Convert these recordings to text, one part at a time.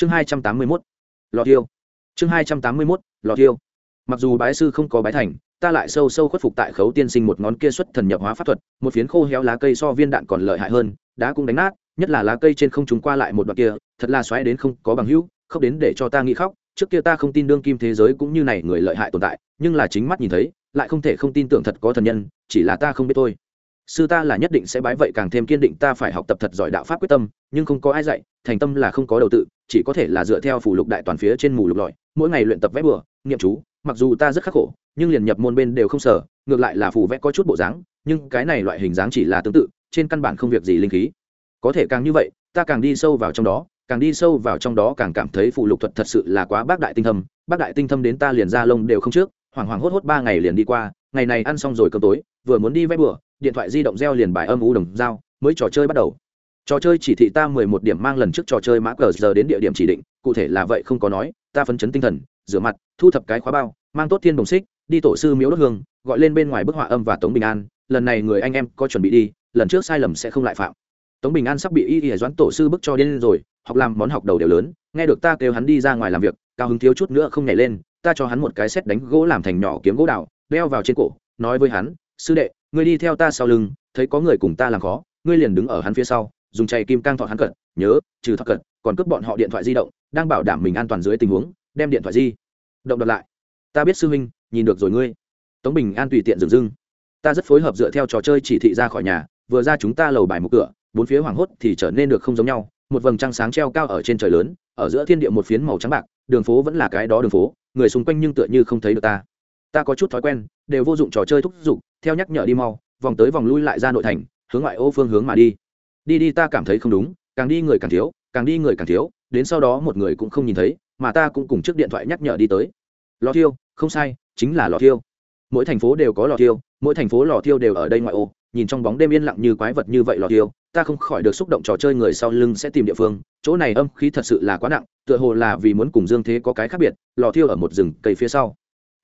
chương hai trăm tám mươi mốt lò thiêu chương hai trăm tám mươi mốt lò thiêu mặc dù bái sư không có bái thành, ta lại sâu sâu khuất phục tại khấu tiên sinh một ngón kia xuất thần nhập hóa pháp thuật, một phiến khô héo lá cây so viên đạn còn lợi hại hơn, đá cũng đánh nát, nhất là lá cây trên không trúng qua lại một đoạn kia, thật là xoáy đến không có bằng hữu, không đến để cho ta nghĩ khóc, trước kia ta không tin đương kim thế giới cũng như này người lợi hại tồn tại, nhưng là chính mắt nhìn thấy, lại không thể không tin tưởng thật có thần nhân, chỉ là ta không biết thôi sư ta là nhất định sẽ bái vậy càng thêm kiên định, ta phải học tập thật giỏi đạo pháp quyết tâm, nhưng không có ai dạy, thành tâm là không có đầu tự, chỉ có thể là dựa theo phủ lục đại toàn phía trên mù lục lọi, mỗi ngày luyện tập vẽ bừa, nghiệm chú, mặc dù ta rất khắc khổ, nhưng liền nhập môn bên đều không sở ngược lại là phù vẽ có chút bộ dáng, nhưng cái này loại hình dáng chỉ là tương tự, trên căn bản không việc gì linh khí. Có thể càng như vậy, ta càng đi sâu vào trong đó, càng đi sâu vào trong đó càng cảm thấy phụ lục thuật thật sự là quá bác đại tinh thâm, bác đại tinh thâm đến ta liền ra lông đều không trước, hoảng hoảng hốt hốt ba ngày liền đi qua, ngày này ăn xong rồi cơm tối vừa muốn đi vẽ bừa, điện thoại di động reo liền bài âm u đồng dao mới trò chơi bắt đầu. Trò chơi chỉ thị ta mười một điểm mang lần trước trò chơi mã cờ giờ đến địa điểm chỉ định, cụ thể là vậy không có nói, ta phấn chấn tinh thần, rửa mặt, thu thập cái khóa bao, mang tốt thiên đồng xích, đi tổ sư miếu đốt hương, gọi lên bên ngoài bức họa âm và tống bình an, lần này người anh em có chuẩn bị đi, lần trước sai lầm sẽ không lại phạm. Tống bình an sắp bị y y doãn tổ sư bức cho điên rồi, học làm món học đầu đều lớn, nghe được ta kêu hắn đi ra ngoài làm việc, cao hứng thiếu chút nữa không nhảy lên, ta cho hắn một cái xét đánh gỗ làm thành nhỏ kiếm gỗ đào, đeo vào trên cổ, nói với hắn sư đệ, ngươi đi theo ta sau lưng, thấy có người cùng ta làm khó, ngươi liền đứng ở hắn phía sau, dùng chạy kim cang thọ hắn cận nhớ, trừ thọ cận còn cướp bọn họ điện thoại di động, đang bảo đảm mình an toàn dưới tình huống, đem điện thoại di động đặt lại. Ta biết sư huynh, nhìn được rồi ngươi. Tống bình an tùy tiện dừng dưng. Ta rất phối hợp dựa theo trò chơi chỉ thị ra khỏi nhà, vừa ra chúng ta lầu bài một cửa, bốn phía hoảng hốt thì trở nên được không giống nhau, một vầng trăng sáng treo cao ở trên trời lớn, ở giữa thiên địa một phiến màu trắng bạc, đường phố vẫn là cái đó đường phố, người xung quanh nhưng tựa như không thấy được ta ta có chút thói quen, đều vô dụng trò chơi thúc giục, theo nhắc nhở đi mau, vòng tới vòng lui lại ra nội thành, hướng ngoại ô phương hướng mà đi. Đi đi ta cảm thấy không đúng, càng đi người càng thiếu, càng đi người càng thiếu, đến sau đó một người cũng không nhìn thấy, mà ta cũng cùng trước điện thoại nhắc nhở đi tới. Lò thiêu, không sai, chính là lò thiêu. Mỗi thành phố đều có lò thiêu, mỗi thành phố lò thiêu đều ở đây ngoại ô, nhìn trong bóng đêm yên lặng như quái vật như vậy lò thiêu, ta không khỏi được xúc động trò chơi người sau lưng sẽ tìm địa phương, chỗ này âm khí thật sự là quá nặng, tựa hồ là vì muốn cùng dương thế có cái khác biệt, lò thiêu ở một rừng cây phía sau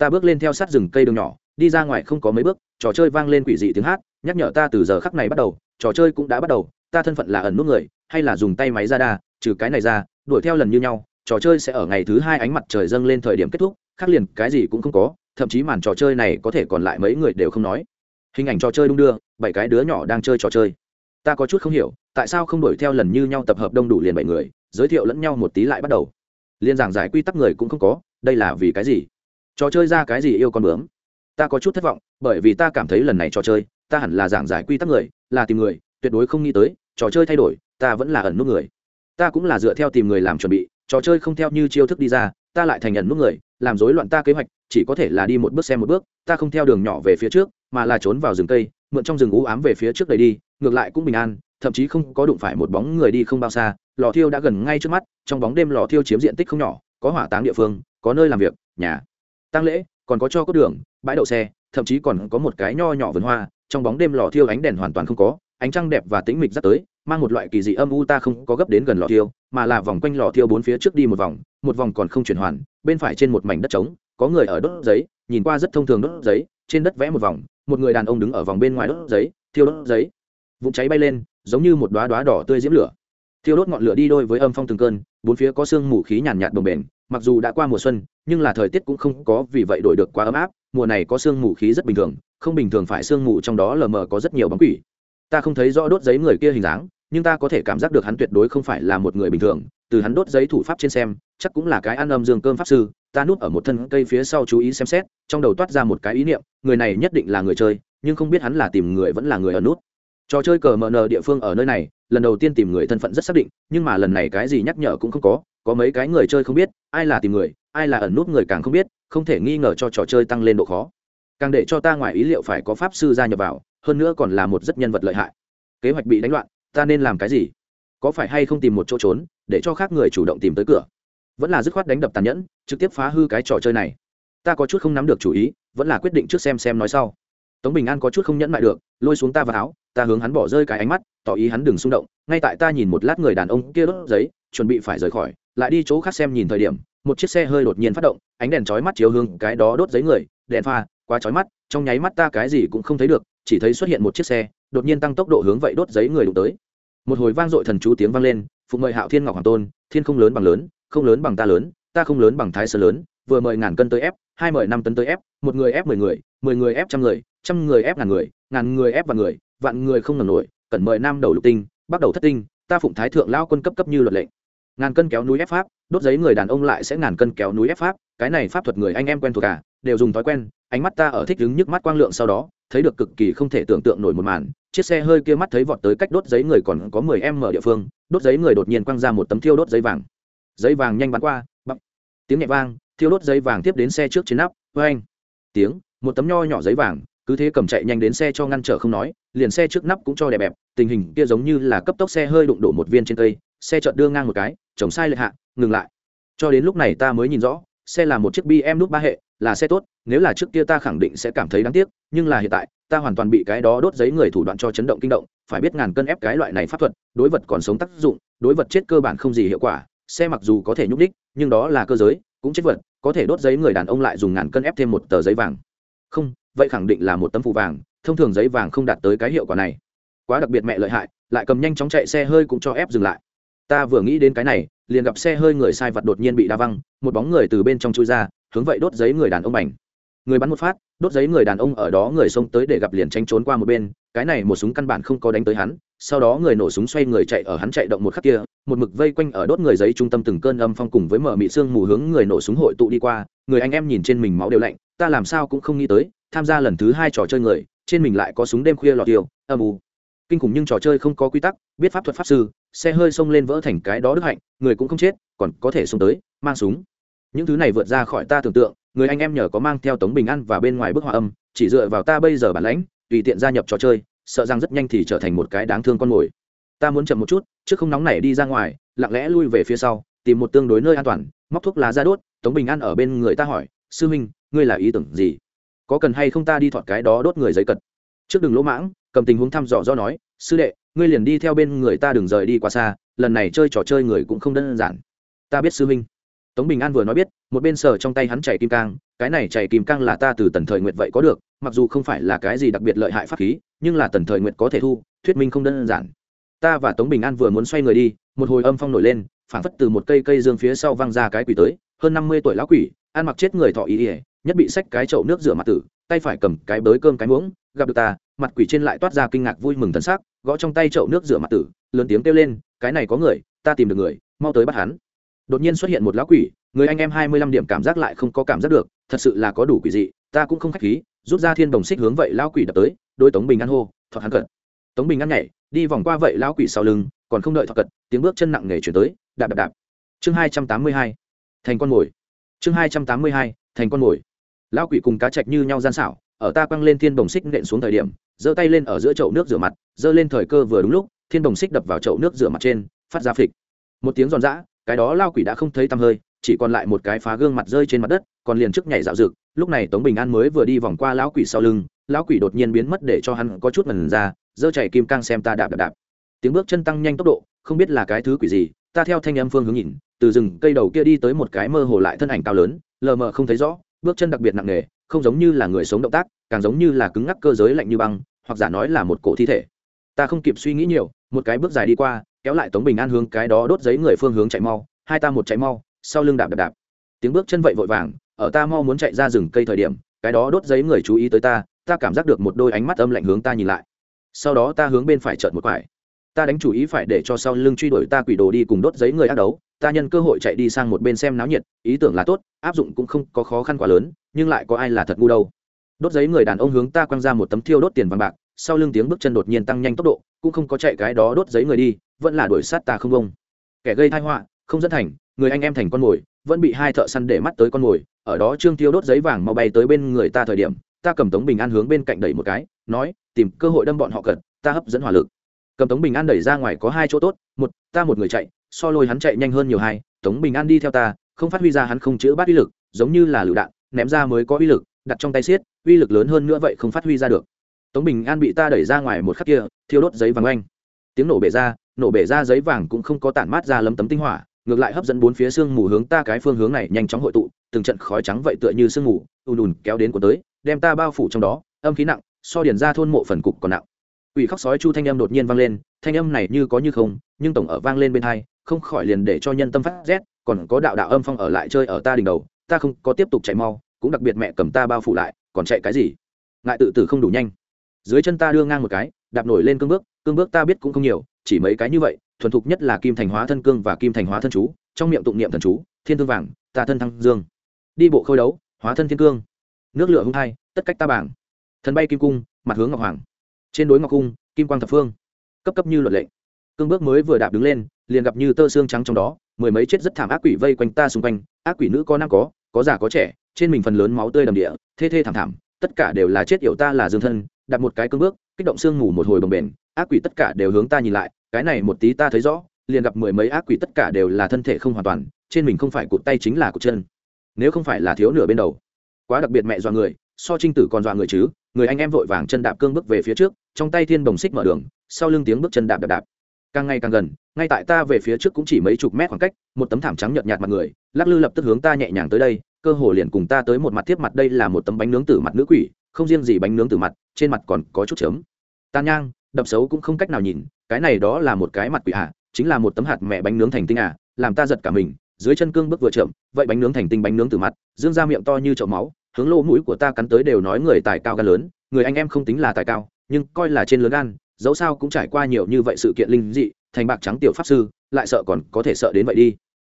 ta bước lên theo sát rừng cây đường nhỏ, đi ra ngoài không có mấy bước, trò chơi vang lên quỷ dị tiếng hát, nhắc nhở ta từ giờ khắc này bắt đầu, trò chơi cũng đã bắt đầu, ta thân phận là ẩn nút người, hay là dùng tay máy ra đa, trừ cái này ra, đuổi theo lần như nhau, trò chơi sẽ ở ngày thứ hai ánh mặt trời dâng lên thời điểm kết thúc, khác liền cái gì cũng không có, thậm chí màn trò chơi này có thể còn lại mấy người đều không nói. Hình ảnh trò chơi đung đưa, bảy cái đứa nhỏ đang chơi trò chơi. Ta có chút không hiểu, tại sao không đuổi theo lần như nhau tập hợp đông đủ liền bảy người, giới thiệu lẫn nhau một tí lại bắt đầu. Liên giảng giải quy tắc người cũng không có, đây là vì cái gì? Trò chơi ra cái gì yêu con bướm? Ta có chút thất vọng, bởi vì ta cảm thấy lần này trò chơi, ta hẳn là giảng giải quy tắc người, là tìm người, tuyệt đối không nghĩ tới, trò chơi thay đổi, ta vẫn là ẩn nút người. Ta cũng là dựa theo tìm người làm chuẩn bị, trò chơi không theo như chiêu thức đi ra, ta lại thành ẩn nút người, làm rối loạn ta kế hoạch, chỉ có thể là đi một bước xem một bước, ta không theo đường nhỏ về phía trước, mà là trốn vào rừng cây, mượn trong rừng u ám về phía trước đầy đi, ngược lại cũng bình an, thậm chí không có đụng phải một bóng người đi không bao xa, lò thiêu đã gần ngay trước mắt, trong bóng đêm lò thiêu chiếm diện tích không nhỏ, có hỏa táng địa phương, có nơi làm việc, nhà tăng lễ, còn có cho cốt đường, bãi đậu xe, thậm chí còn có một cái nho nhỏ vườn hoa, trong bóng đêm lò thiêu ánh đèn hoàn toàn không có, ánh trăng đẹp và tĩnh mịch dắt tới, mang một loại kỳ dị âm u ta không có gấp đến gần lò thiêu, mà là vòng quanh lò thiêu bốn phía trước đi một vòng một vòng còn không chuyển hoàn, bên phải trên một mảnh đất trống, có người ở đốt giấy, nhìn qua rất thông thường đốt giấy, trên đất vẽ một vòng, một người đàn ông đứng ở vòng bên ngoài đốt giấy, thiêu đốt giấy. Vụ cháy bay lên, giống như một đoá đoá đỏ tươi diễm lửa thiêu đốt ngọn lửa đi đôi với âm phong từng cơn, bốn phía có sương mù khí nhàn nhạt đồng bền mặc dù đã qua mùa xuân, nhưng là thời tiết cũng không có vì vậy đổi được quá ấm áp, mùa này có sương mù khí rất bình thường, không bình thường phải sương mù trong đó lờ mờ có rất nhiều bóng quỷ. Ta không thấy rõ đốt giấy người kia hình dáng, nhưng ta có thể cảm giác được hắn tuyệt đối không phải là một người bình thường, từ hắn đốt giấy thủ pháp trên xem, chắc cũng là cái ăn âm dương cơm pháp sư, ta núp ở một thân cây phía sau chú ý xem xét, trong đầu toát ra một cái ý niệm, người này nhất định là người chơi, nhưng không biết hắn là tìm người vẫn là người ở nút. Trò chơi cờ mờ nờ địa phương ở nơi này lần đầu tiên tìm người thân phận rất xác định, nhưng mà lần này cái gì nhắc nhở cũng không có có mấy cái người chơi không biết, ai là tìm người, ai là ẩn nút người càng không biết, không thể nghi ngờ cho trò chơi tăng lên độ khó. Càng để cho ta ngoài ý liệu phải có pháp sư gia nhập vào, hơn nữa còn là một rất nhân vật lợi hại. Kế hoạch bị đánh loạn, ta nên làm cái gì? Có phải hay không tìm một chỗ trốn, để cho khác người chủ động tìm tới cửa? Vẫn là dứt khoát đánh đập tàn nhẫn, trực tiếp phá hư cái trò chơi này. Ta có chút không nắm được chủ ý, vẫn là quyết định trước xem xem nói sau. Tống bình an có chút không nhẫn lại được, lôi xuống ta vào áo, ta hướng hắn bỏ rơi cái ánh mắt tỏ ý hắn đừng xung động, ngay tại ta nhìn một lát người đàn ông kia đốt giấy, chuẩn bị phải rời khỏi, lại đi chỗ khác xem nhìn thời điểm, một chiếc xe hơi đột nhiên phát động, ánh đèn chói mắt chiếu hương cái đó đốt giấy người, đèn pha, quá chói mắt, trong nháy mắt ta cái gì cũng không thấy được, chỉ thấy xuất hiện một chiếc xe, đột nhiên tăng tốc độ hướng vậy đốt giấy người đụng tới. Một hồi vang dội thần chú tiếng vang lên phụ mời hạo thiên ngọc hoàng tôn, thiên không lớn bằng lớn, không lớn bằng ta lớn, ta không lớn bằng thái sơ lớn, vừa mời ngàn cân tới ép, hai mời năm tấn tới ép, một người ép mười người mười người ép trăm người trăm người ép ngàn người ngàn người ép vạn người vạn người không ngầm nổi cần mời nam đầu lục tinh bắt đầu thất tinh, ta phụng thái thượng lao quân cấp cấp như luật lệ. Ngàn cân kéo núi ép pháp, đốt giấy người đàn ông lại sẽ ngàn cân kéo núi ép pháp, cái này pháp thuật người anh em quen thuộc cả đều dùng thói quen, ánh mắt ta ở thích đứng nhức mắt quang lượng sau đó, thấy được cực kỳ không thể tưởng tượng nổi một màn, chiếc xe hơi kia mắt thấy vọt tới cách đốt giấy người còn có mười em mở địa phương, đốt giấy người đột nhiên quăng ra một tấm thiêu đốt giấy vàng. Giấy vàng nhanh bắn qua bắp tiếng nhẹ vang, thiêu đốt giấy vàng tiếp đến xe trước trên nắp vê anh tiếng, một tấm nho nhỏ giấy vàng cứ thế cầm chạy nhanh đến xe cho ngăn trở không nói, liền xe trước nắp cũng cho đẹp bẹp, tình hình kia giống như là cấp tốc xe hơi đụng đổ một viên trên cây, xe chợt đưa ngang một cái, chồng sai lệ hạ, ngừng lại. Cho đến lúc này ta mới nhìn rõ, xe là một chiếc bm nút ba hệ, là xe tốt, nếu là trước kia ta khẳng định sẽ cảm thấy đáng tiếc, nhưng là hiện tại, ta hoàn toàn bị cái đó đốt giấy người thủ đoạn cho chấn động kinh động, phải biết ngàn cân ép cái loại này pháp thuật, đối vật còn sống tác dụng, đối vật chết cơ bản không gì hiệu quả, xe mặc dù có thể nhúc đích nhưng đó là cơ giới, cũng chết vật, có thể đốt giấy người đàn ông lại dùng ngàn cân ép thêm một tờ giấy vàng. Không vậy khẳng định là một tấm phù vàng, thông thường giấy vàng không đạt tới cái hiệu quả này. Quá đặc biệt mẹ lợi hại, lại cầm nhanh chóng chạy xe hơi cũng cho ép dừng lại. Ta vừa nghĩ đến cái này, liền gặp xe hơi người sai vật đột nhiên bị đa văng, một bóng người từ bên trong chui ra, hướng vậy đốt giấy người đàn ông ảnh. Người bắn một phát, đốt giấy người đàn ông ở đó người xông tới để gặp liền tranh trốn qua một bên, cái này một súng căn bản không có đánh tới hắn, sau đó người nổ súng xoay người chạy ở hắn chạy động một khắc kia, một mực vây quanh ở đốt người giấy trung tâm từng cơn âm phong cùng với mở mị xương mù hướng người nổ súng hội tụ đi qua, người anh em nhìn trên mình máu đều lạnh, ta làm sao cũng không nghĩ tới tham gia lần thứ hai trò chơi người, trên mình lại có súng đêm khuya lọt tiêu, âm u. Kinh khủng nhưng trò chơi không có quy tắc, biết pháp thuật pháp sư, xe hơi xông lên vỡ thành cái đó đức hạnh, người cũng không chết, còn có thể xông tới, mang súng. Những thứ này vượt ra khỏi ta tưởng tượng, người anh em nhờ có mang theo tống bình an và bên ngoài bức họa âm, chỉ dựa vào ta bây giờ bản lãnh, tùy tiện gia nhập trò chơi, sợ rằng rất nhanh thì trở thành một cái đáng thương con mồi. Ta muốn chậm một chút, trước không nóng nảy đi ra ngoài, lặng lẽ lui về phía sau, tìm một tương đối nơi an toàn, móc thuốc lá ra đốt, tống bình an ở bên người ta hỏi, sư minh ngươi là ý tưởng gì? Có cần hay không ta đi thọt cái đó đốt người giấy cật? Trước đừng lỗ mãng, cầm tình huống thăm dò do nói, sư đệ, ngươi liền đi theo bên người ta đừng rời đi quá xa, lần này chơi trò chơi người cũng không đơn giản. Ta biết sư minh tống bình an vừa nói biết, một bên sờ trong tay hắn chảy kim cang, cái này chảy kim cang là ta từ tần thời nguyệt vậy có được, mặc dù không phải là cái gì đặc biệt lợi hại pháp khí, nhưng là tần thời nguyệt có thể thu, thuyết minh không đơn giản. Ta và tống bình an vừa muốn xoay người đi, một hồi âm phong nổi lên, phảng phất từ một cây cây dương phía sau văng ra cái quỷ tới, hơn năm mươi tuổi lão quỷ, ăn mặc chết người thọ ý ỉa nhất bị xách cái chậu nước rửa mặt tử, tay phải cầm cái bới cơm cái muỗng, gặp được ta, mặt quỷ trên lại toát ra kinh ngạc vui mừng thân xác gõ trong tay chậu nước rửa mặt tử, lớn tiếng kêu lên, cái này có người, ta tìm được người, mau tới bắt hắn. Đột nhiên xuất hiện một lão quỷ, người anh em hai mươi lăm điểm cảm giác lại không có cảm giác được, thật sự là có đủ quỷ dị, ta cũng không khách khí, rút ra thiên đồng xích hướng vậy lão quỷ đập tới đôi tống bình ăn hô thọt hắn cận tống bình ăn nhảy, đi vòng qua vậy lão quỷ sau lưng, còn không đợi thọt cận tiếng bước chân nặng nề chuyển tới, đạp đạp đạp. Chương hai trăm tám mươi hai, thành con mồi. Chương hai trăm tám mươi hai, thành con mồi lão quỷ cùng cá chạch như nhau gian xảo, ở ta quăng lên thiên đồng xích nện xuống thời điểm, giơ tay lên ở giữa chậu nước rửa mặt, giơ lên thời cơ vừa đúng lúc, thiên đồng xích đập vào chậu nước rửa mặt trên, phát ra phịch. Một tiếng giòn giã, cái đó lao quỷ đã không thấy tăm hơi, chỉ còn lại một cái phá gương mặt rơi trên mặt đất, còn liền trước nhảy dạo rực lúc này tống bình an mới vừa đi vòng qua lão quỷ sau lưng, lão quỷ đột nhiên biến mất để cho hắn có chút mần ra, giơ chạy kim cang xem ta đạp đạp đạp. Tiếng bước chân tăng nhanh tốc độ, không biết là cái thứ quỷ gì, ta theo thanh âm phương hướng nhìn, từ rừng cây đầu kia đi tới một cái mơ hồ lại thân ảnh cao lớn, lờ mờ không thấy rõ bước chân đặc biệt nặng nề, không giống như là người sống động tác, càng giống như là cứng ngắc cơ giới lạnh như băng, hoặc giả nói là một cổ thi thể. Ta không kịp suy nghĩ nhiều, một cái bước dài đi qua, kéo lại tống bình an hướng cái đó đốt giấy người phương hướng chạy mau, hai ta một chạy mau, sau lưng đạp đạp đạp. Tiếng bước chân vậy vội vàng, ở ta mau muốn chạy ra rừng cây thời điểm, cái đó đốt giấy người chú ý tới ta ta cảm giác được một đôi ánh mắt âm lạnh hướng ta nhìn lại. Sau đó ta hướng bên phải chợt một quải. Ta đánh chủ ý phải để cho sau lưng truy đuổi ta quỷ đồ đi cùng đốt giấy người ác đấu ta nhân cơ hội chạy đi sang một bên xem náo nhiệt, ý tưởng là tốt, áp dụng cũng không có khó khăn quá lớn, nhưng lại có ai là thật ngu đâu. Đốt giấy người đàn ông hướng ta quăng ra một tấm thiêu đốt tiền vàng bạc, sau lưng tiếng bước chân đột nhiên tăng nhanh tốc độ, cũng không có chạy cái đó đốt giấy người đi, vẫn là đuổi sát ta không bông kẻ gây thai họa, không dẫn thành, người anh em thành con mồi, vẫn bị hai thợ săn để mắt tới con mồi, ở đó trương thiêu đốt giấy vàng mau bay tới bên người ta thời điểm, ta cầm tống bình an hướng bên cạnh đẩy một cái, nói, tìm cơ hội đâm bọn họ cần ta hấp dẫn hỏa lực cầm tống bình an đẩy ra ngoài có hai chỗ tốt, một, ta một người chạy, so lôi hắn chạy nhanh hơn nhiều hai, tống bình an đi theo ta, không phát huy ra hắn không chữ bát uy lực, giống như là lựu đạn, ném ra mới có uy lực, đặt trong tay xiết, uy lực lớn hơn nữa vậy không phát huy ra được. Tống bình an bị ta đẩy ra ngoài một khắc kia, thiêu đốt giấy vàng oanh. Tiếng nổ bể ra, nổ bể ra giấy vàng cũng không có tản mát ra lấm tấm tinh hỏa, ngược lại hấp dẫn bốn phía sương mù hướng ta cái phương hướng này nhanh chóng hội tụ, từng trận khói trắng vậy tựa như sương mù, ùn ùn kéo đến của tới, đem ta bao phủ trong đó, âm khí nặng, so điển ra thôn mộ phần cục còn nặng. Quỷ khóc sói chu thanh âm đột nhiên vang lên, thanh âm này như có như không, nhưng tổng ở vang lên bên hai, không khỏi liền để cho nhân tâm phát rét, còn có đạo đạo âm phong ở lại chơi ở ta đỉnh đầu, ta không có tiếp tục chạy mau, cũng đặc biệt mẹ cầm ta bao phủ lại, còn chạy cái gì? Ngại tự tử không đủ nhanh. Dưới chân ta đưa ngang một cái, đạp nổi lên cương bước cương bước ta biết cũng không nhiều, chỉ mấy cái như vậy, thuần thục nhất là kim thành hóa thân cương và kim thành hóa thân chú, trong miệng tụng niệm thần chú, thiên thương vàng, ta thân thăng dương. Đi bộ khôi đấu, hóa thân thiên cương. Nước lửa hung hai, tất cách ta bảng. Thần bay kim cung, mặt hướng ngọc hoàng trên đối ngọc cung, kim quang thập phương. Cấp cấp như luật lệ. Cương bước mới vừa đạp đứng lên, liền gặp như tơ xương trắng trong đó, mười mấy chết rất thảm ác quỷ vây quanh ta xung quanh, ác quỷ nữ có nam có có già có trẻ, trên mình phần lớn máu tươi đầm địa, thê thê thảm thảm, tất cả đều là chết yểu ta là dương thân đặt một cái cương bước, kích động xương ngủ một hồi bồng bềnh, ác quỷ tất cả đều hướng ta nhìn lại, cái này một tí ta thấy rõ, liền gặp mười mấy ác quỷ tất cả đều là thân thể không hoàn toàn, trên mình không phải cụt tay chính là cụt chân. Nếu không phải là thiếu nửa bên đầu. Quá đặc biệt mẹ dọa người, so trinh tử còn dọa người chứ người anh em vội vàng chân đạp cương bước về phía trước, trong tay thiên Đồng xích mở đường, sau lưng tiếng bước chân đạp đạp đạp. Càng ngày càng gần, ngay tại ta về phía trước cũng chỉ mấy chục mét khoảng cách, một tấm thảm trắng nhợt nhạt mặt người, lắc lư lập tức hướng ta nhẹ nhàng tới đây, cơ hồ liền cùng ta tới một mặt tiếp mặt đây là một tấm bánh nướng tử mặt nữ quỷ, không riêng gì bánh nướng tử mặt, trên mặt còn có chút chớm tan nhang, đập xấu cũng không cách nào nhìn, cái này đó là một cái mặt quỷ hạ chính là một tấm hạt mẹ bánh nướng thành tinh à làm ta giật cả mình, dưới chân cương bước vừa chậm, vậy bánh nướng thành tinh bánh nướng từ mặt, dương ra miệng to như chậu máu hướng lỗ mũi của ta cắn tới đều nói người tài cao gan lớn, người anh em không tính là tài cao, nhưng coi là trên lớn gan, dẫu sao cũng trải qua nhiều như vậy sự kiện linh dị, thành bạc trắng tiểu pháp sư, lại sợ còn có thể sợ đến vậy đi.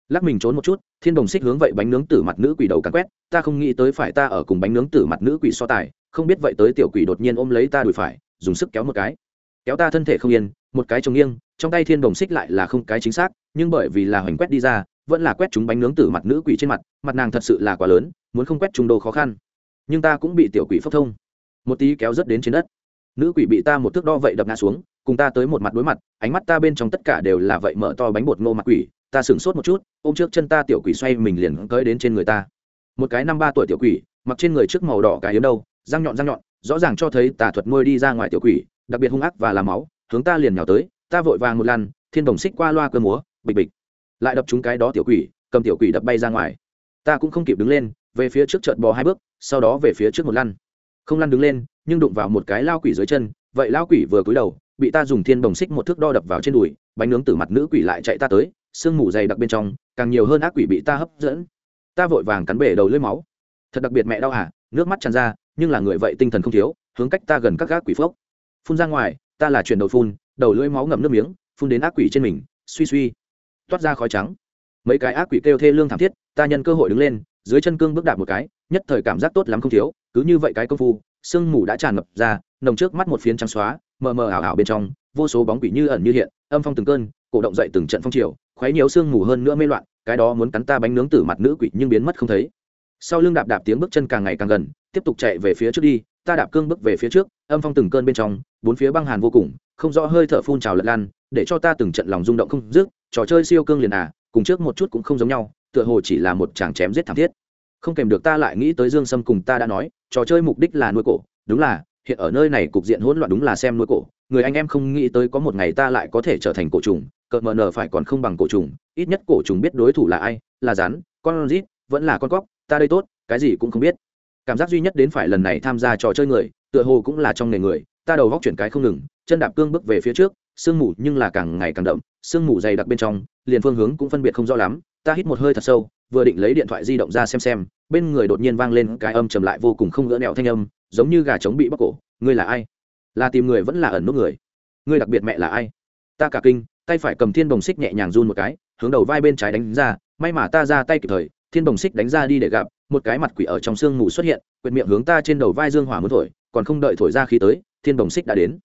Lắc mình trốn một chút, thiên đồng xích hướng vậy bánh nướng tử mặt nữ quỷ đầu cắn quét, ta không nghĩ tới phải ta ở cùng bánh nướng tử mặt nữ quỷ so tài, không biết vậy tới tiểu quỷ đột nhiên ôm lấy ta đùi phải, dùng sức kéo một cái. Kéo ta thân thể không yên, một cái trồng nghiêng, trong tay thiên đồng xích lại là không cái chính xác, nhưng bởi vì là hoành quét đi ra vẫn là quét chúng bánh nướng tử mặt nữ quỷ trên mặt mặt nàng thật sự là quá lớn, muốn không quét chúng đồ khó khăn. Nhưng ta cũng bị tiểu quỷ phốc thông. Một tí kéo rất đến trên đất. Nữ quỷ bị ta một thước đo vậy đập ngã xuống, cùng ta tới một mặt đối mặt, ánh mắt ta bên trong tất cả đều là vậy mở to bánh bột ngô mặt quỷ, ta sửng sốt một chút, ôm trước chân ta tiểu quỷ xoay mình liền cơi đến trên người ta. Một cái năm ba tuổi tiểu quỷ, mặc trên người trước màu đỏ cái yếm đâu, răng nhọn răng nhọn, rõ ràng cho thấy tà thuật nuôi đi ra ngoài tiểu quỷ, đặc biệt hung ác và làm máu, hướng ta liền nhào tới, ta vội vàng một lần, thiên đồng xích qua loa cơ múa, bịch bịch lại đập chúng cái đó tiểu quỷ, cầm tiểu quỷ đập bay ra ngoài. Ta cũng không kịp đứng lên, về phía trước chợt bò hai bước, sau đó về phía trước một lăn. Không lăn đứng lên, nhưng đụng vào một cái lao quỷ dưới chân, vậy lao quỷ vừa cúi đầu, bị ta dùng thiên đồng xích một thước đo đập vào trên đùi, bánh nướng từ mặt nữ quỷ lại chạy ta tới, sương mù dày đặc bên trong, càng nhiều hơn ác quỷ bị ta hấp dẫn. Ta vội vàng cắn bể đầu lưỡi máu. Thật đặc biệt mẹ đau hả? Nước mắt tràn ra, nhưng là người vậy tinh thần không thiếu, hướng cách ta gần các gác quỷ phốc. Phun ra ngoài, ta là chuyển đầu phun, đầu lưỡi máu ngậm nước miếng, phun đến ác quỷ trên mình, suy suy toát ra khói trắng. Mấy cái ác quỷ kêu thê lương thảm thiết, ta nhân cơ hội đứng lên, dưới chân cương bước đạp một cái, nhất thời cảm giác tốt lắm không thiếu, cứ như vậy cái công phu, sương mù đã tràn ngập ra, nồng trước mắt một phiến trắng xóa, mờ mờ ảo ảo bên trong, vô số bóng quỷ như ẩn như hiện, âm phong từng cơn, cổ động dậy từng trận phong triều khoáy nhiều sương mù hơn nữa mê loạn, cái đó muốn cắn ta bánh nướng tử mặt nữ quỷ nhưng biến mất không thấy. Sau lưng đạp đạp tiếng bước chân càng ngày càng gần, tiếp tục chạy về phía trước đi, ta đạp cương bước về phía trước, âm phong từng cơn bên trong, bốn phía băng hàn vô cùng, không rõ hơi thở phun trào lật lan để cho ta từng trận lòng rung động không dứt trò chơi siêu cương liền à cùng trước một chút cũng không giống nhau, tựa hồ chỉ là một chàng chém giết thảm thiết. Không kèm được ta lại nghĩ tới dương sâm cùng ta đã nói, trò chơi mục đích là nuôi cổ, đúng là, hiện ở nơi này cục diện hỗn loạn đúng là xem nuôi cổ, người anh em không nghĩ tới có một ngày ta lại có thể trở thành cổ trùng, cợt mờ nở phải còn không bằng cổ trùng, ít nhất cổ trùng biết đối thủ là ai, là rắn, con rít, vẫn là con cóc, ta đây tốt, cái gì cũng không biết. Cảm giác duy nhất đến phải lần này tham gia trò chơi người, tựa hồ cũng là trong nghề người, ta đầu góc chuyển cái không ngừng, chân đạp cương bước về phía trước, sương mù nhưng là càng ngày càng đậm sương mù dày đặc bên trong, liền phương hướng cũng phân biệt không rõ lắm, ta hít một hơi thật sâu, vừa định lấy điện thoại di động ra xem xem, bên người đột nhiên vang lên cái âm trầm lại vô cùng không gỡ nẹo thanh âm, giống như gà trống bị bóc cổ, ngươi là ai? Là tìm người vẫn là ẩn nút người. Ngươi đặc biệt mẹ là ai? Ta cả kinh, tay phải cầm thiên bồng xích nhẹ nhàng run một cái, hướng đầu vai bên trái đánh ra, may mà ta ra tay kịp thời, thiên bồng xích đánh ra đi để gặp, một cái mặt quỷ ở trong sương mù xuất hiện, quyệt miệng hướng ta trên đầu vai dương hỏa muốn thổi, còn không đợi thổi ra khí tới, thiên bồng xích đã đến.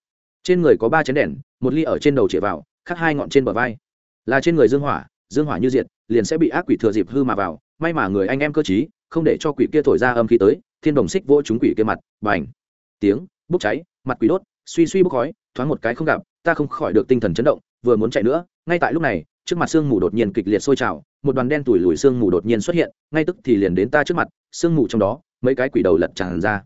Trên người có ba chén đèn, một ly ở trên đầu chĩa vào khắc hai ngọn trên bờ vai. Là trên người dương hỏa dương hỏa như diệt, liền sẽ bị ác quỷ thừa dịp hư mà vào, may mà người anh em cơ chí không để cho quỷ kia thổi ra âm khí tới, thiên đồng xích vỗ chúng quỷ kia mặt, bành. Tiếng, bốc cháy, mặt quỷ đốt, suy suy bốc khói, thoáng một cái không gặp, ta không khỏi được tinh thần chấn động, vừa muốn chạy nữa, ngay tại lúc này, trước mặt sương mù đột nhiên kịch liệt sôi trào, một đoàn đen tủi lùi sương mù đột nhiên xuất hiện, ngay tức thì liền đến ta trước mặt, sương mù trong đó, mấy cái quỷ đầu lật tràn ra.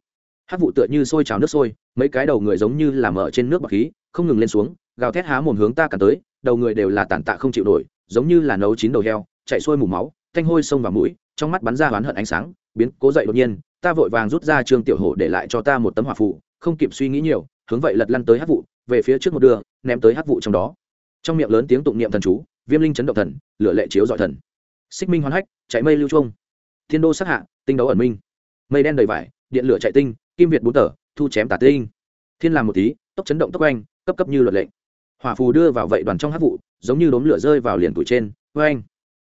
Hát vụ tựa như sôi trào nước sôi, mấy cái đầu người giống như làm ở trên nước bọc khí, không ngừng lên xuống gào thét há mồm hướng ta cả tới đầu người đều là tàn tạ không chịu nổi giống như là nấu chín đầu heo chạy xuôi mù máu thanh hôi sông vào mũi trong mắt bắn ra oán hận ánh sáng biến cố dậy đột nhiên ta vội vàng rút ra trương tiểu hổ để lại cho ta một tấm hỏa phụ không kịp suy nghĩ nhiều hướng vậy lật lăn tới hát vụ về phía trước một đường ném tới hát vụ trong đó. Trong miệng lớn tiếng tụng niệm thần chú viêm linh chấn động thần lửa lệ chiếu dọi thần. Xích minh hoán hách chạy mây lưu trung thiên đô sắc hạ tinh đấu ẩn minh. Mây đen đầy vải điện lửa chạy tinh kim việt bốn tờ thu chém tả tinh. Thiên làm một tí tốc chấn động tốc anh, cấp cấp như luật lệnh hỏa phù đưa vào vậy đoàn trong hát vụ, giống như đốm lửa rơi vào liền tuổi trên. Oanh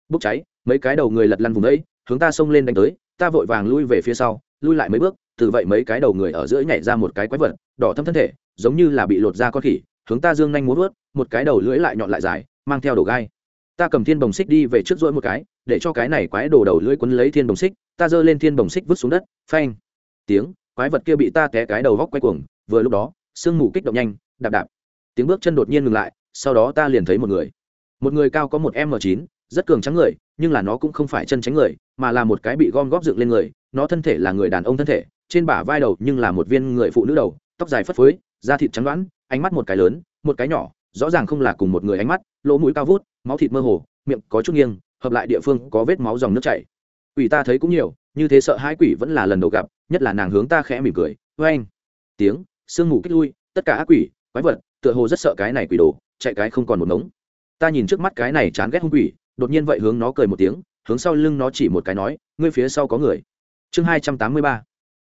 bốc cháy, mấy cái đầu người lật lăn vùng ấy hướng ta xông lên đánh tới, ta vội vàng lui về phía sau, lui lại mấy bước, từ vậy mấy cái đầu người ở giữa nhảy ra một cái quái vật, đỏ thâm thân thể, giống như là bị lột ra con khỉ, hướng ta dương nhanh muốn vớt một cái đầu lưỡi lại nhọn lại dài, mang theo đồ gai. Ta cầm thiên bồng xích đi về trước rỗi một cái, để cho cái này quái đồ đầu lưỡi quấn lấy thiên bồng xích, ta giơ lên thiên bồng xích vứt xuống đất, phanh! Tiếng, quái vật kia bị ta té cái đầu góc quay cuồng, vừa lúc đó, sương mù kích động nhanh, đạp đạp tiếng bước chân đột nhiên ngừng lại, sau đó ta liền thấy một người. Một người cao có một m chín, rất cường trắng người, nhưng là nó cũng không phải chân tránh người, mà là một cái bị gom góp dựng lên người. Nó thân thể là người đàn ông thân thể, trên bả vai đầu nhưng là một viên người phụ nữ đầu, tóc dài phất phới, da thịt trắng đoán, ánh mắt một cái lớn, một cái nhỏ, rõ ràng không là cùng một người ánh mắt, lỗ mũi cao vút, máu thịt mơ hồ, miệng có chút nghiêng, hợp lại địa phương có vết máu dòng nước chảy. Quỷ ta thấy cũng nhiều, như thế sợ hai quỷ vẫn là lần đầu gặp, nhất là nàng hướng ta khẽ mỉm cười vê anh tiếng, sương mù kích lui, tất cả ác quỷ, quái vật tựa hồ rất sợ cái này quỷ đồ, chạy cái không còn một ngống. Ta nhìn trước mắt cái này chán ghét hung quỷ, đột nhiên vậy hướng nó cười một tiếng, hướng sau lưng nó chỉ một cái nói, ngươi phía sau có người. Chương hai trăm tám mươi ba.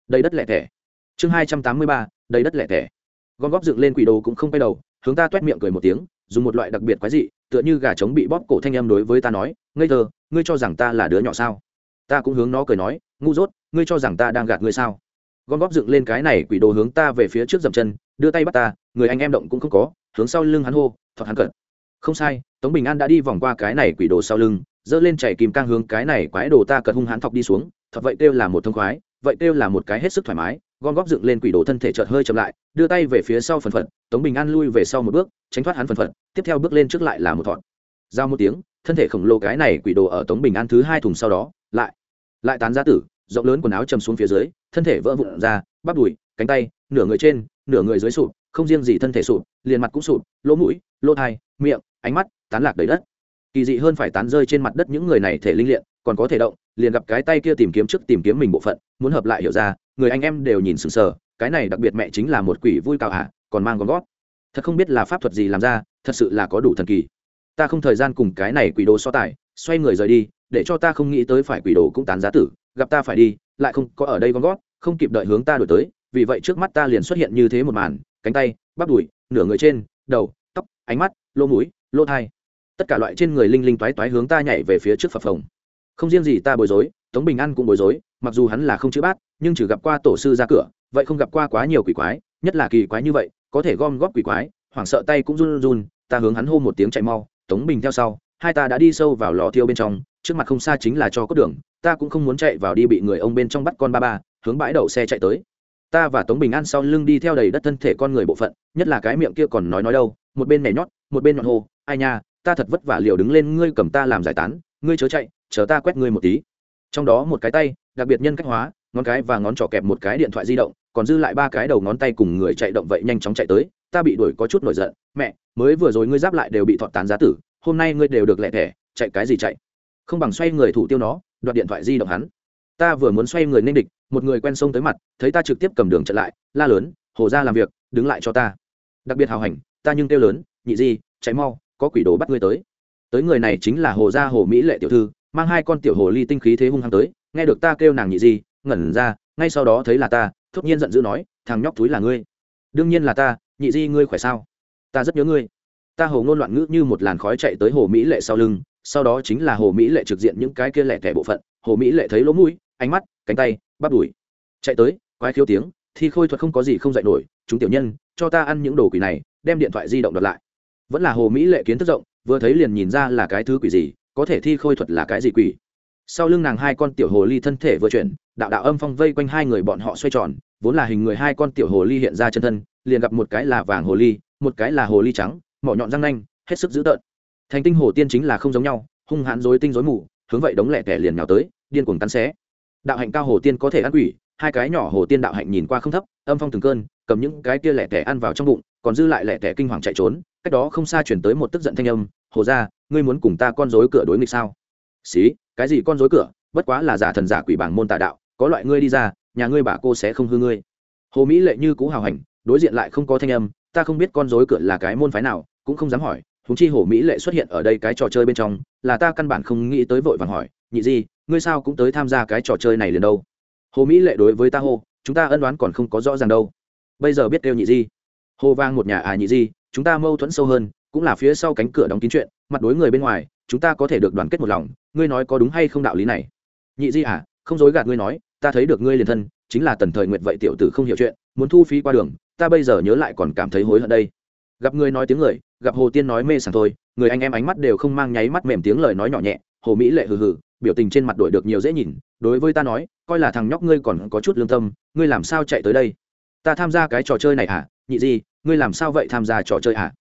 Đầy đất lẻ tẻ. Chương hai trăm tám mươi ba, đầy đất lẻ tẻ. Gom góp dựng lên quỷ đồ cũng không quay đầu, hướng ta t u é t miệng cười một tiếng, dùng một loại đặc biệt quái dị, tựa như gà trống bị bóp cổ thanh em đối với ta nói, ngây thơ, ngươi cho rằng ta là đứa nhỏ sao? Ta cũng hướng nó cười nói, ngu dốt, ngươi cho rằng ta đang gạt ngươi sao? Gom góp dựng lên cái này quỷ đồ hướng ta về phía trước dậm chân, đưa tay bắt ta người anh em động cũng không có, hướng sau lưng hắn hô thọt hắn cận không sai, tống bình an đã đi vòng qua cái này quỷ đồ sau lưng dỡ lên chảy kìm cang hướng cái này quái đồ ta cật hung hắn thọc đi xuống thật vậy kêu là một thông khoái, vậy kêu là một cái hết sức thoải mái, gom góp dựng lên quỷ đồ thân thể chợt hơi chậm lại, đưa tay về phía sau phần phật, tống bình an lui về sau một bước, tránh thoát hắn phần phật, tiếp theo bước lên trước lại là một thọn giao một tiếng, thân thể khổng lồ cái này quỷ đồ ở tống bình an thứ hai thùng sau đó, lại lại tán ra tử, rộng lớn quần áo chầm xuống phía dưới, thân thể vỡ vụn ra, bắp đùi cánh tay, nửa người trên, nửa người dưới sụp, không riêng gì thân thể sụp, liền mặt cũng sụp, lỗ mũi, lỗ thai, miệng, ánh mắt tán lạc đầy đất. Kỳ dị hơn phải tán rơi trên mặt đất những người này thể linh liện còn có thể động, liền gặp cái tay kia tìm kiếm trước tìm kiếm mình bộ phận, muốn hợp lại hiểu ra, người anh em đều nhìn sừng sờ, cái này đặc biệt mẹ chính là một quỷ vui cao hạ còn mang con gót. Thật không biết là pháp thuật gì làm ra, thật sự là có đủ thần kỳ. Ta không thời gian cùng cái này quỷ đồ so tài, xoay người rời đi, để cho ta không nghĩ tới phải quỷ đồ cũng tán giá tử, gặp ta phải đi, lại không có ở đây con gót, không kịp đợi hướng ta đổi tới vì vậy trước mắt ta liền xuất hiện như thế một màn, cánh tay, bắp đùi, nửa người trên, đầu, tóc, ánh mắt, lỗ mũi, lỗ thai. Tất cả loại trên người linh linh toái toái hướng ta nhảy về phía trước phập phồng. Không riêng gì ta bối rối, tống bình an cũng bối rối, mặc dù hắn là không chữ bát, nhưng chỉ gặp qua tổ sư ra cửa, vậy không gặp qua quá nhiều quỷ quái, nhất là kỳ quái như vậy, có thể gom góp quỷ quái, hoảng sợ tay cũng run run, ta hướng hắn hô một tiếng chạy mau, tống bình theo sau, hai ta đã đi sâu vào lò thiêu bên trong, trước mặt không xa chính là cho cốt đường, ta cũng không muốn chạy vào đi bị người ông bên trong bắt con ba ba, hướng bãi đậu xe chạy tới ta và tống bình an sau lưng đi theo đầy đất thân thể con người bộ phận, nhất là cái miệng kia còn nói nói đâu, một bên nhảy nhót, một bên nhọn hô, ai nha, ta thật vất vả liều đứng lên, ngươi cầm ta làm giải tán, ngươi chớ chạy, chờ ta quét ngươi một tí. Trong đó một cái tay, đặc biệt nhân cách hóa, ngón cái và ngón trỏ kẹp một cái điện thoại di động, còn dư lại ba cái đầu ngón tay cùng người chạy động vậy nhanh chóng chạy tới, ta bị đuổi có chút nổi giận, mẹ, mới vừa rồi ngươi giáp lại đều bị thọt tán giá tử, hôm nay ngươi đều được lẹ thẻ, chạy cái gì chạy? Không bằng xoay người thủ tiêu nó, đoạt điện thoại di động hắn ta vừa muốn xoay người nên địch, một người quen sông tới mặt, thấy ta trực tiếp cầm đường trận lại, la lớn, hồ ra làm việc, đứng lại cho ta. Đặc biệt hào hành, ta nhưng kêu lớn, nhị di, chạy mau, có quỷ đồ bắt ngươi tới. Tới người này chính là hồ gia hồ mỹ lệ tiểu thư, mang hai con tiểu hồ ly tinh khí thế hung hăng tới, nghe được ta kêu nàng nhị di, ngẩn ra, ngay sau đó thấy là ta, thốt nhiên giận dữ nói, thằng nhóc túi là ngươi. Đương nhiên là ta, nhị di ngươi khỏe sao? Ta rất nhớ ngươi. Ta hồ ngôn loạn ngữ như một làn khói chạy tới hồ mỹ lệ sau lưng, sau đó chính là hồ mỹ lệ trực diện những cái kia lẻ tẻ bộ phận. Hồ mỹ lệ thấy lỗ mũi ánh mắt, cánh tay, bắp đùi. Chạy tới, quái khiếu tiếng thì khôi thuật không có gì không dạy nổi, chúng tiểu nhân, cho ta ăn những đồ quỷ này, đem điện thoại di động đặt lại. Vẫn là hồ mỹ lệ kiến thức rộng, vừa thấy liền nhìn ra là cái thứ quỷ gì, có thể thi khôi thuật là cái gì quỷ. Sau lưng nàng hai con tiểu hồ ly thân thể vừa chuyển, đạo đạo âm phong vây quanh hai người bọn họ xoay tròn, vốn là hình người hai con tiểu hồ ly hiện ra chân thân, liền gặp một cái là vàng hồ ly, một cái là hồ ly trắng, mỏ nhọn răng nanh, hết sức dữ tợn. Thành tinh hồ tiên chính là không giống nhau, hung hãn dối tinh dối mù, hướng vậy đống lẹ tẻ liền nhào tới, điên cuồng cắn xé đạo hạnh cao hồ tiên có thể ăn quỷ, hai cái nhỏ hồ tiên đạo hạnh nhìn qua không thấp, âm phong từng cơn, cầm những cái kia lẻ tẻ ăn vào trong bụng, còn dư lại lẻ tẻ kinh hoàng chạy trốn, cách đó không xa chuyển tới một tức giận thanh âm, hồ ra ngươi muốn cùng ta con dối cửa đối nghịch sao? Xí, cái gì con dối cửa? Bất quá là giả thần giả quỷ bảng môn tà đạo, có loại ngươi đi ra, nhà ngươi bà cô sẽ không hư ngươi. Hồ mỹ lệ như cũ hào hành, đối diện lại không có thanh âm, ta không biết con dối cửa là cái môn phái nào, cũng không dám hỏi húng chi hồ mỹ lệ xuất hiện ở đây cái trò chơi bên trong, là ta căn bản không nghĩ tới vội vàng hỏi, nhị di ngươi sao cũng tới tham gia cái trò chơi này liền đâu? Hồ mỹ lệ đối với ta hô, chúng ta ân đoán còn không có rõ ràng đâu. Bây giờ biết kêu nhị di. Hồ vang một nhà à nhị di, chúng ta mâu thuẫn sâu hơn, cũng là phía sau cánh cửa đóng kín chuyện, mặt đối người bên ngoài, chúng ta có thể được đoàn kết một lòng, ngươi nói có đúng hay không đạo lý này? Nhị di à không dối gạt ngươi nói, ta thấy được ngươi liền thân, chính là tần thời nguyệt vậy tiểu tử không hiểu chuyện, muốn thu phí qua đường, ta bây giờ nhớ lại còn cảm thấy hối hận đây. Gặp ngươi nói tiếng người, gặp hồ tiên nói mê sảng thôi, người anh em ánh mắt đều không mang nháy mắt mềm tiếng lời nói nhỏ nhẹ, hồ mỹ lệ hừ hừ biểu tình trên mặt đổi được nhiều dễ nhìn, đối với ta nói, coi là thằng nhóc ngươi còn có chút lương tâm, ngươi làm sao chạy tới đây? Ta tham gia cái trò chơi này à nhị gì, ngươi làm sao vậy tham gia trò chơi à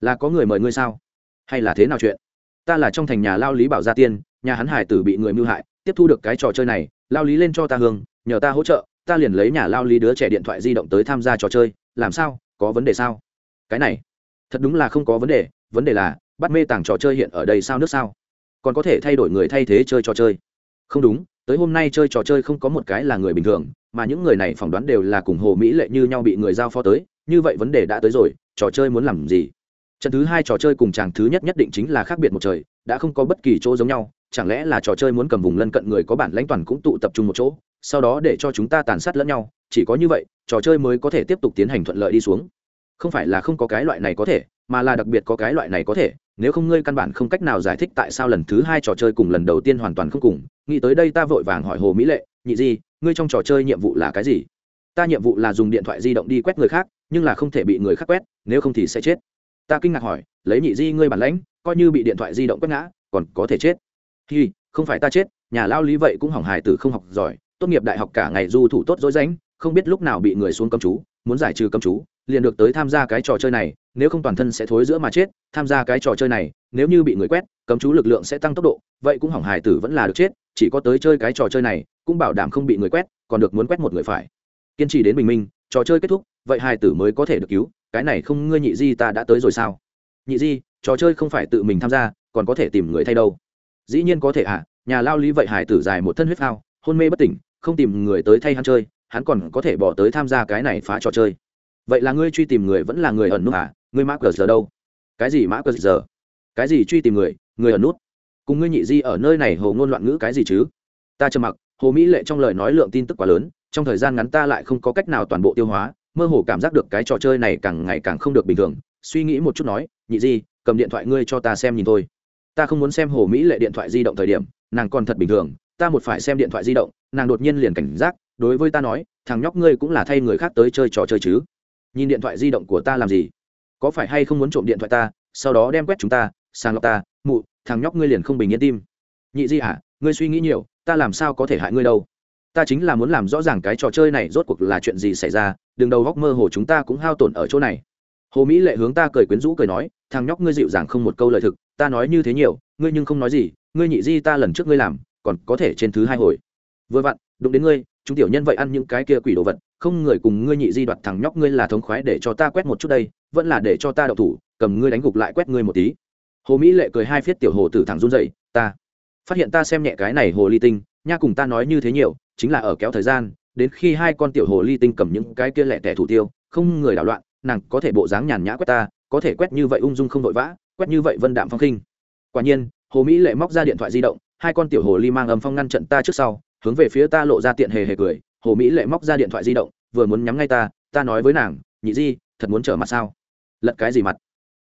là có người mời ngươi sao? Hay là thế nào chuyện? Ta là trong thành nhà lao lý bảo gia tiên, nhà hắn hải tử bị người mưu hại, tiếp thu được cái trò chơi này, lao lý lên cho ta hương, nhờ ta hỗ trợ, ta liền lấy nhà lao lý đứa trẻ điện thoại di động tới tham gia trò chơi, làm sao? Có vấn đề sao? Cái này, thật đúng là không có vấn đề vấn đề là, bắt mê tàng trò chơi hiện ở đây sao nước sao? Còn có thể thay đổi người thay thế chơi trò chơi. Không đúng, tới hôm nay chơi trò chơi không có một cái là người bình thường, mà những người này phỏng đoán đều là cùng hồ mỹ lệ như nhau bị người giao phó tới, như vậy vấn đề đã tới rồi, trò chơi muốn làm gì? Trận thứ hai trò chơi cùng chàng thứ nhất nhất định chính là khác biệt một trời, đã không có bất kỳ chỗ giống nhau, chẳng lẽ là trò chơi muốn cầm vùng lân cận người có bản lãnh toàn cũng tụ tập trung một chỗ, sau đó để cho chúng ta tàn sát lẫn nhau, chỉ có như vậy, trò chơi mới có thể tiếp tục tiến hành thuận lợi đi xuống. Không phải là không có cái loại này có thể, mà là đặc biệt có cái loại này có thể nếu không ngươi căn bản không cách nào giải thích tại sao lần thứ hai trò chơi cùng lần đầu tiên hoàn toàn không cùng, nghĩ tới đây ta vội vàng hỏi hồ mỹ lệ, nhị di, ngươi trong trò chơi nhiệm vụ là cái gì? Ta nhiệm vụ là dùng điện thoại di động đi quét người khác, nhưng là không thể bị người khác quét, nếu không thì sẽ chết. Ta kinh ngạc hỏi, lấy nhị di ngươi bản lãnh, coi như bị điện thoại di động quét ngã, còn có thể chết? Hi, không phải ta chết, nhà lao lý vậy cũng hỏng hài tử không học giỏi, tốt nghiệp đại học cả ngày du thủ tốt dối rãnh, không biết lúc nào bị người xuống cầm chú, muốn giải trừ cầm chú liền được tới tham gia cái trò chơi này nếu không toàn thân sẽ thối giữa mà chết tham gia cái trò chơi này nếu như bị người quét cấm chú lực lượng sẽ tăng tốc độ vậy cũng hỏng hài tử vẫn là được chết chỉ có tới chơi cái trò chơi này cũng bảo đảm không bị người quét còn được muốn quét một người phải. Kiên trì đến bình minh trò chơi kết thúc vậy hài tử mới có thể được cứu cái này không ngươi nhị di ta đã tới rồi sao? Nhị di trò chơi không phải tự mình tham gia còn có thể tìm người thay đâu. Dĩ nhiên có thể ạ à, nhà lao lý vậy hải tử dài một thân huyết phao hôn mê bất tỉnh không tìm người tới thay hắn chơi hắn còn có thể bỏ tới tham gia cái này phá trò chơi vậy là ngươi truy tìm người vẫn là người ẩn nút à? Ngươi mã cờ giờ đâu? Cái gì mã cờ giờ? Cái gì truy tìm người? Người ẩn nút? Cùng ngươi nhị di ở nơi này hồ ngôn loạn ngữ cái gì chứ? Ta trầm mặc, hồ mỹ lệ trong lời nói lượng tin tức quá lớn, trong thời gian ngắn ta lại không có cách nào toàn bộ tiêu hóa, mơ hồ cảm giác được cái trò chơi này càng ngày càng không được bình thường. Suy nghĩ một chút nói, nhị di, cầm điện thoại ngươi cho ta xem nhìn thôi. Ta không muốn xem hồ mỹ lệ điện thoại di động thời điểm, nàng còn thật bình thường, ta một phải xem điện thoại di động, nàng đột nhiên liền cảnh giác, đối với ta nói, thằng nhóc ngươi cũng là thay người khác tới chơi trò chơi chứ nhìn điện thoại di động của ta làm gì? Có phải hay không muốn trộm điện thoại ta? Sau đó đem quét chúng ta, sàng lọc ta. Mụ, thằng nhóc ngươi liền không bình yên tim. Nhị di hả? Ngươi suy nghĩ nhiều, ta làm sao có thể hại ngươi đâu? Ta chính là muốn làm rõ ràng cái trò chơi này rốt cuộc là chuyện gì xảy ra. Đừng đầu góc mơ hồ, chúng ta cũng hao tổn ở chỗ này. Hồ mỹ lệ hướng ta cười quyến rũ cười nói, thằng nhóc ngươi dịu dàng không một câu lời thực, ta nói như thế nhiều, ngươi nhưng không nói gì. Ngươi nhị di ta lần trước ngươi làm, còn có thể trên thứ hai hồi. Vừa vặn, đụng đến ngươi, chúng tiểu nhân vậy ăn những cái kia quỷ đồ vật không người cùng ngươi nhị di đoạt thằng nhóc ngươi là thống khoái để cho ta quét một chút đây, vẫn là để cho ta đậu thủ, cầm ngươi đánh gục lại quét ngươi một tí. Hồ mỹ lệ cười hai phiết tiểu hồ tử thẳng run dậy ta phát hiện ta xem nhẹ cái này hồ ly tinh, nha cùng ta nói như thế nhiều, chính là ở kéo thời gian, đến khi hai con tiểu hồ ly tinh cầm những cái kia lẹ tẻ thủ tiêu, không người đảo loạn, nàng có thể bộ dáng nhàn nhã quét ta, có thể quét như vậy ung dung không vội vã, quét như vậy vân đạm phong khinh. Quả nhiên, hồ mỹ lệ móc ra điện thoại di động, hai con tiểu hồ ly mang âm phong ngăn trận ta trước sau, hướng về phía ta lộ ra tiện hề hề cười hồ mỹ lệ móc ra điện thoại di động, vừa muốn nhắm ngay ta ta nói với nàng, nhị di, thật muốn trở mặt sao? Lật cái gì mặt?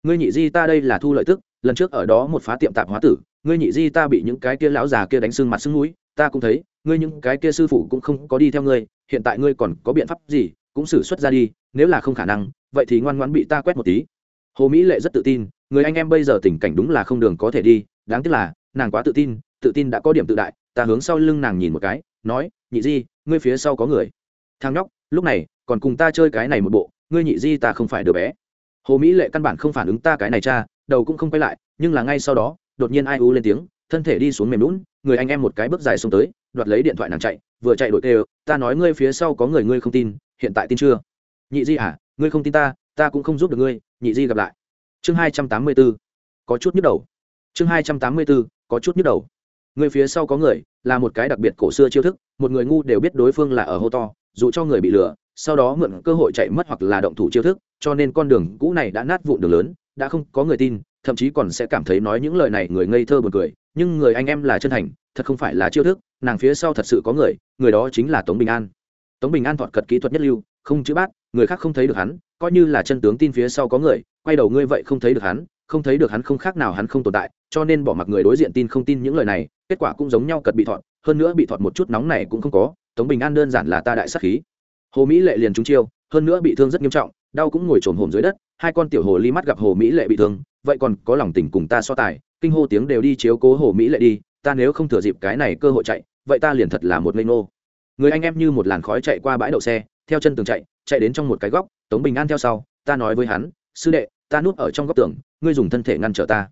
Ngươi nhị di ta đây là thu lợi tức, lần trước ở đó một phá tiệm tạp hóa tử, ngươi nhị di ta bị những cái kia lão già kia đánh sưng mặt sưng núi ta cũng thấy, ngươi những cái kia sư phụ cũng không có đi theo ngươi, hiện tại ngươi còn có biện pháp gì, cũng xử xuất ra đi, nếu là không khả năng, vậy thì ngoan ngoãn bị ta quét một tí. Hồ mỹ lệ rất tự tin, người anh em bây giờ tình cảnh đúng là không đường có thể đi, đáng tiếc là, nàng quá tự tin tự tin đã có điểm tự đại, ta hướng sau lưng nàng nhìn một cái, nói, nhị di ngươi phía sau có người. Thang nhóc, lúc này, còn cùng ta chơi cái này một bộ, ngươi nhị di ta không phải đứa bé. Hồ mỹ lệ căn bản không phản ứng ta cái này cha, đầu cũng không quay lại, nhưng là ngay sau đó, đột nhiên ai u lên tiếng, thân thể đi xuống mềm lún, người anh em một cái bước dài xuống tới, đoạt lấy điện thoại nàng chạy, vừa chạy đội kêu, ta nói ngươi phía sau có người ngươi không tin, hiện tại tin chưa? Nhị di à ngươi không tin ta ta cũng không giúp được ngươi, nhị di gặp lại. Chương hai trăm tám mươi b ố có chút nhức đầu. Chương hai trăm tám mươi b ố có chút nhức đầu. Người phía sau có người, là một cái đặc biệt cổ xưa chiêu thức một người ngu đều biết đối phương là ở hô to, dù cho người bị lừa, sau đó mượn cơ hội chạy mất hoặc là động thủ chiêu thức, cho nên con đường cũ này đã nát vụn đường lớn, đã không có người tin, thậm chí còn sẽ cảm thấy nói những lời này người ngây thơ buồn cười, nhưng người anh em là chân thành, thật không phải là chiêu thức, nàng phía sau thật sự có người người đó chính là tống bình an. Tống bình an thọt cật kỹ thuật nhất lưu, không chữ bát, người khác không thấy được hắn, coi như là chân tướng tin phía sau có người, quay đầu ngươi vậy không thấy được hắn không thấy được hắn không khác nào hắn không tồn tại, cho nên bỏ mặc người đối diện tin không tin những lời này, kết quả cũng giống nhau cật bị thọt, hơn nữa bị thọt một chút nóng này cũng không có, tống bình an đơn giản là ta đại sắc khí. Hồ mỹ lệ liền trúng chiêu, hơn nữa bị thương rất nghiêm trọng, đau cũng ngồi trồn hổm dưới đất, hai con tiểu hồ ly mắt gặp hồ mỹ lệ bị thương, vậy còn có lòng tình cùng ta so tài, kinh hô tiếng đều đi chiếu cố hồ mỹ lệ đi, ta nếu không thừa dịp cái này cơ hội chạy, vậy ta liền thật là một ngây nô người anh em như một làn khói chạy qua bãi đậu xe, theo chân tường chạy chạy đến trong một cái góc, tống bình an theo sau, ta nói với hắn, sư đệ ta núp ở trong góc tường, ngươi dùng thân thể ngăn trở ta.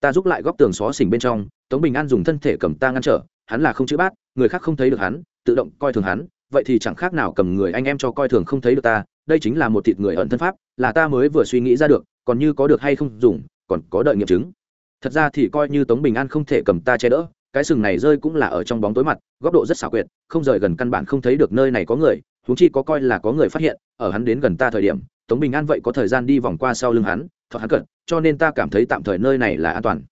Ta giúp lại góc tường xó xỉnh bên trong, tống bình an dùng thân thể cầm ta ngăn trở, hắn là không chữ bát, người khác không thấy được hắn, tự động coi thường hắn, vậy thì chẳng khác nào cầm người anh em cho coi thường không thấy được ta, đây chính là một thịt người ẩn thân pháp, là ta mới vừa suy nghĩ ra được, còn như có được hay không dùng, còn có đợi nghiệm chứng. Thật ra thì coi như tống bình an không thể cầm ta che đỡ, cái sừng này rơi cũng là ở trong bóng tối mặt, góc độ rất xảo quyệt, không rời gần căn bản không thấy được nơi này có người, huống chi có coi là có người phát hiện, ở hắn đến gần ta thời điểm tống bình an vậy có thời gian đi vòng qua sau lưng hắn, thọ hắn cận cho nên ta cảm thấy tạm thời nơi này là an toàn.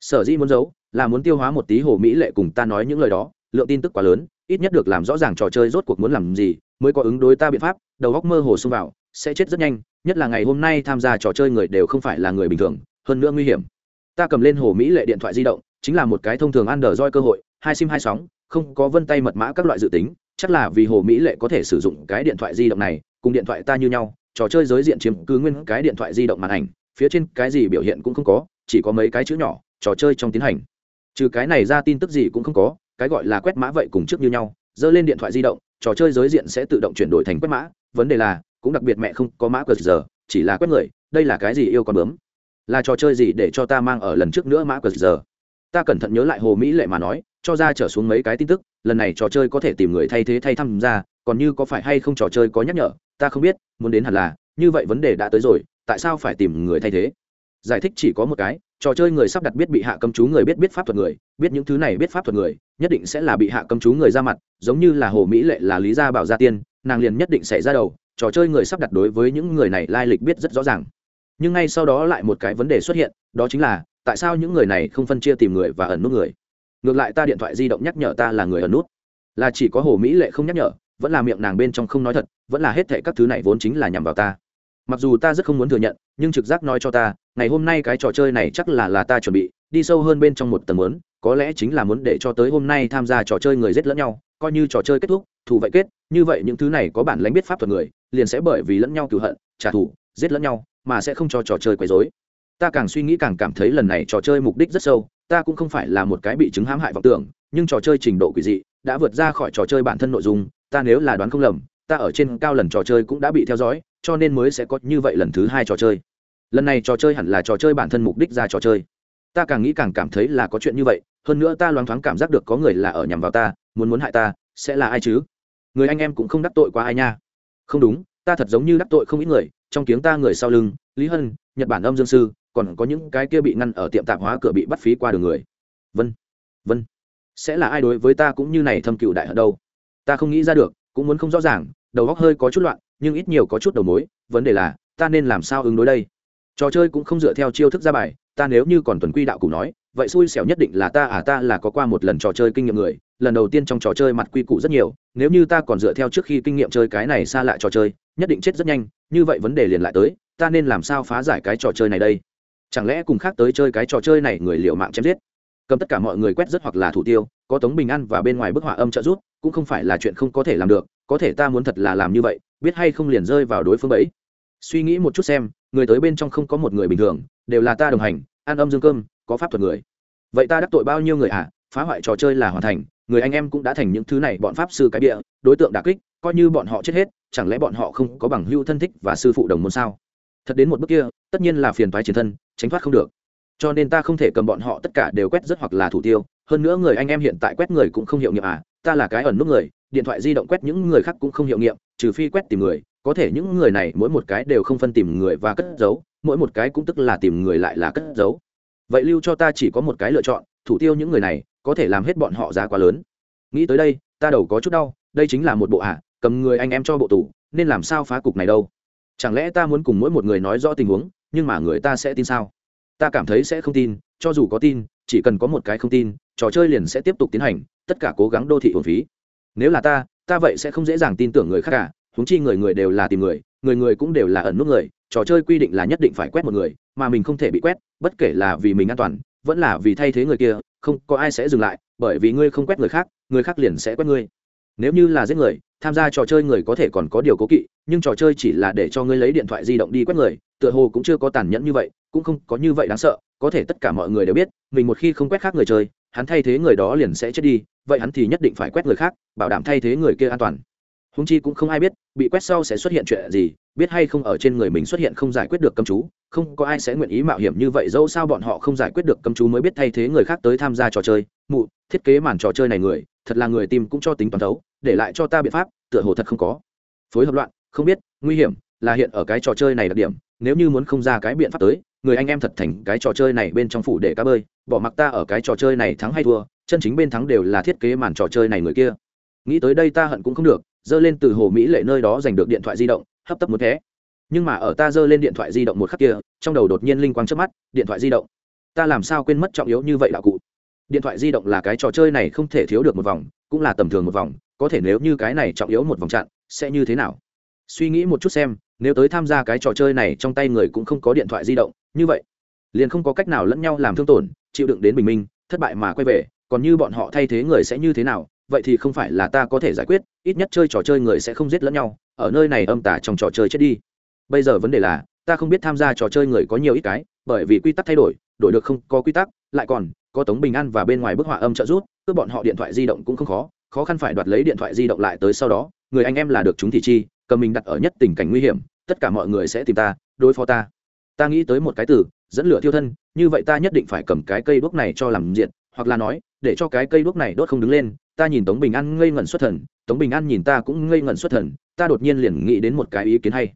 Sở dĩ muốn giấu, là muốn tiêu hóa một tí hồ mỹ lệ cùng ta nói những lời đó, lượng tin tức quá lớn, ít nhất được làm rõ ràng trò chơi rốt cuộc muốn làm gì, mới có ứng đối ta biện pháp, đầu góc mơ hồ xông vào, sẽ chết rất nhanh, nhất là ngày hôm nay tham gia trò chơi người đều không phải là người bình thường, hơn nữa nguy hiểm. Ta cầm lên hồ mỹ lệ điện thoại di động, chính là một cái thông thường ăn đờ roi cơ hội, hai sim hai sóng, không có vân tay mật mã các loại dự tính, chắc là vì hồ mỹ lệ có thể sử dụng cái điện thoại di động này, cùng điện thoại ta như nhau trò chơi giới diện chiếm cứ nguyên cái điện thoại di động màn ảnh, phía trên cái gì biểu hiện cũng không có, chỉ có mấy cái chữ nhỏ, trò chơi trong tiến hành. Trừ cái này ra tin tức gì cũng không có, cái gọi là quét mã vậy cùng trước như nhau, dơ lên điện thoại di động, trò chơi giới diện sẽ tự động chuyển đổi thành quét mã, vấn đề là, cũng đặc biệt mẹ không có mã qr giờ, chỉ là quét người, đây là cái gì yêu con bướm? Là trò chơi gì để cho ta mang ở lần trước nữa mã qr giờ? Ta cẩn thận nhớ lại hồ mỹ lệ mà nói, cho ra trở xuống mấy cái tin tức, lần này trò chơi có thể tìm người thay thế thay tham gia, còn như có phải hay không trò chơi có nhắc nhở ta không biết, muốn đến hẳn là, như vậy vấn đề đã tới rồi, tại sao phải tìm người thay thế? Giải thích chỉ có một cái, trò chơi người sắp đặt biết bị hạ cấm chú người biết biết pháp thuật người, biết những thứ này biết pháp thuật người, nhất định sẽ là bị hạ cấm chú người ra mặt, giống như là hồ mỹ lệ là lý gia bảo gia tiên, nàng liền nhất định sẽ ra đầu, trò chơi người sắp đặt đối với những người này lai lịch biết rất rõ ràng. Nhưng ngay sau đó lại một cái vấn đề xuất hiện, đó chính là, tại sao những người này không phân chia tìm người và ẩn nút người? Ngược lại ta điện thoại di động nhắc nhở ta là người ẩn nút. Là chỉ có hồ mỹ lệ không nhắc nhở vẫn là miệng nàng bên trong không nói thật, vẫn là hết thệ các thứ này vốn chính là nhằm vào ta. Mặc dù ta rất không muốn thừa nhận, nhưng trực giác nói cho ta, ngày hôm nay cái trò chơi này chắc là là ta chuẩn bị, đi sâu hơn bên trong một tầng muốn, có lẽ chính là muốn để cho tới hôm nay tham gia trò chơi người giết lẫn nhau, coi như trò chơi kết thúc, thù vậy kết, như vậy những thứ này có bản lãnh biết pháp thuật người, liền sẽ bởi vì lẫn nhau cựu hận, trả thù, giết lẫn nhau, mà sẽ không cho trò chơi quấy dối ta càng suy nghĩ càng cảm thấy lần này trò chơi mục đích rất sâu, ta cũng không phải là một cái bị chứng hãm hại vọng tưởng, nhưng trò chơi trình độ quỷ dị đã vượt ra khỏi trò chơi bản thân nội dung, ta nếu là đoán không lầm, ta ở trên cao lần trò chơi cũng đã bị theo dõi, cho nên mới sẽ có như vậy lần thứ hai trò chơi. Lần này trò chơi hẳn là trò chơi bản thân mục đích ra trò chơi. Ta càng nghĩ càng cảm thấy là có chuyện như vậy, hơn nữa ta loáng thoáng cảm giác được có người là ở nhằm vào ta, muốn muốn hại ta, sẽ là ai chứ? Người anh em cũng không đắc tội qua ai nha. Không đúng, ta thật giống như đắc tội không ít người, trong tiếng ta người sau lưng, lý hân, nhật bản âm dương sư, còn có những cái kia bị ngăn ở tiệm tạp hóa cửa bị bắt phí qua đường người. Vân vân sẽ là ai đối với ta cũng như này thâm cựu đại hận đâu. Ta không nghĩ ra được, cũng muốn không rõ ràng, đầu óc hơi có chút loạn, nhưng ít nhiều có chút đầu mối, vấn đề là, ta nên làm sao ứng đối đây? Trò chơi cũng không dựa theo chiêu thức ra bài, ta nếu như còn tuần quy đạo cụ nói, vậy xui xẻo nhất định là ta à ta là có qua một lần trò chơi kinh nghiệm người, lần đầu tiên trong trò chơi mặt quy củ rất nhiều, nếu như ta còn dựa theo trước khi kinh nghiệm chơi cái này xa lại trò chơi, nhất định chết rất nhanh, như vậy vấn đề liền lại tới, ta nên làm sao phá giải cái trò chơi này đây? Chẳng lẽ cùng khác tới chơi cái trò chơi này người liệu mạng chém giết? Cầm tất cả mọi người quét rất hoặc là thủ tiêu, có tống bình an và bên ngoài bức họa âm trợ rút cũng không phải là chuyện không có thể làm được, có thể ta muốn thật là làm như vậy, biết hay không liền rơi vào đối phương bẫy. Suy nghĩ một chút xem, người tới bên trong không có một người bình thường, đều là ta đồng hành, ăn âm dương cơm, có pháp thuật người. Vậy ta đắc tội bao nhiêu người ạ à? phá hoại trò chơi là hoàn thành, người anh em cũng đã thành những thứ này, bọn pháp sư cái địa, đối tượng đà kích, coi như bọn họ chết hết, chẳng lẽ bọn họ không có bằng hưu thân thích và sư phụ đồng môn sao? Thật đến một bước kia, tất nhiên là phiền toái chiến thân, tránh thoát không được cho nên ta không thể cầm bọn họ tất cả đều quét rất hoặc là thủ tiêu. Hơn nữa người anh em hiện tại quét người cũng không hiệu nghiệm à. Ta là cái ẩn nút người điện thoại di động quét những người khác cũng không hiệu nghiệm trừ phi quét tìm người. Có thể những người này mỗi một cái đều không phân tìm người và cất giấu mỗi một cái cũng tức là tìm người lại là cất giấu. Vậy lưu cho ta chỉ có một cái lựa chọn thủ tiêu những người này có thể làm hết bọn họ giá quá lớn. Nghĩ tới đây ta đầu có chút đau đây chính là một bộ ạ à, cầm người anh em cho bộ tủ nên làm sao phá cục này đâu? Chẳng lẽ ta muốn cùng mỗi một người nói rõ tình huống nhưng mà người ta sẽ tin sao? Ta cảm thấy sẽ không tin, cho dù có tin, chỉ cần có một cái không tin, trò chơi liền sẽ tiếp tục tiến hành, tất cả cố gắng đô thị hồn phí. Nếu là ta ta vậy sẽ không dễ dàng tin tưởng người khác cả húng chi người người đều là tìm người người người cũng đều là ẩn nút người, trò chơi quy định là nhất định phải quét một người, mà mình không thể bị quét, bất kể là vì mình an toàn, vẫn là vì thay thế người kia, không có ai sẽ dừng lại, bởi vì ngươi không quét người khác người khác liền sẽ quét ngươi nếu như là giết người, tham gia trò chơi người có thể còn có điều cố kỵ, nhưng trò chơi chỉ là để cho ngươi lấy điện thoại di động đi quét người, tựa hồ cũng chưa có tàn nhẫn như vậy, cũng không có như vậy đáng sợ, có thể tất cả mọi người đều biết, mình một khi không quét khác người chơi, hắn thay thế người đó liền sẽ chết đi, vậy hắn thì nhất định phải quét người khác, bảo đảm thay thế người kia an toàn. Húng chi cũng không ai biết, bị quét sau sẽ xuất hiện chuyện gì, biết hay không ở trên người mình xuất hiện không giải quyết được cấm chú, không có ai sẽ nguyện ý mạo hiểm như vậy, dẫu sao bọn họ không giải quyết được cấm chú mới biết thay thế người khác tới tham gia trò chơi, mụ, thiết kế màn trò chơi này người, thật là người tìm cũng cho tính toàn thấu để lại cho ta biện pháp, tựa hồ thật không có. Phối hợp loạn, không biết, nguy hiểm, là hiện ở cái trò chơi này đặc điểm, nếu như muốn không ra cái biện pháp tới, người anh em thật thành cái trò chơi này bên trong phủ để cá bơi, bỏ mặc ta ở cái trò chơi này thắng hay thua, chân chính bên thắng đều là thiết kế màn trò chơi này người kia. Nghĩ tới đây ta hận cũng không được dơ lên từ hồ mỹ lệ nơi đó giành được điện thoại di động, hấp tấp một thế. Nhưng mà ở ta dơ lên điện thoại di động một khắc kia, trong đầu đột nhiên linh quang trước mắt, điện thoại di động. Ta làm sao quên mất trọng yếu như vậy đạo cụ? Điện thoại di động là cái trò chơi này không thể thiếu được một vòng, cũng là tầm thường một vòng có thể nếu như cái này trọng yếu một vòng chặn, sẽ như thế nào? Suy nghĩ một chút xem, nếu tới tham gia cái trò chơi này trong tay người cũng không có điện thoại di động, như vậy, liền không có cách nào lẫn nhau làm thương tổn, chịu đựng đến bình minh, thất bại mà quay về, còn như bọn họ thay thế người sẽ như thế nào, vậy thì không phải là ta có thể giải quyết, ít nhất chơi trò chơi người sẽ không giết lẫn nhau, ở nơi này âm tả trong trò chơi chết đi. Bây giờ vấn đề là, ta không biết tham gia trò chơi người có nhiều ít cái, bởi vì quy tắc thay đổi đổi được không có quy tắc, lại còn có tống bình an và bên ngoài bức họa âm trợ rút cứ bọn họ điện thoại di động cũng không khó khó khăn phải đoạt lấy điện thoại di động lại tới sau đó, người anh em là được chúng thì chi, cầm mình đặt ở nhất tình cảnh nguy hiểm, tất cả mọi người sẽ tìm ta, đối phó ta. Ta nghĩ tới một cái từ, dẫn lửa thiêu thân, như vậy ta nhất định phải cầm cái cây đuốc này cho làm diện, hoặc là nói, để cho cái cây đuốc này đốt không đứng lên, ta nhìn tống bình an ngây ngẩn xuất thần, tống bình an nhìn ta cũng ngây ngẩn xuất thần, ta đột nhiên liền nghĩ đến một cái ý kiến hay.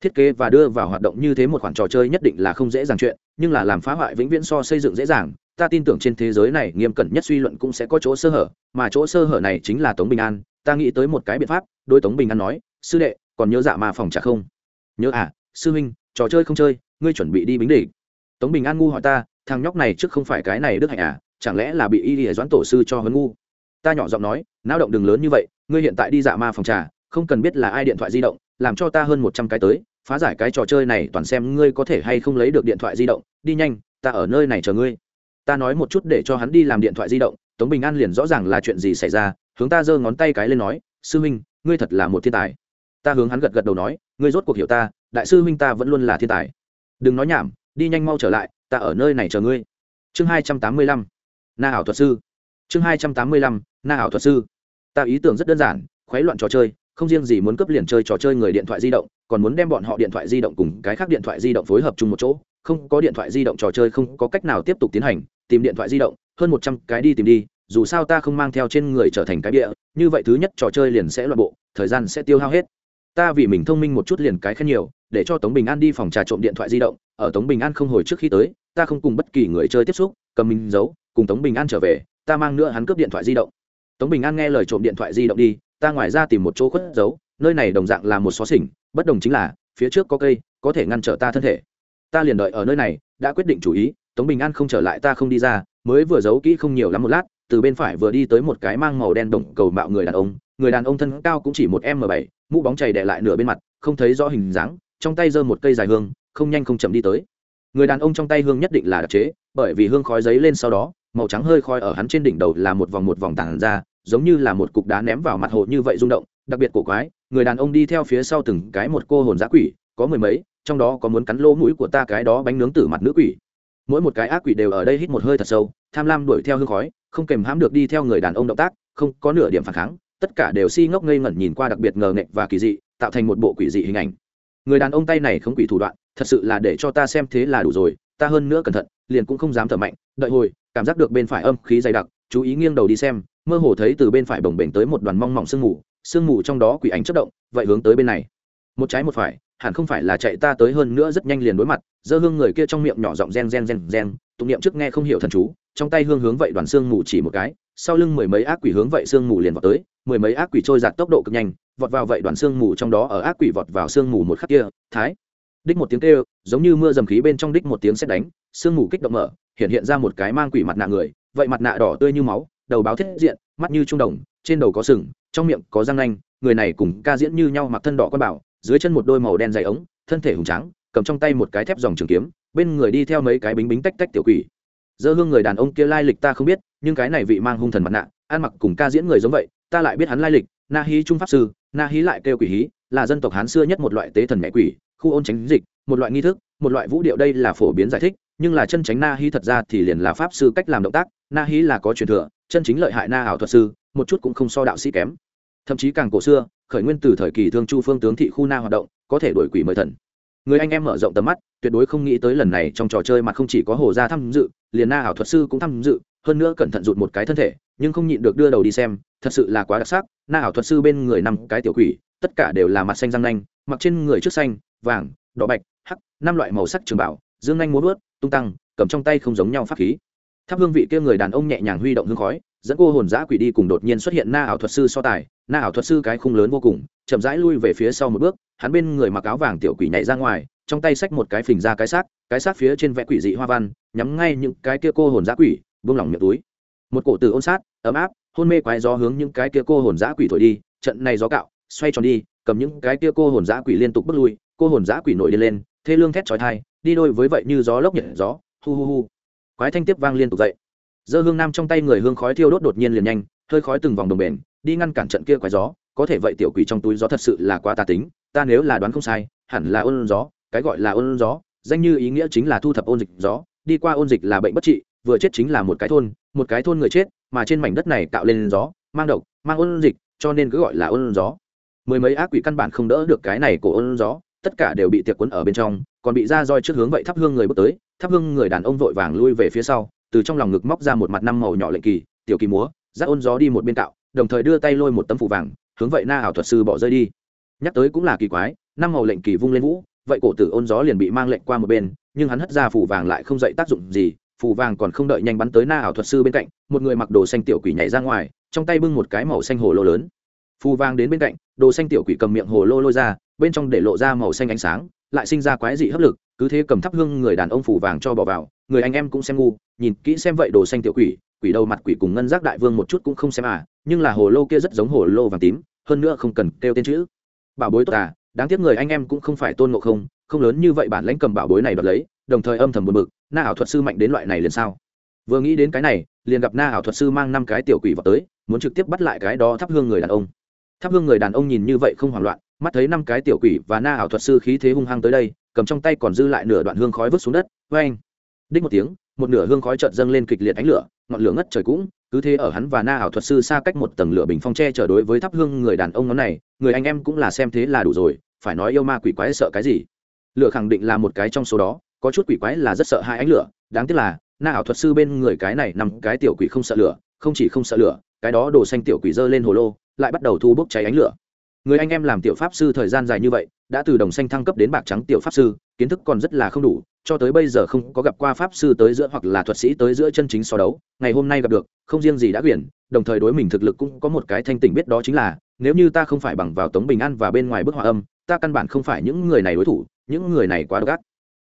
Thiết kế và đưa vào hoạt động như thế một khoản trò chơi nhất định là không dễ dàng chuyện, nhưng là làm phá hoại vĩnh viễn so xây dựng dễ dàng ta tin tưởng trên thế giới này nghiêm cẩn nhất suy luận cũng sẽ có chỗ sơ hở, mà chỗ sơ hở này chính là tống bình an. Ta nghĩ tới một cái biện pháp đôi tống bình an nói, sư đệ, còn nhớ dạ mà phòng trả không? Nhớ à sư huynh, trò chơi không chơi, ngươi chuẩn bị đi bính địch. Tống bình an ngu hỏi ta, thằng nhóc này trước không phải cái này đức hạnh à chẳng lẽ là bị y lìa doãn tổ sư cho hấn ngu? Ta nhỏ giọng nói não động đừng lớn như vậy, ngươi hiện tại đi dạ ma phòng trà, không cần biết là ai điện thoại di động, làm cho ta hơn một trăm cái tới, phá giải cái trò chơi này toàn xem ngươi có thể hay không lấy được điện thoại di động, đi nhanh, ta ở nơi này chờ ngươi ta nói một chút để cho hắn đi làm điện thoại di động, tống bình an liền rõ ràng là chuyện gì xảy ra, hướng ta giơ ngón tay cái lên nói, sư huynh ngươi thật là một thiên tài. Ta hướng hắn gật gật đầu nói, ngươi rốt cuộc hiểu ta, đại sư huynh ta vẫn luôn là thiên tài. Đừng nói nhảm, đi nhanh mau trở lại, ta ở nơi này chờ ngươi. Chương hai trăm tám mươi lăm, na ảo thuật sư. Chương hai trăm tám mươi lăm, na ảo thuật sư. Ta ý tưởng rất đơn giản, khuấy loạn trò chơi, không riêng gì muốn cấp liền chơi trò chơi người điện thoại di động, còn muốn đem bọn họ điện thoại di động cùng cái khác điện thoại di động phối hợp chung một chỗ không có điện thoại di động trò chơi không có cách nào tiếp tục tiến hành, tìm điện thoại di động, hơn một trăm cái đi tìm đi, dù sao ta không mang theo trên người trở thành cái địa như vậy thứ nhất trò chơi liền sẽ loạn bộ, thời gian sẽ tiêu hao hết. Ta vì mình thông minh một chút liền cái khen nhiều, để cho tống bình an đi phòng trà trộm điện thoại di động, ở tống bình an không hồi trước khi tới, ta không cùng bất kỳ người chơi tiếp xúc, cầm mình giấu, cùng tống bình an trở về, ta mang nữa hắn cướp điện thoại di động. Tống bình an nghe lời trộm điện thoại di động đi, ta ngoài ra tìm một chỗ khuất giấu, nơi này đồng dạng là một xó xỉnh, bất đồng chính là, phía trước có cây, có thể ngăn trở ta thân thể ta liền đợi ở nơi này, đã quyết định chủ ý, tống bình an không trở lại ta không đi ra, mới vừa giấu kỹ không nhiều lắm một lát, từ bên phải vừa đi tới một cái mang màu đen đồng cầu mạo người đàn ông, người đàn ông thân cao cũng chỉ một m bảy, mũ bóng chảy đè lại nửa bên mặt, không thấy rõ hình dáng, trong tay giơ một cây dài hương, không nhanh không chậm đi tới. Người đàn ông trong tay hương nhất định là đặc chế, bởi vì hương khói giấy lên sau đó, màu trắng hơi khói ở hắn trên đỉnh đầu là một vòng một vòng tàn ra, giống như là một cục đá ném vào mặt hồ như vậy rung động, đặc biệt cổ quái, người đàn ông đi theo phía sau từng cái một cô hồn giã quỷ, có mười mấy trong đó có muốn cắn lỗ mũi của ta cái đó bánh nướng tử mặt nữ quỷ. Mỗi một cái ác quỷ đều ở đây hít một hơi thật sâu, tham lam đuổi theo hương khói, không kèm hãm được đi theo người đàn ông động tác, không có nửa điểm phản kháng, tất cả đều si ngốc ngây ngẩn nhìn qua đặc biệt ngờ nghệch và kỳ dị, tạo thành một bộ quỷ dị hình ảnh. Người đàn ông tay này không quỷ thủ đoạn, thật sự là để cho ta xem thế là đủ rồi, ta hơn nữa cẩn thận, liền cũng không dám thở mạnh, đợi hồi, cảm giác được bên phải âm khí dày đặc, chú ý nghiêng đầu đi xem, mơ hồ thấy từ bên phải bồng bềnh tới một đoàn mong mỏng sương mù sương mù trong đó quỷ ảnh chất động, vậy hướng tới bên này. Một trái một phải hẳn không phải là chạy ta tới hơn nữa rất nhanh liền đối mặt, dơ hương người kia trong miệng nhỏ giọng gen gen gen gen tụng niệm trước nghe không hiểu thần chú, trong tay hương hướng vậy đoàn xương mù chỉ một cái, sau lưng mười mấy ác quỷ hướng vậy xương mù liền vọt tới, mười mấy ác quỷ trôi giạt tốc độ cực nhanh, vọt vào vậy đoàn xương mù trong đó ở ác quỷ vọt vào xương mù một khắc kia, thái, đích một tiếng kêu, giống như mưa dầm khí bên trong đích một tiếng xét đánh, Xương mù kích động mở, hiện hiện ra một cái mang quỷ mặt nạ người, vậy mặt nạ đỏ tươi như máu, đầu báo thiết diện, mắt như trung đồng, trên đầu có sừng, trong miệng có răng nanh, người này cùng ca diễn như nhau mặc thân đỏ con bảo dưới chân một đôi màu đen dày ống, thân thể hùng trắng cầm trong tay một cái thép dòng trường kiếm, bên người đi theo mấy cái bính bính tách tách tiểu quỷ. Dơ hương người đàn ông kia lai lịch ta không biết, nhưng cái này vị mang hung thần mặt nạ, ăn mặc cùng ca diễn người giống vậy, ta lại biết hắn lai lịch, na hí trung pháp sư, na hí lại kêu quỷ hí, là dân tộc hán xưa nhất một loại tế thần mẹ quỷ, khu ôn tránh dịch, một loại nghi thức, một loại vũ điệu đây là phổ biến giải thích, nhưng là chân tránh na hí thật ra thì liền là pháp sư cách làm động tác, na hí là có truyền thừa, chân chính lợi hại na ảo thuật sư, một chút cũng không so đạo sĩ kém. Thậm chí càng cổ xưa khởi nguyên từ thời kỳ thương chu phương tướng thị khu na hoạt động, có thể đổi quỷ mời thần. Người anh em mở rộng tầm mắt, tuyệt đối không nghĩ tới lần này trong trò chơi mà không chỉ có hồ gia tham dự, liền na ảo thuật sư cũng tham dự, hơn nữa cẩn thận rụt một cái thân thể, nhưng không nhịn được đưa đầu đi xem, thật sự là quá đặc sắc, na ảo thuật sư bên người năm cái tiểu quỷ, tất cả đều là mặt xanh răng nanh, mặc trên người trước xanh, vàng, đỏ bạch, hắc, năm loại màu sắc trường bảo, dương nhanh muốn vớt tung tăng, cầm trong tay không giống nhau pháp khí. Tháp hương vị kia người đàn ông nhẹ nhàng huy động hương khói dẫn cô hồn giã quỷ đi cùng đột nhiên xuất hiện na ảo thuật sư so tài. Na ảo thuật sư cái khung lớn vô cùng, chậm rãi lui về phía sau một bước, hắn bên người mặc áo vàng tiểu quỷ nhảy ra ngoài, trong tay xách một cái phình ra cái xác cái xác phía trên vẽ quỷ dị hoa văn, nhắm ngay những cái kia cô hồn giã quỷ, buông lỏng miệng túi. Một cổ từ ôn sát, ấm áp, hôn mê quái gió hướng những cái kia cô hồn giã quỷ thổi đi, trận này gió cạo, xoay tròn đi, cầm những cái kia cô hồn giã quỷ liên tục bước lui, cô hồn giã quỷ nổi đi lên, thê lương thét chói thai đi đôi với vậy như gió lốc nhiệt gió, hu hu hu. Quái thanh tiếp vang liên tục dậy dơ hương nam trong tay người hương khói thiêu đốt đột nhiên liền nhanh, hơi khói từng vòng đồng bền, đi ngăn cản trận kia quái gió, có thể vậy tiểu quỷ trong túi gió thật sự là quá tà tính, ta nếu là đoán không sai, hẳn là ôn gió, cái gọi là ôn gió, danh như ý nghĩa chính là thu thập ôn dịch gió, đi qua ôn dịch là bệnh bất trị, vừa chết chính là một cái thôn, một cái thôn người chết, mà trên mảnh đất này tạo lên gió, mang độc, mang ôn dịch, cho nên cứ gọi là ôn gió. Mười mấy ác quỷ căn bản không đỡ được cái này của ôn gió, tất cả đều bị tiệc quấn ở bên trong, còn bị ra roi trước hướng vậy thắp hương người bước tới, thắp hương người đàn ông vội vàng lui về phía sau từ trong lòng ngực móc ra một mặt năm màu nhỏ lệnh kỳ, tiểu kỳ múa giác ôn gió đi một bên cạo, đồng thời đưa tay lôi một tấm phủ vàng, hướng vậy na ảo thuật sư bỏ rơi đi. Nhắc tới cũng là kỳ quái, năm màu lệnh kỳ vung lên vũ, vậy cổ tử ôn gió liền bị mang lệnh qua một bên, nhưng hắn hất ra phủ vàng lại không dậy tác dụng gì, phủ vàng còn không đợi nhanh bắn tới na ảo thuật sư bên cạnh, một người mặc đồ xanh tiểu quỷ nhảy ra ngoài, trong tay bưng một cái màu xanh hồ lô lớn. Phù vàng đến bên cạnh, đồ xanh tiểu quỷ cầm miệng hồ lô lôi ra, bên trong để lộ ra màu xanh ánh sáng, lại sinh ra quái dị hấp lực, cứ thế cầm thắp hương người đàn ông phủ vàng cho bỏ vào người anh em cũng xem ngu, nhìn kỹ xem vậy đồ xanh tiểu quỷ quỷ đầu mặt quỷ cùng ngân giác đại vương một chút cũng không xem à nhưng là hồ lô kia rất giống hồ lô vàng tím, hơn nữa không cần kêu tên chữ. Bảo bối tốt à đáng tiếc người anh em cũng không phải tôn ngộ không không lớn như vậy bản lãnh cầm bảo bối này đoạt lấy, đồng thời âm thầm buồn bực, na ảo thuật sư mạnh đến loại này liền sao? Vừa nghĩ đến cái này, liền gặp na ảo thuật sư mang năm cái tiểu quỷ vào tới, muốn trực tiếp bắt lại cái đó thắp hương người đàn ông. Thắp hương người đàn ông nhìn như vậy không hoảng loạn, mắt thấy năm cái tiểu quỷ và na ảo thuật sư khí thế hung hăng tới đây, cầm trong tay còn dư lại nửa đoạn hương khói vứt xuống đất vê anh đích một tiếng, một nửa hương khói chợt dâng lên kịch liệt ánh lửa, ngọn lửa ngất trời cũng, cứ thế ở hắn và na ảo thuật sư xa cách một tầng lửa bình phong tre trở đối với thắp hương người đàn ông nó này, người anh em cũng là xem thế là đủ rồi, phải nói yêu ma quỷ quái sợ cái gì? Lửa khẳng định là một cái trong số đó, có chút quỷ quái là rất sợ hai ánh lửa, đáng tiếc là, na ảo thuật sư bên người cái này nằm cái tiểu quỷ không sợ lửa, không chỉ không sợ lửa, cái đó đồ xanh tiểu quỷ dơ lên hồ lô, lại bắt đầu thu bốc cháy ánh lửa. Người anh em làm tiểu pháp sư thời gian dài như vậy, đã từ đồng xanh thăng cấp đến bạc trắng tiểu pháp sư, kiến thức còn rất là không đủ cho tới bây giờ không có gặp qua pháp sư tới giữa hoặc là thuật sĩ tới giữa chân chính so đấu, ngày hôm nay gặp được, không riêng gì đã quyển, đồng thời đối mình thực lực cũng có một cái thanh tỉnh biết đó chính là, nếu như ta không phải bằng vào tống bình an và bên ngoài bức hòa âm, ta căn bản không phải những người này đối thủ, những người này quá gắt ác.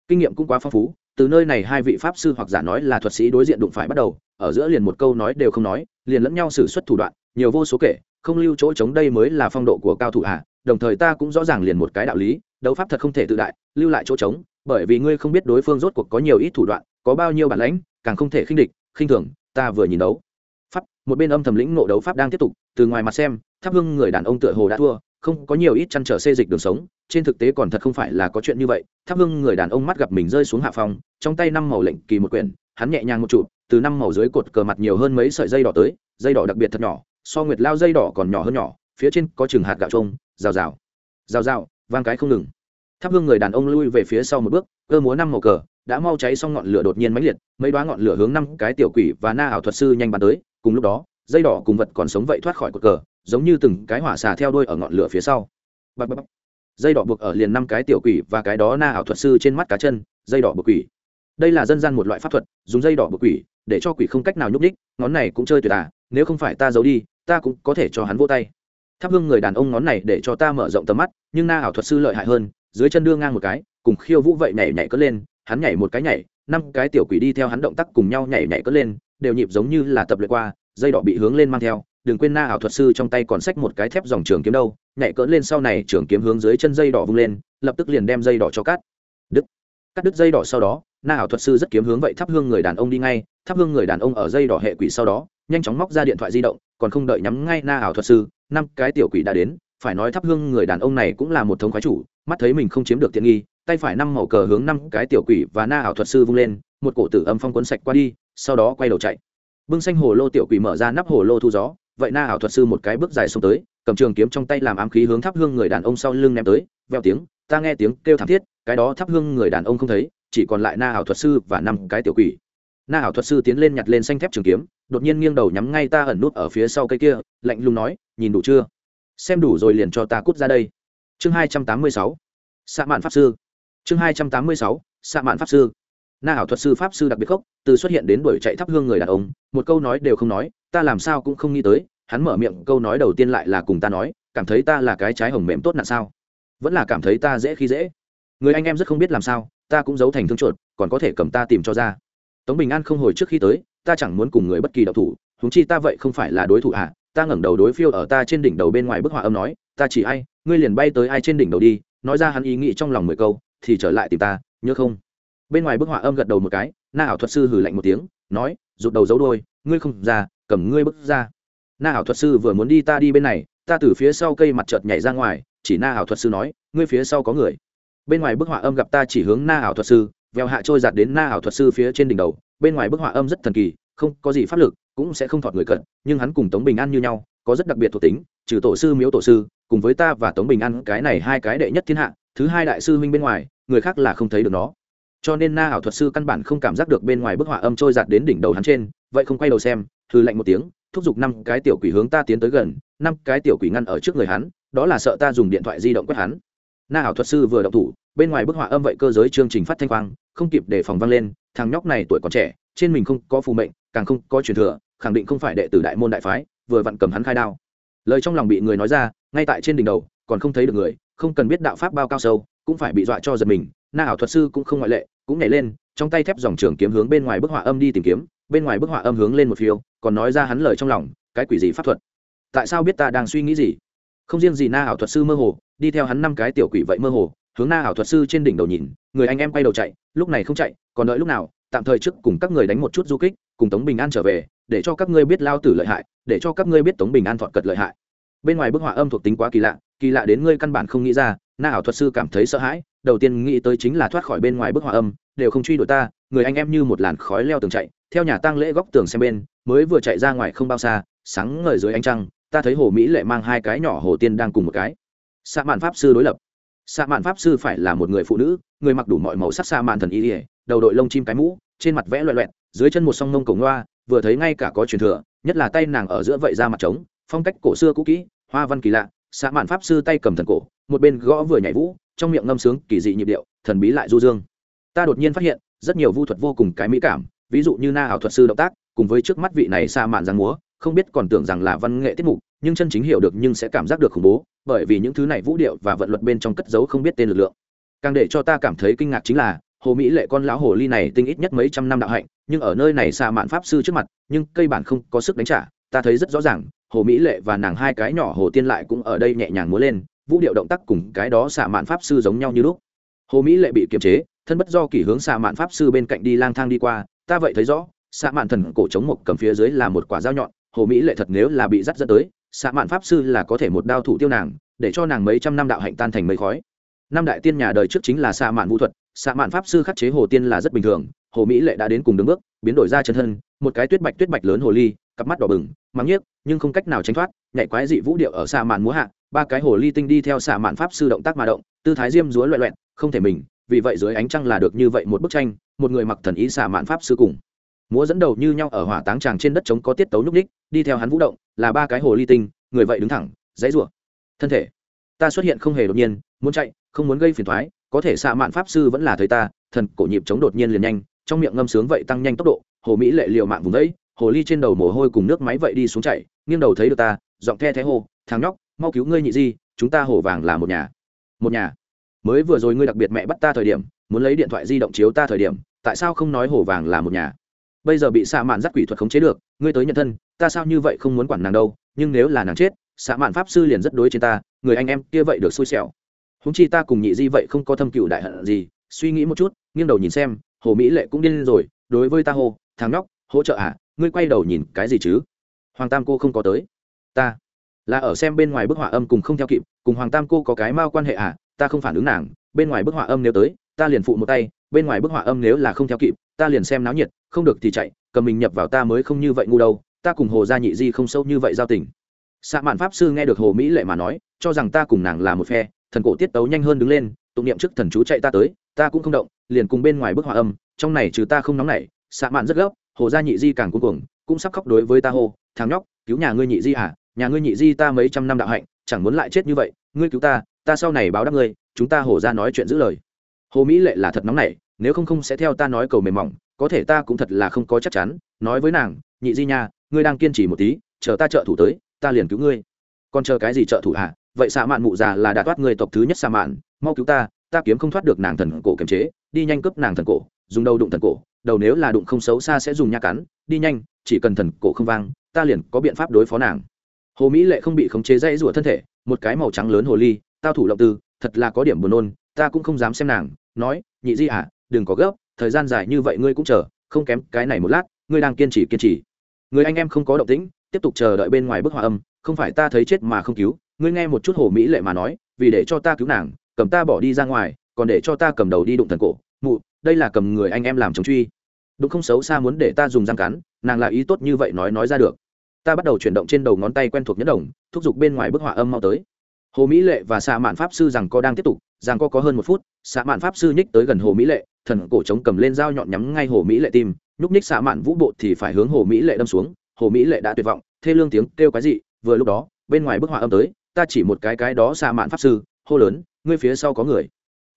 Kinh nghiệm cũng quá phong phú, từ nơi này hai vị pháp sư hoặc giả nói là thuật sĩ đối diện đụng phải bắt đầu, ở giữa liền một câu nói đều không nói, liền lẫn nhau xử suất thủ đoạn, nhiều vô số kể, không lưu chỗ chống đây mới là phong độ của cao thủ hạ đồng thời ta cũng rõ ràng liền một cái đạo lý, đấu pháp thật không thể tự đại, lưu lại chỗ trống bởi vì ngươi không biết đối phương rốt cuộc có nhiều ít thủ đoạn, có bao nhiêu bản lãnh, càng không thể khinh địch, khinh thường, ta vừa nhìn đấu. Pháp, một bên âm thầm lĩnh ngộ đấu pháp đang tiếp tục, từ ngoài mặt xem tháp hưng người đàn ông tựa hồ đã thua, không có nhiều ít chăn trở xê dịch đường sống, trên thực tế còn thật không phải là có chuyện như vậy. Tháp hưng người đàn ông mắt gặp mình rơi xuống hạ phòng, trong tay năm màu lệnh kỳ một quyển, hắn nhẹ nhàng một chụp, từ năm màu dưới cột cờ mặt nhiều hơn mấy sợi dây đỏ tới, dây đỏ đặc biệt thật nhỏ, so nguyệt lao dây đỏ còn nhỏ hơn nhỏ, phía trên có chừng hạt gạo trông, rào rào rào rào, vang cái không ngừng thắp hương người đàn ông lui về phía sau một bước, cơ múa năm màu cờ, đã mau cháy xong ngọn lửa đột nhiên mãnh liệt, mấy đoá ngọn lửa hướng năm cái tiểu quỷ và na ảo thuật sư nhanh bắn tới, cùng lúc đó, dây đỏ cùng vật còn sống vậy thoát khỏi cột cờ, giống như từng cái hỏa xà theo đuôi ở ngọn lửa phía sau. Bạc bạc bạc. dây đỏ buộc ở liền năm cái tiểu quỷ và cái đó na ảo thuật sư trên mắt cá chân, dây đỏ buộc quỷ. Đây là dân gian một loại pháp thuật, dùng dây đỏ buộc quỷ để cho quỷ không cách nào nhúc ních ngón này cũng chơi tuyệt à nếu không phải ta giấu đi, ta cũng có thể cho hắn vô tay. Thắp hương người đàn ông ngón này để cho ta mở rộng tầm mắt, nhưng na ảo thuật sư lợi hại hơn dưới chân đưa ngang một cái, cùng khiêu vũ vậy nhảy nhảy cất lên, hắn nhảy một cái nhảy, năm cái tiểu quỷ đi theo hắn động tác cùng nhau nhảy nhảy cất lên, đều nhịp giống như là tập luyện qua, dây đỏ bị hướng lên mang theo, đừng quên na ảo thuật sư trong tay còn xách một cái thép dòng trường kiếm đâu, nhảy cỡ lên sau này trường kiếm hướng dưới chân dây đỏ vung lên, lập tức liền đem dây đỏ cho cắt. Đứt. Cắt đứt dây đỏ sau đó, na ảo thuật sư rất kiếm hướng vậy thắp hương người đàn ông đi ngay, thắp hương người đàn ông ở dây đỏ hệ quỷ sau đó, nhanh chóng móc ra điện thoại di động, còn không đợi nhắm ngay na ảo thuật sư, năm cái tiểu quỷ đã đến, phải nói thắp hương người đàn ông này cũng là một thống khoái chủ mắt thấy mình không chiếm được tiện nghi, tay phải năm màu cờ hướng năm cái tiểu quỷ và na ảo thuật sư vung lên, một cổ tử âm phong cuốn sạch qua đi, sau đó quay đầu chạy. Bưng xanh hồ lô tiểu quỷ mở ra nắp hồ lô thu gió, vậy na ảo thuật sư một cái bước dài xông tới, cầm trường kiếm trong tay làm ám khí hướng thắp hương người đàn ông sau lưng ném tới, veo tiếng, ta nghe tiếng kêu thảm thiết, cái đó thắp hương người đàn ông không thấy, chỉ còn lại na ảo thuật sư và năm cái tiểu quỷ. Na ảo thuật sư tiến lên nhặt lên xanh thép trường kiếm, đột nhiên nghiêng đầu nhắm ngay ta ẩn nút ở phía sau cây kia, lạnh lùng nói, nhìn đủ chưa? Xem đủ rồi liền cho ta cút ra đây chương hai trăm tám mươi sáu xạ mạn pháp sư. Chương hai trăm tám mươi sáu xạ mạn pháp sư. Na hảo thuật sư pháp sư đặc biệt khốc, từ xuất hiện đến đuổi chạy thắp hương người đàn ông, một câu nói đều không nói, ta làm sao cũng không nghĩ tới, hắn mở miệng câu nói đầu tiên lại là cùng ta nói, cảm thấy ta là cái trái hồng mềm tốt nạn sao? Vẫn là cảm thấy ta dễ khi dễ. Người anh em rất không biết làm sao, ta cũng giấu thành thương chuột, còn có thể cầm ta tìm cho ra. Tống bình an không hồi trước khi tới, ta chẳng muốn cùng người bất kỳ độc thủ húng chi ta vậy không phải là đối thủ ạ à. ta ngẩng đầu đối phiêu ở ta trên đỉnh đầu bên ngoài bức họa âm nói ta chỉ ai, ngươi liền bay tới ai trên đỉnh đầu đi, nói ra hắn ý nghĩ trong lòng mười câu, thì trở lại tìm ta, nhớ không? Bên ngoài bức họa âm gật đầu một cái, na ảo thuật sư hử lạnh một tiếng, nói, rụt đầu giấu đôi ngươi không ra, cầm ngươi bước ra. Na ảo thuật sư vừa muốn đi ta đi bên này, ta từ phía sau cây mặt chợt nhảy ra ngoài, chỉ na ảo thuật sư nói, ngươi phía sau có người. Bên ngoài bức họa âm gặp ta chỉ hướng na ảo thuật sư vèo hạ trôi giạt đến na ảo thuật sư phía trên đỉnh đầu. Bên ngoài bức họa âm rất thần kỳ, không có gì pháp lực, cũng sẽ không thọt người cận, nhưng hắn cùng tống bình an như nhau, có rất đặc biệt thuộc tính, trừ tổ sư miếu tổ sư cùng với ta và tống bình an, cái này hai cái đệ nhất thiên hạ, thứ hai đại sư huynh bên ngoài, người khác là không thấy được nó. Cho nên na ảo thuật sư căn bản không cảm giác được bên ngoài bức họa âm trôi giạt đến đỉnh đầu hắn trên, vậy không quay đầu xem hư lạnh một tiếng, thúc giục năm cái tiểu quỷ hướng ta tiến tới gần, năm cái tiểu quỷ ngăn ở trước người hắn, đó là sợ ta dùng điện thoại di động quét hắn. Na ảo thuật sư vừa động thủ, bên ngoài bức họa âm vậy cơ giới chương trình phát thanh quang, không kịp để phòng vang lên, thằng nhóc này tuổi còn trẻ, trên mình không có phù mệnh, càng không có truyền thừa, khẳng định không phải đệ tử đại môn đại phái, vừa vặn cầm hắn khai đao. Lời trong lòng bị người nói ra ngay tại trên đỉnh đầu, còn không thấy được người, không cần biết đạo pháp bao cao sâu, cũng phải bị dọa cho giật mình. Na ảo thuật sư cũng không ngoại lệ, cũng nhảy lên, trong tay thép dòng trường kiếm hướng bên ngoài bức họa âm đi tìm kiếm, bên ngoài bức họa âm hướng lên một phiêu, còn nói ra hắn lời trong lòng, cái quỷ gì pháp thuật? Tại sao biết ta đang suy nghĩ gì? Không riêng gì na ảo thuật sư mơ hồ, đi theo hắn năm cái tiểu quỷ vậy mơ hồ, hướng na ảo thuật sư trên đỉnh đầu nhìn, người anh em quay đầu chạy, lúc này không chạy, còn đợi lúc nào, tạm thời trước cùng các người đánh một chút du kích, cùng tống bình an trở về, để cho các ngươi biết lao tử lợi hại, để cho các ngươi biết tống bình an thọt cật lợi hại bên ngoài bức họa âm thuộc tính quá kỳ lạ kỳ lạ đến ngươi căn bản không nghĩ ra, na ảo thuật sư cảm thấy sợ hãi, đầu tiên nghĩ tới chính là thoát khỏi bên ngoài bức họa âm, đều không truy đuổi ta, người anh em như một làn khói leo tường chạy, theo nhà tăng lễ góc tường xem bên, mới vừa chạy ra ngoài không bao xa, sáng ngời dưới ánh trăng, ta thấy hồ mỹ lệ mang hai cái nhỏ hồ tiên đang cùng một cái. Sa mạn pháp sư đối lập. Sa mạn pháp sư phải là một người phụ nữ, người mặc đủ mọi màu sắc sa mạn thần y ỉa đầu đội lông chim cái mũ, trên mặt vẽ loẹ loẹt, dưới chân một song mông cổ loa vừa thấy ngay cả có truyền thừa, nhất là tay nàng ở giữa vậy ra mặt trống phong cách cổ xưa cũ kỹ, hoa văn kỳ lạ xã mạn pháp sư tay cầm thần cổ, một bên gõ vừa nhảy vũ, trong miệng ngâm sướng kỳ dị nhịp điệu, thần bí lại du dương. Ta đột nhiên phát hiện, rất nhiều vu thuật vô cùng cái mỹ cảm, ví dụ như na ảo thuật sư động tác, cùng với trước mắt vị này xa mạn giang múa, không biết còn tưởng rằng là văn nghệ tiết mục, nhưng chân chính hiểu được nhưng sẽ cảm giác được khủng bố, bởi vì những thứ này vũ điệu và vận luật bên trong cất giấu không biết tên lực lượng. Càng để cho ta cảm thấy kinh ngạc chính là, hồ mỹ lệ con lão hồ ly này tinh ít nhất mấy trăm năm đạo hạnh, nhưng ở nơi này xa mạn pháp sư trước mặt, nhưng cây bản không có sức đánh trả, ta thấy rất rõ ràng hồ mỹ lệ và nàng hai cái nhỏ hồ tiên lại cũng ở đây nhẹ nhàng múa lên, vũ điệu động tác cùng cái đó xạ mạn pháp sư giống nhau như lúc. Hồ mỹ lệ bị kiềm chế, thân bất do kỷ hướng xạ mạn pháp sư bên cạnh đi lang thang đi qua, ta vậy thấy rõ, xạ mạn thần cổ chống một cầm phía dưới là một quả dao nhọn, hồ mỹ lệ thật nếu là bị dắt dẫn tới, xạ mạn pháp sư là có thể một đao thủ tiêu nàng, để cho nàng mấy trăm năm đạo hạnh tan thành mây khói. Năm đại tiên nhà đời trước chính là xạ mạn vũ thuật, xạ mạn pháp sư khắc chế hồ tiên là rất bình thường, hồ mỹ lệ đã đến cùng đứng bước, biến đổi ra chân thân, một cái tuyết bạch tuyết bạch lớn hồ ly cặp mắt đỏ bừng, mắng nhiếc, nhưng không cách nào tránh thoát, nhảy quái dị vũ điệu ở xạ mạn múa hạ, ba cái hồ ly tinh đi theo xạ mạn pháp sư động tác mà động, tư thái diêm dúa loẹ loẹn không thể mình, vì vậy dưới ánh trăng là được như vậy một bức tranh, một người mặc thần ý xạ mạn pháp sư cùng. Múa dẫn đầu như nhau ở hỏa táng tràng trên đất trống có tiết tấu nhúc ních đi theo hắn vũ động, là ba cái hồ ly tinh, người vậy đứng thẳng, dãy rủa. Thân thể, ta xuất hiện không hề đột nhiên, muốn chạy, không muốn gây phiền thoái có thể xạ mạn pháp sư vẫn là thấy ta, thần cổ nhịp chống đột nhiên liền nhanh, trong miệng ngâm sướng vậy tăng nhanh tốc độ, hồ mỹ lệ liều mạng vùng đấy hồ ly trên đầu mồ hôi cùng nước máy vậy đi xuống chạy nghiêng đầu thấy được ta, giọng the thế hồ thằng nhóc, mau cứu ngươi nhị di, chúng ta hổ vàng là một nhà. Một nhà? Mới vừa rồi ngươi đặc biệt mẹ bắt ta thời điểm, muốn lấy điện thoại di động chiếu ta thời điểm, tại sao không nói hồ vàng là một nhà? Bây giờ bị xạ mạn dắt quỷ thuật khống chế được, ngươi tới nhận thân, ta sao như vậy không muốn quản nàng đâu, nhưng nếu là nàng chết, xạ mạn pháp sư liền rất đối trên ta, người anh em kia vậy được xui xẻo. Húng chi ta cùng nhị di vậy không có thâm cựu đại hận gì, suy nghĩ một chút, nghiêng đầu nhìn xem, hồ mỹ lệ cũng điên rồi, đối với ta hồ thằng nhóc, hỗ trợ à ngươi quay đầu nhìn cái gì chứ? Hoàng tam cô không có tới. Ta là ở xem bên ngoài bức họa âm cùng không theo kịp, cùng hoàng tam cô có cái mao quan hệ à? Ta không phản ứng nàng, bên ngoài bức họa âm nếu tới, ta liền phụ một tay, bên ngoài bức họa âm nếu là không theo kịp, ta liền xem náo nhiệt, không được thì chạy, cầm mình nhập vào ta mới không như vậy ngu đâu, ta cùng hồ gia nhị di không sâu như vậy giao tình. Xạ mạn pháp sư nghe được hồ mỹ lệ mà nói, cho rằng ta cùng nàng là một phe, thần cổ tiết tấu nhanh hơn đứng lên, tụng niệm trước thần chú chạy ta tới, ta cũng không động, liền cùng bên ngoài bức họa âm, trong này trừ ta không nóng nảy xạ mạn rất gấp hồ gia nhị di càng cuống cuồng, cũng sắp khóc đối với ta hồ thằng nhóc, cứu nhà ngươi nhị di à nhà ngươi nhị di ta mấy trăm năm đạo hạnh, chẳng muốn lại chết như vậy, ngươi cứu ta ta sau này báo đáp ngươi, chúng ta hồ gia nói chuyện giữ lời. Hồ mỹ lệ là thật nóng nảy, nếu không không sẽ theo ta nói cầu mềm mỏng, có thể ta cũng thật là không có chắc chắn, nói với nàng, nhị di nha, ngươi đang kiên trì một tí, chờ ta trợ thủ tới, ta liền cứu ngươi. Còn chờ cái gì trợ thủ à vậy xạ mạn mụ già là đã thoát người tộc thứ nhất xạ mạn, mau cứu ta ta kiếm không thoát được nàng thần cổ kiềm chế, đi nhanh cướp nàng thần cổ dùng đầu đụng thần cổ, đầu nếu là đụng không xấu xa sẽ dùng nha cắn, đi nhanh, chỉ cần thần cổ không vang, ta liền có biện pháp đối phó nàng. Hồ mỹ lệ không bị khống chế dãy rủa thân thể, một cái màu trắng lớn hồ ly, tao thủ lộng tư thật là có điểm buồn nôn, ta cũng không dám xem nàng, nói, nhị di à đừng có gấp, thời gian dài như vậy ngươi cũng chờ, không kém cái này một lát, ngươi đang kiên trì kiên trì. Người anh em không có động tĩnh, tiếp tục chờ đợi bên ngoài bức hòa âm, không phải ta thấy chết mà không cứu, ngươi nghe một chút hồ mỹ lệ mà nói, vì để cho ta cứu nàng, cầm ta bỏ đi ra ngoài, còn để cho ta cầm đầu đi đụng thần cổ, mụ đây là cầm người anh em làm chống truy. Đúng không xấu xa muốn để ta dùng răng cắn, nàng là ý tốt như vậy nói nói ra được. Ta bắt đầu chuyển động trên đầu ngón tay quen thuộc nhất đồng, thúc giục bên ngoài bức họa âm mau tới. Hồ mỹ lệ và xạ mạn pháp sư rằng có đang tiếp tục, rằng có có hơn một phút xạ mạn pháp sư nhích tới gần hồ mỹ lệ, thần cổ trống cầm lên dao nhọn nhắm ngay hồ mỹ lệ tim, nhúc ních xạ mạn vũ bộ thì phải hướng hồ mỹ lệ đâm xuống. Hồ mỹ lệ đã tuyệt vọng, thê lương tiếng kêu cái gì vừa lúc đó, bên ngoài bức họa âm tới, ta chỉ một cái cái đó xạ mạn pháp sư, hô lớn, ngươi phía sau có người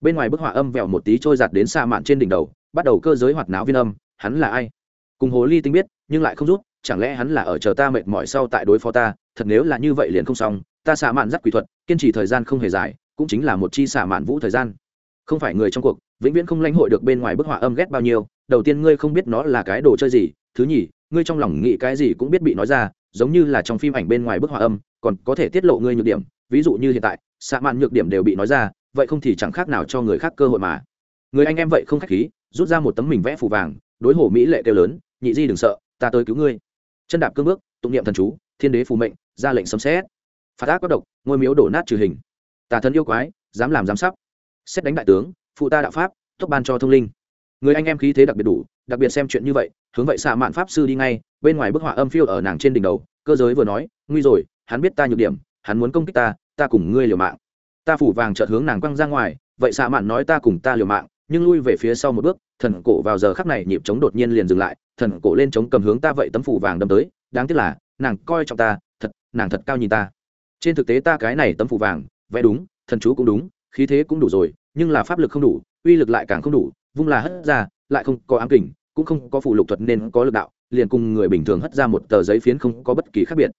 bên ngoài bức họa âm vẹo một tí trôi giặt đến xa mạn trên đỉnh đầu, bắt đầu cơ giới hoạt náo viên âm, hắn là ai? Cùng hồ ly tinh biết, nhưng lại không rút, chẳng lẽ hắn là ở chờ ta mệt mỏi sau tại đối phó ta? Thật nếu là như vậy liền không xong, ta xạ mạn dắt quỷ thuật, kiên trì thời gian không hề dài, cũng chính là một chi xạ mạn vũ thời gian. Không phải người trong cuộc, vĩnh viễn không lãnh hội được bên ngoài bức họa âm ghét bao nhiêu, đầu tiên ngươi không biết nó là cái đồ chơi gì, thứ nhì, ngươi trong lòng nghĩ cái gì cũng biết bị nói ra, giống như là trong phim ảnh bên ngoài bức họa âm, còn có thể tiết lộ ngươi nhược điểm, ví dụ như hiện tại, xạ mạn nhược điểm đều bị nói ra vậy không thì chẳng khác nào cho người khác cơ hội mà. Người anh em vậy không khách khí, rút ra một tấm mình vẽ phù vàng, đối hổ mỹ lệ kêu lớn, nhị di đừng sợ, ta tới cứu ngươi. Chân đạp cương bước, tụng niệm thần chú, thiên đế phù mệnh, ra lệnh sấm xét phạt ác có độc, ngôi miếu đổ nát trừ hình. Tà thần yêu quái, dám làm dám sắp. Xét đánh đại tướng, phụ ta đạo pháp thúc ban cho thông linh. Người anh em khí thế đặc biệt đủ, đặc biệt xem chuyện như vậy, hướng vậy xạ mạn pháp sư đi ngay, bên ngoài bức họa âm phiêu ở nàng trên đỉnh đầu, cơ giới vừa nói, nguy rồi, hắn biết ta nhược điểm, hắn muốn công kích ta ta cùng ngươi liều mạng ta phủ vàng chợt hướng nàng quăng ra ngoài, vậy xạ mạn nói ta cùng ta liều mạng, nhưng lui về phía sau một bước, thần cổ vào giờ khắc này nhịp chống đột nhiên liền dừng lại, thần cổ lên chống cầm hướng ta vậy tấm phủ vàng đâm tới, đáng tiếc là, nàng coi trọng ta, thật, nàng thật cao nhìn ta. Trên thực tế ta cái này tấm phủ vàng, vẽ đúng, thần chú cũng đúng, khí thế cũng đủ rồi, nhưng là pháp lực không đủ, uy lực lại càng không đủ, vung là hất ra, lại không có ám kình, cũng không có phụ lục thuật nên có lực đạo, liền cùng người bình thường hất ra một tờ giấy phiến không có bất kỳ khác biệt.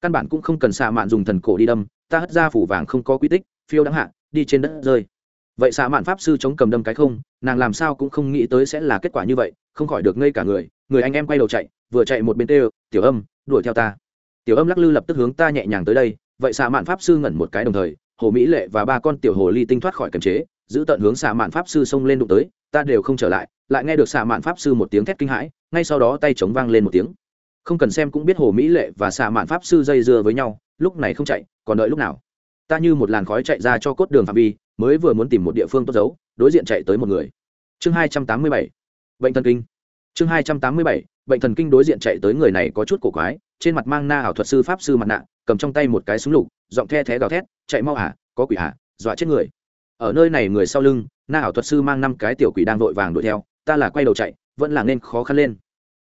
Căn bản cũng không cần xạ mạn dùng thần cổ đi đâm, ta hất ra phủ vàng không có quy tích phiêu đáng hạ, đi trên đất rơi. Vậy xạ mạn pháp sư chống cầm đâm cái không, nàng làm sao cũng không nghĩ tới sẽ là kết quả như vậy, không khỏi được ngây cả người người anh em quay đầu chạy, vừa chạy một bên tê, tiểu âm, đuổi theo ta. Tiểu âm lắc lư lập tức hướng ta nhẹ nhàng tới đây, vậy xạ mạn pháp sư ngẩn một cái đồng thời, hồ mỹ lệ và ba con tiểu hồ ly tinh thoát khỏi kiềm chế, giữ tận hướng xạ mạn pháp sư xông lên đụng tới, ta đều không trở lại lại nghe được xạ mạn pháp sư một tiếng thét kinh hãi, ngay sau đó tay chống vang lên một tiếng. Không cần xem cũng biết hồ mỹ lệ và xạ mạn pháp sư dây dưa với nhau, lúc này không chạy, còn đợi lúc nào? Ta như một làn khói chạy ra cho cốt đường phạm vi, mới vừa muốn tìm một địa phương tốt giấu, đối diện chạy tới một người. Chương hai trăm tám mươi bảy, bệnh thần kinh. Chương hai trăm tám mươi bảy, bệnh thần kinh đối diện chạy tới người này có chút cổ quái, trên mặt mang na ảo thuật sư pháp sư mặt nạ, cầm trong tay một cái súng lục, giọng the thé gào thét, chạy mau hả? Có quỷ hả? Dọa chết người. Ở nơi này người sau lưng, na ảo thuật sư mang năm cái tiểu quỷ đang vội vàng đuổi theo, ta là quay đầu chạy, vẫn là nên khó khăn lên.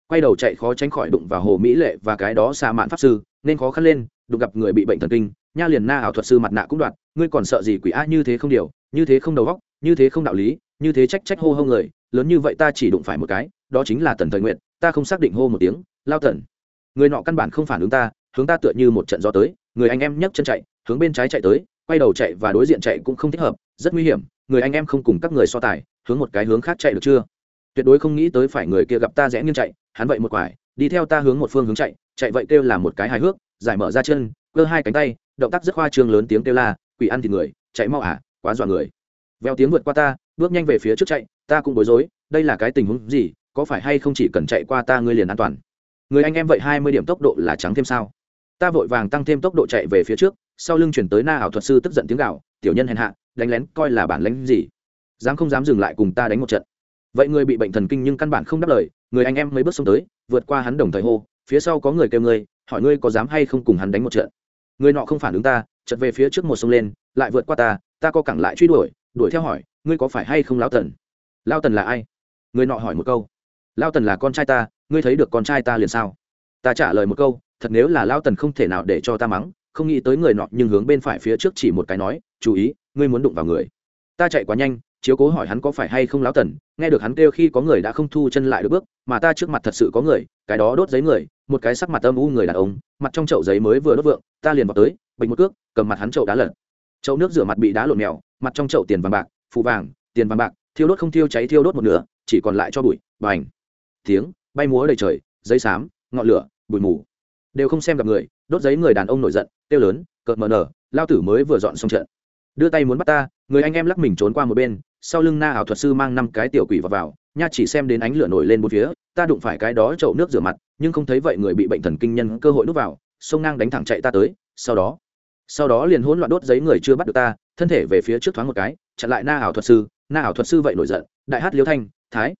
Quay đầu chạy khó tránh khỏi đụng vào hồ mỹ lệ và cái đó xa mạn pháp sư, nên khó khăn lên, đụng gặp người bị bệnh thần kinh nha liền na ảo thuật sư mặt nạ cũng đoạt, ngươi còn sợ gì quỷ a như thế không điều, như thế không đầu góc như thế không đạo lý, như thế trách trách hô hô người, lớn như vậy ta chỉ đụng phải một cái, đó chính là tần thời nguyện, ta không xác định hô một tiếng, lao tần. Người nọ căn bản không phản ứng ta, hướng ta tựa như một trận gió tới, người anh em nhấc chân chạy, hướng bên trái chạy tới, quay đầu chạy và đối diện chạy cũng không thích hợp, rất nguy hiểm, người anh em không cùng các người so tài, hướng một cái hướng khác chạy được chưa? Tuyệt đối không nghĩ tới phải người kia gặp ta rẽ nghiêng chạy, hắn vậy một quải, đi theo ta hướng một phương hướng chạy chạy vậy kêu là một cái hài hước giải mở ra chân, cơ hai cánh tay, động tác rất khoa trương lớn tiếng kêu la, quỷ ăn thịt người, chạy mau à quá dọa người. Veo tiếng vượt qua ta, bước nhanh về phía trước chạy, ta cũng bối rối, đây là cái tình huống gì? Có phải hay không chỉ cần chạy qua ta ngươi liền an toàn? Người anh em vậy hai mươi điểm tốc độ là trắng thêm sao? Ta vội vàng tăng thêm tốc độ chạy về phía trước, sau lưng chuyển tới na ảo thuật sư tức giận tiếng gạo tiểu nhân hèn hạ, đánh lén coi là bản lánh gì? Dám không dám dừng lại cùng ta đánh một trận. Vậy người bị bệnh thần kinh nhưng căn bản không đáp lời, người anh em mấy bước xông tới, vượt qua hắn đồng thời hô, phía sau có người kêu ngươi hỏi ngươi có dám hay không cùng hắn đánh một trận. Người nọ không phản ứng ta chật về phía trước một sông lên, lại vượt qua ta ta co cẳng lại truy đuổi đuổi theo hỏi, ngươi có phải hay không lao tần? Lao tần là ai? Người nọ hỏi một câu. Lao tần là con trai ta, ngươi thấy được con trai ta liền sao? Ta trả lời một câu, thật nếu là lao tần không thể nào để cho ta mắng, không nghĩ tới người nọ nhưng hướng bên phải phía trước chỉ một cái nói, chú ý, ngươi muốn đụng vào người. Ta chạy quá nhanh, chiếu cố hỏi hắn có phải hay không lão tần, nghe được hắn kêu khi có người đã không thu chân lại được bước, mà ta trước mặt thật sự có người, cái đó đốt giấy người một cái sắc mặt âm u người đàn ông mặt trong chậu giấy mới vừa đốt vượng ta liền vào tới bệnh một cước cầm mặt hắn chậu đá lật. Chậu nước rửa mặt bị đá lộn mèo mặt trong chậu tiền vàng bạc phù vàng tiền vàng bạc thiêu đốt không thiêu cháy thiêu đốt một nửa chỉ còn lại cho bụi bành. Tiếng bay múa đầy trời giấy xám ngọn lửa bụi mù. Đều không xem gặp người đốt giấy người đàn ông nổi giận tiêu lớn cợt mờ nở lao tử mới vừa dọn xong trận. Đưa tay muốn bắt ta người anh em lắc mình trốn qua một bên sau lưng na ảo thuật sư mang năm cái tiểu quỷ vào, vào nha chỉ xem đến ánh lửa nổi lên một phía, ta đụng phải cái đó chậu nước rửa mặt, nhưng không thấy vậy người bị bệnh thần kinh nhân cơ hội núp vào sông ngang đánh thẳng chạy ta tới, sau đó sau đó liền hỗn loạn đốt giấy người chưa bắt được ta, thân thể về phía trước thoáng một cái, chặn lại na ảo thuật sư, na ảo thuật sư vậy nổi giận, đại hát liêu thanh, thái.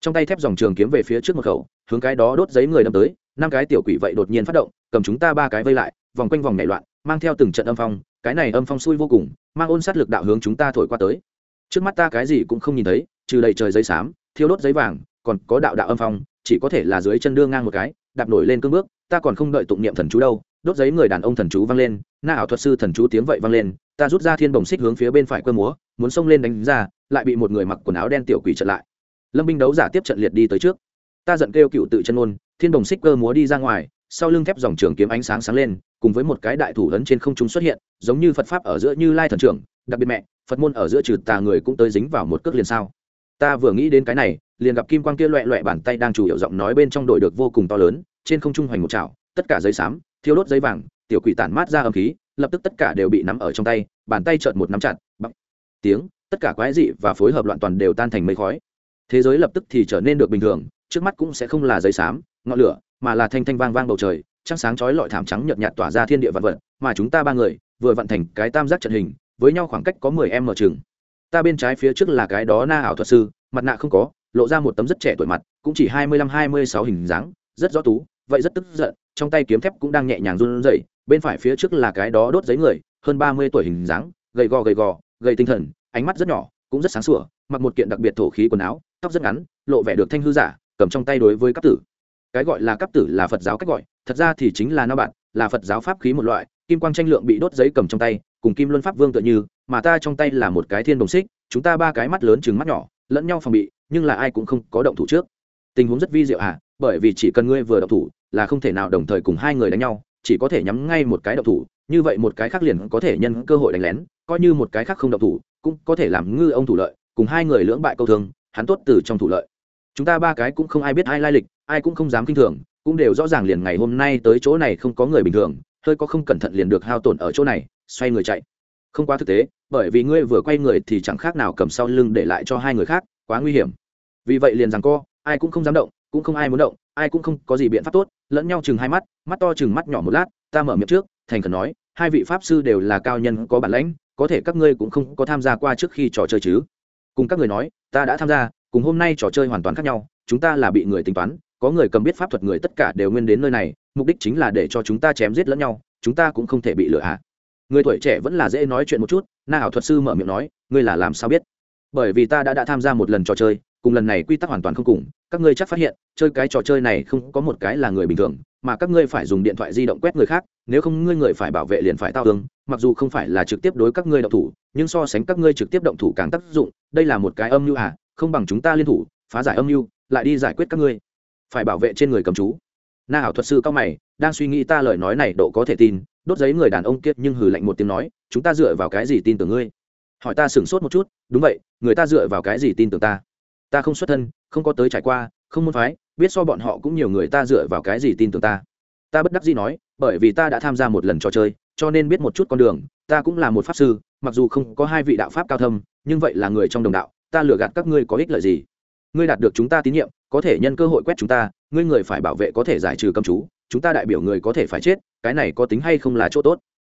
Trong tay thép dòng trường kiếm về phía trước một khẩu, hướng cái đó đốt giấy người đâm tới, năm cái tiểu quỷ vậy đột nhiên phát động, cầm chúng ta ba cái vây lại, vòng quanh vòng nhảy loạn, mang theo từng trận âm phong, cái này âm phong xui vô cùng, mang ôn sát lực đạo hướng chúng ta thổi qua tới. Trước mắt ta cái gì cũng không nhìn thấy, trừ đầy trời giấy xám thiêu đốt giấy vàng, còn có đạo đạo âm phong, chỉ có thể là dưới chân đưa ngang một cái, đạp nổi lên cương bước, ta còn không đợi tụng niệm thần chú đâu, đốt giấy người đàn ông thần chú vang lên, na ảo thuật sư thần chú tiếng vậy vang lên, ta rút ra thiên bồng xích hướng phía bên phải cơ múa, muốn xông lên đánh ra, lại bị một người mặc quần áo đen tiểu quỷ trận lại. Lâm binh đấu giả tiếp trận liệt đi tới trước. Ta giận kêu cựu tự chân ôn, thiên bồng xích cơ múa đi ra ngoài, sau lưng thép dòng trường kiếm ánh sáng sáng lên, cùng với một cái đại thủ lớn trên không trung xuất hiện, giống như phật pháp ở giữa như lai thần trưởng, đặc biệt mẹ, phật môn ở giữa trừ tà người cũng tới dính vào một cước liền sao ta vừa nghĩ đến cái này, liền gặp kim quang kia loẹ loẹ bàn tay đang chủ yếu giọng nói bên trong đội được vô cùng to lớn, trên không trung hoành một chảo, tất cả giấy xám, thiêu đốt giấy vàng, tiểu quỷ tản mát ra âm khí, lập tức tất cả đều bị nắm ở trong tay, bàn tay chợt một nắm chặt bằng tiếng, tất cả quái dị và phối hợp loạn toàn đều tan thành mây khói. Thế giới lập tức thì trở nên được bình thường, trước mắt cũng sẽ không là giấy xám, ngọn lửa, mà là thanh thanh vang vang bầu trời, trăng sáng chói lọi thảm trắng nhợt nhạt tỏa ra thiên địa vạn vật, mà chúng ta ba người, vừa vận thành cái tam giác trận hình, với nhau khoảng cách có mười em mở chừng ta bên trái phía trước là cái đó na ảo thuật sư, mặt nạ không có, lộ ra một tấm rất trẻ tuổi mặt, cũng chỉ hai mươi lăm, hai mươi sáu hình dáng, rất rõ tú, vậy rất tức giận, trong tay kiếm thép cũng đang nhẹ nhàng run rẩy, bên phải phía trước là cái đó đốt giấy người, hơn ba mươi tuổi hình dáng, gầy gò gầy gò, gầy tinh thần, ánh mắt rất nhỏ, cũng rất sáng sủa, mặc một kiện đặc biệt thổ khí quần áo, tóc rất ngắn, lộ vẻ được thanh hư giả, cầm trong tay đối với cấp tử. Cái gọi là cấp tử là phật giáo cách gọi, thật ra thì chính là nao bạn là phật giáo pháp khí một loại, kim quang tranh lượng bị đốt giấy cầm trong tay, cùng kim luân pháp vương tựa như mà ta trong tay là một cái thiên đồng xích, chúng ta ba cái mắt lớn chừng mắt nhỏ, lẫn nhau phòng bị, nhưng là ai cũng không có động thủ trước. Tình huống rất vi diệu à bởi vì chỉ cần ngươi vừa động thủ, là không thể nào đồng thời cùng hai người đánh nhau, chỉ có thể nhắm ngay một cái động thủ, như vậy một cái khác liền có thể nhân cơ hội đánh lén, coi như một cái khác không động thủ, cũng có thể làm ngư ông thủ lợi, cùng hai người lưỡng bại câu thương, hắn tốt từ trong thủ lợi. Chúng ta ba cái cũng không ai biết ai lai lịch, ai cũng không dám kinh thường, cũng đều rõ ràng liền ngày hôm nay tới chỗ này không có người bình thường, hơi có không cẩn thận liền được hao tổn ở chỗ này, xoay người chạy không quá thực tế, bởi vì ngươi vừa quay người thì chẳng khác nào cầm sau lưng để lại cho hai người khác, quá nguy hiểm. Vì vậy liền rằng co, ai cũng không dám động, cũng không ai muốn động, ai cũng không có gì biện pháp tốt, lẫn nhau chừng hai mắt mắt to chừng mắt nhỏ một lát, ta mở miệng trước, thành khẩn nói, hai vị pháp sư đều là cao nhân, có bản lãnh, có thể các ngươi cũng không có tham gia qua trước khi trò chơi chứ. Cùng các người nói, ta đã tham gia, cùng hôm nay trò chơi hoàn toàn khác nhau, chúng ta là bị người tính toán, có người cầm biết pháp thuật người tất cả đều nguyên đến nơi này, mục đích chính là để cho chúng ta chém giết lẫn nhau, chúng ta cũng không thể bị lừa hạ người tuổi trẻ vẫn là dễ nói chuyện một chút, na ảo thuật sư mở miệng nói, ngươi là làm sao biết? Bởi vì ta đã đã tham gia một lần trò chơi, cùng lần này quy tắc hoàn toàn không cùng, các ngươi chắc phát hiện, chơi cái trò chơi này không có một cái là người bình thường, mà các ngươi phải dùng điện thoại di động quét người khác, nếu không ngươi người phải bảo vệ liền phải tao tương mặc dù không phải là trực tiếp đối các ngươi động thủ, nhưng so sánh các ngươi trực tiếp động thủ càng tác dụng, đây là một cái âm mưu à không bằng chúng ta liên thủ, phá giải âm mưu, lại đi giải quyết các ngươi. Phải bảo vệ trên người cầm chú. Na ảo thuật sư cao mày đang suy nghĩ ta lời nói này độ có thể tin, đốt giấy người đàn ông kiệt nhưng hừ lạnh một tiếng nói, chúng ta dựa vào cái gì tin tưởng ngươi? Hỏi ta sửng sốt một chút, đúng vậy, người ta dựa vào cái gì tin tưởng ta? Ta không xuất thân, không có tới trải qua, không muốn phái, biết so bọn họ cũng nhiều người ta dựa vào cái gì tin tưởng ta. Ta bất đắc dĩ nói, bởi vì ta đã tham gia một lần trò chơi, cho nên biết một chút con đường, ta cũng là một pháp sư, mặc dù không có hai vị đạo pháp cao thâm, nhưng vậy là người trong đồng đạo, ta lừa gạt các ngươi có ích lợi gì? Ngươi đạt được chúng ta tín nhiệm, có thể nhân cơ hội quét chúng ta, ngươi người phải bảo vệ có thể giải trừ cầm chú chúng ta đại biểu người có thể phải chết, cái này có tính hay không là chỗ tốt?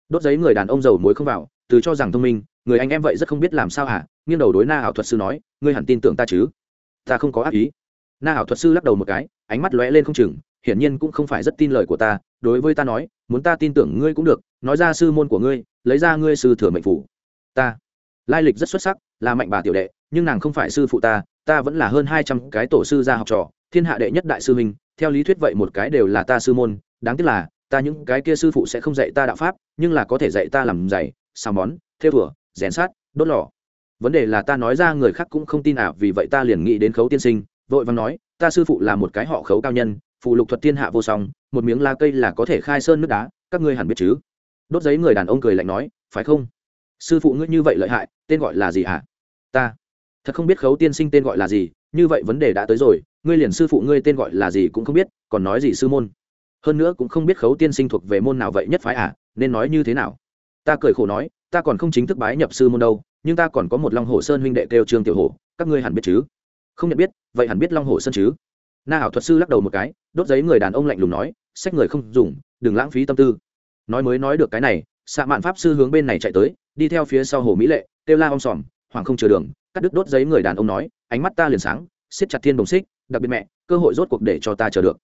Đốt giấy người đàn ông giàu muối không vào, từ cho rằng thông minh, người anh em vậy rất không biết làm sao hả? Nghiêng đầu đối na ảo thuật sư nói, ngươi hẳn tin tưởng ta chứ? Ta không có ác ý. Na ảo thuật sư lắc đầu một cái, ánh mắt lóe lên không chừng, hiển nhiên cũng không phải rất tin lời của ta, đối với ta nói, muốn ta tin tưởng ngươi cũng được, nói ra sư môn của ngươi, lấy ra ngươi sư thừa mệnh phủ. Ta. Lai lịch rất xuất sắc, là mạnh bà tiểu đệ, nhưng nàng không phải sư phụ ta ta vẫn là hơn hai trăm cái tổ sư gia học trò, thiên hạ đệ nhất đại sư huynh theo lý thuyết vậy một cái đều là ta sư môn, đáng tiếc là, ta những cái kia sư phụ sẽ không dạy ta đạo pháp, nhưng là có thể dạy ta làm giày, xào món theo thủa, rèn sát đốt lò. Vấn đề là ta nói ra người khác cũng không tin à vì vậy ta liền nghĩ đến khấu tiên sinh, vội vàng nói, ta sư phụ là một cái họ khấu cao nhân, phụ lục thuật thiên hạ vô song, một miếng la cây là có thể khai sơn nước đá, các ngươi hẳn biết chứ? Đốt giấy người đàn ông cười lạnh nói, phải không? Sư phụ ngươi như vậy lợi hại, tên gọi là gì hả à? ta, thật không biết khấu tiên sinh tên gọi là gì, như vậy vấn đề đã tới rồi ngươi liền sư phụ ngươi tên gọi là gì cũng không biết, còn nói gì sư môn? Hơn nữa cũng không biết khấu tiên sinh thuộc về môn nào vậy nhất phái à nên nói như thế nào? Ta cười khổ nói, ta còn không chính thức bái nhập sư môn đâu, nhưng ta còn có một long hồ sơn huynh đệ kêu trương tiểu hồ các ngươi hẳn biết chứ? Không nhận biết, vậy hẳn biết long hồ sơn chứ? Na ảo thuật sư lắc đầu một cái, đốt giấy người đàn ông lạnh lùng nói, sách người không dùng, đừng lãng phí tâm tư. Nói mới nói được cái này xạ mạn pháp sư hướng bên này chạy tới, đi theo phía sau hồ mỹ lệ, kêu la om sòm hoàng không chờ đường, cắt đứt đốt giấy người đàn ông nói, ánh mắt ta liền sáng, siết chặt thiên đồng xích đặc biệt mẹ, cơ hội rốt cuộc để cho ta chờ được.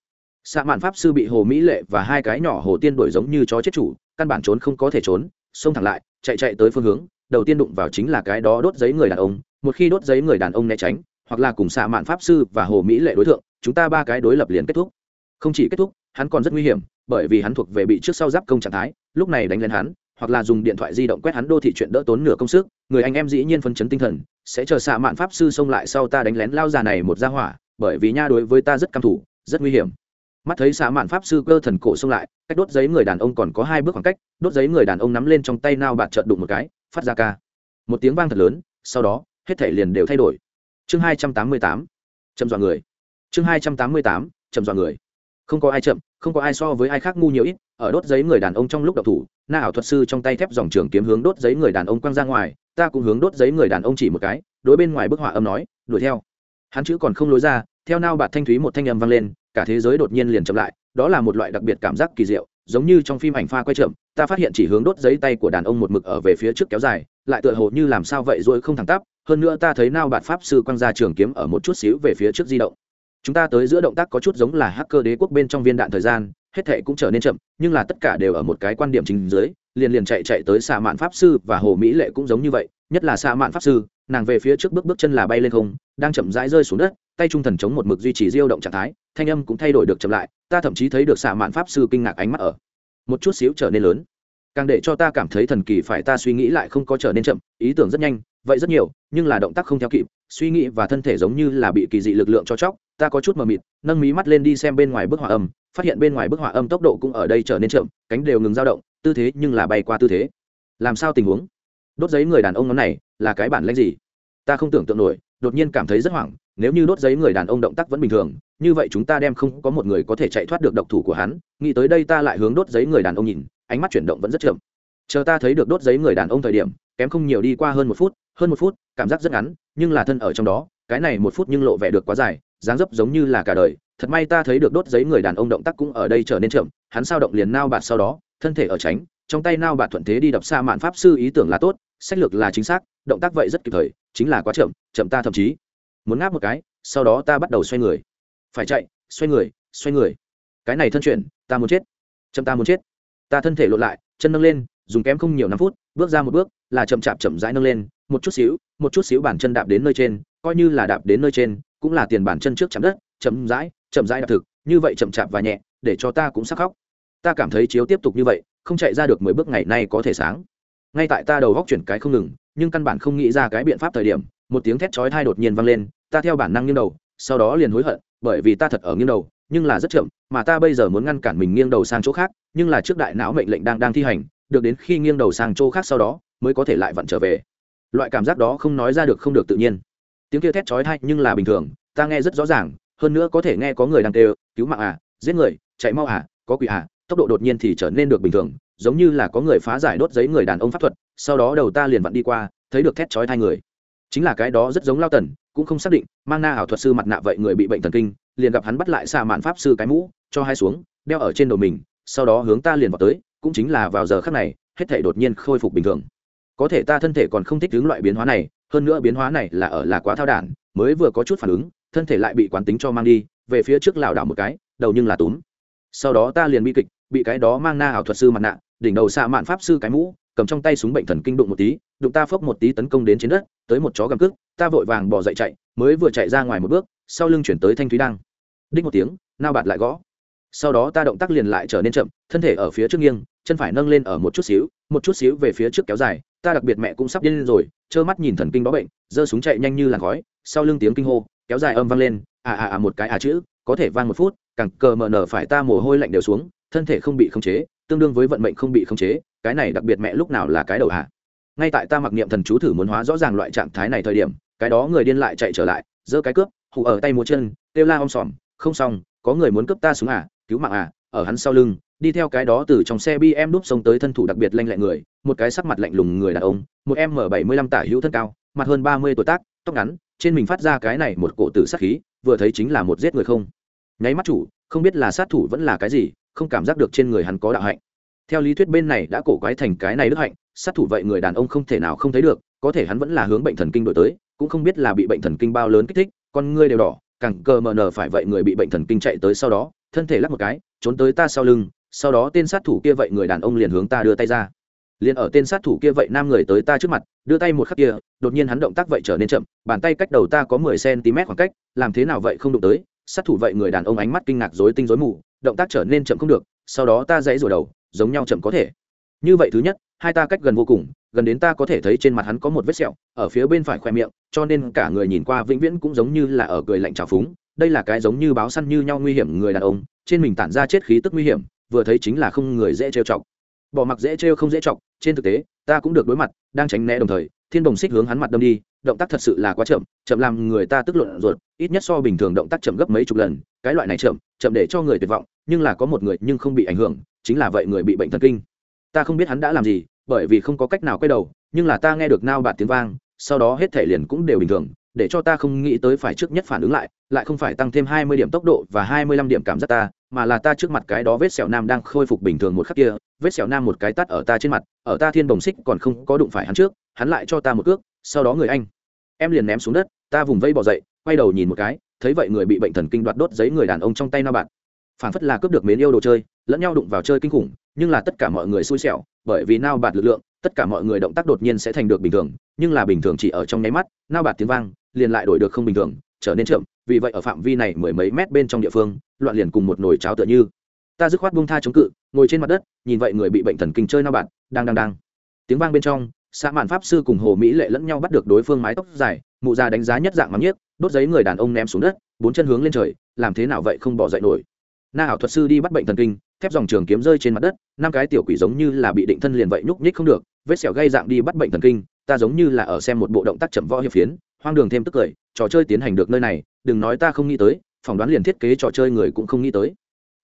Xạ mạn pháp sư bị hồ mỹ lệ và hai cái nhỏ hồ tiên đuổi giống như chó chết chủ, căn bản trốn không có thể trốn, xông thẳng lại, chạy chạy tới phương hướng, đầu tiên đụng vào chính là cái đó đốt giấy người đàn ông, một khi đốt giấy người đàn ông né tránh, hoặc là cùng xạ mạn pháp sư và hồ mỹ lệ đối tượng chúng ta ba cái đối lập liền kết thúc. Không chỉ kết thúc, hắn còn rất nguy hiểm, bởi vì hắn thuộc về bị trước sau giáp công trạng thái, lúc này đánh lên hắn, hoặc là dùng điện thoại di động quét hắn đô thị chuyện đỡ tốn nửa công sức, người anh em dĩ nhiên phân chấn tinh thần, sẽ chờ xạ mạn pháp sư xông lại sau ta đánh lén lao già này một ra hỏa bởi vì nha đối với ta rất căm thủ, rất nguy hiểm. Mắt thấy xạ mạn pháp sư cơ thần cổ xông lại, cách đốt giấy người đàn ông còn có hai bước khoảng cách, đốt giấy người đàn ông nắm lên trong tay nao bạt trợn đụng một cái, phát ra ca. Một tiếng vang thật lớn, sau đó, hết thể liền đều thay đổi. Chương hai trăm tám mươi tám, chậm dọa người. Chương hai trăm tám mươi tám, chậm dọa người. Không có ai chậm, không có ai so với ai khác ngu nhiều ít, ở đốt giấy người đàn ông trong lúc đậu thủ, na ảo thuật sư trong tay thép dòng trường kiếm hướng đốt giấy người đàn ông quăng ra ngoài, ta cũng hướng đốt giấy người đàn ông chỉ một cái, đối bên ngoài bức họa âm nói, đuổi theo hắn chữ còn không lối ra, theo nao bạt thanh thúy một thanh âm vang lên, cả thế giới đột nhiên liền chậm lại, đó là một loại đặc biệt cảm giác kỳ diệu, giống như trong phim ảnh pha quay chậm, ta phát hiện chỉ hướng đốt giấy tay của đàn ông một mực ở về phía trước kéo dài, lại tựa hồ như làm sao vậy rồi không thẳng tắp, hơn nữa ta thấy nao bạt pháp sư quăng ra trường kiếm ở một chút xíu về phía trước di động. Chúng ta tới giữa động tác có chút giống là hacker đế quốc bên trong viên đạn thời gian, hết thệ cũng trở nên chậm, nhưng là tất cả đều ở một cái quan điểm chính dưới liền liền chạy chạy tới xạ mạn pháp sư và hồ mỹ lệ cũng giống như vậy, nhất là xạ mạn pháp sư, nàng về phía trước bước bước chân là bay lên không, đang chậm rãi rơi xuống đất, tay trung thần chống một mực duy trì diêu động trạng thái, thanh âm cũng thay đổi được chậm lại, ta thậm chí thấy được xạ mạn pháp sư kinh ngạc ánh mắt ở. Một chút xíu trở nên lớn. Càng để cho ta cảm thấy thần kỳ phải ta suy nghĩ lại không có trở nên chậm, ý tưởng rất nhanh, vậy rất nhiều, nhưng là động tác không theo kịp, suy nghĩ và thân thể giống như là bị kỳ dị lực lượng cho chóc, ta có chút mờ mịt, nâng mí mắt lên đi xem bên ngoài bức họa âm, phát hiện bên ngoài bức họa âm tốc độ cũng ở đây trở nên chậm, cánh đều ngừng dao động tư thế nhưng là bay qua tư thế. Làm sao tình huống? Đốt giấy người đàn ông ngón này là cái bản lãnh gì? Ta không tưởng tượng nổi, đột nhiên cảm thấy rất hoảng, nếu như đốt giấy người đàn ông động tác vẫn bình thường, như vậy chúng ta đem không có một người có thể chạy thoát được độc thủ của hắn, nghĩ tới đây ta lại hướng đốt giấy người đàn ông nhìn, ánh mắt chuyển động vẫn rất chậm. Chờ ta thấy được đốt giấy người đàn ông thời điểm, kém không nhiều đi qua hơn một phút, hơn một phút, cảm giác rất ngắn, nhưng là thân ở trong đó, cái này một phút nhưng lộ vẻ được quá dài, dáng dấp giống như là cả đời, thật may ta thấy được đốt giấy người đàn ông động tác cũng ở đây trở nên chậm, hắn sao động liền nao bạt sau đó thân thể ở tránh, trong tay nao bạn thuận thế đi đập xa mạn pháp sư ý tưởng là tốt, sách lược là chính xác, động tác vậy rất kịp thời, chính là quá chậm chậm ta thậm chí muốn ngáp một cái, sau đó ta bắt đầu xoay người. Phải chạy, xoay người xoay người. Cái này thân chuyển, ta muốn chết. Chậm ta muốn chết. Ta thân thể lộn lại, chân nâng lên, dùng kém không nhiều năm phút, bước ra một bước, là chậm chạp chậm rãi nâng lên, một chút xíu, một chút xíu bản chân đạp đến nơi trên, coi như là đạp đến nơi trên, cũng là tiền bản chân trước chạm đất, chậm rãi chậm rãi đạp thực, như vậy chậm chạp và nhẹ, để cho ta cũng sắc khóc ta cảm thấy chiếu tiếp tục như vậy, không chạy ra được mười bước ngày nay có thể sáng. Ngay tại ta đầu góc chuyển cái không ngừng, nhưng căn bản không nghĩ ra cái biện pháp thời điểm, một tiếng thét chói thai đột nhiên vang lên, ta theo bản năng nghiêng đầu, sau đó liền hối hận, bởi vì ta thật ở nghiêng đầu, nhưng là rất chậm, mà ta bây giờ muốn ngăn cản mình nghiêng đầu sang chỗ khác, nhưng là trước đại não mệnh lệnh đang đang thi hành, được đến khi nghiêng đầu sang chỗ khác sau đó, mới có thể lại vặn trở về. Loại cảm giác đó không nói ra được không được tự nhiên. Tiếng kia thét chói tai nhưng là bình thường, ta nghe rất rõ ràng, hơn nữa có thể nghe có người đang kêu, cứu mạng à giết người, chạy mau à có quỷ à tốc độ đột nhiên thì trở nên được bình thường, giống như là có người phá giải đốt giấy người đàn ông pháp thuật, sau đó đầu ta liền vặn đi qua, thấy được thét chói thai người. Chính là cái đó rất giống lao tần, cũng không xác định, mang na ảo thuật sư mặt nạ vậy người bị bệnh thần kinh, liền gặp hắn bắt lại xa mạn pháp sư cái mũ, cho hai xuống, đeo ở trên đầu mình, sau đó hướng ta liền vào tới, cũng chính là vào giờ khắc này, hết thể đột nhiên khôi phục bình thường. Có thể ta thân thể còn không thích ứng loại biến hóa này, hơn nữa biến hóa này là ở là quá thao đản, mới vừa có chút phản ứng, thân thể lại bị quán tính cho mang đi, về phía trước lảo đảo một cái, đầu nhưng là túm. Sau đó ta liền bi kịch bị cái đó mang na ảo thuật sư mặt nạ, đỉnh đầu xạ mạn pháp sư cái mũ, cầm trong tay súng bệnh thần kinh đụng một tí, đụng ta phốc một tí tấn công đến trên đất, tới một chó gầm cước, ta vội vàng bỏ dậy chạy, mới vừa chạy ra ngoài một bước, sau lưng chuyển tới thanh thúy đăng. Đích một tiếng, nao bạt lại gõ. Sau đó ta động tác liền lại trở nên chậm, thân thể ở phía trước nghiêng, chân phải nâng lên ở một chút xíu, một chút xíu về phía trước kéo dài, ta đặc biệt mẹ cũng sắp điên lên rồi, trơ mắt nhìn thần kinh bó bệnh, giơ súng chạy nhanh như làn khói, sau lưng tiếng kinh hô, kéo dài âm vang lên à à à một cái à chữ, có thể vang một phút càng cờ mờ nở phải ta mồ hôi lạnh đều xuống thân thể không bị khống chế, tương đương với vận mệnh không bị khống chế, cái này đặc biệt mẹ lúc nào là cái đầu hạ. Ngay tại ta mặc niệm thần chú thử muốn hóa rõ ràng loại trạng thái này thời điểm, cái đó người điên lại chạy trở lại, giơ cái cướp hụ ở tay múa chân, kêu la om sòm, không xong, có người muốn cướp ta xuống à cứu mạng à ở hắn sau lưng, đi theo cái đó từ trong xe bm đúp xông tới thân thủ đặc biệt lanh lẹ người, một cái sắc mặt lạnh lùng người đàn ông, một em m bảy mươi lăm tả hữu thân cao, mặt hơn ba mươi tuổi tác, tóc ngắn, trên mình phát ra cái này một cổ tử sát khí, vừa thấy chính là một giết người không. Nháy mắt chủ, không biết là sát thủ vẫn là cái gì không cảm giác được trên người hắn có đạo hạnh. Theo lý thuyết bên này đã cổ quái thành cái này đức hạnh, sát thủ vậy người đàn ông không thể nào không thấy được, có thể hắn vẫn là hướng bệnh thần kinh đổi tới, cũng không biết là bị bệnh thần kinh bao lớn kích thích, con ngươi đều đỏ càng cờ mờ nờ phải vậy người bị bệnh thần kinh chạy tới sau đó, thân thể lắc một cái, trốn tới ta sau lưng, sau đó tên sát thủ kia vậy người đàn ông liền hướng ta đưa tay ra. Liền ở tên sát thủ kia vậy nam người tới ta trước mặt, đưa tay một khắc kia, đột nhiên hắn động tác vậy trở nên chậm, bàn tay cách đầu ta có mười cm khoảng cách, làm thế nào vậy không đụng tới sát thủ vậy người đàn ông ánh mắt kinh ngạc rối tinh rối mù, động tác trở nên chậm không được, sau đó ta dãy rồi đầu, giống nhau chậm có thể. Như vậy thứ nhất, hai ta cách gần vô cùng, gần đến ta có thể thấy trên mặt hắn có một vết sẹo, ở phía bên phải khoe miệng, cho nên cả người nhìn qua vĩnh viễn cũng giống như là ở cười lạnh trào phúng, đây là cái giống như báo săn như nhau nguy hiểm người đàn ông, trên mình tản ra chết khí tức nguy hiểm, vừa thấy chính là không người dễ trêu chọc. Bỏ mặc dễ trêu không dễ chọc, trên thực tế, ta cũng được đối mặt, đang tránh né đồng thời thiên đồng xích hướng hắn mặt đâm đi, động tác thật sự là quá chậm chậm làm người ta tức luận ruột, ít nhất so bình thường động tác chậm gấp mấy chục lần, cái loại này chậm chậm để cho người tuyệt vọng, nhưng là có một người nhưng không bị ảnh hưởng, chính là vậy người bị bệnh thần kinh. Ta không biết hắn đã làm gì, bởi vì không có cách nào quay đầu, nhưng là ta nghe được nao bạt tiếng vang, sau đó hết thể liền cũng đều bình thường, để cho ta không nghĩ tới phải trước nhất phản ứng lại lại không phải tăng thêm hai mươi điểm tốc độ và hai mươi lăm điểm cảm giác ta, mà là ta trước mặt cái đó vết sẹo nam đang khôi phục bình thường một khắc kia vết sẹo nam một cái tắt ở ta trên mặt, ở ta thiên bồng xích còn không có đụng phải hắn trước, hắn lại cho ta một cước, sau đó người anh. Em liền ném xuống đất, ta vùng vây bỏ dậy, quay đầu nhìn một cái, thấy vậy người bị bệnh thần kinh đoạt đốt giấy người đàn ông trong tay nao bạn. Phản phất là cướp được mến yêu đồ chơi, lẫn nhau đụng vào chơi kinh khủng, nhưng là tất cả mọi người xui xẻo, bởi vì nao bạt lực lượng, tất cả mọi người động tác đột nhiên sẽ thành được bình thường, nhưng là bình thường chỉ ở trong nháy mắt, nao bạt tiếng vang, liền lại đổi được không bình thường, trở nên chậm, vì vậy ở phạm vi này mười mấy mét bên trong địa phương, loạn liền cùng một nồi cháo tựa như. Ta dứt khoát buông tha chống cự ngồi trên mặt đất, nhìn vậy người bị bệnh thần kinh chơi nao bạn, đang đang đang. Tiếng vang bên trong xã mạn pháp sư cùng hồ mỹ lệ lẫn nhau bắt được đối phương mái tóc dài, mụ già đánh giá nhất dạng mắm nhiếc, đốt giấy người đàn ông ném xuống đất, bốn chân hướng lên trời, làm thế nào vậy không bỏ dậy nổi. Na ảo thuật sư đi bắt bệnh thần kinh, thép dòng trường kiếm rơi trên mặt đất, năm cái tiểu quỷ giống như là bị định thân liền vậy nhúc nhích không được, vết sẹo gây dạng đi bắt bệnh thần kinh, ta giống như là ở xem một bộ động tác chậm võ hiệp phiến, hoang đường thêm tức cười, trò chơi tiến hành được nơi này, đừng nói ta không nghĩ tới, phỏng đoán liền thiết kế trò chơi người cũng không nghĩ tới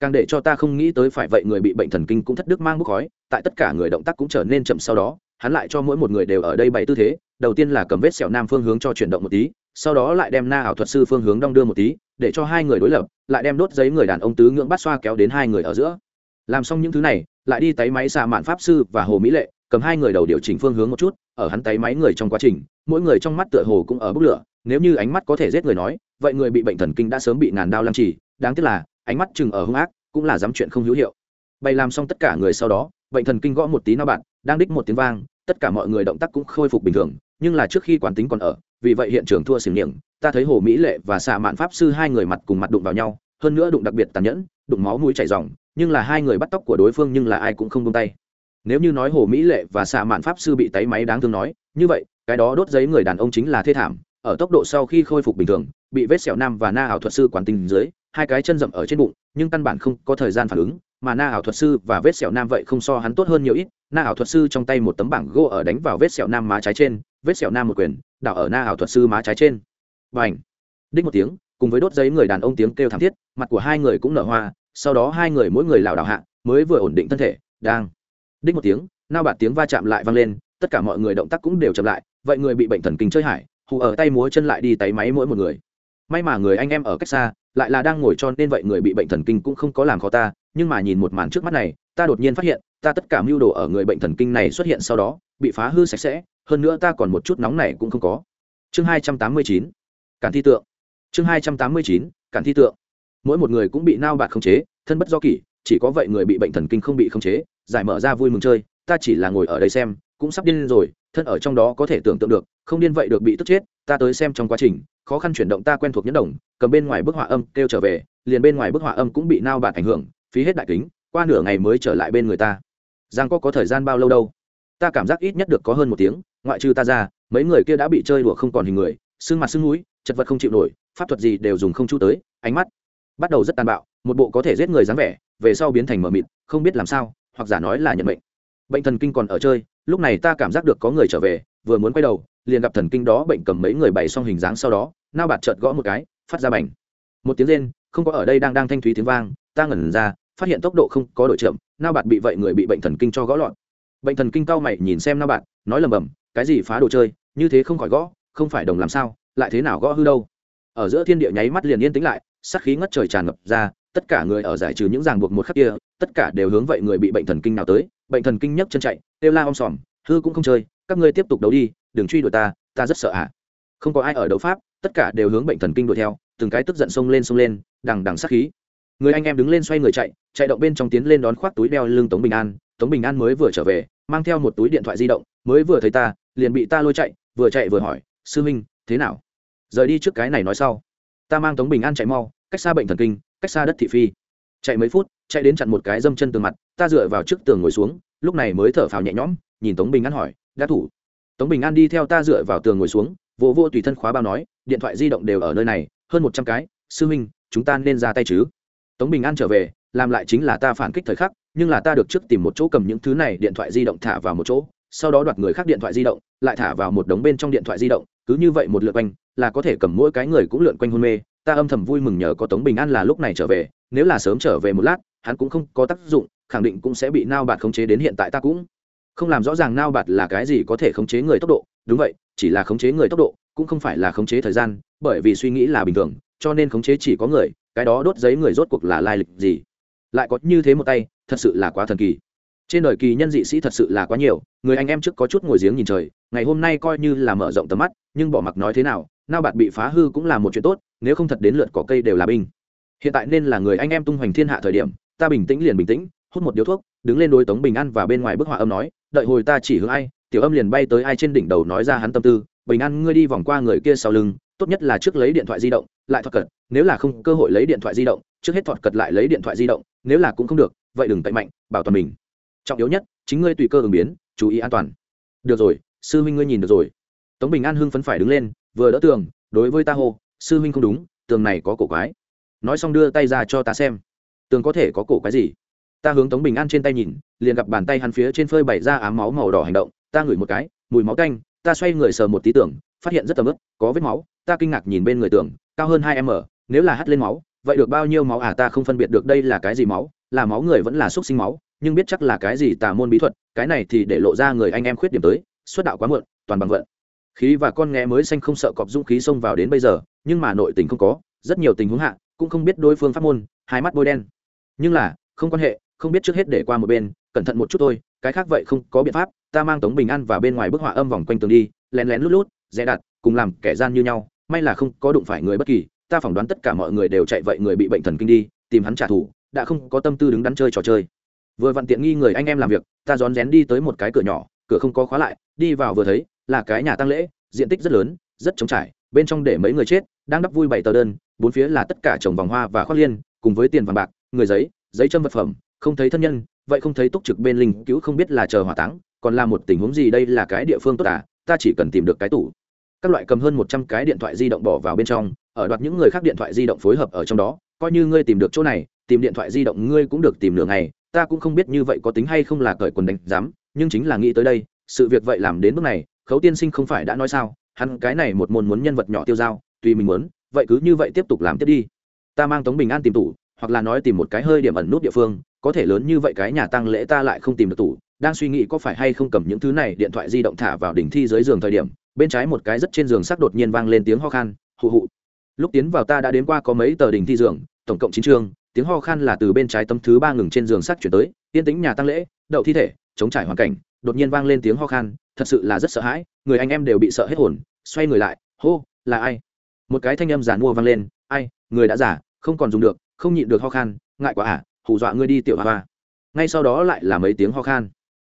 càng để cho ta không nghĩ tới phải vậy người bị bệnh thần kinh cũng thất đức mang bốc khói, tại tất cả người động tác cũng trở nên chậm sau đó, hắn lại cho mỗi một người đều ở đây bày tư thế, đầu tiên là cầm vết sẹo nam phương hướng cho chuyển động một tí, sau đó lại đem na ảo thuật sư phương hướng đong đưa một tí, để cho hai người đối lập, lại đem đốt giấy người đàn ông tứ ngưỡng bắt xoa kéo đến hai người ở giữa. Làm xong những thứ này, lại đi tay máy xà mạn pháp sư và hồ mỹ lệ, cầm hai người đầu điều chỉnh phương hướng một chút, ở hắn tay máy người trong quá trình, mỗi người trong mắt tựa hồ cũng ở bức lửa, nếu như ánh mắt có thể giết người nói, vậy người bị bệnh thần kinh đã sớm bị ngàn đao lăng trì, đáng tiếc là ánh mắt chừng ở hung ác, cũng là dám chuyện không hữu hiệu. Bày làm xong tất cả người sau đó, bệnh thần kinh gõ một tí nào bạn, đang đích một tiếng vang, tất cả mọi người động tác cũng khôi phục bình thường, nhưng là trước khi quán tính còn ở, vì vậy hiện trường thua xỉn niệm ta thấy hồ mỹ lệ và xạ mạn pháp sư hai người mặt cùng mặt đụng vào nhau, hơn nữa đụng đặc biệt tàn nhẫn, đụng máu mũi chảy ròng, nhưng là hai người bắt tóc của đối phương nhưng là ai cũng không buông tay. Nếu như nói hồ mỹ lệ và xạ mạn pháp sư bị tay máy đáng thương nói, như vậy, cái đó đốt giấy người đàn ông chính là thê thảm, ở tốc độ sau khi khôi phục bình thường, bị vết sẹo nam và na ảo thuật sư quán tình dưới hai cái chân rậm ở trên bụng, nhưng căn bản không có thời gian phản ứng, mà na ảo thuật sư và vết sẹo nam vậy không so hắn tốt hơn nhiều ít. Na ảo thuật sư trong tay một tấm bảng gỗ ở đánh vào vết sẹo nam má trái trên, vết sẹo nam một quyền, đảo ở na ảo thuật sư má trái trên. Bành! Đích một tiếng, cùng với đốt giấy người đàn ông tiếng kêu thảm thiết, mặt của hai người cũng nở hoa, sau đó hai người mỗi người lảo đảo hạ, mới vừa ổn định thân thể, đang. Đích một tiếng, nao bạt tiếng va chạm lại vang lên, tất cả mọi người động tác cũng đều chậm lại, vậy người bị bệnh thần kinh chơi hải, hù ở tay múa chân lại đi tay máy mỗi một người. May mà người anh em ở cách xa lại là đang ngồi cho nên vậy người bị bệnh thần kinh cũng không có làm khó ta, nhưng mà nhìn một màn trước mắt này, ta đột nhiên phát hiện, ta tất cả mưu đồ ở người bệnh thần kinh này xuất hiện sau đó, bị phá hư sạch sẽ, hơn nữa ta còn một chút nóng này cũng không có. Chương hai trăm tám mươi chín, cản thi tượng. Chương hai trăm tám mươi chín, cản thi tượng. Mỗi một người cũng bị nao bạt khống chế, thân bất do kỷ, chỉ có vậy người bị bệnh thần kinh không bị khống chế, giải mở ra vui mừng chơi, ta chỉ là ngồi ở đây xem, cũng sắp điên rồi, thân ở trong đó có thể tưởng tượng được, không điên vậy được bị tức chết, ta tới xem trong quá trình khó khăn chuyển động ta quen thuộc nhẫn đồng, cầm bên ngoài bức họa âm, kêu trở về, liền bên ngoài bức họa âm cũng bị nao bạt ảnh hưởng, phí hết đại kính, qua nửa ngày mới trở lại bên người ta. Giang có có thời gian bao lâu đâu? Ta cảm giác ít nhất được có hơn một tiếng, ngoại trừ ta ra, mấy người kia đã bị chơi đùa không còn hình người, xương mặt xương núi chật vật không chịu nổi, pháp thuật gì đều dùng không chu tới, ánh mắt bắt đầu rất tàn bạo, một bộ có thể giết người dáng vẻ, về sau biến thành mờ mịt, không biết làm sao, hoặc giả nói là nhận bệnh bệnh thần kinh còn ở chơi, lúc này ta cảm giác được có người trở về, vừa muốn quay đầu liền gặp thần kinh đó bệnh cầm mấy người bày xong hình dáng sau đó, nao bạt chợt gõ một cái, phát ra bành. Một tiếng rên, không có ở đây đang đang thanh thúy tiếng vang, ta ngẩn ra, phát hiện tốc độ không có đội chậm, nao bạt bị vậy người bị bệnh thần kinh cho gõ lọt. Bệnh thần kinh cao mày nhìn xem nao bạt, nói lầm bầm, cái gì phá đồ chơi, như thế không khỏi gõ, không phải đồng làm sao, lại thế nào gõ hư đâu. Ở giữa thiên địa nháy mắt liền yên tĩnh lại sắc khí ngất trời tràn ngập ra, tất cả người ở giải trừ những ràng buộc một khắc kia, tất cả đều hướng vậy người bị bệnh thần kinh nào tới, bệnh thần kinh nhấc chân chạy têu la om sòm, hư cũng không chơi, các ngươi tiếp tục đấu đi đừng truy đuổi ta ta rất sợ ạ. À. không có ai ở đấu pháp, tất cả đều hướng bệnh thần kinh đuổi theo, từng cái tức giận xông lên xông lên, đằng đằng sắc khí. Người anh em đứng lên xoay người chạy chạy động bên trong tiến lên đón khoác túi đeo lưng tống bình an. Tống bình an mới vừa trở về, mang theo một túi điện thoại di động, mới vừa thấy ta, liền bị ta lôi chạy, vừa chạy vừa hỏi, sư minh, thế nào? Rời đi trước cái này nói sau. Ta mang tống bình an chạy mau, cách xa bệnh thần kinh, cách xa đất thị phi. Chạy mấy phút, chạy đến chặn một cái dâm chân tường mặt, ta dựa vào trước tường ngồi xuống, lúc này mới thở phào nhẹ nhõm, nhìn tống bình an hỏi, đã thủ? Tống bình an đi theo ta dựa vào tường ngồi xuống vô vô tùy thân khóa bao nói, điện thoại di động đều ở nơi này, hơn một trăm cái, sư minh chúng ta nên ra tay chứ. Tống bình an trở về, làm lại chính là ta phản kích thời khắc, nhưng là ta được trước tìm một chỗ cầm những thứ này điện thoại di động thả vào một chỗ, sau đó đoạt người khác điện thoại di động, lại thả vào một đống bên trong điện thoại di động, cứ như vậy một lượt quanh, là có thể cầm mỗi cái người cũng lượn quanh hôn mê. Ta âm thầm vui mừng nhờ có tống bình an là lúc này trở về, nếu là sớm trở về một lát, hắn cũng không có tác dụng, khẳng định cũng sẽ bị nao bạt khống chế đến hiện tại ta cũng không làm rõ ràng nao bạt là cái gì có thể khống chế người tốc độ, đúng vậy, chỉ là khống chế người tốc độ, cũng không phải là khống chế thời gian, bởi vì suy nghĩ là bình thường, cho nên khống chế chỉ có người, cái đó đốt giấy người rốt cuộc là lai lịch gì? Lại có như thế một tay, thật sự là quá thần kỳ. Trên đời kỳ nhân dị sĩ thật sự là quá nhiều, người anh em trước có chút ngồi giếng nhìn trời, ngày hôm nay coi như là mở rộng tầm mắt, nhưng bỏ mặc nói thế nào, nao bạt bị phá hư cũng là một chuyện tốt, nếu không thật đến lượt cỏ cây đều là binh. Hiện tại nên là người anh em tung hoành thiên hạ thời điểm, ta bình tĩnh liền bình tĩnh, hút một điếu thuốc, đứng lên đối tống bình an và bên ngoài bức họa âm nói đợi hồi ta chỉ hướng ai, tiểu âm liền bay tới ai trên đỉnh đầu nói ra hắn tâm tư, bình an, ngươi đi vòng qua người kia sau lưng, tốt nhất là trước lấy điện thoại di động, lại thoát cật, nếu là không, cơ hội lấy điện thoại di động, trước hết thoát cật lại lấy điện thoại di động, nếu là cũng không được, vậy đừng tẩy mạnh, bảo toàn mình. Trọng yếu nhất, chính ngươi tùy cơ ứng biến, chú ý an toàn. Được rồi, sư huynh ngươi nhìn được rồi. Tống bình an hưng phấn phải đứng lên, vừa đỡ tường, đối với ta hô, sư huynh không đúng, tường này có cổ quái. Nói xong đưa tay ra cho ta xem, tường có thể có cổ quái gì? Ta hướng tống bình an trên tay nhìn, liền gặp bàn tay hắn phía trên phơi bày ra ám máu màu đỏ hành động. Ta ngửi một cái, mùi máu canh ta xoay người sờ một tí tưởng, phát hiện rất tầm ướp có vết máu, ta kinh ngạc nhìn bên người tưởng, cao hơn hai m nếu là hắt lên máu, vậy được bao nhiêu máu à ta không phân biệt được đây là cái gì máu, là máu người vẫn là xúc sinh máu, nhưng biết chắc là cái gì tà môn bí thuật, cái này thì để lộ ra người anh em khuyết điểm tới xuất đạo quá muộn, toàn bằng vận. Khí và con nghe mới xanh không sợ cọp dũng khí xông vào đến bây giờ, nhưng mà nội tình không có, rất nhiều tình huống hạ, cũng không biết đối phương pháp môn, hai mắt bôi đen. Nhưng là, không quan hệ không biết trước hết để qua một bên, cẩn thận một chút thôi, cái khác vậy không có biện pháp, ta mang tống bình an và bên ngoài bức họa âm vòng quanh tường đi, lén lén lút lút, dè đặt, cùng làm kẻ gian như nhau, may là không có đụng phải người bất kỳ, ta phỏng đoán tất cả mọi người đều chạy vậy người bị bệnh thần kinh đi, tìm hắn trả thù, đã không có tâm tư đứng đắn chơi trò chơi. Vừa vặn tiện nghi người anh em làm việc, ta rón rén đi tới một cái cửa nhỏ, cửa không có khóa lại, đi vào vừa thấy, là cái nhà tăng lễ, diện tích rất lớn, rất trống trải, bên trong để mấy người chết, đang đắp vui bảy tờ đơn, bốn phía là tất cả trồng vòng hoa và khoác liên, cùng với tiền vàng bạc, người giấy giấy châm vật phẩm không thấy thân nhân, vậy không thấy túc trực bên linh cứu không biết là chờ hỏa táng, còn là một tình huống gì đây là cái địa phương tốt à? Ta chỉ cần tìm được cái tủ. Các loại cầm hơn một trăm cái điện thoại di động bỏ vào bên trong, ở đoạt những người khác điện thoại di động phối hợp ở trong đó, coi như ngươi tìm được chỗ này, tìm điện thoại di động ngươi cũng được tìm nửa ngày, ta cũng không biết như vậy có tính hay không là cởi quần đánh giám, nhưng chính là nghĩ tới đây, sự việc vậy làm đến bước này, khấu tiên sinh không phải đã nói sao, hắn cái này một môn muốn nhân vật nhỏ tiêu dao, tùy mình muốn, vậy cứ như vậy tiếp tục làm tiếp đi. Ta mang tống bình an tìm tủ hoặc là nói tìm một cái hơi điểm ẩn nút địa phương, có thể lớn như vậy cái nhà tăng lễ ta lại không tìm được tủ, đang suy nghĩ có phải hay không cầm những thứ này, điện thoại di động thả vào đỉnh thi dưới giường thời điểm, bên trái một cái rất trên giường sắc đột nhiên vang lên tiếng ho khan, hụ hụ. Lúc tiến vào ta đã đến qua có mấy tờ đỉnh thi giường, tổng cộng chín chương, tiếng ho khan là từ bên trái tấm thứ ba ngừng trên giường sắc chuyển tới, yên tĩnh nhà tăng lễ, đậu thi thể, chống trải hoàn cảnh. Đột nhiên vang lên tiếng ho khan, thật sự là rất sợ hãi, người anh em đều bị sợ hết hồn, xoay người lại, hô, là ai? Một cái thanh âm giản mua vang lên, ai, người đã giả không còn dùng được không nhịn được ho khan, ngại quá à hù dọa ngươi đi tiểu hoa hoa. Ngay sau đó lại là mấy tiếng ho khan.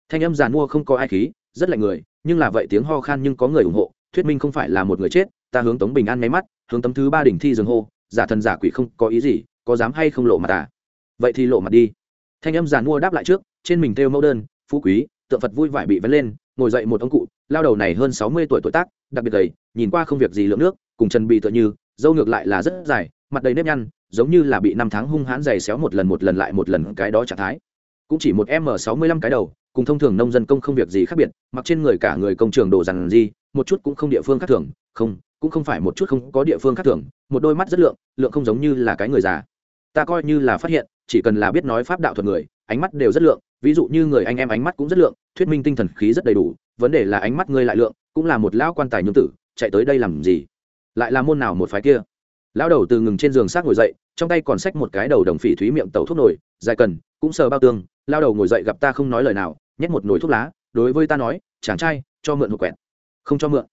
Thanh âm giàn mua không có ai khí, rất lạnh người, nhưng là vậy tiếng ho khan nhưng có người ủng hộ, thuyết minh không phải là một người chết, ta hướng tống bình an nháy mắt, hướng tấm thứ ba đỉnh thi dường hô, giả thần giả quỷ không có ý gì, có dám hay không lộ mặt à? Vậy thì lộ mặt đi. Thanh âm giàn mua đáp lại trước, trên mình thêu mẫu đơn, phú quý, tượng phật vui vải bị vấn lên, ngồi dậy một ông cụ, lao đầu này hơn sáu mươi tuổi tuổi tác, đặc biệt gầy, nhìn qua không việc gì lượng nước, cùng chân bị tựa như, dâu ngược lại là rất dài, mặt đầy nếp nhăn giống như là bị năm tháng hung hãn dày xéo một lần một lần lại một lần cái đó trạng thái. Cũng chỉ một m sáu mươi lăm cái đầu, cùng thông thường nông dân công không việc gì khác biệt, mặc trên người cả người công trường đồ dằn gì một chút cũng không địa phương khác thường, không, cũng không phải một chút không có địa phương khác thường, một đôi mắt rất lượng lượng không giống như là cái người già. Ta coi như là phát hiện, chỉ cần là biết nói pháp đạo thuật người, ánh mắt đều rất lượng, ví dụ như người anh em ánh mắt cũng rất lượng, thuyết minh tinh thần khí rất đầy đủ, vấn đề là ánh mắt ngươi lại lượng, cũng là một lão quan tài nhung tử, chạy tới đây làm gì? Lại là môn nào một phái kia? Lão đầu từ ngừng trên giường xác ngồi dậy, trong tay còn xách một cái đầu đồng phỉ thúy miệng tẩu thuốc nổi dài cần, cũng sờ bao tương. Lao đầu ngồi dậy gặp ta không nói lời nào, nhét một nồi thuốc lá, đối với ta nói, chàng trai, cho mượn một quẹt. Không cho mượn.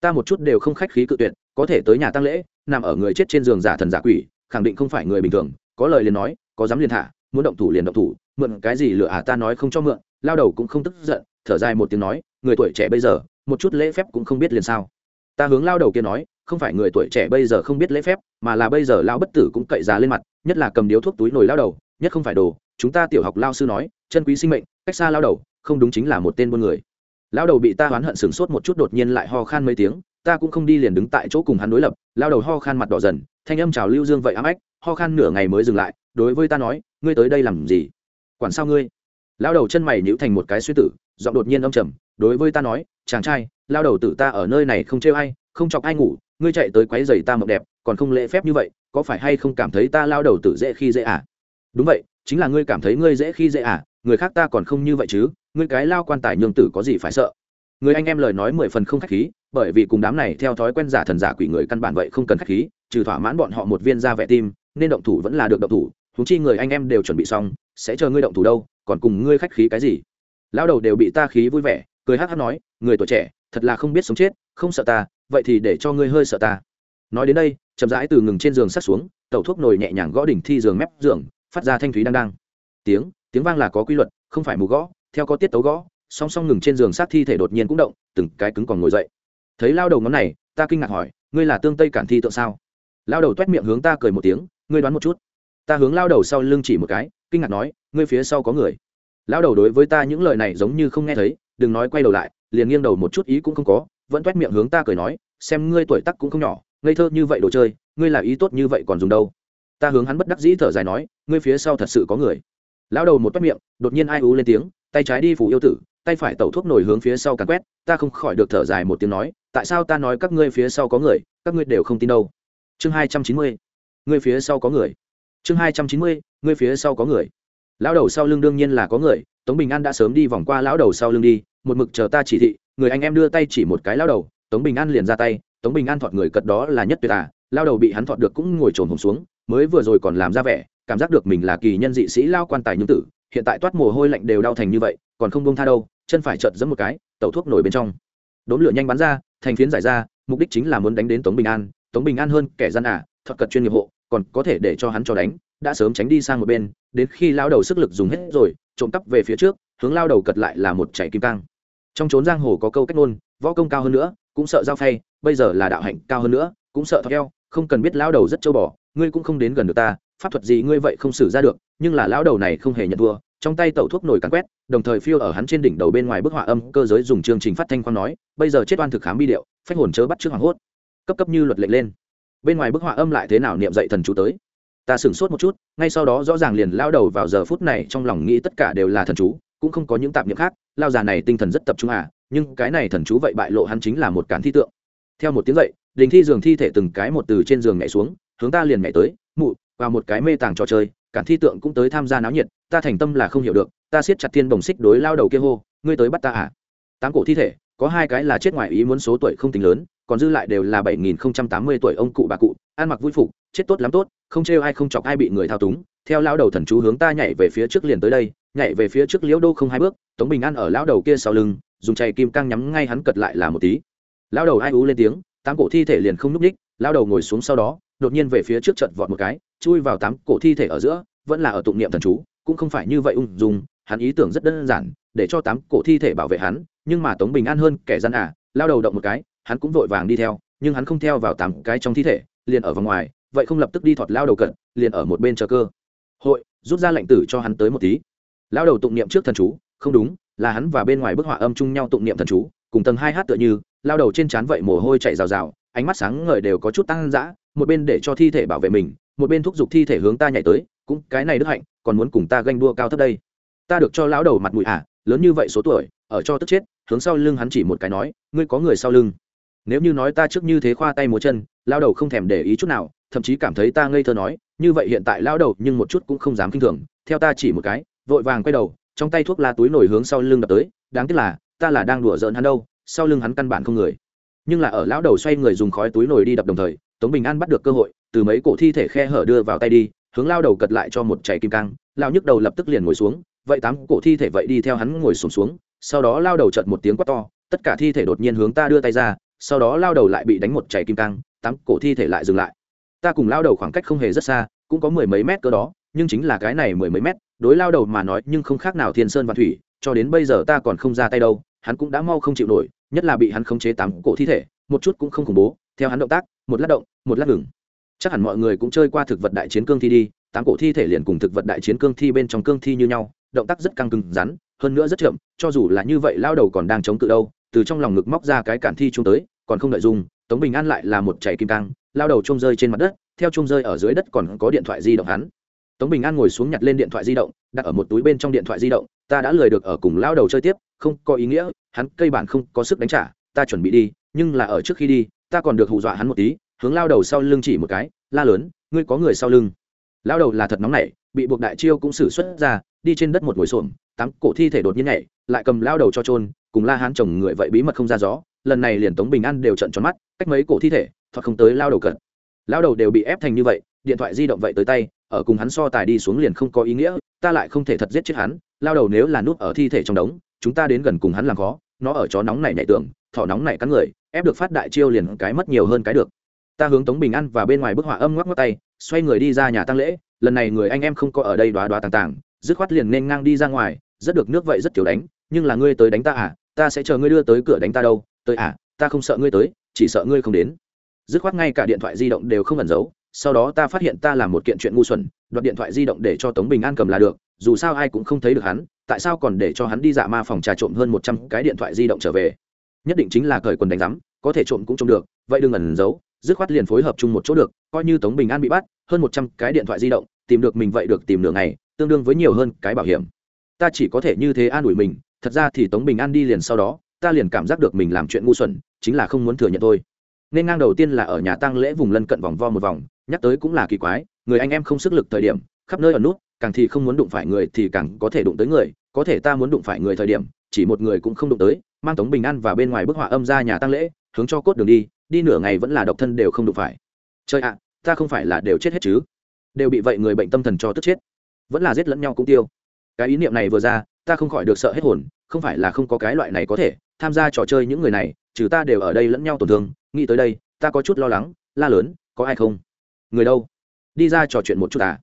Ta một chút đều không khách khí cự tuyệt, có thể tới nhà tăng lễ, nằm ở người chết trên giường giả thần giả quỷ, khẳng định không phải người bình thường, có lời liền nói, có dám liền thả, muốn động thủ liền động thủ, mượn cái gì lựa à ta nói không cho mượn. Lao đầu cũng không tức giận, thở dài một tiếng nói, người tuổi trẻ bây giờ, một chút lễ phép cũng không biết liền sao. Ta hướng lao đầu kia nói không phải người tuổi trẻ bây giờ không biết lễ phép, mà là bây giờ lao bất tử cũng cậy giá lên mặt, nhất là cầm điếu thuốc túi nồi lao đầu, nhất không phải đồ, chúng ta tiểu học lao sư nói, chân quý sinh mệnh, cách xa lao đầu, không đúng chính là một tên buôn người lao đầu bị ta oán hận sửng sốt một chút đột nhiên lại ho khan mấy tiếng, ta cũng không đi liền đứng tại chỗ cùng hắn đối lập, lao đầu ho khan mặt đỏ dần, thanh âm trào lưu dương vậy ám ách, ho khan nửa ngày mới dừng lại, đối với ta nói, ngươi tới đây làm gì quản sao ngươi lao đầu chân mày nhữ thành một cái suy tử, giọng đột nhiên âm trầm, đối với ta nói, chàng trai, lao đầu tử ta ở nơi này không trêu hay? Không chọc ai ngủ, ngươi chạy tới quấy giày ta mộng đẹp, còn không lễ phép như vậy, có phải hay không cảm thấy ta lao đầu tử dễ khi dễ à? Đúng vậy, chính là ngươi cảm thấy ngươi dễ khi dễ à người khác ta còn không như vậy chứ, ngươi cái lao quan tài nhường tử có gì phải sợ? Người anh em lời nói mười phần không khách khí, bởi vì cùng đám này theo thói quen giả thần giả quỷ người căn bản vậy không cần khách khí, trừ thỏa mãn bọn họ một viên da vẻ tim, nên động thủ vẫn là được động thủ thú chi người anh em đều chuẩn bị xong, sẽ chờ ngươi động thủ đâu, còn cùng ngươi khách khí cái gì? Lão đầu đều bị ta khí vui vẻ, cười hát hát nói, người tuổi trẻ, thật là không biết sống chết không sợ ta, vậy thì để cho ngươi hơi sợ ta. Nói đến đây, chậm rãi từ ngừng trên giường sắt xuống, tẩu thuốc nồi nhẹ nhàng gõ đỉnh thi giường mép giường, phát ra thanh thúy đang đang. Tiếng tiếng vang là có quy luật, không phải mù gõ, theo có tiết tấu gõ, song song ngừng trên giường sát thi thể đột nhiên cũng động, từng cái cứng còn ngồi dậy. Thấy lao đầu ngón này, ta kinh ngạc hỏi, ngươi là tương tây cản thi tượng sao? Lao đầu t u é t miệng hướng ta cười một tiếng, ngươi đoán một chút. Ta hướng lao đầu sau lưng chỉ một cái, kinh ngạc nói, ngươi phía sau có người. Lao đầu đối với ta những lời này giống như không nghe thấy, đừng nói quay đầu lại, liền nghiêng đầu một chút ý cũng không có vẫn toét miệng hướng ta cười nói, xem ngươi tuổi tắc cũng không nhỏ, ngây thơ như vậy đồ chơi, ngươi là ý tốt như vậy còn dùng đâu? Ta hướng hắn bất đắc dĩ thở dài nói, ngươi phía sau thật sự có người. Lão đầu một toét miệng, đột nhiên ai ú lên tiếng, tay trái đi, phủ yêu tử, tay phải tẩu thuốc nổi hướng phía sau càn quét. Ta không khỏi được thở dài một tiếng nói, tại sao ta nói các ngươi phía sau có người, các ngươi đều không tin đâu? Chương hai trăm chín mươi, ngươi phía sau có người. Chương hai trăm chín mươi, ngươi phía sau có người. Lão đầu sau lưng đương nhiên là có người, tống bình an đã sớm đi vòng qua lão đầu sau lưng đi, một mực chờ ta chỉ thị người anh em đưa tay chỉ một cái lão đầu, tống bình an liền ra tay, tống bình an thọt người cật đó là nhất tuyệt à lao đầu bị hắn thọt được cũng ngồi trồn hồng xuống, mới vừa rồi còn làm ra vẻ, cảm giác được mình là kỳ nhân dị sĩ lao quan tài nhung tử, hiện tại toát mồ hôi lạnh đều đau thành như vậy, còn không bông tha đâu, chân phải chợt giẫm một cái, tẩu thuốc nổi bên trong. Đốn lửa nhanh bắn ra, thành phiến giải ra, mục đích chính là muốn đánh đến tống bình an, tống bình an hơn kẻ gian à, ả thuật cật chuyên nghiệp hộ, còn có thể để cho hắn cho đánh, đã sớm tránh đi sang một bên, đến khi lao đầu sức lực dùng hết rồi, trộm cắp về phía trước, hướng lao đầu cật lại là một chạy kim cang trong trốn giang hồ có câu cách ngôn, võ công cao hơn nữa, cũng sợ giao phay, bây giờ là đạo hạnh cao hơn nữa, cũng sợ theo không cần biết lao đầu rất châu bò, ngươi cũng không đến gần được ta, pháp thuật gì ngươi vậy không xử ra được, nhưng là lão đầu này không hề nhận thua, trong tay tẩu thuốc nổi cắn quét, đồng thời phiêu ở hắn trên đỉnh đầu bên ngoài bức họa âm cơ giới dùng chương trình phát thanh khoan nói, bây giờ chết oan thực khám bi điệu, phách hồn chớ bắt trước hoàng hốt. Cấp cấp như luật lệnh lên. Bên ngoài bức họa âm lại thế nào niệm dậy thần chú tới. Ta sửng sốt một chút, ngay sau đó rõ ràng liền lao đầu vào giờ phút này trong lòng nghĩ tất cả đều là thần chú, cũng không có những tạp niệm khác lao già này tinh thần rất tập trung à nhưng cái này thần chú vậy bại lộ hắn chính là một cản thi tượng. Theo một tiếng dậy đình thi giường thi thể từng cái một từ trên giường nhảy xuống, hướng ta liền nhảy tới, mụ, vào một cái mê tàng trò chơi, cản thi tượng cũng tới tham gia náo nhiệt, ta thành tâm là không hiểu được, ta siết chặt thiên bồng xích đối lao đầu kia hô, ngươi tới bắt ta à? Tám cổ thi thể, có hai cái là chết ngoài ý muốn số tuổi không tính lớn, còn dư lại đều là bảy nghìn không trăm tám mươi tuổi ông cụ bà cụ, ăn mặc vui phục, chết tốt lắm tốt, không trêu ai không chọc ai bị người thao túng, theo lao đầu thần chú hướng ta nhảy về phía trước liền tới đây nhảy về phía trước liễu đô không hai bước, tống bình an ở lão đầu kia sau lưng, dùng chày kim căng nhắm ngay hắn cật lại là một tí. Lão đầu ai ú lên tiếng, tám cổ thi thể liền không n ú c ních lão đầu ngồi xuống sau đó, đột nhiên về phía trước trận vọt một cái, chui vào tám cổ thi thể ở giữa, vẫn là ở tụng niệm thần chú, cũng không phải như vậy ung dung, hắn ý tưởng rất đơn giản, để cho tám cổ thi thể bảo vệ hắn, nhưng mà tống bình an hơn kẻ gian à lao đầu động một cái, hắn cũng vội vàng đi theo, nhưng hắn không theo vào tám cái trong thi thể, liền ở vòng ngoài, vậy không lập tức đi thọt lao đầu cận liền ở một bên chờ cơ. Hội, rút ra lệnh tử cho hắn tới một tí lao đầu tụng niệm trước thần chú, không đúng, là hắn và bên ngoài bức họa âm chung nhau tụng niệm thần chú, cùng tầng hai hát tựa như lao đầu trên trán vậy mồ hôi chạy rào rào, ánh mắt sáng ngời đều có chút tăng dã, một bên để cho thi thể bảo vệ mình, một bên thúc giục thi thể hướng ta nhảy tới, cũng, cái này đức hạnh, còn muốn cùng ta ganh đua cao thấp đây. Ta được cho lão đầu mặt mũi à lớn như vậy số tuổi, ở cho tức chết, hướng sau lưng hắn chỉ một cái nói, ngươi có người sau lưng. Nếu như nói ta trước như thế khoa tay múa chân lao đầu không thèm để ý chút nào, thậm chí cảm thấy ta ngây thơ nói, như vậy hiện tại lao đầu nhưng một chút cũng không dám k i n h thường, theo ta chỉ một cái vội vàng quay đầu trong tay thuốc lá túi nổi hướng sau lưng đập tới đáng tiếc là ta là đang đùa giỡn hắn đâu sau lưng hắn căn bản không người. Nhưng là ở lão đầu xoay người dùng khói túi nổi đi đập đồng thời tống bình an bắt được cơ hội từ mấy cổ thi thể khe hở đưa vào tay đi hướng lao đầu cật lại cho một chảy kim cang lao nhức đầu lập tức liền ngồi xuống vậy tám cổ thi thể vậy đi theo hắn ngồi xuống, xuống sau đó lao đầu chợt một tiếng quát to tất cả thi thể đột nhiên hướng ta đưa tay ra sau đó lao đầu lại bị đánh một chảy kim cang tám cổ thi thể lại dừng lại. Ta cùng lao đầu khoảng cách không hề rất xa cũng có mười mấy mét cơ đó nhưng chính là cái này mười mấy mét đối lao đầu mà nói nhưng không khác nào thiên sơn và thủy, cho đến bây giờ ta còn không ra tay đâu, hắn cũng đã mau không chịu nổi, nhất là bị hắn khống chế tám cổ thi thể, một chút cũng không khủng bố, theo hắn động tác, một lát động, một lát ngừng. Chắc hẳn mọi người cũng chơi qua thực vật đại chiến cương thi đi, tám cổ thi thể liền cùng thực vật đại chiến cương thi bên trong cương thi như nhau, động tác rất căng cứng, rắn, hơn nữa rất chậm, cho dù là như vậy lao đầu còn đang chống cự đâu, từ trong lòng ngực móc ra cái cản thi chung tới, còn không đợi dùng, tống bình an lại là một chảy kim cang, lao đầu trông rơi trên mặt đất, theo trông rơi ở dưới đất còn có điện thoại di động hắn tống bình an ngồi xuống nhặt lên điện thoại di động, đặt ở một túi bên trong điện thoại di động, ta đã lười được ở cùng lao đầu chơi tiếp, không có ý nghĩa, hắn cây bản không có sức đánh trả, ta chuẩn bị đi, nhưng là ở trước khi đi, ta còn được hù dọa hắn một tí, hướng lao đầu sau lưng chỉ một cái, la lớn, ngươi có người sau lưng. Lao đầu là thật nóng nảy, bị buộc đại chiêu cũng xử xuất ra, đi trên đất một ngồi xổm, tám cổ thi thể đột nhiên nhảy, lại cầm lao đầu cho trôn cùng la hán chồng người vậy bí mật không ra gió, lần này liền tống bình an đều trận tròn mắt, cách mấy cổ thi thể, thoát không tới lao đầu cận. Lao đầu đều bị ép thành như vậy, điện thoại di động vậy tới tay ở cùng hắn so tài đi xuống liền không có ý nghĩa, ta lại không thể thật giết chết hắn, lao đầu nếu là nút ở thi thể trong đống, chúng ta đến gần cùng hắn làm khó, nó ở chó nóng này nhảy tưởng thỏ nóng này cắn người, ép được phát đại chiêu liền cái mất nhiều hơn cái được. Ta hướng tống bình ăn và bên ngoài bức họa âm ngoắc ngoắc tay, xoay người đi ra nhà tăng lễ, lần này người anh em không có ở đây đoá đoá tàng tàng, dứt khoát liền nên ngang đi ra ngoài, rất được nước vậy rất tiểu đánh, nhưng là ngươi tới đánh ta à ta sẽ chờ ngươi đưa tới cửa đánh ta đâu, tới à ta không sợ ngươi tới, chỉ sợ ngươi không đến. Dứt khoát ngay cả điện thoại di động đều không ẩn giấu sau đó ta phát hiện ta làm một kiện chuyện ngu xuẩn, đoạt điện thoại di động để cho tống bình an cầm là được, dù sao ai cũng không thấy được hắn, tại sao còn để cho hắn đi dạ ma phòng trà trộm hơn một trăm cái điện thoại di động trở về? Nhất định chính là cởi quần đánh rắm có thể trộm cũng trộm được, vậy đừng ẩn giấu, dứt khoát liền phối hợp chung một chỗ được, coi như tống bình an bị bắt, hơn một trăm cái điện thoại di động, tìm được mình vậy được tìm nửa ngày, tương đương với nhiều hơn cái bảo hiểm. Ta chỉ có thể như thế an ủi mình, thật ra thì tống bình an đi liền sau đó, ta liền cảm giác được mình làm chuyện ngu xuẩn, chính là không muốn thừa nhận thôi. Nên ngang đầu tiên là ở nhà tăng lễ vùng lân cận vòng vo một vòng nhắc tới cũng là kỳ quái, người anh em không sức lực thời điểm, khắp nơi ở nút, càng thì không muốn đụng phải người thì càng có thể đụng tới người, có thể ta muốn đụng phải người thời điểm, chỉ một người cũng không đụng tới, mang tống bình an và bên ngoài bức họa âm ra nhà tăng lễ, hướng cho cốt đường đi đi nửa ngày vẫn là độc thân đều không đụng phải. Chơi ạ, ta không phải là đều chết hết chứ? Đều bị vậy người bệnh tâm thần cho tức chết. Vẫn là giết lẫn nhau cũng tiêu. Cái ý niệm này vừa ra, ta không khỏi được sợ hết hồn, không phải là không có cái loại này có thể, tham gia trò chơi những người này, trừ ta đều ở đây lẫn nhau tổn thương, nghĩ tới đây, ta có chút lo lắng, la lớn, có ai không? Người đâu? Đi ra trò chuyện một chút à?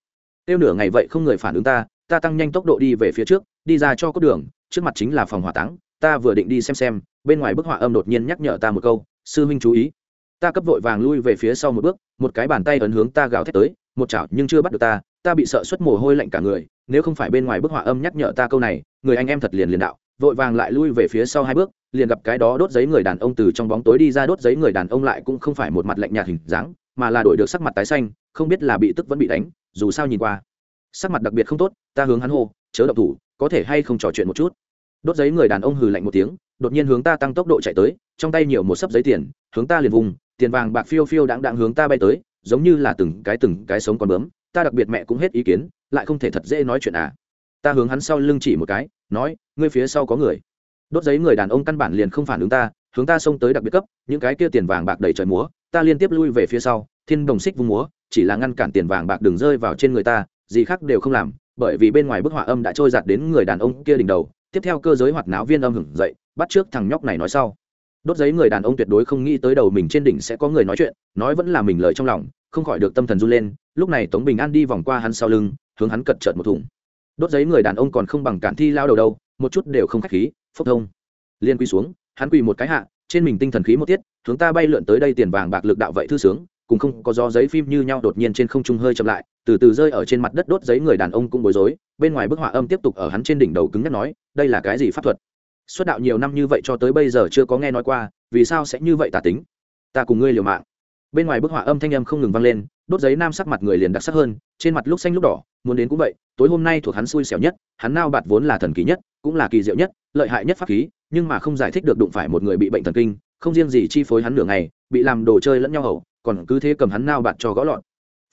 Tiêu nửa ngày vậy không người phản ứng ta ta tăng nhanh tốc độ đi về phía trước, đi ra cho có đường, trước mặt chính là phòng hỏa táng, ta vừa định đi xem xem, bên ngoài bức họa âm đột nhiên nhắc nhở ta một câu, sư huynh chú ý. Ta cấp vội vàng lui về phía sau một bước, một cái bàn tay ấn hướng ta gào thét tới, một chảo nhưng chưa bắt được ta ta bị sợ xuất mồ hôi lạnh cả người, nếu không phải bên ngoài bức họa âm nhắc nhở ta câu này, người anh em thật liền liền đạo, vội vàng lại lui về phía sau hai bước, liền gặp cái đó đốt giấy người đàn ông từ trong bóng tối đi ra, đốt giấy người đàn ông lại cũng không phải một mặt lạnh nhạt hình dáng mà là đổi được sắc mặt tái xanh, không biết là bị tức vẫn bị đánh, dù sao nhìn qua. Sắc mặt đặc biệt không tốt, ta hướng hắn hô, chớ động thủ, có thể hay không trò chuyện một chút? Đốt giấy người đàn ông hừ lạnh một tiếng, đột nhiên hướng ta tăng tốc độ chạy tới, trong tay nhiều một sấp giấy tiền, hướng ta liền vùng, tiền vàng bạc phiêu phiêu đáng đáng hướng ta bay tới, giống như là từng cái từng cái sống còn bướm, ta đặc biệt mẹ cũng hết ý kiến, lại không thể thật dễ nói chuyện à. Ta hướng hắn sau lưng chỉ một cái, nói, ngươi phía sau có người. Đốt giấy người đàn ông căn bản liền không phản ứng ta, hướng ta xông tới đặc biệt cấp, những cái kia tiền vàng bạc đầy trời múa ta liên tiếp lui về phía sau, thiên đồng xích vung múa, chỉ là ngăn cản tiền vàng bạc đừng rơi vào trên người ta, gì khác đều không làm, bởi vì bên ngoài bức họa âm đã trôi giặt đến người đàn ông kia đỉnh đầu. Tiếp theo cơ giới hoạt náo viên âm hửng dậy, bắt trước thằng nhóc này nói sau. Đốt giấy người đàn ông tuyệt đối không nghĩ tới đầu mình trên đỉnh sẽ có người nói chuyện, nói vẫn là mình lời trong lòng, không khỏi được tâm thần run lên. Lúc này tống bình an đi vòng qua hắn sau lưng, hướng hắn cật trợt một thùng. Đốt giấy người đàn ông còn không bằng cản thi lao đầu đâu, một chút đều không khách khí, phốc thông. Liên quy xuống, hắn quỳ một cái hạ trên mình tinh thần khí một tiết, hướng ta bay lượn tới đây tiền vàng bạc lực đạo vậy thư sướng, cùng không có gió giấy phim như nhau đột nhiên trên không trung hơi chậm lại, từ từ rơi ở trên mặt đất đốt giấy người đàn ông cũng bối rối, bên ngoài bức họa âm tiếp tục ở hắn trên đỉnh đầu cứng nhắc nói, đây là cái gì pháp thuật? Xuất đạo nhiều năm như vậy cho tới bây giờ chưa có nghe nói qua, vì sao sẽ như vậy tả tính? Ta cùng ngươi liều mạng. Bên ngoài bức họa âm thanh âm không ngừng vang lên, đốt giấy nam sắc mặt người liền đặc sắc hơn, trên mặt lúc xanh lúc đỏ, muốn đến cũng vậy, tối hôm nay thuộc hắn xui xẻo nhất, hắn nao bạt vốn là thần kỳ nhất, cũng là kỳ diệu nhất lợi hại nhất pháp khí, nhưng mà không giải thích được đụng phải một người bị bệnh thần kinh, không riêng gì chi phối hắn nửa ngày, bị làm đồ chơi lẫn nhau hậu còn cứ thế cầm hắn nao bạt cho gõ lọn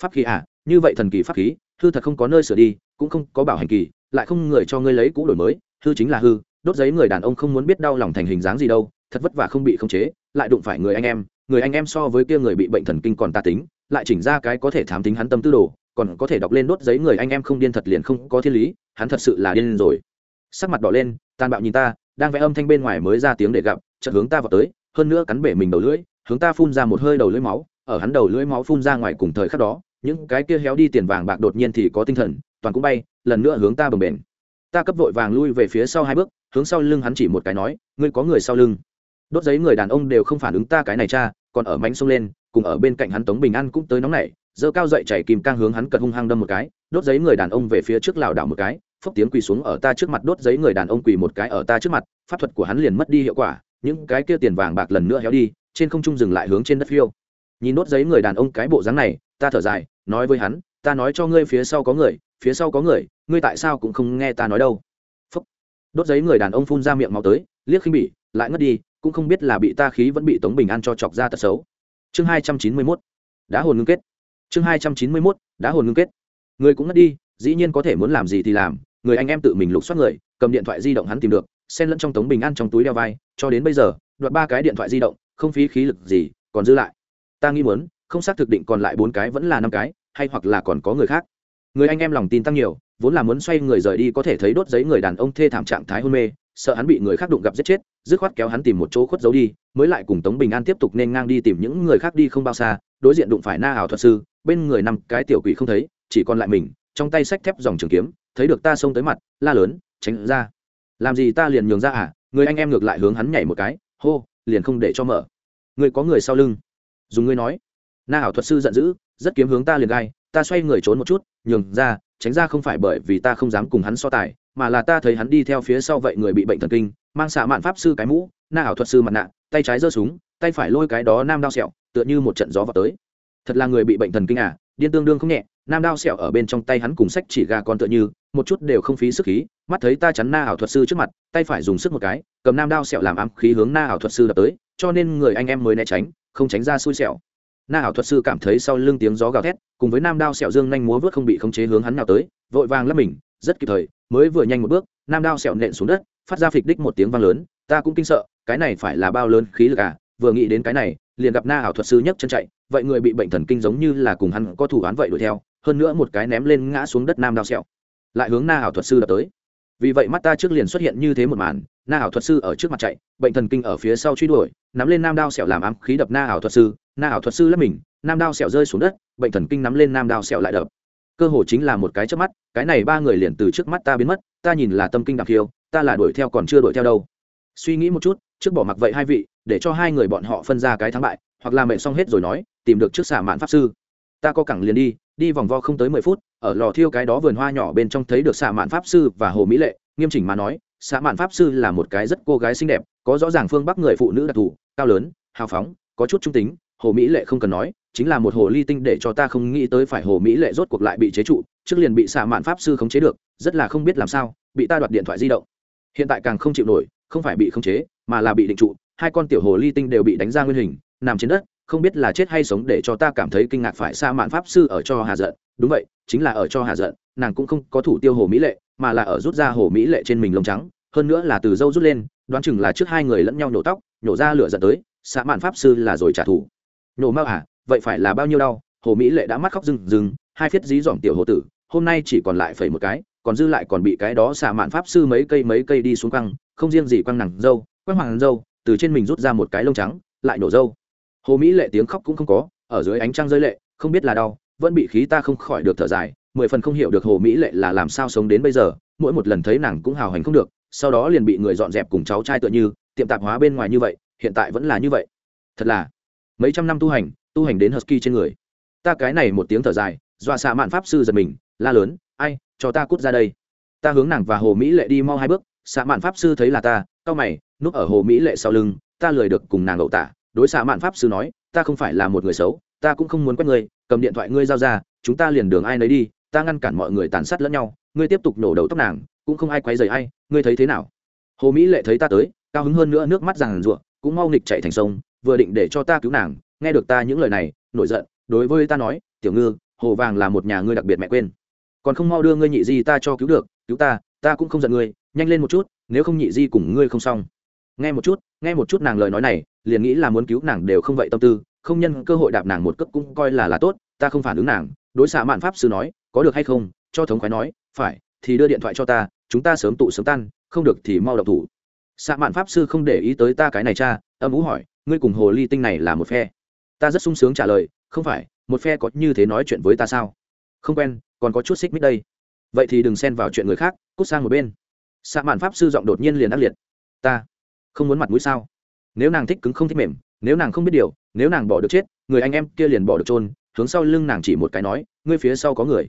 pháp khí à như vậy thần kỳ pháp khí, hư thật không có nơi sửa đi, cũng không có bảo hành kỳ, lại không người cho ngươi lấy cũ đổi mới, hư chính là hư, đốt giấy người đàn ông không muốn biết đau lòng thành hình dáng gì đâu, thật vất vả không bị khống chế, lại đụng phải người anh em, người anh em so với kia người bị bệnh thần kinh còn ta tính, lại chỉnh ra cái có thể thám tính hắn tâm tư đồ, còn có thể đọc lên đốt giấy người anh em không điên thật liền không có thiên lý, hắn thật sự là điên rồi sắc mặt đỏ lên, tàn bạo nhìn ta, đang vẽ âm thanh bên ngoài mới ra tiếng để gặp, chợt hướng ta vào tới, hơn nữa cắn bể mình đầu lưỡi, hướng ta phun ra một hơi đầu lưỡi máu, ở hắn đầu lưỡi máu phun ra ngoài cùng thời khắc đó, những cái kia héo đi tiền vàng bạc đột nhiên thì có tinh thần, toàn cũng bay, lần nữa hướng ta bồng bềnh. Ta cấp vội vàng lui về phía sau hai bước, hướng sau lưng hắn chỉ một cái nói, ngươi có người sau lưng? Đốt giấy người đàn ông đều không phản ứng ta cái này cha, còn ở mánh sông lên, cùng ở bên cạnh hắn tống bình an cũng tới nóng nảy, giơ cao dậy chảy kìm cang hướng hắn cật hung hăng đâm một cái, đốt giấy người đàn ông về phía trước lảo đảo một cái phốc tiếng quỳ xuống ở ta trước mặt, đốt giấy người đàn ông quỳ một cái ở ta trước mặt, pháp thuật của hắn liền mất đi hiệu quả, những cái kia tiền vàng bạc lần nữa héo đi, trên không trung dừng lại hướng trên đất phiêu. Nhìn đốt giấy người đàn ông cái bộ dáng này, ta thở dài, nói với hắn, ta nói cho ngươi phía sau có người, phía sau có người, ngươi tại sao cũng không nghe ta nói đâu. Phốc. Đốt giấy người đàn ông phun ra miệng máu tới, liếc khinh bỉ, lại ngất đi, cũng không biết là bị ta khí vẫn bị tống bình an cho chọc ra tật xấu. Chương hai trăm chín mươi mốt. Đã hồn ngưng kết. Chương hai trăm chín mươi mốt. Đã hồn ngưng kết. Người cũng ngất đi, dĩ nhiên có thể muốn làm gì thì làm người anh em tự mình lục soát người, cầm điện thoại di động hắn tìm được, xen lẫn trong tống bình an trong túi đeo vai, cho đến bây giờ, đoạt ba cái điện thoại di động, không phí khí lực gì, còn dư lại. Ta nghi muốn, không xác thực định còn lại bốn cái vẫn là năm cái, hay hoặc là còn có người khác. Người anh em lòng tin tăng nhiều, vốn là muốn xoay người rời đi có thể thấy đốt giấy người đàn ông thê thảm trạng thái hôn mê, sợ hắn bị người khác đụng gặp giết chết, dứt khoát kéo hắn tìm một chỗ khuất giấu đi, mới lại cùng tống bình an tiếp tục nên ngang đi tìm những người khác đi không bao xa, đối diện đụng phải na ảo thuật sư, bên người nằm cái tiểu quỷ không thấy, chỉ còn lại mình, trong tay sách thép dòng trường kiếm thấy được ta xông tới mặt, la lớn, tránh ra. Làm gì ta liền nhường ra à? Người anh em ngược lại hướng hắn nhảy một cái, hô, liền không để cho mở. Người có người sau lưng. Dùng ngươi nói. Na hảo thuật sư giận dữ, rất kiếm hướng ta liền gai, ta xoay người trốn một chút, nhường ra, tránh ra không phải bởi vì ta không dám cùng hắn so tài, mà là ta thấy hắn đi theo phía sau vậy người bị bệnh thần kinh, mang xạ mạn pháp sư cái mũ, na hảo thuật sư mặt nạ, tay trái giơ súng, tay phải lôi cái đó nam đao sẹo, tựa như một trận gió vào tới. Thật là người bị bệnh thần kinh à? Điên tương đương không nhẹ. Nam đao sẹo ở bên trong tay hắn cùng sách chỉ gà con tựa như một chút đều không phí sức khí, mắt thấy ta chắn na ảo thuật sư trước mặt, tay phải dùng sức một cái, cầm nam đao sẹo làm ám khí hướng na ảo thuật sư đập tới, cho nên người anh em mới né tránh, không tránh ra xui xẹo na ảo thuật sư cảm thấy sau lưng tiếng gió gào thét, cùng với nam đao sẹo dương nhanh múa vớt không bị khống chế hướng hắn nào tới, vội vàng lấp mình, rất kịp thời, mới vừa nhanh một bước, nam đao sẹo nện xuống đất, phát ra phịch đích một tiếng vang lớn, ta cũng kinh sợ, cái này phải là bao lớn khí lực à vừa nghĩ đến cái này, liền gặp na ảo thuật sư nhấc chân chạy, vậy người bị bệnh thần kinh giống như là cùng hắn có thủ án vậy đuổi theo, hơn nữa một cái ném lên ngã xuống đất nam đao sẹo lại hướng na ảo thuật sư đập tới. Vì vậy mắt ta trước liền xuất hiện như thế một màn, na ảo thuật sư ở trước mặt chạy, bệnh thần kinh ở phía sau truy đuổi, nắm lên nam đao sẹo làm ám khí đập na ảo thuật sư, na ảo thuật sư lấp mình, nam đao sẹo rơi xuống đất, bệnh thần kinh nắm lên nam đao sẹo lại đập. Cơ hồ chính là một cái trước mắt, cái này ba người liền từ trước mắt ta biến mất, ta nhìn là tâm kinh đặc khiêu ta là đuổi theo còn chưa đuổi theo đâu. Suy nghĩ một chút, trước bỏ mặc vậy hai vị, để cho hai người bọn họ phân ra cái thắng bại, hoặc là mệnh xong hết rồi nói, tìm được trước xả mạn pháp sư ta có cẳng liền đi đi vòng vo không tới mười phút, ở lò thiêu cái đó vườn hoa nhỏ bên trong thấy được xạ mạn pháp sư và hồ mỹ lệ, nghiêm chỉnh mà nói xạ mạn pháp sư là một cái rất cô gái xinh đẹp, có rõ ràng phương bắc người phụ nữ đặc thù, cao lớn, hào phóng, có chút trung tính, hồ mỹ lệ không cần nói, chính là một hồ ly tinh để cho ta không nghĩ tới phải hồ mỹ lệ rốt cuộc lại bị chế trụ, trước liền bị xạ mạn pháp sư khống chế được, rất là không biết làm sao, bị ta đoạt điện thoại di động. Hiện tại càng không chịu nổi, không phải bị khống chế, mà là bị định trụ, hai con tiểu hồ ly tinh đều bị đánh ra nguyên hình, nằm trên đất không biết là chết hay sống để cho ta cảm thấy kinh ngạc phải xa mạn pháp sư ở cho hà giận. Đúng vậy, chính là ở cho hà giận, nàng cũng không có thủ tiêu hồ mỹ lệ, mà là ở rút ra hồ mỹ lệ trên mình lông trắng, hơn nữa là từ dâu rút lên, đoán chừng là trước hai người lẫn nhau nhổ tóc, nhổ ra lửa giận tới xa mạn pháp sư là rồi trả thù. Nhổ mau à vậy phải là bao nhiêu đau, hồ mỹ lệ đã mắt khóc rừng rừng hai phiết dí dỏm tiểu hồ tử, hôm nay chỉ còn lại phẩy một cái, còn dư lại còn bị cái đó xa mạn pháp sư mấy cây mấy cây đi xuống quăng, không riêng gì quăng nặng dâu, quăng hoàng dâu, từ trên mình rút ra một cái lông trắng, lại nổ dâu hồ mỹ lệ tiếng khóc cũng không có, ở dưới ánh trăng rơi lệ, không biết là đau, vẫn bị khí ta không khỏi được thở dài, mười phần không hiểu được hồ mỹ lệ là làm sao sống đến bây giờ, mỗi một lần thấy nàng cũng hào hành không được, sau đó liền bị người dọn dẹp cùng cháu trai tựa như, tiệm tạp hóa bên ngoài như vậy, hiện tại vẫn là như vậy. Thật là, mấy trăm năm tu hành tu hành đến husky trên người. Ta cái này một tiếng thở dài, dọa xạ mạn pháp sư giật mình, la lớn, ai, cho ta cút ra đây. Ta hướng nàng và hồ mỹ lệ đi mau hai bước, xạ mạn pháp sư thấy là ta, cau mày, núp ở hồ mỹ lệ sau lưng, ta lười được cùng nàng ẩu tả đối xạ mạn pháp sư nói, ta không phải là một người xấu, ta cũng không muốn quét ngươi, cầm điện thoại ngươi giao ra, chúng ta liền đường ai nấy đi, ta ngăn cản mọi người tàn sát lẫn nhau, ngươi tiếp tục nổ đầu tóc nàng, cũng không ai quấy rầy ai, ngươi thấy thế nào? Hồ mỹ lệ thấy ta tới, cao hứng hơn nữa nước mắt ràng rụa cũng mau nghịch chạy thành sông, vừa định để cho ta cứu nàng, nghe được ta những lời này, nổi giận, đối với ta nói, tiểu ngư, hồ vàng là một nhà ngươi đặc biệt mẹ quên, còn không mau đưa ngươi nhị di ta cho cứu được, cứu ta ta cũng không giận ngươi, nhanh lên một chút, nếu không nhị di cùng ngươi không xong nghe một chút, nghe một chút nàng lời nói này, liền nghĩ là muốn cứu nàng đều không vậy tâm tư, không nhân cơ hội đạp nàng một cước cũng coi là là tốt, ta không phản ứng nàng, đối xạ mạn pháp sư nói, có được hay không, cho thống khoái nói, phải, thì đưa điện thoại cho ta, chúng ta sớm tụ sớm tan, không được thì mau đọc thủ. Xạ mạn pháp sư không để ý tới ta cái này cha, âm ú hỏi, ngươi cùng hồ ly tinh này là một phe. Ta rất sung sướng trả lời, không phải, một phe có như thế nói chuyện với ta sao? Không quen, còn có chút xích mích đây. Vậy thì đừng xen vào chuyện người khác, cút sang một bên. Xạ mạn pháp sư giọng đột nhiên liền ác liệt. Ta không muốn mặt mũi sao? Nếu nàng thích cứng không thích mềm, nếu nàng không biết điều, nếu nàng bỏ được chết, người anh em kia liền bỏ được trôn hướng sau lưng nàng chỉ một cái nói, ngươi phía sau có người.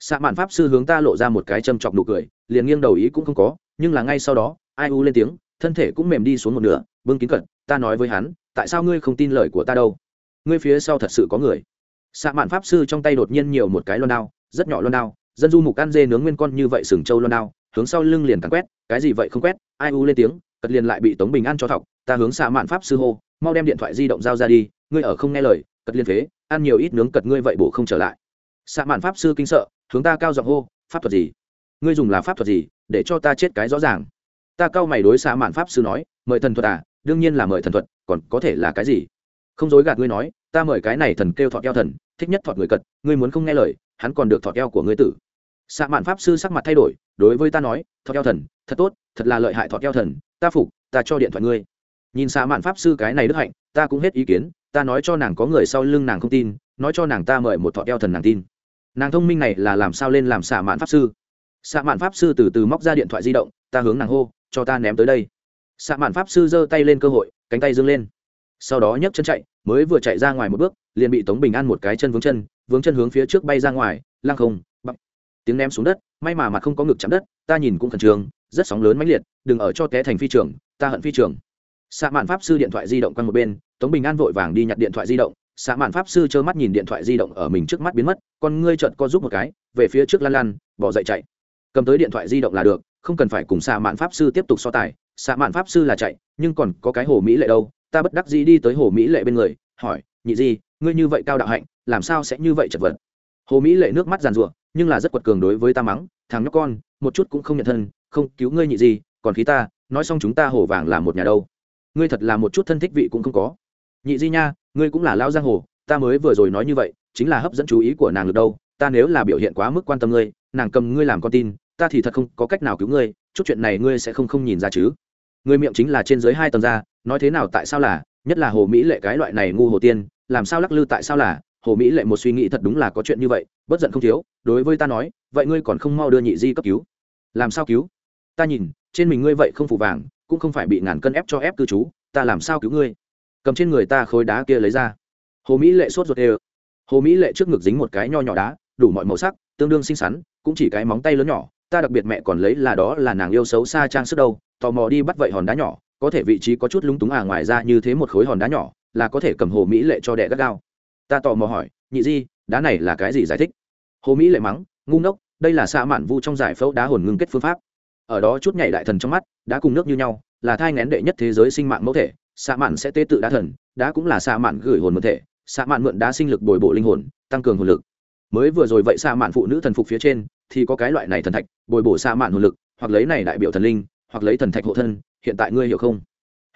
Xạ mạn pháp sư hướng ta lộ ra một cái châm chọc nụ cười, liền nghiêng đầu ý cũng không có, nhưng là ngay sau đó, ai u lên tiếng, thân thể cũng mềm đi xuống một nửa, bưng kín cận ta nói với hắn, tại sao ngươi không tin lời của ta đâu? Ngươi phía sau thật sự có người. Xạ mạn pháp sư trong tay đột nhiên nhiều một cái lon đao, rất nhỏ lon đao, dân du mục ăn dê nướng nguyên con như vậy sừng trâu lon đao hướng sau lưng liền cắn quét, cái gì vậy không quét, ai u lên tiếng, cật liền lại bị tống bình an cho thọc, ta hướng xạ mạn pháp sư hô, mau đem điện thoại di động giao ra đi, ngươi ở không nghe lời, cật liên phế, ăn nhiều ít nướng cật ngươi vậy bổ không trở lại. Xạ mạn pháp sư kinh sợ, hướng ta cao giọng hô, pháp thuật gì? Ngươi dùng là pháp thuật gì, để cho ta chết cái rõ ràng? Ta cao mày đối xạ mạn pháp sư nói, mời thần thuật à đương nhiên là mời thần thuật, còn có thể là cái gì? Không dối gạt ngươi nói, ta mời cái này thần kêu thọ keo thần, thích nhất thọt người cật, ngươi muốn không nghe lời, hắn còn được thọ keo của ngươi tử xạ mạn pháp sư sắc mặt thay đổi, đối với ta nói, thọ keo thần, thật tốt, thật là lợi hại thọ keo thần, ta phục, ta cho điện thoại ngươi. Nhìn xạ mạn pháp sư cái này đức hạnh, ta cũng hết ý kiến, ta nói cho nàng có người sau lưng nàng không tin, nói cho nàng ta mời một thọ keo thần nàng tin. Nàng thông minh này là làm sao lên làm xạ mạn pháp sư? Xạ mạn pháp sư từ từ móc ra điện thoại di động, ta hướng nàng hô, cho ta ném tới đây. Xạ mạn pháp sư giơ tay lên cơ hội, cánh tay dâng lên. Sau đó nhấc chân chạy, mới vừa chạy ra ngoài một bước, liền bị tống bình an một cái chân vướng chân vướng chân hướng phía trước bay ra ngoài, lăng không tiếng ném xuống đất, may mà mặt không có ngực chạm đất, ta nhìn cũng khẩn trương, rất sóng lớn mãnh liệt, đừng ở cho té thành phi trường, ta hận phi trường. Xạ mạn pháp sư điện thoại di động quanh một bên, tống bình an vội vàng đi nhặt điện thoại di động. Xạ mạn pháp sư trơ mắt nhìn điện thoại di động ở mình trước mắt biến mất, con ngươi trợt co giúp một cái, về phía trước lăn lăn, bỏ dậy chạy. Cầm tới điện thoại di động là được, không cần phải cùng xạ mạn pháp sư tiếp tục so tài, xạ mạn pháp sư là chạy, nhưng còn có cái hồ mỹ lệ đâu, ta bất đắc dĩ đi tới hồ mỹ lệ bên người, hỏi, nhị di, ngươi như vậy cao đạo hạnh, làm sao sẽ như vậy chật vật? Hồ mỹ lệ nước mắt giàn rụa nhưng là rất quật cường đối với ta mắng, thằng nhóc con, một chút cũng không nhận thân, không cứu ngươi nhị di còn khí ta, nói xong chúng ta hổ vàng là một nhà đâu. Ngươi thật là một chút thân thích vị cũng không có. Nhị di nha, ngươi cũng là lao giang hồ, ta mới vừa rồi nói như vậy, chính là hấp dẫn chú ý của nàng được đâu, ta nếu là biểu hiện quá mức quan tâm ngươi, nàng cầm ngươi làm con tin, ta thì thật không có cách nào cứu ngươi, chút chuyện này ngươi sẽ không không nhìn ra chứ. Người miệng chính là trên dưới hai tầng ra, nói thế nào tại sao là, nhất là hồ mỹ lệ cái loại này ngu hồ tiên, làm sao lắc lư tại sao là hồ mỹ lệ một suy nghĩ thật đúng là có chuyện như vậy, bất giận không thiếu, đối với ta nói, vậy ngươi còn không mau đưa nhị di cấp cứu. Làm sao cứu? Ta nhìn, trên mình ngươi vậy không phủ vàng, cũng không phải bị ngàn cân ép cho ép cư trú, ta làm sao cứu ngươi? Cầm trên người ta khối đá kia lấy ra. Hồ mỹ lệ sốt ruột đều hồ mỹ lệ trước ngực dính một cái nho nhỏ đá, đủ mọi màu sắc, tương đương xinh xắn, cũng chỉ cái móng tay lớn nhỏ, ta đặc biệt mẹ còn lấy là đó là nàng yêu xấu xa trang sức đâu, tò mò đi bắt vậy hòn đá nhỏ, có thể vị trí có chút lúng túng à ngoài ra như thế một khối hòn đá nhỏ, là có thể cầm hồ mỹ lệ cho đẻ gắt gao ta tò mò hỏi, nhị di, đá này là cái gì giải thích? Hồ mỹ lệ mắng, ngu ngốc, đây là xạ mạn vu trong giải phẫu đá hồn ngưng kết phương pháp. Ở đó chút nhảy đại thần trong mắt đã cùng nước như nhau, là thai ngén đệ nhất thế giới sinh mạng mẫu thể, xạ mạn sẽ tế tự đá thần, đá cũng là xạ mạn gửi hồn mượn thể, xạ mạn mượn đá sinh lực bồi bổ linh hồn, tăng cường hồn lực. Mới vừa rồi vậy xạ mạn phụ nữ thần phục phía trên, thì có cái loại này thần thạch, bồi bổ xạ mạn hồn lực, hoặc lấy này đại biểu thần linh, hoặc lấy thần thạch hộ thân, hiện tại ngươi hiểu không?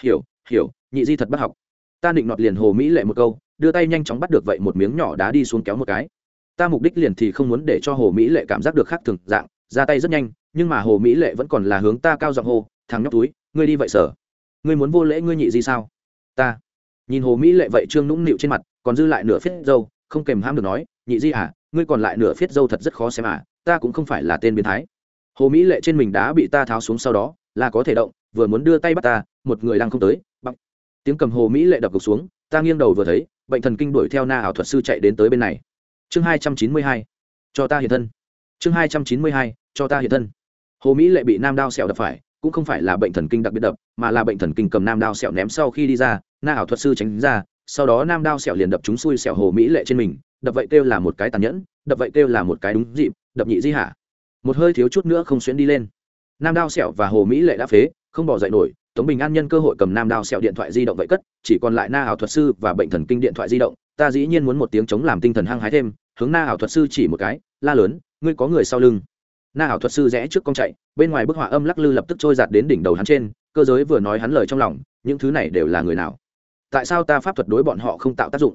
Hiểu hiểu, nhị di thật bất học. Ta định nọt liền hồ mỹ lệ một câu đưa tay nhanh chóng bắt được vậy một miếng nhỏ đá đi xuống kéo một cái. Ta mục đích liền thì không muốn để cho hồ mỹ lệ cảm giác được khác thường dạng ra tay rất nhanh nhưng mà hồ mỹ lệ vẫn còn là hướng ta cao giọng hô, thằng nhóc túi ngươi đi vậy sở? Ngươi muốn vô lễ ngươi nhị gì sao? Ta nhìn hồ mỹ lệ vậy trương nũng nịu trên mặt còn dư lại nửa phiết dâu không kèm ham được nói nhị di à ngươi còn lại nửa phiết dâu thật rất khó xem à ta cũng không phải là tên biến thái. Hồ mỹ lệ trên mình đã bị ta tháo xuống sau đó là có thể động vừa muốn đưa tay bắt ta một người đang không tới bằng tiếng cầm hồ mỹ lệ đập gục xuống ta nghiêng đầu vừa thấy, bệnh thần kinh đuổi theo na ảo thuật sư chạy đến tới bên này. Chương hai trăm chín mươi hai, cho ta hiện thân. Chương hai trăm chín mươi hai, cho ta hiện thân. Hồ mỹ lệ bị nam đao sẹo đập phải, cũng không phải là bệnh thần kinh đặc biệt đập, mà là bệnh thần kinh cầm nam đao sẹo ném sau khi đi ra, na ảo thuật sư tránh ra, sau đó nam đao sẹo liền đập chúng xui sẹo hồ mỹ lệ trên mình, đập vậy kêu là một cái tàn nhẫn, đập vậy kêu là một cái đúng dịp, đập nhị di hả một hơi thiếu chút nữa không xuyến đi lên. Nam đao sẹo và hồ mỹ lệ đã phế, không bỏ dậy nổi tống bình an nhân cơ hội cầm nam đao sẹo điện thoại di động vậy cất, chỉ còn lại na ảo thuật sư và bệnh thần kinh điện thoại di động. Ta dĩ nhiên muốn một tiếng chống làm tinh thần hăng hái thêm, hướng na ảo thuật sư chỉ một cái, la lớn, ngươi có người sau lưng. Na ảo thuật sư rẽ trước con chạy, bên ngoài bức họa âm lắc lư lập tức trôi giạt đến đỉnh đầu hắn trên, cơ giới vừa nói hắn lời trong lòng, những thứ này đều là người nào? Tại sao ta pháp thuật đối bọn họ không tạo tác dụng?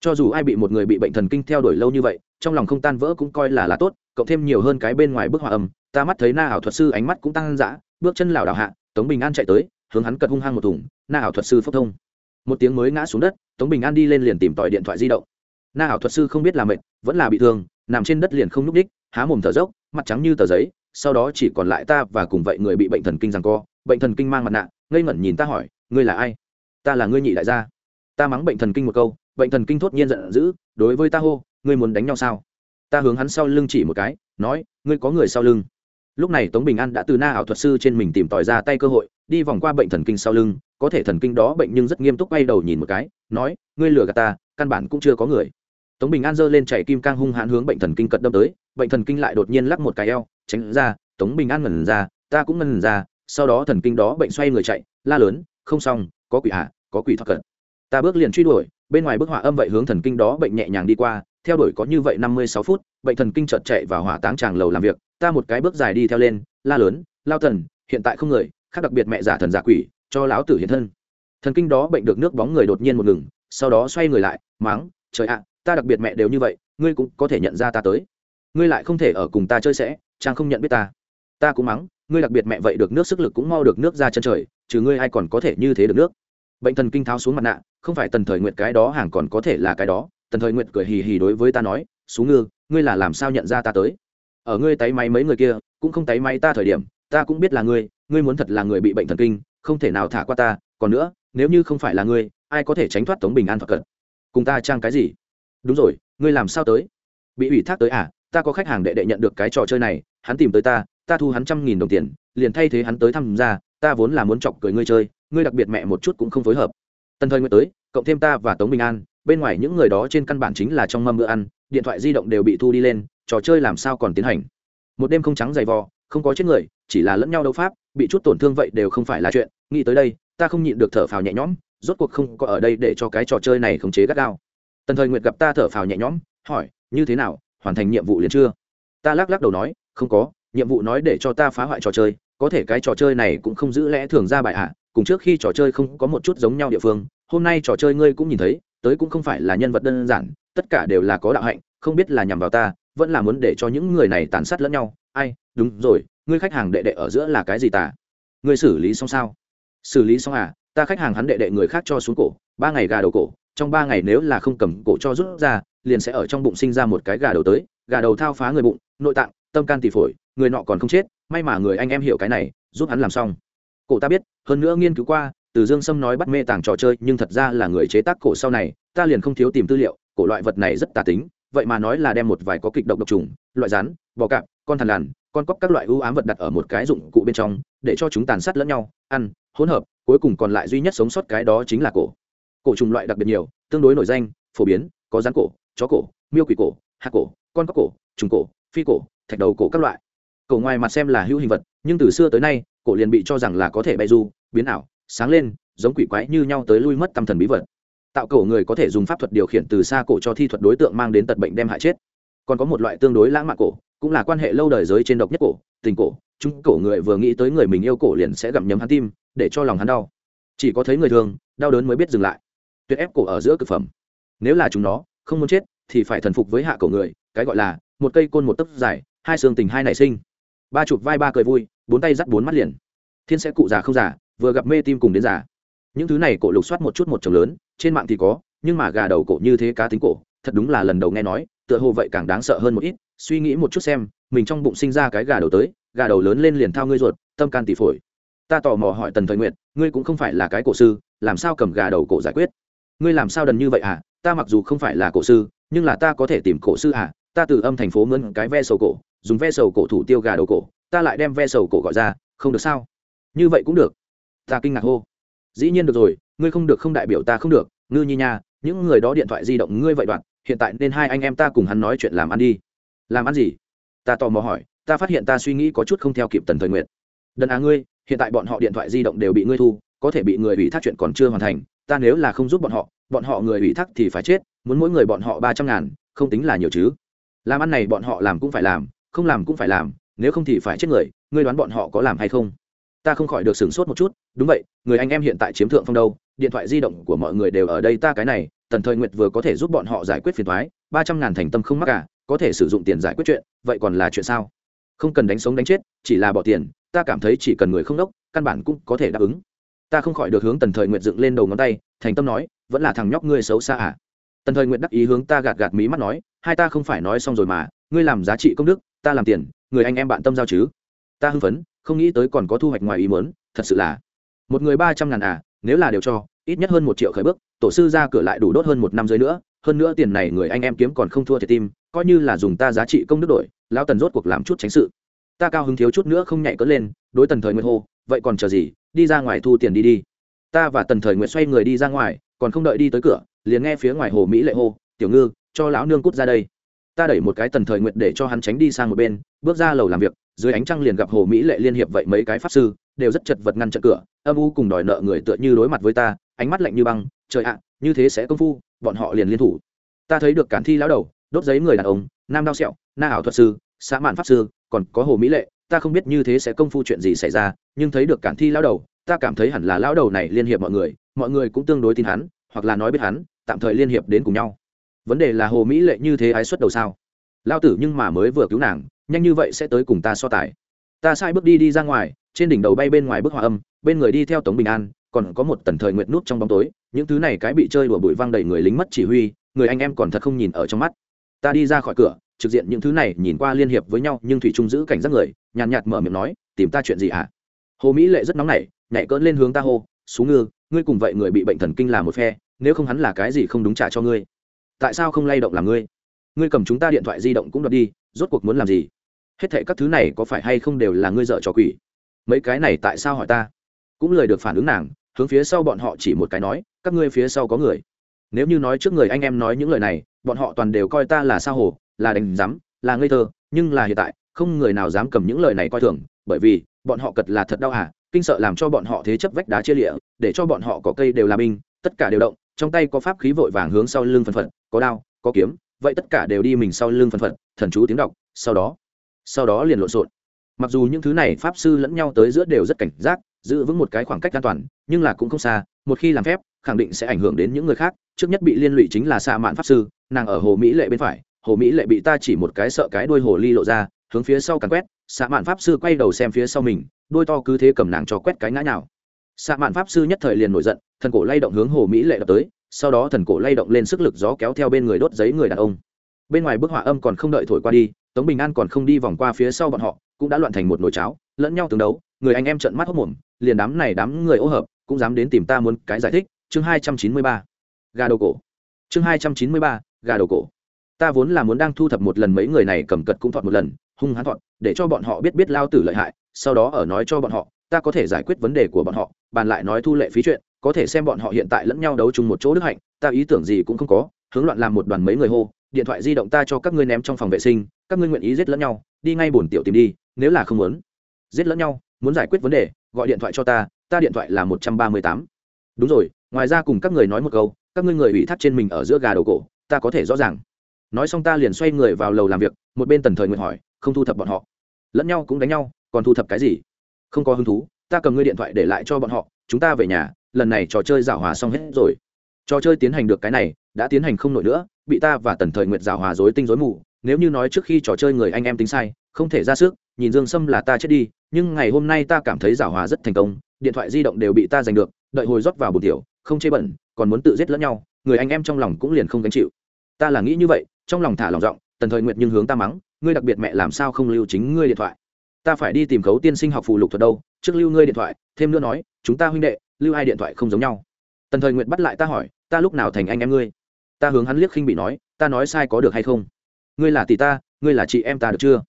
Cho dù ai bị một người bị bệnh thần kinh theo đuổi lâu như vậy, trong lòng không tan vỡ cũng coi là là tốt, cộng thêm nhiều hơn cái bên ngoài bức họa âm, ta mắt thấy na ảo thuật sư ánh mắt cũng tăng dã, bước chân lảo đảo hạ, tống bình an chạy tới hướng hắn cật hung hăng một thùng, na ảo thuật sư phốc thông. Một tiếng mới ngã xuống đất, tống bình an đi lên liền tìm tòi điện thoại di động. Na ảo thuật sư không biết là mệt, vẫn là bị thương, nằm trên đất liền không nhúc ních há mồm thở dốc, mặt trắng như tờ giấy, sau đó chỉ còn lại ta và cùng vậy người bị bệnh thần kinh rằng co, bệnh thần kinh mang mặt nạ, ngây ngẩn nhìn ta hỏi, ngươi là ai? Ta là ngươi nhị đại gia. Ta mắng bệnh thần kinh một câu, bệnh thần kinh thốt nhiên giận dữ, đối với ta hô, ngươi muốn đánh nhau sao? Ta hướng hắn sau lưng chỉ một cái, nói, ngươi có người sau lưng. Lúc này tống bình an đã từ na ảo thuật sư trên mình tìm tòi ra tay cơ hội đi vòng qua bệnh thần kinh sau lưng, có thể thần kinh đó bệnh nhưng rất nghiêm túc bay đầu nhìn một cái, nói, ngươi lừa gạt ta, căn bản cũng chưa có người. Tống bình an giơ lên chạy kim cang hung hãn hướng bệnh thần kinh cận đâm tới, bệnh thần kinh lại đột nhiên lắc một cái eo, tránh ra, tống bình an ngẩn ra, ta cũng ngẩn ra. Sau đó thần kinh đó bệnh xoay người chạy, la lớn, không xong, có quỷ hạ có quỷ thoát cận. Ta bước liền truy đuổi, bên ngoài bức họa âm vậy hướng thần kinh đó bệnh nhẹ nhàng đi qua, theo đuổi có như vậy năm mươi sáu phút, bệnh thần kinh chợt chạy vào hỏa táng tràng lầu làm việc, ta một cái bước dài đi theo lên, la lớn, lao thần, hiện tại không người khác đặc biệt mẹ giả thần giả quỷ, cho lão tử hiện thân. Thần kinh đó bệnh được nước bóng người đột nhiên một ngừng, sau đó xoay người lại máng trời ạ, ta đặc biệt mẹ đều như vậy, ngươi cũng có thể nhận ra ta tới. Ngươi lại không thể ở cùng ta chơi sẽ trang không nhận biết ta. Ta cũng mắng, ngươi đặc biệt mẹ vậy được nước sức lực cũng mau được nước ra chân trời, trừ ngươi ai còn có thể như thế được nước. Bệnh thần kinh tháo xuống mặt nạ, không phải tần thời nguyện cái đó hàng còn có thể là cái đó. Tần thời nguyện cười hì hì đối với ta nói xuống ngư, ngươi là làm sao nhận ra ta tới? Ở ngươi tay máy mấy người kia, cũng không tay máy ta thời điểm ta cũng biết là ngươi ngươi muốn thật là người bị bệnh thần kinh, không thể nào thả qua ta, còn nữa, nếu như không phải là ngươi, ai có thể tránh thoát tống bình an thoát cận? Cùng ta trang cái gì? Đúng rồi, ngươi làm sao tới? Bị ủy thác tới à? Ta có khách hàng đệ đệ nhận được cái trò chơi này, hắn tìm tới ta ta thu hắn trăm nghìn đồng tiền, liền thay thế hắn tới tham gia, ta vốn là muốn chọc cười ngươi chơi, ngươi đặc biệt mẹ một chút cũng không phối hợp. Tần thời nguyện tới, cộng thêm ta và tống bình an, bên ngoài những người đó trên căn bản chính là trong mâm bữa ăn, điện thoại di động đều bị thu đi lên, trò chơi làm sao còn tiến hành? Một đêm không trắng dày vò không có chết người, chỉ là lẫn nhau đấu pháp, bị chút tổn thương vậy đều không phải là chuyện nghĩ tới đây, ta không nhịn được thở phào nhẹ nhõm, rốt cuộc không có ở đây để cho cái trò chơi này khống chế gắt gao tần thời nguyệt gặp ta thở phào nhẹ nhõm, hỏi, như thế nào, hoàn thành nhiệm vụ liền chưa ta lắc lắc đầu nói, không có, nhiệm vụ nói để cho ta phá hoại trò chơi, có thể cái trò chơi này cũng không giữ lẽ thường ra bài à? cùng trước khi trò chơi không có một chút giống nhau địa phương, hôm nay trò chơi ngươi cũng nhìn thấy, tới cũng không phải là nhân vật đơn giản, tất cả đều là có đạo hạnh, không biết là nhằm vào ta vẫn là muốn để cho những người này tàn sát lẫn nhau. Ai? Đúng rồi, ngươi khách hàng đệ đệ ở giữa là cái gì ta? Ngươi xử lý xong sao? Xử lý xong à? Ta khách hàng hắn đệ đệ người khác cho xuống cổ, ba ngày gà đầu cổ. Trong ba ngày nếu là không cầm cổ cho rút ra, liền sẽ ở trong bụng sinh ra một cái gà đầu tới. Gà đầu thao phá người bụng, nội tạng, tâm can tỷ phổi, người nọ còn không chết. May mà người anh em hiểu cái này, giúp hắn làm xong. Cổ ta biết, hơn nữa nghiên cứu qua, từ dương sâm nói bắt mê tàng trò chơi, nhưng thật ra là người chế tác cổ sau này. Ta liền không thiếu tìm tư liệu, cổ loại vật này rất tà tính vậy mà nói là đem một vài có kịch độc độc trùng, loại rắn, bò cạp, con thằn lằn, con cóc các loại ưu ám vật đặt ở một cái dụng cụ bên trong, để cho chúng tàn sát lẫn nhau, ăn, hỗn hợp, cuối cùng còn lại duy nhất sống sót cái đó chính là cổ. Cổ trùng loại đặc biệt nhiều, tương đối nổi danh, phổ biến, có rắn cổ, chó cổ, miêu quỷ cổ hạt cổ, con cóc cổ, trùng cổ, phi cổ, thạch đầu cổ các loại. Cổ ngoài mặt xem là hữu hình vật, nhưng từ xưa tới nay, cổ liền bị cho rằng là có thể bay du, biến ảo, sáng lên, giống quỷ quái như nhau tới lui mất tâm thần bí vật tạo cổ người có thể dùng pháp thuật điều khiển từ xa cổ cho thi thuật đối tượng mang đến tật bệnh đem hại chết. Còn có một loại tương đối lãng mạn cổ, cũng là quan hệ lâu đời giới trên độc nhất cổ, tình cổ. Chúng cổ người vừa nghĩ tới người mình yêu cổ liền sẽ gặm nhấm hắn tim, để cho lòng hắn đau. Chỉ có thấy người thường, đau đớn mới biết dừng lại. Tuyệt ép cổ ở giữa cực phẩm. Nếu là chúng nó, không muốn chết, thì phải thần phục với hạ cổ người, cái gọi là một cây côn một tấc dài, hai xương tình hai nảy sinh. Ba chụp vai ba cười vui, bốn tay dắt bốn mắt liền. Thiên sẽ cụ già không già, vừa gặp mê tim cùng đến già. Những thứ này cổ lục soát một chút một chồng lớn trên mạng thì có, nhưng mà gà đầu cổ như thế cá tính cổ, thật đúng là lần đầu nghe nói, tựa hồ vậy càng đáng sợ hơn một ít. Suy nghĩ một chút xem, mình trong bụng sinh ra cái gà đầu tới, gà đầu lớn lên liền thao ngươi ruột, tâm can tỷ phổi. Ta tò mò hỏi tần thời nguyện ngươi cũng không phải là cái cổ sư, làm sao cầm gà đầu cổ giải quyết? Ngươi làm sao đần như vậy à ta mặc dù không phải là cổ sư, nhưng là ta có thể tìm cổ sư à ta từ âm thành phố mướn cái ve sầu cổ, dùng ve sầu cổ thủ tiêu gà đầu cổ, ta lại đem ve sầu cổ gọi ra, không được sao? Như vậy cũng được. Ta kinh ngạc hô dĩ nhiên được rồi, ngươi không được không đại biểu ta không được, ngư nhi nha, những người đó điện thoại di động ngươi vậy đoạn, hiện tại nên hai anh em ta cùng hắn nói chuyện làm ăn đi. Làm ăn gì? Ta tò mò hỏi, ta phát hiện ta suy nghĩ có chút không theo kịp tần thời nguyện đần á ngươi, hiện tại bọn họ điện thoại di động đều bị ngươi thu, có thể bị người ủy thác chuyện còn chưa hoàn thành, ta nếu là không giúp bọn họ bọn họ người ủy thác thì phải chết, muốn mỗi người bọn họ ba trăm ngàn, không tính là nhiều chứ. Làm ăn này bọn họ làm cũng phải làm, không làm cũng phải làm, nếu không thì phải chết người, ngươi đoán bọn họ có làm hay không? Ta không khỏi được sửng sốt một chút, đúng vậy, người anh em hiện tại chiếm thượng phong đâu, điện thoại di động của mọi người đều ở đây ta cái này, tần thời nguyệt vừa có thể giúp bọn họ giải quyết phiền thoái ba trăm ngàn thành tâm không mắc cả, có thể sử dụng tiền giải quyết chuyện, vậy còn là chuyện sao? Không cần đánh sống đánh chết, chỉ là bỏ tiền, ta cảm thấy chỉ cần người không đốc, căn bản cũng có thể đáp ứng. Ta không khỏi được hướng tần thời nguyệt dựng lên đầu ngón tay, thành tâm nói, vẫn là thằng nhóc ngươi xấu xa à? Tần thời nguyệt đắc ý hướng ta gạt gạt mí mắt nói, hai ta không phải nói xong rồi mà, ngươi làm giá trị công đức, ta làm tiền, người anh em bạn tâm giao chứ? Ta hưng phấn không nghĩ tới còn có thu hoạch ngoài ý muốn, thật sự là một người ba trăm ngàn à nếu là đều cho, ít nhất hơn một triệu khởi bước, tổ sư ra cửa lại đủ đốt hơn một năm dưới nữa, hơn nữa tiền này người anh em kiếm còn không thua thiệt tim, coi như là dùng ta giá trị công đức đổi, lão tần rốt cuộc làm chút tránh sự. Ta cao hứng thiếu chút nữa không nhảy cỡ lên, đối tần thời nguyệt hô, vậy còn chờ gì, đi ra ngoài thu tiền đi đi. Ta và tần thời nguyệt xoay người đi ra ngoài, còn không đợi đi tới cửa, liền nghe phía ngoài hồ mỹ lệ hô, tiểu ngư, cho lão nương cút ra đây. Ta đẩy một cái tần thời nguyệt để cho hắn tránh đi sang một bên, bước ra lầu làm việc dưới ánh trăng liền gặp hồ mỹ lệ liên hiệp vậy mấy cái pháp sư, đều rất chật vật ngăn chặn cửa, âm u cùng đòi nợ người tựa như đối mặt với ta, ánh mắt lạnh như băng, trời ạ, như thế sẽ công phu, bọn họ liền liên thủ. Ta thấy được cản thi lão đầu, đốt giấy người đàn ông, nam đao sẹo, na ảo thuật sư, xã mạn pháp sư, còn có hồ mỹ lệ, ta không biết như thế sẽ công phu chuyện gì xảy ra, nhưng thấy được cản thi lão đầu, ta cảm thấy hẳn là lão đầu này liên hiệp mọi người mọi người cũng tương đối tin hắn, hoặc là nói biết hắn, tạm thời liên hiệp đến cùng nhau. Vấn đề là hồ mỹ lệ như thế ái xuất đầu sao? Lao tử nhưng mà mới vừa cứu nàng nhanh như vậy sẽ tới cùng ta so tài. Ta sai bước đi đi ra ngoài, trên đỉnh đầu bay bên ngoài bức hòa âm, bên người đi theo tống bình an, còn có một tần thời nguyệt nút trong bóng tối, những thứ này cái bị chơi đùa bụi văng đầy người lính mất chỉ huy, người anh em còn thật không nhìn ở trong mắt. Ta đi ra khỏi cửa, trực diện những thứ này nhìn qua liên hiệp với nhau, nhưng thủy trung giữ cảnh giác người, nhàn nhạt mở miệng nói, tìm ta chuyện gì hả hồ mỹ lệ rất nóng nảy, nhảy cỡn lên hướng ta hô xuống ngư, ngươi cùng vậy người bị bệnh thần kinh là một phe, nếu không hắn là cái gì không đúng trả cho ngươi. Tại sao không lay động làm ngươi? Ngươi cầm chúng ta điện thoại di động cũng đoạt đi, rốt cuộc muốn làm gì? Hết thệ các thứ này có phải hay không đều là ngươi dợ trò quỷ? Mấy cái này tại sao hỏi ta? Cũng lời được phản ứng nàng, hướng phía sau bọn họ chỉ một cái nói, các ngươi phía sau có người. Nếu như nói trước người anh em nói những lời này, bọn họ toàn đều coi ta là sao hồ, là đánh rắm là ngây thơ, nhưng là hiện tại, không người nào dám cầm những lời này coi thường, bởi vì, bọn họ cật là thật đau hả kinh sợ làm cho bọn họ thế chấp vách đá chia lịa, để cho bọn họ có cây đều là binh, tất cả đều động, trong tay có pháp khí vội vàng hướng sau lưng phần phật, có đao, có kiếm, vậy tất cả đều đi mình sau lưng phần phật, thần chú tiếng đọc, sau đó sau đó liền lộn xộn. Mặc dù những thứ này pháp sư lẫn nhau tới giữa đều rất cảnh giác, giữ vững một cái khoảng cách an toàn, nhưng là cũng không xa, một khi làm phép, khẳng định sẽ ảnh hưởng đến những người khác. Trước nhất bị liên lụy chính là xạ mạn pháp sư, nàng ở hồ mỹ lệ bên phải. Hồ mỹ lệ bị ta chỉ một cái sợ cái đuôi hồ ly lộ ra, hướng phía sau càn quét. Xạ mạn pháp sư quay đầu xem phía sau mình, đôi to cứ thế cầm nàng cho quét cái ngã nào xạ mạn pháp sư nhất thời liền nổi giận, thần cổ lay động hướng hồ mỹ lệ đập tới, sau đó thần cổ lay động lên sức lực gió kéo theo bên người đốt giấy người đàn ông. Bên ngoài bức họa âm còn không đợi thổi qua đi tống bình an còn không đi vòng qua phía sau bọn họ, cũng đã loạn thành một nồi cháo, lẫn nhau tương đấu, người anh em trợn mắt hốc mồm liền đám này đám người ô hợp, cũng dám đến tìm ta muốn cái giải thích, chương hai trăm chín mươi ba. Gà đầu cổ. Chương hai trăm chín mươi ba, gà đầu cổ. Ta vốn là muốn đang thu thập một lần mấy người này cầm cật cũng thọt một lần, hung hãn thọt, để cho bọn họ biết biết lao tử lợi hại, sau đó ở nói cho bọn họ, ta có thể giải quyết vấn đề của bọn họ, bàn lại nói thu lệ phí chuyện, có thể xem bọn họ hiện tại lẫn nhau đấu chung một chỗ đức hạnh, ta ý tưởng gì cũng không có, hướng loạn làm một đoàn mấy người hô điện thoại di động ta cho các ngươi ném trong phòng vệ sinh, các ngươi nguyện ý giết lẫn nhau, đi ngay bổn tiểu tìm đi, nếu là không muốn. Giết lẫn nhau, muốn giải quyết vấn đề, gọi điện thoại cho ta ta điện thoại là một trăm ba mươi tám. Đúng rồi, ngoài ra cùng các người nói một câu, các ngươi người ủy thác trên mình ở giữa gà đầu cổ, ta có thể rõ ràng. Nói xong ta liền xoay người vào lầu làm việc, một bên tần thời nguyện hỏi, không thu thập bọn họ. Lẫn nhau cũng đánh nhau, còn thu thập cái gì? Không có hứng thú, ta cầm ngươi điện thoại để lại cho bọn họ, chúng ta về nhà, lần này trò chơi giảo hòa xong hết rồi. Trò chơi tiến hành được cái này đã tiến hành không nổi nữa, bị ta và tần thời nguyện giảo hòa dối tinh dối mù. Nếu như nói trước khi trò chơi người anh em tính sai, không thể ra sức, nhìn dương sâm là ta chết đi, nhưng ngày hôm nay ta cảm thấy giảo hòa rất thành công, điện thoại di động đều bị ta giành được, đợi hồi rót vào bồn tiểu, không chê bẩn, còn muốn tự giết lẫn nhau, người anh em trong lòng cũng liền không gánh chịu. Ta là nghĩ như vậy, trong lòng thả lòng giọng, tần thời nguyệt nhưng hướng ta mắng, ngươi đặc biệt mẹ làm sao không lưu chính ngươi điện thoại? Ta phải đi tìm khấu tiên sinh học phụ lục thuật đâu, trước lưu ngươi điện thoại, thêm nữa nói, chúng ta huynh đệ, lưu hai điện thoại không giống nhau. Tần thời nguyệt bắt lại ta hỏi, ta lúc nào thành anh em ngươi? Ta hướng hắn liếc khinh bị nói, ta nói sai có được hay không? Ngươi là tỷ ta, ngươi là chị em ta được chưa?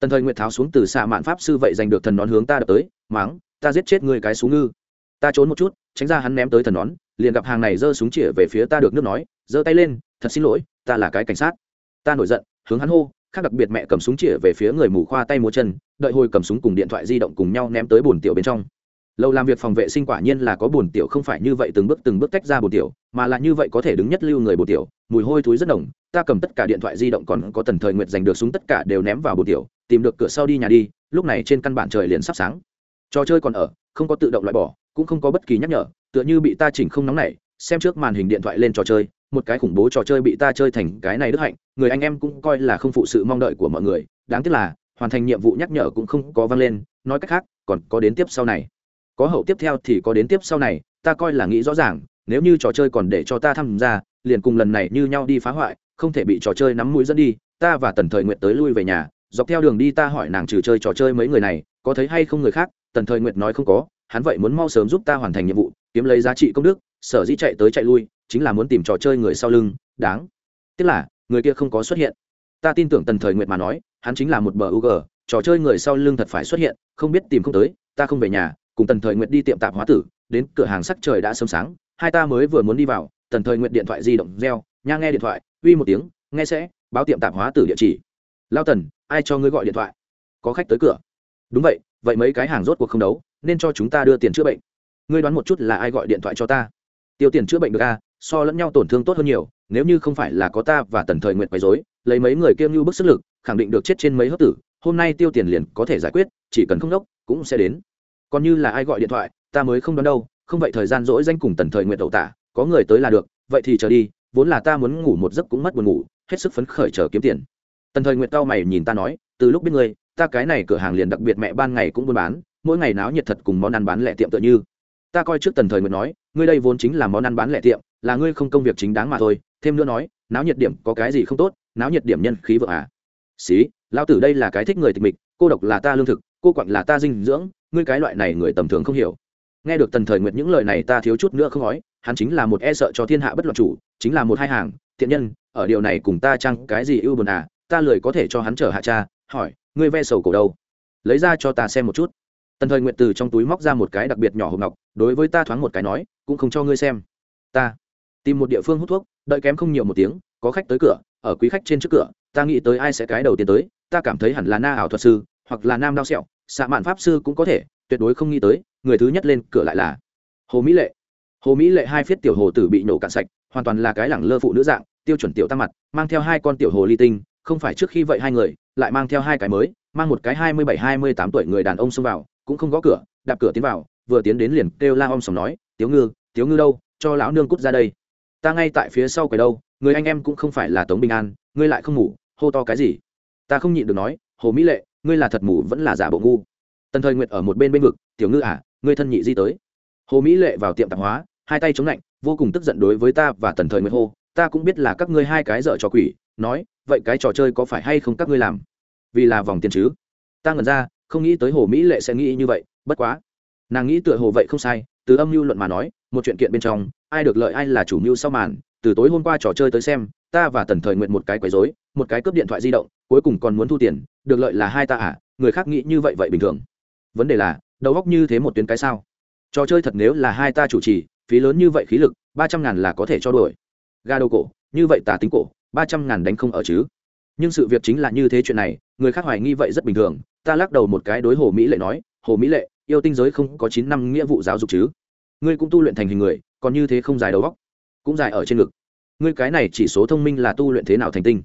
Tần thời nguyệt tháo xuống từ xạ mạn pháp sư vậy giành được thần nón hướng ta đập tới, mắng, ta giết chết ngươi cái súng ngư. Ta trốn một chút, tránh ra hắn ném tới thần nón, liền gặp hàng này giơ súng chĩa về phía ta được nước nói, giơ tay lên, thật xin lỗi, ta là cái cảnh sát. Ta nổi giận, hướng hắn hô, khác đặc biệt mẹ cầm súng chĩa về phía người mù khoa tay múa chân, đợi hồi cầm súng cùng điện thoại di động cùng nhau ném tới bồn tiểu bên trong lâu làm việc phòng vệ sinh quả nhiên là có bồn tiểu, không phải như vậy từng bước từng bước tách ra bồn tiểu, mà là như vậy có thể đứng nhất lưu người bồn tiểu. Mùi hôi thối rất nồng, ta cầm tất cả điện thoại di động còn có tần thời nguyệt giành được súng tất cả đều ném vào bồn tiểu, tìm được cửa sau đi nhà đi, lúc này trên căn bản trời liền sắp sáng. Trò chơi còn ở, không có tự động loại bỏ, cũng không có bất kỳ nhắc nhở, tựa như bị ta chỉnh không nóng này, xem trước màn hình điện thoại lên trò chơi, một cái khủng bố trò chơi bị ta chơi thành cái này đức hạnh, người anh em cũng coi là không phụ sự mong đợi của mọi người. Đáng tiếc là, hoàn thành nhiệm vụ nhắc nhở cũng không có vang lên, nói cách khác, còn có đến tiếp sau này có hậu tiếp theo thì có đến tiếp sau này, ta coi là nghĩ rõ ràng, nếu như trò chơi còn để cho ta tham gia, liền cùng lần này như nhau đi phá hoại, không thể bị trò chơi nắm mũi dẫn đi, ta và tần thời nguyện tới lui về nhà, dọc theo đường đi ta hỏi nàng trừ chơi trò chơi mấy người này, có thấy hay không người khác, tần thời nguyệt nói không có, hắn vậy muốn mau sớm giúp ta hoàn thành nhiệm vụ, kiếm lấy giá trị công đức, sở dĩ chạy tới chạy lui, chính là muốn tìm trò chơi người sau lưng, đáng. Tức là, người kia không có xuất hiện. Ta tin tưởng tần thời nguyệt mà nói, hắn chính là một bờ u g trò chơi người sau lưng thật phải xuất hiện, không biết tìm không tới, ta không về nhà cùng tần thời nguyệt đi tiệm tạp hóa tử đến cửa hàng sắc trời đã sớm sáng hai ta mới vừa muốn đi vào tần thời nguyệt điện thoại di động reo nha nghe điện thoại uy một tiếng nghe sẽ báo tiệm tạp hóa tử địa chỉ. Lao tần ai cho ngươi gọi điện thoại? Có khách tới cửa. Đúng vậy vậy mấy cái hàng rốt cuộc không đấu nên cho chúng ta đưa tiền chữa bệnh. Ngươi đoán một chút là ai gọi điện thoại cho ta? Tiêu tiền chữa bệnh được a à, so lẫn nhau tổn thương tốt hơn nhiều nếu như không phải là có ta và tần thời nguyện quấy dối lấy mấy người kiêm như bức sức lực khẳng định được chết trên mấy hớp tử hôm nay tiêu tiền liền có thể giải quyết chỉ cần không đốc cũng sẽ đến còn như là ai gọi điện thoại, ta mới không đón đâu, không vậy thời gian dỗi danh cùng tần thời nguyện đậu tả, có người tới là được, vậy thì chờ đi, vốn là ta muốn ngủ một giấc cũng mất buồn ngủ, hết sức phấn khởi chờ kiếm tiền. Tần thời nguyện cao mày nhìn ta nói, từ lúc biết ngươi, ta cái này cửa hàng liền đặc biệt mẹ ban ngày cũng buôn bán, mỗi ngày náo nhiệt thật cùng món ăn bán lẻ tiệm tựa như. Ta coi trước tần thời nguyện nói, ngươi đây vốn chính là món ăn bán lẻ tiệm, là ngươi không công việc chính đáng mà thôi, thêm nữa nói, náo nhiệt điểm có cái gì không tốt, náo nhiệt điểm nhân khí vợ à. Xí lao tử đây là cái thích người tịch mịch, cô độc là ta lương thực, cô quặng là ta dinh dưỡng ngươi cái loại này người tầm thường không hiểu. Nghe được tần thời nguyệt những lời này ta thiếu chút nữa không nói, hắn chính là một e sợ cho thiên hạ bất loạn chủ, chính là một hai hàng, thiện nhân, ở điều này cùng ta chăng cái gì ưu buồn à ta lười có thể cho hắn trở hạ cha, hỏi, ngươi ve sầu cổ đâu? Lấy ra cho ta xem một chút. Tần thời nguyệt từ trong túi móc ra một cái đặc biệt nhỏ hộp ngọc, đối với ta thoáng một cái nói, cũng không cho ngươi xem. Ta tìm một địa phương hút thuốc, đợi kém không nhiều một tiếng, có khách tới cửa, ở quý khách trên trước cửa, ta nghĩ tới ai sẽ cái đầu tiên tới, ta cảm thấy hẳn là na ảo thuật sư, hoặc là nam đao sẹo xạ mạn pháp sư cũng có thể, tuyệt đối không nghĩ tới, người thứ nhất lên cửa lại là hồ mỹ lệ. Hồ mỹ lệ hai phiết tiểu hồ tử bị nổ cạn sạch, hoàn toàn là cái lẳng lơ phụ nữ dạng, tiêu chuẩn tiểu tăng mặt, mang theo hai con tiểu hồ ly tinh, không phải trước khi vậy hai người, lại mang theo hai cái mới, mang một cái hai mươi bảy, hai mươi tám tuổi người đàn ông xông vào, cũng không gõ cửa, đạp cửa tiến vào, vừa tiến đến liền kêu la om sòng nói, tiếu ngư tiếu ngư đâu, cho lão nương cút ra đây. Ta ngay tại phía sau quầy đâu, người anh em cũng không phải là tống bình an, ngươi lại không ngủ, hô to cái gì? Ta không nhịn được nói, hồ mỹ lệ ngươi là thật mù vẫn là giả bộ ngu. Tần thời nguyệt ở một bên bên vực, tiểu ngư à ngươi thân nhị di tới. Hồ mỹ lệ vào tiệm tạp hóa, hai tay chống lạnh, vô cùng tức giận đối với ta và tần thời nguyệt hô, ta cũng biết là các ngươi hai cái dợ trò quỷ, nói, vậy cái trò chơi có phải hay không các ngươi làm? Vì là vòng tiền chứ. Ta ngẩn ra, không nghĩ tới hồ mỹ lệ sẽ nghĩ như vậy, bất quá. Nàng nghĩ tựa hồ vậy không sai, từ âm mưu luận mà nói, một chuyện kiện bên trong, ai được lợi ai là chủ mưu sau màn, từ tối hôm qua trò chơi tới xem, ta và tần thời nguyện một cái quấy dối một cái cướp điện thoại di động cuối cùng còn muốn thu tiền, được lợi là hai ta à người khác nghĩ như vậy vậy bình thường. Vấn đề là, đầu góc như thế một tuyến cái sao? Trò chơi thật nếu là hai ta chủ trì, phí lớn như vậy khí lực, ba trăm ngàn là có thể cho đổi ga đầu cổ, như vậy tả tính cổ, ba trăm ngàn đánh không ở chứ. Nhưng sự việc chính là như thế chuyện này, người khác hoài nghi vậy rất bình thường, ta lắc đầu một cái đối hồ mỹ lệ nói, hồ mỹ lệ, yêu tinh giới không có chín năm nghĩa vụ giáo dục chứ? Ngươi cũng tu luyện thành hình người, còn như thế không dài đầu góc cũng dài ở trên ngực. Ngươi cái này chỉ số thông minh là tu luyện thế nào thành tinh?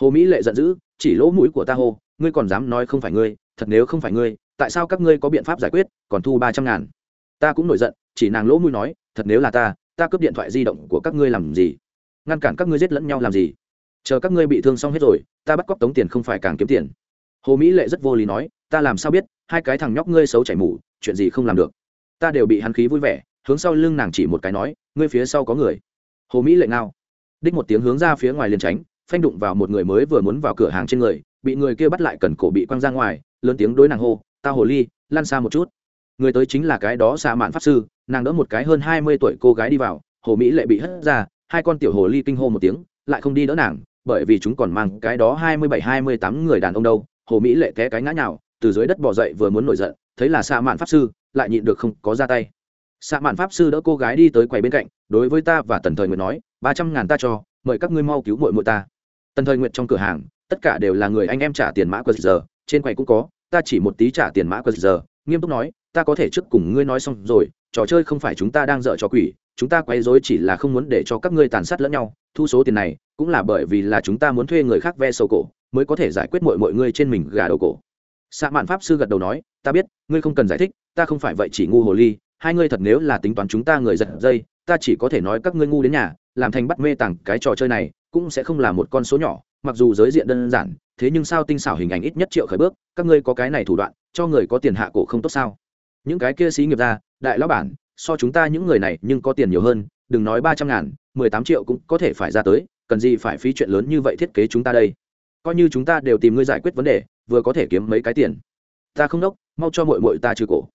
Hồ mỹ lệ giận dữ chỉ lỗ mũi của ta hô, ngươi còn dám nói không phải ngươi, thật nếu không phải ngươi, tại sao các ngươi có biện pháp giải quyết, còn thu ba trăm ngàn? Ta cũng nổi giận, chỉ nàng lỗ mũi nói, thật nếu là ta ta cướp điện thoại di động của các ngươi làm gì? Ngăn cản các ngươi giết lẫn nhau làm gì? Chờ các ngươi bị thương xong hết rồi, ta bắt cóc tống tiền không phải càng kiếm tiền. Hồ mỹ lệ rất vô lý nói, ta làm sao biết, hai cái thằng nhóc ngươi xấu chảy mủ chuyện gì không làm được? Ta đều bị hắn khí vui vẻ, hướng sau lưng nàng chỉ một cái nói, ngươi phía sau có người. Hồ mỹ lệ ngao, đích một tiếng hướng ra phía ngoài liền tránh phanh đụng vào một người mới vừa muốn vào cửa hàng trên người, bị người kia bắt lại cần cổ bị quăng ra ngoài, lớn tiếng đối nàng hô ta hồ ly lan xa một chút. Người tới chính là cái đó xạ mạn pháp sư, nàng đỡ một cái hơn hai mươi tuổi cô gái đi vào, hồ mỹ lệ bị hất ra, hai con tiểu hồ ly kinh hô một tiếng, lại không đi đỡ nàng, bởi vì chúng còn mang cái đó hai mươi bảy, hai mươi tám người đàn ông đâu, hồ mỹ lệ té cái ngã nhào, từ dưới đất bỏ dậy vừa muốn nổi giận, thấy là xạ mạn pháp sư, lại nhịn được không có ra tay. Xạ mạn pháp sư đỡ cô gái đi tới quầy bên cạnh, đối với ta và tần thời người nói, ba trăm ngàn ta cho, mời các ngươi mau cứu mội mội ta tần thời nguyệt trong cửa hàng, tất cả đều là người anh em trả tiền mã quật giờ, trên quầy cũng có, ta chỉ một tí trả tiền mã quật giờ, nghiêm túc nói, ta có thể trước cùng ngươi nói xong rồi, trò chơi không phải chúng ta đang dợ cho quỷ, chúng ta quấy rối chỉ là không muốn để cho các ngươi tàn sát lẫn nhau, thu số tiền này cũng là bởi vì là chúng ta muốn thuê người khác ve sầu cổ, mới có thể giải quyết mọi mọi ngươi trên mình gà đầu cổ. Xạ mạn pháp sư gật đầu nói, ta biết, ngươi không cần giải thích, ta không phải vậy chỉ ngu hồ ly, hai ngươi thật nếu là tính toán chúng ta người giật dây, ta chỉ có thể nói các ngươi ngu đến nhà, làm thành bắt mê tặng cái trò chơi này cũng sẽ không là một con số nhỏ, mặc dù giới diện đơn giản, thế nhưng sao tinh xảo hình ảnh ít nhất triệu khởi bước, các ngươi có cái này thủ đoạn, cho người có tiền hạ cổ không tốt sao? Những cái kia xí nghiệp ra, đại lão bản, so chúng ta những người này nhưng có tiền nhiều hơn, đừng nói ba trăm ngàn, mười tám triệu cũng có thể phải ra tới, cần gì phải phí chuyện lớn như vậy thiết kế chúng ta đây? Coi như chúng ta đều tìm ngươi giải quyết vấn đề, vừa có thể kiếm mấy cái tiền. Ta không đốc, mau cho mội mội ta trừ cổ.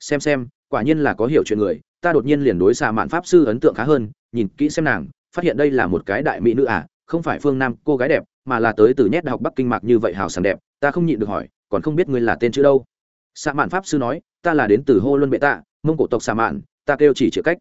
Xem xem, quả nhiên là có hiểu chuyện người, ta đột nhiên liền đối xạ mạn pháp sư ấn tượng khá hơn, nhìn kỹ xem nàng phát hiện đây là một cái đại mỹ nữ à không phải phương nam cô gái đẹp, mà là tới từ nhét đại học bắc kinh mạc như vậy hào sảng đẹp, ta không nhịn được hỏi, còn không biết ngươi là tên chữ đâu. Xạ mạn pháp sư nói, ta là đến từ hô luân bệ tạ, mông cổ tộc xạ mạn, ta kêu chỉ chữ cách.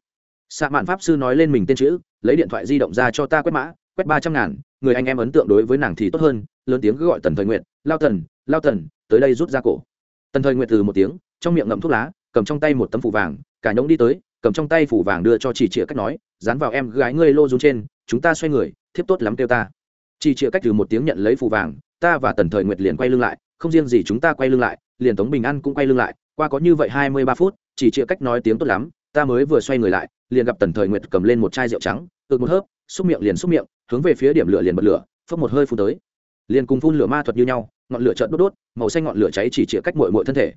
Xạ mạn pháp sư nói lên mình tên chữ, lấy điện thoại di động ra cho ta quét mã, quét ba trăm ngàn, người anh em ấn tượng đối với nàng thì tốt hơn, lớn tiếng cứ gọi tần thời nguyện lao tần lao tần, tới đây rút ra cổ. Tần thời nguyện từ một tiếng, trong miệng ngậm thuốc lá, cầm trong tay một tấm phủ vàng, cả nhống đi tới, cầm trong tay phủ vàng đưa cho chỉ chĩa cách nói dán vào em gái ngươi lô rún trên, chúng ta xoay người, thiếp tốt lắm kêu ta. Chỉ chịa cách từ một tiếng nhận lấy phù vàng, ta và tần thời nguyệt liền quay lưng lại, không riêng gì chúng ta quay lưng lại, liền tống bình an cũng quay lưng lại, qua có như vậy hai mươi ba phút chỉ chịa cách nói tiếng tốt lắm, ta mới vừa xoay người lại, liền gặp tần thời nguyệt cầm lên một chai rượu trắng, ực một hớp, xúc miệng liền xúc miệng, hướng về phía điểm lửa liền bật lửa phấp một hơi phun tới. Liền cùng phun lửa ma thuật như nhau, ngọn lửa trợn đốt đốt, màu xanh ngọn lửa cháy chỉ chĩa cách mội mội thân thể.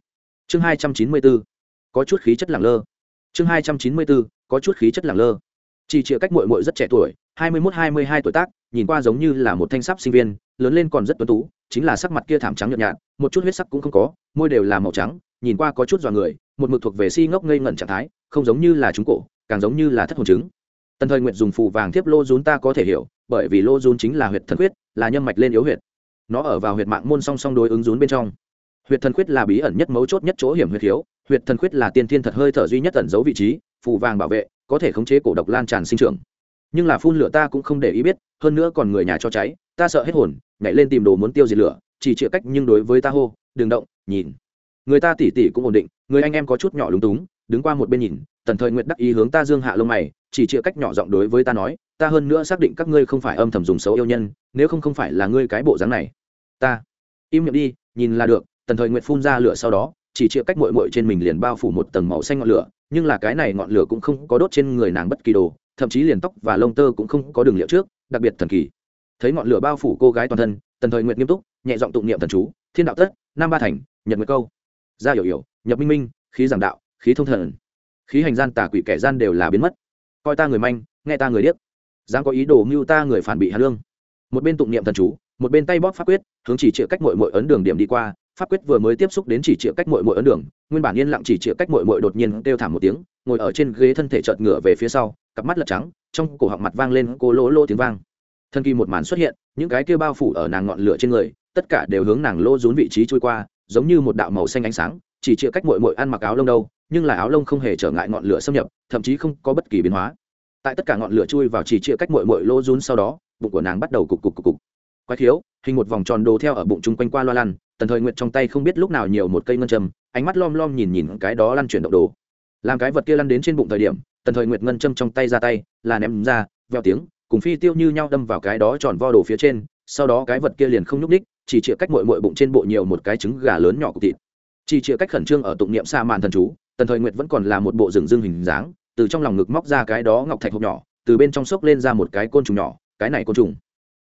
Chương hai trăm chín mươi bốn có chút khí chất lẳng lơ. Chương hai trăm chín mươi bốn có chút khí chất lẳng lơ chỉ chia cách mội mội rất trẻ tuổi, hai mươi mốt, hai mươi hai tuổi tác, nhìn qua giống như là một thanh sắp sinh viên, lớn lên còn rất tuấn tú, chính là sắc mặt kia thảm trắng nhợt nhạt, một chút huyết sắc cũng không có, môi đều là màu trắng, nhìn qua có chút dọa người, một mực thuộc về si ngốc ngây ngẩn trạng thái, không giống như là trúng cổ, càng giống như là thất hồn chứng. Tần thời nguyện dùng phù vàng thiếp lô rún ta có thể hiểu, bởi vì lô rún chính là huyệt thần huyết là nhân mạch lên yếu huyệt. Nó ở vào huyệt mạng môn song song đối ứng rún bên trong. Huyệt thần huyết là bí ẩn nhất mấu chốt nhất chỗ hiểm huyệt thiếu, huyệt thần huyết là tiên thiên thật hơi thở duy nhất ẩn giấu vị trí, phù vàng bảo vệ có thể khống chế cổ độc lan tràn sinh trưởng. Nhưng là phun lửa ta cũng không để ý biết, hơn nữa còn người nhà cho cháy, ta sợ hết hồn, nhảy lên tìm đồ muốn tiêu diệt lửa, chỉ chịu cách nhưng đối với ta hô, đừng động, nhìn. Người ta tỉ tỉ cũng ổn định, người anh em có chút nhỏ lúng túng, đứng qua một bên nhìn, tần thời nguyện đắc ý hướng ta dương hạ lông mày, chỉ chịu cách nhỏ giọng đối với ta nói, ta hơn nữa xác định các ngươi không phải âm thầm dùng xấu yêu nhân, nếu không không phải là ngươi cái bộ dáng này. Ta im miệng đi, nhìn là được, tần thời nguyện phun ra lửa sau đó, chỉ chịu cách mội mội trên mình liền bao phủ một tầng màu xanh ngọn lửa nhưng là cái này ngọn lửa cũng không có đốt trên người nàng bất kỳ đồ, thậm chí liền tóc và lông tơ cũng không có đường liệu trước, đặc biệt thần kỳ. Thấy ngọn lửa bao phủ cô gái toàn thân, tần thời nguyện nghiêm túc, nhẹ giọng tụng niệm thần chú, thiên đạo tất, nam ba thành, nhật nguyệt câu. Gia hiểu hiểu, nhập minh minh, khí giảng đạo, khí thông thần. Khí hành gian tà quỷ kẻ gian đều là biến mất. Coi ta người manh, nghe ta người điếc. Dám có ý đồ mưu ta người phản bị hà lương. Một bên tụng niệm thần chú, một bên tay bóp pháp quyết, hướng chỉ triệu cách mội mội ấn đường điểm đi qua pháp quyết vừa mới tiếp xúc đến chỉ triệu cách mội mội ấn đường, nguyên bản yên lặng chỉ triệu cách mội mội đột nhiên kêu thảm một tiếng, ngồi ở trên ghế thân thể chợt ngửa về phía sau, cặp mắt lật trắng, trong cổ họng mặt vang lên cô lỗ lỗ tiếng vang. Thân kỳ một màn xuất hiện, những cái kia bao phủ ở nàng ngọn lửa trên người, tất cả đều hướng nàng lô rún vị trí trôi qua, giống như một đạo màu xanh ánh sáng, chỉ chịu cách mội mội ăn mặc áo lông đâu, nhưng là áo lông không hề trở ngại ngọn lửa xâm nhập, thậm chí không có bất kỳ biến hóa. Tại tất cả ngọn lửa chui vào chỉ chịu cách mội mội lô rún sau đó, bụng của nàng bắt đầu cục cục cục cục. Quái thiếu hình một vòng tròn đồ theo ở bụng chung quanh qua loa lăn tần thời nguyện trong tay không biết lúc nào nhiều một cây ngân châm, ánh mắt lom lom nhìn nhìn cái đó lăn chuyển động đồ. Làm cái vật kia lăn đến trên bụng thời điểm, tần thời nguyệt ngân châm trong tay ra tay, là ném ra, veo tiếng, cùng phi tiêu như nhau đâm vào cái đó tròn vo đồ phía trên, sau đó cái vật kia liền không nhúc ních chỉ chĩa cách mội mội bụng trên bộ nhiều một cái trứng gà lớn nhỏ cục thịt. Chỉ chĩa cách khẩn trương ở tụng niệm xa màn thần chú, tần thời nguyệt vẫn còn là một bộ rừng dương hình dáng, từ trong lòng ngực móc ra cái đó ngọc thạch hộp nhỏ, từ bên trong xốc lên ra một cái côn trùng nhỏ, cái này côn trùng.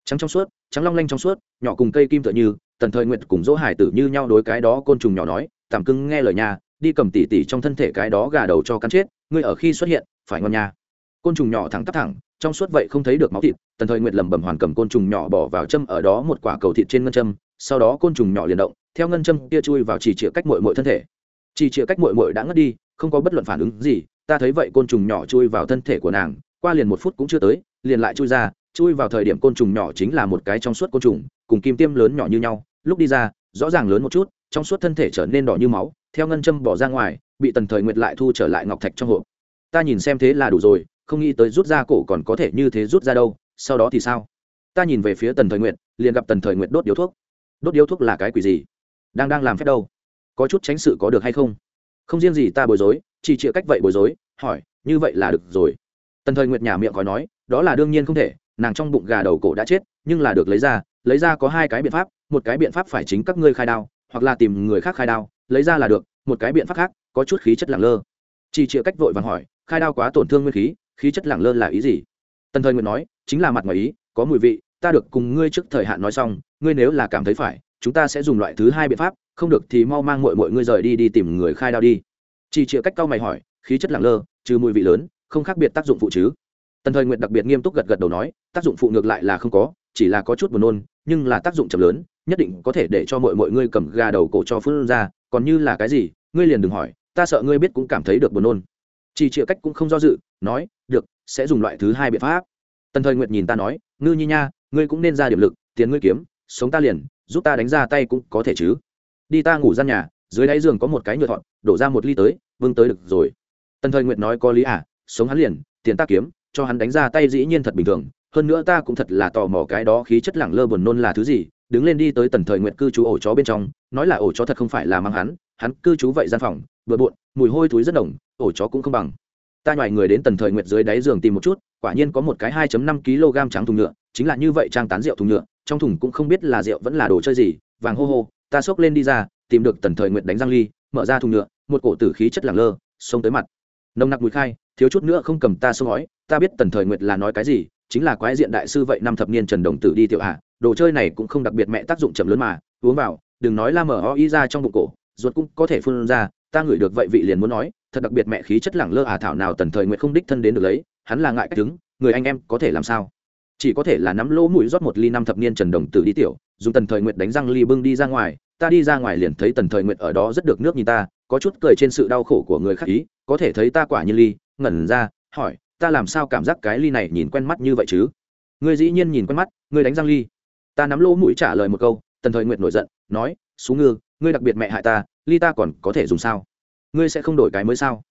Trắng trong suốt, trắng long lanh trong suốt, nhỏ cùng cây kim tựa như tần thời nguyệt cùng dỗ hải tử như nhau đối cái đó côn trùng nhỏ nói, tạm cưng nghe lời nhà đi cầm tỉ tỉ trong thân thể cái đó gà đầu cho cắn chết, ngươi ở khi xuất hiện, phải ngon nhà côn trùng nhỏ thẳng tắp thẳng, trong suốt vậy không thấy được máu thịt, tần thời nguyệt lẩm bẩm hoàn cầm côn trùng nhỏ bỏ vào châm ở đó một quả cầu thịt trên ngân châm, sau đó côn trùng nhỏ liền động, theo ngân châm kia chui vào chỉ chĩa cách mội mội thân thể. Chỉ chĩa cách mội mội đã ngất đi, không có bất luận phản ứng gì, ta thấy vậy côn trùng nhỏ chui vào thân thể của nàng, qua liền một phút cũng chưa tới, liền lại chui ra, chui vào thời điểm côn trùng nhỏ chính là một cái trong suốt côn trùng, cùng kim tiêm lớn nhỏ như nhau lúc đi ra, rõ ràng lớn một chút, trong suốt thân thể trở nên đỏ như máu, theo ngân châm bỏ ra ngoài, bị tần thời nguyệt lại thu trở lại ngọc thạch trong hộp. Ta nhìn xem thế là đủ rồi, không nghĩ tới rút ra cổ còn có thể như thế rút ra đâu, sau đó thì sao? Ta nhìn về phía tần thời nguyệt, liền gặp tần thời nguyệt đốt điếu thuốc. Đốt điếu thuốc là cái quỷ gì? Đang đang làm phép đâu? Có chút tránh sự có được hay không? Không riêng gì ta bối rối, chỉ chịu cách vậy bối rối, hỏi, như vậy là được rồi. Tần thời nguyệt nhà miệng khói nói, đó là đương nhiên không thể, nàng trong bụng gà đầu cổ đã chết, nhưng là được lấy ra lấy ra có hai cái biện pháp một cái biện pháp phải chính các ngươi khai đao, hoặc là tìm người khác khai đao, lấy ra là được, một cái biện pháp khác, có chút khí chất lẳng lơ. Chỉ chịa cách vội vàng hỏi, khai đao quá tổn thương nguyên khí khí chất lẳng lơ là ý gì? Tần thời nguyện nói, chính là mặt ngoài ý, có mùi vị, ta được cùng ngươi trước thời hạn nói xong, ngươi nếu là cảm thấy phải, chúng ta sẽ dùng loại thứ hai biện pháp, không được thì mau mang mọi mọi ngươi rời đi đi tìm người khai đao đi. Chỉ chịa cách cao mày hỏi, khí chất lẳng lơ, trừ mùi vị lớn, không khác biệt tác dụng phụ chứ? Tần thời nguyện đặc biệt nghiêm túc gật gật đầu nói, tác dụng phụ ngược lại là không có, chỉ là có chút buồn nôn, nhưng là tác dụng chậm lớn nhất định có thể để cho mọi mọi ngươi cầm gà đầu cổ cho phương ra, còn như là cái gì, ngươi liền đừng hỏi, ta sợ ngươi biết cũng cảm thấy được buồn nôn. Chỉ chịa cách cũng không do dự, nói, được, sẽ dùng loại thứ hai biện pháp. Tần thời nguyệt nhìn ta nói, ngư nhi nha, ngươi cũng nên ra điểm lực, tiền ngươi kiếm, sống ta liền, giúp ta đánh ra tay cũng có thể chứ. Đi ta ngủ gian nhà, dưới đáy giường có một cái nhựa thọn đổ ra một ly tới, vương tới được rồi. Tần thời nguyệt nói có lý à sống hắn liền, tiền ta kiếm, cho hắn đánh ra tay dĩ nhiên thật bình thường, hơn nữa ta cũng thật là tò mò cái đó khí chất lẳng lơ buồn nôn là thứ gì đứng lên đi tới tần thời nguyện cư trú ổ chó bên trong, nói là ổ chó thật không phải là mang hắn hắn cư trú vậy gian phòng bừa bộn mùi hôi thúi rất đồng ổ chó cũng không bằng. Ta nhòi người đến tần thời nguyệt dưới đáy giường tìm một chút, quả nhiên có một cái 2.5 kg trắng thùng nhựa, chính là như vậy trang tán rượu thùng nhựa, trong thùng cũng không biết là rượu vẫn là đồ chơi gì, vàng hô hô, ta xốc lên đi ra, tìm được tần thời nguyệt đánh răng ly, mở ra thùng nhựa, một cổ tử khí chất lẳng lơ, xông tới mặt. Nồng nặc mùi khai, thiếu chút nữa không cầm ta xông ói ta biết tần thời nguyệt là nói cái gì, chính là quái diện đại sư vậy năm thập niên trần đồng tử đi tiểu hạ đồ chơi này cũng không đặc biệt mẹ tác dụng chậm lớn mà, uống vào, đừng nói la mở ho y ra trong bụng cổ, ruột cũng có thể phun ra, ta ngửi được vậy vị liền muốn nói, thật đặc biệt mẹ khí chất lẳng lơ à thảo nào tần thời nguyệt không đích thân đến được lấy, hắn là ngại cách đứng, người anh em có thể làm sao? Chỉ có thể là nắm lỗ mũi rót một ly năm thập niên trần đồng tử đi tiểu, dùng tần thời nguyệt đánh răng ly bưng đi ra ngoài, ta đi ra ngoài liền thấy tần thời nguyệt ở đó rất được nước nhìn ta, có chút cười trên sự đau khổ của người khác ý, có thể thấy ta quả như ly, ngẩn ra, hỏi, ta làm sao cảm giác cái ly này nhìn quen mắt như vậy chứ? Ngươi dĩ nhiên nhìn quen mắt ngươi đánh răng ly ta nắm lỗ mũi trả lời một câu, tần thời nguyệt nổi giận, nói xuống ngư, ngươi đặc biệt mẹ hại ta, ly ta còn có thể dùng sao? Ngươi sẽ không đổi cái mới sao?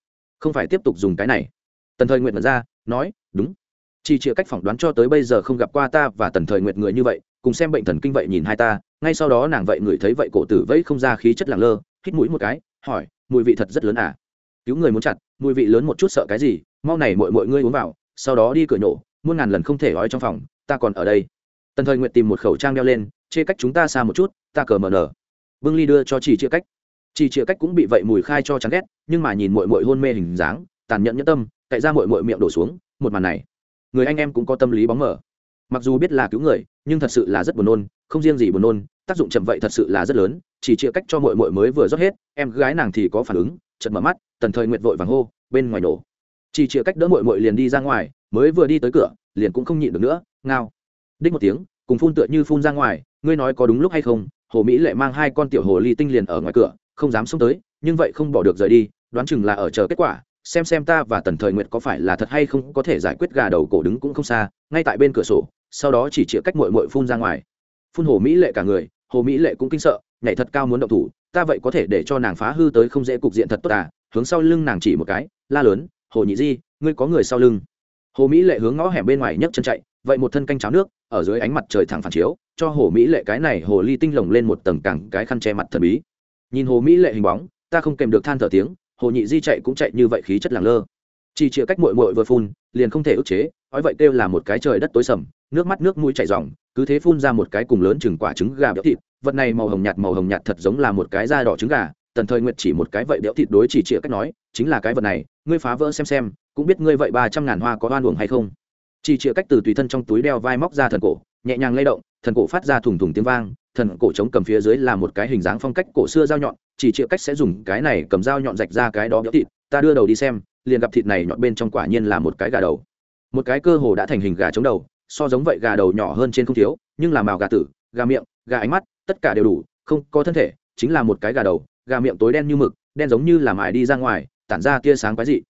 Không phải tiếp tục dùng cái này. Tần thời nguyệt mật ra, nói, đúng. Chỉ chịa cách phỏng đoán cho tới bây giờ không gặp qua ta và tần thời nguyệt người như vậy, cùng xem bệnh thần kinh vậy nhìn hai ta, ngay sau đó nàng vậy ngửi thấy vậy cổ tử vẫy không ra khí chất làng lơ, hít mũi một cái, hỏi, mùi vị thật rất lớn à? Cứu người muốn chặt, mùi vị lớn một chút sợ cái gì, mau này mọi mọi ngươi uống vào, sau đó đi cửa nhổ, muôn ngàn lần không thể gói trong phòng, ta còn ở đây tần thời nguyện tìm một khẩu trang đeo lên, chê cách chúng ta xa một chút, ta cờ mờ nở. Bưng ly đưa cho chỉ chia cách. Chỉ chia cách cũng bị vậy mùi khai cho chán ghét, nhưng mà nhìn mội mội hôn mê hình dáng, tàn nhẫn nhẫn tâm tại ra mội mội miệng đổ xuống, một màn này, người anh em cũng có tâm lý bóng mở mặc dù biết là cứu người, nhưng thật sự là rất buồn nôn, không riêng gì buồn nôn, tác dụng chậm vậy thật sự là rất lớn, chỉ chia cách cho mội mội mới vừa rót hết, em gái nàng thì có phản ứng chật mở mắt, tần thời nguyện vội vàng hô, bên ngoài nổ. Chỉ chia cách đỡ mội mội liền đi ra ngoài, mới vừa đi tới cửa, liền cũng không nhịn được nữa, ngao đích một tiếng, cùng phun tựa như phun ra ngoài, ngươi nói có đúng lúc hay không, hồ mỹ lệ mang hai con tiểu hồ ly tinh liền ở ngoài cửa, không dám xông tới, nhưng vậy không bỏ được rời đi, đoán chừng là ở chờ kết quả, xem xem ta và tần thời nguyệt có phải là thật hay không có thể giải quyết gà đầu cổ đứng cũng không xa, ngay tại bên cửa sổ, sau đó chỉ chĩa cách mội mội phun ra ngoài. Phun hồ mỹ lệ cả người, hồ mỹ lệ cũng kinh sợ, nhảy thật cao muốn động thủ, ta vậy có thể để cho nàng phá hư tới không dễ cục diện thật tốt à hướng sau lưng nàng chỉ một cái, la lớn, hồ nhị di, ngươi có người sau lưng. Hồ mỹ lệ hướng ngõ hẻm bên ngoài nhấc chân chạy vậy một thân canh cháo nước, ở dưới ánh mặt trời thẳng phản chiếu, cho hồ mỹ lệ cái này hồ ly tinh lồng lên một tầng cẳng cái khăn che mặt thần bí. Nhìn hồ mỹ lệ hình bóng, ta không kèm được than thở tiếng, hồ nhị di chạy cũng chạy như vậy khí chất làng lơ. Chỉ chĩa cách mội mội vừa phun, liền không thể ức chế, nói vậy kêu là một cái trời đất tối sầm, nước mắt nước mũi chảy ròng, cứ thế phun ra một cái cùng lớn chừng quả trứng gà béo thịt, vật này màu hồng nhạt màu hồng nhạt thật giống là một cái da đỏ trứng gà, tần thời nguyệt chỉ một cái vậy béo thịt đối chỉ chĩa cách nói, chính là cái vật này, ngươi phá vỡ xem xem, cũng biết ngươi vậy ba trăm ngàn hoa có oan uổng hay không chỉ chĩa cách từ tùy thân trong túi đeo vai móc ra thần cổ, nhẹ nhàng lay động, thần cổ phát ra thủng thủng tiếng vang, thần cổ trống cầm phía dưới là một cái hình dáng phong cách cổ xưa dao nhọn, chỉ chĩa cách sẽ dùng cái này cầm dao nhọn rạch ra cái đó béo thịt, ta đưa đầu đi xem, liền gặp thịt này nhọn bên trong quả nhiên là một cái gà đầu. Một cái cơ hồ đã thành hình gà chống đầu, so giống vậy gà đầu nhỏ hơn trên không thiếu, nhưng là màu gà tử, gà miệng, gà ánh mắt, tất cả đều đủ, không có thân thể, chính là một cái gà đầu, gà miệng tối đen như mực, đen giống như là mải đi ra ngoài, tản ra tia sáng quái dị.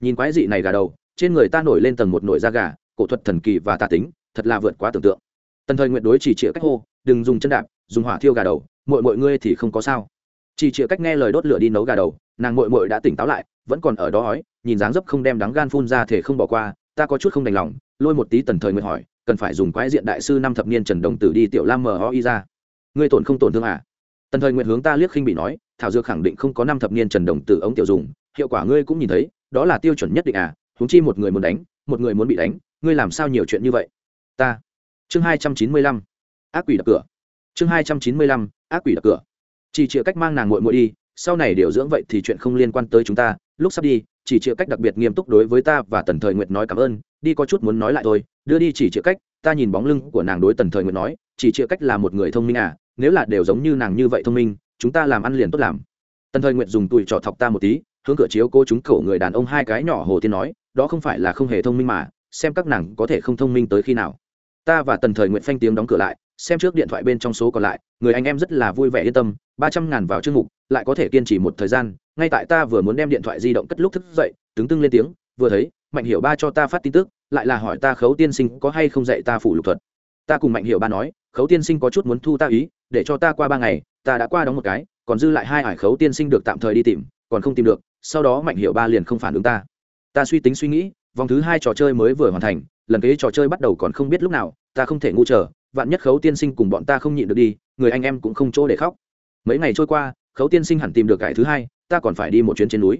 Nhìn quái dị này gà đầu, trên người ta nổi lên tầng một nổi da gà cổ thuật thần kỳ và tà tính, thật là vượt quá tưởng tượng. Tần thời nguyện đối chỉ chĩa cách hô, đừng dùng chân đạp, dùng hỏa thiêu gà đầu mội mội ngươi thì không có sao. Chỉ chĩa cách nghe lời đốt lửa đi nấu gà đầu, nàng mội mội đã tỉnh táo lại, vẫn còn ở đó ói, nhìn dáng dấp không đem đắng gan phun ra thể không bỏ qua, ta có chút không đành lòng. Lôi một tí tần thời nguyện hỏi, cần phải dùng quái diện đại sư năm thập niên trần đồng tử đi tiểu lam mờ ho y ra? Ngươi tổn không tổn thương à? Tần thời nguyện hướng ta liếc khinh bị nói, thảo dược khẳng định không có năm thập niên trần đồng tử ống tiểu dùng, hiệu quả ngươi cũng nhìn thấy, đó là tiêu chuẩn nhất định à huống chi một người muốn đánh một người muốn bị đánh, ngươi làm sao nhiều chuyện như vậy? Ta. Chương hai trăm chín mươi lăm. Ác quỷ đập cửa. Chương hai trăm chín mươi lăm. Ác quỷ đập cửa. Chỉ chịu cách mang nàng muội muội đi, sau này điều dưỡng vậy thì chuyện không liên quan tới chúng ta. Lúc sắp đi, chỉ chịu cách đặc biệt nghiêm túc đối với ta và tần thời nguyệt nói cảm ơn, đi có chút muốn nói lại thôi. Đưa đi chỉ chịu cách, ta nhìn bóng lưng của nàng đối tần thời nguyệt nói, chỉ chịu cách là một người thông minh à nếu là đều giống như nàng như vậy thông minh, chúng ta làm ăn liền tốt làm. Tần thời nguyệt dùng tùi trỏ thọc ta một tí hướng cửa chiếu cô chúng cậu người đàn ông hai cái nhỏ hồ tiên nói, đó không phải là không hề thông minh mà, xem các nàng có thể không thông minh tới khi nào. Ta và tần thời nguyện phanh tiếng đóng cửa lại, xem trước điện thoại bên trong số còn lại, người anh em rất là vui vẻ yên tâm, ba trăm ngàn vào chương mục, lại có thể kiên trì một thời gian, ngay tại ta vừa muốn đem điện thoại di động cất lúc thức dậy tướng tưng lên tiếng, vừa thấy, mạnh hiểu ba cho ta phát tin tức, lại là hỏi ta khấu tiên sinh có hay không dạy ta phủ lục thuật. Ta cùng mạnh hiểu ba nói, khấu tiên sinh có chút muốn thu ta ý, để cho ta qua ba ngày, ta đã qua đóng một cái, còn dư lại hai ải khấu tiên sinh được tạm thời đi tìm, còn không tìm được sau đó mạnh hiệu ba liền không phản ứng ta. Ta suy tính suy nghĩ, vòng thứ hai trò chơi mới vừa hoàn thành, lần kế trò chơi bắt đầu còn không biết lúc nào, ta không thể ngu chờ, vạn nhất khấu tiên sinh cùng bọn ta không nhịn được đi, người anh em cũng không chỗ để khóc. Mấy ngày trôi qua, khấu tiên sinh hẳn tìm được cải thứ hai, ta còn phải đi một chuyến trên núi.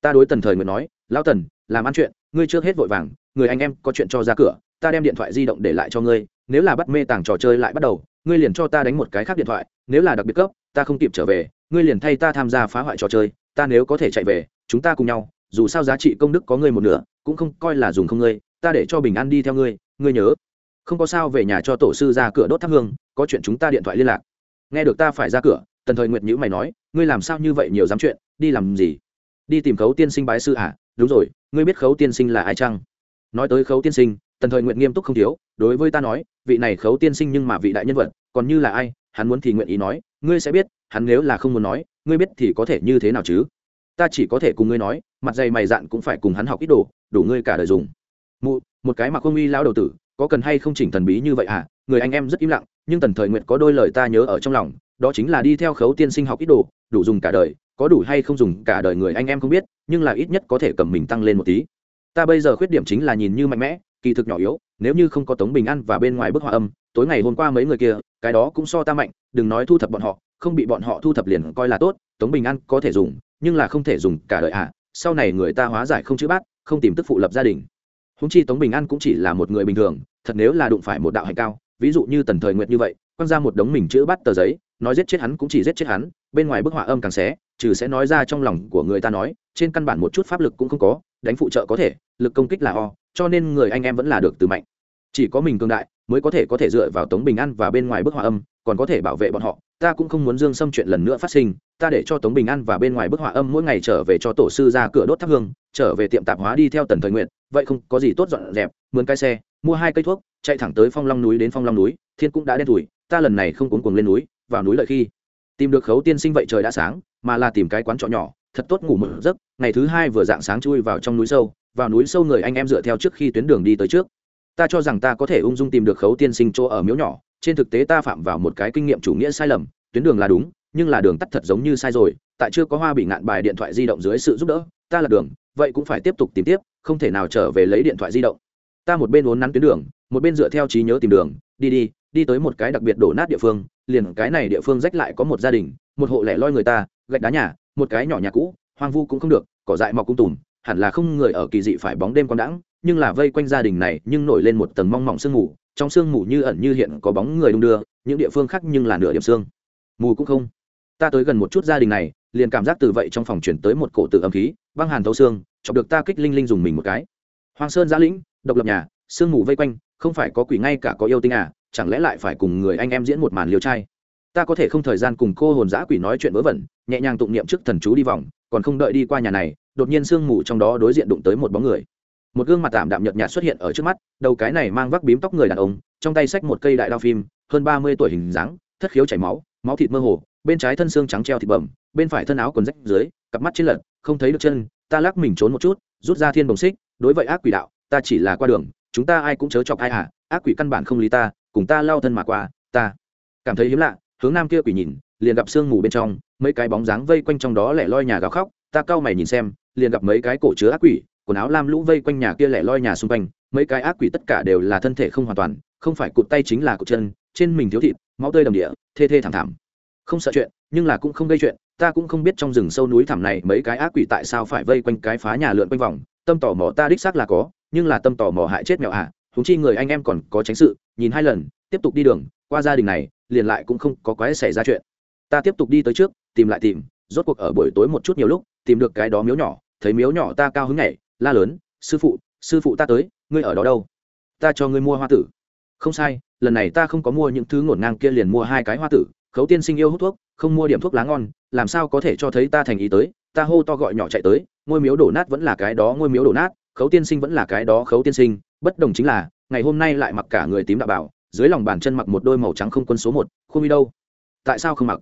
Ta đối tần thời nguyện nói, lão tần, làm ăn chuyện, ngươi trước hết vội vàng, người anh em có chuyện cho ra cửa, ta đem điện thoại di động để lại cho ngươi, nếu là bắt mê tàng trò chơi lại bắt đầu, ngươi liền cho ta đánh một cái khác điện thoại, nếu là đặc biệt cấp, ta không kịp trở về, ngươi liền thay ta tham gia phá hoại trò chơi ta nếu có thể chạy về, chúng ta cùng nhau, dù sao giá trị công đức có ngươi một nửa, cũng không coi là dùng không ngươi, ta để cho bình an đi theo ngươi ngươi nhớ. Không có sao về nhà cho tổ sư ra cửa đốt thắp hương, có chuyện chúng ta điện thoại liên lạc. Nghe được ta phải ra cửa, tần thời nguyệt nhữ mày nói, ngươi làm sao như vậy nhiều dám chuyện, đi làm gì? Đi tìm khấu tiên sinh bái sư à? Đúng rồi, ngươi biết khấu tiên sinh là ai chăng? Nói tới khấu tiên sinh, tần thời nguyện nghiêm túc không thiếu, đối với ta nói, vị này khấu tiên sinh nhưng mà vị đại nhân vật, còn như là ai, hắn muốn thì nguyện ý nói, ngươi sẽ biết, hắn nếu là không muốn nói ngươi biết thì có thể như thế nào chứ? Ta chỉ có thể cùng ngươi nói, mặt dày mày dạn cũng phải cùng hắn học ít đồ, đủ ngươi cả đời dùng. Mụ, một cái mặc không uy lao đầu tử, có cần hay không chỉnh thần bí như vậy à người anh em rất im lặng, nhưng tần thời nguyện có đôi lời ta nhớ ở trong lòng, đó chính là đi theo khấu tiên sinh học ít đồ, đủ dùng cả đời, có đủ hay không dùng cả đời người anh em không biết, nhưng là ít nhất có thể cầm mình tăng lên một tí. Ta bây giờ khuyết điểm chính là nhìn như mạnh mẽ, kỳ thực nhỏ yếu, nếu như không có tống bình an và bên ngoài bức họa âm, tối ngày hôm qua mấy người kia, cái đó cũng so ta mạnh, đừng nói thu thập bọn họ không bị bọn họ thu thập liền coi là tốt tống bình an có thể dùng nhưng là không thể dùng cả đời ạ à. sau này người ta hóa giải không chữ bát, không tìm tức phụ lập gia đình húng chi tống bình an cũng chỉ là một người bình thường thật nếu là đụng phải một đạo hành cao ví dụ như tần thời nguyện như vậy quăng ra một đống mình chữ bắt tờ giấy nói giết chết hắn cũng chỉ giết chết hắn bên ngoài bức họa âm càng xé trừ sẽ nói ra trong lòng của người ta nói trên căn bản một chút pháp lực cũng không có đánh phụ trợ có thể lực công kích là o cho nên người anh em vẫn là được từ mạnh chỉ có mình cường đại, mới có thể có thể dựa vào tống bình an và bên ngoài bức họa âm, còn có thể bảo vệ bọn họ. Ta cũng không muốn dương xâm chuyện lần nữa phát sinh. Ta để cho tống bình an và bên ngoài bức họa âm mỗi ngày trở về cho tổ sư ra cửa đốt thắp hương, trở về tiệm tạp hóa đi theo tần thời nguyện vậy không có gì tốt dọn dẹp mướn cái xe, mua hai cây thuốc, chạy thẳng tới phong long núi đến phong long núi, thiên cũng đã đen thủi ta lần này không cuốn cuồng lên núi, vào núi lợi khi. Tìm được khấu tiên sinh vậy trời đã sáng, mà là tìm cái quán trọ nhỏ, thật tốt ngủ một giấc, ngày thứ hai vừa dạng sáng chui vào trong núi sâu, vào núi sâu người anh em dựa theo trước khi tuyến đường đi tới trước ta cho rằng ta có thể ung dung tìm được khấu tiên sinh chỗ ở miếu nhỏ, trên thực tế ta phạm vào một cái kinh nghiệm chủ nghĩa sai lầm, tuyến đường là đúng, nhưng là đường tắt thật giống như sai rồi, tại chưa có hoa bị ngạn bài điện thoại di động dưới sự giúp đỡ, ta là đường, vậy cũng phải tiếp tục tìm tiếp, không thể nào trở về lấy điện thoại di động. Ta một bên uốn nắn tuyến đường, một bên dựa theo trí nhớ tìm đường, đi đi đi tới một cái đặc biệt đổ nát địa phương, liền cái này địa phương rách lại có một gia đình, một hộ lẻ loi người ta, gạch đá nhà, một cái nhỏ nhà cũ, hoang vu cũng không được, cỏ dại mọc cung tùm hẳn là không người ở kỳ dị phải bóng đêm quang đãng, nhưng là vây quanh gia đình này nhưng nổi lên một tầng mong mỏng sương mù, trong sương mù như ẩn như hiện có bóng người đung đưa, những địa phương khác nhưng là nửa điểm sương. Mù cũng không. Ta tới gần một chút gia đình này, liền cảm giác từ vậy trong phòng chuyển tới một cổ tự âm khí, băng hàn thấu xương, chọc được ta kích linh linh dùng mình một cái. Hoàng sơn giã lĩnh, độc lập nhà, sương mù vây quanh, không phải có quỷ ngay cả có yêu tinh à chẳng lẽ lại phải cùng người anh em diễn một màn liều trai? Ta có thể không thời gian cùng cô hồn giã quỷ nói chuyện vớ vẩn, nhẹ nhàng tụng niệm trước thần chú đi vòng, còn không đợi đi qua nhà này đột nhiên sương mù trong đó đối diện đụng tới một bóng người. Một gương mặt tạm đạm nhợt nhạt xuất hiện ở trước mắt, đầu cái này mang vác bím tóc người đàn ông, trong tay xách một cây đại đao phim, hơn ba mươi tuổi hình dáng, thất khiếu chảy máu máu thịt mơ hồ, bên trái thân xương trắng treo thịt bẩm bên phải thân áo quần rách dưới, cặp mắt trên lật, không thấy được chân, ta lắc mình trốn một chút, rút ra thiên đồng xích, đối vậy ác quỷ đạo, ta chỉ là qua đường, chúng ta ai cũng chớ chọc ai à ác quỷ căn bản không lý ta, cùng ta lao thân mà qua, ta. Cảm thấy hiếm lạ, hướng nam kia quỷ nhìn, liền gặp sương mù bên trong, mấy cái bóng dáng vây quanh trong đó lẻ loi nhà gào khóc ta cau mày nhìn xem, liền gặp mấy cái cổ chứa ác quỷ, quần áo lam lũ vây quanh nhà kia lẻ loi nhà xung quanh, mấy cái ác quỷ tất cả đều là thân thể không hoàn toàn, không phải cụt tay chính là cụt chân, trên mình thiếu thịt, máu tươi đầm địa, thê thê thảm thảm không sợ chuyện, nhưng là cũng không gây chuyện, ta cũng không biết trong rừng sâu núi thẳm này mấy cái ác quỷ tại sao phải vây quanh cái phá nhà lượn quanh vòng, tâm tò mò ta đích xác là có, nhưng là tâm tò mò hại chết mèo ạ à. thúng chi người anh em còn có tránh sự, nhìn hai lần, tiếp tục đi đường, qua gia đình này, liền lại cũng không có quái xảy ra chuyện ta tiếp tục đi tới trước, tìm lại tìm rốt cuộc ở buổi tối một chút nhiều lúc, tìm được cái đó miếu nhỏ, thấy miếu nhỏ ta cao hứng nhảy, la lớn, sư phụ sư phụ ta tới, ngươi ở đó đâu? Ta cho ngươi mua hoa tử. Không sai, lần này ta không có mua những thứ ngổn ngang kia liền mua hai cái hoa tử, khấu tiên sinh yêu hút thuốc, không mua điểm thuốc lá ngon, làm sao có thể cho thấy ta thành ý tới? Ta hô to gọi nhỏ chạy tới, ngôi miếu đổ nát vẫn là cái đó, ngôi miếu đổ nát, khấu tiên sinh vẫn là cái đó, khấu tiên sinh, bất đồng chính là, ngày hôm nay lại mặc cả người tím đạo bảo, dưới lòng bàn chân mặc một đôi màu trắng không quân số một, không đi đâu. Tại sao không mặc?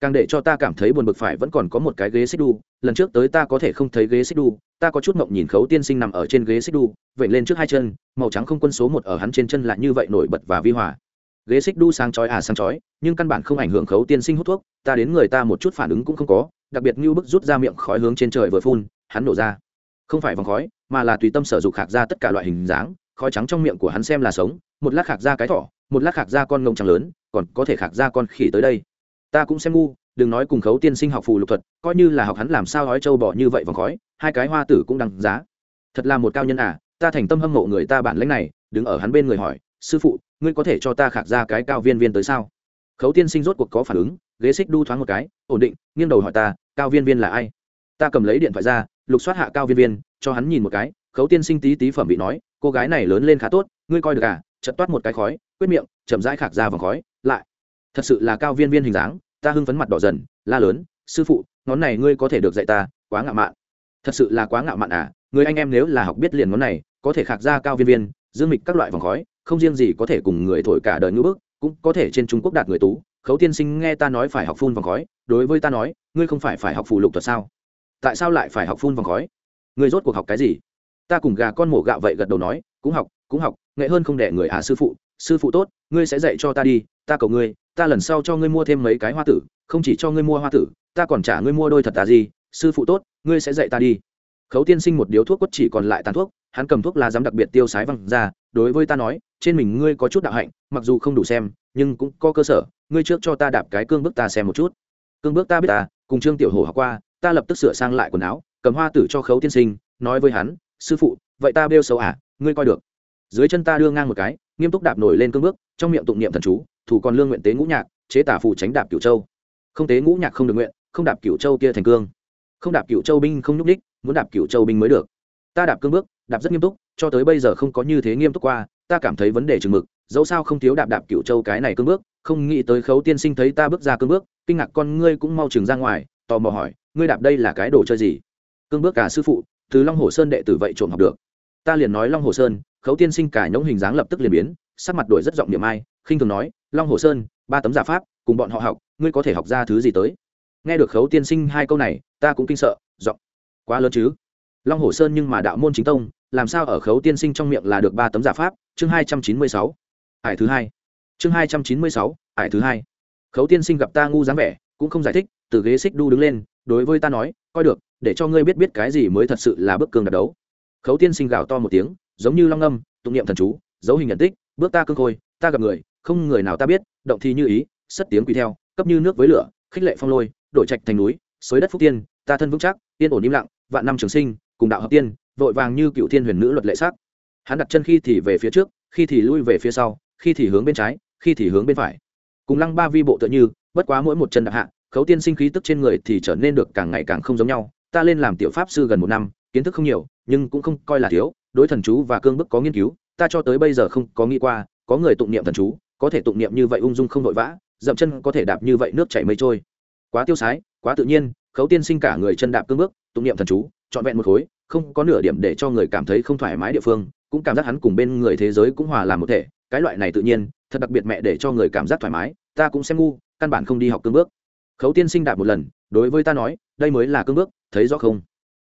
Càng để cho ta cảm thấy buồn bực phải vẫn còn có một cái ghế xích đu, lần trước tới ta có thể không thấy ghế xích đu, ta có chút mộng nhìn khấu tiên sinh nằm ở trên ghế xích đu vậy lên trước hai chân, màu trắng không quân số một ở hắn trên chân lại như vậy nổi bật và vi hòa. Ghế xích đu sáng chói à sáng chói, nhưng căn bản không ảnh hưởng khấu tiên sinh hút thuốc, ta đến người ta một chút phản ứng cũng không có, đặc biệt như bức rút ra miệng khói hướng trên trời vừa phun, hắn nổ ra. Không phải vòng khói, mà là tùy tâm sở dục khạc ra tất cả loại hình dáng, khói trắng trong miệng của hắn xem là sống, một lát khạc ra cái thỏ, một lát khạc ra con ngông trắng lớn, còn có thể khạc ra con khỉ tới đây ta cũng xem ngu, đừng nói cùng khấu tiên sinh học phù lục thuật, coi như là học hắn làm sao hói trâu bỏ như vậy vòng khói, hai cái hoa tử cũng đăng giá. Thật là một cao nhân à ta thành tâm hâm mộ người ta bản lãnh này, đứng ở hắn bên người hỏi, sư phụ, ngươi có thể cho ta khạc ra cái cao viên viên tới sao? Khấu tiên sinh rốt cuộc có phản ứng, ghế xích đu thoáng một cái, ổn định, nghiêng đầu hỏi ta, cao viên viên là ai? Ta cầm lấy điện thoại ra, lục soát hạ cao viên viên, cho hắn nhìn một cái, khấu tiên sinh tí tí phẩm bị nói, cô gái này lớn lên khá tốt, ngươi coi được à? Chật toát một cái khói, quyết miệng, chậm rãi khạc ra vòng khói, lại thật sự là cao viên viên hình dáng, ta hưng phấn mặt đỏ dần, la lớn, sư phụ, ngón này ngươi có thể được dạy ta, quá ngạo mạn. Thật sự là quá ngạo mạn à người anh em nếu là học biết liền ngón này, có thể khạc ra cao viên viên, dương mịch các loại vòng khói, không riêng gì có thể cùng người thổi cả đời ngữ bức, cũng có thể trên trung quốc đạt người tú. Khấu tiên sinh nghe ta nói phải học phun vòng khói, đối với ta nói, ngươi không phải phải học phù lục thuật sao? Tại sao lại phải học phun vòng khói? Ngươi rốt cuộc học cái gì? Ta cùng gà con mổ gạo vậy gật đầu nói, cũng học cũng học, nghệ hơn không đẻ người à sư phụ sư phụ tốt, ngươi sẽ dạy cho ta đi, ta cầu ngươi ta lần sau cho ngươi mua thêm mấy cái hoa tử, không chỉ cho ngươi mua hoa tử, ta còn trả ngươi mua đôi thật tà gì, sư phụ tốt, ngươi sẽ dạy ta đi. Khấu tiên sinh một điếu thuốc quất chỉ còn lại tàn thuốc, hắn cầm thuốc lá dám đặc biệt tiêu sái văng ra, đối với ta nói, trên mình ngươi có chút đạo hạnh, mặc dù không đủ xem, nhưng cũng có cơ sở, ngươi trước cho ta đạp cái cương bước ta xem một chút. Cương bước ta biết ta cùng trương tiểu hổ học qua, ta lập tức sửa sang lại quần áo, cầm hoa tử cho khấu tiên sinh, nói với hắn, sư phụ, vậy ta bêu xấu à ngươi coi được. Dưới chân ta đưa ngang một cái nghiêm túc đạp nổi lên cương bước, trong miệng tụng niệm thần chú, thủ còn lương nguyện tế ngũ nhạc, chế tả phụ tránh đạp cửu châu. Không tế ngũ nhạc không được nguyện, không đạp cửu châu kia thành cương. Không đạp cửu châu binh không nhúc đích muốn đạp cửu châu binh mới được. Ta đạp cương bước, đạp rất nghiêm túc, cho tới bây giờ không có như thế nghiêm túc qua, ta cảm thấy vấn đề chừng mực, dẫu sao không thiếu đạp đạp cửu châu cái này cương bước, không nghĩ tới khấu tiên sinh thấy ta bước ra cương bước, kinh ngạc con ngươi cũng mau chừng ra ngoài, tò mò hỏi, ngươi đạp đây là cái đồ chơi gì? Cương bước cả sư phụ, từ long hồ sơn đệ tử vậy trộm học được. Ta liền nói long hồ sơn khấu tiên sinh cả nhống hình dáng lập tức liền biến, sắc mặt đổi rất giọng niệm ai, khinh thường nói, long hồ sơn, ba tấm giả pháp, cùng bọn họ học, ngươi có thể học ra thứ gì tới? Nghe được khấu tiên sinh hai câu này, ta cũng kinh sợ, giọng quá lớn chứ? Long hồ sơn nhưng mà đạo môn chính tông, làm sao ở khấu tiên sinh trong miệng là được ba tấm giả pháp? Chương hai trăm chín mươi sáu, ải thứ hai. Chương hai trăm chín mươi sáu, ải thứ hai. Khấu tiên sinh gặp ta ngu dáng vẻ, cũng không giải thích, từ ghế xích đu đứng lên, đối với ta nói, coi được, để cho ngươi biết biết cái gì mới thật sự là bức cường đạp đấu. Khấu tiên sinh gào to một tiếng giống như long âm, tụng niệm thần chú, dấu hình nhận tích, bước ta cương khôi, ta gặp người, không người nào ta biết, động thi như ý, sất tiếng quỳ theo, cấp như nước với lửa, khích lệ phong lôi, đổi trạch thành núi, xới đất phúc tiên, ta thân vững chắc, yên ổn im lặng, vạn năm trường sinh, cùng đạo hợp tiên, vội vàng như cựu thiên huyền nữ luật lệ sắc. Hắn đặt chân khi thì về phía trước, khi thì lui về phía sau, khi thì hướng bên trái, khi thì hướng bên phải. Cùng lăng ba vi bộ tựa như, bất quá mỗi một chân đặc hạ, khấu tiên sinh khí tức trên người thì trở nên được càng ngày càng không giống nhau. Ta lên làm tiểu pháp sư gần một năm, kiến thức không nhiều, nhưng cũng không coi là thiếu đối thần chú và cương bức có nghiên cứu, ta cho tới bây giờ không có nghĩ qua, có người tụng niệm thần chú, có thể tụng niệm như vậy ung dung không vội vã, dậm chân có thể đạp như vậy nước chảy mây trôi. Quá tiêu sái, quá tự nhiên, khấu tiên sinh cả người chân đạp cương bước tụng niệm thần chú, trọn vẹn một khối, không có nửa điểm để cho người cảm thấy không thoải mái địa phương, cũng cảm giác hắn cùng bên người thế giới cũng hòa làm một thể, cái loại này tự nhiên, thật đặc biệt mẹ để cho người cảm giác thoải mái, ta cũng xem ngu, căn bản không đi học cương bước khấu tiên sinh đạp một lần, đối với ta nói, đây mới là cương bước thấy rõ không?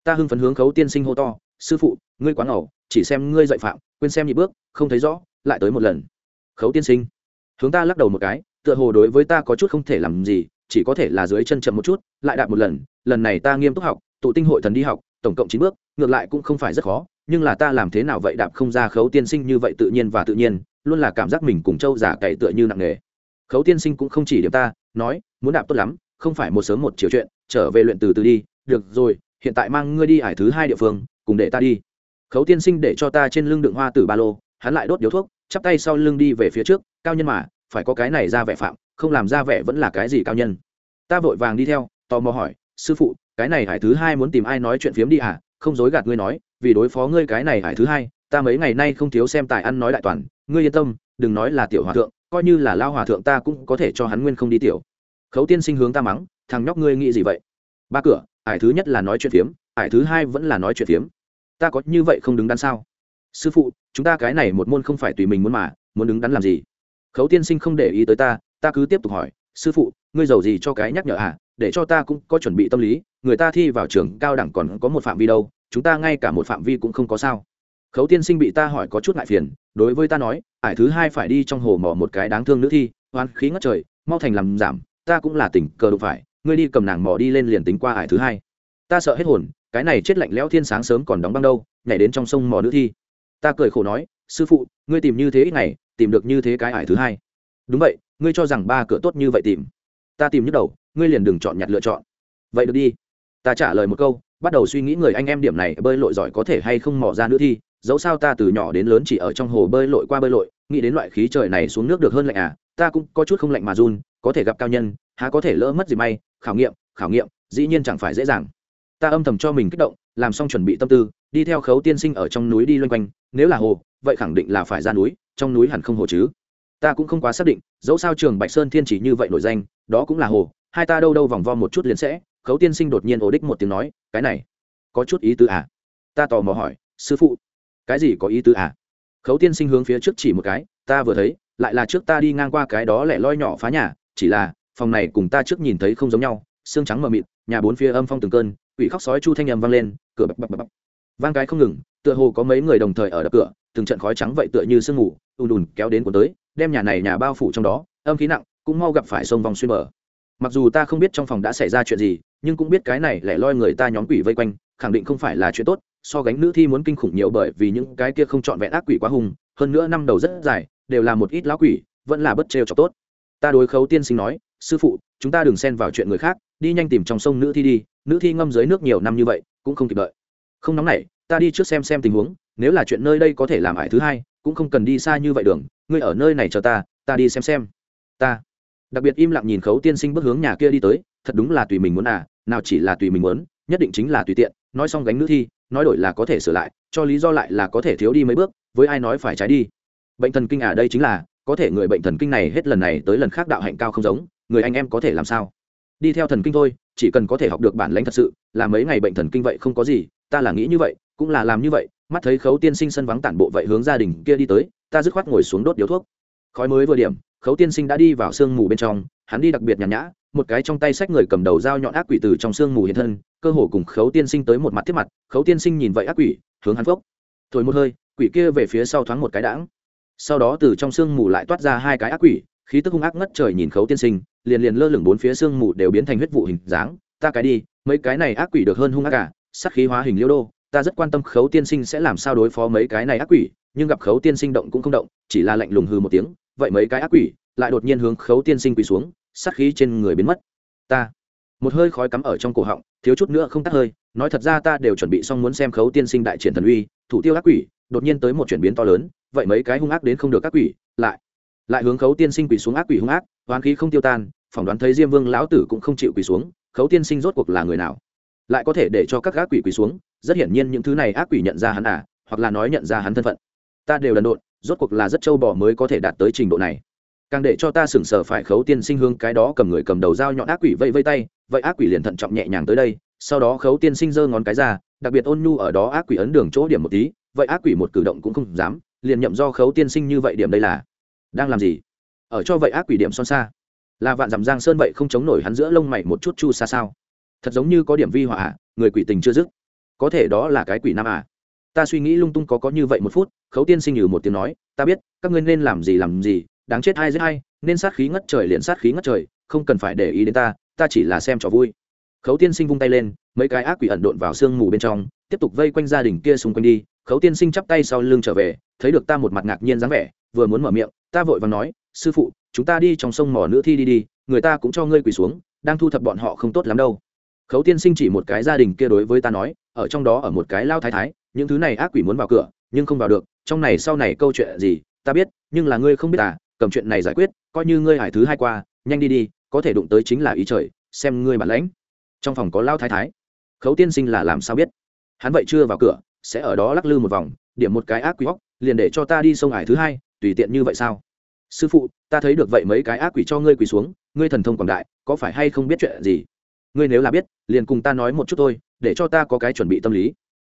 Ta hưng phấn hướng khấu tiên sinh hô to, sư phụ, ngươi quá ngầu chỉ xem ngươi dạy phạm, quên xem nhị bước, không thấy rõ, lại tới một lần. Khấu tiên sinh. Hướng ta lắc đầu một cái, tựa hồ đối với ta có chút không thể làm gì, chỉ có thể là dưới chân chậm một chút, lại đạp một lần lần này ta nghiêm túc học, tụ tinh hội thần đi học, tổng cộng chín bước, ngược lại cũng không phải rất khó, nhưng là ta làm thế nào vậy đạp không ra khấu tiên sinh như vậy tự nhiên và tự nhiên, luôn là cảm giác mình cùng châu giả cày tựa như nặng nề. Khấu tiên sinh cũng không chỉ điểm ta, nói, muốn đạp tốt lắm, không phải một sớm một chiều chuyện, trở về luyện từ từ đi, được rồi, hiện tại mang ngươi đi ải thứ hai địa phương, cùng để ta đi khấu tiên sinh để cho ta trên lưng đựng hoa tử ba lô, hắn lại đốt điếu thuốc, chắp tay sau lưng đi về phía trước, cao nhân mà, phải có cái này ra vẻ phạm, không làm ra vẻ vẫn là cái gì cao nhân? Ta vội vàng đi theo, tò mò hỏi, sư phụ, cái này hải thứ hai muốn tìm ai nói chuyện phiếm đi à không dối gạt ngươi nói, vì đối phó ngươi cái này hải thứ hai, ta mấy ngày nay không thiếu xem tài ăn nói đại toàn, ngươi yên tâm, đừng nói là tiểu hòa thượng, coi như là lao hòa thượng ta cũng có thể cho hắn nguyên không đi tiểu. Khấu tiên sinh hướng ta mắng, thằng nhóc ngươi nghĩ gì vậy? Ba cửa ải thứ nhất là nói chuyện phiếm ải thứ hai vẫn là nói chuyện phiếm ta có như vậy không đứng đắn sao? Sư phụ, chúng ta cái này một môn không phải tùy mình muốn mà, muốn đứng đắn làm gì? Khấu tiên sinh không để ý tới ta ta cứ tiếp tục hỏi, sư phụ, ngươi giàu gì cho cái nhắc nhở à? Để cho ta cũng có chuẩn bị tâm lý, người ta thi vào trường cao đẳng còn có một phạm vi đâu, chúng ta ngay cả một phạm vi cũng không có sao. Khấu tiên sinh bị ta hỏi có chút ngại phiền, đối với ta nói, ải thứ hai phải đi trong hồ mỏ một cái đáng thương nữ thi, oan khí ngất trời, mau thành làm giảm, ta cũng là tình cờ đụng phải, ngươi đi cầm nàng mỏ đi lên liền tính qua ải thứ hai. Ta sợ hết hồn cái này chết lạnh lẽo thiên sáng sớm còn đóng băng đâu, nhảy đến trong sông mò nữ thi. Ta cười khổ nói, sư phụ, ngươi tìm như thế ít ngày, tìm được như thế cái ải thứ hai. Đúng vậy, ngươi cho rằng ba cửa tốt như vậy tìm. Ta tìm nhức đầu, ngươi liền đừng chọn nhặt lựa chọn. Vậy được đi. Ta trả lời một câu, bắt đầu suy nghĩ người anh em điểm này, bơi lội giỏi có thể hay không mò ra nữ thi. Dẫu sao ta từ nhỏ đến lớn chỉ ở trong hồ bơi lội qua bơi lội, nghĩ đến loại khí trời này xuống nước được hơn lạnh à ta cũng có chút không lạnh mà run, có thể gặp cao nhân, há có thể lỡ mất gì may, khảo nghiệm khảo nghiệm, dĩ nhiên chẳng phải dễ dàng ta âm thầm cho mình kích động, làm xong chuẩn bị tâm tư, đi theo khấu tiên sinh ở trong núi đi loanh quanh, nếu là hồ, vậy khẳng định là phải ra núi, trong núi hẳn không hồ chứ. Ta cũng không quá xác định, dẫu sao trường bạch sơn thiên chỉ như vậy nổi danh, đó cũng là hồ, hai ta đâu đâu vòng vo một chút liền sẽ, khấu tiên sinh đột nhiên ổ đích một tiếng nói, cái này, có chút ý tứ à? Ta tò mò hỏi, sư phụ, cái gì có ý tứ à? Khấu tiên sinh hướng phía trước chỉ một cái, ta vừa thấy, lại là trước ta đi ngang qua cái đó lẻ loi nhỏ phá nhà, chỉ là, phòng này cùng ta trước nhìn thấy không giống nhau, xương trắng mờ mịt, nhà bốn phía âm phong từng cơn quỷ khóc sói chu thanh nhầm vang lên, cửa bập bập bập vang cái không ngừng, tựa hồ có mấy người đồng thời ở đập cửa, từng trận khói trắng vậy tựa như sương mù, ùn ùn kéo đến cuốn tới, đem nhà này nhà bao phủ trong đó, âm khí nặng, cũng mau gặp phải sông vòng xuyên bờ. Mặc dù ta không biết trong phòng đã xảy ra chuyện gì, nhưng cũng biết cái này lẻ loi người ta nhóm quỷ vây quanh, khẳng định không phải là chuyện tốt, so gánh nữ thi muốn kinh khủng nhiều bởi vì những cái kia không trọn vẹn ác quỷ quá hùng hơn nữa năm đầu rất dài, đều là một ít lão quỷ, vẫn là bất trêu cho tốt. Ta đối khấu tiên sinh nói, sư phụ, chúng ta đừng xen vào chuyện người khác, đi nhanh tìm trong sông nữ thi đi nữ thi ngâm dưới nước nhiều năm như vậy cũng không kịp đợi. Không nóng này, ta đi trước xem xem tình huống nếu là chuyện nơi đây có thể làm ải thứ hai cũng không cần đi xa như vậy đường ngươi ở nơi này chờ ta ta đi xem xem. Ta. Đặc biệt im lặng nhìn khấu tiên sinh bước hướng nhà kia đi tới thật đúng là tùy mình muốn à nào chỉ là tùy mình muốn nhất định chính là tùy tiện nói xong gánh nữ thi nói đổi là có thể sửa lại cho lý do lại là có thể thiếu đi mấy bước với ai nói phải trái đi. Bệnh thần kinh à đây chính là có thể người bệnh thần kinh này hết lần này tới lần khác đạo hạnh cao không giống người anh em có thể làm sao? Đi theo thần kinh thôi chỉ cần có thể học được bản lãnh thật sự, là mấy ngày bệnh thần kinh vậy không có gì, ta là nghĩ như vậy, cũng là làm như vậy, mắt thấy khấu tiên sinh sân vắng tản bộ vậy hướng gia đình kia đi tới, ta dứt khoát ngồi xuống đốt điếu thuốc. Khói mới vừa điểm, khấu tiên sinh đã đi vào sương mù bên trong, hắn đi đặc biệt nhàn nhã, một cái trong tay sách người cầm đầu dao nhọn ác quỷ từ trong sương mù hiện thân, cơ hồ cùng khấu tiên sinh tới một mặt tiếp mặt, khấu tiên sinh nhìn vậy ác quỷ, hướng hắn phốc. Thổi một hơi, quỷ kia về phía sau thoáng một cái đãng. Sau đó từ trong sương mù lại toát ra hai cái ác quỷ khí tức hung ác ngất trời nhìn khấu tiên sinh, liền liền lơ lửng bốn phía sương mù đều biến thành huyết vụ hình dáng. Ta cái đi, mấy cái này ác quỷ được hơn hung ác cả sắc khí hóa hình liêu đô, ta rất quan tâm khấu tiên sinh sẽ làm sao đối phó mấy cái này ác quỷ, nhưng gặp khấu tiên sinh động cũng không động, chỉ là lạnh lùng hư một tiếng, vậy mấy cái ác quỷ lại đột nhiên hướng khấu tiên sinh quỳ xuống, sát khí trên người biến mất. Ta, một hơi khói cắm ở trong cổ họng, thiếu chút nữa không tắt hơi, nói thật ra ta đều chuẩn bị xong muốn xem khấu tiên sinh đại triển thần uy, thủ tiêu ác quỷ, đột nhiên tới một chuyển biến to lớn, vậy mấy cái hung ác đến không được ác quỷ, lại lại hướng khấu tiên sinh quỳ xuống ác quỷ hung ác hoán khí không tiêu tan, phỏng đoán thấy diêm vương lão tử cũng không chịu quỳ xuống, khấu tiên sinh rốt cuộc là người nào? Lại có thể để cho các ác quỷ quỳ xuống, rất hiển nhiên những thứ này ác quỷ nhận ra hắn à hoặc là nói nhận ra hắn thân phận. Ta đều đần độn, rốt cuộc là rất trâu bò mới có thể đạt tới trình độ này. Càng để cho ta sửng sở phải khấu tiên sinh hương cái đó cầm người cầm đầu dao nhọn ác quỷ vây vây tay, vậy ác quỷ liền thận trọng nhẹ nhàng tới đây, sau đó khấu tiên sinh giơ ngón cái ra, đặc biệt ôn nhu ở đó ác quỷ ấn đường chỗ điểm một tí, vậy ác quỷ một cử động cũng không dám, liền nhậm do khấu tiên sinh như vậy điểm đây là đang làm gì? Ở cho vậy ác quỷ điểm son xa. Là vạn dặm giang sơn vậy không chống nổi hắn giữa lông mày một chút chu xa sao? Thật giống như có điểm vi họa à, người quỷ tình chưa dứt. Có thể đó là cái quỷ nam à. Ta suy nghĩ lung tung có có như vậy một phút, khấu tiên sinh nhừ một tiếng nói, ta biết, các ngươi nên làm gì làm gì, đáng chết ai giết ai, nên sát khí ngất trời liền sát khí ngất trời, không cần phải để ý đến ta ta chỉ là xem trò vui. Khấu tiên sinh vung tay lên, mấy cái ác quỷ ẩn độn vào sương mù bên trong, tiếp tục vây quanh gia đình kia xung quanh đi. Khấu tiên sinh chắp tay sau lưng trở về, thấy được ta một mặt ngạc nhiên dáng vẻ, vừa muốn mở miệng ta vội vàng nói, sư phụ, chúng ta đi trong sông mỏ nữ thi đi đi, người ta cũng cho ngươi quỳ xuống, đang thu thập bọn họ không tốt lắm đâu. Khấu tiên sinh chỉ một cái gia đình kia đối với ta nói, ở trong đó ở một cái lao thái thái, những thứ này ác quỷ muốn vào cửa, nhưng không vào được, trong này sau này câu chuyện gì, ta biết, nhưng là ngươi không biết à cầm chuyện này giải quyết, coi như ngươi hải thứ hai qua, nhanh đi đi, có thể đụng tới chính là ý trời, xem ngươi bản lãnh. Trong phòng có lao thái thái. Khấu tiên sinh là làm sao biết? Hắn vậy chưa vào cửa, sẽ ở đó lắc lư một vòng, điểm một cái ác quỷ hóc liền để cho ta đi sông hải thứ hai tùy tiện như vậy sao? Sư phụ, ta thấy được vậy mấy cái ác quỷ cho ngươi quỳ xuống, ngươi thần thông quảng đại, có phải hay không biết chuyện gì? Ngươi nếu là biết, liền cùng ta nói một chút thôi, để cho ta có cái chuẩn bị tâm lý.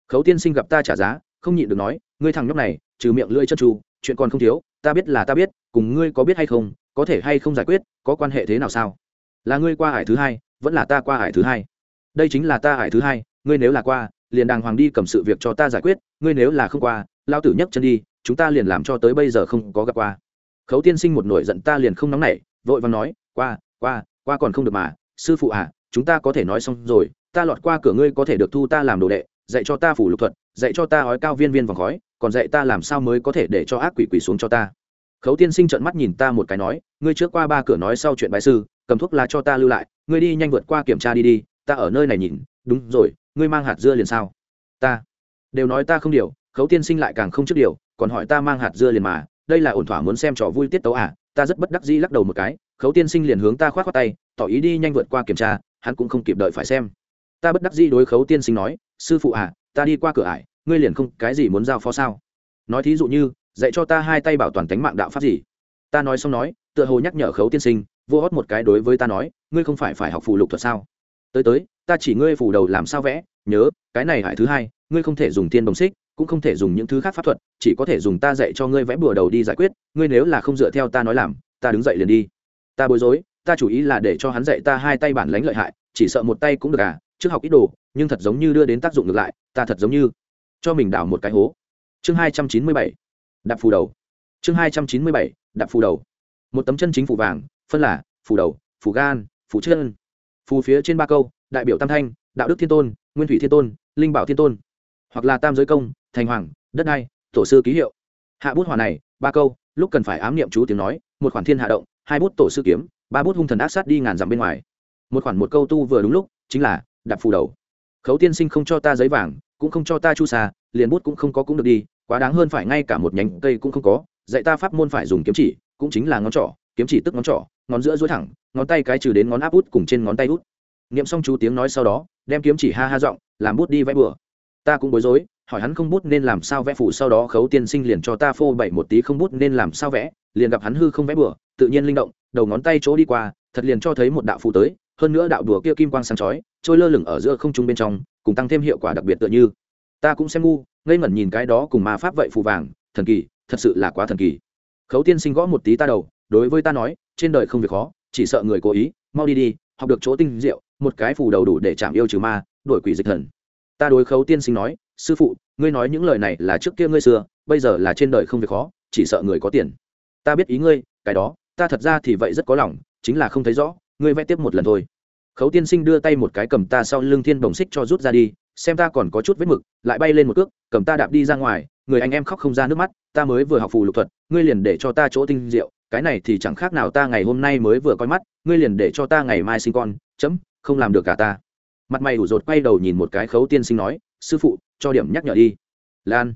Khấu tiên sinh gặp ta trả giá, không nhịn được nói, ngươi thằng nhóc này, trừ miệng lưỡi chân tru chuyện còn không thiếu, ta biết là ta biết, cùng ngươi có biết hay không, có thể hay không giải quyết, có quan hệ thế nào sao? Là ngươi qua hải thứ hai, vẫn là ta qua hải thứ hai? Đây chính là ta hải thứ hai, ngươi nếu là qua, liền đàng hoàng đi cầm sự việc cho ta giải quyết, ngươi nếu là không qua lao tử nhấc chân đi, chúng ta liền làm cho tới bây giờ không có gặp qua. Khấu tiên sinh một nổi giận ta liền không nóng nảy, vội vàng nói, qua qua qua còn không được mà, sư phụ à chúng ta có thể nói xong rồi, ta lọt qua cửa ngươi có thể được thu ta làm đồ đệ, dạy cho ta phủ lục thuật, dạy cho ta ói cao viên viên vòng khói, còn dạy ta làm sao mới có thể để cho ác quỷ quỷ xuống cho ta. Khấu tiên sinh trợn mắt nhìn ta một cái nói, ngươi trước qua ba cửa nói sau chuyện bài sư, cầm thuốc lá cho ta lưu lại, ngươi đi nhanh vượt qua kiểm tra đi đi, ta ở nơi này nhìn, đúng rồi, ngươi mang hạt dưa liền sao? Ta, đều nói ta không điều khấu tiên sinh lại càng không trước điều, còn hỏi ta mang hạt dưa liền mà, đây là ổn thỏa muốn xem trò vui tiết tấu à ta rất bất đắc dĩ lắc đầu một cái, khấu tiên sinh liền hướng ta khoát khoát tay, tỏ ý đi nhanh vượt qua kiểm tra, hắn cũng không kịp đợi phải xem. Ta bất đắc dĩ đối khấu tiên sinh nói, sư phụ à ta đi qua cửa ải, ngươi liền không cái gì muốn giao phó sao? Nói thí dụ như, dạy cho ta hai tay bảo toàn tánh mạng đạo pháp gì? Ta nói xong nói, tựa hồ nhắc nhở khấu tiên sinh, vô hót một cái đối với ta nói, ngươi không phải phải học phù lục thuật sao? Tới tới, ta chỉ ngươi phủ đầu làm sao vẽ, nhớ, cái này hải thứ hai, ngươi không thể dùng tiên đồng xích cũng không thể dùng những thứ khác pháp thuật, chỉ có thể dùng ta dạy cho ngươi vẽ bừa đầu đi giải quyết, ngươi nếu là không dựa theo ta nói làm, ta đứng dậy liền đi. Ta bối rối, ta chủ ý là để cho hắn dạy ta hai tay bản lánh lợi hại, chỉ sợ một tay cũng được à trước học ít đồ, nhưng thật giống như đưa đến tác dụng ngược lại, ta thật giống như cho mình đào một cái hố. Chương hai trăm chín mươi bảy, đạp phù đầu. Chương hai trăm chín mươi bảy, đạp phù đầu. Một tấm chân chính phù vàng, phân là phù đầu, phù gan, phù chân. Phù phía trên ba câu, đại biểu tam thanh, đạo đức thiên tôn, nguyên thủy thiên tôn, linh bảo thiên tôn, hoặc là tam giới công thành hoàng, đất đai, tổ sư ký hiệu. Hạ bút hòa này, ba câu, lúc cần phải ám niệm chú tiếng nói, một khoản thiên hạ động, hai bút tổ sư kiếm, ba bút hung thần ác sát đi ngàn dặm bên ngoài. Một khoản một câu tu vừa đúng lúc, chính là, đạp phù đầu. Khấu tiên sinh không cho ta giấy vàng, cũng không cho ta chu xa liền bút cũng không có cũng được đi, quá đáng hơn phải ngay cả một nhánh cây cũng không có, dạy ta pháp môn phải dùng kiếm chỉ, cũng chính là ngón trỏ, kiếm chỉ tức ngón trỏ, ngón giữa dối thẳng, ngón tay cái trừ đến ngón áp út cùng trên ngón tay út. Niệm xong chú tiếng nói sau đó, đem kiếm chỉ ha ha giọng, làm bút đi vẽ bừa. Ta cũng bối rối hỏi hắn không bút nên làm sao vẽ phủ sau đó khấu tiên sinh liền cho ta phô bảy một tí không bút nên làm sao vẽ, liền gặp hắn hư không vẽ bừa, tự nhiên linh động, đầu ngón tay chỗ đi qua, thật liền cho thấy một đạo phù tới, hơn nữa đạo đùa kia kim quang sáng chói, trôi lơ lửng ở giữa không trung bên trong, cùng tăng thêm hiệu quả đặc biệt tựa như. Ta cũng xem ngu, ngây ngẩn nhìn cái đó cùng ma pháp vậy phù vàng, thần kỳ, thật sự là quá thần kỳ. Khấu tiên sinh gõ một tí ta đầu, đối với ta nói, trên đời không việc khó, chỉ sợ người cố ý, mau đi đi, học được chỗ tinh diệu, một cái phù đầu đủ để chạm yêu trừ ma đổi quỷ dịch thần. Ta đối khấu tiên sinh nói sư phụ, ngươi nói những lời này là trước kia ngươi xưa, bây giờ là trên đời không việc khó, chỉ sợ người có tiền. Ta biết ý ngươi, cái đó, ta thật ra thì vậy rất có lòng, chính là không thấy rõ, ngươi vẽ tiếp một lần thôi. Khấu tiên sinh đưa tay một cái cầm ta sau lưng thiên bồng xích cho rút ra đi, xem ta còn có chút vết mực, lại bay lên một cước, cầm ta đạp đi ra ngoài, người anh em khóc không ra nước mắt, ta mới vừa học phù lục thuật, ngươi liền để cho ta chỗ tinh diệu, cái này thì chẳng khác nào ta ngày hôm nay mới vừa coi mắt, ngươi liền để cho ta ngày mai sinh con, chấm, không làm được cả ta. Mặt mày ủ rột quay đầu nhìn một cái khấu tiên sinh nói, sư phụ cho điểm nhắc nhở đi. Lan.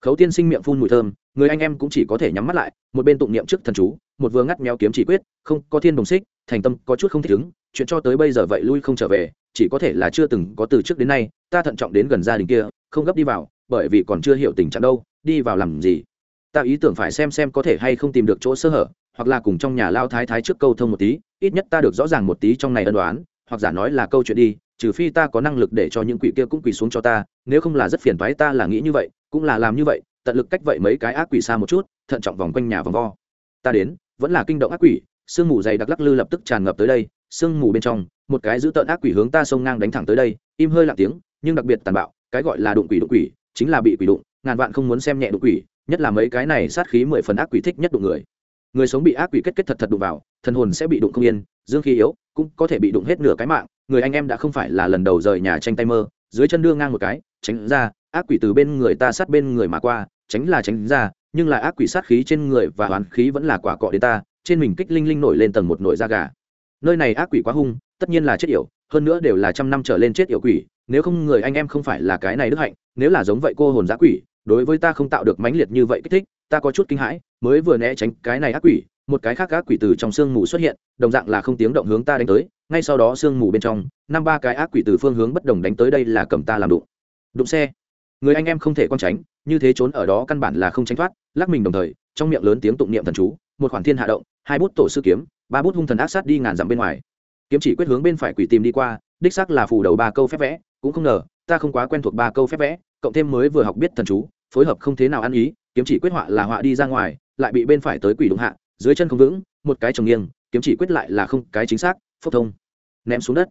Khấu tiên sinh miệng phun mùi thơm, người anh em cũng chỉ có thể nhắm mắt lại, một bên tụng niệm trước thần chú, một vừa ngắt méo kiếm chỉ quyết, không có thiên đồng xích, thành tâm có chút không thích ứng, chuyện cho tới bây giờ vậy lui không trở về, chỉ có thể là chưa từng có từ trước đến nay, ta thận trọng đến gần gia đình kia, không gấp đi vào, bởi vì còn chưa hiểu tình trạng đâu, đi vào làm gì? Ta ý tưởng phải xem xem có thể hay không tìm được chỗ sơ hở, hoặc là cùng trong nhà lao thái thái trước câu thông một tí, ít nhất ta được rõ ràng một tí trong này ân đoán, hoặc giả nói là câu chuyện đi trừ phi ta có năng lực để cho những quỷ kia cũng quỳ xuống cho ta, nếu không là rất phiền toái ta là nghĩ như vậy, cũng là làm như vậy, tận lực cách vậy mấy cái ác quỷ xa một chút, thận trọng vòng quanh nhà vòng vo. Ta đến, vẫn là kinh động ác quỷ, sương mù dày đặc lắc lư lập tức tràn ngập tới đây, sương mù bên trong, một cái giữ tợn ác quỷ hướng ta xông ngang đánh thẳng tới đây, im hơi lặng tiếng, nhưng đặc biệt tàn bạo, cái gọi là đụng quỷ đụng quỷ, chính là bị quỷ đụng, ngàn vạn không muốn xem nhẹ đụng quỷ, nhất là mấy cái này sát khí mười phần ác quỷ thích nhất đụng người. Người sống bị ác quỷ kết kết thật thật đụng vào, thần hồn sẽ bị đụng không yên, dương khí yếu, cũng có thể bị đụng hết nửa cái mạng người anh em đã không phải là lần đầu rời nhà tranh tay mơ, dưới chân đưa ngang một cái, tránh ra, ác quỷ từ bên người ta sát bên người mà qua, tránh là tránh ra, nhưng là ác quỷ sát khí trên người và hoàn khí vẫn là quả cọ đến ta, trên mình kích linh linh nổi lên tầng một nổi da gà. Nơi này ác quỷ quá hung, tất nhiên là chết yểu, hơn nữa đều là trăm năm trở lên chết yểu quỷ, nếu không người anh em không phải là cái này đức hạnh, nếu là giống vậy cô hồn giã quỷ, đối với ta không tạo được mãnh liệt như vậy kích thích, ta có chút kinh hãi, mới vừa né tránh cái này ác quỷ, một cái khác ác quỷ từ trong sương mù xuất hiện, đồng dạng là không tiếng động hướng ta đánh tới ngay sau đó sương mù bên trong, năm ba cái ác quỷ từ phương hướng bất đồng đánh tới đây là cầm ta làm đụng. Đụng xe. Người anh em không thể con tránh, như thế trốn ở đó căn bản là không tránh thoát, lắc mình đồng thời, trong miệng lớn tiếng tụng niệm thần chú, một khoản thiên hạ động, hai bút tổ sư kiếm, ba bút hung thần ác sát đi ngàn dặm bên ngoài. Kiếm chỉ quyết hướng bên phải quỷ tìm đi qua, đích xác là phủ đầu ba câu phép vẽ, cũng không ngờ, ta không quá quen thuộc ba câu phép vẽ, cộng thêm mới vừa học biết thần chú, phối hợp không thế nào ăn ý, kiếm chỉ quyết họa là họa đi ra ngoài, lại bị bên phải tới quỷ đụng hạ, dưới chân không vững, một cái trồng nghiêng, kiếm chỉ quyết lại là không cái chính xác, phốc thông ném xuống đất.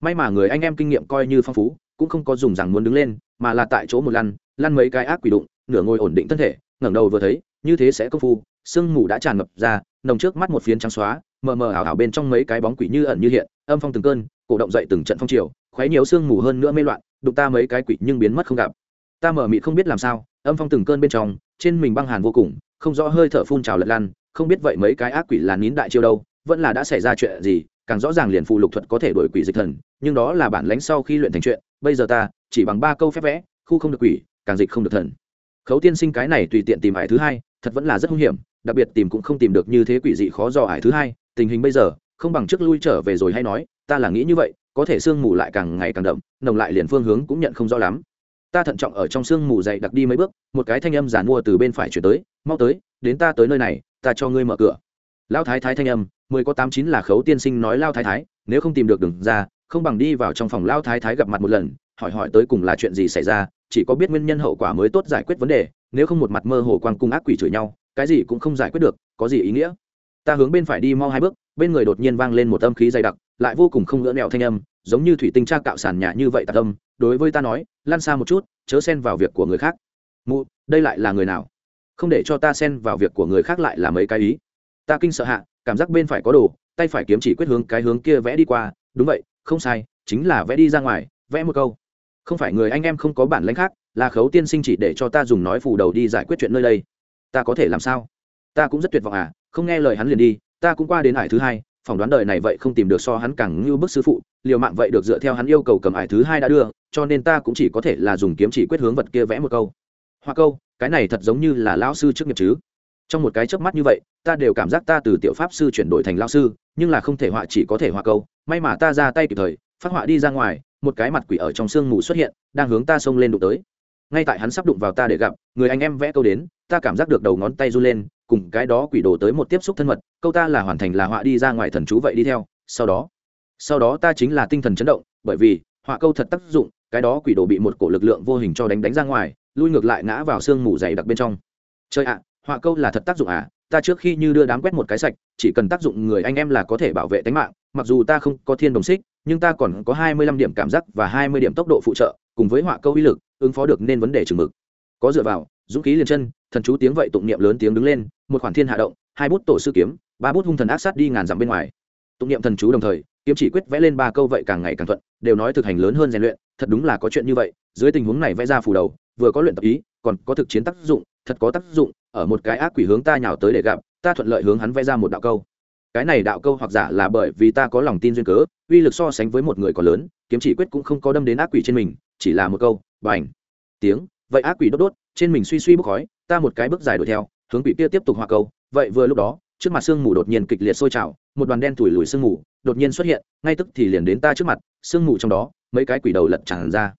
May mà người anh em kinh nghiệm coi như phong phú, cũng không có dùng rằng muốn đứng lên, mà là tại chỗ một lăn lăn mấy cái ác quỷ đụng, nửa ngồi ổn định thân thể, ngẩng đầu vừa thấy, như thế sẽ công phu, sương mù đã tràn ngập ra, nồng trước mắt một phiến trắng xóa, mờ mờ ảo ảo bên trong mấy cái bóng quỷ như ẩn như hiện, âm phong từng cơn, cổ động dậy từng trận phong triều khoáy nhiều sương mù hơn nữa mê loạn, đụng ta mấy cái quỷ nhưng biến mất không gặp. Ta mở mịt không biết làm sao, âm phong từng cơn bên trong, trên mình băng hàn vô cùng, không rõ hơi thở phun trào lật lan không biết vậy mấy cái ác quỷ là nín đại chiêu đâu vẫn là đã xảy ra chuyện gì, càng rõ ràng liền phụ lục thuật có thể đổi quỷ dịch thần, nhưng đó là bản lãnh sau khi luyện thành chuyện, bây giờ ta, chỉ bằng ba câu phép vẽ, khu không được quỷ, càng dịch không được thần. Khấu tiên sinh cái này tùy tiện tìm ải thứ hai, thật vẫn là rất hung hiểm, đặc biệt tìm cũng không tìm được như thế quỷ dị khó dò ải thứ hai, tình hình bây giờ, không bằng trước lui trở về rồi hay nói, ta là nghĩ như vậy, có thể sương mù lại càng ngày càng đậm, nồng lại liền phương hướng cũng nhận không rõ lắm. Ta thận trọng ở trong sương mù dậy đặc đi mấy bước, một cái thanh âm giàn mua từ bên phải chuyển tới, mau tới, đến ta tới nơi này, ta cho ngươi mở cửa. Lão thái thái thanh âm mười có tám chín là khấu tiên sinh nói lao thái thái, nếu không tìm được đường ra, không bằng đi vào trong phòng lao thái thái gặp mặt một lần, hỏi hỏi tới cùng là chuyện gì xảy ra, chỉ có biết nguyên nhân hậu quả mới tốt giải quyết vấn đề, nếu không một mặt mơ hồ quang cung ác quỷ chửi nhau, cái gì cũng không giải quyết được, có gì ý nghĩa? Ta hướng bên phải đi mau hai bước, bên người đột nhiên vang lên một âm khí dày đặc, lại vô cùng không ngỡ nẹo thanh âm, giống như thủy tinh tra cạo sàn nhà như vậy tạc âm, đối với ta nói, lan xa một chút, chớ xen vào việc của người khác. Mụ, đây lại là người nào? Không để cho ta xen vào việc của người khác lại là mấy cái ý. Ta kinh sợ hạ cảm giác bên phải có đồ, tay phải kiếm chỉ quyết hướng cái hướng kia vẽ đi qua. Đúng vậy, không sai, chính là vẽ đi ra ngoài, vẽ một câu. Không phải người anh em không có bản lãnh khác, là khấu tiên sinh chỉ để cho ta dùng nói phù đầu đi giải quyết chuyện nơi đây. Ta có thể làm sao? Ta cũng rất tuyệt vọng à không nghe lời hắn liền đi, ta cũng qua đến ải thứ hai, phỏng đoán đời này vậy không tìm được so hắn càng như bức sư phụ, liều mạng vậy được dựa theo hắn yêu cầu cầm ải thứ hai đã đưa, cho nên ta cũng chỉ có thể là dùng kiếm chỉ quyết hướng vật kia vẽ một câu. Hoa câu, cái này thật giống như là lão sư trước nghiệp chứ trong một cái chớp mắt như vậy, ta đều cảm giác ta từ tiểu pháp sư chuyển đổi thành lao sư, nhưng là không thể họa chỉ có thể họa câu. May mà ta ra tay kịp thời, phát họa đi ra ngoài, một cái mặt quỷ ở trong sương mù xuất hiện, đang hướng ta xông lên đụng tới. Ngay tại hắn sắp đụng vào ta để gặp, người anh em vẽ câu đến, ta cảm giác được đầu ngón tay run lên, cùng cái đó quỷ đổ tới một tiếp xúc thân mật, câu ta là hoàn thành là họa đi ra ngoài thần chú vậy đi theo, sau đó. Sau đó ta chính là tinh thần chấn động, bởi vì, họa câu thật tác dụng, cái đó quỷ đồ bị một cổ lực lượng vô hình cho đánh đánh ra ngoài, lui ngược lại ngã vào sương mù dày đặc bên trong. Chơi ạ họa câu là thật tác dụng à ta trước khi như đưa đám quét một cái sạch, chỉ cần tác dụng người anh em là có thể bảo vệ tính mạng, mặc dù ta không có thiên đồng xích, nhưng ta còn có hai mươi lăm điểm cảm giác và hai mươi điểm tốc độ phụ trợ, cùng với họa câu uy lực, ứng phó được nên vấn đề chừng mực. Có dựa vào, dũng khí liền chân, thần chú tiếng vậy tụng niệm lớn tiếng đứng lên, một khoản thiên hạ động, hai bút tổ sư kiếm, ba bút hung thần ác sát đi ngàn dặm bên ngoài. Tụng niệm thần chú đồng thời, kiếm chỉ quyết vẽ lên ba câu vậy càng ngày càng thuận, đều nói thực hành lớn hơn rèn luyện, thật đúng là có chuyện như vậy, dưới tình huống này vẽ ra phủ đầu, vừa có luyện tập ý, còn có thực chiến tác dụng, thật có tác dụng ở một cái ác quỷ hướng ta nhào tới để gặp, ta thuận lợi hướng hắn vẽ ra một đạo câu. Cái này đạo câu hoặc giả là bởi vì ta có lòng tin duyên cớ, uy lực so sánh với một người còn lớn, kiếm chỉ quyết cũng không có đâm đến ác quỷ trên mình, chỉ là một câu, bành. Tiếng, vậy ác quỷ đốt đốt, trên mình suy suy bốc khói, ta một cái bước dài đuổi theo, hướng quỷ kia tiếp tục hoa câu, vậy vừa lúc đó, trước mặt sương mù đột nhiên kịch liệt sôi trào, một đoàn đen thủi lùi sương mù đột nhiên xuất hiện, ngay tức thì liền đến ta trước mặt, sương mù trong đó, mấy cái quỷ đầu lật tràn ra.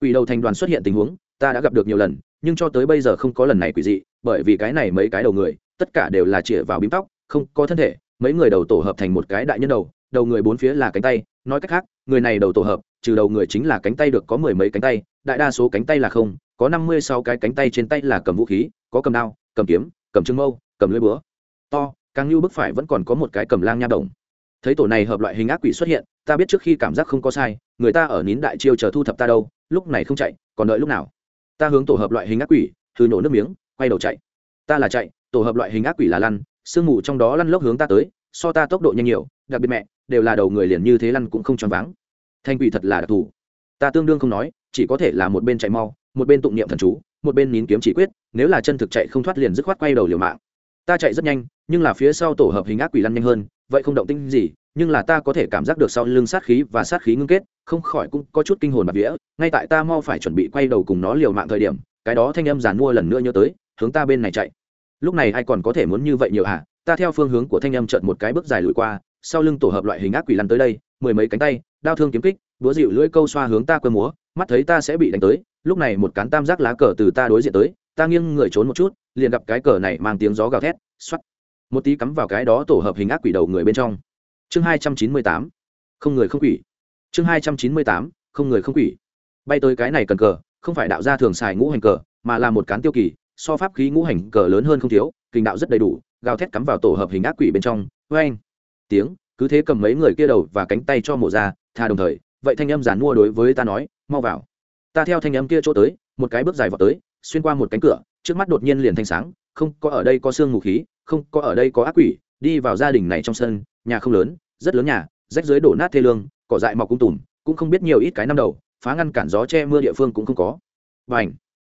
Quỷ đầu thành đoàn xuất hiện tình huống, ta đã gặp được nhiều lần, nhưng cho tới bây giờ không có lần này quỷ dị bởi vì cái này mấy cái đầu người, tất cả đều là chĩa vào bím tóc, không có thân thể, mấy người đầu tổ hợp thành một cái đại nhân đầu đầu người bốn phía là cánh tay, nói cách khác, người này đầu tổ hợp, trừ đầu người chính là cánh tay được có mười mấy cánh tay, đại đa số cánh tay là không, có năm mươi sáu cái cánh tay trên tay là cầm vũ khí, có cầm đao, cầm kiếm, cầm trưng mâu, cầm lưỡi búa. To, càng như bức phải vẫn còn có một cái cầm lang nha đồng. Thấy tổ này hợp loại hình ác quỷ xuất hiện, ta biết trước khi cảm giác không có sai, người ta ở nín đại chiêu chờ thu thập ta đâu, lúc này không chạy, còn đợi lúc nào? Ta hướng tổ hợp loại hình ác quỷ thư nổ nước miếng quay đầu chạy. Ta là chạy, tổ hợp loại hình ác quỷ là lăn, sương mù trong đó lăn lốc hướng ta tới, so ta tốc độ nhanh nhiều, đặc biệt mẹ, đều là đầu người liền như thế lăn cũng không choáng váng. Thanh quỷ thật là đặc thù. Ta tương đương không nói, chỉ có thể là một bên chạy mau, một bên tụng niệm thần chú, một bên nín kiếm chỉ quyết, nếu là chân thực chạy không thoát liền dứt khoát quay đầu liều mạng. Ta chạy rất nhanh, nhưng là phía sau tổ hợp hình ác quỷ lăn nhanh hơn, vậy không động tinh gì, nhưng là ta có thể cảm giác được sau lưng sát khí và sát khí ngưng kết, không khỏi cũng có chút kinh hồn bạt vía. Ngay tại ta mau phải chuẩn bị quay đầu cùng nó liều mạng thời điểm, cái đó thanh âm giàn mua lần nữa nhớ tới hướng ta bên này chạy. Lúc này ai còn có thể muốn như vậy nhiều à ta theo phương hướng của thanh âm trợn một cái bước dài lùi qua, sau lưng tổ hợp loại hình ác quỷ lăn tới đây, mười mấy cánh tay, đao thương kiếm kích, búa dịu lưỡi câu xoa hướng ta cơ múa, mắt thấy ta sẽ bị đánh tới, lúc này một cán tam giác lá cờ từ ta đối diện tới, ta nghiêng người trốn một chút, liền gặp cái cờ này mang tiếng gió gào thét xoắt một tí cắm vào cái đó tổ hợp hình ác quỷ đầu người bên trong. Chương hai trăm chín mươi tám, không người không quỷ. Chương hai trăm chín mươi tám, không người không quỷ. Bay tới cái này cần cờ, không phải đạo gia thường xài ngũ hành cờ, mà là một cán tiêu kỳ so pháp khí ngũ hành cờ lớn hơn không thiếu, kinh đạo rất đầy đủ, gào thét cắm vào tổ hợp hình ác quỷ bên trong. Vê anh tiếng, cứ thế cầm mấy người kia đầu và cánh tay cho mổ ra tha đồng thời, vậy thanh âm giản mua đối với ta nói, mau vào. Ta theo thanh âm kia chỗ tới, một cái bước dài vào tới, xuyên qua một cánh cửa, trước mắt đột nhiên liền thanh sáng, không có ở đây có xương ngủ khí, không có ở đây có ác quỷ, đi vào gia đình này trong sân, nhà không lớn, rất lớn nhà, rách dưới đổ nát thê lương, cỏ dại mọc cung tùm, cũng không biết nhiều ít cái năm đầu, phá ngăn cản gió che mưa địa phương cũng không có. Và ảnh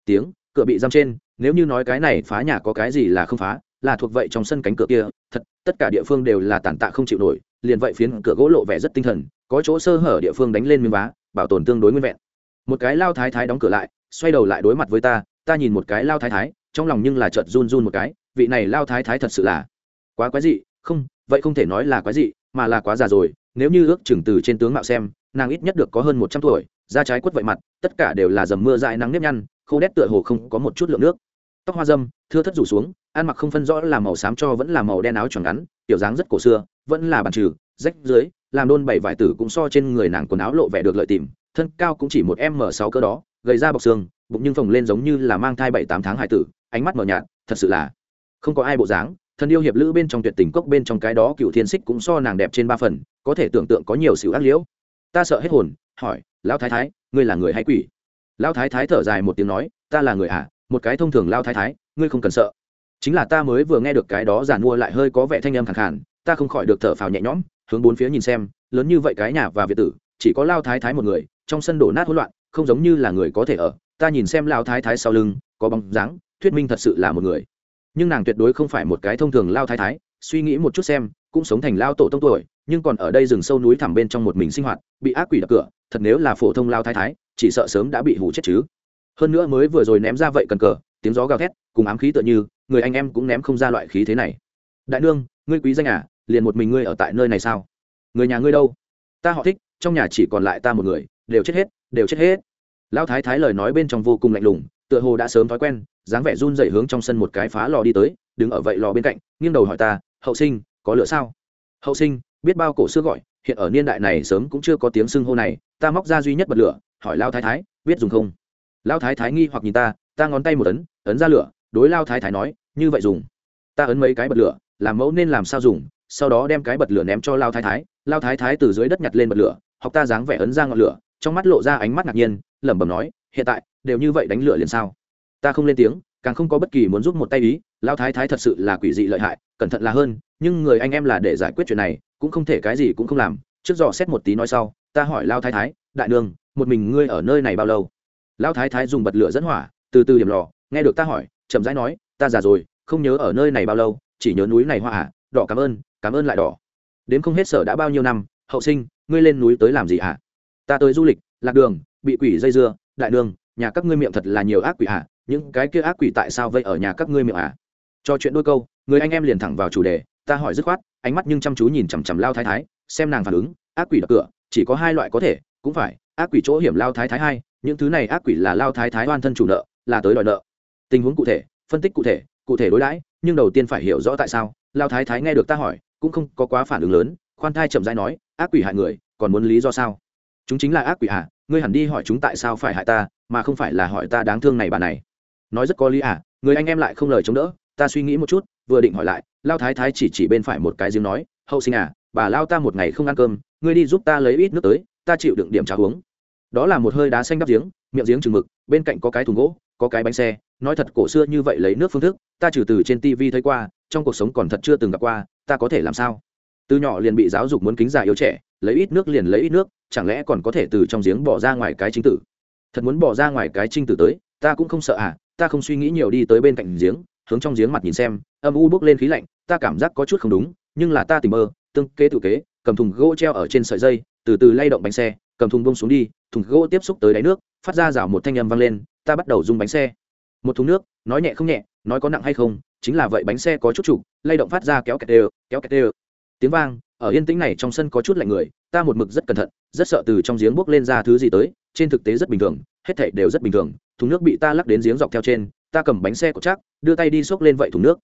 tiếng, cửa bị giam trên nếu như nói cái này phá nhà có cái gì là không phá, là thuộc vậy trong sân cánh cửa kia, thật, tất cả địa phương đều là tàn tạ không chịu nổi, liền vậy phiến cửa gỗ lộ vẻ rất tinh thần, có chỗ sơ hở địa phương đánh lên miếng vá, bảo tồn tương đối nguyên vẹn. Một cái lao thái thái đóng cửa lại, xoay đầu lại đối mặt với ta ta nhìn một cái lao thái thái, trong lòng nhưng là chợt run run một cái, vị này lao thái thái thật sự là quá quái dị, không, vậy không thể nói là quái dị, mà là quá già rồi, nếu như ước chừng từ trên tướng mạo xem, nàng ít nhất được có hơn một trăm tuổi, da trái quất vậy mặt, tất cả đều là dầm mưa dại nắng nếp nhăn, khô đét tựa hồ không có một chút lượng nước tóc hoa dâm thưa thất rủ xuống ăn mặc không phân rõ là màu xám cho vẫn là màu đen áo tròn ngắn tiểu dáng rất cổ xưa vẫn là bàn trừ rách dưới làm đôn bảy vải tử cũng so trên người nàng quần áo lộ vẻ được lợi tìm thân cao cũng chỉ một m sáu cơ đó gầy ra bọc xương bụng nhưng phồng lên giống như là mang thai bảy tám tháng hải tử ánh mắt mờ nhạt thật sự là không có ai bộ dáng. Thân yêu hiệp lữ bên trong tuyệt tình cốc bên trong cái đó cựu thiên xích cũng so nàng đẹp trên ba phần có thể tưởng tượng có nhiều sự ác liễu. Ta sợ hết hồn hỏi lão thái thái ngươi là người hay quỷ? Lão thái thái thở dài một tiếng nói ta là người ạ à, một cái thông thường lao thái thái, ngươi không cần sợ. Chính là ta mới vừa nghe được cái đó giản mua lại hơi có vẻ thanh âm khẳng khản ta không khỏi được thở phào nhẹ nhõm, hướng bốn phía nhìn xem, lớn như vậy cái nhà và việt tử, chỉ có lao thái thái một người, trong sân đổ nát hỗn loạn, không giống như là người có thể ở, ta nhìn xem lao thái thái sau lưng, có bóng dáng, thuyết minh thật sự là một người. Nhưng nàng tuyệt đối không phải một cái thông thường lao thái thái, suy nghĩ một chút xem, cũng sống thành lao tổ tông tuổi, nhưng còn ở đây rừng sâu núi thẳm bên trong một mình sinh hoạt, bị ác quỷ đập cửa, thật nếu là phổ thông lao thái thái, chỉ sợ sớm đã bị hủ chết chứ hơn nữa mới vừa rồi ném ra vậy cần cờ, tiếng gió gào thét, cùng ám khí tựa như, người anh em cũng ném không ra loại khí thế này. Đại nương, ngươi quý danh à liền một mình ngươi ở tại nơi này sao? Người nhà ngươi đâu? Ta họ thích, trong nhà chỉ còn lại ta một người, đều chết hết, đều chết hết. Lão thái thái lời nói bên trong vô cùng lạnh lùng, tựa hồ đã sớm thói quen, dáng vẻ run dậy hướng trong sân một cái phá lò đi tới, đứng ở vậy lò bên cạnh, nghiêng đầu hỏi ta, hậu sinh, có lửa sao? Hậu sinh, biết bao cổ xưa gọi, hiện ở niên đại này sớm cũng chưa có tiếng xưng hô này, ta móc ra duy nhất bật lửa, hỏi lao thái thái, biết dùng không? Lao thái thái nghi hoặc nhìn ta ta ngón tay một ấn ấn ra lửa, đối lao thái thái nói, như vậy dùng. Ta ấn mấy cái bật lửa, làm mẫu nên làm sao dùng? Sau đó đem cái bật lửa ném cho lao thái thái. Lao thái thái từ dưới đất nhặt lên bật lửa, học ta dáng vẻ ấn ra ngọn lửa, trong mắt lộ ra ánh mắt ngạc nhiên, lẩm bẩm nói, hiện tại, đều như vậy đánh lửa liền sao? Ta không lên tiếng, càng không có bất kỳ muốn giúp một tay ý lao thái thái thật sự là quỷ dị lợi hại, cẩn thận là hơn, nhưng người anh em là để giải quyết chuyện này, cũng không thể cái gì cũng không làm. Trước dò xét một tí nói sau, ta hỏi lao thái thái, đại nương, một mình ngươi ở nơi này bao lâu? Lão thái thái dùng bật lửa dẫn hỏa, từ từ điểm lò, nghe được ta hỏi, chậm rãi nói, ta già rồi, không nhớ ở nơi này bao lâu, chỉ nhớ núi này hoa à đỏ cảm ơn cảm ơn lại đỏ. Đến không hết sở đã bao nhiêu năm, hậu sinh, ngươi lên núi tới làm gì hả ta tới du lịch, lạc đường, bị quỷ dây dưa, đại đường, nhà các ngươi miệng thật là nhiều ác quỷ hả những cái kia ác quỷ tại sao vậy ở nhà các ngươi miệng à? Cho chuyện đôi câu, người anh em liền thẳng vào chủ đề, ta hỏi dứt khoát, ánh mắt nhưng chăm chú nhìn chằm chằm lao thái thái, xem nàng phản ứng, ác quỷ đập cửa, chỉ có hai loại có thể, cũng phải, ác quỷ chỗ hiểm lao thái thái hai những thứ này ác quỷ là lao thái thái oan thân chủ nợ, là tới đòi nợ. Tình huống cụ thể, phân tích cụ thể cụ thể đối đãi, nhưng đầu tiên phải hiểu rõ tại sao, lao thái thái nghe được ta hỏi, cũng không có quá phản ứng lớn, khoan thai chậm rãi nói, ác quỷ hại người, còn muốn lý do sao? Chúng chính là ác quỷ à ngươi hẳn đi hỏi chúng tại sao phải hại ta, mà không phải là hỏi ta đáng thương này bà này. Nói rất có lý à người anh em lại không lời chống đỡ, ta suy nghĩ một chút, vừa định hỏi lại, lao thái thái chỉ chỉ bên phải một cái giếng nói, hậu sinh à bà lao ta một ngày không ăn cơm, ngươi đi giúp ta lấy ít nước tới, ta chịu đựng điểm cháo uống đó là một hơi đá xanh đắp giếng, miệng giếng chừng mực, bên cạnh có cái thùng gỗ, có cái bánh xe. Nói thật, cổ xưa như vậy lấy nước phương thức, ta trừ từ trên tv thấy qua, trong cuộc sống còn thật chưa từng gặp qua, ta có thể làm sao? Từ nhỏ liền bị giáo dục muốn kính già yếu trẻ, lấy ít nước liền lấy ít nước, chẳng lẽ còn có thể từ trong giếng bỏ ra ngoài cái chính tử? Thật muốn bỏ ra ngoài cái trinh tử tới, ta cũng không sợ à ta không suy nghĩ nhiều đi tới bên cạnh giếng, hướng trong giếng mặt nhìn xem, âm u bốc lên khí lạnh, ta cảm giác có chút không đúng, nhưng là ta tìm mơ, tương kế tự kế, cầm thùng gỗ treo ở trên sợi dây, từ từ lay động bánh xe cầm thùng bông xuống đi, thùng gỗ tiếp xúc tới đáy nước, phát ra rào một thanh âm vang lên, ta bắt đầu dùng bánh xe. Một thùng nước, nói nhẹ không nhẹ, nói có nặng hay không, chính là vậy bánh xe có chút trục, lay động phát ra kéo kẹt đều, kéo kẹt đều. Tiếng vang, ở yên tĩnh này trong sân có chút lạnh người, ta một mực rất cẩn thận, rất sợ từ trong giếng bốc lên ra thứ gì tới, trên thực tế rất bình thường, hết thảy đều rất bình thường, thùng nước bị ta lắc đến giếng dọc theo trên, ta cầm bánh xe của chắc, đưa tay đi xốc lên vậy thùng nước.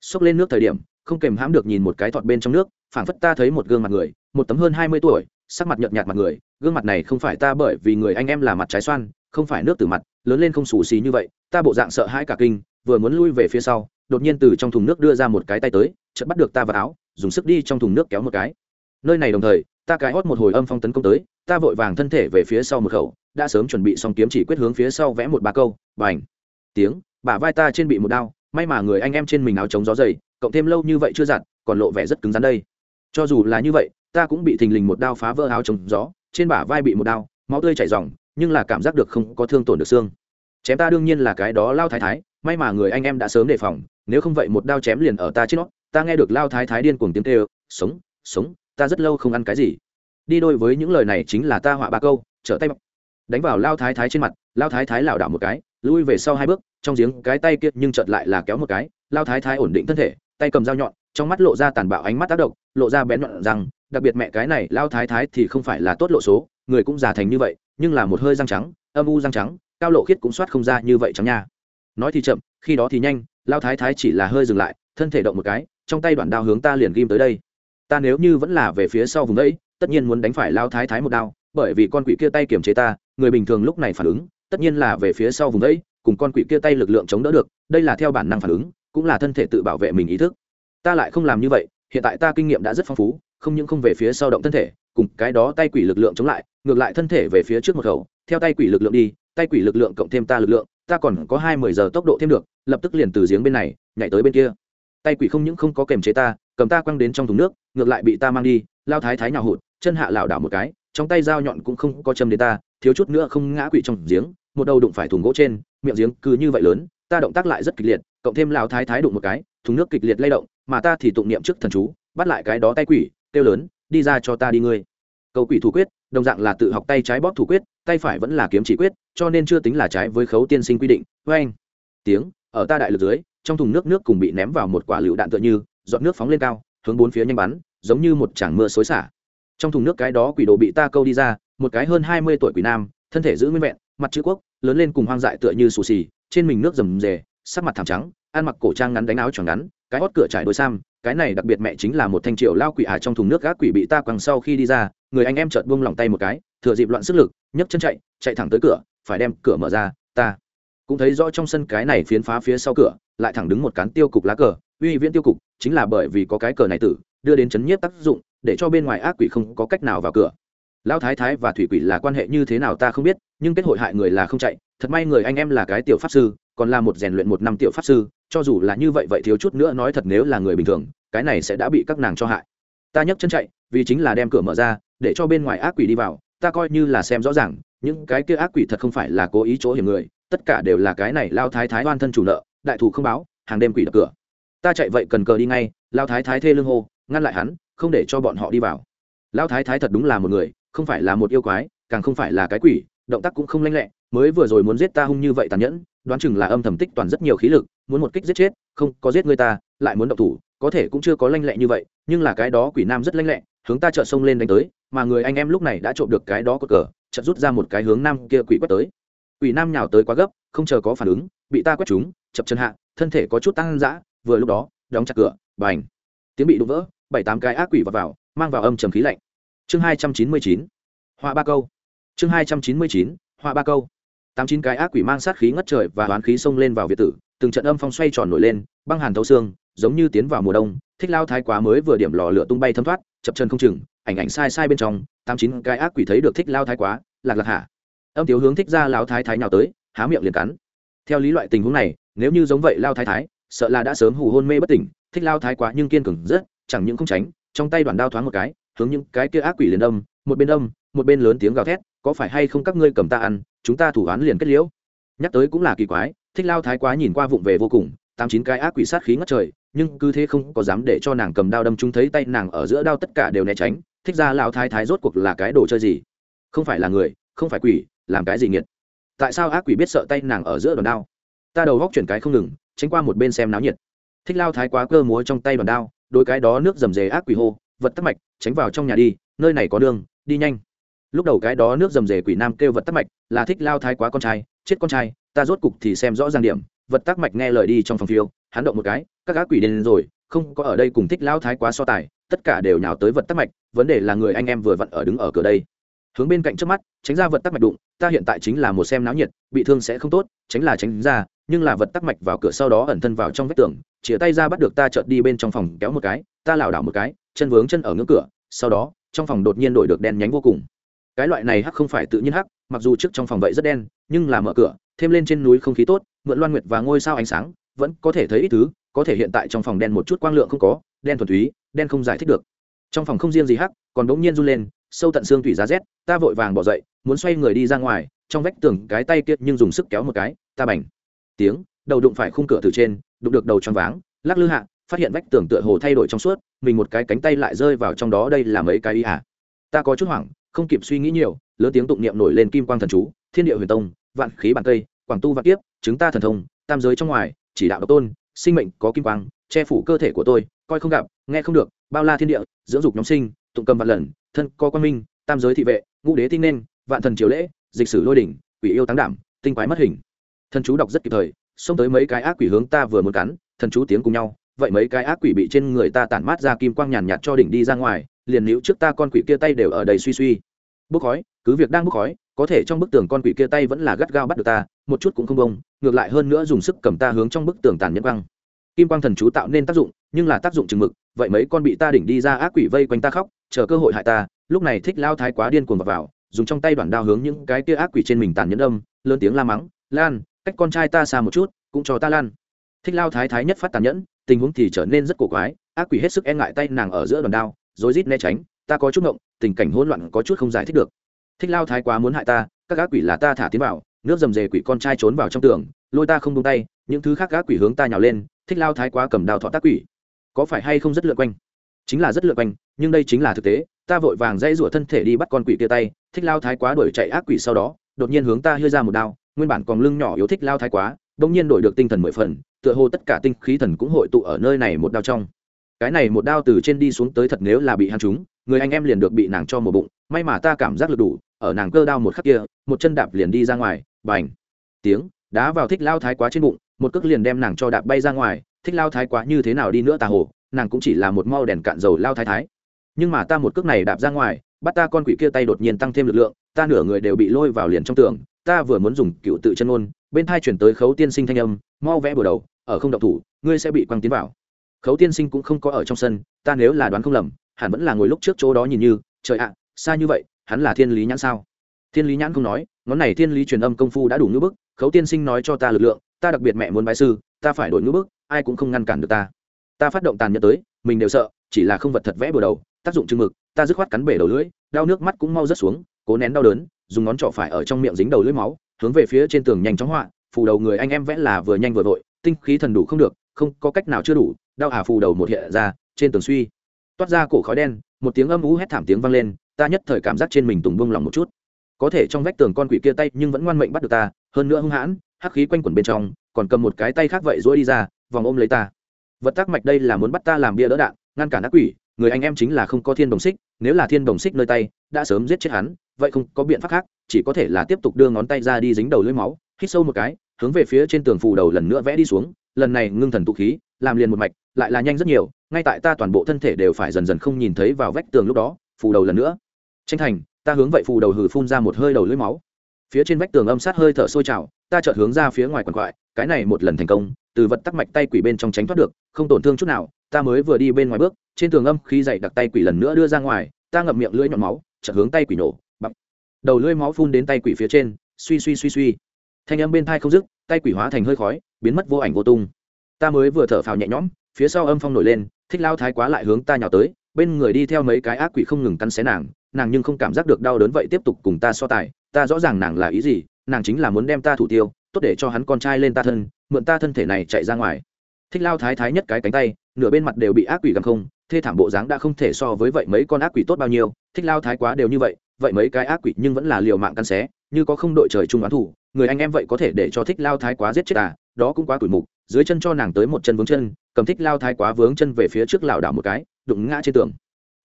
Xốc lên nước thời điểm, không kèm hãm được nhìn một cái thọt bên trong nước, phảng phất ta thấy một gương mặt người, một tấm hơn hai mươi tuổi sắc mặt nhợt nhạt mặt người gương mặt này không phải ta bởi vì người anh em là mặt trái xoan không phải nước từ mặt lớn lên không xù xì như vậy ta bộ dạng sợ hãi cả kinh vừa muốn lui về phía sau đột nhiên từ trong thùng nước đưa ra một cái tay tới chợt bắt được ta vào áo dùng sức đi trong thùng nước kéo một cái. Nơi này đồng thời ta cái hót một hồi âm phong tấn công tới ta vội vàng thân thể về phía sau một khẩu đã sớm chuẩn bị xong kiếm chỉ quyết hướng phía sau vẽ một ba câu bành, tiếng bả vai ta trên bị một đao may mà người anh em trên mình áo chống gió dày cộng thêm lâu như vậy chưa giặt còn lộ vẻ rất cứng rắn đây. Cho dù là như vậy ta cũng bị thình lình một đao phá vỡ áo chống gió, trên bả vai bị một đao, máu tươi chảy ròng, nhưng là cảm giác được không có thương tổn được xương. Chém ta đương nhiên là cái đó lao thái thái, may mà người anh em đã sớm đề phòng, nếu không vậy một đao chém liền ở ta trên nó. Ta nghe được lao thái thái điên cuồng tiếng kêu, sống sống, ta rất lâu không ăn cái gì. Đi đôi với những lời này chính là ta họa ba câu, trở tay đánh vào lao thái thái trên mặt, lao thái thái lảo đảo một cái, lui về sau hai bước, trong giếng cái tay kia nhưng chợt lại là kéo một cái. Lao thái thái ổn định thân thể, tay cầm dao nhọn trong mắt lộ ra tàn bạo ánh mắt tác động, lộ ra bén đoạn rằng, đặc biệt mẹ cái này, lao thái thái thì không phải là tốt lộ số, người cũng già thành như vậy, nhưng là một hơi răng trắng, âm u răng trắng, cao lộ khiết cũng soát không ra như vậy trắng nha. Nói thì chậm, khi đó thì nhanh, lao thái thái chỉ là hơi dừng lại, thân thể động một cái, trong tay đoạn đao hướng ta liền ghim tới đây. Ta nếu như vẫn là về phía sau vùng đấy, tất nhiên muốn đánh phải lao thái thái một đao, bởi vì con quỷ kia tay kiềm chế ta, người bình thường lúc này phản ứng, tất nhiên là về phía sau vùng đấy, cùng con quỷ kia tay lực lượng chống đỡ được, đây là theo bản năng phản ứng, cũng là thân thể tự bảo vệ mình ý thức ta lại không làm như vậy, hiện tại ta kinh nghiệm đã rất phong phú, không những không về phía sau động thân thể, cùng cái đó tay quỷ lực lượng chống lại, ngược lại thân thể về phía trước một khẩu, theo tay quỷ lực lượng đi, tay quỷ lực lượng cộng thêm ta lực lượng, ta còn có hai mươi giờ tốc độ thêm được, lập tức liền từ giếng bên này, nhảy tới bên kia. Tay quỷ không những không có kềm chế ta, cầm ta quăng đến trong thùng nước, ngược lại bị ta mang đi, lao thái thái nhào hụt, chân hạ lảo đảo một cái, trong tay dao nhọn cũng không có châm đến ta, thiếu chút nữa không ngã quỵ trong giếng, một đầu đụng phải thùng gỗ trên, miệng giếng cứ như vậy lớn, ta động tác lại rất kịch liệt, cộng thêm lao thái thái đụng một cái, thùng nước kịch liệt lay động mà ta thì tụng niệm trước thần chú, bắt lại cái đó tay quỷ, kêu lớn, đi ra cho ta đi ngươi. Cầu quỷ thủ quyết, đồng dạng là tự học tay trái bóp thủ quyết, tay phải vẫn là kiếm chỉ quyết, cho nên chưa tính là trái với khấu tiên sinh quy định. Vê anh, tiếng, ở ta đại lực dưới, trong thùng nước nước cùng bị ném vào một quả lựu đạn tựa như dọn nước phóng lên cao, hướng bốn phía nhanh bắn, giống như một tràng mưa xối xả. Trong thùng nước cái đó quỷ đồ bị ta câu đi ra, một cái hơn hai mươi tuổi quỷ nam, thân thể giữ nguyên vẹn, mặt chữ quốc, lớn lên cùng hoang dại tựa như xù xì, trên mình nước rầm rề, sắc mặt thảm trắng, ăn mặc cổ trang ngắn đánh áo choàng ngắn cái hót cửa trải đôi sam, cái này đặc biệt mẹ chính là một thanh triệu lao quỷ ả trong thùng nước gác quỷ bị ta quăng sau khi đi ra, người anh em chợt buông lỏng tay một cái, thừa dịp loạn sức lực, nhấc chân chạy chạy thẳng tới cửa, phải đem cửa mở ra, ta cũng thấy rõ trong sân cái này phiến phá phía sau cửa, lại thẳng đứng một cán tiêu cục lá cờ, uy viễn tiêu cục, chính là bởi vì có cái cờ này tử, đưa đến chấn nhiếp tác dụng, để cho bên ngoài ác quỷ không có cách nào vào cửa. Lão thái thái và thủy quỷ là quan hệ như thế nào ta không biết, nhưng kết hội hại người là không chạy, thật may người anh em là cái tiểu pháp sư còn là một rèn luyện một năm tiểu pháp sư, cho dù là như vậy vậy thiếu chút nữa nói thật nếu là người bình thường, cái này sẽ đã bị các nàng cho hại. Ta nhấc chân chạy, vì chính là đem cửa mở ra, để cho bên ngoài ác quỷ đi vào, ta coi như là xem rõ ràng, những cái kia ác quỷ thật không phải là cố ý chỗ hiểm người, tất cả đều là cái này lao thái thái oan thân chủ nợ, đại thủ không báo, hàng đêm quỷ đập cửa. Ta chạy vậy cần cờ đi ngay, lao thái thái thê lương hô, ngăn lại hắn, không để cho bọn họ đi vào. Lao thái thái thật đúng là một người, không phải là một yêu quái, càng không phải là cái quỷ, động tác cũng không lanh lẹ mới vừa rồi muốn giết ta hung như vậy tàn nhẫn, đoán chừng là âm thầm tích toàn rất nhiều khí lực, muốn một kích giết chết, không, có giết người ta, lại muốn động thủ, có thể cũng chưa có lanh lẹ như vậy, nhưng là cái đó quỷ nam rất lanh lẹ, hướng ta trợ sông lên đánh tới, mà người anh em lúc này đã trộm được cái đó cột cờ, chợt rút ra một cái hướng nam kia quỷ quét tới. Quỷ nam nhào tới quá gấp, không chờ có phản ứng, bị ta quét trúng, chập chân hạ, thân thể có chút tăng dã, vừa lúc đó, đóng chặt cửa, bành. Tiếng bị đụng vỡ, bảy tám cái ác quỷ vào vào, mang vào âm trầm khí lạnh. Chương hai trăm chín mươi chín, họa ba câu. Chương hai trăm chín mươi chín, họa ba câu tám chín cái ác quỷ mang sát khí ngất trời và hoán khí xông lên vào việt tử, từng trận âm phong xoay tròn nổi lên, băng hàn thấu xương, giống như tiến vào mùa đông, thích lao thái quá mới vừa điểm lò lửa tung bay thấm thoát, chập chân không chừng, ảnh ảnh sai sai bên trong, tám chín cái ác quỷ thấy được thích lao thái quá, lạc lạc hạ. Âm tiếu hướng thích ra lao thái thái nào tới, há miệng liền cắn. Theo lý loại tình huống này, nếu như giống vậy lao thái thái, sợ là đã sớm hù hôn mê bất tỉnh, thích lao thái quá nhưng kiên cường rất, chẳng những không tránh, trong tay đoàn đao thoáng một cái, hướng những cái kia ác quỷ liền âm một bên âm, một bên lớn tiếng gào thét, có phải hay không các ngươi cầm ta ăn, chúng ta thủ án liền kết liễu? Nhắc tới cũng là kỳ quái, thích lao thái quá nhìn qua vụng về vô cùng, tám chín cái ác quỷ sát khí ngất trời, nhưng cứ thế không có dám để cho nàng cầm đao đâm chúng thấy tay nàng ở giữa đao tất cả đều né tránh, thích ra lao thái thái rốt cuộc là cái đồ chơi gì? Không phải là người, không phải quỷ, làm cái gì nghiệt? Tại sao ác quỷ biết sợ tay nàng ở giữa đòn đao? Ta đầu góc chuyển cái không ngừng, tránh qua một bên xem náo nhiệt. Thích lao thái quá cơ múa trong tay đòn đao đôi cái đó nước dầm dề ác quỷ hô vật tắc mạch, tránh vào trong nhà đi, nơi này có đường, đi nhanh. Lúc đầu cái đó nước dầm dề quỷ nam kêu vật tắc mạch, là thích lao thái quá con trai, chết con trai, ta rốt cục thì xem rõ ràng điểm, vật tắc mạch nghe lời đi trong phòng phiêu, hắn động một cái, các gã quỷ đến rồi, không có ở đây cùng thích lao thái quá so tài, tất cả đều nhào tới vật tắc mạch, vấn đề là người anh em vừa vặn ở đứng ở cửa đây. Hướng bên cạnh trước mắt, tránh ra vật tắc mạch đụng, ta hiện tại chính là một xem náo nhiệt, bị thương sẽ không tốt, tránh là tránh ra nhưng là vật tắc mạch vào cửa sau đó ẩn thân vào trong vách tường chĩa tay ra bắt được ta chợt đi bên trong phòng kéo một cái, ta lảo đảo một cái, chân vướng chân ở ngưỡng cửa, sau đó, trong phòng đột nhiên đổi được đen nhánh vô cùng. Cái loại này hắc không phải tự nhiên hắc, mặc dù trước trong phòng vậy rất đen, nhưng là mở cửa, thêm lên trên núi không khí tốt, mượn loan nguyệt và ngôi sao ánh sáng, vẫn có thể thấy ít thứ, có thể hiện tại trong phòng đen một chút quang lượng không có, đen thuần túy, đen không giải thích được. Trong phòng không riêng gì hắc, còn đ ỗ n g nhiên run lên, sâu tận xương thủy giá rét, ta vội vàng bỏ dậy, muốn xoay người đi ra ngoài, trong vách tường cái tay kia nhưng dùng sức kéo một cái, ta bành tiếng, đầu đụng phải khung cửa từ trên, đụng được đầu trong váng, lắc lư hạ, phát hiện vách tường tựa hồ thay đổi trong suốt, mình một cái cánh tay lại rơi vào trong đó, đây là mấy cái ý à ta có chút hoảng, không kịp suy nghĩ nhiều, lớn tiếng tụng niệm nổi lên kim quang thần chú, thiên địa huyền tông, vạn khí bản cây quảng tu vạn tiếp chứng ta thần thông, tam giới trong ngoài, chỉ đạo độc tôn, sinh mệnh có kim quang, che phủ cơ thể của tôi, coi không gặp, nghe không được, bao la thiên địa, dưỡng dục nhóm sinh, tụng cầm vạn lần, thân có quan minh, tam giới thị vệ, ngũ đế tinh nên, vạn thần triều lễ, dịch sử lôi đỉnh, quỷ yêu táng đảm, tinh quái mất hình thần chú đọc rất kịp thời xông tới mấy cái ác quỷ hướng ta vừa muốn cắn thần chú tiếng cùng nhau vậy mấy cái ác quỷ bị trên người ta tản mát ra kim quang nhàn nhạt cho đỉnh đi ra ngoài liền níu trước ta con quỷ kia tay đều ở đầy suy suy. Bốc khói cứ việc đang bốc khói có thể trong bức tường con quỷ kia tay vẫn là gắt gao bắt được ta một chút cũng không bông ngược lại hơn nữa dùng sức cầm ta hướng trong bức tường tàn nhẫn quăng. Kim quang thần chú tạo nên tác dụng nhưng là tác dụng chừng mực vậy mấy con bị ta đỉnh đi ra ác quỷ vây quanh ta khóc chờ cơ hội hại ta lúc này thích lao thái quá điên cuồng vào, vào dùng trong tay đoạn đao hướng những cái kia ác quỷ trên mình tàn nhẫn âm lớn tiếng la mắng lan cách con trai ta xa một chút, cũng cho ta lan thích lao thái thái nhất phát tàn nhẫn, tình huống thì trở nên rất cổ quái, ác quỷ hết sức e ngại tay nàng ở giữa đòn đao rối rít né tránh, ta có chút ngộng, tình cảnh hỗn loạn có chút không giải thích được. Thích lao thái quá muốn hại ta, các ác quỷ là ta thả tiến vào, nước dầm dề quỷ con trai trốn vào trong tường, lôi ta không tung tay, những thứ khác ác quỷ hướng ta nhào lên, thích lao thái quá cầm đào thọ tác quỷ. Có phải hay không rất lượn quanh? Chính là rất lượn quanh, nhưng đây chính là thực tế, ta vội vàng dãy rủa thân thể đi bắt con quỷ kia tay, thích lao thái quá đuổi chạy ác quỷ sau đó, đột nhiên hướng ta hơi ra một đao nguyên bản còn lưng nhỏ yếu thích lao thái quá, bỗng nhiên đổi được tinh thần mười phần, tựa hồ tất cả tinh khí thần cũng hội tụ ở nơi này một đao trong. Cái này một đao từ trên đi xuống tới thật nếu là bị hắn trúng, người anh em liền được bị nàng cho một bụng, may mà ta cảm giác lực đủ, ở nàng cơ đao một khắc kia, một chân đạp liền đi ra ngoài, bành. Tiếng, đá vào thích lao thái quá trên bụng, một cước liền đem nàng cho đạp bay ra ngoài, thích lao thái quá như thế nào đi nữa tà hồ, nàng cũng chỉ là một mau đèn cạn dầu lao thái thái. Nhưng mà ta một cước này đạp ra ngoài, bắt ta con quỷ kia tay đột nhiên tăng thêm lực lượng, ta nửa người đều bị lôi vào liền trong tường ta vừa muốn dùng cựu tự chân ôn bên thai chuyển tới khấu tiên sinh thanh âm, mau vẽ bừa đầu, ở không động thủ, ngươi sẽ bị quăng tiến vào. Khấu tiên sinh cũng không có ở trong sân, ta nếu là đoán không lầm, hẳn vẫn là ngồi lúc trước chỗ đó nhìn như, trời ạ, xa như vậy, hắn là thiên lý nhãn sao? Thiên lý nhãn không nói, ngón này thiên lý truyền âm công phu đã đủ ngữ bức, khấu tiên sinh nói cho ta lực lượng, ta đặc biệt mẹ muốn bái sư, ta phải đổi ngữ bức, ai cũng không ngăn cản được ta. Ta phát động tàn nhẫn tới, mình đều sợ, chỉ là không vật thật vẽ bừa đầu, tác dụng chừng mực, ta dứt khoát cắn bể đầu lưỡi, đau nước mắt cũng mau rớt xuống, cố nén đau đớn dùng ngón trỏ phải ở trong miệng dính đầu lưỡi máu, hướng về phía trên tường nhanh chóng họa, phù đầu người anh em vẽ là vừa nhanh vừa vội, tinh khí thần đủ không được, không có cách nào chưa đủ, đau hà phù đầu một hiện ra, trên tường suy. Toát ra cổ khói đen, một tiếng âm ú hét thảm tiếng vang lên, ta nhất thời cảm giác trên mình tùng bông lòng một chút. Có thể trong vách tường con quỷ kia tay nhưng vẫn ngoan mệnh bắt được ta, hơn nữa hung hãn, hắc khí quanh quẩn bên trong, còn cầm một cái tay khác vậy duỗi đi ra, vòng ôm lấy ta. Vật tác mạch đây là muốn bắt ta làm bia đỡ đạn, ngăn cản ác quỷ, người anh em chính là không có thiên đồng xích, nếu là thiên đồng xích nơi tay đã sớm giết chết hắn, vậy không có biện pháp khác, chỉ có thể là tiếp tục đưa ngón tay ra đi dính đầu lưỡi máu, hít sâu một cái, hướng về phía trên tường phù đầu lần nữa vẽ đi xuống, lần này ngưng thần tụ khí, làm liền một mạch, lại là nhanh rất nhiều, ngay tại ta toàn bộ thân thể đều phải dần dần không nhìn thấy vào vách tường lúc đó, phù đầu lần nữa. Tranh thành, ta hướng vậy phù đầu hử phun ra một hơi đầu lưỡi máu. Phía trên vách tường âm sát hơi thở sôi trào, ta chợt hướng ra phía ngoài quần quại, cái này một lần thành công, từ vật tắc mạch tay quỷ bên trong tránh thoát được, không tổn thương chút nào, ta mới vừa đi bên ngoài bước, trên tường âm khi dậy đặt tay quỷ lần nữa đưa ra ngoài, ta ngậm miệng lưỡi nhọn máu chợt hướng tay quỷ nổ bắp đầu lưỡi máu phun đến tay quỷ phía trên, suy suy suy suy. Thanh âm bên thai không dứt, tay quỷ hóa thành hơi khói, biến mất vô ảnh vô tung. Ta mới vừa thở phào nhẹ nhõm, phía sau âm phong nổi lên, thích lao thái quá lại hướng ta nhào tới, bên người đi theo mấy cái ác quỷ không ngừng cắn xé nàng nàng nhưng không cảm giác được đau đớn vậy tiếp tục cùng ta so tài, ta rõ ràng nàng là ý gì, nàng chính là muốn đem ta thủ tiêu, tốt để cho hắn con trai lên ta thân, mượn ta thân thể này chạy ra ngoài. Thích lao thái thái nhất cái cánh tay, nửa bên mặt đều bị ác quỷ gầm không thê thảm bộ dáng đã không thể so với vậy mấy con ác quỷ tốt bao nhiêu, thích lao thái quá đều như vậy vậy mấy cái ác quỷ nhưng vẫn là liều mạng căn xé, như có không đội trời chung oán thủ, người anh em vậy có thể để cho thích lao thái quá giết chết à đó cũng quá tuổi mục, dưới chân cho nàng tới một chân vướng chân, cầm thích lao thái quá vướng chân về phía trước lảo đảo một cái, đụng ngã trên tường.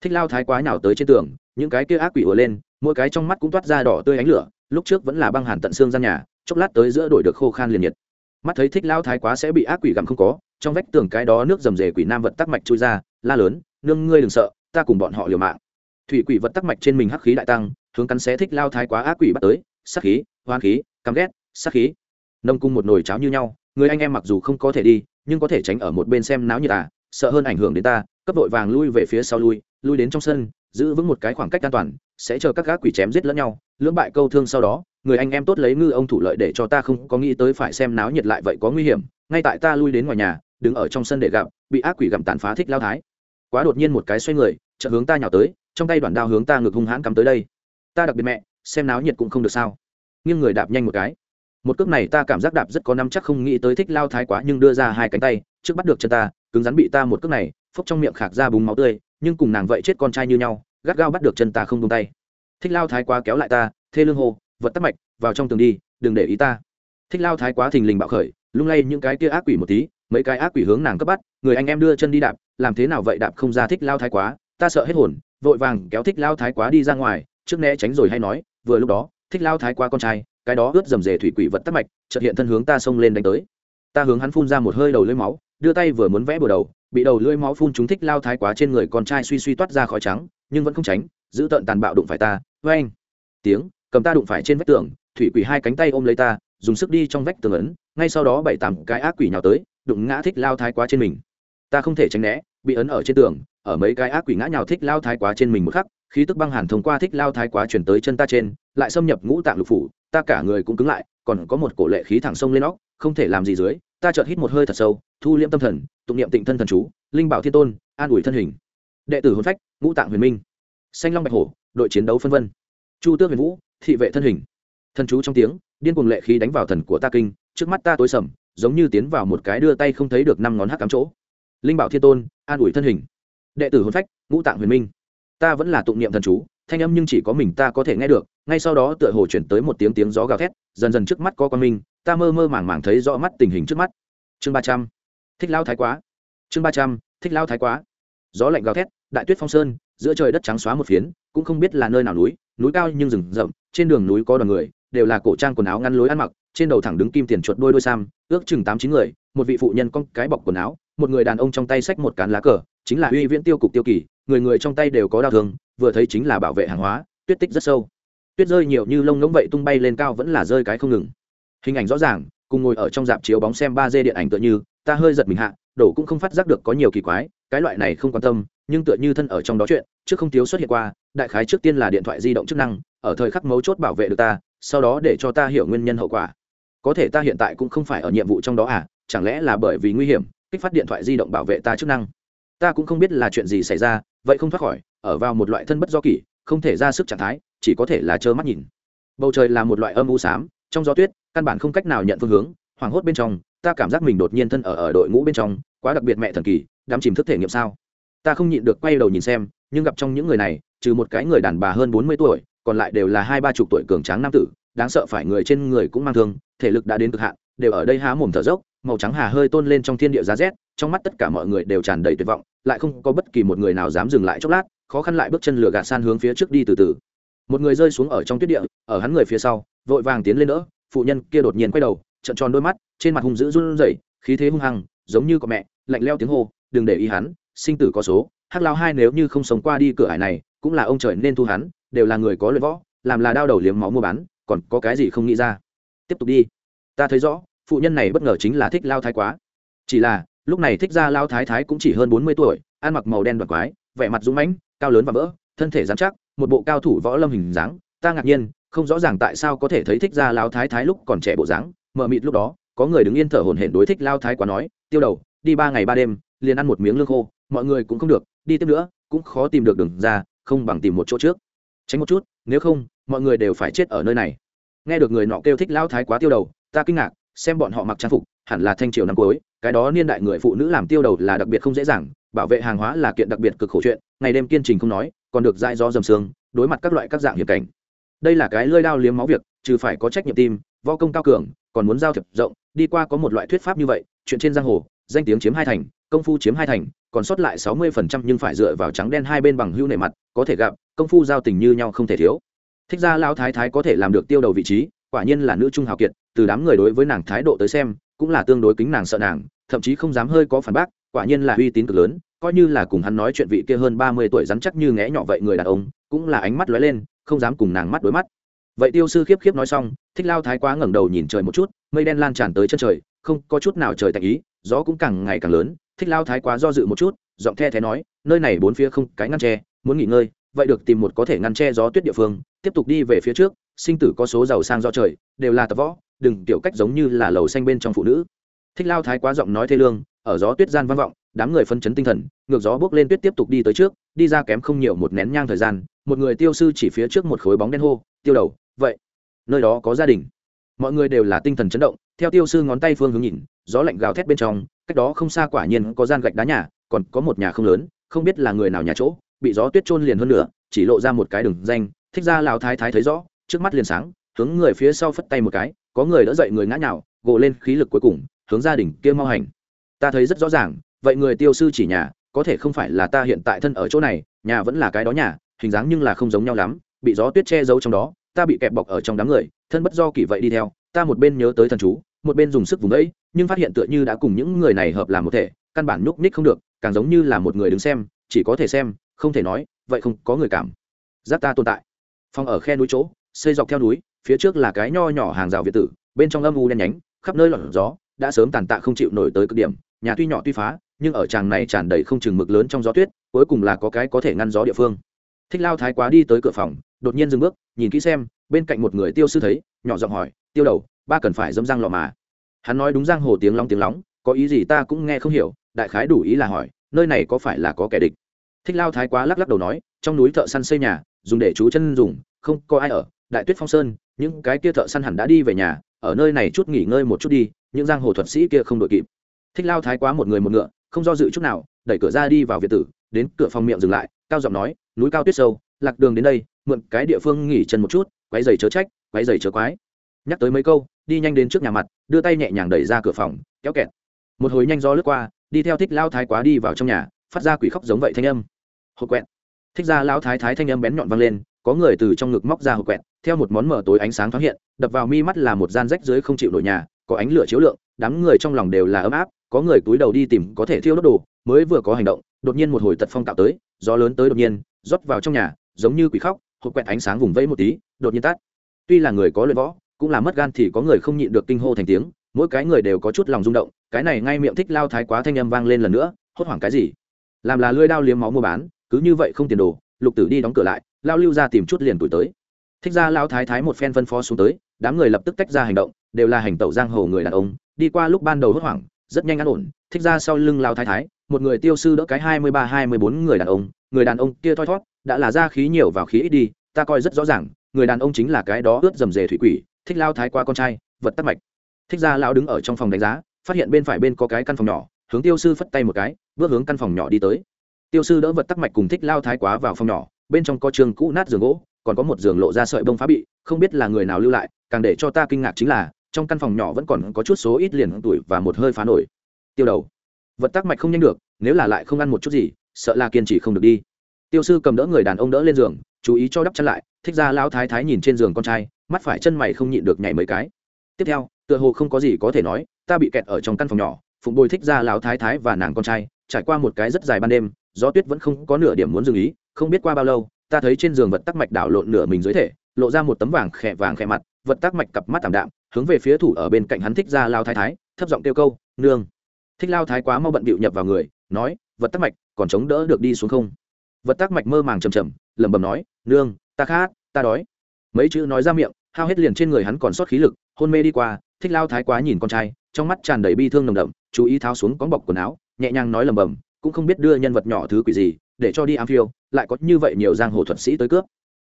Thích lao thái quá nào tới trên tường, những cái kia ác quỷ ùa lên, mỗi cái trong mắt cũng toát ra đỏ tươi ánh lửa, lúc trước vẫn là băng hàn tận xương gian nhà, chốc lát tới giữa đổi được khô khan liền nhiệt. Mắt thấy thích lao thái quá sẽ bị ác quỷ gặm không có, trong vách tường cái đó nước dầm dề quỷ nam vật tắc mạch chui ra la lớn, nương ngươi đừng sợ, ta cùng bọn họ liều mạng. Thủy quỷ vật tắc mạch trên mình hắc khí đại tăng, hướng cắn xé thích lao thái quá ác quỷ bắt tới sắc khí, hoang khí, căm ghét sắc khí. Nông cung một nồi cháo như nhau, người anh em mặc dù không có thể đi, nhưng có thể tránh ở một bên xem náo như ta à, sợ hơn ảnh hưởng đến ta, cấp đội vàng lui về phía sau lui lui đến trong sân, giữ vững một cái khoảng cách an toàn, sẽ chờ các gác quỷ chém giết lẫn nhau, lưỡng bại câu thương sau đó, người anh em tốt lấy ngư ông thủ lợi để cho ta không có nghĩ tới phải xem náo nhiệt lại vậy có nguy hiểm, ngay tại ta lui đến ngoài nhà, đứng ở trong sân để gặp, bị ác quỷ gặm tàn phá thích lao thái quá đột nhiên một cái xoay người, chợt hướng ta nhào tới, trong tay đoạn đao hướng ta ngược hung hãn cắm tới đây. Ta đặc biệt mẹ, xem náo nhiệt cũng không được sao. Nhưng người đạp nhanh một cái. Một cước này ta cảm giác đạp rất có năm chắc không nghĩ tới thích lao thái quá nhưng đưa ra hai cánh tay, trước bắt được chân ta, cứng rắn bị ta một cước này, phốc trong miệng khạc ra búng máu tươi, nhưng cùng nàng vậy chết con trai như nhau, gắt gao bắt được chân ta không tung tay. Thích lao thái quá kéo lại ta, thê lương hồ vật tắt mạch, vào trong tường đi, đừng để ý ta. Thích lao thái quá thình lình bạo khởi, lung lay những cái kia ác quỷ một tí mấy cái ác quỷ hướng nàng cấp bắt, người anh em đưa chân đi đạp, làm thế nào vậy đạp không ra thích lao thái quá, ta sợ hết hồn, vội vàng kéo thích lao thái quá đi ra ngoài, trước né tránh rồi hay nói, vừa lúc đó, thích lao thái quá con trai, cái đó ướt dầm dề thủy quỷ vật tắc mạch, chợt hiện thân hướng ta xông lên đánh tới. Ta hướng hắn phun ra một hơi đầu lưỡi máu, đưa tay vừa muốn vẽ bừa đầu, bị đầu lưỡi máu phun chúng thích lao thái quá trên người con trai suy suy toát ra khói trắng, nhưng vẫn không tránh, giữ tợn tàn bạo đụng phải ta vê anh tiếng, cầm ta đụng phải trên vách tường, thủy quỷ hai cánh tay ôm lấy ta, dùng sức đi trong vách tường ấn, ngay sau đó bảy tám cái ác quỷ nhào tới đụng ngã thích lao thái quá trên mình. Ta không thể tránh né, bị ấn ở trên tường, ở mấy cái ác quỷ ngã nhào thích lao thái quá trên mình một khắc, khí tức băng hàn thông qua thích lao thái quá chuyển tới chân ta trên, lại xâm nhập ngũ tạng lục phủ, ta cả người cũng cứng lại, còn có một cổ lệ khí thẳng sông lên óc, không thể làm gì dưới, ta chợt hít một hơi thật sâu, thu liễm tâm thần, tụng niệm tịnh thân thần chú, linh bảo thiên tôn, an ủi thân hình. Đệ tử hồn phách, ngũ tạng huyền minh. Xanh long bạch hổ, đội chiến đấu phân vân. Chu tước huyền vũ, thị vệ thân hình. Thần chú trong tiếng, điên cuồng lệ khí đánh vào thần của ta kinh, trước mắt ta tối sầm giống như tiến vào một cái đưa tay không thấy được năm ngón hắc cắm chỗ. Linh bảo thiên tôn, an ủi thân hình. Đệ tử hồn phách, ngũ tạng huyền minh. Ta vẫn là tụng niệm thần chú, thanh âm nhưng chỉ có mình ta có thể nghe được, ngay sau đó tựa hồ chuyển tới một tiếng tiếng gió gào thét, dần dần trước mắt có con minh, ta mơ mơ màng màng thấy rõ mắt tình hình trước mắt. Chương ba trăm. Thích lao thái quá. Chương ba trăm, thích lao thái quá. Gió lạnh gào thét, đại tuyết phong sơn, giữa trời đất trắng xóa một phiến, cũng không biết là nơi nào núi núi cao nhưng rừng rậm, trên đường núi có đoàn người, đều là cổ trang quần áo ngăn lối ăn mặc trên đầu thẳng đứng kim tiền chuột đôi đôi sam, ước chừng tám chín người, một vị phụ nhân con cái bọc quần áo, một người đàn ông trong tay xách một cán lá cờ, chính là uy viễn tiêu cục tiêu kỳ, người người trong tay đều có đau thương, vừa thấy chính là bảo vệ hàng hóa, tuyết tích rất sâu. Tuyết rơi nhiều như lông ngỗng vậy tung bay lên cao vẫn là rơi cái không ngừng. Hình ảnh rõ ràng, cùng ngồi ở trong dạp chiếu bóng xem ba d điện ảnh tựa như, ta hơi giật mình hạ, đổ cũng không phát giác được có nhiều kỳ quái, cái loại này không quan tâm, nhưng tựa như thân ở trong đó chuyện, trước không thiếu xuất hiện qua, đại khái trước tiên là điện thoại di động chức năng, ở thời khắc mấu chốt bảo vệ được ta, sau đó để cho ta hiểu nguyên nhân hậu quả có thể ta hiện tại cũng không phải ở nhiệm vụ trong đó à chẳng lẽ là bởi vì nguy hiểm, kích phát điện thoại di động bảo vệ ta chức năng? Ta cũng không biết là chuyện gì xảy ra, vậy không thoát khỏi, ở vào một loại thân bất do kỷ, không thể ra sức trạng thái, chỉ có thể là trơ mắt nhìn. Bầu trời là một loại âm u xám, trong gió tuyết, căn bản không cách nào nhận phương hướng, hoảng hốt bên trong, ta cảm giác mình đột nhiên thân ở ở đội ngũ bên trong, quá đặc biệt mẹ thần kỳ, đắm chìm thức thể nghiệm sao? Ta không nhịn được quay đầu nhìn xem, nhưng gặp trong những người này, trừ một cái người đàn bà hơn bốn mươi tuổi, còn lại đều là hai ba chục tuổi cường tráng nam tử đáng sợ phải người trên người cũng mang thương, thể lực đã đến cực hạn, đều ở đây há mồm thở dốc, màu trắng hà hơi tôn lên trong thiên địa giá rét, trong mắt tất cả mọi người đều tràn đầy tuyệt vọng, lại không có bất kỳ một người nào dám dừng lại chốc lát, khó khăn lại bước chân lửa gạt san hướng phía trước đi từ từ. Một người rơi xuống ở trong tuyết địa, ở hắn người phía sau, vội vàng tiến lên nữa phụ nhân kia đột nhiên quay đầu trận tròn đôi mắt, trên mặt hung dữ run rẩy, khí thế hung hăng, giống như có mẹ, lạnh leo tiếng hô, đừng để ý hắn, sinh tử có số, hắc lao hai nếu như không sống qua đi cửa hải này, cũng là ông trời nên thu hắn, đều là người có luyện võ, làm là đau đầu liếm máu mua bán còn có cái gì không nghĩ ra? Tiếp tục đi. Ta thấy rõ, phụ nhân này bất ngờ chính là thích lao thái quá. Chỉ là, lúc này thích ra lao thái thái cũng chỉ hơn bốn mươi tuổi, ăn mặc màu đen đoạt quái, vẻ mặt dũng mãnh, cao lớn và vỡ, thân thể dán chắc, một bộ cao thủ võ lâm hình dáng. Ta ngạc nhiên, không rõ ràng tại sao có thể thấy thích ra lao thái thái lúc còn trẻ bộ dáng. Mờ mịt lúc đó, có người đứng yên thở hổn hển đối thích lao thái quá nói, tiêu đầu, đi ba ngày ba đêm, liền ăn một miếng lương khô, mọi người cũng không được, đi tiếp nữa, cũng khó tìm được đường ra, không bằng tìm một chỗ trước. Tránh một chút, nếu không mọi người đều phải chết ở nơi này nghe được người nọ kêu thích lao thái quá tiêu đầu, ta kinh ngạc, xem bọn họ mặc trang phục, hẳn là thanh triều năm cuối, cái đó niên đại người phụ nữ làm tiêu đầu là đặc biệt không dễ dàng, bảo vệ hàng hóa là kiện đặc biệt cực khổ chuyện, ngày đêm kiên trình không nói, còn được dai do dầm xương. đối mặt các loại các dạng hiểm cảnh đây là cái lơi đao liếm máu việc, trừ phải có trách nhiệm tim, võ công cao cường, còn muốn giao thiệp rộng, đi qua có một loại thuyết pháp như vậy, chuyện trên giang hồ, danh tiếng chiếm hai thành, công phu chiếm hai thành, còn sót lại sáu mươi phần trăm nhưng phải dựa vào trắng đen hai bên bằng hưu nề mặt, có thể gặp, công phu giao tình như nhau không thể thiếu thích ra lão thái thái có thể làm được tiêu đầu vị trí, quả nhiên là nữ trung hào kiệt, từ đám người đối với nàng thái độ tới xem, cũng là tương đối kính nàng sợ nàng, thậm chí không dám hơi có phản bác, quả nhiên là uy tín cực lớn, coi như là cùng hắn nói chuyện vị kia hơn ba mươi tuổi rắn chắc như ngẽ nhỏ vậy người đàn ông, cũng là ánh mắt lóe lên, không dám cùng nàng mắt đối mắt. Vậy tiêu sư khiếp khiếp nói xong, thích lao thái quá ngẩng đầu nhìn trời một chút, mây đen lan tràn tới chân trời, không có chút nào trời tạnh ý, gió cũng càng ngày càng lớn, thích lao thái quá do dự một chút, giọng the thé nói, nơi này bốn phía không cái ngăn tre muốn nghỉ ngơi, vậy được tìm một có thể ngăn che gió tuyết địa phương tiếp tục đi về phía trước, sinh tử có số giàu sang do trời, đều là tập võ, đừng kiểu cách giống như là lầu xanh bên trong phụ nữ. Thích lao thái quá giọng nói thê lương, ở gió tuyết gian vang vọng, đám người phân chấn tinh thần, ngược gió bước lên tuyết tiếp tục đi tới trước, đi ra kém không nhiều một nén nhang thời gian, một người tiêu sư chỉ phía trước một khối bóng đen hô, tiêu đầu, vậy, nơi đó có gia đình. Mọi người đều là tinh thần chấn động, theo tiêu sư ngón tay phương hướng nhìn, gió lạnh gào thét bên trong, cách đó không xa quả nhiên có gian gạch đá nhà, còn có một nhà không lớn, không biết là người nào nhà chỗ, bị gió tuyết trôn liền hơn nữa chỉ lộ ra một cái đường danh thích ra lão thái thái thấy rõ, trước mắt liền sáng, hướng người phía sau phất tay một cái, có người đỡ dậy người ngã nhào gộ lên khí lực cuối cùng, hướng gia đình kia mau hành. Ta thấy rất rõ ràng, vậy người tiêu sư chỉ nhà, có thể không phải là ta hiện tại thân ở chỗ này, nhà vẫn là cái đó nhà, hình dáng nhưng là không giống nhau lắm, bị gió tuyết che giấu trong đó, ta bị kẹp bọc ở trong đám người, thân bất do kỳ vậy đi theo, ta một bên nhớ tới thần chú, một bên dùng sức vùng ấy nhưng phát hiện tựa như đã cùng những người này hợp làm một thể, căn bản nhúc nhích không được, càng giống như là một người đứng xem, chỉ có thể xem, không thể nói, vậy không có người cảm giác ta tồn tại. Phòng ở khe núi chỗ, xây dọc theo núi, phía trước là cái nho nhỏ hàng rào việt tử, bên trong âm u đen nhánh, khắp nơi lọt gió, đã sớm tàn tạ không chịu nổi tới cực điểm, nhà tuy nhỏ tuy phá, nhưng ở tràng này tràn đầy không chừng mực lớn trong gió tuyết, cuối cùng là có cái có thể ngăn gió địa phương. Thích lao thái quá đi tới cửa phòng, đột nhiên dừng bước, nhìn kỹ xem, bên cạnh một người tiêu sư thấy, nhỏ giọng hỏi, tiêu đầu, ba cần phải dâm răng lọ mà. Hắn nói đúng giang hồ tiếng lóng tiếng lóng, có ý gì ta cũng nghe không hiểu, đại khái đủ ý là hỏi, nơi này có phải là có kẻ địch? Thích lao thái quá lắc lắc đầu nói, trong núi thợ săn xây nhà dùng để chú chân dùng, không có ai ở. Đại tuyết phong sơn, những cái kia thợ săn hẳn đã đi về nhà, ở nơi này chút nghỉ ngơi một chút đi, những giang hồ thuật sĩ kia không đội kịp. Thích lao thái quá một người một ngựa, không do dự chút nào, đẩy cửa ra đi vào việt tử, đến cửa phòng miệng dừng lại, cao giọng nói, núi cao tuyết sâu, lạc đường đến đây, mượn cái địa phương nghỉ chân một chút, quấy giày chớ trách, quấy giày chớ quái. Nhắc tới mấy câu, đi nhanh đến trước nhà mặt, đưa tay nhẹ nhàng đẩy ra cửa phòng, kéo kẹt. Một hồi nhanh do lướt qua, đi theo thích lao thái quá đi vào trong nhà, phát ra quỷ khóc giống vậy thanh âm. Hộp quẹt thích ra lão thái thái thanh âm bén nhọn vang lên, có người từ trong ngực móc ra hộp quẹt, theo một món mở tối ánh sáng thoáng hiện, đập vào mi mắt là một gian rách dưới không chịu nổi nhà, có ánh lửa chiếu lượng, đám người trong lòng đều là ấm áp, có người túi đầu đi tìm có thể thiêu đốt đồ, mới vừa có hành động, đột nhiên một hồi tật phong tạo tới, gió lớn tới đột nhiên, rót vào trong nhà, giống như quỷ khóc, hộp quẹt ánh sáng vùng vẫy một tí, đột nhiên tắt. Tuy là người có luyện võ, cũng là mất gan thì có người không nhịn được kinh hô thành tiếng, mỗi cái người đều có chút lòng rung động, cái này ngay miệng thích lao thái quá thanh âm vang lên lần nữa, hốt hoảng cái gì? Làm là lưỡi đao liếm máu mua bán cứ như vậy không tiền đồ, lục tử đi đóng cửa lại, lao lưu ra tìm chút liền tuổi tới. Thích ra lao thái thái một phen phân phó xuống tới, đám người lập tức tách ra hành động, đều là hành tẩu giang hồ người đàn ông, đi qua lúc ban đầu hốt hoảng, rất nhanh ăn ổn, thích ra sau lưng lao thái thái, một người tiêu sư đỡ cái hai mươi ba hai mươi bốn người đàn ông, người đàn ông kia thoi thót, đã là ra khí nhiều vào khí ít đi, ta coi rất rõ ràng, người đàn ông chính là cái đó ướt dầm dề thủy quỷ, thích lao thái qua con trai, vật tắc mạch. Thích ra lão đứng ở trong phòng đánh giá, phát hiện bên phải bên có cái căn phòng nhỏ, hướng tiêu sư phất tay một cái, bước hướng căn phòng nhỏ đi tới tiêu sư đỡ vật tắc mạch cùng thích lao thái quá vào phòng nhỏ, bên trong có trường cũ nát giường gỗ, còn có một giường lộ ra sợi bông phá bị, không biết là người nào lưu lại, càng để cho ta kinh ngạc chính là, trong căn phòng nhỏ vẫn còn có chút số ít liền tuổi và một hơi phá nổi. Tiêu đầu, vật tắc mạch không nhanh được, nếu là lại không ăn một chút gì, sợ là kiên trì không được đi. Tiêu sư cầm đỡ người đàn ông đỡ lên giường, chú ý cho đắp chân lại, thích ra lão thái thái nhìn trên giường con trai, mắt phải chân mày không nhịn được nhảy mấy cái. Tiếp theo, tựa hồ không có gì có thể nói, ta bị kẹt ở trong căn phòng nhỏ, phụng bồi thích ra lão thái thái và nàng con trai, trải qua một cái rất dài ban đêm gió tuyết vẫn không có nửa điểm muốn dừng ý, không biết qua bao lâu, ta thấy trên giường vật tắc mạch đảo lộn nửa mình dưới thể, lộ ra một tấm vàng khẽ vàng khẽ mặt, vật tắc mạch cặp mắt tảm đạm, hướng về phía thủ ở bên cạnh hắn thích ra lao thái thái, thấp giọng kêu câu, nương thích lao thái quá mau bận bịu nhập vào người, nói, vật tắc mạch, còn chống đỡ được đi xuống không vật tắc mạch mơ màng chầm chầm lẩm bẩm nói, nương, ta khát, ta đói mấy chữ nói ra miệng, hao hết liền trên người hắn còn sót khí lực, hôn mê đi qua, thích lao thái quá nhìn con trai, trong mắt tràn đầy bi thương nồng đậm, chú ý tháo xuống cóng bọc quần áo, nhẹ nhàng nói lẩm bẩm cũng không biết đưa nhân vật nhỏ thứ quỷ gì, để cho đi ám phiêu, lại có như vậy nhiều giang hồ thuật sĩ tới cướp.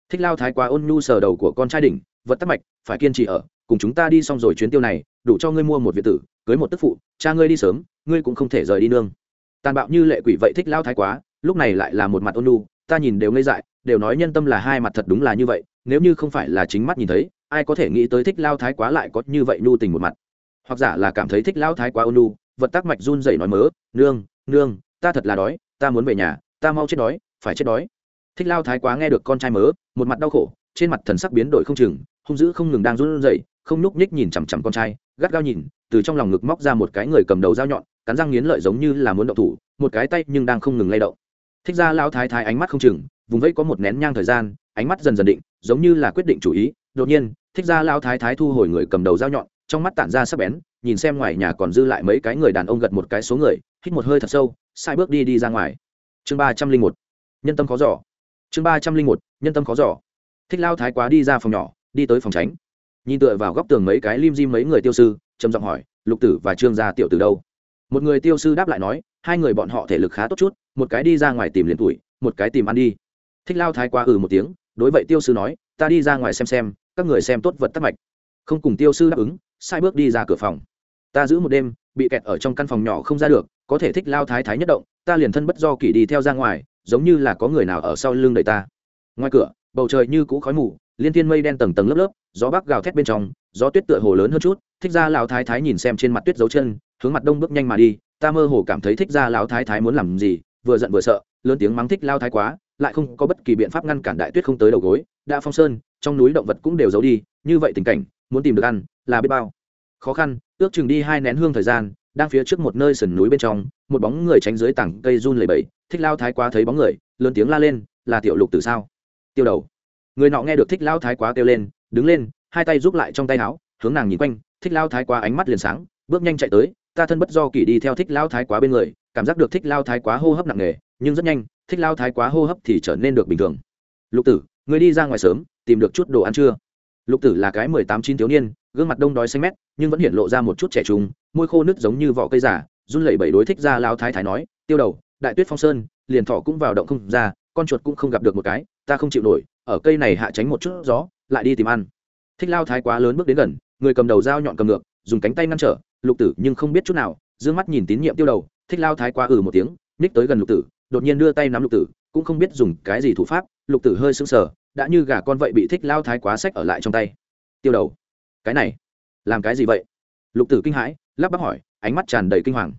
Thích lao thái quá ôn nhu sờ đầu của con trai đỉnh, vật tắc mạch, phải kiên trì ở, cùng chúng ta đi xong rồi chuyến tiêu này, đủ cho ngươi mua một việt tử, cưới một tức phụ, cha ngươi đi sớm, ngươi cũng không thể rời đi nương. Tàn bạo như lệ quỷ vậy thích lao thái quá, lúc này lại là một mặt ôn nhu, ta nhìn đều ngây dại, đều nói nhân tâm là hai mặt thật đúng là như vậy, nếu như không phải là chính mắt nhìn thấy, ai có thể nghĩ tới thích lao thái quá lại có như vậy nhu tình một mặt. Hoặc giả là cảm thấy thích lao thái quá ôn nhu, vật tác mạch run dậy nói mớ, nương nương ta thật là đói, ta muốn về nhà, ta mau chết đói, phải chết đói. Thích lao thái quá nghe được con trai mớ, một mặt đau khổ, trên mặt thần sắc biến đổi không chừng, hung dữ không ngừng đang run rẩy, không nhúc nhích nhìn chằm chằm con trai, gắt gao nhìn, từ trong lòng ngực móc ra một cái người cầm đầu dao nhọn, cắn răng nghiến lợi giống như là muốn động thủ, một cái tay nhưng đang không ngừng lay động. Thích ra lao thái thái ánh mắt không chừng, vùng vẫy có một nén nhang thời gian, ánh mắt dần dần định, giống như là quyết định chủ ý. Đột nhiên, thích ra lao thái thái thu hồi người cầm đầu dao nhọn, trong mắt tản ra sắc bén, nhìn xem ngoài nhà còn dư lại mấy cái người đàn ông gật một cái số người, hít một hơi thật sâu sai bước đi đi ra ngoài. Chương ba trăm linh một, nhân tâm khó giỏ chương ba trăm linh một, nhân tâm khó giỏ thích lao thái quá đi ra phòng nhỏ, đi tới phòng tránh. Nhìn tựa vào góc tường mấy cái lim di mấy người tiêu sư, trầm giọng hỏi, lục tử và trương gia tiểu từ đâu? Một người tiêu sư đáp lại nói, hai người bọn họ thể lực khá tốt chút, một cái đi ra ngoài tìm liền tuổi, một cái tìm ăn đi. Thích lao thái quá ừ một tiếng, đối vậy tiêu sư nói, ta đi ra ngoài xem xem, các người xem tốt vật tắc mạch. Không cùng tiêu sư đáp ứng, sai bước đi ra cửa phòng. Ta giữ một đêm, bị kẹt ở trong căn phòng nhỏ không ra được có thể thích lao thái thái nhất động, ta liền thân bất do kỷ đi theo ra ngoài, giống như là có người nào ở sau lưng đẩy ta. Ngoài cửa, bầu trời như cũ khói mù, liên thiên mây đen tầng tầng lớp lớp, gió bắc gào thét bên trong, gió tuyết tựa hồ lớn hơn chút, thích ra lão thái thái nhìn xem trên mặt tuyết dấu chân, hướng mặt đông bước nhanh mà đi, ta mơ hồ cảm thấy thích ra lão thái thái muốn làm gì, vừa giận vừa sợ, lớn tiếng mắng thích lao thái quá, lại không có bất kỳ biện pháp ngăn cản đại tuyết không tới đầu gối, đã phong sơn, trong núi động vật cũng đều giấu đi, như vậy tình cảnh, muốn tìm được ăn, là biết bao. Khó khăn, ước chừng đi hai nén hương thời gian đang phía trước một nơi sườn núi bên trong, một bóng người tránh dưới tảng cây run lầy bẫy thích lao thái quá thấy bóng người, lớn tiếng la lên, là tiểu lục từ sao? Tiêu đầu. Người nọ nghe được thích lao thái quá kêu lên, đứng lên, hai tay giúp lại trong tay áo, hướng nàng nhìn quanh, thích lao thái quá ánh mắt liền sáng, bước nhanh chạy tới, ta thân bất do kỳ đi theo thích lao thái quá bên người, cảm giác được thích lao thái quá hô hấp nặng nề, nhưng rất nhanh, thích lao thái quá hô hấp thì trở nên được bình thường. Lục tử, người đi ra ngoài sớm, tìm được chút đồ ăn chưa? Lục tử là cái mười tám chín thiếu niên gương mặt đông đói xanh mét, nhưng vẫn hiện lộ ra một chút trẻ trung, môi khô nứt giống như vỏ cây giả run lẩy bẩy đối thích ra lao thái thái nói, tiêu đầu, đại tuyết phong sơn, liền thọ cũng vào động không ra, con chuột cũng không gặp được một cái, ta không chịu nổi, ở cây này hạ tránh một chút gió, lại đi tìm ăn. Thích lao thái quá lớn bước đến gần, người cầm đầu dao nhọn cầm ngược, dùng cánh tay ngăn trở, lục tử nhưng không biết chút nào d ư ơ n g mắt nhìn tín nhiệm tiêu đầu, thích lao thái quá ừ một tiếng ních tới gần lục tử, đột nhiên đưa tay nắm lục tử, cũng không biết dùng cái gì thủ pháp, lục tử hơi sững sờ, đã như gà con vậy bị thích lao thái quá sách ở lại trong tay. Tiêu đầu cái này, làm cái gì vậy? Lục tử kinh hãi, lắp bắp hỏi, ánh mắt tràn đầy kinh hoàng.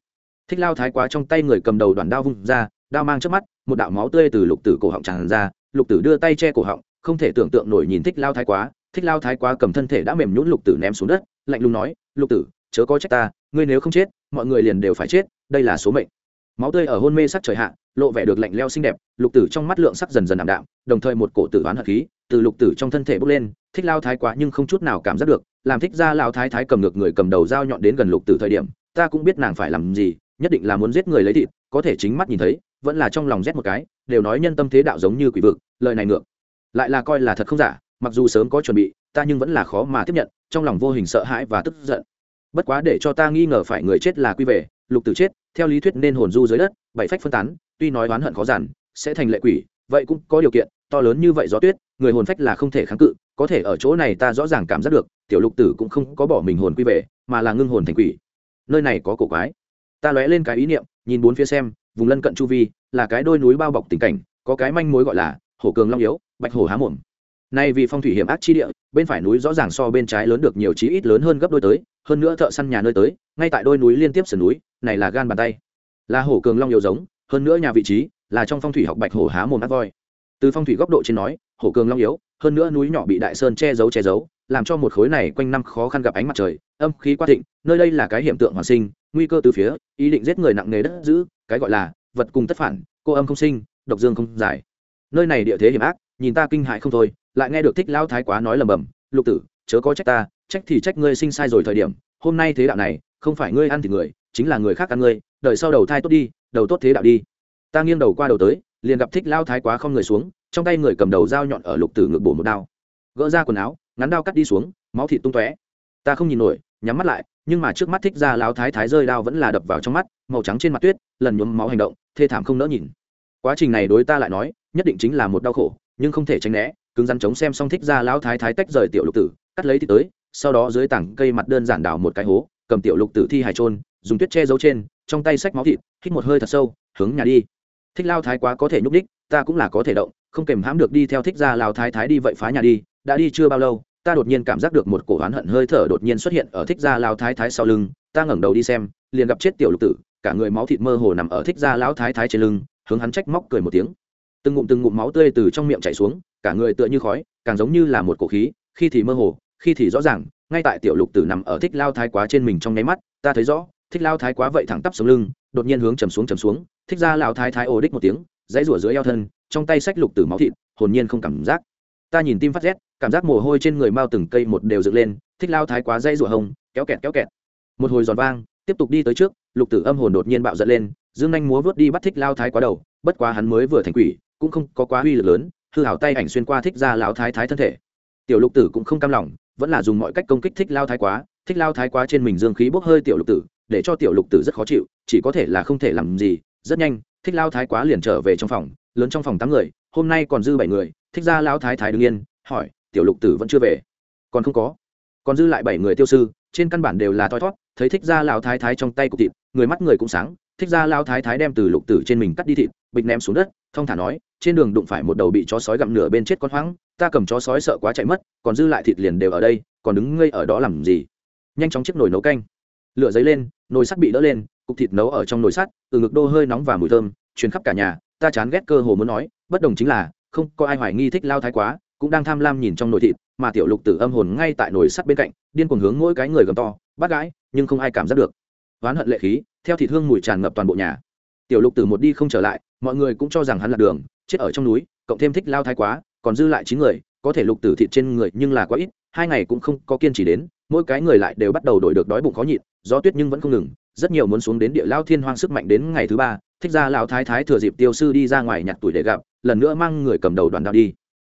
Thích lao thái quá trong tay người cầm đầu đoàn đao vung ra, đao mang trước mắt, một đạo máu tươi từ lục tử cổ họng tràn ra, lục tử đưa tay che cổ họng, không thể tưởng tượng nổi nhìn thích lao thái quá, thích lao thái quá cầm thân thể đã mềm nhũn lục tử ném xuống đất, lạnh lùng nói, lục tử, chớ có trách ta, ngươi nếu không chết, mọi người liền đều phải chết, đây là số mệnh. Máu tươi ở hôn mê sắc trời hạ, lộ vẻ được lạnh leo xinh đẹp, lục tử trong mắt lượng sắc dần dần ảm đạm, đồng thời một cổ tử oán hận khí từ lục tử trong thân thể bốc lên thích lao thái quá nhưng không chút nào cảm giác được, làm thích ra lao thái thái cầm ngược người cầm đầu dao nhọn đến gần lục tử thời điểm, ta cũng biết nàng phải làm gì, nhất định là muốn giết người lấy thịt, có thể chính mắt nhìn thấy, vẫn là trong lòng rét một cái, đều nói nhân tâm thế đạo giống như quỷ vực, lời này ngược. Lại là coi là thật không giả, mặc dù sớm có chuẩn bị, ta nhưng vẫn là khó mà tiếp nhận, trong lòng vô hình sợ hãi và tức giận. Bất quá để cho ta nghi ngờ phải người chết là quy về, lục tử chết, theo lý thuyết nên hồn du dưới đất, bảy phách phân tán, tuy nói oán hận khó giản, sẽ thành lệ quỷ, vậy cũng có điều kiện, to lớn như vậy gió tuyết, người hồn phách là không thể kháng cự có thể ở chỗ này ta rõ ràng cảm giác được, tiểu lục tử cũng không có bỏ mình hồn quy về, mà là ngưng hồn thành quỷ. Nơi này có cổ quái. Ta lóe lên cái ý niệm, nhìn bốn phía xem, vùng lân cận chu vi, là cái đôi núi bao bọc tình cảnh, có cái manh mối gọi là hổ cường long yếu, bạch hổ há mồm. Nay vì phong thủy hiểm ác chi địa, bên phải núi rõ ràng so bên trái lớn được nhiều chí ít lớn hơn gấp đôi tới, hơn nữa thợ săn nhà nơi tới, ngay tại đôi núi liên tiếp sườn núi, này là gan bàn tay. Là hổ cường long yếu giống, hơn nữa nhà vị trí là trong phong thủy học bạch hổ há mồm ác voi. Từ phong thủy góc độ trên nói hổ cường long yếu, hơn nữa núi nhỏ bị đại sơn che giấu che giấu, làm cho một khối này quanh năm khó khăn gặp ánh mặt trời, âm khí quá thịnh, nơi đây là cái hiện tượng hoàn sinh, nguy cơ từ phía, ý định giết người nặng nề đất giữ, cái gọi là vật cùng tất phản, cô âm không sinh, độc dương không giải. Nơi này địa thế hiểm ác, nhìn ta kinh hại không thôi, lại nghe được thích lao thái quá nói lầm bầm, lục tử, chớ có trách ta, trách thì trách ngươi sinh sai rồi thời điểm, hôm nay thế đạo này, không phải ngươi ăn thì người, chính là người khác ăn ngươi, đợi sau đầu thai tốt đi, đầu tốt thế đạo đi. Ta nghiêng đầu qua đầu tới, liền gặp thích lao thái quá không người xuống trong tay người cầm đầu dao nhọn ở lục tử ngực bổ một đao. Gỡ ra quần áo, ngắn đao cắt đi xuống, máu thịt tung tóe. Ta không nhìn nổi, nhắm mắt lại, nhưng mà trước mắt thích ra láo thái thái rơi đao vẫn là đập vào trong mắt, màu trắng trên mặt tuyết, lần nhuốm máu hành động, thê thảm không nỡ nhìn. Quá trình này đối ta lại nói, nhất định chính là một đau khổ, nhưng không thể tránh né, cứng rắn chống xem xong thích ra lão thái thái tách rời tiểu lục tử, cắt lấy thì tới, sau đó dưới tảng cây mặt đơn giản đào một cái hố, cầm tiểu lục tử thi hài trôn, dùng tuyết che giấu trên, trong tay xách máu thịt, hít một hơi thật sâu, hướng nhà đi. Thích lao thái quá có thể nhúc đích ta cũng là có thể động, không kèm hãm được đi theo thích ra lao thái thái đi vậy phá nhà đi, đã đi chưa bao lâu, ta đột nhiên cảm giác được một cổ oán hận hơi thở đột nhiên xuất hiện ở thích ra lao thái thái sau lưng, ta ngẩng đầu đi xem, liền gặp chết tiểu lục tử, cả người máu thịt mơ hồ nằm ở thích ra lão thái thái trên lưng, hướng hắn trách móc cười một tiếng. Từng ngụm từng ngụm máu tươi từ trong miệng chảy xuống, cả người tựa như khói, càng giống như là một cổ khí, khi thì mơ hồ, khi thì rõ ràng, ngay tại tiểu lục tử nằm ở thích lao thái quá trên mình trong nháy mắt, ta thấy rõ, thích lao thái quá vậy thẳng tắp sống lưng, đột nhiên hướng trầm xuống trầm xuống, thích ra lão thái thái ồ đích một tiếng dãy rủa dưới eo thân, trong tay sách lục tử máu thịt, hồn nhiên không cảm giác. Ta nhìn tim phát rét, cảm giác mồ hôi trên người mau từng cây một đều dựng lên, thích lao thái quá dãy rủa hồng kéo kẹt kéo kẹt. Một hồi giòn vang, tiếp tục đi tới trước, lục tử âm hồn đột nhiên bạo giận lên, dương anh múa vớt đi bắt thích lao thái quá đầu, bất quá hắn mới vừa thành quỷ, cũng không có quá uy lực lớn, hư hảo tay ảnh xuyên qua thích ra lão thái thái thân thể. Tiểu lục tử cũng không cam lòng, vẫn là dùng mọi cách công kích thích lao thái quá, thích lao thái quá trên mình dương khí bốc hơi tiểu lục tử, để cho tiểu lục tử rất khó chịu, chỉ có thể là không thể làm gì, rất nhanh thích lao thái quá liền trở về trong phòng, lớn trong phòng tám người, hôm nay còn dư bảy người, thích ra lao thái thái đ ứ n g yên, hỏi, tiểu lục tử vẫn chưa về? Còn không có. Còn dư lại bảy người tiêu sư, trên căn bản đều là thoi thót. Thấy thích ra lao thái thái trong tay cục thịt, người mắt người cũng sáng, thích ra lao thái thái đem từ lục tử trên mình cắt đi thịt, bịch ném xuống đất, thong thả nói, trên đường đụng phải một đầu bị chó sói gặm nửa bên chết con hoang, ta cầm chó sói sợ quá chạy mất, còn dư lại thịt liền đều ở đây, còn đứng ngây ở đó làm gì? Nhanh chóng chiếc nồi nấu canh. Lửa giấy lên, nồi sắt bị đỡ lên cục thịt nấu ở trong nồi sắt, từ ngực đô hơi nóng và mùi thơm, truyền khắp cả nhà, ta chán ghét cơ hồ muốn nói, bất đồng chính là, không có ai hoài nghi thích lao thái quá, cũng đang tham lam nhìn trong nồi thịt, mà tiểu lục tử âm hồn ngay tại nồi sắt bên cạnh, điên cuồng hướng mỗi cái người gầm to bắt gãi nhưng không ai cảm giác được. Oán hận lệ khí, theo thịt hương mùi tràn ngập toàn bộ nhà. Tiểu lục tử một đi không trở lại, mọi người cũng cho rằng hắn là đường, chết ở trong núi, cộng thêm thích lao thái quá, còn dư lại chín người, có thể lục tử thịt trên người nhưng là quá ít, hai ngày cũng không có kiên trì đến, mỗi cái người lại đều bắt đầu đổi được đói bụng khó nhịn, gió tuyết nhưng vẫn không ngừng rất nhiều muốn xuống đến địa lao thiên hoang sức mạnh đến ngày thứ ba, thích ra lão thái thái thừa dịp tiêu sư đi ra ngoài nhặt tuổi để gặp, lần nữa mang người cầm đầu đoàn đạo đi.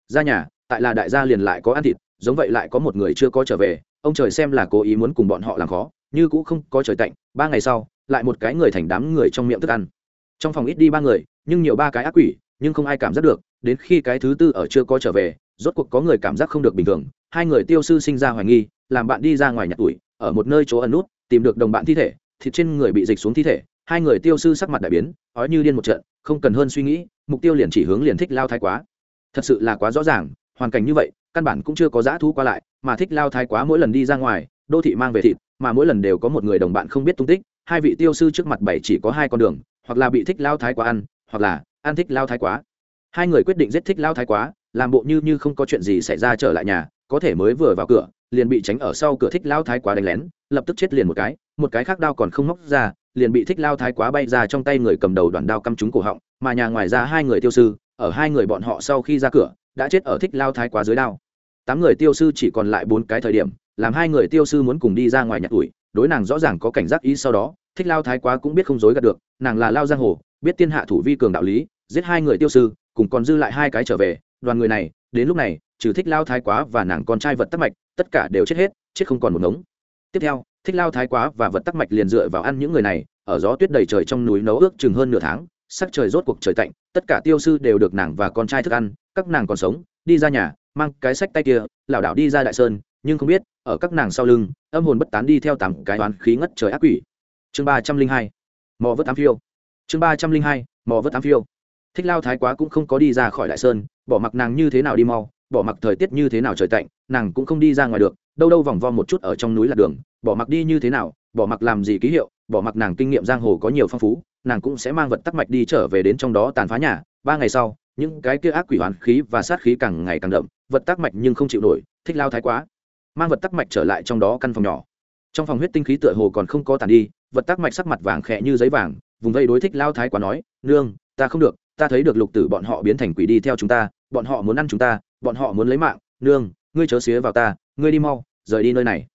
Ra nhà, tại là đại gia liền lại có ăn thịt, giống vậy lại có một người chưa có trở về, ông trời xem là cố ý muốn cùng bọn họ làm khó, như cũng không có trời tạnh, ba ngày sau, lại một cái người thành đám người trong miệng thức ăn. Trong phòng ít đi ba người, nhưng nhiều ba cái ác quỷ, nhưng không ai cảm giác được, đến khi cái thứ tư ở chưa có trở về, rốt cuộc có người cảm giác không được bình thường, hai người tiêu sư sinh ra hoài nghi, làm bạn đi ra ngoài nhặt tuổi, ở một nơi chỗ ẩn nút, tìm được đồng bạn thi thể thịt trên người bị dịch xuống thi thể, hai người tiêu sư sắc mặt đại biến, ói như điên một trận, không cần hơn suy nghĩ, mục tiêu liền chỉ hướng liền thích lao thái quá. Thật sự là quá rõ ràng, hoàn cảnh như vậy, căn bản cũng chưa có dã thú qua lại, mà thích lao thái quá mỗi lần đi ra ngoài, đô thị mang về thịt, mà mỗi lần đều có một người đồng bạn không biết tung tích, hai vị tiêu sư trước mặt bảy chỉ có hai con đường, hoặc là bị thích lao thái quá ăn, hoặc là ăn thích lao thái quá. Hai người quyết định giết thích lao thái quá, làm bộ như như không có chuyện gì xảy ra trở lại nhà, có thể mới vừa vào cửa, liền bị tránh ở sau cửa thích lao thái quá đánh lén lập tức chết liền một cái một cái khác đao còn không móc ra, liền bị thích lao thái quá bay ra trong tay người cầm đầu đoạn đao căm trúng cổ họng, mà nhà ngoài ra hai người tiêu sư, ở hai người bọn họ sau khi ra cửa, đã chết ở thích lao thái quá dưới đao. Tám người tiêu sư chỉ còn lại bốn cái thời điểm, làm hai người tiêu sư muốn cùng đi ra ngoài nhặt tuổi, đối nàng rõ ràng có cảnh giác ý sau đó, thích lao thái quá cũng biết không dối gạt được, nàng là lao giang hồ, biết tiên hạ thủ vi cường đạo lý, giết hai người tiêu sư, cùng còn dư lại hai cái trở về, đoàn người này, đến lúc này, trừ thích lao thái quá và nàng con trai vật tắc mạch, tất cả đều chết hết, chết không còn một ngống tiếp theo, thích lao thái quá và vật tắc mạch liền dựa vào ăn những người này, ở gió tuyết đầy trời trong núi nấu ước chừng hơn nửa tháng, sắc trời rốt cuộc trời tạnh, tất cả tiêu sư đều được nàng và con trai thức ăn, các nàng còn sống, đi ra nhà, mang cái sách tay kia, lảo đảo đi ra đại sơn, nhưng không biết, ở các nàng sau lưng, âm hồn bất tán đi theo tám cái toán khí ngất trời ác quỷ. Chương ba trăm linh hai, mò vớt tám phiêu. Chương ba trăm linh hai, mò vớt tám phiêu. Thích lao thái quá cũng không có đi ra khỏi đại sơn, bỏ mặc nàng như thế nào đi mau, bỏ mặc thời tiết như thế nào trời tạnh, nàng cũng không đi ra ngoài được đâu đâu vòng vo một chút ở trong núi là đường, bỏ mặc đi như thế nào, bỏ mặc làm gì ký hiệu, bỏ mặc nàng kinh nghiệm giang hồ có nhiều phong phú, nàng cũng sẽ mang vật tắc mạch đi trở về đến trong đó tàn phá nhà. Ba ngày sau, những cái kia ác quỷ hoán khí và sát khí càng ngày càng đậm, vật tắc mạch nhưng không chịu nổi, thích lao thái quá. Mang vật tắc mạch trở lại trong đó căn phòng nhỏ. Trong phòng huyết tinh khí tựa hồ còn không có tàn đi, vật tắc mạch sắc mặt vàng khẽ như giấy vàng, vùng vây đối thích lao thái quá nói, nương, ta không được, ta thấy được lục tử bọn họ biến thành quỷ đi theo chúng ta, bọn họ muốn ăn chúng ta, bọn họ muốn lấy mạng. Nương, ngươi chớ xía vào ta ngươi đi mau rời đi nơi này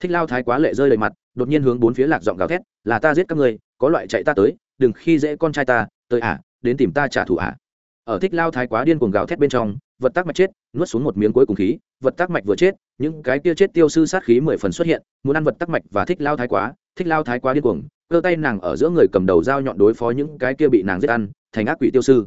thích lao thái quá lệ rơi đầy mặt đột nhiên hướng bốn phía lạc giọng gào thét là ta giết các ngươi có loại chạy ta tới đừng khi dễ con trai ta tới ả à, đến tìm ta trả thù ả à. ở thích lao thái quá điên cuồng gào thét bên trong vật tác mạch chết nuốt xuống một miếng cuối cùng khí vật tác mạch vừa chết những cái kia chết tiêu sư sát khí mười phần xuất hiện muốn ăn vật tác mạch và thích lao thái quá thích lao thái quá điên cuồng cơ tay nàng ở giữa người cầm đầu dao nhọn đối phó những cái kia bị nàng giết ăn thành ác quỷ tiêu sư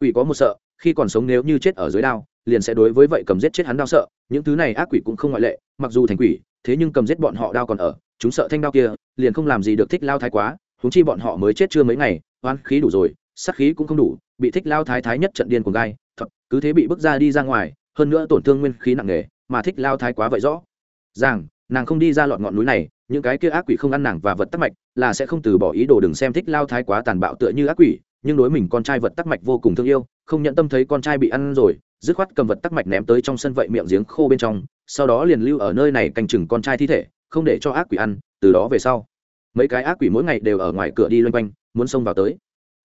quỷ có một sợ khi còn sống nếu như chết ở dưới đao liền sẽ đối với vậy cầm giết chết hắn đau sợ, những thứ này ác quỷ cũng không ngoại lệ, mặc dù thành quỷ, thế nhưng cầm giết bọn họ đau còn ở, chúng sợ thanh đao kia, liền không làm gì được thích lao thái quá húng chi bọn họ mới chết chưa mấy ngày oan khí đủ rồi, sát khí cũng không đủ, bị thích lao thái thái nhất trận điên của gai, thật, cứ thế bị bước ra đi ra ngoài, hơn nữa tổn thương nguyên khí nặng nề, mà thích lao thái quá vậy rõ. Rằng nàng không đi ra lọt ngọn núi này, những cái kia ác quỷ không ăn nàng và vật tắc mạch, là sẽ không từ bỏ ý đồ đừng xem thích lao thái quá tàn bạo tựa như ác quỷ, nhưng đối mình con trai vật tắc mạch vô cùng thương yêu, không nhận tâm thấy con trai bị ăn rồi dứt khoát cầm vật tắc mạch ném tới trong sân vậy miệng giếng khô bên trong, sau đó liền lưu ở nơi này canh chừng con trai thi thể, không để cho ác quỷ ăn, từ đó về sau, mấy cái ác quỷ mỗi ngày đều ở ngoài cửa đi loanh quanh, muốn xông vào tới.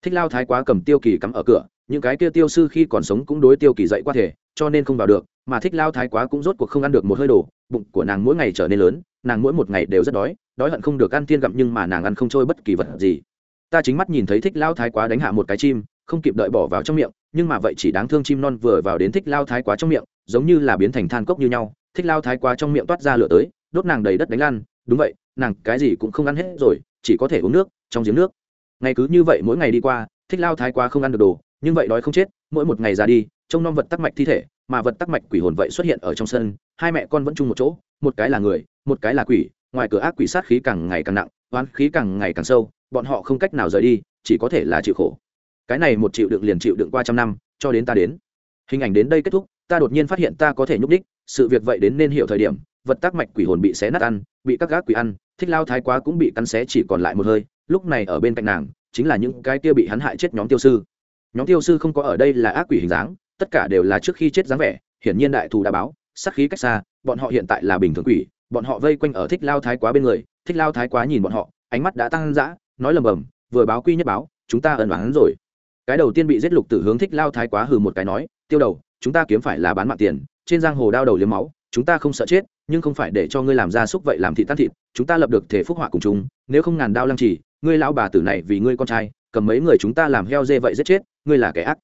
Thích lao thái quá cầm tiêu kỳ cắm ở cửa, những cái kia tiêu sư khi còn sống cũng đối tiêu kỳ dậy qua thể, cho nên không vào được, mà thích lao thái quá cũng rốt cuộc không ăn được một hơi đồ, bụng của nàng mỗi ngày trở nên lớn, nàng mỗi một ngày đều rất đói đói hận không được ăn thiên gặm nhưng mà nàng ăn không trôi bất kỳ vật gì. Ta chính mắt nhìn thấy thích lao thái quá đánh hạ một cái chim không kịp đợi bỏ vào trong miệng, nhưng mà vậy chỉ đáng thương chim non vừa vào đến thích lao thái quá trong miệng, giống như là biến thành than cốc như nhau, thích lao thái quá trong miệng toát ra lửa tới, đốt nàng đầy đất đánh ăn đúng vậy, nàng cái gì cũng không ăn hết rồi, chỉ có thể uống nước, trong giếng nước. Ngày cứ như vậy mỗi ngày đi qua, thích lao thái quá không ăn được đồ, nhưng vậy đói không chết, mỗi một ngày ra đi, trông nom vật tắc mạch thi thể, mà vật tắc mạch quỷ hồn vậy xuất hiện ở trong sân, hai mẹ con vẫn chung một chỗ, một cái là người, một cái là quỷ, ngoài cửa ác quỷ sát khí càng ngày càng nặng, oán khí càng ngày càng sâu, bọn họ không cách nào rời đi, chỉ có thể là chịu khổ cái này một chịu đựng liền chịu đựng qua trăm năm, cho đến ta đến. Hình ảnh đến đây kết thúc, ta đột nhiên phát hiện ta có thể nhúc đích sự việc vậy đến nên hiểu thời điểm, vật tác mạch quỷ hồn bị xé nát ăn, bị các gác quỷ ăn, thích lao thái quá cũng bị cắn xé chỉ còn lại một hơi, lúc này ở bên cạnh nàng, chính là những cái kia bị hắn hại chết nhóm tiêu sư. Nhóm tiêu sư không có ở đây là ác quỷ hình dáng, tất cả đều là trước khi chết dáng vẻ, hiển nhiên đại thù đã báo sắc khí cách xa, bọn họ hiện tại là bình thường quỷ, bọn họ vây quanh ở thích lao thái quá bên người, thích lao thái quá nhìn bọn họ, ánh mắt đã tăng dã, nói lầm bầm, vừa báo quy nhất báo, chúng ta ẩn đoán rồi cái đầu tiên bị giết lục tử hướng thích lao thái quá hừ một cái nói, tiêu đầu, chúng ta kiếm phải là bán mạng tiền, trên giang hồ đao đầu liếm máu, chúng ta không sợ chết, nhưng không phải để cho ngươi làm ra xúc vậy làm thị tan thịt, chúng ta lập được thể phúc họa cùng chúng nếu không ngàn đao lăng trì, ngươi lão bà tử này vì ngươi con trai, cầm mấy người chúng ta làm heo dê vậy giết chết, ngươi là kẻ ác.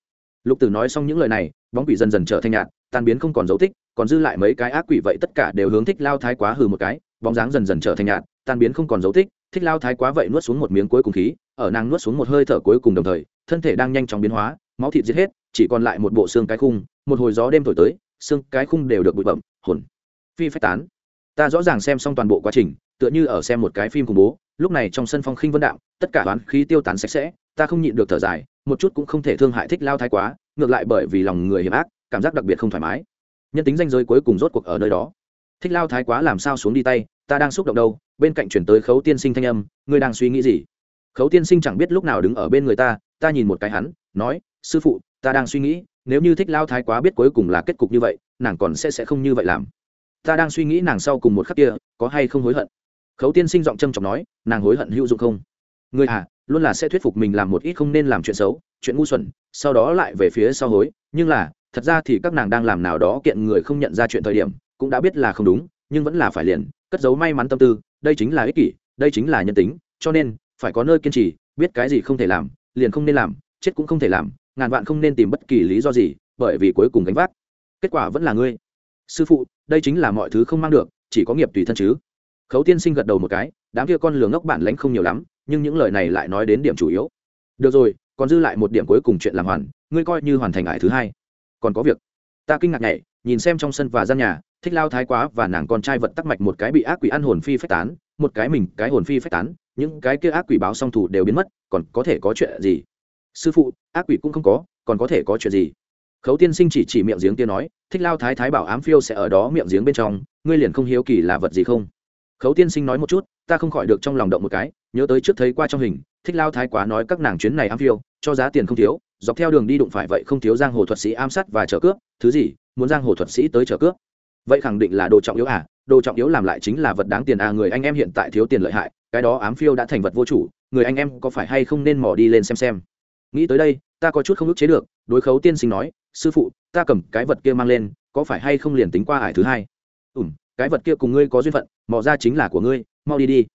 Lục tử nói xong những lời này, bóng quỷ dần dần trở thành nhạt, tan biến không còn dấu tích, còn dư lại mấy cái ác quỷ vậy tất cả đều hướng thích lao thái quá hừ một cái, bóng dáng dần dần trở thành nhạt, tan biến không còn dấu tích, thích lao thái quá vậy nuốt xuống một miếng cuối cùng khí, ở nàng nuốt xuống một hơi thở cuối cùng đồng thời thân thể đang nhanh chóng biến hóa, máu thịt giết hết, chỉ còn lại một bộ xương cái khung, một hồi gió đêm thổi tới, xương cái khung đều được bụi bẩm hồn, phi phách tán. Ta rõ ràng xem xong toàn bộ quá trình, tựa như ở xem một cái phim khủng bố, lúc này trong sân phong khinh vân đạo, tất cả toán khí tiêu tán sạch sẽ, ta không nhịn được thở dài, một chút cũng không thể thương hại thích lao thái quá, ngược lại bởi vì lòng người hiểm ác, cảm giác đặc biệt không thoải mái. Nhân tính danh giới cuối cùng rốt cuộc ở nơi đó. Thích lao thái quá làm sao xuống đi tay, ta đang xúc động đâu, bên cạnh chuyển tới khấu tiên sinh thanh âm, ngươi đang suy nghĩ gì? Khấu tiên sinh chẳng biết lúc nào đứng ở bên người ta ta nhìn một cái hắn, nói, sư phụ, ta đang suy nghĩ, nếu như thích lao thái quá biết cuối cùng là kết cục như vậy, nàng còn sẽ sẽ không như vậy làm. Ta đang suy nghĩ nàng sau cùng một khắc kia, có hay không hối hận? Khấu tiên sinh giọng trầm trọng nói, nàng hối hận hữu dụng không? Người à luôn là sẽ thuyết phục mình làm một ít không nên làm chuyện xấu, chuyện ngu xuẩn, sau đó lại về phía sau hối. Nhưng là, thật ra thì các nàng đang làm nào đó kiện người không nhận ra chuyện thời điểm, cũng đã biết là không đúng, nhưng vẫn là phải liền, cất giấu may mắn tâm tư, đây chính là ích kỷ, đây chính là nhân tính, cho nên, phải có nơi kiên trì, biết cái gì không thể làm liền không nên làm, chết cũng không thể làm, ngàn vạn không nên tìm bất kỳ lý do gì, bởi vì cuối cùng gánh vác. Kết quả vẫn là ngươi. Sư phụ, đây chính là mọi thứ không mang được, chỉ có nghiệp tùy thân chứ. Khấu tiên sinh gật đầu một cái, đám kia con lừa ngốc bản lãnh không nhiều lắm, nhưng những lời này lại nói đến điểm chủ yếu. Được rồi, còn dư lại một điểm cuối cùng chuyện làm hoàn, ngươi coi như hoàn thành ải thứ hai. Còn có việc. Ta kinh ngạc nhảy, nhìn xem trong sân và gian nhà, thích lao thái quá và nàng con trai vật tắc mạch một cái bị ác quỷ ăn hồn phi phách tán một cái mình, cái hồn phi phách tán, những cái kia ác quỷ báo song thủ đều biến mất, còn có thể có chuyện gì? Sư phụ, ác quỷ cũng không có, còn có thể có chuyện gì? Khấu tiên sinh chỉ chỉ miệng giếng kia nói, thích lao thái thái bảo ám phiêu sẽ ở đó miệng giếng bên trong, ngươi liền không hiếu kỳ là vật gì không? Khấu tiên sinh nói một chút, ta không khỏi được trong lòng động một cái, nhớ tới trước thấy qua trong hình, thích lao thái quá nói các nàng chuyến này ám phiêu, cho giá tiền không thiếu, dọc theo đường đi đụng phải vậy không thiếu giang hồ thuật sĩ ám sát và trợ cướp, thứ gì, muốn giang hồ thuật sĩ tới trợ cướp? Vậy khẳng định là đồ trọng yếu à? Đồ trọng yếu làm lại chính là vật đáng tiền. À người anh em hiện tại thiếu tiền lợi hại, cái đó ám phiêu đã thành vật vô chủ, người anh em có phải hay không nên mò đi lên xem xem? Nghĩ tới đây, ta có chút không ức chế được, đối khấu tiên sinh nói, sư phụ, ta cầm cái vật kia mang lên, có phải hay không liền tính qua ải thứ hai? Ủm cái vật kia cùng ngươi có duyên phận, mò ra chính là của ngươi, mau đi đi.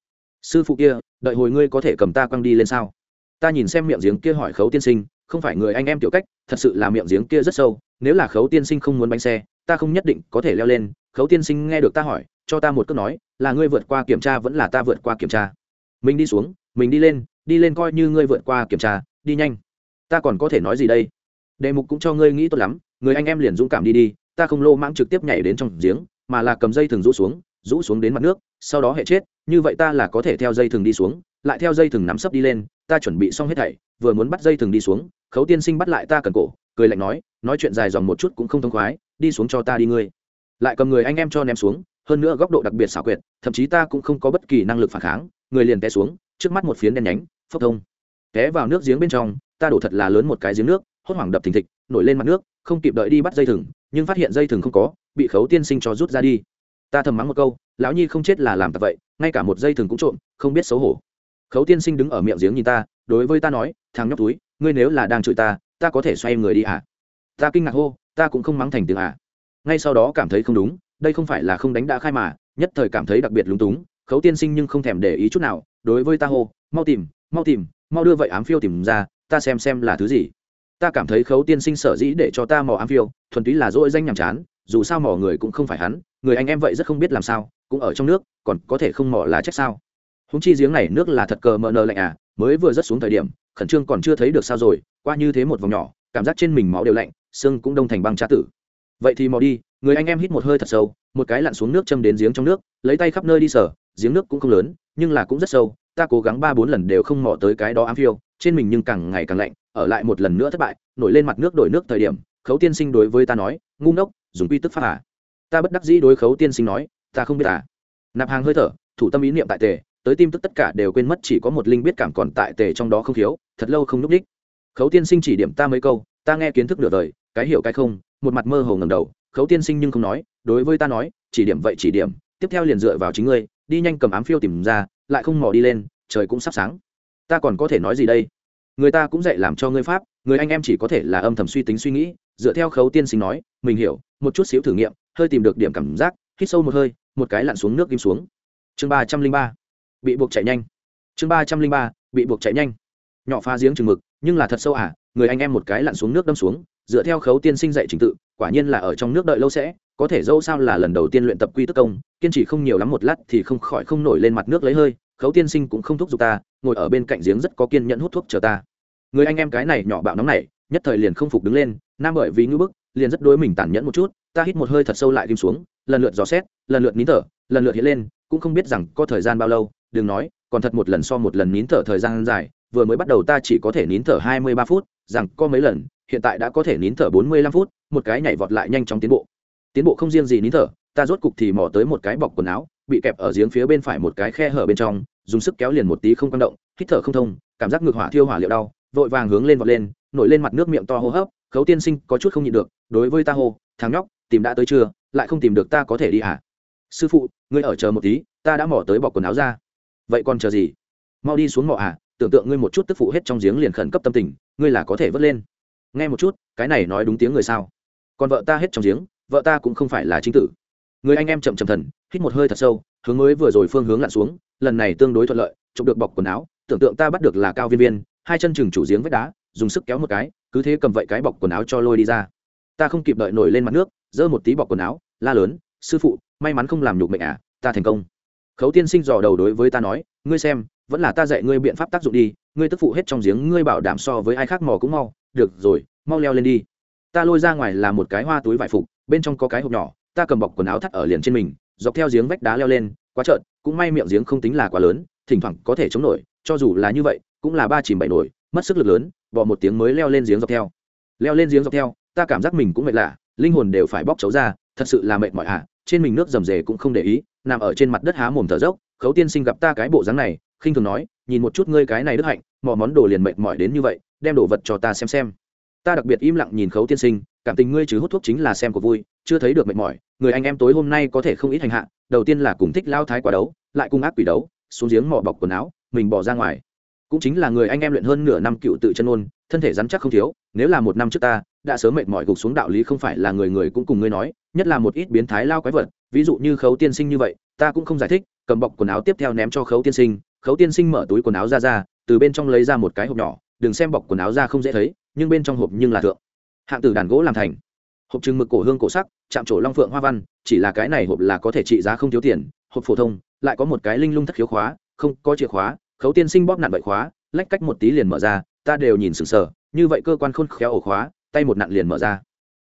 Sư phụ kia, đợi hồi ngươi có thể cầm ta quăng đi lên sao? Ta nhìn xem miệng giếng kia hỏi khấu tiên sinh, không phải người anh em tiểu cách, thật sự là miệng giếng kia rất sâu, nếu là khấu tiên sinh không muốn bánh xe, ta không nhất định có thể leo lên khấu tiên sinh nghe được ta hỏi, cho ta một câu nói, là ngươi vượt qua kiểm tra vẫn là ta vượt qua kiểm tra. Mình đi xuống, mình đi lên đi lên coi như ngươi vượt qua kiểm tra, đi nhanh. Ta còn có thể nói gì đây? Đề mục cũng cho ngươi nghĩ tốt lắm, người anh em liền dũng cảm đi đi, ta không lô mãng trực tiếp nhảy đến trong giếng, mà là cầm dây thừng rũ xuống rũ xuống đến mặt nước, sau đó hệ chết, như vậy ta là có thể theo dây thừng đi xuống, lại theo dây thừng nắm sấp đi lên, ta chuẩn bị xong hết thảy, vừa muốn bắt dây thừng đi xuống, khấu tiên sinh bắt lại ta cần cổ, cười lạnh nói nói chuyện dài dòng một chút cũng không thông khoái, đi xuống cho ta đi ngươi lại cầm người anh em cho ném xuống, hơn nữa góc độ đặc biệt xảo quyệt, thậm chí ta cũng không có bất kỳ năng lực phản kháng, người liền té xuống, trước mắt một phiến đen nhánh, phốc thông. Té vào nước giếng bên trong, ta đổ thật là lớn một cái giếng nước, hốt hoảng đập thình thịch, nổi lên mặt nước, không kịp đợi đi bắt dây thừng, nhưng phát hiện dây thừng không có, bị khấu tiên sinh cho rút ra đi. Ta thầm mắng một câu, lão nhi không chết là làm tập vậy, ngay cả một dây thừng cũng trộm, không biết xấu hổ. Khấu tiên sinh đứng ở miệng giếng nhìn ta, đối với ta nói, thằng nhóc túi, ngươi nếu là đang chửi ta ta có thể xoay người đi à ta kinh ngạc hô, ta cũng không mắng thành tiếng à ngay sau đó cảm thấy không đúng, đây không phải là không đánh đã khai mà, nhất thời cảm thấy đặc biệt lúng túng, khấu tiên sinh nhưng không thèm để ý chút nào, đối với ta hô, mau tìm mau tìm, mau đưa vậy ám phiêu tìm ra, ta xem xem là thứ gì. Ta cảm thấy khấu tiên sinh sở dĩ để cho ta mò ám phiêu, thuần túy là dỗi danh nhàm chán, dù sao mò người cũng không phải hắn, người anh em vậy rất không biết làm sao, cũng ở trong nước, còn có thể không mò là trách sao. Húng chi giếng này nước là thật cờ mờ nờ lạnh à mới vừa rớt xuống thời điểm, khẩn trương còn chưa thấy được sao rồi, qua như thế một vòng nhỏ, cảm giác trên mình máu đều lạnh, xương cũng đông thành băng trá tử vậy thì mò đi, người anh em hít một hơi thật sâu, một cái lặn xuống nước châm đến giếng trong nước, lấy tay khắp nơi đi sở, giếng nước cũng không lớn, nhưng là cũng rất sâu, ta cố gắng ba bốn lần đều không mò tới cái đó ám phiêu, trên mình nhưng càng ngày càng lạnh, ở lại một lần nữa thất bại, nổi lên mặt nước đổi nước thời điểm, khấu tiên sinh đối với ta nói, ngu ngốc, dùng quy tức pháp à? Ta bất đắc dĩ đối khấu tiên sinh nói, ta không biết à. Nạp hàng hơi thở, thủ tâm ý niệm tại tề, tới tim tức tất cả đều quên mất chỉ có một linh biết cảm còn tại tề trong đó không thiếu, thật lâu không núp đích khấu tiên sinh chỉ điểm ta mấy câu, ta nghe kiến thức nửa đời cái hiểu cái không, một mặt mơ hồ ngầm đầu, khấu tiên sinh nhưng không nói, đối với ta nói, chỉ điểm vậy chỉ điểm, tiếp theo liền dựa vào chính ngươi, đi nhanh cầm ám phiêu tìm ra, lại không mò đi lên, trời cũng sắp sáng. Ta còn có thể nói gì đây? Người ta cũng dạy làm cho ngươi pháp, người anh em chỉ có thể là âm thầm suy tính suy nghĩ, dựa theo khấu tiên sinh nói, mình hiểu, một chút xíu thử nghiệm, hơi tìm được điểm cảm giác, hít sâu một hơi, một cái lặn xuống nước kim xuống. Chương ba trăm linh ba, bị buộc chạy nhanh. Chương ba trăm linh ba, bị buộc chạy nhanh. Nhỏ pha giếng chừng mực, nhưng là thật sâu à người anh em một cái lặn xuống nước đâm xuống dựa theo khấu tiên sinh dạy trình tự, quả nhiên là ở trong nước đợi lâu sẽ, có thể dâu sao là lần đầu tiên luyện tập quy tức công, kiên trì không nhiều lắm một lát thì không khỏi không nổi lên mặt nước lấy hơi, khấu tiên sinh cũng không thúc giục ta, ngồi ở bên cạnh giếng rất có kiên nhẫn hút thuốc chờ ta. Người anh em cái này nhỏ bạo nóng này, nhất thời liền không phục đứng lên, nam bởi vì ngưỡng bức, liền rất đối mình tàn nhẫn một chút, ta hít một hơi thật sâu lại kim xuống, lần lượt dò xét, lần lượt nín thở, lần lượt hiện lên, cũng không biết rằng có thời gian bao lâu, đừng nói, còn thật một lần so một lần nín thở thời gian dài, vừa mới bắt đầu ta chỉ có thể nín thở hai mươi ba phút, rằng có mấy lần hiện tại đã có thể nín thở bốn mươi lăm phút, một cái nhảy vọt lại nhanh chóng tiến bộ. Tiến bộ không riêng gì nín thở, ta rốt cục thì mò tới một cái bọc quần áo, bị kẹp ở giếng phía bên phải một cái khe hở bên trong, dùng sức kéo liền một tí không căng động, hít thở không thông, cảm giác ngược hỏa thiêu hỏa liệu đau, vội vàng hướng lên vọt lên, nổi lên mặt nước miệng to hô hấp, khấu tiên sinh có chút không nhịn được, đối với ta hô, thằng nhóc, tìm đã tới chưa, lại không tìm được ta có thể đi à? Sư phụ, ngươi ở chờ một tí, ta đã mỏ tới bọc quần áo ra. Vậy còn chờ gì? Mau đi xuống mỏ à tưởng tượng ngươi một chút tức phụ hết trong giếng liền khẩn cấp tâm tình, ngươi là có thể vớt lên nghe một chút, cái này nói đúng tiếng người sao? Còn vợ ta hết trong giếng, vợ ta cũng không phải là chính tử. Người anh em chậm chậm thần, hít một hơi thật sâu, hướng mới vừa rồi phương hướng lặn xuống, lần này tương đối thuận lợi, chụp được bọc quần áo, tưởng tượng ta bắt được là cao viên viên, hai chân chừng chủ giếng vách đá, dùng sức kéo một cái, cứ thế cầm vậy cái bọc quần áo cho lôi đi ra. Ta không kịp đợi nổi lên mặt nước, giơ một tí bọc quần áo, la lớn, sư phụ, may mắn không làm nhục mệnh à ta thành công khấu tiên sinh dò đầu đối với ta nói, ngươi xem, vẫn là ta dạy ngươi biện pháp tác dụng đi, ngươi tức phụ hết trong giếng, ngươi bảo đảm so với ai khác mò cũng mau, được rồi, mau leo lên đi ta lôi ra ngoài là một cái hoa túi vải phục, bên trong có cái hộp nhỏ, ta cầm bọc quần áo thắt ở liền trên mình, dọc theo giếng vách đá leo lên, quá trợn cũng may miệng giếng không tính là quá lớn, thỉnh thoảng có thể chống nổi, cho dù là như vậy, cũng là ba chìm bảy nổi, mất sức lực lớn bỏ một tiếng mới leo lên giếng dọc theo leo lên giếng dọc theo, ta cảm giác mình cũng mệt lạ, linh hồn đều phải bóc chấu ra, thật sự là mệt mỏi à trên mình nước rầm rề cũng không để ý, nằm ở trên mặt đất há mồm thở dốc, khấu tiên sinh gặp ta cái bộ dáng này, khinh thường nói, nhìn một chút ngươi cái này đức hạnh, mò món đồ liền mệt mỏi đến như vậy, đem đồ vật cho ta xem xem. Ta đặc biệt im lặng nhìn khấu tiên sinh, cảm tình ngươi chứ hút thuốc chính là xem của vui, chưa thấy được mệt mỏi, người anh em tối hôm nay có thể không ít hành hạ, đầu tiên là cùng thích lao thái quả đấu, lại cung ác quỷ đấu, xuống giếng mỏ bọc quần áo, mình bỏ ra ngoài cũng chính là người anh em luyện hơn nửa năm cựu tự chân ôn, thân thể rắn chắc không thiếu, nếu là một năm trước ta, đã sớm mệt mỏi gục xuống đạo lý không phải là người người cũng cùng ngươi nói, nhất là một ít biến thái lao quái vật, ví dụ như khấu tiên sinh như vậy, ta cũng không giải thích, cầm bọc quần áo tiếp theo ném cho khấu tiên sinh, khấu tiên sinh mở túi quần áo ra ra, từ bên trong lấy ra một cái hộp nhỏ, đừng xem bọc quần áo ra không dễ thấy, nhưng bên trong hộp nhưng là thượng. Hạng từ đàn gỗ làm thành. Hộp trưng mực cổ hương cổ sắc, chạm trổ long phượng hoa văn, chỉ là cái này hộp là có thể trị giá không thiếu tiền, hộp phổ thông, lại có một cái linh lung thất khiếu khóa, không có chìa khóa khấu tiên sinh bóp nặn vậy khóa, lách cách một tí liền mở ra, ta đều nhìn sừng sờ, như vậy cơ quan khôn khéo ổ khóa, tay một nặn liền mở ra.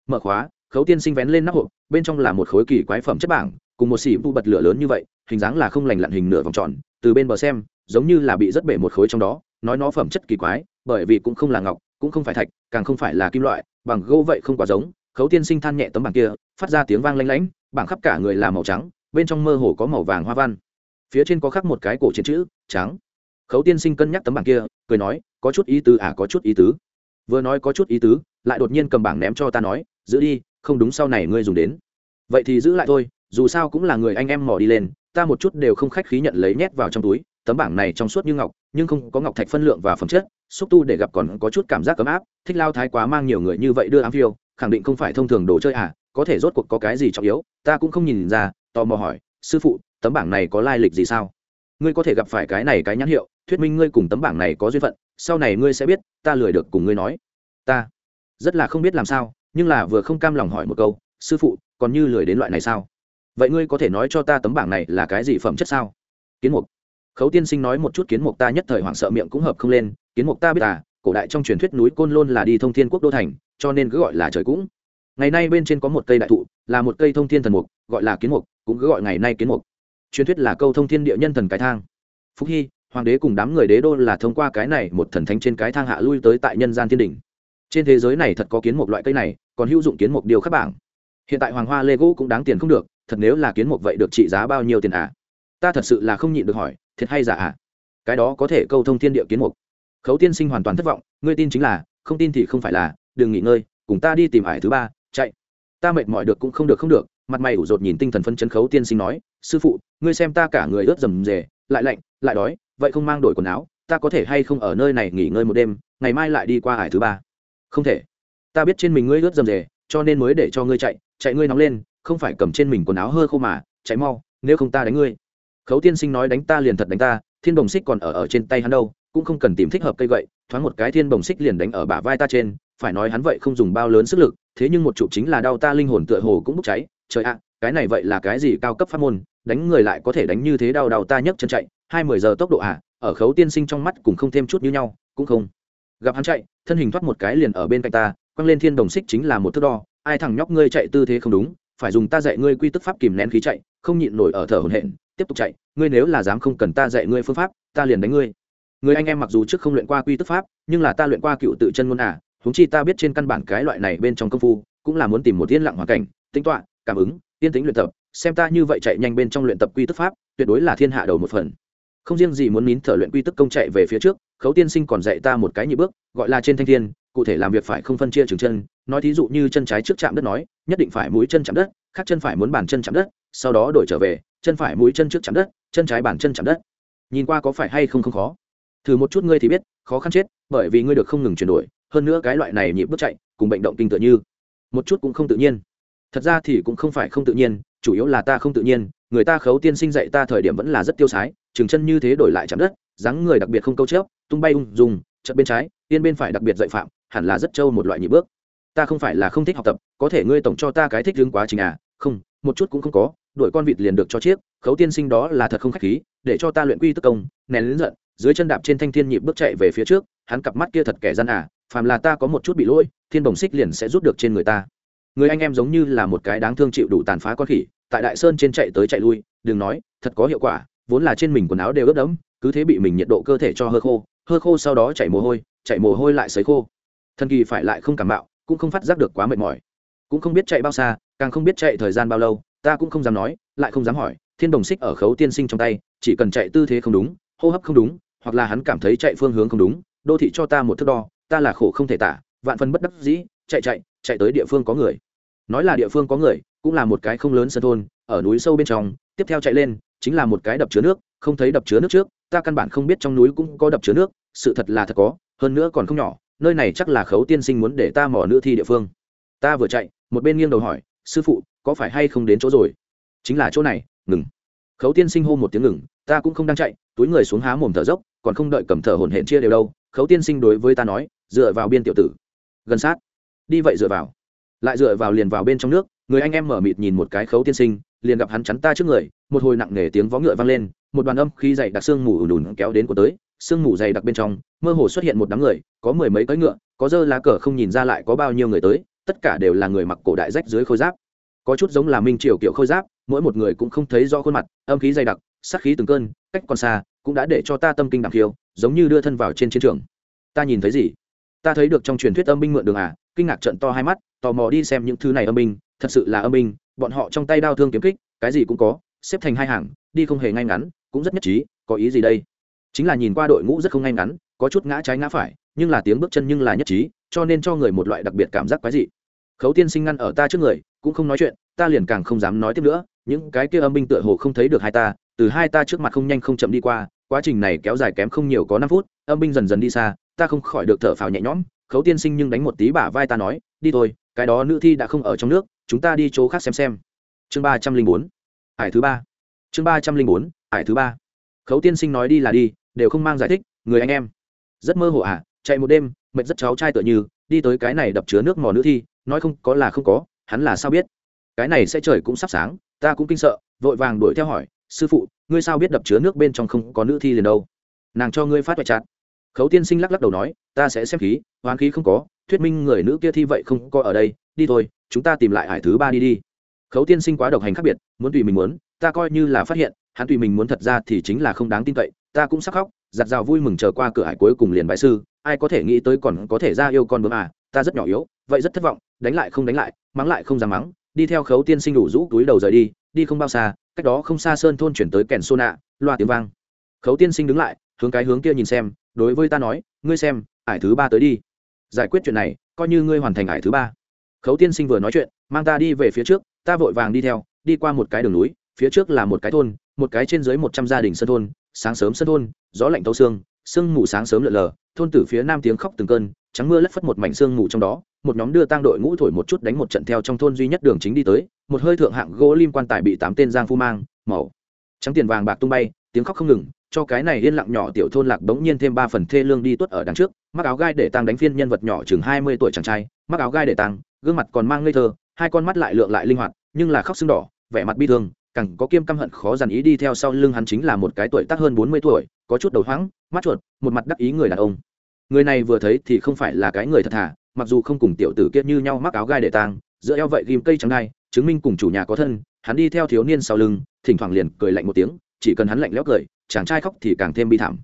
Mở khóa, khấu tiên sinh vén lên nắp hộp, bên trong là một khối kỳ quái phẩm chất bảng, cùng một xỉ vụ bật lửa lớn như vậy, hình dáng là không lành lặn hình nửa vòng tròn, từ bên bờ xem, giống như là bị rất bể một khối trong đó, nói nó phẩm chất kỳ quái, bởi vì cũng không là ngọc, cũng không phải thạch, càng không phải là kim loại, bằng gỗ vậy không quá giống, khấu tiên sinh than nhẹ tấm bảng kia, phát ra tiếng vang lanh lảnh, bảng khắp cả người là màu trắng, bên trong mơ hồ có màu vàng hoa văn. Phía trên có khắc một cái cổ chiến chữ, trắng khấu tiên sinh cân nhắc tấm bảng kia, cười nói, có chút ý tứ à có chút ý tứ. Vừa nói có chút ý tứ, lại đột nhiên cầm bảng ném cho ta nói, giữ đi, không đúng sau này ngươi dùng đến. Vậy thì giữ lại thôi, dù sao cũng là người anh em mò đi lên, ta một chút đều không khách khí nhận lấy nhét vào trong túi, tấm bảng này trong suốt như ngọc, nhưng không có ngọc thạch phân lượng và phẩm chất, xúc tu để gặp còn có chút cảm giác ấm áp, thích lao thái quá mang nhiều người như vậy đưa ám phiêu, khẳng định không phải thông thường đồ chơi à có thể rốt cuộc có cái gì trọng yếu, ta cũng không nhìn ra, tò mò hỏi, sư phụ, tấm bảng này có lai lịch gì sao? Ngươi có thể gặp phải cái này cái nhãn hiệu, thuyết minh ngươi cùng tấm bảng này có duyên phận, sau này ngươi sẽ biết, ta lười được cùng ngươi nói. Ta rất là không biết làm sao, nhưng là vừa không cam lòng hỏi một câu, sư phụ, còn như lười đến loại này sao? Vậy ngươi có thể nói cho ta tấm bảng này là cái gì phẩm chất sao? Kiến mục. Khấu tiên sinh nói một chút kiến mục ta nhất thời hoảng sợ miệng cũng hợp không lên, kiến mục ta biết à cổ đại trong truyền thuyết núi côn lôn là đi thông thiên quốc đô thành, cho nên cứ gọi là trời cũng. Ngày nay bên trên có một cây đại thụ, là một cây thông thiên thần mục, gọi là kiến mục, cũng cứ gọi ngày nay kiến mục truyền thuyết là câu thông thiên địa nhân thần cái thang. Phúc hy, hoàng đế cùng đám người đế đô là thông qua cái này một thần thánh trên cái thang hạ lui tới tại nhân gian thiên đình trên thế giới này thật có kiến một loại cây này, còn hữu dụng kiến một điều khắc bảng. Hiện tại hoàng hoa lê gỗ cũng đáng tiền không được, thật nếu là kiến một vậy được trị giá bao nhiêu tiền à ta thật sự là không nhịn được hỏi, thiệt hay giả à cái đó có thể câu thông thiên địa kiến mục. Khấu tiên sinh hoàn toàn thất vọng, ngươi tin chính là, không tin thì không phải là, đừng nghỉ ngơi, cùng ta đi tìm hải thứ ba, chạy. Ta mệt mỏi được cũng không được không được mặt mày ủ rột nhìn tinh thần phân chấn khấu tiên sinh nói, sư phụ, ngươi xem ta cả người ướt rầm rề, lại lạnh, lại đói, vậy không mang đổi quần áo, ta có thể hay không ở nơi này nghỉ ngơi một đêm, ngày mai lại đi qua hải thứ ba? Không thể. Ta biết trên mình ngươi ướt rầm rề, cho nên mới để cho ngươi chạy chạy ngươi nóng lên, không phải cầm trên mình quần áo hơ khô mà, chạy mau, nếu không ta đánh ngươi. Khấu tiên sinh nói đánh ta liền thật đánh ta, thiên đồng xích còn ở ở trên tay hắn đâu, cũng không cần tìm thích hợp cây gậy, thoáng một cái thiên đồng xích liền đánh ở bả vai ta trên, phải nói hắn vậy không dùng bao lớn sức lực, thế nhưng một chủ chính là đau ta linh hồn tựa hồ cũng bốc cháy trời ạ, cái này vậy là cái gì cao cấp pháp môn, đánh người lại có thể đánh như thế đau đau ta nhấc chân chạy, hai mươi giờ tốc độ ạ ở khấu tiên sinh trong mắt cũng không thêm chút như nhau, cũng không. Gặp hắn chạy, thân hình thoát một cái liền ở bên cạnh ta, quăng lên thiên đồng xích chính là một thước đo, ai thằng nhóc ngươi chạy tư thế không đúng, phải dùng ta dạy ngươi quy tức pháp kìm nén khí chạy, không nhịn nổi ở thở hổn hển, tiếp tục chạy, ngươi nếu là dám không cần ta dạy ngươi phương pháp, ta liền đánh ngươi. Người anh em mặc dù trước không luyện qua quy tức pháp, nhưng là ta luyện qua cựu tự chân ngôn à huống chi ta biết trên căn bản cái loại này bên trong công phu, cũng là muốn tìm một yên lặng hoàn cảnh, tính toạ cảm ứng, yên tĩnh luyện tập, xem ta như vậy chạy nhanh bên trong luyện tập quy tức pháp, tuyệt đối là thiên hạ đầu một phần. Không riêng gì muốn nín thở luyện quy tức công chạy về phía trước, khấu tiên sinh còn dạy ta một cái nhị bước, gọi là trên thanh thiên, cụ thể làm việc phải không phân chia trường chân, nói thí dụ như chân trái trước chạm đất nói, nhất định phải mũi chân chạm đất, khác chân phải muốn bàn chân chạm đất, sau đó đổi trở về, chân phải mũi chân trước chạm đất, chân trái bàn chân chạm đất. Nhìn qua có phải hay không không khó? Thử một chút ngươi thì biết, khó khăn chết, bởi vì ngươi được không ngừng chuyển đổi, hơn nữa cái loại này nhịp bước chạy, cùng bệnh động kinh tự như. Một chút cũng không tự nhiên thật ra thì cũng không phải không tự nhiên, chủ yếu là ta không tự nhiên, người ta khấu tiên sinh dạy ta thời điểm vẫn là rất tiêu sái chừng chân như thế đổi lại chạm đất, dáng người đặc biệt không câu chớp, tung bay ung dùng chợt bên trái, tiên bên phải đặc biệt dạy phạm, hẳn là rất trâu một loại nhị bước. Ta không phải là không thích học tập, có thể ngươi tổng cho ta cái thích hướng quá trình à? Không, một chút cũng không có, đuổi con vịt liền được cho chiếc, khấu tiên sinh đó là thật không khách khí, để cho ta luyện quy tức công, nén lớn giận, dưới chân đạp trên thanh thiên nhịp bước chạy về phía trước, hắn cặp mắt kia thật kẻ gian à phàm là ta có một chút bị lỗi, thiên bồng xích liền sẽ rút được trên người ta người anh em giống như là một cái đáng thương chịu đủ tàn phá con khỉ, tại đại sơn trên chạy tới chạy lui, đừng nói, thật có hiệu quả, vốn là trên mình quần áo đều ướt đẫm, cứ thế bị mình nhiệt độ cơ thể cho hơ khô hơ khô sau đó chảy mồ hôi chạy mồ hôi lại sấy khô. Thần kỳ phải lại không cảm bạo cũng không phát giác được quá mệt mỏi. Cũng không biết chạy bao xa, càng không biết chạy thời gian bao lâu, ta cũng không dám nói, lại không dám hỏi, thiên đồng xích ở khấu tiên sinh trong tay, chỉ cần chạy tư thế không đúng, hô hấp không đúng, hoặc là hắn cảm thấy chạy phương hướng không đúng, đô thị cho ta một thước đo, ta là khổ không thể tả, vạn phần bất đắc dĩ, chạy chạy chạy tới địa phương có người. Nói là địa phương có người, cũng là một cái không lớn sân thôn, ở núi sâu bên trong, tiếp theo chạy lên, chính là một cái đập chứa nước, không thấy đập chứa nước trước, ta căn bản không biết trong núi cũng có đập chứa nước, sự thật là thật có, hơn nữa còn không nhỏ, nơi này chắc là khấu tiên sinh muốn để ta mỏ nữ thi địa phương. Ta vừa chạy, một bên nghiêng đầu hỏi, sư phụ, có phải hay không đến chỗ rồi? Chính là chỗ này, ngừng. Khấu tiên sinh hô một tiếng ngừng, ta cũng không đang chạy, túi người xuống há mồm thở dốc, còn không đợi cầm thở hổn hển chia đều đâu. Khấu tiên sinh đối với ta nói, dựa vào biên tiểu tử. Gần sát đi vậy dựa vào. Lại dựa vào liền vào bên trong nước, người anh em mở mịt nhìn một cái khấu tiên sinh, liền gặp hắn chắn ta trước người, một hồi nặng nề tiếng vó ngựa vang lên, một đoàn âm khi dày đặc xương mù ùn ùn kéo đến của tới, sương mù dày đặc bên trong, mơ hồ xuất hiện một đám người, có mười mấy cưỡi ngựa, có dơ lá cờ không nhìn ra lại có bao nhiêu người tới, tất cả đều là người mặc cổ đại rách dưới khôi giáp. Có chút giống là minh triều kiểu khôi giáp, mỗi một người cũng không thấy rõ khuôn mặt, âm khí dày đặc, sát khí từng cơn, cách còn xa, cũng đã để cho ta tâm kinh đặc khiêu, giống như đưa thân vào trên chiến trường. Ta nhìn thấy gì? Ta thấy được trong truyền thuyết âm binh mượn đường à kinh ngạc trận to hai mắt, tò mò đi xem những thứ này âm binh, thật sự là âm binh, bọn họ trong tay đao thương kiếm kích, cái gì cũng có, xếp thành hai hàng, đi không hề ngay ngắn, cũng rất nhất trí, có ý gì đây? Chính là nhìn qua đội ngũ rất không ngay ngắn, có chút ngã trái ngã phải, nhưng là tiếng bước chân nhưng là nhất trí, cho nên cho người một loại đặc biệt cảm giác quái dị. Khấu tiên sinh ngăn ở ta trước người, cũng không nói chuyện, ta liền càng không dám nói tiếp nữa, những cái kia âm binh tựa hồ không thấy được hai ta, từ hai ta trước mặt không nhanh không chậm đi qua, quá trình này kéo dài kém không nhiều có năm phút, âm binh dần dần đi xa ta không khỏi được thở phào nhẹ nhõm khấu tiên sinh nhưng đánh một tí bả vai ta nói đi thôi cái đó nữ thi đã không ở trong nước chúng ta đi chỗ khác xem xem. Chương ba trăm linh bốn ải thứ ba. Chương ba trăm linh bốn ải thứ ba. Khấu tiên sinh nói đi là đi đều không mang giải thích người anh em. Rất mơ hồ ạ à, chạy một đêm mệt rất cháu trai tựa như đi tới cái này đập chứa nước mò nữ thi nói không có là không có hắn là sao biết? Cái này sẽ trời cũng sắp sáng ta cũng kinh sợ vội vàng đuổi theo hỏi sư phụ ngươi sao biết đập chứa nước bên trong không có nữ thi liền đâu? Nàng cho ngươi phát hoại chặt khấu tiên sinh lắc lắc đầu nói, ta sẽ xem khí hoán khí không có, thuyết minh người nữ kia thi vậy không có ở đây, đi thôi, chúng ta tìm lại hải thứ ba đi đi. Khấu tiên sinh quá độc hành khác biệt, muốn tùy mình muốn, ta coi như là phát hiện, hắn tùy mình muốn thật ra thì chính là không đáng tin cậy, ta cũng sắc khóc, giặt rào vui mừng chờ qua cửa hải cuối cùng liền bại sư, ai có thể nghĩ tới còn có thể ra yêu con bướm à ta rất nhỏ yếu, vậy rất thất vọng, đánh lại không đánh lại, mắng lại không dám mắng, đi theo khấu tiên sinh đủ rũ túi đầu rời đi đi không bao xa, cách đó không xa sơn thôn chuyển tới kèn xô nạ, loa tiếng vang. Khấu tiên sinh đứng lại hướng cái hướng kia nhìn xem, đối với ta nói, ngươi xem, ải thứ ba tới đi. Giải quyết chuyện này, coi như ngươi hoàn thành ải thứ ba. Khấu tiên sinh vừa nói chuyện, mang ta đi về phía trước, ta vội vàng đi theo, đi qua một cái đường núi, phía trước là một cái thôn, một cái trên dưới một trăm gia đình sân thôn, sáng sớm sân thôn, gió lạnh tấu xương, sương mù sáng sớm lượn lờ, thôn từ phía nam tiếng khóc từng cơn, trắng mưa lất phất một mảnh sương mù trong đó, một nhóm đưa tang đội ngũ thổi một chút đánh một trận theo trong thôn duy nhất đường chính đi tới, một hơi thượng hạng gỗ lim quan tài bị tám tên giang phu mang, màu trắng tiền vàng bạc tung bay, tiếng khóc không ngừng cho cái này yên lặng nhỏ tiểu thôn lạc bỗng nhiên thêm ba phần thê lương đi tuất ở đằng trước mắc áo gai để tăng đánh phiên nhân vật nhỏ chừng hai mươi tuổi chàng trai mắc áo gai để tăng gương mặt còn mang ngây thơ, hai con mắt lại lượng lại linh hoạt, nhưng là khóc sưng đỏ, vẻ mặt bi thương cẳng có kiêm căm hận khó dằn ý đi theo sau lưng hắn chính là một cái tuổi tác hơn bốn mươi tuổi, có chút đầu hoáng, mắt chuột, một mặt đắc ý người đàn ông. Người này vừa thấy thì không phải là cái người thật thà, mặc dù không cùng tiểu tử kiệt như nhau mắc áo gai để tang, giữa eo vậy ghim cây trắng đai, chứng minh cùng chủ nhà có thân, hắn đi theo thiếu niên sau lưng, thỉnh thoảng liền cười lạnh một tiếng chỉ cần hắn lạnh lẽo cười, chàng trai khóc thì càng thêm bi thảm.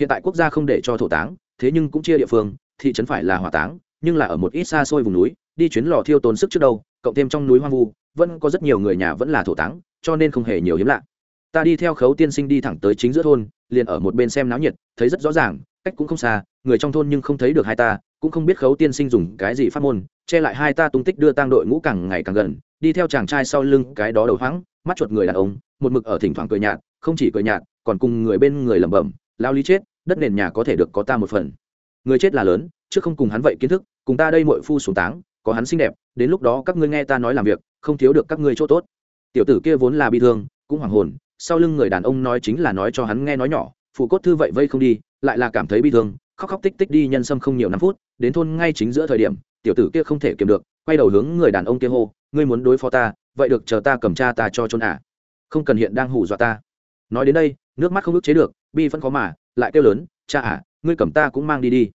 Hiện tại quốc gia không để cho thổ táng, thế nhưng cũng chia địa phương, thị trấn phải là hỏa táng, nhưng là ở một ít xa xôi vùng núi, đi chuyến lò thiêu tốn sức trước đâu, cộng thêm trong núi hoang vu, vẫn có rất nhiều người nhà vẫn là thổ táng, cho nên không hề nhiều hiếm lạ. Ta đi theo khấu tiên sinh đi thẳng tới chính giữa thôn, liền ở một bên xem náo nhiệt, thấy rất rõ ràng, cách cũng không xa, người trong thôn nhưng không thấy được hai ta, cũng không biết khấu tiên sinh dùng cái gì phát môn, che lại hai ta tung tích đưa tang đội ngũ càng ngày càng gần, đi theo chàng trai sau lưng cái đó đầu hoáng, mắt chuột người đàn ông, một mực ở thỉnh thoảng cười nhạt không chỉ cười nhạt, còn cùng người bên người lẩm bẩm, lao lý chết, đất nền nhà có thể được có ta một phần. Người chết là lớn, chứ không cùng hắn vậy kiến thức, cùng ta đây mội phu xuống táng, có hắn xinh đẹp, đến lúc đó các ngươi nghe ta nói làm việc, không thiếu được các ngươi chỗ tốt. Tiểu tử kia vốn là bi thương, cũng hoàng hồn, sau lưng người đàn ông nói chính là nói cho hắn nghe nói nhỏ, phụ cốt thư vậy vây không đi, lại là cảm thấy bi thương, khóc khóc tích tích đi nhân sâm không nhiều năm phút, đến thôn ngay chính giữa thời điểm, tiểu tử kia không thể kiềm được, quay đầu hướng người đàn ông kia hô, ngươi muốn đối phó ta, vậy được chờ ta cầm cha ta cho trôn à. không cần hiện đang hù dọa ta nói đến đây, nước mắt không ức chế được, bi vẫn khó mà, lại kêu lớn, cha à ngươi cầm ta cũng mang đi đi.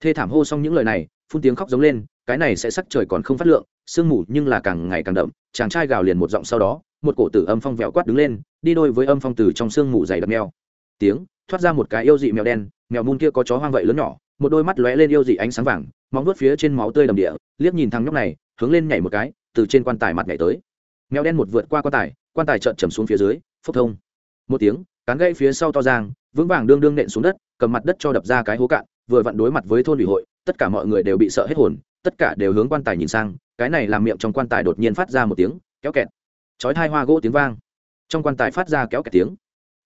Thê thảm hô xong những lời này, phun tiếng khóc giống lên, cái này sẽ sắc trời còn không phát lượng, sương mù nhưng là càng ngày càng đậm, chàng trai gào liền một giọng sau đó, một cổ tử âm phong vẹo quát đứng lên, đi đôi với âm phong từ trong sương mù dày đặc mèo. Tiếng, thoát ra một cái yêu dị mèo đen, mèo mun kia có chó hoang vậy lớn nhỏ, một đôi mắt lóe lên yêu dị ánh sáng vàng, móng vuốt phía trên máu tươi đầm địa, liếc nhìn thằng nhóc này, hướng lên nhảy một cái, từ trên quan tài mặt nhảy tới. Mèo đen một vượt qua quan tài quan tài trợn trầm xuống phía dưới, phốc thông một tiếng, cán gãy phía sau to giang, vững vàng đương đương nện xuống đất, cầm mặt đất cho đập ra cái hố cạn, vừa vặn đối mặt với thôn ủy hội, tất cả mọi người đều bị sợ hết hồn, tất cả đều hướng quan tài nhìn sang, cái này làm miệng trong quan tài đột nhiên phát ra một tiếng, kéo kẹt. Chói hai hoa gỗ tiếng vang. Trong quan tài phát ra kéo kẹt tiếng.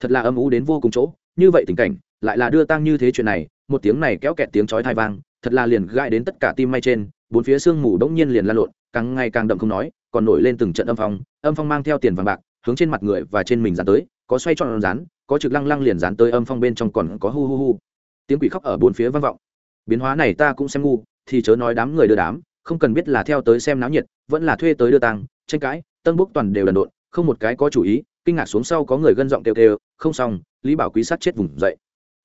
Thật là âm ú đến vô cùng chỗ, như vậy tình cảnh, lại là đưa tang như thế chuyện này, một tiếng này kéo kẹt tiếng chói thai vang, thật là liền gãi đến tất cả tim may trên, bốn phía sương mù đống nhiên liền lan lộn, càng ngày càng đậm không nói, còn nổi lên từng trận âm phong âm phong mang theo tiền vàng bạc, hướng trên mặt người và trên mình dán tới có xoay tròn rán, có trực lăng lăng liền rán tới âm phong bên trong còn có hu hu hu. Tiếng quỷ khóc ở bốn phía vang vọng. Biến hóa này ta cũng xem ngu, thì chớ nói đám người đưa đám, không cần biết là theo tới xem náo nhiệt, vẫn là thuê tới đưa tăng tranh cãi, tân bốc toàn đều đần độn, không một cái có chủ ý, kinh ngạc xuống sau có người gân giọng kêu kêu, không xong, lý bảo quý sát chết vùng dậy.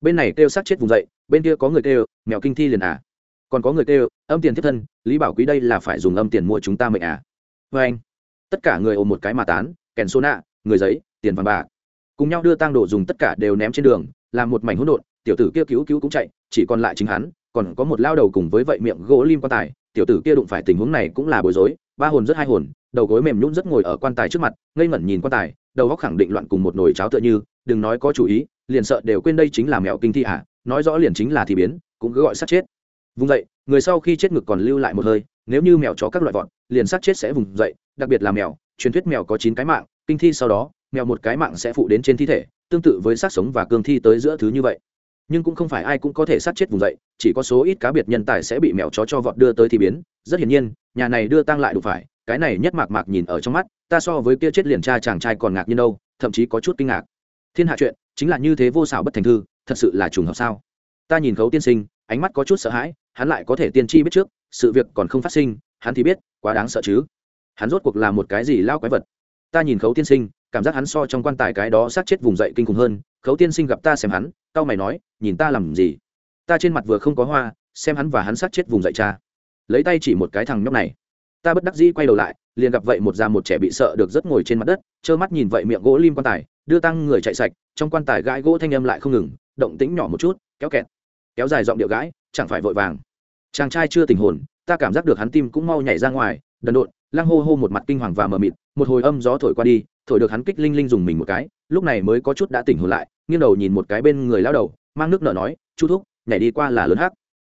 Bên này kêu sát chết vùng dậy, bên kia có người kêu, mèo kinh thi liền à. Còn có người kêu, âm tiền thiết thân, lý bảo quý đây là phải dùng âm tiền mua chúng ta mệnh à. Vê anh tất cả người ôm một cái mà tán, kèn số nạ, người giấy, tiền vàng bạc cùng nhau đưa tang đồ dùng tất cả đều ném trên đường, làm một mảnh hỗn độn, tiểu tử kia cứu cứu cũng chạy, chỉ còn lại chính hắn, còn có một lao đầu cùng với vậy miệng gỗ lim quan tài, tiểu tử kia đụng phải tình huống này cũng là bối rối, ba hồn rất hai hồn, đầu gối mềm nhún rất ngồi ở quan tài trước mặt, ngây ngẩn nhìn quan tài, đầu góc khẳng định loạn cùng một nồi cháo tựa như, đừng nói có chủ ý, liền sợ đều quên đây chính là mẹo kinh thi à nói rõ liền chính là thì biến, cũng cứ gọi sát chết. Vùng dậy, người sau khi chết ngực còn lưu lại một hơi, nếu như mèo chó các loại vọt, liền sát chết sẽ vùng dậy, đặc biệt là mèo truyền thuyết mèo có chín cái mạng, kinh thi sau đó mèo một cái mạng sẽ phụ đến trên thi thể, tương tự với sát sống và cương thi tới giữa thứ như vậy. Nhưng cũng không phải ai cũng có thể sát chết vùng dậy, chỉ có số ít cá biệt nhân tài sẽ bị mèo chó cho vọt đưa tới thì biến. Rất hiển nhiên, nhà này đưa tăng lại đủ phải, cái này nhất mạc mạc nhìn ở trong mắt, ta so với kia chết liền cha chàng trai còn ngạc nhiên đâu, thậm chí có chút kinh ngạc. Thiên hạ chuyện, chính là như thế vô xảo bất thành thư, thật sự là trùng hợp sao? Ta nhìn khấu tiên sinh, ánh mắt có chút sợ hãi, hắn lại có thể tiên tri biết trước, sự việc còn không phát sinh, hắn thì biết, quá đáng sợ chứ. Hắn rốt cuộc là một cái gì lao quái vật? Ta nhìn khấu tiên sinh cảm giác hắn so trong quan tài cái đó sát chết vùng dậy kinh khủng hơn, khấu tiên sinh gặp ta xem hắn tao mày nói, nhìn ta làm gì? Ta trên mặt vừa không có hoa, xem hắn và hắn sát chết vùng dậy cha. Lấy tay chỉ một cái thằng nhóc này. Ta bất đắc dĩ quay đầu lại, liền gặp vậy một già một trẻ bị sợ được rất ngồi trên mặt đất, trơ mắt nhìn vậy miệng gỗ lim quan tài, đưa tăng người chạy sạch, trong quan tài gãi gỗ thanh âm lại không ngừng, động tĩnh nhỏ một chút, kéo kẹt. Kéo dài giọng điệu gãi, chẳng phải vội vàng. Chàng trai chưa tình hồn, ta cảm giác được hắn tim cũng mau nhảy ra ngoài, đần độn, lăng hô hô một mặt kinh hoàng và mờ mịt, một hồi âm gió thổi qua đi thổi được hắn kích linh linh dùng mình một cái, lúc này mới có chút đã tỉnh hồn lại, nghiêng đầu nhìn một cái bên người lao đầu, mang nước nợ nói, chu thúc, nhảy đi qua là lớn hắc.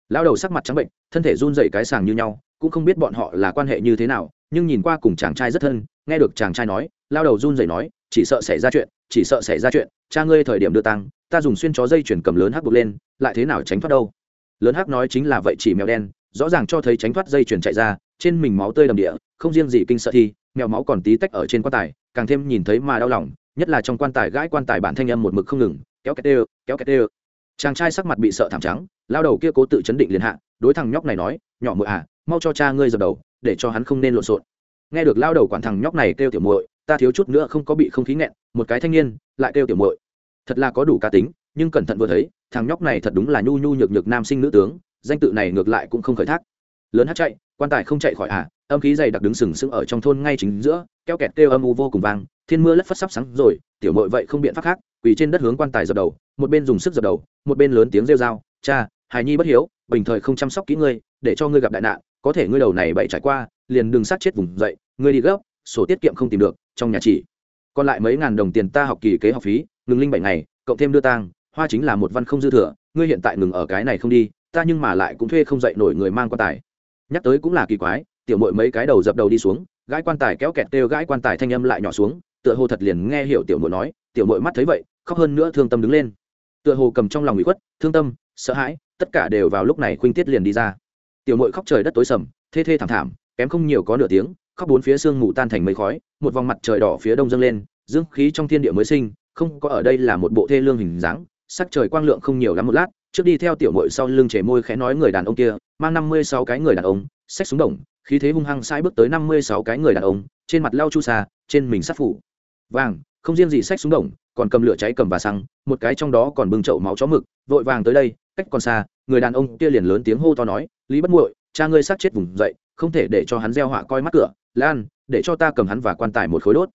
Lao đầu sắc mặt trắng bệnh, thân thể run dậy cái sàng như nhau, cũng không biết bọn họ là quan hệ như thế nào, nhưng nhìn qua cùng chàng trai rất thân, nghe được chàng trai nói lao đầu run dậy nói, chỉ sợ xảy ra chuyện, chỉ sợ xảy ra chuyện, cha ngươi thời điểm đưa tăng ta dùng xuyên chó dây chuyển cầm lớn hắc buộc lên, lại thế nào tránh thoát đâu? Lớn hắc nói chính là vậy chỉ mèo đen, rõ ràng cho thấy tránh thoát dây chuyển chạy ra, trên mình máu tươi đầm địa, không riêng gì kinh sợ thi, mèo máu còn tí tách ở trên quan tài càng thêm nhìn thấy mà đau lòng, nhất là trong quan tài gãi quan tài bản thanh âm một mực không ngừng, kéo kẹt đê kéo kẹt đê chàng trai sắc mặt bị sợ thảm trắng, lao đầu kia cố tự chấn định liền hạ, đối thằng nhóc này nói, nhỏ muội à mau cho cha ngươi dập đầu, để cho hắn không nên lộn xộn. Nghe được lao đầu quản thằng nhóc này kêu tiểu muội, ta thiếu chút nữa không có bị không khí nghẹn, một cái thanh niên, lại kêu tiểu muội. Thật là có đủ cá tính, nhưng cẩn thận vừa thấy, thằng nhóc này thật đúng là nhu nhu nhược nhược nam sinh nữ tướng, danh tự này ngược lại cũng không khởi thác. Lớn hát chạy quan tài không chạy khỏi à âm khí dày đặc đứng sừng sững ở trong thôn ngay chính giữa, keo kẹt kêu âm u vô cùng vang, thiên mưa lất phất sắp sáng rồi, tiểu mội vậy không biện pháp khác, quỳ trên đất hướng quan tài dập đầu, một bên dùng sức dập đầu, một bên lớn tiếng rêu dao cha, hài nhi bất hiếu, bình thời không chăm sóc kỹ ngươi, để cho ngươi gặp đại nạn, có thể ngươi đầu này bậy trải qua, liền đừng sát chết vùng dậy, ngươi đi gấp, sổ tiết kiệm không tìm được, trong nhà chỉ. Còn lại mấy ngàn đồng tiền ta học kỳ kế học phí, ngừng linh bảy ngày, cộng thêm đưa tang, hoa chính là một văn không dư thừa, ngươi hiện tại ngừng ở cái này không đi, ta nhưng mà lại cũng thuê không dậy nổi người mang quan tài nhắc tới cũng là kỳ quái, tiểu mội mấy cái đầu dập đầu đi xuống, gãi quan tài kéo kẹt kêu gãi quan tài thanh âm lại nhỏ xuống, tựa hồ thật liền nghe hiểu tiểu mội nói, tiểu mội mắt thấy vậy, khóc hơn nữa thương tâm đứng lên. Tựa hồ cầm trong lòng bị khuất, thương tâm, sợ hãi, tất cả đều vào lúc này khuynh tiết liền đi ra. Tiểu mội khóc trời đất tối sầm, thê thê thảm thảm, kém không nhiều có nửa tiếng, khóc bốn phía sương mù tan thành mây khói, một vòng mặt trời đỏ phía đông dâng lên, dương khí trong thiên địa mới sinh, không có ở đây là một bộ thê lương hình dáng, sắc trời quang lượng không nhiều lắm một lát trước đi theo tiểu mội sau lưng chề môi khẽ nói người đàn ông kia, mang năm mươi sáu cái người đàn ông xách súng đồng, khí thế hung hăng sai bước tới năm mươi sáu cái người đàn ông, trên mặt lau chu xa trên mình sát phủ. Vàng, không riêng gì xách súng đồng, còn cầm lửa cháy cầm và xăng, một cái trong đó còn bưng chậu máu chó mực, vội vàng tới đây, cách còn xa, người đàn ông kia liền lớn tiếng hô to nói, lý bất muội, cha ngươi sát chết vùng dậy, không thể để cho hắn gieo họa coi mắt cửa, lan, để cho ta cầm hắn và quan tài một khối đốt.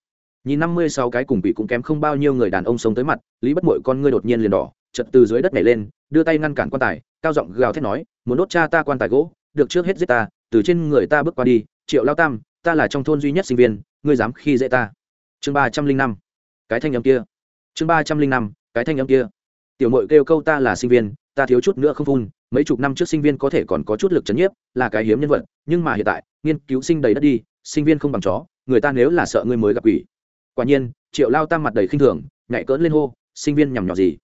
Nhìn năm mươi sáu cái cùng bị cũng kém không bao nhiêu người đàn ông sống tới mặt, lý bất mội con ngươi đột nhiên liền đỏ chật từ dưới đất nhảy lên, đưa tay ngăn cản quan tài, cao giọng gào thét nói, muốn đốt cha ta quan tài gỗ, được trước hết giết ta, từ trên người ta bước qua đi, triệu lao tam, ta là trong thôn duy nhất sinh viên, ngươi dám khi dễ ta. Chương ba trăm linh năm, cái thanh âm kia. Chương ba trăm linh năm, cái thanh âm kia. Tiểu mội kêu câu ta là sinh viên, ta thiếu chút nữa không phun, mấy chục năm trước sinh viên có thể còn có chút lực c h ấ n nhiếp, là cái hiếm nhân vật, nhưng mà hiện tại, nghiên cứu sinh đầy đất đi, sinh viên không bằng chó, người ta nếu là sợ ngươi mới gặp quỷ. Quả nhiên, triệu lao tam mặt đầy khinh thường, nhảy cỡn lên hô, sinh viên nhằm nhỏ gì?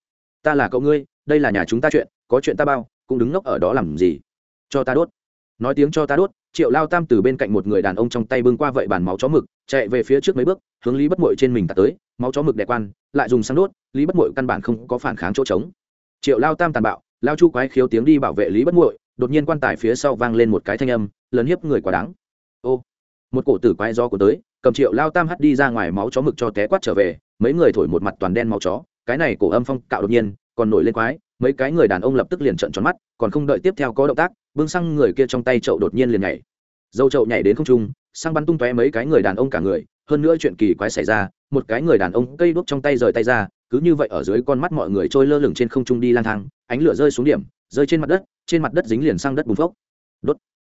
Ta là cậu ngươi, đây là nhà chúng ta chuyện, có chuyện ta bao, cũng đứng ngốc ở đó làm gì? Cho ta đốt. Nói tiếng cho ta đốt, triệu lao tam từ bên cạnh một người đàn ông trong tay bưng qua vậy bàn máu chó mực, chạy về phía trước mấy bước, hướng lý bất mội trên mình tạt tới, máu chó mực đẹp quan, lại dùng sáng đốt, lý bất mội căn bản không có phản kháng chỗ trống. Triệu lao tam tàn bạo, lao chu quái khiếu tiếng đi bảo vệ lý bất mội đột nhiên quan tài phía sau vang lên một cái thanh âm, lớn hiếp người quá đáng. Ô, một cổ tử quái do của tới, cầm triệu lao tam hắt đi ra ngoài máu chó mực cho té quát trở về, mấy người thổi một mặt toàn đen máu chó cái này cổ âm phong cạo đột nhiên, còn nổi lên quái, mấy cái người đàn ông lập tức liền trận tròn mắt, còn không đợi tiếp theo có động tác, bưng xăng người kia trong tay chậu đột nhiên liền nhảy. Dâu chậu nhảy đến không trung, xăng bắn tung tóe mấy cái người đàn ông cả người, hơn nữa chuyện kỳ quái xảy ra, một cái người đàn ông cây đuốc trong tay rời tay ra, cứ như vậy ở dưới con mắt mọi người trôi lơ lửng trên không trung đi lang thang, ánh lửa rơi xuống điểm, rơi trên mặt đất, trên mặt đất dính liền sang đất bùng phốc. Đốt.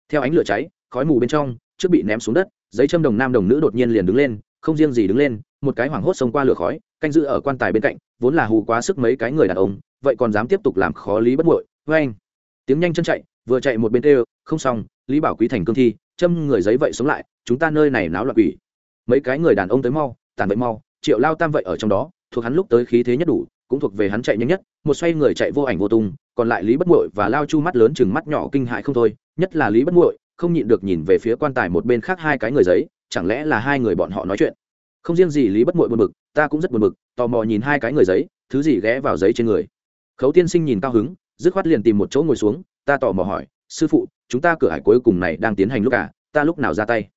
Theo ánh lửa cháy, khói mù bên trong, trước bị ném xuống đất, giấy châm đồng nam đồng nữ đột nhiên liền đứng lên, không riêng gì đứng lên, một cái hoảng hốt xông qua lửa khói canh giữ ở quan tài bên cạnh, vốn là hù quá sức mấy cái người đàn ông, vậy còn dám tiếp tục làm khó lý bất muội. Vê anh, tiếng nhanh chân chạy, vừa chạy một bên tê không xong, lý bảo quý thành cương thi, châm người giấy vậy sống lại, chúng ta nơi này náo loạn quỷ. Mấy cái người đàn ông tới mau tàn vậy mau, triệu lao tam vậy ở trong đó, thuộc hắn lúc tới khí thế nhất đủ, cũng thuộc về hắn chạy nhanh nhất, một xoay người chạy vô ảnh vô tung, còn lại lý bất muội và lao chu mắt lớn chừng mắt nhỏ kinh hại không thôi, nhất là lý bất muội, không nhịn được nhìn về phía quan tài một bên khác hai cái người giấy, chẳng lẽ là hai người bọn họ nói chuyện? Không riêng gì lý bất muội buồn bực, ta cũng rất buồn bực, tò mò nhìn hai cái người giấy, thứ gì ghé vào giấy trên người. Khấu tiên sinh nhìn cao hứng, dứt khoát liền tìm một chỗ ngồi xuống, ta tò mò hỏi, sư phụ, chúng ta cửa hải cuối cùng này đang tiến hành lúc cả ta lúc nào ra tay?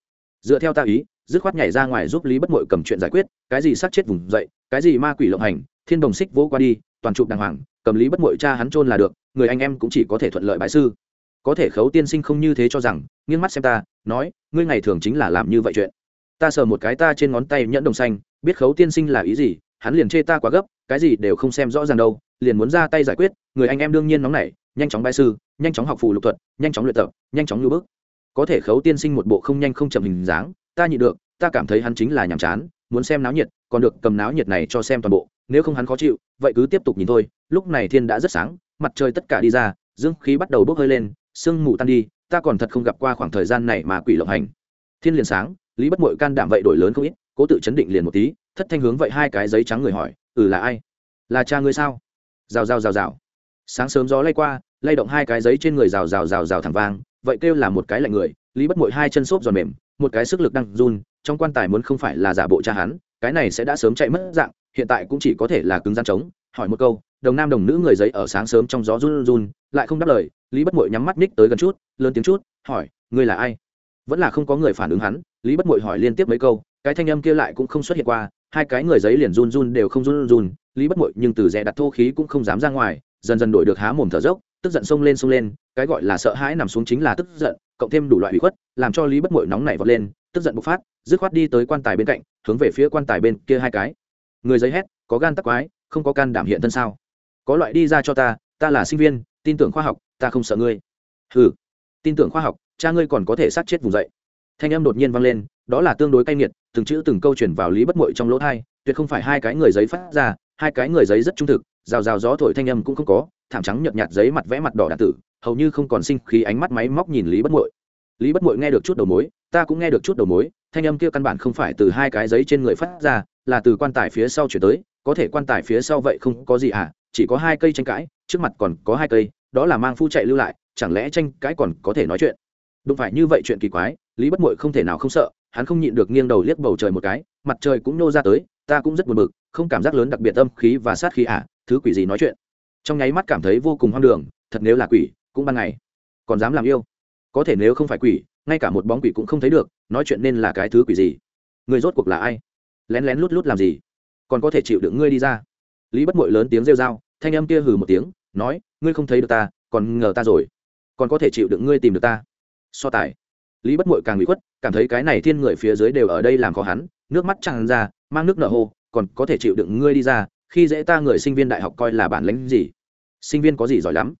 Dựa theo ta ý, dứt khoát nhảy ra ngoài giúp lý bất mội cầm chuyện giải quyết, cái gì sát chết vùng dậy, cái gì ma quỷ lộng hành, thiên đồng xích vỗ qua đi, toàn chụp đàng hoàng, cầm lý bất mội cha hắn trôn là được, người anh em cũng chỉ có thể thuận lợi bãi sư. Có thể khấu tiên sinh không như thế cho rằng, nghiêng mắt xem ta, nói, ngươi ngày thường chính là làm như vậy chuyện ta sờ một cái ta trên ngón tay nhẫn đồng xanh, biết khấu tiên sinh là ý gì, hắn liền chê ta quá gấp, cái gì đều không xem rõ ràng đâu, liền muốn ra tay giải quyết, người anh em đương nhiên nóng nảy, nhanh chóng bài sư, nhanh chóng học phù lục thuật, nhanh chóng luyện tập, nhanh chóng lưu bước. Có thể khấu tiên sinh một bộ không nhanh không chậm hình dáng, ta nhị được, ta cảm thấy hắn chính là nhàm chán, muốn xem náo nhiệt, còn được cầm náo nhiệt này cho xem toàn bộ, nếu không hắn khó chịu, vậy cứ tiếp tục nhìn thôi, lúc này thiên đã rất sáng, mặt trời tất cả đi ra, dương khí bắt đầu bốc hơi lên, sương mù tan đi, ta còn thật không gặp qua khoảng thời gian này mà quỷ lộng hành. Thiên liền sáng lý bất mội can đảm vậy đổi lớn không ít, cố tự chấn định liền một tí, thất thanh hướng vậy hai cái giấy trắng người hỏi ừ là ai? Là cha ngươi sao? Rào rào rào rào. Sáng sớm gió lay qua, lay động hai cái giấy trên người rào rào rào rào thẳng vang, vậy kêu là một cái lạnh người, lý bất mội hai chân xốp giòn mềm, một cái sức lực đang run, trong quan tài muốn không phải là giả bộ cha hắn, cái này sẽ đã sớm chạy mất dạng, hiện tại cũng chỉ có thể là cứng gian trống, hỏi một câu, đồng nam đồng nữ người giấy ở sáng sớm trong gió run run lại không đáp lời, lý bất mội nhắm mắt ních tới gần chút, lớn tiếng chút, hỏi, ngươi là ai? Vẫn là không có người phản ứng hắn lý bất mội hỏi liên tiếp mấy câu, cái thanh âm kia lại cũng không xuất hiện qua, hai cái người giấy liền run run đều không run run, lý bất mội nhưng từ rẽ đặt thô khí cũng không dám ra ngoài, dần dần đổi được há mồm thở dốc, tức giận xông lên xông lên, cái gọi là sợ hãi nằm xuống chính là tức giận, cộng thêm đủ loại bị khuất, làm cho lý bất mội nóng nảy vọt lên, tức giận bộc phát, dứt khoát đi tới quan tài bên cạnh, hướng về phía quan tài bên kia hai cái. Người giấy hét, có gan tắc quái, không có can đảm hiện thân sao? Có loại đi ra cho ta ta là sinh viên, tin tưởng khoa học, ta không sợ ngươi. Ừ tin tưởng khoa học, cha ngươi còn có thể sát chết vùng dậy thanh âm đột nhiên vang lên, đó là tương đối cay nghiệt, từng chữ từng câu chuyển vào lý bất mội trong lỗ thai tuyệt không phải hai cái người giấy phát ra, hai cái người giấy rất trung thực, rào rào gió thổi thanh âm cũng không có, thảm trắng nhợt nhạt giấy mặt vẽ mặt đỏ đạn tử, hầu như không còn sinh khí ánh mắt máy móc nhìn lý bất mội lý bất mội nghe được chút đầu mối, ta cũng nghe được chút đầu mối, thanh âm kia căn bản không phải từ hai cái giấy trên người phát ra, là từ quan tài phía sau chuyển tới, có thể quan tài phía sau vậy không có gì à chỉ có hai cây tranh cãi, trước mặt còn có hai cây, đó là mang phu chạy lưu lại, chẳng lẽ tranh cãi còn có thể nói chuyện? Đúng phải như vậy chuyện kỳ quái, lý bất mội không thể nào không sợ, hắn không nhịn được nghiêng đầu liếc bầu trời một cái, mặt trời cũng nô ra tới, ta cũng rất buồn bực, không cảm giác lớn đặc biệt âm khí và sát khí à thứ quỷ gì nói chuyện. Trong nháy mắt cảm thấy vô cùng hoang đường, thật nếu là quỷ, cũng ban ngày. Còn dám làm yêu? Có thể nếu không phải quỷ, ngay cả một bóng quỷ cũng không thấy được, nói chuyện nên là cái thứ quỷ gì? Người rốt cuộc là ai? Lén lén lút lút làm gì? Còn có thể chịu đựng ngươi đi ra. Lý bất mội lớn tiếng rêu r a o thanh âm kia hừ một tiếng, nói, ngươi không thấy được ta, còn ngờ ta rồi. Còn có thể chịu đựng ngươi tìm được ta so tài. Lý bất mội càng bị khuất, cảm thấy cái này thiên người phía dưới đều ở đây làm khó hắn, nước mắt tràn ra, mang nước nở hô, còn có thể chịu đựng ngươi đi ra, khi dễ ta người sinh viên đại học coi là bản lánh gì? Sinh viên có gì giỏi lắm?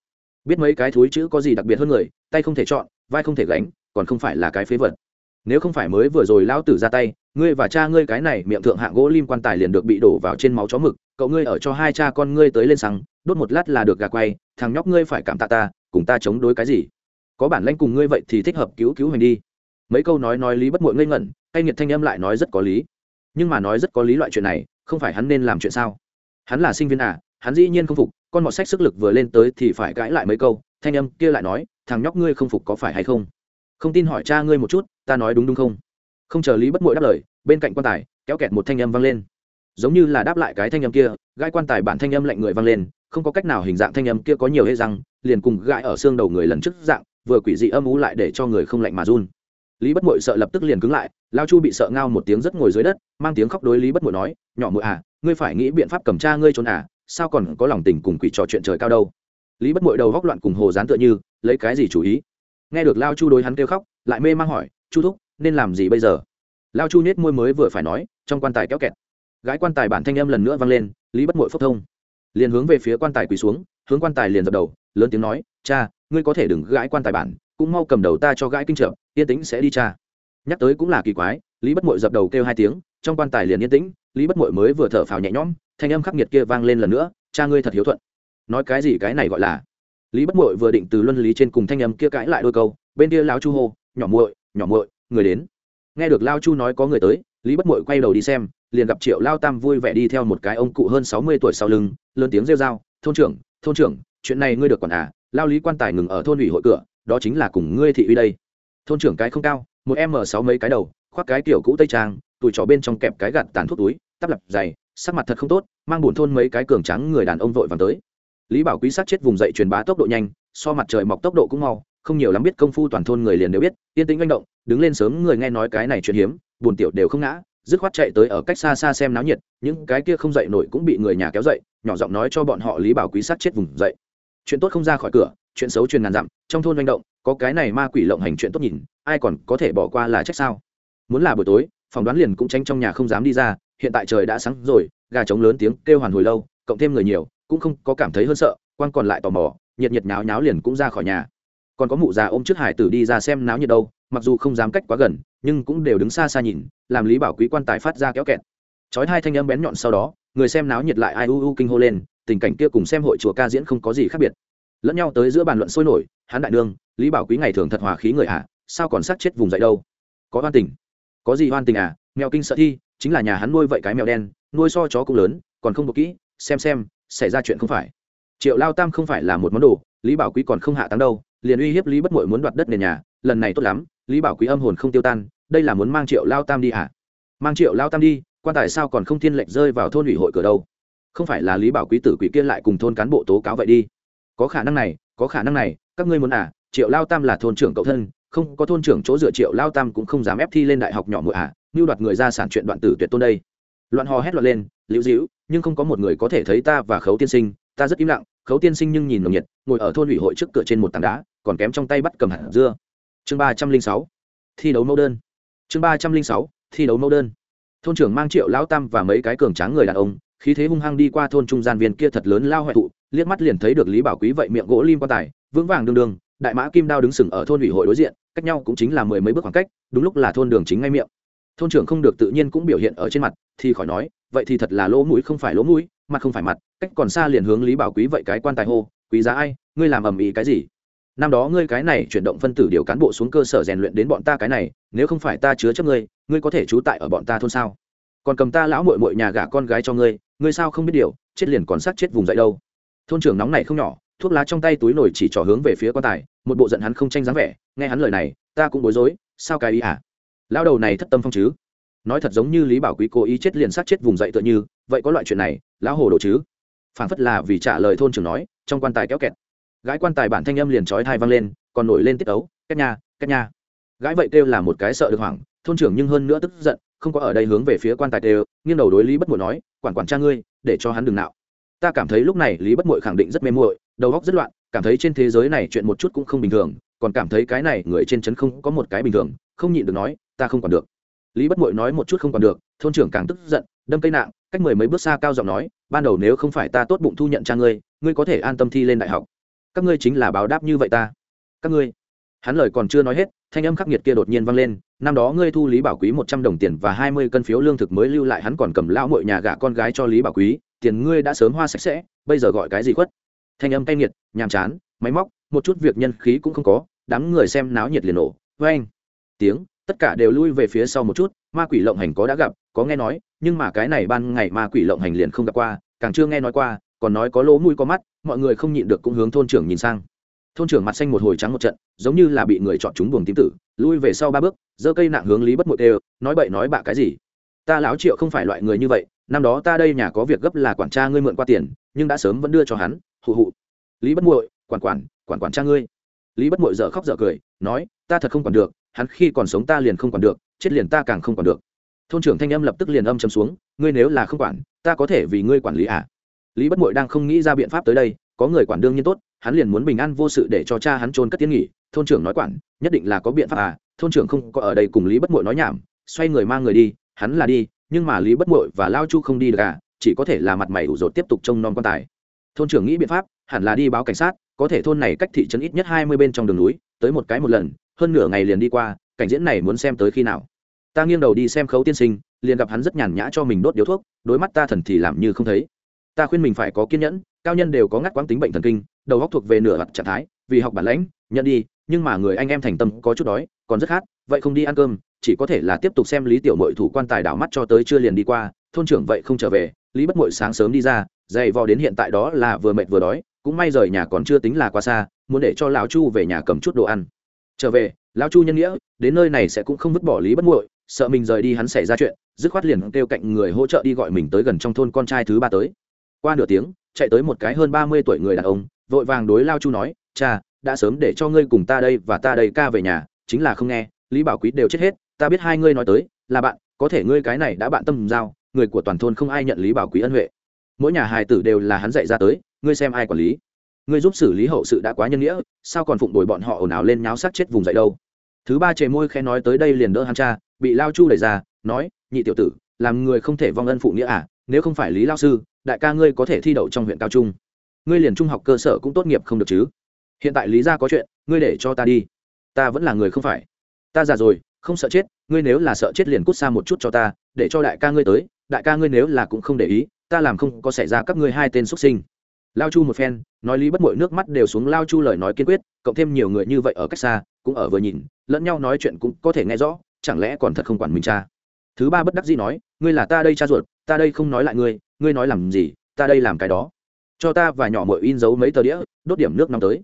Biết mấy cái thúi chữ có gì đặc biệt hơn người, tay không thể chọn, vai không thể gánh, còn không phải là cái phế vật. Nếu không phải mới vừa rồi lão tử ra tay, ngươi và cha ngươi cái này miệng thượng hạng gỗ lim quan tài liền được bị đổ vào trên máu chó mực, cậu ngươi ở cho hai cha con ngươi tới lên xăng, đốt một lát là được gà quay, thằng nhóc ngươi phải cảm tạ ta, cùng ta chống đối cái gì? Có bản lãnh cùng ngươi vậy thì thích hợp cứu cứu hành đi. Mấy câu nói nói lý bất muội ngây ngẩn hay nghiệt thanh âm lại nói rất có lý. Nhưng mà nói rất có lý loại chuyện này, không phải hắn nên làm chuyện sao? Hắn là sinh viên à hắn dĩ nhiên không phục, con mọt sách sức lực vừa lên tới thì phải cãi lại mấy câu, thanh âm kia lại nói, thằng nhóc ngươi không phục có phải hay không? Không tin hỏi cha ngươi một chút, ta nói đúng đúng không? Không chờ lý bất muội đáp lời, bên cạnh quan tài, kéo kẹt một thanh âm vang lên. Giống như là đáp lại cái thanh âm kia gai quan tài bản thanh âm lạnh người vang lên, không có cách nào hình dạng thanh âm kia có nhiều hệ răng, liền cùng gãi ở xương đầu người lần trước dạng vừa quỷ dị âm ú lại để cho người không lạnh mà run. Lý bất mội sợ lập tức liền cứng lại, lao chu bị sợ ngao một tiếng rất ngồi dưới đất, mang tiếng khóc đối lý bất mội nói, nhỏ mội à ngươi phải nghĩ biện pháp cầm cha ngươi trốn à sao còn có lòng tình cùng quỷ trò chuyện trời cao đâu? Lý bất mội đầu góc loạn cùng hồ dán tựa như, lấy cái gì chủ ý? Nghe được lao chu đối hắn kêu khóc, lại mê mang hỏi, chu thúc, nên làm gì bây giờ? Lao chu nhét môi mới vừa phải nói, trong quan tài kéo kẹt. Gái quan tài bản thanh âm lần nữa vang lên, lý bất mội phốc thông. Liền hướng về phía quan tài quỳ xuống, hướng quan tài liền dập đầu, lớn tiếng nói, cha ngươi có thể đừng gãi quan tài bản, cũng mau cầm đầu ta cho gãi kinh trợ, yên tĩnh sẽ đi cha. Nhắc tới cũng là kỳ quái, lý bất mội dập đầu kêu hai tiếng, trong quan tài liền yên tĩnh, lý bất mội mới vừa thở phào nhẹ nhõm, thanh âm khắc nghiệt kia vang lên lần nữa, cha ngươi thật hiếu thuận. Nói cái gì cái này gọi là? Lý bất mội vừa định từ luân lý trên cùng thanh âm kia cãi lại đôi câu, bên kia lao chu hô, nhỏ muội nhỏ muội, người đến. Nghe được lao chu nói có người tới, lý bất mội quay đầu đi xem, liền gặp triệu lao tam vui vẻ đi theo một cái ông cụ hơn sáu mươi tuổi sau lưng, lớn tiếng rêu r a o thôn trưởng thôn trưởng, chuyện này ngươi được còn à? Lao lý quan tài ngừng ở thôn ủy hội cửa, đó chính là cùng ngươi thị uy đây. Thôn trưởng cái không cao, một m sáu mấy cái đầu, khoác cái kiểu cũ tây trang tụi trỏ bên trong kẹp cái gạt tàn thuốc túi, tắp lập dày, sắc mặt thật không tốt, mang buồn thôn mấy cái cường trắng người đàn ông vội vàng tới. Lý bảo quý sát chết vùng dậy truyền bá tốc độ nhanh, so mặt trời mọc tốc độ cũng mau, không nhiều lắm biết công phu toàn thôn người liền đều biết, yên tĩnh manh động, đứng lên sớm người nghe nói cái này chuyện hiếm, buồn tiểu đều không ngã, dứt khoát chạy tới ở cách xa xa xem náo nhiệt, những cái kia không dậy nổi cũng bị người nhà kéo dậy, nhỏ giọng nói cho bọn họ lý bảo quý sát chết vùng dậy chuyện tốt không ra khỏi cửa, chuyện xấu truyền ngàn dặm, trong thôn manh động, có cái này ma quỷ lộng hành chuyện tốt nhìn, ai còn có thể bỏ qua là trách sao? Muốn là buổi tối phòng đoán liền cũng tránh trong nhà không dám đi ra, hiện tại trời đã sáng rồi, gà trống lớn tiếng kêu hoàn hồi lâu, cộng thêm người nhiều, cũng không có cảm thấy hơn sợ quan còn lại tò mò, nhiệt nhiệt nháo nháo liền cũng ra khỏi nhà. Còn có mụ già ôm trước hải tử đi ra xem náo nhiệt đâu, mặc dù không dám cách quá gần, nhưng cũng đều đứng xa xa nhìn, làm lý bảo quý quan tài phát ra kéo kẹt. Chói hai thanh âm bén nhọn sau đó, người xem náo nhiệt lại ai u u kinh hô lên tình cảnh kia cùng xem hội chùa ca diễn không có gì khác biệt. Lẫn nhau tới giữa bàn luận sôi nổi hán đại đương lý bảo quý ngày thường thật hòa khí người ạ à, sao còn sát chết vùng dậy đâu? Có oan tình. Có gì oan tình à mèo kinh sợ thi chính là nhà hắn nuôi vậy cái mèo đen nuôi so chó cũng lớn còn không một kỹ xem xem xảy ra chuyện không phải. Triệu lao tam không phải là một món đồ lý bảo quý còn không hạ tăng đâu liền uy hiếp lý bất mội muốn đoạt đất nền nhà lần này tốt lắm lý bảo quý âm hồn không tiêu tan đây là muốn mang triệu lao tam đi à? Mang triệu lao tam đi quan tài sao còn không thiên lệnh rơi vào thôn ủy hội cửa đâu? Không phải là lý bảo quý tử quỷ kia lại cùng thôn cán bộ tố cáo vậy đi. Có khả năng này, có khả năng này, các ngươi muốn à triệu lao tam là thôn trưởng cậu thân, không, có thôn trưởng chỗ dựa triệu lao tam cũng không dám ép thi lên đại học nhỏ mụi à như đoạt người ra sản chuyện đoạn tử tuyệt tôn đây. Loạn hò hét loạn lên, liễu dĩu nhưng không có một người có thể thấy ta và khấu tiên sinh, ta rất im lặng, khấu tiên sinh nhưng nhìn nồng nhiệt, ngồi ở thôn ủy hội trước cửa trên một tảng đá, còn kém trong tay bắt cầm hạt dưa. Chương ba trăm linh sáu, thi đấu mẫu đơn. Chương ba trăm linh sáu, thi đấu mẫu đơn. Thôn trưởng mang triệu lão tam và mấy cái cường tráng người đàn ông khí thế hung hăng đi qua thôn trung gian viên kia thật lớn lao hoại thụ, liếc mắt liền thấy được lý bảo quý vậy miệng gỗ lim quan tài, vững vàng đương đương, đại mã kim đao đứng sừng ở thôn ủy hội đối diện, cách nhau cũng chính là mười mấy bước khoảng cách, đúng lúc là thôn đường chính ngay miệng. Thôn trưởng không được tự nhiên cũng biểu hiện ở trên mặt, thì khỏi nói, vậy thì thật là lỗ mũi không phải lỗ mũi, mặt không phải mặt, cách còn xa liền hướng lý bảo quý vậy cái quan tài hô, quý giá ai, ngươi làm ầm ĩ cái gì? Năm đó ngươi cái này chuyển động phân tử điều cán bộ xuống cơ sở rèn luyện đến bọn ta cái này, nếu không phải ta chứa chấp ngươi ngươi có thể trú tại ở bọn ta thôn sao? Còn cầm ta lão mội mội nhà gả con gái cho ngươi ngươi sao không biết điều chết liền còn sát chết vùng dậy đâu. Thôn trưởng nóng này không nhỏ thuốc lá trong tay túi nổi chỉ trỏ hướng về phía quan tài một bộ giận hắn không tranh dáng vẻ nghe hắn lời này ta cũng bối rối sao cái ý à? Lão đầu này thất tâm phong chứ? Nói thật giống như lý bảo quý cố ý chết liền sát chết vùng dậy tựa như vậy có loại chuyện này lão hồ đồ chứ? Phản phất là vì trả lời thôn trưởng nói trong quan tài kéo kẹt. Gái quan tài bản thanh âm liền trói thai văng lên còn nổi lên tiết ấu cách nhà, cách nhà, gái vậy kêu là một cái sợ được hoảng thôn trưởng nhưng hơn nữa tức giận không có ở đây hướng về phía quan tài đều, nghiêng đầu đối lý bất muội nói quản quản cha ngươi để cho hắn đừng nạo. Ta cảm thấy lúc này lý bất muội khẳng định rất mê muội đầu óc rất loạn cảm thấy trên thế giới này chuyện một chút cũng không bình thường còn cảm thấy cái này người trên trấn không có một cái bình thường không nhịn được nói ta không còn được. Lý bất muội nói một chút không còn được thôn trưởng càng tức giận đâm cây nạng cách mười mấy bước xa cao giọng nói ban đầu nếu không phải ta tốt bụng thu nhận cha ngươi ngươi có thể an tâm thi lên đại học. Các ngươi chính là báo đáp như vậy ta. Các ngươi hắn lời còn chưa nói hết, thanh âm khắc nghiệt kia đột nhiên vang lên, năm đó ngươi thu lý bảo quý một trăm đồng tiền và hai mươi cân phiếu lương thực mới lưu lại, hắn còn cầm lão mội nhà gả con gái cho lý bảo quý, tiền ngươi đã sớm hoa sạch sẽ, bây giờ gọi cái gì khuất? Thanh âm cay nghiệt, nhàm chán, máy móc, một chút việc nhân khí cũng không có, đám người xem náo nhiệt liền nổ vê anh tiếng, tất cả đều lui về phía sau một chút, ma quỷ lộng hành có đã gặp, có nghe nói, nhưng mà cái này ban ngày ma quỷ lộng hành liền không gặp qua, càng chưa nghe nói qua, còn nói có lỗ mũi có mắt, mọi người không nhịn được cũng hướng thôn trưởng nhìn sang thôn trưởng mặt xanh một hồi trắng một trận, giống như là bị người chọn chúng buồng tím tử, lui về sau ba bước, giơ cây nặng hướng lý bất mội đều nói bậy nói bạ cái gì? Ta lão triệu không phải loại người như vậy, năm đó ta đây nhà có việc gấp là quản cha ngươi mượn qua tiền, nhưng đã sớm vẫn đưa cho hắn, hụ hụ. Lý bất muội, quản quản quản quản cha ngươi. Lý bất muội dở khóc dở cười, nói, ta thật không quản được, hắn khi còn sống ta liền không quản được, chết liền ta càng không quản được. Thôn trưởng thanh âm lập tức liền âm chấm xuống, ngươi nếu là không quản, ta có thể vì ngươi quản lý à? Lý bất muội đang không nghĩ ra biện pháp tới đây, có người quản đương nhiên tốt hắn liền muốn bình an vô sự để cho cha hắn trôn cất tiến nghỉ. Thôn trưởng nói quản, nhất định là có biện pháp à thôn trưởng không có ở đây cùng lý bất muội nói nhảm, xoay người mang người đi, hắn là đi, nhưng mà lý bất muội và lao chu không đi được à chỉ có thể là mặt mày ủ rột tiếp tục trông non quan tài. Thôn trưởng nghĩ biện pháp, hẳn là đi báo cảnh sát, có thể thôn này cách thị trấn ít nhất hai mươi bên trong đường núi, tới một cái một lần, hơn nửa ngày liền đi qua, cảnh diễn này muốn xem tới khi nào. Ta nghiêng đầu đi xem khấu tiên sinh, liền gặp hắn rất nhàn nhã cho mình đốt điếu thuốc, đối mắt ta thần thì làm như không thấy. Ta khuyên mình phải có kiên nhẫn cao nhân đều có ngắt quãng tính bệnh thần kinh, đầu góc thuộc về nửa mặt trạng thái, vì học bản lãnh, nhận đi, nhưng mà người anh em thành tâm có chút đói, còn rất khát, vậy không đi ăn cơm, chỉ có thể là tiếp tục xem lý tiểu mội thủ quan tài đảo mắt cho tới chưa liền đi qua, thôn trưởng vậy không trở về, lý bất mội sáng sớm đi ra, dày vò đến hiện tại đó là vừa mệt vừa đói, cũng may rời nhà còn chưa tính là quá xa, muốn để cho lão chu về nhà cầm chút đồ ăn. Trở về, lão chu nhân nghĩa, đến nơi này sẽ cũng không vứt bỏ lý bất muội sợ mình rời đi hắn xảy ra chuyện, dứt khoát liền kêu cạnh người hỗ trợ đi gọi mình tới gần trong thôn con trai thứ ba tới. Qua nửa tiếng chạy tới một cái hơn ba mươi tuổi người đàn ông, vội vàng đối lao chu nói, cha, đã sớm để cho ngươi cùng ta đây và ta đây ca về nhà, chính là không nghe, lý bảo quý đều chết hết, ta biết hai ngươi nói tới, là bạn, có thể ngươi cái này đã bạn tâm giao, người của toàn thôn không ai nhận lý bảo quý ân huệ. Mỗi nhà hài tử đều là hắn dạy ra tới, ngươi xem ai quản lý. Ngươi giúp xử lý hậu sự đã quá nhân nghĩa, sao còn phụng đổi bọn họ ồn ào lên nháo sát chết vùng dậy đâu? Thứ ba chề môi khẽ nói tới đây liền đỡ hắn cha, bị lao chu đẩy ra, nói, nhị tiểu tử, làm người không thể vong ân phụ nghĩa à nếu không phải lý lao sư đại ca ngươi có thể thi đậu trong huyện cao trung. Ngươi liền trung học cơ sở cũng tốt nghiệp không được chứ. Hiện tại lý ra có chuyện, ngươi để cho ta đi. Ta vẫn là người không phải. Ta già rồi, không sợ chết, ngươi nếu là sợ chết liền cút xa một chút cho ta, để cho đại ca ngươi tới, đại ca ngươi nếu là cũng không để ý, ta làm không có xảy ra các ngươi hai tên xuất sinh. Lao chu một phen, nói lý bất mội nước mắt đều xuống lao chu lời nói kiên quyết, cộng thêm nhiều người như vậy ở cách xa, cũng ở vừa nhìn, lẫn nhau nói chuyện cũng có thể nghe rõ, chẳng lẽ còn thật không quản mình cha. Thứ ba bất đắc dĩ nói, ngươi là ta đây cha ruột, ta đây không nói lại ngươi ngươi nói làm gì, ta đây làm cái đó. Cho ta và nhỏ mội in dấu mấy tờ đĩa, đốt điểm nước năm tới.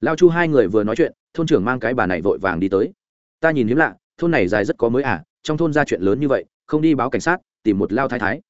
Lao chu hai người vừa nói chuyện, thôn trưởng mang cái bà này vội vàng đi tới. Ta nhìn hiếm lạ, thôn này dài rất có mới à trong thôn ra chuyện lớn như vậy, không đi báo cảnh sát, tìm một lao thái thái.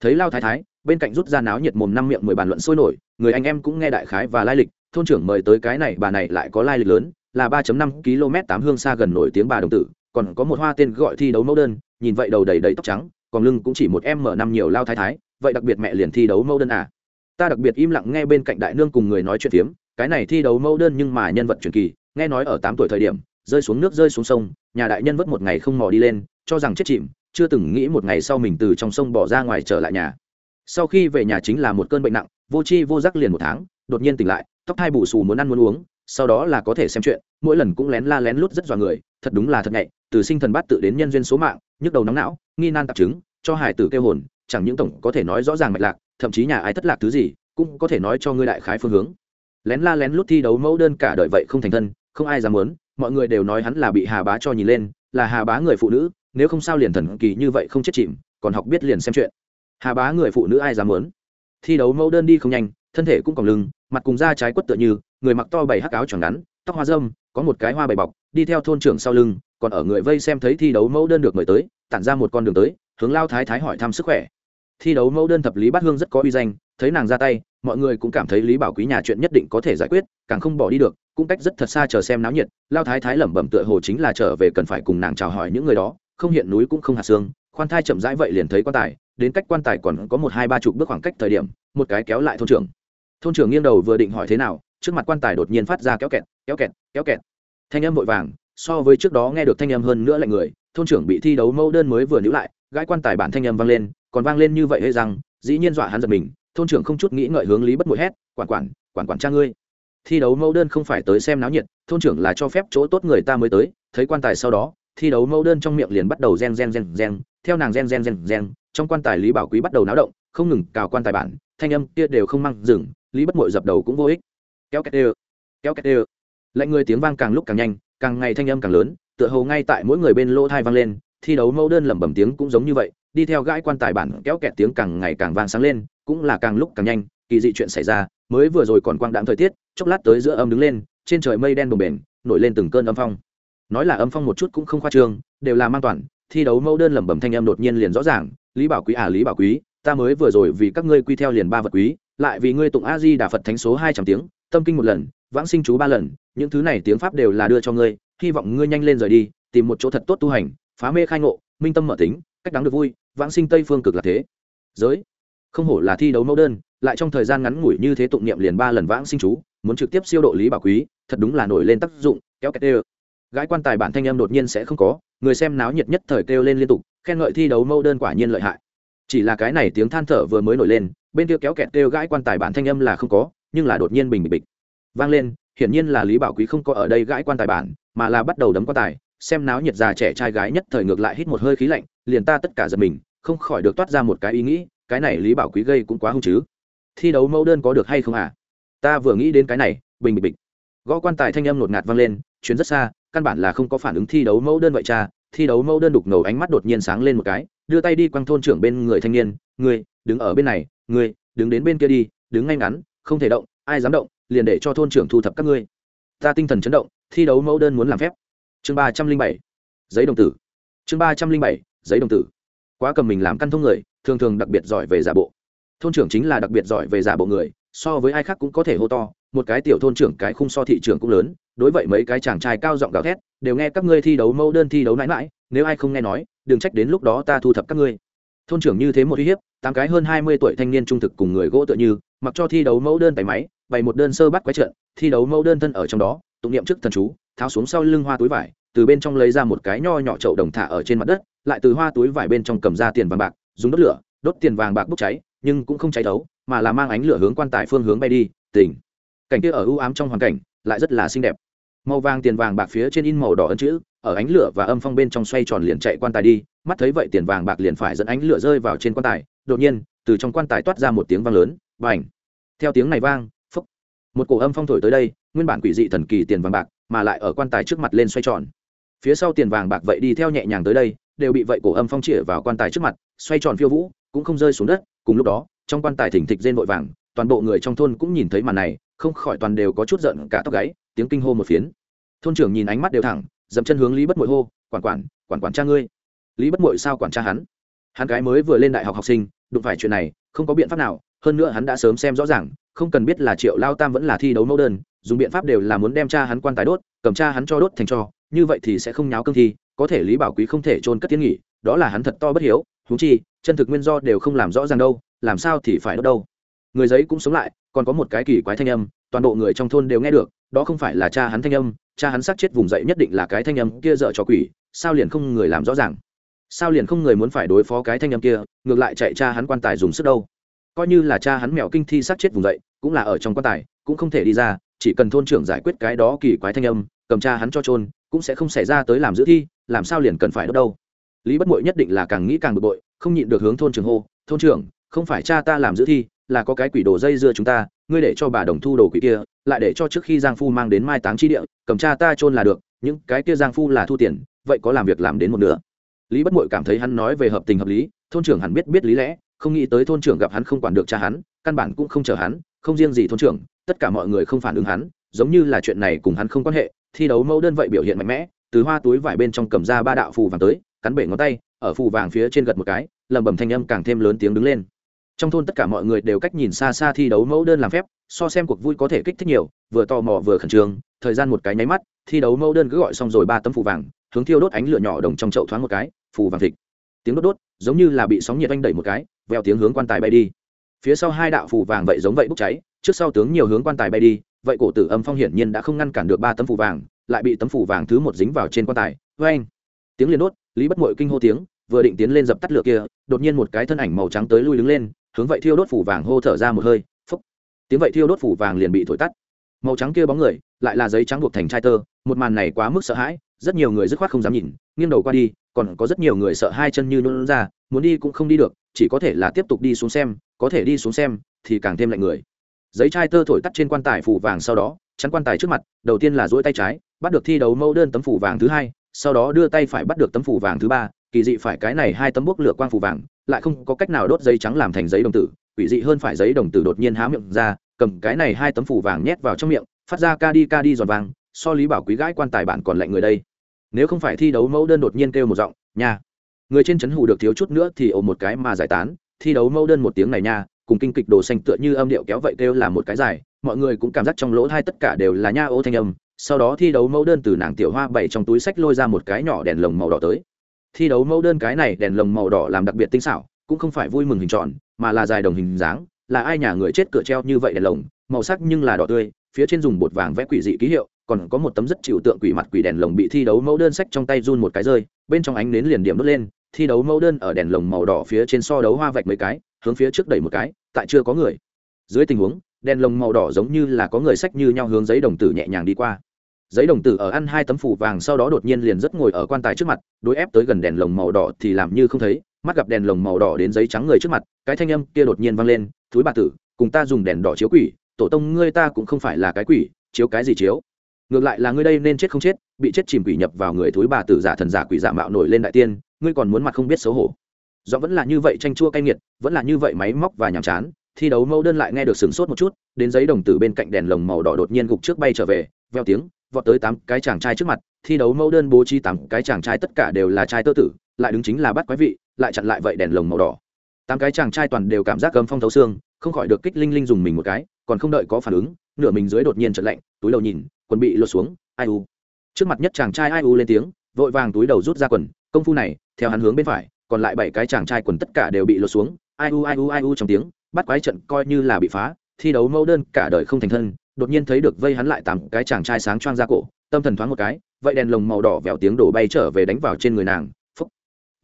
Thấy lao thái thái, bên cạnh rút ra náo nhiệt mồm năm miệng mười bàn luận sôi nổi, người anh em cũng nghe đại khái và lai lịch, thôn trưởng mời tới cái này, bà này lại có lai lịch lớn, là ba năm km tám hương xa gần nổi tiếng bà đồng tử, còn có một hoa tên gọi thi đấu mẫu đơn, nhìn vậy đầu đầy đầy tóc trắng còn lưng cũng chỉ một em mở năm nhiều lao thái thái, vậy đặc biệt mẹ liền thi đấu mẫu đơn à? Ta đặc biệt im lặng nghe bên cạnh đại nương cùng người nói chuyện phiếm, cái này thi đấu mẫu đơn nhưng mà nhân vật truyền kỳ, nghe nói ở tám tuổi thời điểm, rơi xuống nước rơi xuống sông, nhà đại nhân vất một ngày không mò đi lên, cho rằng chết chìm, chưa từng nghĩ một ngày sau mình từ trong sông bỏ ra ngoài trở lại nhà. Sau khi về nhà chính là một cơn bệnh nặng, vô chi vô giác liền một tháng, đột nhiên tỉnh lại, tóc hai bù xù muốn ăn muốn uống, sau đó là có thể xem chuyện, mỗi lần cũng lén la lén lút rất dọa người, thật đúng là thật nhạy, từ sinh thần bát tự đến nhân duyên số mạng, nhức đầu nóng não, nghi nan tạp chứng cho hải tử kêu hồn, chẳng những tổng có thể nói rõ ràng mạch lạc, thậm chí nhà ai thất lạc thứ gì, cũng có thể nói cho ngươi đại khái phương hướng. Lén la lén lút thi đấu mẫu đơn cả đời vậy không thành thân, không ai dám muốn, mọi người đều nói hắn là bị hà bá cho nhìn lên, là hà bá người phụ nữ, nếu không sao liền thần kỳ như vậy không chết chìm, còn học biết liền xem chuyện. Hà bá người phụ nữ ai dám muốn? Thi đấu mẫu đơn đi không nhanh, thân thể cũng còn lưng, mặt cùng da trái quất tựa như, người mặc to bảy hắc áo choàng ngắn, tóc hoa dâm có một cái hoa bảy bọc, đi theo thôn trưởng sau lưng, còn ở người vây xem thấy thi đấu mẫu đơn được mời tới, tản ra một con đường tới hướng lao thái thái hỏi thăm sức khỏe. Thi đấu mẫu đơn thập lý bát hương rất có uy danh, thấy nàng ra tay, mọi người cũng cảm thấy lý bảo quý nhà chuyện nhất định có thể giải quyết, càng không bỏ đi được, cũng cách rất thật xa chờ xem náo nhiệt, lao thái thái lẩm bẩm tựa hồ chính là trở về cần phải cùng nàng chào hỏi những người đó, không hiện núi cũng không hạt xương, khoan thai chậm rãi vậy liền thấy quan tài, đến cách quan tài còn có một hai ba chục bước khoảng cách thời điểm, một cái kéo lại thôn trưởng. Thôn trưởng nghiêng đầu vừa định hỏi thế nào, trước mặt quan tài đột nhiên phát ra kéo kẹt kéo kẹt kéo kẹt. Thanh âm vội vàng, so với trước đó nghe được thanh âm hơn nữa lạnh người, thôn trưởng bị thi đấu mẫu đơn mới vừa níu lại gãi quan tài bản thanh âm vang lên, còn vang lên như vậy hay rằng, dĩ nhiên dọa hắn giật mình, thôn trưởng không chút nghĩ ngợi hướng lý bất mội hét, quản quản quản quản cha ngươi. Thi đấu mẫu đơn không phải tới xem náo nhiệt, thôn trưởng là cho phép chỗ tốt người ta mới tới, thấy quan tài sau đó, thi đấu mẫu đơn trong miệng liền bắt đầu gen gen gen gen theo nàng gen gen gen gen trong quan tài lý bảo quý bắt đầu náo động, không ngừng cào quan tài bản, thanh âm kia đều không mang dừng, lý bất mội dập đầu cũng vô ích. Kéo kẹt đều, kéo kẹt đều. Lạnh người tiếng vang càng lúc càng nhanh, càng ngày thanh âm càng lớn, tựa hồ ngay tại mỗi người bên lỗ thai vang lên thi đấu mẫu đơn lẩm bẩm tiếng cũng giống như vậy, đi theo gãi quan tài bản kéo kẹt tiếng càng ngày càng vang sáng lên, cũng là càng lúc càng nhanh, kỳ dị chuyện xảy ra, mới vừa rồi còn quang đạm thời tiết, chốc lát tới giữa âm đứng lên, trên trời mây đen bồng bềnh, nổi lên từng cơn âm phong. Nói là âm phong một chút cũng không khoa trương, đều là mang toàn, thi đấu mẫu đơn lẩm bẩm thanh âm đột nhiên liền rõ ràng, lý bảo quý à lý bảo quý, ta mới vừa rồi vì các ngươi quy theo liền ba vật quý, lại vì ngươi tụng a di đà phật thánh số hai trăm tiếng, tâm kinh một lần, vãng sinh chú ba lần, những thứ này tiếng pháp đều là đưa cho ngươi, hy vọng ngươi nhanh lên rời đi, tìm một chỗ thật tốt tu hành phá mê khai ngộ, minh tâm mở tính, cách đáng được vui, vãng sinh tây phương cực là thế. Giới, không hổ là thi đấu mẫu đơn, lại trong thời gian ngắn ngủi như thế tụng niệm liền ba lần vãng sinh chú, muốn trực tiếp siêu độ lý bảo quý, thật đúng là nổi lên tác dụng, kéo kẹt đê gái quan tài bản thanh âm đột nhiên sẽ không có, người xem náo nhiệt nhất thời kêu lên liên tục, khen ngợi thi đấu mẫu đơn quả nhiên lợi hại. Chỉ là cái này tiếng than thở vừa mới nổi lên, bên kia kéo kẹt kêu gãi quan tài bản thanh âm là không có, nhưng là đột nhiên bình bịch bịch. Vang lên, hiển nhiên là lý bảo quý không có ở đây gãi quan tài bản, mà là bắt đầu đấm quan tài xem náo nhiệt già trẻ trai gái nhất thời ngược lại hít một hơi khí lạnh, liền ta tất cả giật mình, không khỏi được toát ra một cái ý nghĩ, cái này lý bảo quý gây cũng quá hung chứ. Thi đấu mẫu đơn có được hay không à ta vừa nghĩ đến cái này, bình bình bình. Gõ quan tài thanh âm nột ngạt vang lên chuyến rất xa, căn bản là không có phản ứng thi đấu mẫu đơn vậy cha. Thi đấu mẫu đơn đục ngầu ánh mắt đột nhiên sáng lên một cái, đưa tay đi quăng thôn trưởng bên người thanh niên người đứng ở bên này người đứng đến bên kia đi, đứng ngay ngắn, không thể động, ai dám động, liền để cho thôn trưởng thu thập các ngươi. Ta tinh thần chấn động, thi đấu mẫu đơn muốn làm phép chương ba trăm linh bảy, giấy đồng tử. Chương ba trăm linh bảy, giấy đồng tử. Quá cầm mình làm căn thông người, thường thường đặc biệt giỏi về giả bộ. Thôn trưởng chính là đặc biệt giỏi về giả bộ người, so với ai khác cũng có thể hô to, một cái tiểu thôn trưởng cái khung so thị trường cũng lớn, đối vậy mấy cái chàng trai cao giọng gào thét, đều nghe các ngươi thi đấu mẫu đơn thi đấu mãi mãi, nếu ai không nghe nói, đừng trách đến lúc đó ta thu thập các ngươi. Thôn trưởng như thế một uy hiếp, tám cái hơn hai mươi tuổi thanh niên trung thực cùng người gỗ tựa như, mặc cho thi đấu mẫu đơn tay máy, bày một đơn sơ bắt quái trận, thi đấu mẫu đơn thân ở trong đó tụng niệm trước thần chú, tháo xuống sau lưng hoa túi vải, từ bên trong lấy ra một cái nho nhỏ chậu đồng thả ở trên mặt đất, lại từ hoa túi vải bên trong cầm ra tiền vàng bạc, dùng đốt lửa, đốt tiền vàng bạc bốc cháy, nhưng cũng không cháy đấu mà là mang ánh lửa hướng quan tài phương hướng bay đi, tỉnh. Cảnh kia ở ưu ám trong hoàn cảnh, lại rất là xinh đẹp. Màu vàng tiền vàng bạc phía trên in màu đỏ ấn chữ, ở ánh lửa và âm phong bên trong xoay tròn liền chạy quan tài đi, mắt thấy vậy tiền vàng bạc liền phải dẫn ánh lửa rơi vào trên quan tài, đột nhiên, từ trong quan tài toát ra một tiếng vang lớn và ảnh theo tiếng này vang một cổ âm phong thổi tới đây, nguyên bản quỷ dị thần kỳ tiền vàng bạc mà lại ở quan tài trước mặt lên xoay tròn. Phía sau tiền vàng bạc vậy đi theo nhẹ nhàng tới đây, đều bị vậy cổ âm phong chĩa vào quan tài trước mặt, xoay tròn phiêu vũ, cũng không rơi xuống đất. Cùng lúc đó, trong quan tài thỉnh thịch rên vội vàng, toàn bộ người trong thôn cũng nhìn thấy màn này, không khỏi toàn đều có chút giận cả tóc gáy, tiếng kinh hô một phiến. Thôn trưởng nhìn ánh mắt đều thẳng, dậm chân hướng lý bất mội hô, quản quản quản quản cha ngươi. Lý bất mội sao quản cha hắn? Hắn gái mới vừa lên đại học học sinh, đụng phải chuyện này, không có biện pháp nào hơn nữa hắn đã sớm xem rõ ràng, không cần biết là triệu lao tam vẫn là thi đấu mẫu đơn, dùng biện pháp đều là muốn đem cha hắn quan tài đốt, cầm cha hắn cho đốt thành cho, như vậy thì sẽ không nháo cương thi, có thể lý bảo quý không thể trôn cất tiến nghỉ, đó là hắn thật to bất hiếu thú chi, chân thực nguyên do đều không làm rõ ràng đâu, làm sao thì phải đốt đâu. Người giấy cũng sống lại, còn có một cái kỳ quái thanh âm, toàn bộ người trong thôn đều nghe được, đó không phải là cha hắn thanh âm, cha hắn sát chết vùng dậy nhất định là cái thanh âm kia dợ cho quỷ, sao liền không người làm rõ ràng? Sao liền không người muốn phải đối phó cái thanh âm kia, ngược lại chạy cha hắn quan tài dùng sức đâu? Coi như là cha hắn mèo kinh thi sát chết vùng dậy, cũng là ở trong quan tài, cũng không thể đi ra, chỉ cần thôn trưởng giải quyết cái đó kỳ quái thanh âm, cầm cha hắn cho trôn cũng sẽ không xảy ra tới làm giữ thi, làm sao liền cần phải đốt đâu. Lý bất mội nhất định là càng nghĩ càng bực bội, không nhịn được hướng thôn trưởng hô, thôn trưởng, không phải cha ta làm giữ thi, là có cái quỷ đồ dây dưa chúng ta, ngươi để cho bà đồng thu đồ quỷ kia, lại để cho trước khi giang phu mang đến mai táng chi địa, cầm cha ta trôn là được, những cái kia giang phu là thu tiền, vậy có làm việc làm đến một nửa. Lý bất mội cảm thấy hắn nói về hợp tình hợp lý, thôn trưởng hẳn biết biết lý lẽ không nghĩ tới thôn trưởng gặp hắn không quản được cha hắn, căn bản cũng không chờ hắn, không riêng gì thôn trưởng, tất cả mọi người không phản ứng hắn, giống như là chuyện này cùng hắn không quan hệ, thi đấu mẫu đơn vậy biểu hiện mạnh mẽ, từ hoa túi vải bên trong cầm ra ba đạo phù vàng tới, cắn bể ngón tay, ở phù vàng phía trên gật một cái lầm bầm thanh âm càng thêm lớn tiếng đứng lên. Trong thôn tất cả mọi người đều cách nhìn xa xa thi đấu mẫu đơn làm phép, so xem cuộc vui có thể kích thích nhiều, vừa tò mò vừa khẩn trương, thời gian một cái nháy mắt, thi đấu mẫu đơn cứ gọi xong rồi ba tấm phù vàng, hướng thiêu đốt ánh lửa nhỏ đồng trong chậu thoáng một cái, phù vàng thịt. Tiếng đốt đốt, giống như là bị sóng nhiệt oanh đẩy một cái veo tiếng hướng quan tài bay đi. Phía sau hai đạo phù vàng vậy giống vậy bốc cháy, trước sau tướng nhiều hướng quan tài bay đi, vậy cổ tử âm phong hiển nhiên đã không ngăn cản được ba tấm phù vàng, lại bị tấm phù vàng thứ một dính vào trên quan tài. Vê anh tiếng liền đốt, lý bất mội kinh hô tiếng, vừa định tiến lên dập tắt lửa kia, đột nhiên một cái thân ảnh màu trắng tới lui đứng lên, hướng vậy thiêu đốt phủ vàng hô thở ra một hơi, phúc! Tiếng vậy thiêu đốt phủ vàng liền bị thổi tắt. Màu trắng kia bóng người, lại là giấy trắng buộc thành chai tơ, một màn này quá mức sợ hãi, rất nhiều người dứt khoát không dám nhìn, nghiêng đầu qua đi, còn có rất nhiều người sợ hai chân như nôn ra, muốn đi cũng không đi được chỉ có thể là tiếp tục đi xuống xem, có thể đi xuống xem, thì càng thêm lạnh người. Giấy chai tơ thổi tắt trên quan tài phủ vàng sau đó, chắn quan tài trước mặt, đầu tiên là duỗi tay trái, bắt được thi đấu mẫu đơn tấm phủ vàng thứ hai, sau đó đưa tay phải bắt được tấm phủ vàng thứ ba, kỳ dị phải cái này hai tấm bốc lửa quang phủ vàng, lại không có cách nào đốt giấy trắng làm thành giấy đồng tử, quỷ dị hơn phải giấy đồng tử đột nhiên há miệng ra, cầm cái này hai tấm phủ vàng nhét vào trong miệng, phát ra ca đi ca đi giòn vàng, so lý bảo quý gãi quan tài bạn còn lạnh người đây. Nếu không phải thi đấu mẫu đơn đột nhiên kêu một giọng, nha người trên chấn hủ được thiếu chút nữa thì ôm một cái mà giải tán, thi đấu mẫu đơn một tiếng này nha, cùng kinh kịch đồ xanh tựa như âm điệu kéo vậy kêu là một cái dài mọi người cũng cảm giác trong lỗ hai tất cả đều là nha ô thanh âm, sau đó thi đấu mẫu đơn từ nàng tiểu hoa bảy trong túi sách lôi ra một cái nhỏ đèn lồng màu đỏ tới. Thi đấu mẫu đơn cái này đèn lồng màu đỏ làm đặc biệt tinh xảo, cũng không phải vui mừng hình tròn, mà là dài đồng hình dáng, là ai nhà người chết cửa treo như vậy đèn lồng, màu sắc nhưng là đỏ tươi, phía trên dùng bột vàng vẽ quỷ dị ký hiệu, còn có một tấm rất chịu tượng quỷ mặt quỷ đèn lồng bị thi đấu mẫu đơn sách trong tay run một cái rơi, bên trong ánh nến liền điểm đốt lên thi đấu mẫu đơn ở đèn lồng màu đỏ phía trên so đấu hoa vạch mấy cái, hướng phía trước đẩy một cái, tại chưa có người. Dưới tình huống, đèn lồng màu đỏ giống như là có người sách như nhau hướng giấy đồng tử nhẹ nhàng đi qua. Giấy đồng tử ở ăn hai tấm phủ vàng sau đó đột nhiên liền rất ngồi ở quan tài trước mặt, đối ép tới gần đèn lồng màu đỏ thì làm như không thấy, mắt gặp đèn lồng màu đỏ đến giấy trắng người trước mặt, cái thanh âm kia đột nhiên vang lên, thúi bà tử, cùng ta dùng đèn đỏ chiếu quỷ, tổ tông ngươi ta cũng không phải là cái quỷ, chiếu cái gì chiếu? Ngược lại là ngươi đây nên chết không chết, bị chết chìm quỷ nhập vào người thúi bà tử giả thần giả quỷ giả mạo nổi lên đại tiên ngươi còn muốn mặt không biết xấu hổ. Do vẫn là như vậy tranh chua cay nghiệt, vẫn là như vậy máy móc và nhàm chán, thi đấu mẫu đơn lại nghe được sửng sốt một chút, đến giấy đồng tử bên cạnh đèn lồng màu đỏ đột nhiên gục trước bay trở về, veo tiếng, vọt tới tám cái chàng trai trước mặt, thi đấu mẫu đơn bố trí tám cái chàng trai tất cả đều là trai tơ tử, lại đứng chính là bắt quái vị, lại chặn lại vậy đèn lồng màu đỏ. Tám cái chàng trai toàn đều cảm giác gấm phong thấu xương, không khỏi được kích linh linh dùng mình một cái, còn không đợi có phản ứng, nửa mình dưới đột nhiên trận lạnh, túi đầu nhìn, quần bị lột xuống, ai u. Trước mặt nhất chàng trai ai u lên tiếng, vội vàng túi đầu rút ra quần công phu này, theo hắn hướng bên phải, còn lại bảy cái chàng trai quần tất cả đều bị lột xuống. Ai u ai u ai u trong tiếng, bắt quái trận coi như là bị phá, thi đấu mẫu đơn cả đời không thành thân, đột nhiên thấy được vây hắn lại tám cái chàng trai sáng choang ra cổ, tâm thần thoáng một cái, vậy đèn lồng màu đỏ vèo tiếng đổ bay trở về đánh vào trên người nàng. Phúc.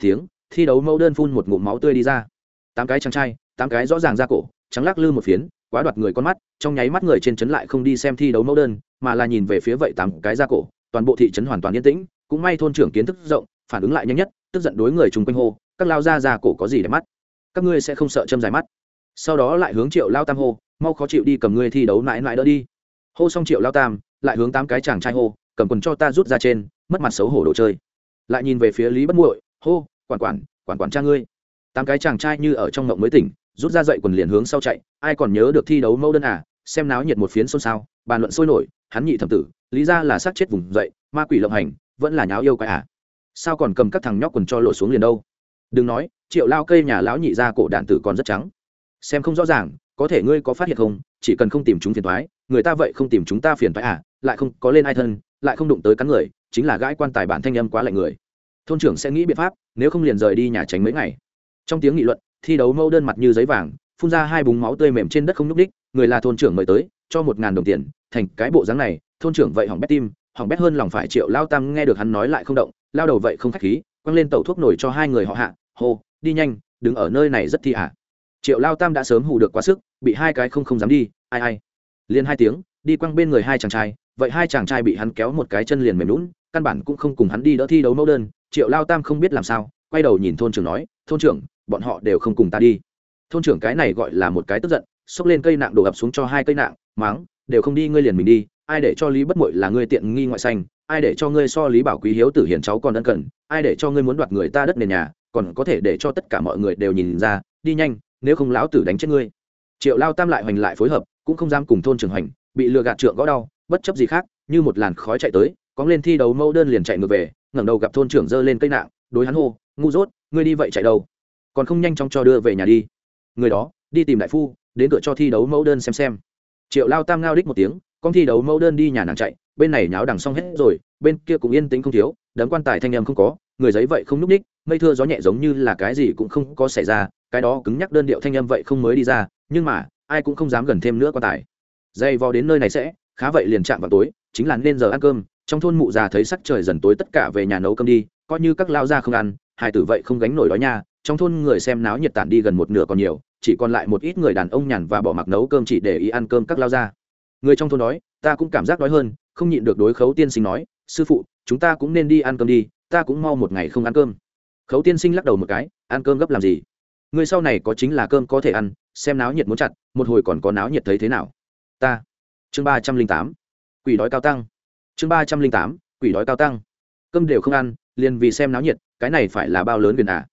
Tiếng, thi đấu mẫu đơn phun một ngụm máu tươi đi ra. Tám cái chàng trai, tám cái rõ ràng ra cổ, trắng lắc lư một phiến, quá đoạt người con mắt, trong nháy mắt người trên trấn lại không đi xem thi đấu mẫu đơn, mà là nhìn về phía vậy tám cái ra cổ, toàn bộ thị trấn hoàn toàn yên tĩnh, cũng may thôn trưởng kiến thức rộng phản ứng lại nhanh nhất, tức giận đối người chung quanh hô, các lao ra ra cổ có gì để mắt? Các ngươi sẽ không sợ châm dài mắt. Sau đó lại hướng triệu lao tam hô, mau khó chịu đi cầm ngươi thi đấu mãi mãi đỡ đi. Hô xong triệu lao tam, lại hướng tám cái chàng trai hô, cầm quần cho ta rút ra trên, mất mặt xấu hổ đồ chơi. Lại nhìn về phía lý bất muội, hô, quản quản quản quản cha ngươi. Tám cái chàng trai như ở trong ngộng mới tỉnh, rút ra dậy quần liền hướng sau chạy, ai còn nhớ được thi đấu mẫu đơn à xem náo nhiệt một phiến xôn xao, bàn luận sôi nổi, hắn nhị thẩm tử, lý ra là sát chết vùng dậy, ma quỷ lộng hành, vẫn là nháo yêu quái à sao còn cầm các thằng nhóc quần cho lộ xuống liền đâu? Đừng nói, triệu lao cây nhà lão nhị ra cổ đạn tử còn rất trắng. Xem không rõ ràng, có thể ngươi có phát hiện không? Chỉ cần không tìm chúng phiền thoái người ta vậy không tìm chúng ta phiền thoái à? Lại không, có lên ai thân, lại không đụng tới cắn người, chính là gãi quan tài bản thanh âm quá lạnh người. Thôn trưởng sẽ nghĩ biện pháp, nếu không liền rời đi nhà tránh mấy ngày. Trong tiếng nghị luận, thi đấu mẫu đơn mặt như giấy vàng, phun ra hai búng máu tươi mềm trên đất không nhúc đích người là thôn trưởng mời tới, cho một ngàn đồng tiền, thành cái bộ dáng này, thôn trưởng vậy hỏng bét tim hỏng bét hơn lòng phải triệu lao tam nghe được hắn nói lại không động, lao đầu vậy không khách khí, quăng lên tẩu thuốc nổi cho hai người họ hạ, hô, đi nhanh, đứng ở nơi này rất thi hạ triệu lao tam đã sớm hù được quá sức, bị hai cái không không dám đi, ai ai. Liền hai tiếng, đi quăng bên người hai chàng trai, vậy hai chàng trai bị hắn kéo một cái chân liền mềm lún căn bản cũng không cùng hắn đi đỡ thi đấu mẫu đơn, triệu lao tam không biết làm sao, quay đầu nhìn thôn trưởng nói, thôn trưởng, bọn họ đều không cùng ta đi. Thôn trưởng cái này gọi là một cái tức giận, xốc lên cây nạng đổ ập xuống cho hai cây nạng, máng, đều không đi, ngươi liền mình đi ai để cho lý bất mội là ngươi tiện nghi ngoại xanh ai để cho ngươi so lý bảo quý hiếu tử hiền cháu còn ân cần, ai để cho ngươi muốn đoạt người ta đất nền nhà, còn có thể để cho tất cả mọi người đều nhìn ra, đi nhanh, nếu không lão tử đánh chết ngươi. Triệu lao tam lại hoành lại phối hợp, cũng không dám cùng thôn trưởng hoành, bị lừa gạt trượng gõ đau, bất chấp gì khác, như một làn khói chạy tới, cóng lên thi đấu mẫu đơn liền chạy ngược về, ngẩng đầu gặp thôn trưởng giơ lên cây nạng, đối hắn hô, ngu dốt, ngươi đi vậy chạy đâu? Còn không nhanh chóng cho đưa về nhà đi. Người đó, đi tìm đại phu, đến cửa cho thi đấu mẫu đơn xem xem. Triệu lao tam ngao đích một tiếng con thi đấu mẫu đơn đi nhà nàng chạy, bên này nháo đằng xong hết rồi, bên kia cũng yên tĩnh không thiếu, đấm quan tài thanh em không có, người giấy vậy không núp ních, mây thưa gió nhẹ giống như là cái gì cũng không có xảy ra, cái đó cứng nhắc đơn điệu thanh âm vậy không mới đi ra, nhưng mà, ai cũng không dám gần thêm nữa quan tài. Dây vò đến nơi này sẽ, khá vậy liền chạm vào tối, chính là nên giờ ăn cơm, trong thôn mụ già thấy sắc trời dần tối tất cả về nhà nấu cơm đi, coi như các lao ra không ăn hai tử vậy không gánh nổi đói nha, trong thôn người xem náo nhiệt tản đi gần một nửa còn nhiều, chỉ còn lại một ít người đàn ông nhàn và bỏ mặc nấu cơm chỉ để ý ăn cơm các lao ra người trong thôn đói ta cũng cảm giác đói hơn, không nhịn được đối khấu tiên sinh nói, sư phụ, chúng ta cũng nên đi ăn cơm đi, ta cũng mau một ngày không ăn cơm. Khấu tiên sinh lắc đầu một cái, ăn cơm gấp làm gì? Người sau này có chính là cơm có thể ăn, xem náo nhiệt muốn chặt, một hồi còn có náo nhiệt thấy thế nào? Ta. Chương ba trăm linh tám. Quỷ đói cao tăng. Chương ba trăm linh tám. Quỷ đói cao tăng. Cơm đều không ăn, liền vì xem náo nhiệt, cái này phải là bao lớn gần à?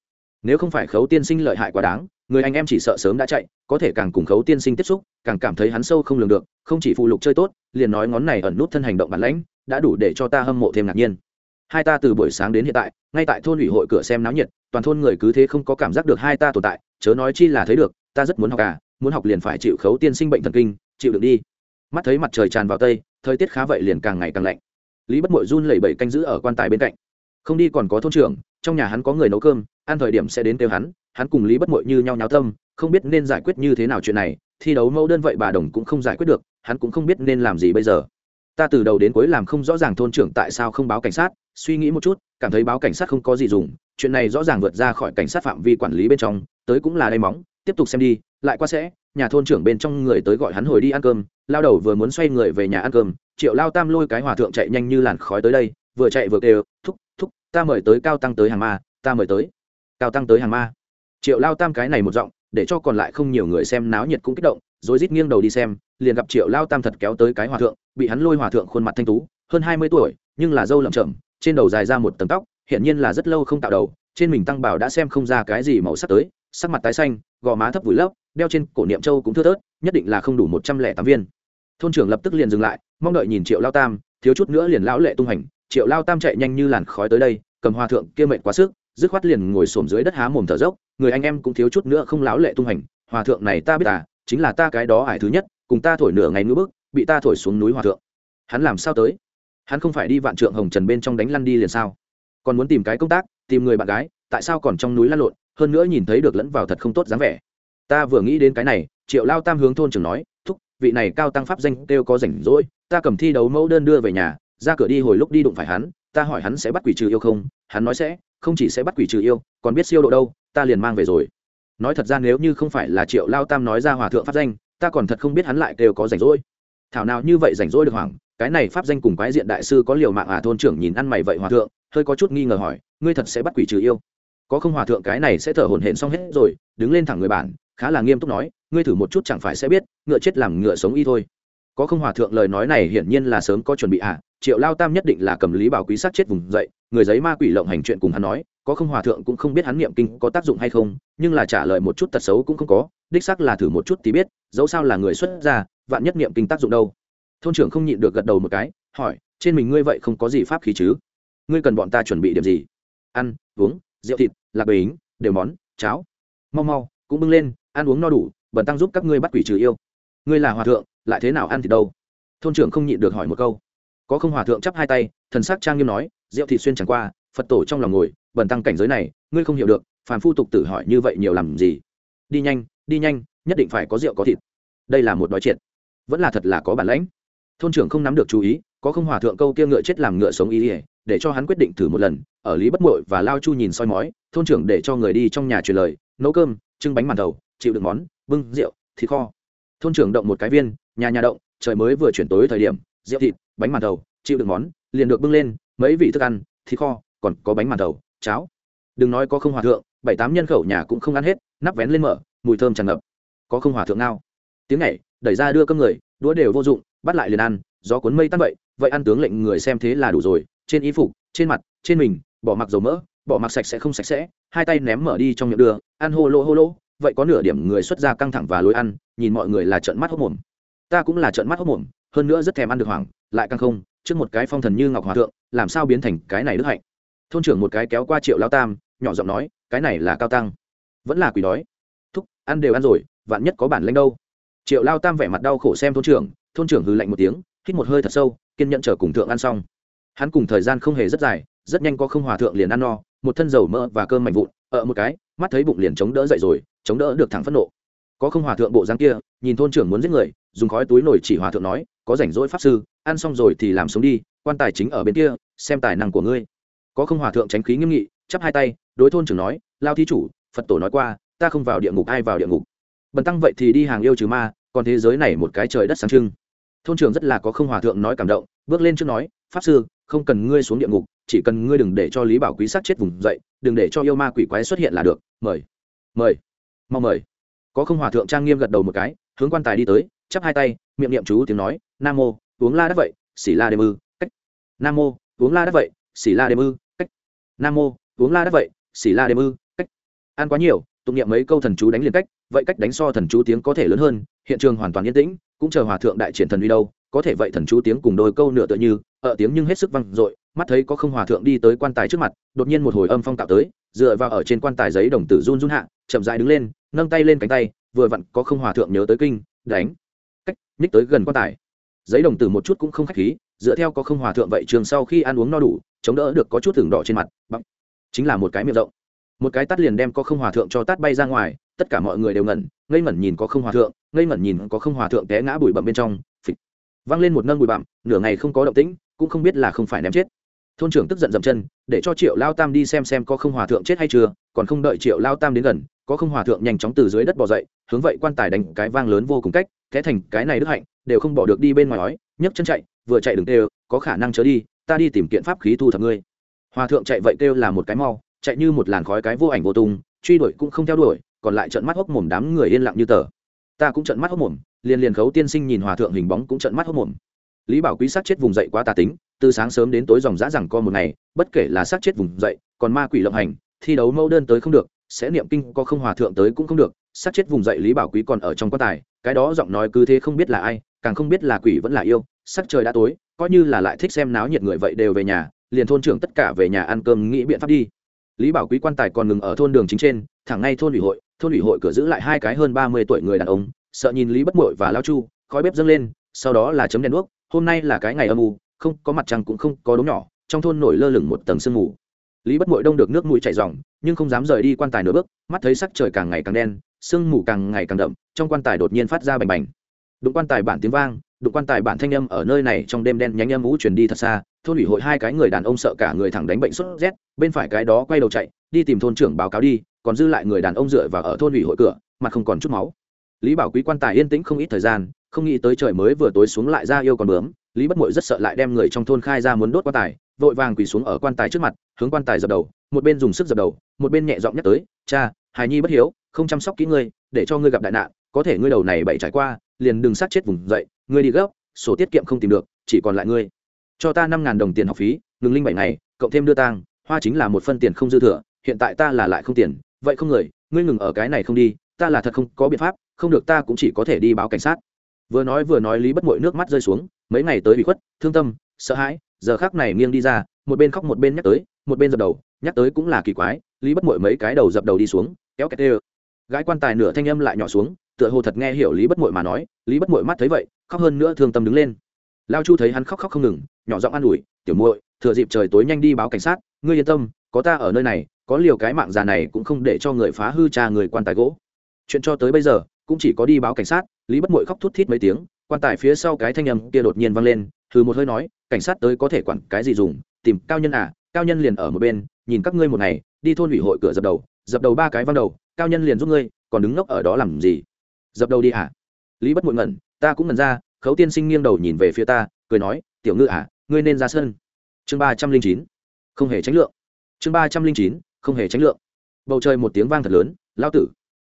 Nếu không phải khấu tiên sinh lợi hại quá đáng người anh em chỉ sợ sớm đã chạy có thể càng cùng khấu tiên sinh tiếp xúc càng cảm thấy hắn sâu không lường được không chỉ phụ lục chơi tốt liền nói ngón này ẩn nút thân hành động bản lãnh đã đủ để cho ta hâm mộ thêm ngạc nhiên. Hai ta từ buổi sáng đến hiện tại ngay tại thôn ủy hội cửa xem náo nhiệt toàn thôn người cứ thế không có cảm giác được hai ta tồn tại chớ nói chi là thấy được ta rất muốn học cả, muốn học liền phải chịu khấu tiên sinh bệnh thần kinh chịu được đi. Mắt thấy mặt trời tràn vào tây thời tiết khá vậy liền càng ngày càng lạnh. Lý bất mội run lẩy bẩy canh giữ ở quan tài bên cạnh. Không đi còn có thôn trưởng trong nhà hắn có người nấu cơm ăn thời điểm sẽ đến kêu hắn hắn cùng lý bất mội như nhau nháo tâm, không biết nên giải quyết như thế nào chuyện này, thi đấu mẫu đơn vậy bà đồng cũng không giải quyết được, hắn cũng không biết nên làm gì bây giờ. Ta từ đầu đến cuối làm không rõ ràng thôn trưởng tại sao không báo cảnh sát, suy nghĩ một chút, cảm thấy báo cảnh sát không có gì dùng, chuyện này rõ ràng vượt ra khỏi cảnh sát phạm vi quản lý bên trong, tới cũng là đay móng, tiếp tục xem đi, lại qua sẽ, nhà thôn trưởng bên trong người tới gọi hắn hồi đi ăn cơm, lao đầu vừa muốn xoay người về nhà ăn cơm, triệu lao tam lôi cái hòa thượng chạy nhanh như làn khói tới đây, vừa chạy vừa kêu, thúc thúc, ta mời tới cao tăng tới hàng ma, ta mời tới. Cao tăng tới hàng ma triệu lao tam cái này một giọng, để cho còn lại không nhiều người xem náo nhiệt cũng kích động, rồi rít nghiêng đầu đi xem, liền gặp triệu lao tam thật kéo tới cái hòa thượng, bị hắn lôi hòa thượng khuôn mặt thanh tú, hơn hai mươi tuổi, nhưng là dâu lậm chậm, trên đầu dài ra một tầng tóc hiện nhiên là rất lâu không tạo đầu, trên mình tăng bảo đã xem không ra cái gì màu sắc tới, sắc mặt tái xanh, gò má thấp vùi lấp, đeo trên cổ niệm châu cũng thưa thớt, nhất định là không đủ một trăm lẻ tám viên. Thôn trưởng lập tức liền dừng lại, mong đợi nhìn triệu lao tam, thiếu chút nữa liền lão lệ tung hành, triệu lao tam chạy nhanh như làn khói tới đây, cầm hòa thượng kia mệt quá sức, dứt khoát liền ngồi xổm dưới đất há mồm thở dốc người anh em cũng thiếu chút nữa không láo lệ tung hành, hòa thượng này ta biết à chính là ta cái đó ải thứ nhất, cùng ta thổi nửa ngày ngữ bức, bị ta thổi xuống núi hòa thượng. Hắn làm sao tới? Hắn không phải đi vạn trượng hồng trần bên trong đánh lăn đi liền sao? Còn muốn tìm cái công tác, tìm người bạn gái, tại sao còn trong núi lăn lộn, hơn nữa nhìn thấy được lẫn vào thật không tốt dáng vẻ. Ta vừa nghĩ đến cái này, triệu lao tam hướng thôn trưởng nói, thúc, vị này cao tăng pháp danh kêu có rảnh rỗi, ta cầm thi đấu mẫu đơn đưa về nhà, ra cửa đi hồi lúc đi đụng phải hắn ta hỏi hắn sẽ bắt quỷ trừ yêu không? Hắn nói sẽ, không chỉ sẽ bắt quỷ trừ yêu, còn biết siêu độ đâu, ta liền mang về rồi. Nói thật ra nếu như không phải là triệu lao tam nói ra hòa thượng pháp danh, ta còn thật không biết hắn lại kêu có rảnh rỗi. Thảo nào như vậy rảnh rỗi được hoảng, cái này pháp danh cùng quái diện đại sư có liều mạng à? Thôn trưởng nhìn ăn mày vậy hòa thượng, hơi có chút nghi ngờ hỏi, ngươi thật sẽ bắt quỷ trừ yêu? Có không hòa thượng, cái này sẽ thở hổn hển xong hết rồi, đứng lên thẳng người bản khá là nghiêm túc nói, ngươi thử một chút chẳng phải sẽ biết, ngựa chết làm ngựa sống y thôi có không hòa thượng lời nói này hiển nhiên là sớm có chuẩn bị à triệu lao tam nhất định là cầm lý bảo quý sát chết vùng dậy, người giấy ma quỷ lộng hành chuyện cùng hắn nói, có không hòa thượng cũng không biết hắn niệm kinh có tác dụng hay không, nhưng là trả lời một chút tật xấu cũng không có, đích xác là thử một chút thì biết, dẫu sao là người xuất gia, vạn nhất niệm kinh tác dụng đâu. Thôn trưởng không nhịn được gật đầu một cái, hỏi, trên mình ngươi vậy không có gì pháp khí chứ? Ngươi cần bọn ta chuẩn bị điểm gì? Ăn, uống, rượu thịt, lạc bính đều món, cháo. Mau mau, cũng bưng lên, ăn uống no đủ bẩn tăng giúp các ngươi bắt quỷ trừ yêu. Ngươi là hòa thượng lại thế nào ăn thì đâu? Thôn trưởng không nhịn được hỏi một câu. Có không hòa thượng chắp hai tay, thần sắc trang nghiêm nói, rượu thịt xuyên chẳng qua, phật tổ trong lòng ngồi bẩn tăng cảnh giới này, ngươi không hiểu được, phàm phu tục tử hỏi như vậy nhiều làm gì? Đi nhanh đi nhanh, nhất định phải có rượu có thịt. Đây là một đói triệt vẫn là thật là có bản lãnh. Thôn trưởng không nắm được chú ý, có không hòa thượng câu kia ngựa chết làm ngựa sống ý ỉa để cho hắn quyết định thử một lần, ở lý bất mội và lao chu nhìn soi mói, thôn trưởng để cho người đi trong nhà truyền lời, nấu cơm, trưng bánh màn thầu chịu được món, bưng rượu, thịt kho. Thôn trưởng động một cái viên nhà nhà động, trời mới vừa chuyển tối thời điểm, rượu thịt, bánh màn thầu chịu được món, liền được bưng lên, mấy vị thức ăn, thịt kho, còn có bánh màn thầu cháo. Đừng nói có không hòa thượng, bảy tám nhân khẩu nhà cũng không ăn hết, nắp vén lên mở, mùi thơm tràn ngập. Có không hòa thượng nào tiếng này đẩy ra đưa cơm người, đũa đều vô dụng, bắt lại liền ăn, gió cuốn mây tan vậy vậy ăn tướng lệnh người xem thế là đủ rồi, trên y phục, trên mặt, trên mình, bỏ mặc dầu mỡ, bỏ mặc sạch sẽ không sạch sẽ, hai tay ném mở đi trong miệng đưa, ăn hô lô hô lô, vậy có nửa điểm người xuất ra căng thẳng và lối ăn, nhìn mọi người là trợn mắt hốc mồm ta cũng là trợn mắt hốc mồm, hơn nữa rất thèm ăn được hoảng lại căng không, trước một cái phong thần như ngọc hòa thượng, làm sao biến thành cái này đức hạnh? Thôn trưởng một cái kéo qua triệu lao tam, nhỏ giọng nói, cái này là cao tăng, vẫn là quỷ đói. Thúc, ăn đều ăn rồi, vạn nhất có bản lanh đâu. Triệu lao tam vẻ mặt đau khổ xem thôn trưởng thôn trưởng hư lạnh một tiếng, hít một hơi thật sâu, kiên nhẫn chờ cùng thượng ăn xong. Hắn cùng thời gian không hề rất dài, rất nhanh có không hòa thượng liền ăn no, một thân dầu mỡ và cơm mạnh vụn, ở một cái, mắt thấy bụng liền chống đỡ dậy rồi, chống đỡ được thẳng phẫn nộ. Có không hòa thượng bộ dáng kia, nhìn thôn trưởng muốn giết người dùng khói túi nổi chỉ hòa thượng nói, có rảnh rỗi pháp sư, ăn xong rồi thì làm sống đi, quan tài chính ở bên kia, xem tài năng của ngươi. Có không hòa thượng tránh khí nghiêm nghị, chắp hai tay, đối thôn trưởng nói, lao thí chủ, phật tổ nói qua, ta không vào địa ngục, ai vào địa ngục? Bần tăng vậy thì đi hàng yêu trừ ma, còn thế giới này một cái trời đất sáng trưng. Thôn trưởng rất là có không hòa thượng nói cảm động, bước lên trước nói, pháp sư, không cần ngươi xuống địa ngục, chỉ cần ngươi đừng để cho lý bảo quý sát chết vùng dậy, đừng để cho yêu ma quỷ quái xuất hiện là được, mời mời mong mời. Có không hòa thượng trang nghiêm gật đầu một cái hướng quan tài đi tới chắp hai tay miệng niệm chú tiếng nói nam mô uống la đắc vậy xỉ la đê mư, cách. Nam mô uống la đắc vậy xỉ la đê mư, cách. Nam mô uống la đắc vậy xỉ la đê mư, cách. Ăn quá nhiều tụng niệm mấy câu thần chú đánh liền cách vậy cách đánh so thần chú tiếng có thể lớn hơn hiện trường hoàn toàn yên tĩnh cũng chờ hòa thượng đại triển thần uy đâu có thể vậy thần chú tiếng cùng đôi câu nửa tựa như ở tiếng nhưng hết sức vang dội mắt thấy có không hòa thượng đi tới quan tài trước mặt đột nhiên một hồi âm phong tạo tới dựa vào ở trên quan tài giấy đồng tử run run hạ chậm rãi đứng lên nâng tay lên cánh tay, vừa vặn có không hòa thượng nhớ tới kinh, đánh. Cách, nhích tới gần quan tài. Giấy đồng tử một chút cũng không khách khí, dựa theo có không hòa thượng vậy trường sau khi ăn uống no đủ, chống đỡ được có chút thưởng đỏ trên mặt bằng chính là một cái miệng rộng. Một cái tắt liền đem có không hòa thượng cho tát bay ra ngoài, tất cả mọi người đều ngẩn, ngây ngẩn nhìn có không hòa thượng, ngây ngẩn nhìn có không hòa thượng té ngã bụi bặm bên trong, phịch. Văng lên một nâng bụi bặm, nửa ngày không có động tĩnh, cũng không biết là không phải ném chết. Thôn trưởng tức giận dậm chân, để cho triệu lao tam đi xem xem có không hòa thượng chết hay chưa, còn không đợi triệu lao tam đến gần có không hòa thượng nhanh chóng từ dưới đất bỏ dậy, hướng vậy quan tài đánh cái vang lớn vô cùng cách, thế thành cái này đức hạnh, đều không bỏ được đi bên ngoài ói nhấc chân chạy, vừa chạy đừng tê có khả năng chớ đi, ta đi tìm kiện pháp khí thu thập ngươi. Hòa thượng chạy vậy kêu là một cái mau, chạy như một làn khói cái vô ảnh vô tung, truy đuổi cũng không theo đuổi, còn lại trận mắt hốc mồm đám người yên lặng như tờ. Ta cũng trận mắt hốc mồm, liền liền khấu tiên sinh nhìn hòa thượng hình bóng cũng trận mắt hốc mồm. Lý bảo quý sát chết vùng dậy quá tà tính, từ sáng sớm đến tối dòng dã rằng co một ngày, bất kể là sát chết vùng dậy, còn ma quỷ lộng hành, thi đấu mẫu đơn tới không được sẽ niệm kinh có không hòa thượng tới cũng không được, sát chết vùng dậy lý bảo quý còn ở trong quan tài, cái đó giọng nói cứ thế không biết là ai, càng không biết là quỷ vẫn là yêu, sắc trời đã tối, coi như là lại thích xem náo nhiệt người vậy đều về nhà, liền thôn trưởng tất cả về nhà ăn cơm nghĩ biện pháp đi. Lý bảo quý quan tài còn ngừng ở thôn đường chính trên, thẳng ngay thôn ủy hội, thôn ủy hội cửa giữ lại hai cái hơn ba mươi tuổi người đàn ông, sợ nhìn lý bất mội và lao chu, khói bếp dâng lên, sau đó là chấm đèn đuốc, hôm nay là cái ngày âm u, không có mặt trăng cũng không có đống nhỏ, trong thôn nổi lơ lửng một tầng sương mù lý bất mội đông được nước mũi chảy dòng, nhưng không dám rời đi quan tài nửa bước, mắt thấy sắc trời càng ngày càng đen, sương mù càng ngày càng đậm, trong quan tài đột nhiên phát ra bành bành. Đụng quan tài bản tiếng vang, đụng quan tài bản thanh âm ở nơi này trong đêm đen nhánh âm ú truyền đi thật xa, thôn ủy hội hai cái người đàn ông sợ cả người thẳng đánh bệnh sốt rét, bên phải cái đó quay đầu chạy, đi tìm thôn trưởng báo cáo đi, còn dư lại người đàn ông dựa vào ở thôn ủy hội cửa, mặt không còn chút máu. Lý bảo quý quan tài yên tĩnh không ít thời gian, không nghĩ tới trời mới vừa tối xuống lại ra yêu còn bướm, lý bất mội rất sợ lại đem người trong thôn khai ra muốn đốt quan tài vội vàng quỳ xuống ở quan tài trước mặt, hướng quan tài dập đầu, một bên dùng sức dập đầu, một bên nhẹ giọng nhắc tới, cha, hài nhi bất hiếu, không chăm sóc kỹ ngươi, để cho ngươi gặp đại nạn, có thể ngươi đầu này bậy trải qua, liền đừng sát chết vùng dậy, ngươi đi gấp, sổ tiết kiệm không tìm được, chỉ còn lại ngươi. Cho ta năm ngàn đồng tiền học phí, ngừng linh bảy ngày, cộng thêm đưa tang, hoa chính là một phân tiền không dư thừa, hiện tại ta là lại không tiền, vậy không người, ngươi ngừng ở cái này không đi, ta là thật không có biện pháp, không được ta cũng chỉ có thể đi báo cảnh sát. Vừa nói vừa nói lý bất mội nước mắt rơi xuống, mấy ngày tới bị khuất, thương tâm, sợ hãi giờ khác này nghiêng đi ra, một bên khóc một bên nhắc tới, một bên dập đầu, nhắc tới cũng là kỳ quái, lý bất mội mấy cái đầu dập đầu đi xuống, kéo kẹt đê gái quan tài nửa thanh âm lại nhỏ xuống, tựa hồ thật nghe hiểu lý bất mội mà nói, lý bất mội mắt thấy vậy, khóc hơn nữa thương tâm đứng lên. Lao chu thấy hắn khóc khóc không ngừng, nhỏ giọng an ủi, tiểu muội, thừa dịp trời tối nhanh đi báo cảnh sát, ngươi yên tâm, có ta ở nơi này, có liều cái mạng già này cũng không để cho người phá hư cha người quan tài gỗ. Chuyện cho tới bây giờ, cũng chỉ có đi báo cảnh sát, lý bất mội khóc thút thít mấy tiếng, quan tài phía sau cái thanh âm kia đột nhiên vang lên thử một hơi nói cảnh sát tới có thể quản cái gì dùng, tìm cao nhân à cao nhân liền ở một bên, nhìn các ngươi một ngày, đi thôn ủy hội cửa dập đầu dập đầu ba cái văng đầu, cao nhân liền giúp ngươi, còn đứng ngốc ở đó làm gì? Dập đầu đi à? Lý bất muộn ngẩn, ta cũng ngẩn ra, khấu tiên sinh nghiêng đầu nhìn về phía ta, cười nói, tiểu ngư à ngươi nên ra sân. Chương ba trăm linh chín, không hề tránh lượng. Chương ba trăm linh chín, không hề tránh lượng. Bầu trời một tiếng vang thật lớn lao tử,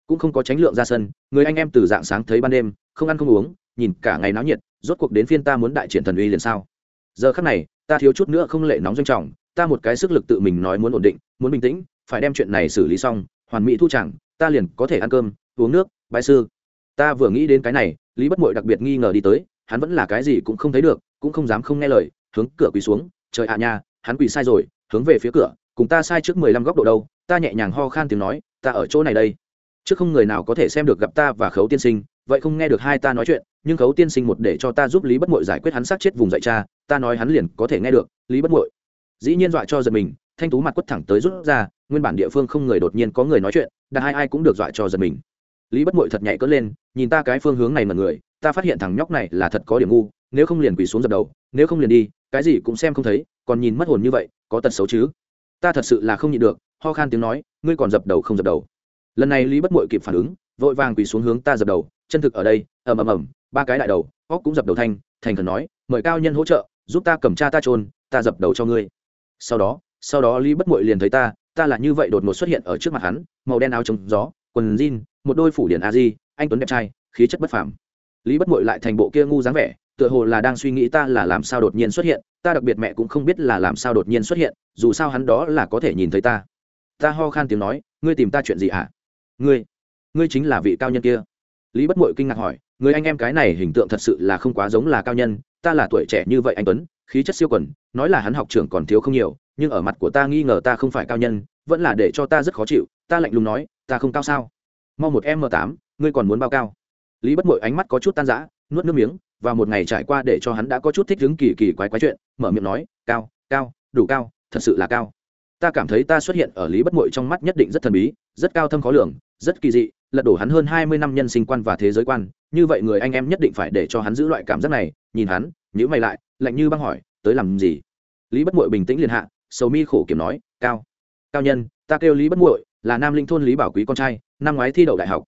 cũng không có tránh lượng ra sân, người anh em từ dạng sáng thấy ban đêm, không ăn không uống, nhìn cả ngày náo nhiệt, rốt cuộc đến phiên ta muốn đại triển thần uy liền sao? Giờ khắc này, ta thiếu chút nữa không lệ nóng doanh trọng, ta một cái sức lực tự mình nói muốn ổn định, muốn bình tĩnh, phải đem chuyện này xử lý xong, hoàn mỹ thu chẳng, ta liền có thể ăn cơm, uống nước bãi sư. Ta vừa nghĩ đến cái này, lý bất mội đặc biệt nghi ngờ đi tới, hắn vẫn là cái gì cũng không thấy được, cũng không dám không nghe lời, hướng cửa quỳ xuống, trời ạ nha, hắn quỳ sai rồi, hướng về phía cửa, cùng ta sai trước mười lăm góc độ đâu. Ta nhẹ nhàng ho khan tiếng nói, ta ở chỗ này đây. Trước không người nào có thể xem được gặp ta và khấu tiên sinh, vậy không nghe được hai ta nói chuyện nhưng khấu tiên sinh một để cho ta giúp lý bất mội giải quyết hắn sát chết vùng dạy cha, ta nói hắn liền có thể nghe được, lý bất mội dĩ nhiên dọa cho giật mình, thanh tú mặt quất thẳng tới rút ra, nguyên bản địa phương không người đột nhiên có người nói chuyện, đã hai ai cũng được dọa cho giật mình. Lý bất mội thật nhạy cất lên, nhìn ta cái phương hướng này mà người, ta phát hiện thằng nhóc này là thật có điểm ngu, nếu không liền quỳ xuống dập đầu, nếu không liền đi, cái gì cũng xem không thấy, còn nhìn mất hồn như vậy, có tật xấu chứ? Ta thật sự là không nhịn được, ho khan tiếng nói, ngươi còn dập đầu không dập đầu. Lần này lý bất mội kịp phản ứng, vội vàng quỳ xuống hướng ta dập đầu, chân thực ở đây, ầm ầm ầm ba cái đại đầu, óc cũng dập đầu thanh, thành khẩn nói, mời cao nhân hỗ trợ, giúp ta cầm cha ta trôn ta dập đầu cho ngươi. Sau đó sau đó lý bất mội liền thấy ta ta là như vậy đột ngột xuất hiện ở trước mặt hắn, màu đen áo trống gió, quần jean, một đôi phủ điển a di, anh tuấn đẹp trai, khí chất bất phàm. Lý bất mội lại thành bộ kia ngu dáng vẻ, tựa hồ là đang suy nghĩ ta là làm sao đột nhiên xuất hiện, ta đặc biệt mẹ cũng không biết là làm sao đột nhiên xuất hiện, dù sao hắn đó là có thể nhìn thấy ta. Ta ho khan tiếng nói, ngươi tìm ta chuyện gì hả? À? ngươi ngươi chính là vị cao nhân kia lý bất mội kinh ngạc hỏi, người anh em cái này hình tượng thật sự là không quá giống là cao nhân, ta là tuổi trẻ như vậy anh tuấn, khí chất siêu quần, nói là hắn học trưởng còn thiếu không nhiều, nhưng ở mặt của ta nghi ngờ ta không phải cao nhân, vẫn là để cho ta rất khó chịu, ta lạnh lùng nói, ta không cao sao? Mau một m tám, ngươi còn muốn bao cao? Lý bất mội ánh mắt có chút tan rã, nuốt nước miếng, và một ngày trải qua để cho hắn đã có chút thích hứng kỳ kỳ quái quái chuyện, mở miệng nói, cao cao, đủ cao, thật sự là cao. Ta cảm thấy ta xuất hiện ở lý bất mội trong mắt nhất định rất thần bí, rất cao thâm khó lường rất kỳ dị, lật đổ hắn hơn hai mươi năm nhân sinh quan và thế giới quan. Như vậy người anh em nhất định phải để cho hắn giữ loại cảm giác này. Nhìn hắn nhữ mày lại, lạnh như băng hỏi, tới làm gì? Lý bất mội bình tĩnh liền hạ, sầu mi khổ kiểm nói, cao cao nhân, ta kêu lý bất muội, là nam linh thôn lý bảo quý con trai, năm ngoái thi đậu đại học.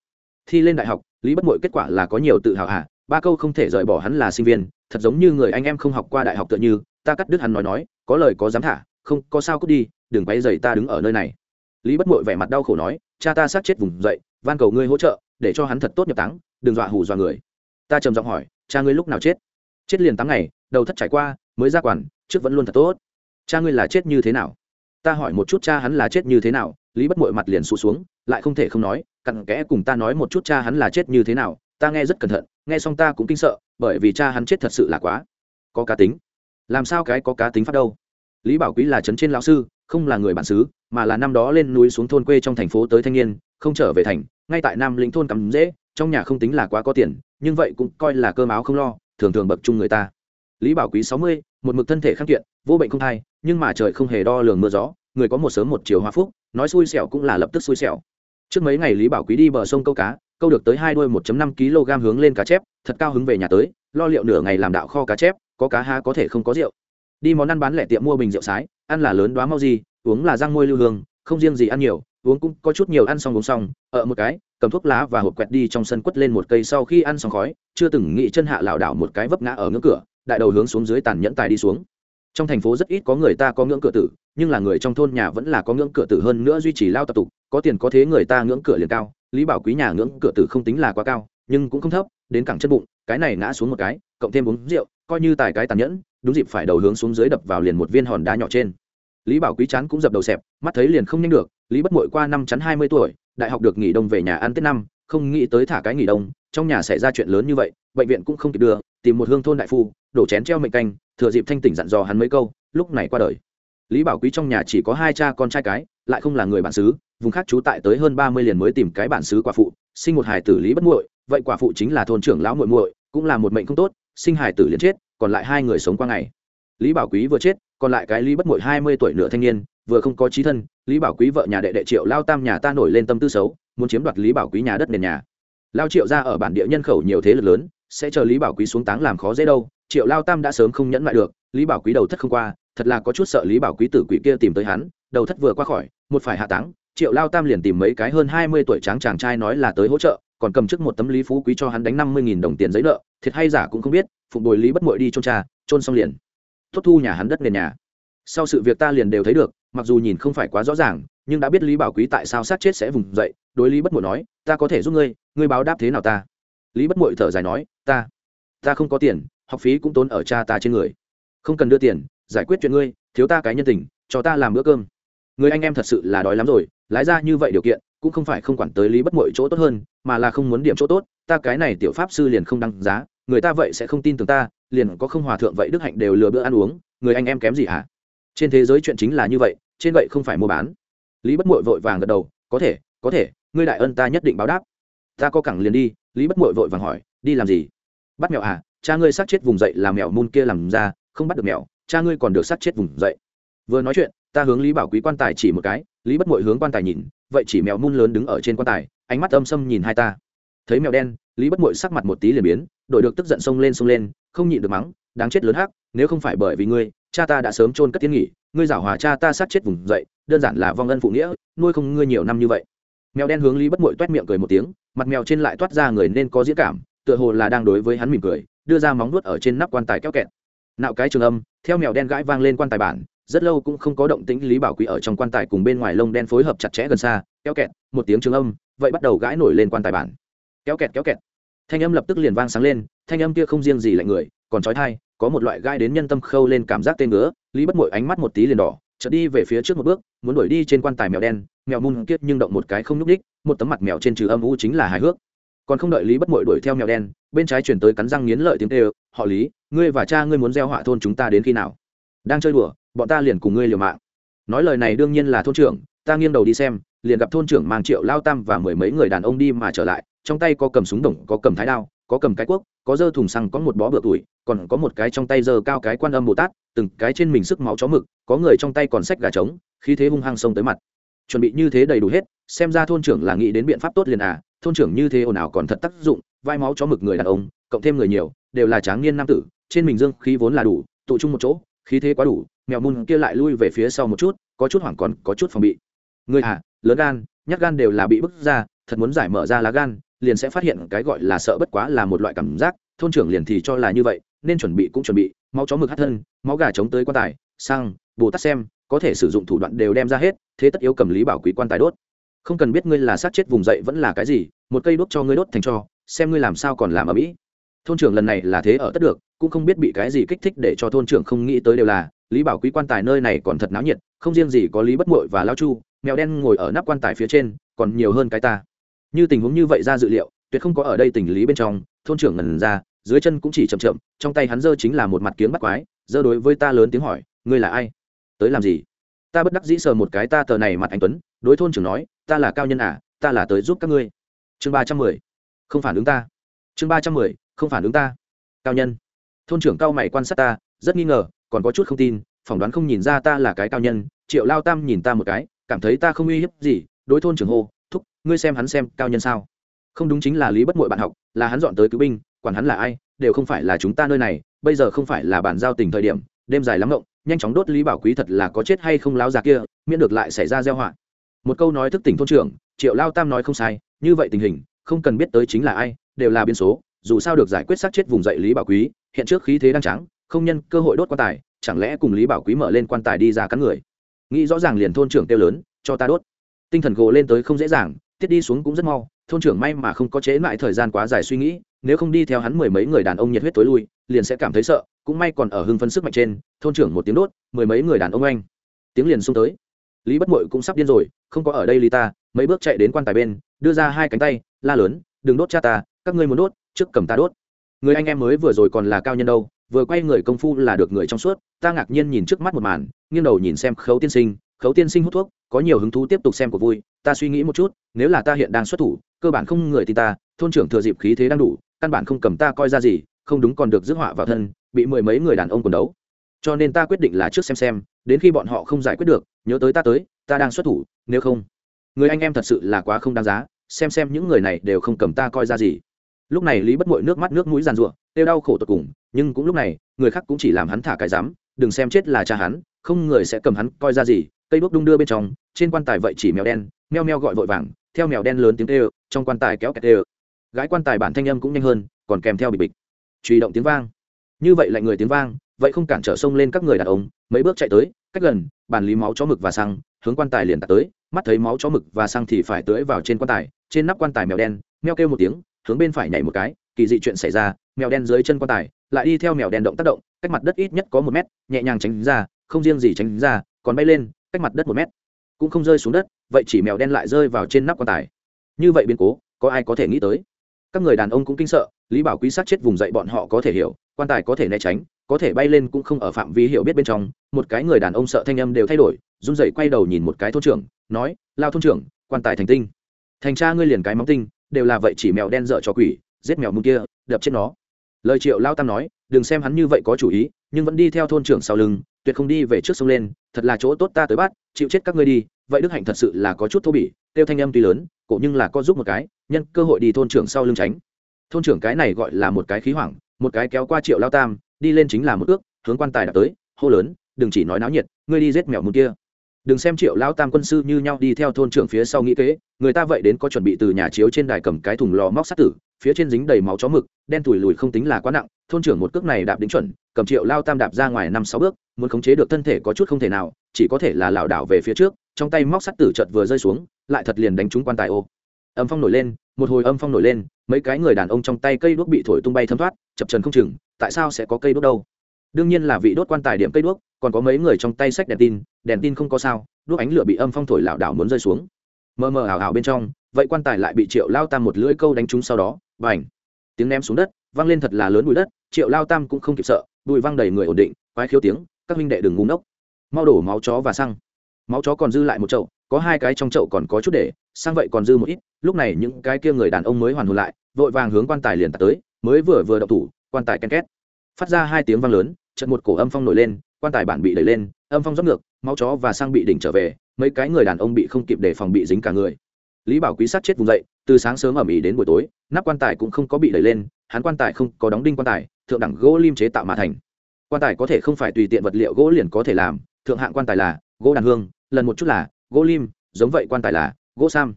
Thi lên đại học, lý bất muội kết quả là có nhiều tự hào hạ. Ba câu không thể rời bỏ hắn là sinh viên, thật giống như người anh em không học qua đại học tựa như, ta cắt đứt hắn nói nói, có lời có dám thả, không, có sao cút đi, đừng quay dày ta đứng ở nơi này. Lý bất muội vẻ mặt đau khổ nói cha ta sát chết vùng dậy, van cầu ngươi hỗ trợ, để cho hắn thật tốt nhập táng, đừng dọa hù dọa người. Ta trầm giọng hỏi, cha ngươi lúc nào chết? Chết liền tám ngày, đầu thất trải qua, mới ra quản, trước vẫn luôn thật tốt. Cha ngươi là chết như thế nào? Ta hỏi một chút cha hắn là chết như thế nào, lý bất mội mặt liền sụt xuống, lại không thể không nói, cặn kẽ cùng ta nói một chút cha hắn là chết như thế nào, ta nghe rất cẩn thận, nghe xong ta cũng kinh sợ, bởi vì cha hắn chết thật sự là quá, có cá tính. Làm sao cái có cá tính phát đâu? Lý bảo quý là trấn trên lão sư, không là người bản xứ mà là năm đó lên núi xuống thôn quê trong thành phố tới thanh niên, không trở về thành, ngay tại nam lĩnh thôn cắm dễ, trong nhà không tính là quá có tiền, nhưng vậy cũng coi là cơm áo không lo, thường thường bậc chung người ta. Lý bảo quý sáu mươi, một mực thân thể khắc kiện vô bệnh không thai, nhưng mà trời không hề đo lường mưa gió, người có một sớm một chiều hoa phúc, nói xui xẻo cũng là lập tức xui xẻo. Trước mấy ngày lý bảo quý đi bờ sông câu cá, câu được tới hai đuôi một năm kg hướng lên cá chép, thật cao hứng về nhà tới, lo liệu nửa ngày làm đạo kho cá chép, có cá ha có thể không có rượu. Đi món ăn bán lẻ tiệm mua bình rượu sái, ăn là lớn đoá mau gì uống là răng môi lưu hương, không riêng gì ăn nhiều, uống cũng có chút nhiều ăn xong uống xong, ở một cái, cầm thuốc lá và hộp quẹt đi trong sân quất lên một cây sau khi ăn xong khói, chưa từng nghĩ chân hạ lảo đảo một cái vấp ngã ở ngưỡng cửa, đại đầu hướng xuống dưới tàn nhẫn tài đi xuống. Trong thành phố rất ít có người ta có ngưỡng cửa tử, nhưng là người trong thôn nhà vẫn là có ngưỡng cửa tử hơn nữa duy trì lao tập tục, có tiền có thế người ta ngưỡng cửa liền cao, lý bảo quý nhà ngưỡng cửa tử không tính là quá cao, nhưng cũng không thấp, đến cẳng chân bụng, cái này ngã xuống một cái, cộng thêm uống rượu, coi như tài cái tàn nhẫn, đúng dịp phải đầu hướng xuống dưới đập vào liền một viên hòn đá nhỏ trên lý bảo quý chán cũng dập đầu xẹp, mắt thấy liền không nhanh được, lý bất mội qua năm chắn hai mươi tuổi, đại học được nghỉ đông về nhà ăn tết năm, không nghĩ tới thả cái nghỉ đông, trong nhà xảy ra chuyện lớn như vậy, bệnh viện cũng không kịp đưa, tìm một hương thôn đại phu, đổ chén treo mệnh canh, thừa dịp thanh tỉnh dặn dò hắn mấy câu, lúc này qua đời. Lý bảo quý trong nhà chỉ có hai cha con trai cái, lại không là người bản xứ, vùng khác trú tại tới hơn ba mươi liền mới tìm cái bản xứ quả phụ, sinh một hải tử lý bất muội, vậy quả phụ chính là thôn trưởng lão muội muội, cũng là một mệnh không tốt, sinh hải tử liền chết, còn lại hai người sống qua ngày. Lý bảo quý vừa chết còn lại cái lý bất muội hai mươi tuổi nửa thanh niên, vừa không có trí thân, lý bảo quý vợ nhà đệ đệ triệu lao tam nhà ta nổi lên tâm tư xấu, muốn chiếm đoạt lý bảo quý nhà đất nền nhà. Lao triệu ra ở bản địa nhân khẩu nhiều thế lực lớn, sẽ chờ lý bảo quý xuống táng làm khó dễ đâu, triệu lao tam đã sớm không nhẫn lại được, lý bảo quý đầu thất không qua, thật là có chút sợ lý bảo quý tử quỷ kia tìm tới hắn, đầu thất vừa qua khỏi, một phải hạ táng, triệu lao tam liền tìm mấy cái hơn hai mươi tuổi tráng chàng trai nói là tới hỗ trợ, còn cầm trước một tấm lý phú quý cho hắn đánh năm mươi nghìn đồng tiền giấy nợ, thiệt hay giả cũng không biết, phụng bồi lý bất mội đi trôn trà trôn xong liền tốt thu nhà hắn đất nền nhà. Sau sự việc ta liền đều thấy được, mặc dù nhìn không phải quá rõ ràng, nhưng đã biết lý bảo quý tại sao sát chết sẽ vùng dậy, đối lý bất mội nói, ta có thể giúp ngươi ngươi báo đáp thế nào ta? Lý bất mội thở dài nói, ta ta không có tiền, học phí cũng tốn ở cha ta trên người. Không cần đưa tiền, giải quyết chuyện ngươi, thiếu ta cái nhân tình, cho ta làm bữa cơm. Người anh em thật sự là đói lắm rồi, lái ra như vậy điều kiện, cũng không phải không quản tới lý bất mội chỗ tốt hơn, mà là không muốn điểm chỗ tốt, ta cái này tiểu pháp sư liền không đăng giá người ta vậy sẽ không tin tưởng ta, liền có không hòa thượng vậy đức hạnh đều lừa bữa ăn uống, người anh em kém gì hả? Trên thế giới chuyện chính là như vậy, trên vậy không phải mua bán. Lý bất mội vội vàng gật đầu, có thể có thể, ngươi đại ân ta nhất định báo đáp. Ta có cẳng liền đi. Lý bất mội vội vàng hỏi, đi làm gì? Bắt mèo à cha ngươi sát chết vùng dậy làm mèo môn kia làm ra, không bắt được mèo, cha ngươi còn được sát chết vùng dậy. Vừa nói chuyện, ta hướng lý bảo quý quan tài chỉ một cái, lý bất mội hướng quan tài nhìn, vậy chỉ mèo mun lớn đứng ở trên quan tài, ánh mắt âm xâm nhìn hai ta. Thấy mèo đen, lý bất mội sắc mặt một tí liền biến đổi được tức giận xông lên xông lên, không nhịn được mắng, đáng chết lớn hắc, nếu không phải bởi vì ngươi, cha ta đã sớm chôn cất tiến nghỉ, ngươi giảo hòa cha ta sát chết vùng dậy, đơn giản là vong ân phụ nghĩa, nuôi không ngươi nhiều năm như vậy. Mèo đen hướng lý bất mội toét miệng cười một tiếng, mặt mèo trên lại toát ra người nên có diễn cảm, tựa hồ là đang đối với hắn mỉm cười, đưa ra móng nuốt ở trên nắp quan tài kéo kẹt. Nạo cái trường âm, theo mèo đen gãi vang lên quan tài bản, rất lâu cũng không có động tĩnh, lý bảo quý ở trong quan tài cùng bên ngoài lông đen phối hợp chặt chẽ gần xa, kéo kẹt, một tiếng trường âm, vậy bắt đầu gãi nổi lên quan tài bản. Kéo kẹt kéo kẹt thanh âm lập tức liền vang sáng lên thanh âm kia không riêng gì lạnh người còn trói thai có một loại gai đến nhân tâm khâu lên cảm giác tên ngứa lý bất mội ánh mắt một tí liền đỏ chợt đi về phía trước một bước muốn đuổi đi trên quan tài mèo đen mèo mun kiết nhưng động một cái không nhúc đích, một tấm mặt mèo trên trừ âm u chính là hài hước. Còn không đợi lý bất mội đuổi theo mèo đen bên trái chuyển tới cắn răng nghiến lợi tiếng tê họ lý ngươi và cha ngươi muốn gieo họa thôn chúng ta đến khi nào? Đang chơi đùa bọn ta liền cùng ngươi liều mạng. Nói lời này đương nhiên là thôn trưởng ta nghiêng đầu đi xem liền gặp thôn trưởng mang triệu lao tam và mười mấy người đàn ông đi mà trở lại trong tay có cầm súng đồng, có cầm thái đao, có cầm cái cuốc có dơ thùng xăng, có một bó bựa tuổi, còn có một cái trong tay dơ cao cái quan âm bồ tát, từng cái trên mình sức máu chó mực, có người trong tay còn xách gà trống, khí thế hung hăng xông tới mặt. Chuẩn bị như thế đầy đủ hết, xem ra thôn trưởng là nghĩ đến biện pháp tốt liền à thôn trưởng như thế ồn ào còn thật tác dụng, vai máu chó mực người đàn ông, cộng thêm người nhiều, đều là tráng niên nam tử, trên mình dương khí vốn là đủ, tụ chung một chỗ, khí thế quá đủ, mèo mun kia lại lui về phía sau một chút, có chút hoảng còn có chút phòng bị. Người à lớn gan, nhát gan đều là bị bức ra, thật muốn giải mở ra lá gan liền sẽ phát hiện cái gọi là sợ bất quá là một loại cảm giác, thôn trưởng liền thì cho là như vậy, nên chuẩn bị cũng chuẩn bị, máu chó mực hát thân, máu gà chống tới quan tài, xăng, bồ tát xem, có thể sử dụng thủ đoạn đều đem ra hết, thế tất yếu cầm lý bảo quý quan tài đốt. Không cần biết ngươi là sát chết vùng dậy vẫn là cái gì, một cây đốt cho ngươi đốt thành cho, xem ngươi làm sao còn làm ở mỹ. Thôn trưởng lần này là thế ở tất được, cũng không biết bị cái gì kích thích để cho thôn trưởng không nghĩ tới đều là, lý bảo quý quan tài nơi này còn thật náo nhiệt, không riêng gì có lý bất mội và lao chu, mèo đen ngồi ở nắp quan tài phía trên, còn nhiều hơn cái ta như tình huống như vậy ra dự liệu, tuyệt không có ở đây tình lý bên trong, thôn trưởng ngần ra, dưới chân cũng chỉ chậm chậm, trong tay hắn giơ chính là một mặt kiếng bắt quái, giơ đối với ta lớn tiếng hỏi, ngươi là ai? Tới làm gì? Ta bất đắc dĩ sờ một cái ta tờ này mặt anh tuấn, đối thôn trưởng nói, ta là cao nhân à ta là tới giúp các ngươi. Chương ba trăm mười, không phản ứng ta. Chương ba trăm mười, không phản ứng ta. Cao nhân. Thôn trưởng cao mày quan sát ta, rất nghi ngờ, còn có chút không tin, phỏng đoán không nhìn ra ta là cái cao nhân, triệu lao tam nhìn ta một cái, cảm thấy ta không uy hiếp gì, đối thôn trưởng hô ngươi xem hắn xem cao nhân sao? Không đúng chính là lý bất mội bạn học, là hắn dọn tới cứu binh, quản hắn là ai, đều không phải là chúng ta nơi này, bây giờ không phải là bản giao tình thời điểm, đêm dài lắm ngộng, nhanh chóng đốt lý bảo quý thật là có chết hay không láo già kia, miễn được lại xảy ra gieo họa. Một câu nói thức tỉnh thôn trưởng, triệu lao tam nói không sai, như vậy tình hình, không cần biết tới chính là ai, đều là biến số, dù sao được giải quyết sát chết vùng dậy lý bảo quý, hiện trước khí thế đang trắng, không nhân cơ hội đốt quan tài, chẳng lẽ cùng lý bảo quý mở lên quan tài đi ra cắn người? Nghĩ rõ ràng liền thôn trưởng kêu lớn, cho ta đốt. Tinh thần gồ lên tới không dễ dàng tiết đi xuống cũng rất mau, thôn trưởng may mà không có chế lại thời gian quá dài suy nghĩ, nếu không đi theo hắn mười mấy người đàn ông nhiệt huyết tối lui, liền sẽ cảm thấy sợ, cũng may còn ở hưng phân sức mạnh trên, thôn trưởng một tiếng đốt, mười mấy người đàn ông anh tiếng liền xung tới. Lý bất mội cũng sắp điên rồi, không có ở đây lý ta, mấy bước chạy đến quan tài bên, đưa ra hai cánh tay, la lớn, đừng đốt cha ta, các ngươi muốn đốt, trước cầm ta đốt. Người anh em mới vừa rồi còn là cao nhân đâu, vừa quay người công phu là được người trong suốt, ta ngạc nhiên nhìn trước mắt một màn, nghiêng đầu nhìn xem khấu tiên sinh, khấu tiên sinh hút thuốc, có nhiều hứng thú tiếp tục xem cuộc vui ta suy nghĩ một chút, nếu là ta hiện đang xuất thủ, cơ bản không người tin ta, thôn trưởng thừa dịp khí thế đang đủ, căn bản không cầm ta coi ra gì, không đúng còn được rước họa vào thân, bị mười mấy người đàn ông còn đấu. Cho nên ta quyết định là trước xem xem, đến khi bọn họ không giải quyết được, nhớ tới ta tới, ta đang xuất thủ, nếu không, người anh em thật sự là quá không đáng giá, xem xem những người này đều không cầm ta coi ra gì. Lúc này lý bất mội nước mắt nước mũi giàn ruộng têu đau khổ tột cùng, nhưng cũng lúc này, người khác cũng chỉ làm hắn thả cái dám đừng xem chết là cha hắn, không người sẽ cầm hắn coi ra gì, cây đuốc đung đưa bên trong, trên quan tài vậy chỉ mèo đen meo meo gọi vội vàng, theo mèo đen lớn tiếng tê trong quan tài kéo kẹt tê gái quan tài bản thanh âm cũng nhanh hơn, còn kèm theo bịch bịch. Truy động tiếng vang. Như vậy lại người tiếng vang, vậy không cản trở sông lên các người đàn ông, mấy bước chạy tới, cách gần, bàn lý máu chó mực và xăng, hướng quan tài liền tạt tới, mắt thấy máu chó mực và xăng thì phải tưới vào trên quan tài, trên nắp quan tài mèo đen, meo kêu một tiếng, hướng bên phải nhảy một cái, kỳ dị chuyện xảy ra, mèo đen dưới chân quan tài, lại đi theo mèo đen động tác động, cách mặt đất ít nhất có một mét, nhẹ nhàng tránh ra, không riêng gì tránh ra, còn bay lên, cách mặt đất một mét cũng không rơi xuống đất, vậy chỉ mèo đen lại rơi vào trên nắp quan tài. Như vậy biến cố, có ai có thể nghĩ tới? Các người đàn ông cũng kinh sợ, lý bảo quý sát chết vùng dậy bọn họ có thể hiểu, quan tài có thể né tránh, có thể bay lên cũng không ở phạm vi hiểu biết bên trong. Một cái người đàn ông sợ thanh âm đều thay đổi, run rẩy quay đầu nhìn một cái thôn trưởng, nói, lao thôn trưởng, quan tài thành tinh. Thành cha ngươi liền cái móng tinh, đều là vậy chỉ mèo đen dở cho quỷ, giết mèo mông kia, đập chết nó. Lời triệu lao tam nói, đừng xem hắn như vậy có chủ ý, nhưng vẫn đi theo thôn trưởng sau lưng tuyệt không đi về trước sông lên, thật là chỗ tốt ta tới bắt, chịu chết các ngươi đi, vậy đức hạnh thật sự là có chút thô bỉ, tiêu thanh âm tuy lớn, cổ nhưng là có giúp một cái, nhân cơ hội đi thôn trưởng sau lưng tránh. Thôn trưởng cái này gọi là một cái khí hoảng, một cái kéo qua triệu lao tam, đi lên chính là một ước, hướng quan tài đã tới, hô lớn, đừng chỉ nói náo nhiệt, ngươi đi giết mèo mù kia đừng xem triệu lão tam quân sư như nhau đi theo thôn trưởng phía sau nghĩ kế, người ta vậy đến có chuẩn bị từ nhà chiếu trên đài cầm cái thùng lò móc sát tử, phía trên dính đầy máu chó mực, đen tủi lùi không tính là quá nặng, thôn trưởng một cước này đạp đính chuẩn, cầm triệu lao tam đạp ra ngoài năm sáu bước, muốn khống chế được thân thể có chút không thể nào, chỉ có thể là lảo đảo về phía trước, trong tay móc sắt tử chợt vừa rơi xuống, lại thật liền đánh trúng quan tài ô. Âm phong nổi lên, một hồi âm phong nổi lên, mấy cái người đàn ông trong tay cây đuốc bị thổi tung bay thấm thoát, chập trần không chừng, tại sao sẽ có cây đuốc đâu? Đương nhiên là vị đốt quan tài điểm cây đuốc, còn có mấy người trong tay sách đèn tin đèn tin không có sao, đuốc ánh lửa bị âm phong thổi lảo đảo muốn rơi xuống. Mờ mờ ảo ảo bên trong, vậy quan tài lại bị triệu lao tam một lưỡi câu đánh trúng sau đó và ảnh tiếng ném xuống đất văng lên thật là lớn bụi đất, triệu lao tam cũng không kịp sợ, bụi văng đầy người ổn định, quái khiếu tiếng, các huynh đệ đừng ngu ngốc. Mau đổ máu chó và xăng. Máu chó còn dư lại một chậu, có hai cái trong chậu còn có chút để sang vậy còn dư một ít, lúc này những cái kia người đàn ông mới hoàn hồn lại, vội vàng hướng quan tài liền tạt tới, mới vừa vừa đậu thủ, quan tài ken két. Phát ra hai tiếng vang lớn trận một cổ âm phong nổi lên, quan tài bản bị đẩy lên, âm phong dốc ngược, máu chó và sang bị đỉnh trở về, mấy cái người đàn ông bị không kịp để phòng bị dính cả người. Lý bảo quý sát chết vùng dậy, từ sáng sớm ẩm ỉ đến buổi tối, nắp quan tài cũng không có bị đẩy lên, hắn quan tài không có đóng đinh quan tài, thượng đẳng gỗ lim chế tạo mà thành. Quan tài có thể không phải tùy tiện vật liệu gỗ liền có thể làm, thượng hạng quan tài là gỗ đàn hương, lần một chút là gỗ lim, giống vậy quan tài là gỗ sam.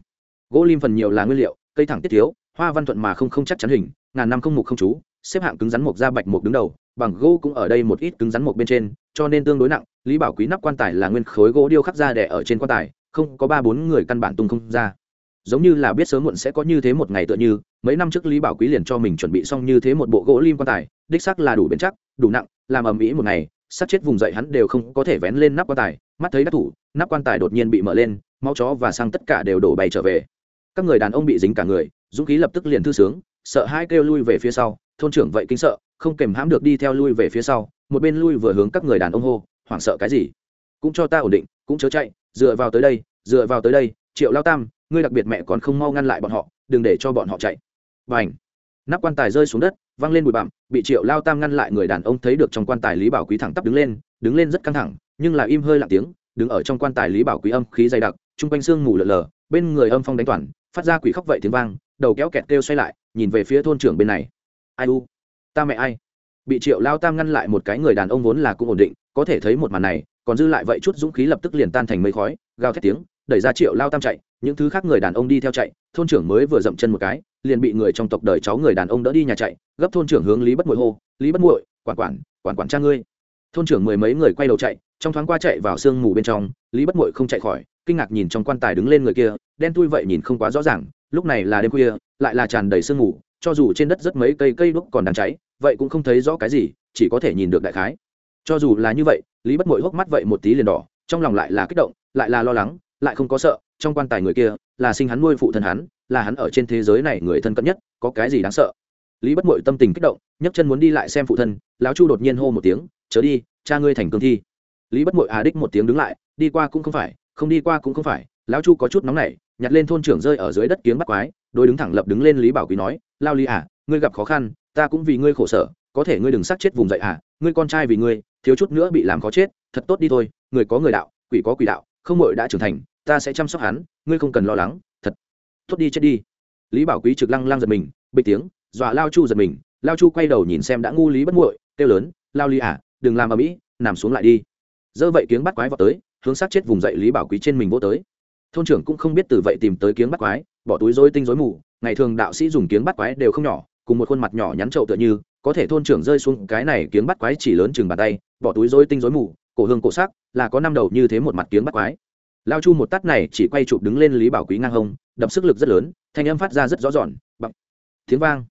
Gỗ lim phần nhiều là nguyên liệu, cây thẳng tiết thiếu, hoa văn thuận mà không không chắc chắn hình ngàn năm không mục không chú, xếp hạng cứng rắn mục ra bạch mục đứng đầu, bằng gỗ cũng ở đây một ít cứng rắn mục bên trên, cho nên tương đối nặng, lý bảo quý nắp quan tài là nguyên khối gỗ điêu khắc ra đẻ ở trên quan tài, không có ba bốn người căn bản tung không ra. Giống như là biết sớm muộn sẽ có như thế một ngày tựa như, mấy năm trước lý bảo quý liền cho mình chuẩn bị xong như thế một bộ gỗ lim quan tài, đích sắc là đủ bền chắc, đủ nặng, làm ầm ĩ một ngày sát chết vùng dậy hắn đều không có thể vén lên nắp quan tài, mắt thấy đắc thủ, nắp quan tài đột nhiên bị mở lên, máu chó và sang tất cả đều đổ bay trở về. Các người đàn ông bị dính cả người, dũng khí lập tức liền thư sướng sợ hai kêu lui về phía sau, thôn trưởng vậy kinh sợ, không kèm hãm được đi theo lui về phía sau, một bên lui vừa hướng các người đàn ông hô, hoảng sợ cái gì? Cũng cho ta ổn định, cũng chớ chạy, dựa vào tới đây, dựa vào tới đây, triệu lao tam, ngươi đặc biệt mẹ còn không mau ngăn lại bọn họ, đừng để cho bọn họ chạy. Và ảnh nắp quan tài rơi xuống đất, văng lên bụi bặm, bị triệu lao tam ngăn lại người đàn ông thấy được trong quan tài lý bảo quý thẳng tắp đứng lên đứng lên rất căng thẳng, nhưng là im hơi lặng tiếng, đứng ở trong quan tài lý bảo quý âm khí dày đặc, chung quanh xương mù lờ lờ bên người âm phong đánh toàn, phát ra quỷ khóc vậy tiếng vang, đầu kéo kẹt kêu xoay lại nhìn về phía thôn trưởng bên này. Ai u? Ta mẹ ai? Bị triệu lao tam ngăn lại một cái người đàn ông vốn là cũng ổn định, có thể thấy một màn này, còn dư lại vậy chút dũng khí lập tức liền tan thành mây khói, gào thét tiếng, đẩy ra triệu lao tam chạy, những thứ khác người đàn ông đi theo chạy, thôn trưởng mới vừa dậm chân một cái, liền bị người trong tộc đời cháu người đàn ông đỡ đi nhà chạy, gấp thôn trưởng hướng lý bất muội hô, lý bất muội, quản quản quản quản cha ngươi. Thôn trưởng mười mấy người quay đầu chạy, trong thoáng qua chạy vào sương mù bên trong, lý bất muội không chạy khỏi, kinh ngạc nhìn trong quan tài đứng lên người kia, đen tui vậy nhìn không quá rõ ràng, lúc này là đêm khuya lại là tràn đầy sương mù, cho dù trên đất rất mấy cây cây đuốc còn đang cháy, vậy cũng không thấy rõ cái gì, chỉ có thể nhìn được đại khái. Cho dù là như vậy, lý bất muội hốc mắt vậy một tí liền đỏ, trong lòng lại là kích động, lại là lo lắng, lại không có sợ, trong quan tài người kia, là sinh hắn nuôi phụ thân hắn, là hắn ở trên thế giới này người thân cận nhất, có cái gì đáng sợ? Lý bất mội tâm tình kích động, nhấc chân muốn đi lại xem phụ thân, lão chu đột nhiên hô một tiếng, chớ đi, cha ngươi thành cương thi. Lý bất mội hà đích một tiếng đứng lại, đi qua cũng không phải, không đi qua cũng không phải. Lão chu có chút nóng nảy nhặt lên thôn trưởng rơi ở dưới đất kiếng bắt quái, đôi đứng thẳng lập đứng lên lý bảo quý nói, lao lý à ngươi gặp khó khăn, ta cũng vì ngươi khổ sở, có thể ngươi đừng sát chết vùng dậy à ngươi con trai vì ngươi, thiếu chút nữa bị làm khó chết, thật tốt đi thôi, người có người đạo, quỷ có quỷ đạo, không mội đã trưởng thành, ta sẽ chăm sóc hắn, ngươi không cần lo lắng, thật tốt đi chết đi. Lý bảo quý trực lăng lăng giật mình, bịch tiếng, dọa lao chu giật mình, lao chu quay đầu nhìn xem đã ngu lý bất muội, kêu lớn, lao lý à đừng làm ở mỹ nằm xuống lại đi. Dơ vậy kiếng bắt quái vào tới, hướng sát chết vùng dậy lý bảo quý trên mình vô tới thôn trưởng cũng không biết từ vậy tìm tới kiếng bắt quái, bỏ túi dối tinh dối mù, ngày thường đạo sĩ dùng kiếng bắt quái đều không nhỏ, cùng một khuôn mặt nhỏ nhắn trậu tựa như, có thể thôn trưởng rơi xuống cái này kiếng bắt quái chỉ lớn chừng bàn tay, bỏ túi dối tinh dối mù, cổ hương cổ sắc, là có năm đầu như thế một mặt kiếng bắt quái. Lao chu một tắt này chỉ quay chụp đứng lên lý bảo quý ngang hông, đập sức lực rất lớn, thanh âm phát ra rất rõ ròn bằng tiếng vang.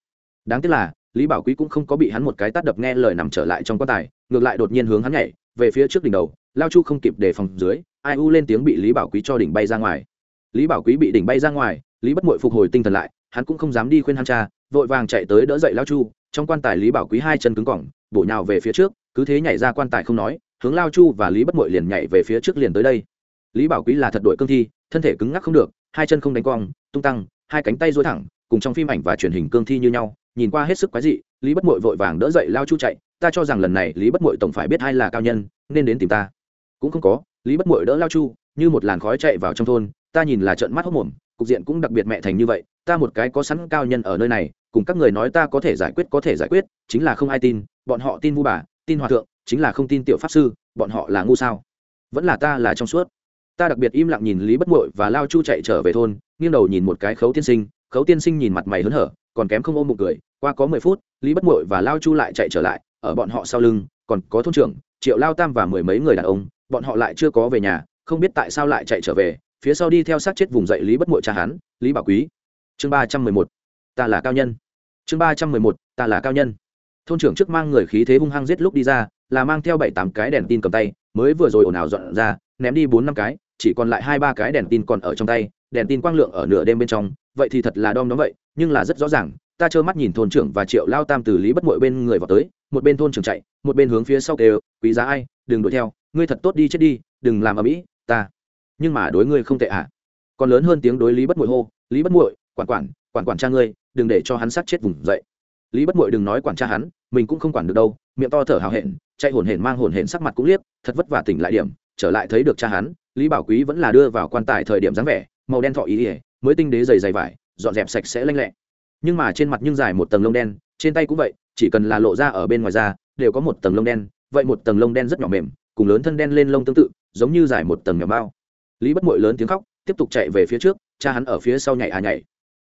Đáng tiếc là, lý bảo quý cũng không có bị hắn một cái tắt đập nghe lời nằm trở lại trong quan tài, ngược lại đột nhiên hướng hắn nhảy, về phía trước đỉnh đầu, lao chu không kịp đề phòng dưới ai u lên tiếng bị lý bảo quý cho đỉnh bay ra ngoài lý bảo quý bị đỉnh bay ra ngoài lý bất mội phục hồi tinh thần lại hắn cũng không dám đi khuyên hắn cha vội vàng chạy tới đỡ dậy lao chu trong quan tài lý bảo quý hai chân cứng cỏng bổ nhào về phía trước cứ thế nhảy ra quan tài không nói hướng lao chu và lý bất mội liền nhảy về phía trước liền tới đây lý bảo quý là thật đội cương thi thân thể cứng ngắc không được hai chân không đánh cong tung tăng hai cánh tay dối thẳng cùng trong phim ảnh và truyền hình cương thi như nhau nhìn qua hết sức quái dị lý bất mội vội vàng đỡ dậy lao chu chạy ta cho rằng lần này lý bất mội tổng phải biết ai là cao nhân nên đến tìm ta cũng không có lý bất mội đỡ lao chu, như một làn khói chạy vào trong thôn, ta nhìn là trận mắt hốc mồm, cục diện cũng đặc biệt mẹ thành như vậy, ta một cái có sẵn cao nhân ở nơi này, cùng các người nói ta có thể giải quyết, có thể giải quyết, chính là không ai tin, bọn họ tin vu bà, tin hòa thượng, chính là không tin tiểu pháp sư, bọn họ là ngu sao? Vẫn là ta là trong suốt. Ta đặc biệt im lặng nhìn lý bất muội và lao chu chạy trở về thôn, nghiêng đầu nhìn một cái khấu tiên sinh, khấu tiên sinh nhìn mặt mày hớn hở, còn kém không ôm một cười, qua có mười phút, lý bất muội và lao chu lại chạy trở lại, ở bọn họ sau lưng, còn có thôn trưởng, triệu lao tam và mười mấy người đàn ông bọn họ lại chưa có về nhà, không biết tại sao lại chạy trở về, phía sau đi theo sát chết vùng dậy lý bất muội cha hán lý bảo quý. Chương ba trăm mười một, ta là cao nhân. Chương ba trăm mười một, ta là cao nhân. Thôn trưởng trước mang người khí thế hung hăng giết lúc đi ra, là mang theo bảy tám cái đèn tin cầm tay, mới vừa rồi ồn ào dọn ra, ném đi bốn năm cái, chỉ còn lại hai ba cái đèn tin còn ở trong tay, đèn tin quang lượng ở nửa đêm bên trong, vậy thì thật là đom đóm vậy, nhưng là rất rõ ràng, ta trơ mắt nhìn thôn trưởng và triệu lao tam từ lý bất mội bên người vào tới, một bên thôn trưởng chạy, một bên hướng phía sau kêu, quý giá ai, đừng đuổi theo ngươi thật tốt đi chết đi, đừng làm ở mỹ ta. Nhưng mà đối ngươi không tệ ạ à. còn lớn hơn tiếng đối lý bất mội hô, lý bất mội quản quản quản quản cha ngươi, đừng để cho hắn sát chết vùng dậy. Lý bất mội đừng nói quản cha hắn, mình cũng không quản được đâu, miệng to thở hào hẹn, chạy hồn hển mang hồn hển sắc mặt cũng liếc, thật vất vả tỉnh lại điểm, trở lại thấy được cha hắn, lý bảo quý vẫn là đưa vào quan tài thời điểm dáng vẻ, màu đen thọ ý ỉa mới tinh đế dày dày vải, dọn dẹp sạch sẽ lanh lẹ. Nhưng mà trên mặt nhưng dài một tầng lông đen, trên tay cũng vậy, chỉ cần là lộ ra ở bên ngoài da, đều có một tầng lông đen, vậy một tầng lông đen rất nhỏ mềm cùng lớn thân đen lên lông tương tự, giống như dài một tầng nhỏ bao. Lý bất mội lớn tiếng khóc, tiếp tục chạy về phía trước, cha hắn ở phía sau nhảy à nhảy.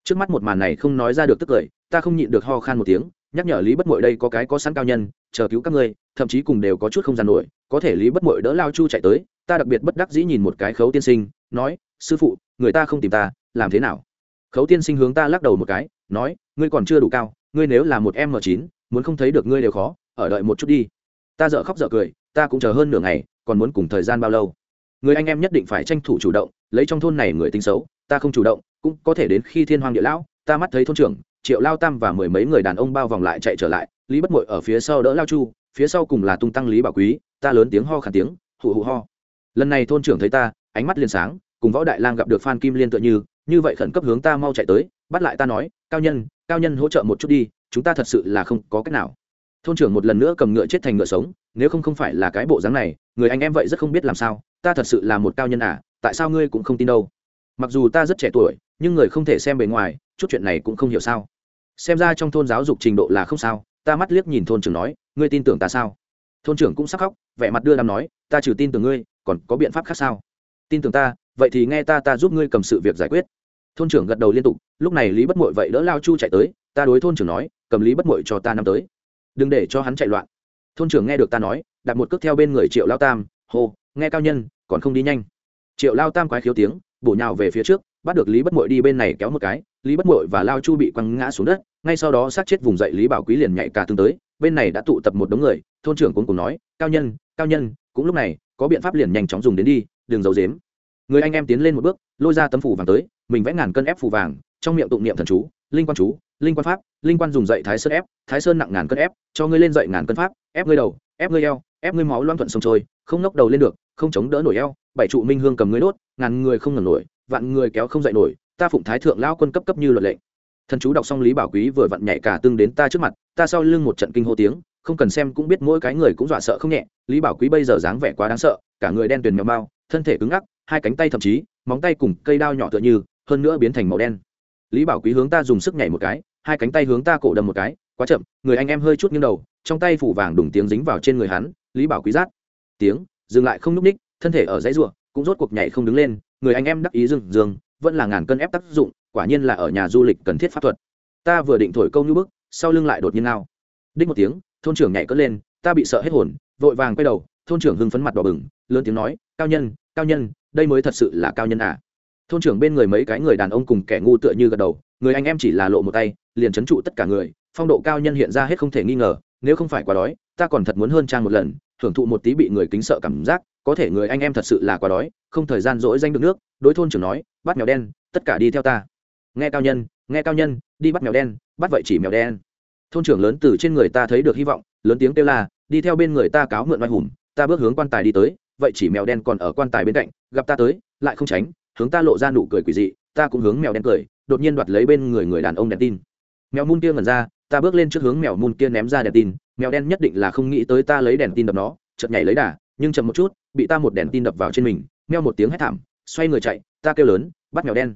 Trước mắt một màn này không nói ra được tức cười, ta không nhịn được ho khan một tiếng, nhắc nhở lý bất mội đây có cái có sẵn cao nhân, chờ cứu các ngươi, thậm chí cùng đều có chút không gian nổi, có thể lý bất mội đỡ lao chu chạy tới, ta đặc biệt bất đắc dĩ nhìn một cái khấu tiên sinh, nói, sư phụ, người ta không tìm ta, làm thế nào? Khấu tiên sinh hướng ta lắc đầu một cái, nói, ngươi còn chưa đủ cao, ngươi nếu là một m chín, muốn không thấy được ngươi đều khó, ở đợi một chút đi ta dợ khóc dợ cười, ta cũng chờ hơn nửa ngày, còn muốn cùng thời gian bao lâu? Người anh em nhất định phải tranh thủ chủ động, lấy trong thôn này người tính xấu, ta không chủ động, cũng có thể đến khi thiên hoàng địa lão, ta mắt thấy thôn trưởng, triệu lao tam và mười mấy người đàn ông bao vòng lại chạy trở lại, lý bất mội ở phía sau đỡ lao chu, phía sau cùng là tung tăng lý bảo quý, ta lớn tiếng ho khản tiếng, hụ hụ ho. Lần này thôn trưởng thấy ta, ánh mắt liền sáng, cùng võ đại lang gặp được phan kim liên tựa như như vậy khẩn cấp hướng ta mau chạy tới, bắt lại ta nói, cao nhân cao nhân hỗ trợ một chút đi, chúng ta thật sự là không có cách nào thôn trưởng một lần nữa cầm ngựa chết thành ngựa sống, nếu không không phải là cái bộ dáng này, người anh em vậy rất không biết làm sao, ta thật sự là một cao nhân à tại sao ngươi cũng không tin đâu? Mặc dù ta rất trẻ tuổi, nhưng người không thể xem bề ngoài, chút chuyện này cũng không hiểu sao. Xem ra trong thôn giáo dục trình độ là không sao, ta mắt liếc nhìn thôn trưởng nói, ngươi tin tưởng ta sao? Thôn trưởng cũng sắc khóc, vẻ mặt đưa đàm nói, ta trừ tin tưởng ngươi, còn có biện pháp khác sao? Tin tưởng ta, vậy thì nghe ta ta giúp ngươi cầm sự việc giải quyết. Thôn trưởng gật đầu liên tục, lúc này lý bất mội vậy đỡ lao chu chạy tới, ta đối thôn trưởng nói, cầm lý bất mội cho ta năm tới đừng để cho hắn chạy loạn. Thôn trưởng nghe được ta nói, đặt một cước theo bên người triệu lao tam, hô, nghe cao nhân, còn không đi nhanh. Triệu lao tam quái khiếu tiếng, bổ nhào về phía trước, bắt được lý bất mội đi bên này kéo một cái. Lý bất mội và lao chu bị quăng ngã xuống đất, ngay sau đó sát chết vùng dậy lý bảo quý liền nhảy cả tương tới, bên này đã tụ tập một đống người, thôn trưởng cũng cùng nói, cao nhân cao nhân, cũng lúc này, có biện pháp liền nhanh chóng dùng đến đi, đừng giấu dếm người anh em tiến lên một bước, lôi ra tấm phủ vàng tới, mình vẽ ngàn cân ép phủ vàng, trong miệng tụng niệm thần chú, linh quan chú linh quan pháp, linh quan dùng dậy thái sơn ép, thái sơn nặng ngàn cân ép, cho ngươi lên dậy ngàn cân pháp, ép ngươi đầu, ép ngươi eo, ép ngươi máu loan thuận sông trôi, không ngóc đầu lên được, không chống đỡ nổi eo, bảy trụ minh hương cầm ngươi đốt, ngàn người không ngẩng nổi, vạn người kéo không dậy nổi, ta phụng thái thượng lao quân cấp cấp như luật lệnh. Thần chú đọc xong lý bảo quý vừa vặn nhảy cả tương đến ta trước mặt, ta sau lưng một trận kinh hô tiếng, không cần xem cũng biết mỗi cái người cũng dọa sợ không nhẹ, lý bảo quý bây giờ dáng vẻ quá đáng sợ, cả người đen tuyền mèo mau, thân thể cứng ngắc, hai cánh tay thậm chí, móng tay cùng cây đao nhỏ tựa như, hơn nữa biến thành màu đen. Lý bảo quý hướng ta dùng sức nhảy một cái hai cánh tay hướng ta cổ đầm một cái, quá chậm, người anh em hơi chút nghiêng đầu, trong tay phủ vàng đùng tiếng dính vào trên người hắn, lý bảo quý giác tiếng, dừng lại không n ú c ních, thân thể ở dãy ruộng cũng rốt cuộc nhảy không đứng lên, người anh em đắc ý dừng dừng, vẫn là ngàn cân ép tác dụng, quả nhiên là ở nhà du lịch cần thiết pháp thuật. Ta vừa định thổi câu như bức, sau lưng lại đột nhiên nào đích một tiếng, thôn trưởng nhảy cất lên, ta bị sợ hết hồn, vội vàng quay đầu, thôn trưởng hưng phấn mặt đỏ bừng, lớn tiếng nói, cao nhân cao nhân, đây mới thật sự là cao nhân à? Thôn trưởng bên người mấy cái người đàn ông cùng kẻ ngu tựa như gật đầu, người anh em chỉ là lộ một tay liền trấn trụ tất cả người, phong độ cao nhân hiện ra hết không thể nghi ngờ, nếu không phải quá đói, ta còn thật muốn hơn trang một lần, thưởng thụ một tí bị người kính sợ cảm giác, có thể người anh em thật sự là quá đói, không thời gian dỗi danh được nước, đối thôn trưởng nói, bắt mèo đen, tất cả đi theo ta. Nghe cao nhân, nghe cao nhân, đi bắt mèo đen, bắt vậy chỉ mèo đen. Thôn trưởng lớn từ trên người ta thấy được hy vọng, lớn tiếng kêu la, đi theo bên người ta cáo mượn oai hùng, ta bước hướng quan tài đi tới, vậy chỉ mèo đen còn ở quan tài bên cạnh, gặp ta tới, lại không tránh, hướng ta lộ ra nụ cười quỷ dị, ta cũng hướng mèo đen cười, đột nhiên đoạt lấy bên người người đàn ông đèn tin mèo mun kia ngẩn ra, ta bước lên trước hướng mèo mun kia ném ra đèn tin, mèo đen nhất định là không nghĩ tới ta lấy đèn tin đập nó, chợt nhảy lấy đà, nhưng chậm một chút, bị ta một đèn tin đập vào trên mình, meo một tiếng hét thảm, xoay người chạy, ta kêu lớn, bắt mèo đen.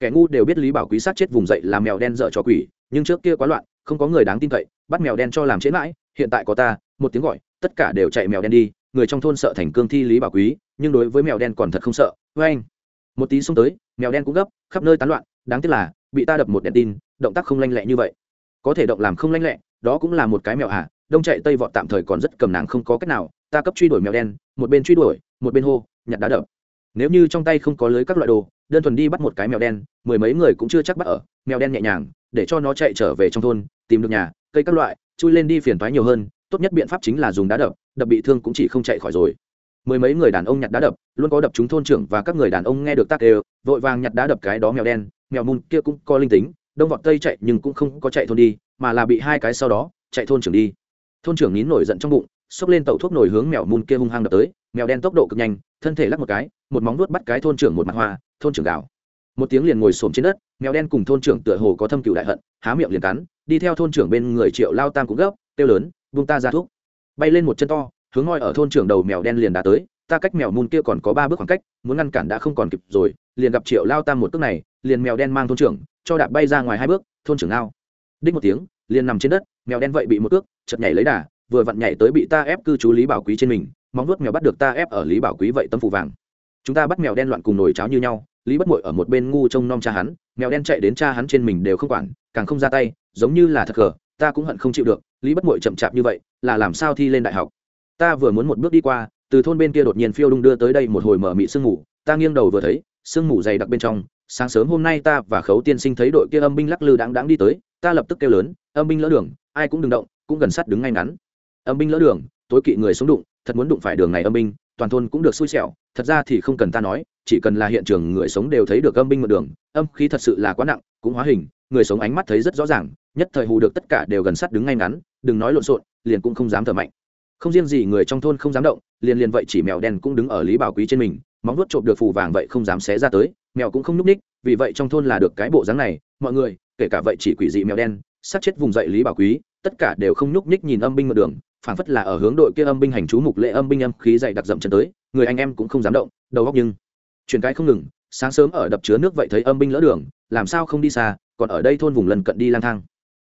Kẻ ngu đều biết lý bảo quý sát chết vùng dậy làm mèo đen dợ cho quỷ, nhưng trước kia quá loạn, không có người đáng tin cậy, bắt mèo đen cho làm chết mãi, hiện tại có ta, một tiếng gọi, tất cả đều chạy mèo đen đi, người trong thôn sợ thành cương thi lý bảo quý, nhưng đối với mèo đen còn thật không sợ. Với anh một tí xông tới, mèo đen cũng gấp, khắp nơi tán loạn, đáng tiếc là bị ta đập một đèn tin, động tác không lanh lẹ như vậy. Có thể động làm không lanh lẹ, đó cũng là một cái mèo à đông chạy tây vọt tạm thời còn rất cầm nàng không có cách nào, ta cấp truy đuổi mèo đen, một bên truy đuổi, một bên hô, nhặt đá đập. Nếu như trong tay không có lưới các loại đồ, đơn thuần đi bắt một cái mèo đen, mười mấy người cũng chưa chắc bắt ở, mèo đen nhẹ nhàng, để cho nó chạy trở về trong thôn, tìm được nhà, cây các loại, chui lên đi phiền toái nhiều hơn, tốt nhất biện pháp chính là dùng đá đập đập bị thương cũng chỉ không chạy khỏi rồi. Mười mấy người đàn ông nhặt đá đập, luôn có đập chúng thôn trưởng và các người đàn ông nghe được tác đều vội vàng nhặt đá đập cái đó mèo đen mèo mùn kia cũng có linh tính, đông vọt tây chạy nhưng cũng không có chạy thôn đi, mà là bị hai cái sau đó, chạy thôn trưởng đi. Thôn trưởng nín nổi giận trong bụng, xốc lên tẩu thuốc nổi hướng mèo mùn kia hung hăng đập tới, mèo đen tốc độ cực nhanh, thân thể lắc một cái, một móng nuốt bắt cái thôn trưởng một mặt hoa, thôn trưởng gào. Một tiếng liền ngồi xổm trên đất, mèo đen cùng thôn trưởng tựa hồ có thâm cựu đại hận, há miệng liền cắn, đi theo thôn trưởng bên người triệu lao tam cũng gấp tiêu lớn bung ta ra thuốc. Bay lên một chân to, hướng ngoi ở thôn trưởng đầu mèo đen liền đá tới, ta cách mèo mùn kia còn có ba bước khoảng cách, muốn ngăn cản đã không còn kịp rồi, liền gặp triệu lao tam một tức này liền mèo đen mang thôn trưởng, cho đạp bay ra ngoài hai bước, thôn trưởng ao đích một tiếng, liền nằm trên đất, mèo đen vậy bị một cước, chật nhảy lấy đà, vừa vặn nhảy tới bị ta ép cư trú lý bảo quý trên mình, móng nuốt mèo bắt được ta ép ở lý bảo quý vậy tâm phụ vàng. Chúng ta bắt mèo đen loạn cùng nồi cháo như nhau, lý bất mội ở một bên ngu trông nom cha hắn, mèo đen chạy đến cha hắn trên mình đều không quản, càng không ra tay, giống như là thật cờ ta cũng hận không chịu được, lý bất mội chậm chạp như vậy, là làm sao thi lên đại học? Ta vừa muốn một bước đi qua, từ thôn bên kia đột nhiên phiêu đung đưa tới đây một hồi mở mị sương mù, ta nghiêng đầu vừa thấy, sương mù dày đặc bên trong sáng sớm hôm nay ta và khấu tiên sinh thấy đội kia âm binh lắc lư đáng đáng đi tới, ta lập tức kêu lớn, âm binh lỡ đường, ai cũng đừng động, cũng gần sát đứng ngay ngắn. Âm binh lỡ đường, tối kỵ người sống đụng, thật muốn đụng phải đường này âm binh, toàn thôn cũng được xui xẻo, thật ra thì không cần ta nói, chỉ cần là hiện trường người sống đều thấy được âm binh một đường, âm khí thật sự là quá nặng, cũng hóa hình, người sống ánh mắt thấy rất rõ ràng, nhất thời hù được tất cả đều gần sát đứng ngay ngắn, đừng nói lộn xộn, liền cũng không dám thở mạnh. Không riêng gì người trong thôn không dám động, liền liền vậy chỉ mèo đen cũng đứng ở lý bảo quý trên mình móng nuốt trộm được phù vàng vậy không dám xé ra tới, mèo cũng không nhúc ních, vì vậy trong thôn là được cái bộ dáng này, mọi người, kể cả vậy chỉ quỷ dị mèo đen, sát chết vùng dậy lý bảo quý, tất cả đều không nhúc ních nhìn âm binh một đường, phảng phất là ở hướng đội kia âm binh hành chú mục lệ âm binh âm khí dày đặc dậm chân tới, người anh em cũng không dám động, đầu góc nhưng chuyển cái không ngừng, sáng sớm ở đập chứa nước vậy thấy âm binh lỡ đường, làm sao không đi xa, còn ở đây thôn vùng lần cận đi lang thang.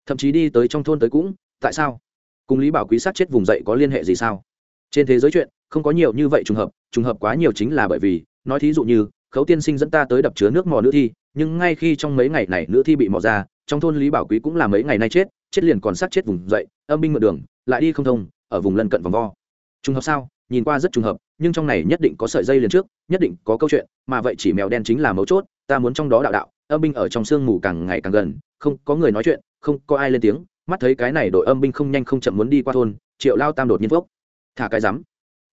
Thậm chí đi tới trong thôn tới cũng, tại sao? Cùng lý bảo quý sát chết vùng dậy có liên hệ gì sao? Trên thế giới chuyện, không có nhiều như vậy trùng hợp trùng hợp quá nhiều chính là bởi vì, nói thí dụ như, khấu tiên sinh dẫn ta tới đập chứa nước mò nữ thi, nhưng ngay khi trong mấy ngày này nữ thi bị mò ra, trong thôn lý bảo quý cũng là mấy ngày nay chết chết liền còn sát chết vùng dậy, âm binh mượn đường, lại đi không thông, ở vùng lân cận vòng vo. Trùng hợp sao? Nhìn qua rất trùng hợp, nhưng trong này nhất định có sợi dây liền trước, nhất định có câu chuyện, mà vậy chỉ mèo đen chính là mấu chốt, ta muốn trong đó đạo đạo, âm binh ở trong sương mù càng ngày càng gần, không có người nói chuyện, không có ai lên tiếng, mắt thấy cái này đội âm binh không nhanh không chậm muốn đi qua thôn, triệu lao tam đột nhiên phốc. Thả cái rắm.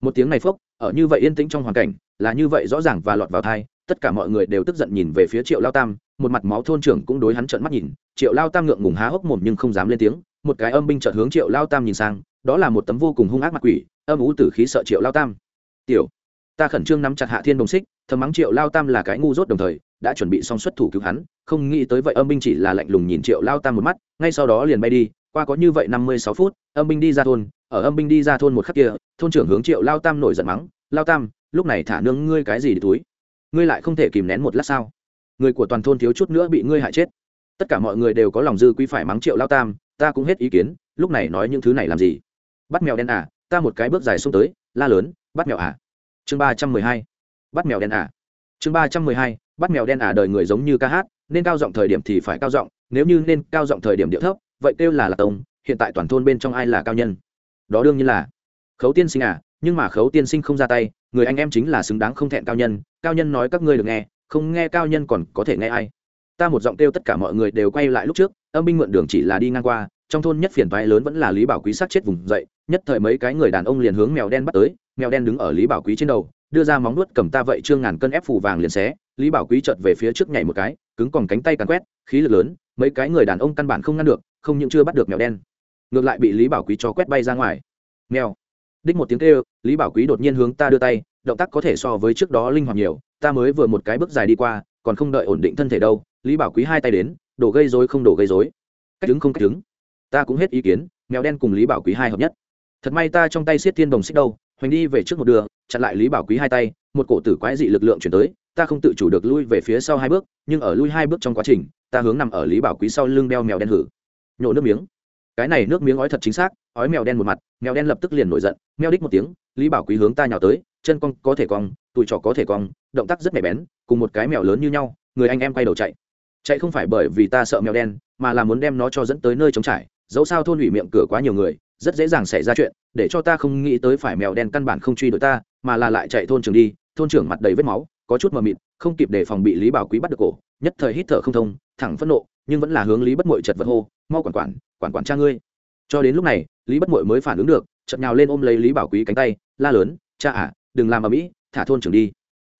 Một tiếng này phốc ở như vậy yên tĩnh trong hoàn cảnh, là như vậy rõ ràng và lọt vào thai tất cả mọi người đều tức giận nhìn về phía triệu lao tam, một mặt máu thôn trưởng cũng đối hắn trợn mắt nhìn, triệu lao tam ngượng ngùng há hốc mồm nhưng không dám lên tiếng, một cái âm binh trợn hướng triệu lao tam nhìn sang, đó là một tấm vô cùng hung ác mặt quỷ, âm ú tử khí sợ triệu lao tam. Tiểu, ta khẩn trương nắm chặt hạ thiên đồng xích, thầm mắng triệu lao tam là cái ngu dốt đồng thời, đã chuẩn bị xong xuất thủ cứu hắn, không nghĩ tới vậy âm binh chỉ là lạnh lùng nhìn triệu lao tam một mắt, ngay sau đó liền bay đi qua có như vậy năm mươi sáu phút, âm binh đi ra thôn, ở âm binh đi ra thôn một khắc kia, thôn trưởng hướng triệu lao tam nổi giận mắng, lao tam, lúc này thả nương ngươi cái gì để túi? Ngươi lại không thể kìm nén một lát sao? Người của toàn thôn thiếu chút nữa bị ngươi hại chết. Tất cả mọi người đều có lòng dư quý phải mắng triệu lao tam, ta cũng hết ý kiến, lúc này nói những thứ này làm gì? Bắt mèo đen à ta một cái bước dài xuống tới, la lớn, bắt mèo à. Chương ba trăm mười hai, bắt mèo đen à. Chương ba trăm mười hai, bắt mèo đen à đời người giống như ca hát, nên cao giọng thời điểm thì phải cao giọng, nếu như nên cao giọng thời điểm điệu thấp vậy kêu là là tông, hiện tại toàn thôn bên trong ai là cao nhân? Đó đương nhiên là khấu tiên sinh à nhưng mà khấu tiên sinh không ra tay, người anh em chính là xứng đáng không thẹn cao nhân cao nhân nói các ngươi được nghe, không nghe cao nhân còn có thể nghe ai? Ta một giọng kêu tất cả mọi người đều quay lại lúc trước, âm binh mượn đường chỉ là đi ngang qua, trong thôn nhất phiền toái lớn vẫn là lý bảo quý sát chết vùng dậy, nhất thời mấy cái người đàn ông liền hướng mèo đen bắt tới, mèo đen đứng ở lý bảo quý trên đầu, đưa ra móng nuốt cầm ta vậy trương ngàn cân ép phủ vàng liền xé, lý bảo quý chợt về phía trước nhảy một cái, cứng còn cánh tay càn quét, khí lực lớn, mấy cái người đàn ông căn bản không ngăn được không những chưa bắt được mèo đen, ngược lại bị lý bảo quý cho quét bay ra ngoài. Mèo. Đích một tiếng kêu, lý bảo quý đột nhiên hướng ta đưa tay, động tác có thể so với trước đó linh hoạt nhiều, ta mới vừa một cái bước dài đi qua, còn không đợi ổn định thân thể đâu, lý bảo quý hai tay đến, đổ gây dối không đổ gây dối cách đứng không cách đứng. Ta cũng hết ý kiến, mèo đen cùng lý bảo quý hai hợp nhất. Thật may ta trong tay xiết thiên đồng xích đâu, hoành đi về trước một đường, chặn lại lý bảo quý hai tay, một cổ tử quái dị lực lượng chuyển tới, ta không tự chủ được lui về phía sau hai bước, nhưng ở lui hai bước trong quá trình, ta hướng nằm ở lý bảo quý sau lưng đeo mèo đen hử nhổ nước miếng. Cái này nước miếng ói thật chính xác, ói mèo đen một mặt, mèo đen lập tức liền nổi giận meo đích một tiếng, lý bảo quý hướng ta nhào tới, chân cong có thể cong, tụi trò có thể cong, động tác rất mẻ bén, cùng một cái mèo lớn như nhau, người anh em quay đầu chạy. Chạy không phải bởi vì ta sợ mèo đen, mà là muốn đem nó cho dẫn tới nơi trống trải, dẫu sao thôn hủy miệng cửa quá nhiều người, rất dễ dàng xảy ra chuyện, để cho ta không nghĩ tới phải mèo đen căn bản không truy đuổi ta, mà là lại chạy thôn trưởng đi, thôn trưởng mặt đầy vết máu, có chút mờ mịt, không kịp để phòng bị lý bảo quý bắt được cổ, nhất thời hít thở không thông, thẳng phẫn nộ nhưng vẫn là hướng lý bất mội chật vật hô, mau quản quản quản quản cha ngươi. Cho đến lúc này, lý bất mội mới phản ứng được chật nhào lên ôm lấy lý bảo quý cánh tay, la lớn, cha à đừng làm ở mỹ thả thôn trưởng đi.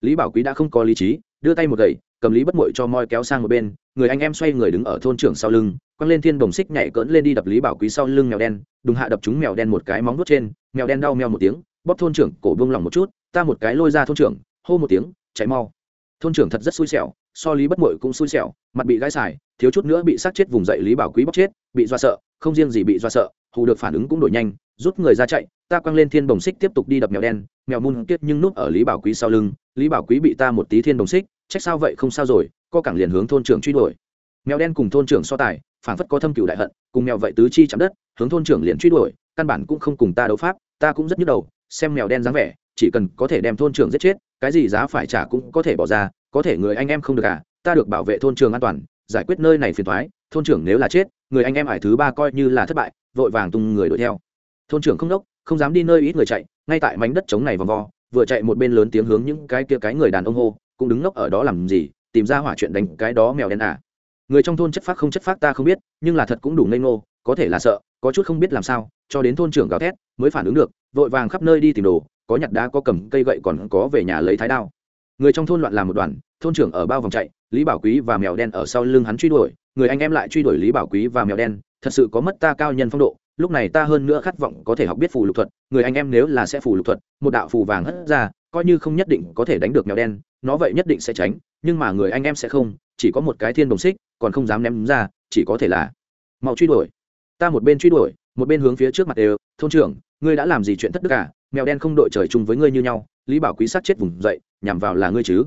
Lý bảo quý đã không có lý trí, đưa tay một gậy, cầm lý bất mội cho moi kéo sang một bên, người anh em xoay người đứng ở thôn trưởng sau lưng, quăng lên thiên đồng xích nhảy cỡn lên đi đập lý bảo quý sau lưng mèo đen, đùng hạ đập chúng mèo đen một cái móng vuốt trên, mèo đen đau mèo một tiếng, bóp thôn trưởng cổ buông lỏng một chút, ta một cái lôi ra thôn trưởng, hô một tiếng cháy mau. Thôn trưởng thật rất xui xẻo so lý bất mội cũng xui xẻo, mặt bị gãi xài, thiếu chút nữa bị sát chết vùng dậy lý bảo quý bóc chết, bị do sợ, không riêng gì bị do sợ, hù được phản ứng cũng đổi nhanh, rút người ra chạy, ta quăng lên thiên đồng xích tiếp tục đi đập mèo đen, mèo mun kiết nhưng núp ở lý bảo quý sau lưng, lý bảo quý bị ta một tí thiên đồng xích, trách sao vậy không sao rồi, co cẳng liền hướng thôn trưởng truy đuổi. Mèo đen cùng thôn trưởng so tài phản phất có thâm cựu đại hận, cùng mèo vậy tứ chi chạm đất, hướng thôn trưởng liền truy đuổi, căn bản cũng không cùng ta đấu pháp, ta cũng rất nhức đầu, xem mèo đen dáng vẻ, chỉ cần có thể đem thôn trưởng giết chết, cái gì giá phải trả cũng có thể bỏ ra có thể người anh em không được à ta được bảo vệ thôn trường an toàn, giải quyết nơi này phiền thoái thôn trưởng nếu là chết, người anh em ải thứ ba coi như là thất bại, vội vàng tung người đuổi theo. Thôn trưởng không đốc, không dám đi nơi ít người chạy, ngay tại mảnh đất trống này vòng vo, vừa chạy một bên lớn tiếng hướng những cái kia cái người đàn ông hô, cũng đứng ngốc ở đó làm gì, tìm ra hỏa chuyện đánh cái đó mèo đen à. Người trong thôn chất phác không chất phác ta không biết, nhưng là thật cũng đủ ngây ngô, có thể là sợ, có chút không biết làm sao, cho đến thôn trưởng gào thét, mới phản ứng được, vội vàng khắp nơi đi tìm đồ, có nhặt đá có cầm cây gậy còn có về nhà lấy thái đao người trong thôn loạn làm một đoàn, thôn trưởng ở bao vòng chạy, lý bảo quý và mèo đen ở sau lưng hắn truy đuổi, người anh em lại truy đuổi lý bảo quý và mèo đen, thật sự có mất ta cao nhân phong độ, lúc này ta hơn nữa khát vọng có thể học biết phù lục thuật, người anh em nếu là sẽ phù lục thuật, một đạo phù vàng hất ra, coi như không nhất định có thể đánh được mèo đen, nó vậy nhất định sẽ tránh, nhưng mà người anh em sẽ không, chỉ có một cái thiên đồng xích, còn không dám ném ra, chỉ có thể là mau truy đuổi ta một bên truy đuổi, một bên hướng phía trước mặt đều, thôn trưởng, ngươi đã làm gì chuyện thất đức cả à? Mèo đen không đội trời chung với ngươi như nhau, lý bảo quý sát chết vùng dậy, nhằm vào là ngươi chứ.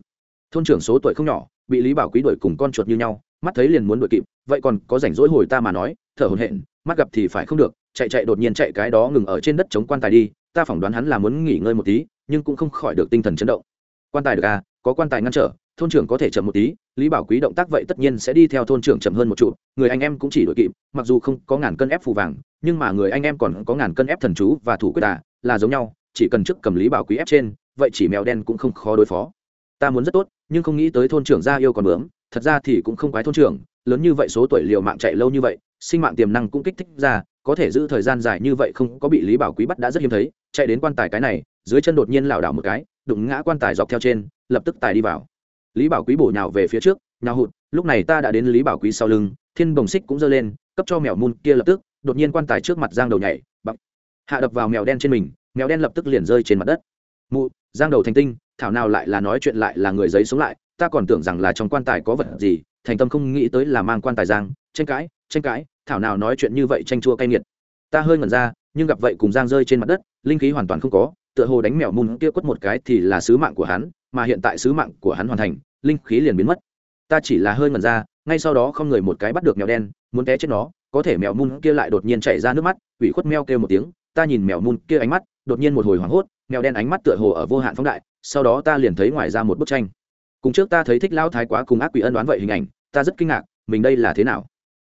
Thôn trưởng số tuổi không nhỏ, bị lý bảo quý đuổi cùng con chuột như nhau, mắt thấy liền muốn đuổi kịp, vậy còn có rảnh rỗi hồi ta mà nói, thở hổn hển, mắt gặp thì phải không được, chạy chạy đột nhiên chạy cái đó ngừng ở trên đất chống quan tài đi, ta phỏng đoán hắn là muốn nghỉ ngơi một tí, nhưng cũng không khỏi được tinh thần chấn động. Quan tài được à có quan tài ngăn trở, thôn trưởng có thể chậm một tí, lý bảo quý động tác vậy tất nhiên sẽ đi theo thôn trưởng chậm hơn một chút, người anh em cũng chỉ đuổi kịp, mặc dù không có ngàn cân ép phù vàng, nhưng mà người anh em còn có ngàn cân ép thần chú và thủ quyết à là giống nhau, chỉ cần trước cầm lý bảo quý ép trên, vậy chỉ mèo đen cũng không khó đối phó. Ta muốn rất tốt, nhưng không nghĩ tới thôn trưởng gia yêu còn bướm, thật ra thì cũng không quái thôn trưởng, lớn như vậy số tuổi liều mạng chạy lâu như vậy, sinh mạng tiềm năng cũng kích thích ra, có thể giữ thời gian dài như vậy không có bị lý bảo quý bắt đã rất hiếm thấy, chạy đến quan tài cái này, dưới chân đột nhiên lảo đảo một cái, đụng ngã quan tài dọc theo trên, lập tức tài đi vào. Lý bảo quý bổ nhào về phía trước, nhào hụt, lúc này ta đã đến lý bảo quý sau lưng, thiên bồng xích cũng giơ lên, cấp cho mèo mun kia lập tức, đột nhiên quan tài trước mặt giang đầu nhảy bắp hạ đập vào mèo đen trên mình, mèo đen lập tức liền rơi trên mặt đất. Mụ, giang đầu thành tinh, thảo nào lại là nói chuyện lại là người giấy sống lại, ta còn tưởng rằng là trong quan tài có vật gì, thành tâm không nghĩ tới là mang quan tài giang, tranh cãi tranh cãi, thảo nào nói chuyện như vậy tranh chua cay nghiệt. Ta hơi ngẩn ra, nhưng gặp vậy cùng giang rơi trên mặt đất, linh khí hoàn toàn không có, tựa hồ đánh mèo mùn kia quất một cái thì là sứ mạng của hắn, mà hiện tại sứ mạng của hắn hoàn thành, linh khí liền biến mất. Ta chỉ là hơi ngẩn ra, ngay sau đó không người một cái bắt được mèo đen, muốn té chết nó, có thể mèo mùn kia lại đột nhiên chảy ra nước mắt, ủy khuất meo kêu một tiếng ta nhìn mèo mun kia ánh mắt, đột nhiên một hồi hoảng hốt, mèo đen ánh mắt tựa hồ ở vô hạn phóng đại, sau đó ta liền thấy ngoài ra một bức tranh. Cùng trước ta thấy thích lão thái quá cùng ác quỷ ân đoán vậy hình ảnh, ta rất kinh ngạc, mình đây là thế nào?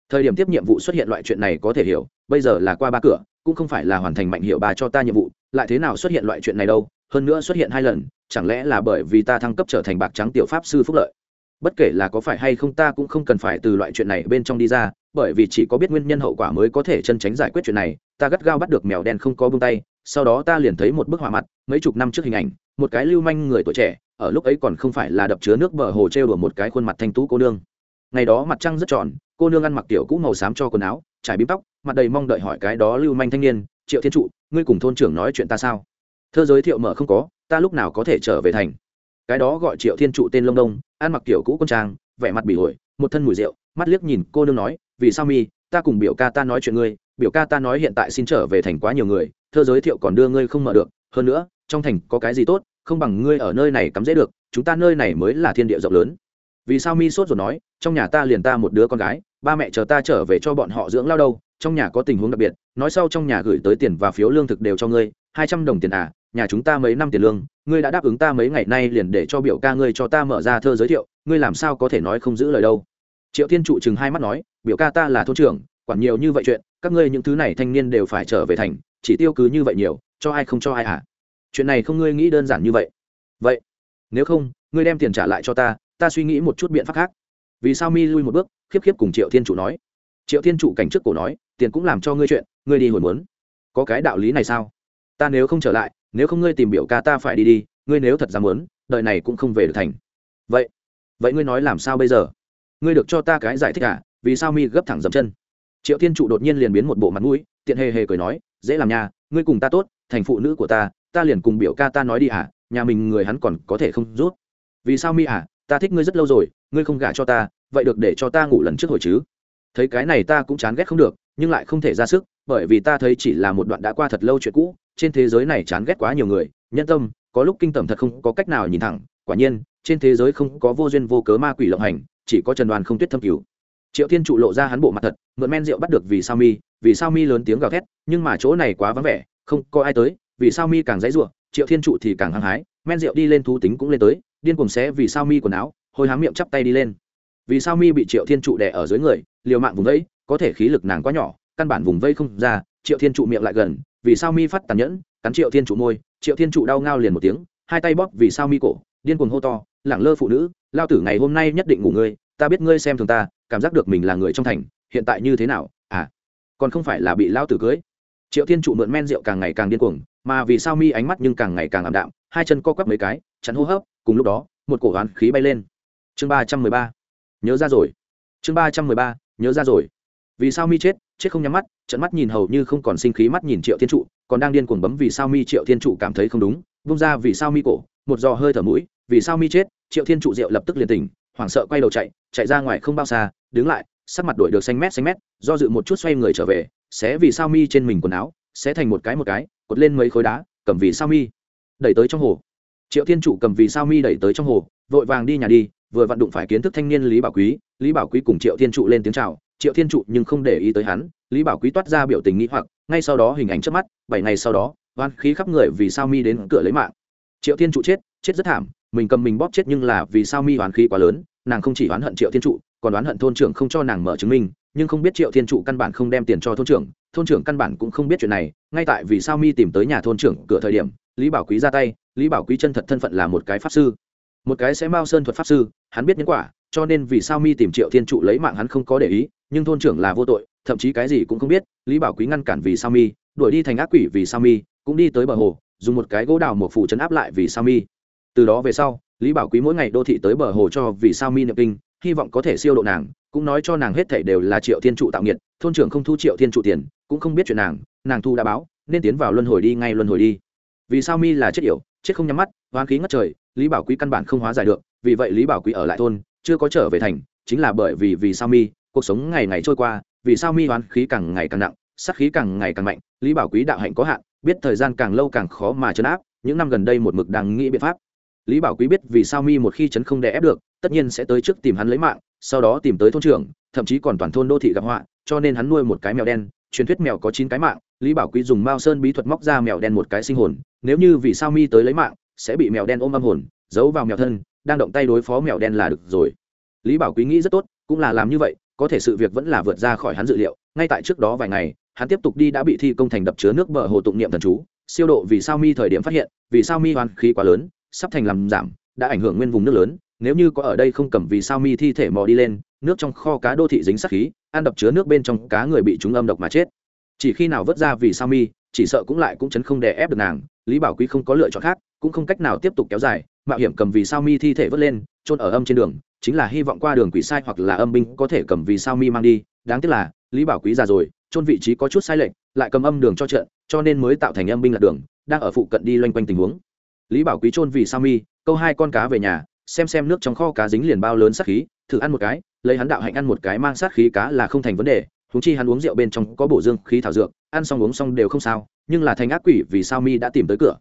Thời điểm tiếp nhiệm vụ xuất hiện loại chuyện này có thể hiểu, bây giờ là qua ba cửa, cũng không phải là hoàn thành mạnh hiệu bà cho ta nhiệm vụ, lại thế nào xuất hiện loại chuyện này đâu? Hơn nữa xuất hiện hai lần, chẳng lẽ là bởi vì ta thăng cấp trở thành bạc trắng tiểu pháp sư phúc lợi? Bất kể là có phải hay không ta cũng không cần phải từ loại chuyện này bên trong đi ra bởi vì chỉ có biết nguyên nhân hậu quả mới có thể chân tránh giải quyết chuyện này, ta gắt gao bắt được mèo đen không có bông tay, sau đó ta liền thấy một bức họa mặt, mấy chục năm trước hình ảnh, một cái lưu manh người tuổi trẻ, ở lúc ấy còn không phải là đập chứa nước bờ hồ trêu đùa một cái khuôn mặt thanh tú cô nương. Ngày đó mặt trăng rất tròn, cô nương ăn mặc kiểu cũ màu xám cho quần áo, trải bím tóc, mặt đầy mong đợi hỏi cái đó lưu manh thanh niên, triệu thiên trụ, ngươi cùng thôn trưởng nói chuyện ta sao? Thơ giới thiệu mở không có, ta lúc nào có thể trở về thành. Cái đó gọi triệu thiên trụ tên lông đông, ăn mặc kiểu cũ con trang, vẻ mặt bị ổi, một thân mùi rượu, mắt liếc nhìn cô nương nói vì sao mi, ta cùng biểu ca ta nói chuyện ngươi, biểu ca ta nói hiện tại xin trở về thành quá nhiều người, thơ giới thiệu còn đưa ngươi không mở được, hơn nữa, trong thành có cái gì tốt, không bằng ngươi ở nơi này cắm dễ được, chúng ta nơi này mới là thiên địa rộng lớn. Vì sao mi sốt rồi nói, trong nhà ta liền ta một đứa con gái, ba mẹ chờ ta trở về cho bọn họ dưỡng lao đâu, trong nhà có tình huống đặc biệt, nói sau trong nhà gửi tới tiền và phiếu lương thực đều cho ngươi, hai trăm đồng tiền à nhà chúng ta mấy năm tiền lương, ngươi đã đáp ứng ta mấy ngày nay liền để cho biểu ca ngươi cho ta mở ra thơ giới thiệu, ngươi làm sao có thể nói không giữ lời đâu? Triệu thiên trụ chừng hai mắt nói, biểu ca ta là thôn trưởng, quản nhiều như vậy chuyện, các ngươi những thứ này thanh niên đều phải trở về thành, chỉ tiêu cứ như vậy nhiều, cho ai không cho ai à chuyện này không ngươi nghĩ đơn giản như vậy. Vậy, nếu không, ngươi đem tiền trả lại cho ta ta suy nghĩ một chút biện pháp khác. Vì sao mi lui một bước, khiếp khiếp cùng triệu thiên trụ nói. Triệu thiên trụ cảnh trước cổ nói, tiền cũng làm cho ngươi chuyện, ngươi đi hồi muốn. Có cái đạo lý này sao? Ta nếu không trở lại, nếu không ngươi tìm biểu ca ta phải đi đi, ngươi nếu thật ra muốn đợi này cũng không về được thành. Vậy vậy ngươi nói làm sao bây giờ? Ngươi được cho ta cái giải thích à vì sao mi gấp thẳng dầm chân? Triệu thiên trụ đột nhiên liền biến một bộ mặt mũi, tiện hề hề cười nói, dễ làm nhà ngươi cùng ta tốt, thành phụ nữ của ta ta liền cùng biểu ca ta nói đi à nhà mình người hắn còn có thể không rút. Vì sao mi à ta thích ngươi rất lâu rồi, ngươi không gả cho ta, vậy được để cho ta ngủ lần trước hồi chứ? Thấy cái này ta cũng chán ghét không được, nhưng lại không thể ra sức, bởi vì ta thấy chỉ là một đoạn đã qua thật lâu chuyện cũ, trên thế giới này chán ghét quá nhiều người, nhân tâm, có lúc kinh tởm thật không có cách nào nhìn thẳng, quả nhiên, trên thế giới không có vô duyên vô cớ ma quỷ lộng hành chỉ có trần đoàn không tuyết thâm cứu. Triệu thiên trụ lộ ra hắn bộ mặt thật, mượn men rượu bắt được vì sao mi, vì sao mi lớn tiếng gào thét, nhưng mà chỗ này quá vắng vẻ, không có ai tới, vì sao mi càng dãy ruộng, triệu thiên trụ thì càng hăng hái, men rượu đi lên thú tính cũng lên tới, điên cùng xé vì sao mi quần áo, hôi hám miệng chắp tay đi lên. Vì sao mi bị triệu thiên trụ đè ở dưới người, liều mạng vùng vẫy, có thể khí lực nàng quá nhỏ, căn bản vùng vây không ra, triệu thiên trụ miệng lại gần, vì sao mi phát tàn nhẫn, cắn triệu thiên trụ môi, triệu thiên trụ đau ngao liền một tiếng, hai tay bóp vì sao mi cổ, điên cuồng hô to lẳng lơ phụ nữ, lao tử ngày hôm nay nhất định ngủ ngươi, ta biết ngươi xem thường ta, cảm giác được mình là người trong thành, hiện tại như thế nào? À còn không phải là bị lao tử cưới. Triệu thiên trụ mượn men rượu càng ngày càng điên cuồng, mà vì sao mi ánh mắt nhưng càng ngày càng ảm đạm, hai chân co quắp mấy cái, chắn hô hấp, cùng lúc đó, một cổ hoán khí bay lên. Chương ba trăm mười ba. Nhớ ra rồi. Chương ba trăm mười ba, nhớ ra rồi. Vì sao mi chết chết không nhắm mắt, trận mắt nhìn hầu như không còn sinh khí mắt nhìn triệu thiên trụ, còn đang điên cuồng bấm vì sao mi triệu thiên trụ cảm thấy không đúng, vung ra vì sao mi cổ, một giò hơi thở mũi vì sao mi chết, triệu thiên trụ diệu lập tức liền tỉnh, hoảng sợ quay đầu chạy chạy ra ngoài không bao xa, đứng lại, sắc mặt đổi được xanh mét xanh mét, do dự một chút xoay người trở về, xé vì sao mi trên mình quần áo, xé thành một cái một cái, cột lên mấy khối đá, cầm vì sao mi, đẩy tới trong hồ. Triệu thiên trụ cầm vì sao mi đẩy tới trong hồ, vội vàng đi nhà đi, vừa vặn đụng phải kiến thức thanh niên lý bảo quý, lý bảo quý cùng triệu thiên trụ lên tiếng chào, triệu thiên trụ nhưng không để ý tới hắn, lý bảo quý toát ra biểu tình nghĩ hoặc, ngay sau đó hình ảnh trước mắt, bảy ngày sau đó, oan khí khắp người vì sao mi đến cửa lấy mạng. Triệu thiên trụ chết chết rất thảm mình cầm mình bóp chết nhưng là vì sao mi oán khí quá lớn, nàng không chỉ oán hận triệu thiên trụ, còn oán hận thôn trưởng không cho nàng mở chứng minh, nhưng không biết triệu thiên trụ căn bản không đem tiền cho thôn trưởng thôn trưởng căn bản cũng không biết chuyện này, ngay tại vì sao mi tìm tới nhà thôn trưởng cửa thời điểm, lý bảo quý ra tay, lý bảo quý chân thật thân phận là một cái pháp sư. Một cái sẽ mao sơn thuật pháp sư, hắn biết nhân quả, cho nên vì sao mi tìm triệu thiên trụ lấy mạng hắn không có để ý, nhưng thôn trưởng là vô tội, thậm chí cái gì cũng không biết, lý bảo quý ngăn cản vì sao mi, đuổi đi thành ác quỷ vì sao mi, cũng đi tới bờ hồ, dùng một cái gỗ đào một phủ chấn áp lại vì sao mi từ đó về sau, lý bảo quý mỗi ngày đô thị tới bờ hồ cho vì sao mi niệm kinh, hy vọng có thể siêu độ nàng, cũng nói cho nàng hết thảy đều là triệu thiên trụ tạo nghiệt, thôn trưởng không thu triệu thiên trụ tiền, cũng không biết chuyện nàng nàng thu đã báo, nên tiến vào luân hồi đi, ngay luân hồi đi. Vì sao mi là chết yểu, chết không nhắm mắt hoán khí ngất trời, lý bảo quý căn bản không hóa giải được, vì vậy lý bảo quý ở lại thôn, chưa có trở về thành, chính là bởi vì vì sao mi, cuộc sống ngày ngày trôi qua, vì sao mi hoán khí càng ngày càng nặng sắc khí càng ngày càng mạnh, lý bảo quý đạo hạnh có hạn, biết thời gian càng lâu càng khó mà chấn áp, những năm gần đây một mực đang nghĩ biện pháp lý bảo quý biết vì sao mi một khi chấn không đè ép được, tất nhiên sẽ tới trước tìm hắn lấy mạng, sau đó tìm tới thôn trưởng, thậm chí còn toàn thôn đô thị gặp họa, cho nên hắn nuôi một cái mèo đen, truyền thuyết mèo có chín cái mạng, lý bảo quý dùng mao sơn bí thuật móc ra mèo đen một cái sinh hồn, nếu như vì sao mi tới lấy mạng, sẽ bị mèo đen ôm âm hồn, giấu vào mèo thân, đang động tay đối phó mèo đen là được rồi. Lý bảo quý nghĩ rất tốt, cũng là làm như vậy, có thể sự việc vẫn là vượt ra khỏi hắn dự liệu, ngay tại trước đó vài ngày, hắn tiếp tục đi đã bị thi công thành đập chứa nước bờ hồ tụng niệm thần chú, siêu độ vì sao mi thời điểm phát hiện, vì sao mi hoàn khí quá lớn sắp thành làm giảm, đã ảnh hưởng nguyên vùng nước lớn, nếu như có ở đây không cầm vì sao mi thi thể mò đi lên, nước trong kho cá đô thị dính sắc khí, ăn đập chứa nước bên trong cá người bị chúng âm độc mà chết. Chỉ khi nào vớt ra vì sao mi, chỉ sợ cũng lại cũng chấn không đè ép được nàng, lý bảo quý không có lựa chọn khác, cũng không cách nào tiếp tục kéo dài, mạo hiểm cầm vì sao mi thi thể vớt lên trôn ở âm trên đường, chính là hy vọng qua đường quỷ sai hoặc là âm binh có thể cầm vì sao mi mang đi, đáng tiếc là, lý bảo quý già rồi trôn vị trí có chút sai lệch, lại cầm âm đường cho trận, cho nên mới tạo thành âm binh lạc đường, đang ở phụ cận đi loanh quanh tình huống lý bảo quý trôn vì sao mi, câu hai con cá về nhà, xem xem nước trong kho cá dính liền bao lớn sát khí, thử ăn một cái, lấy hắn đạo hạnh ăn một cái mang sát khí cá là không thành vấn đề húng chi hắn uống rượu bên trong có bổ dương khí thảo dược, ăn xong uống xong đều không sao, nhưng là thành ác quỷ vì sao mi đã tìm tới cửa.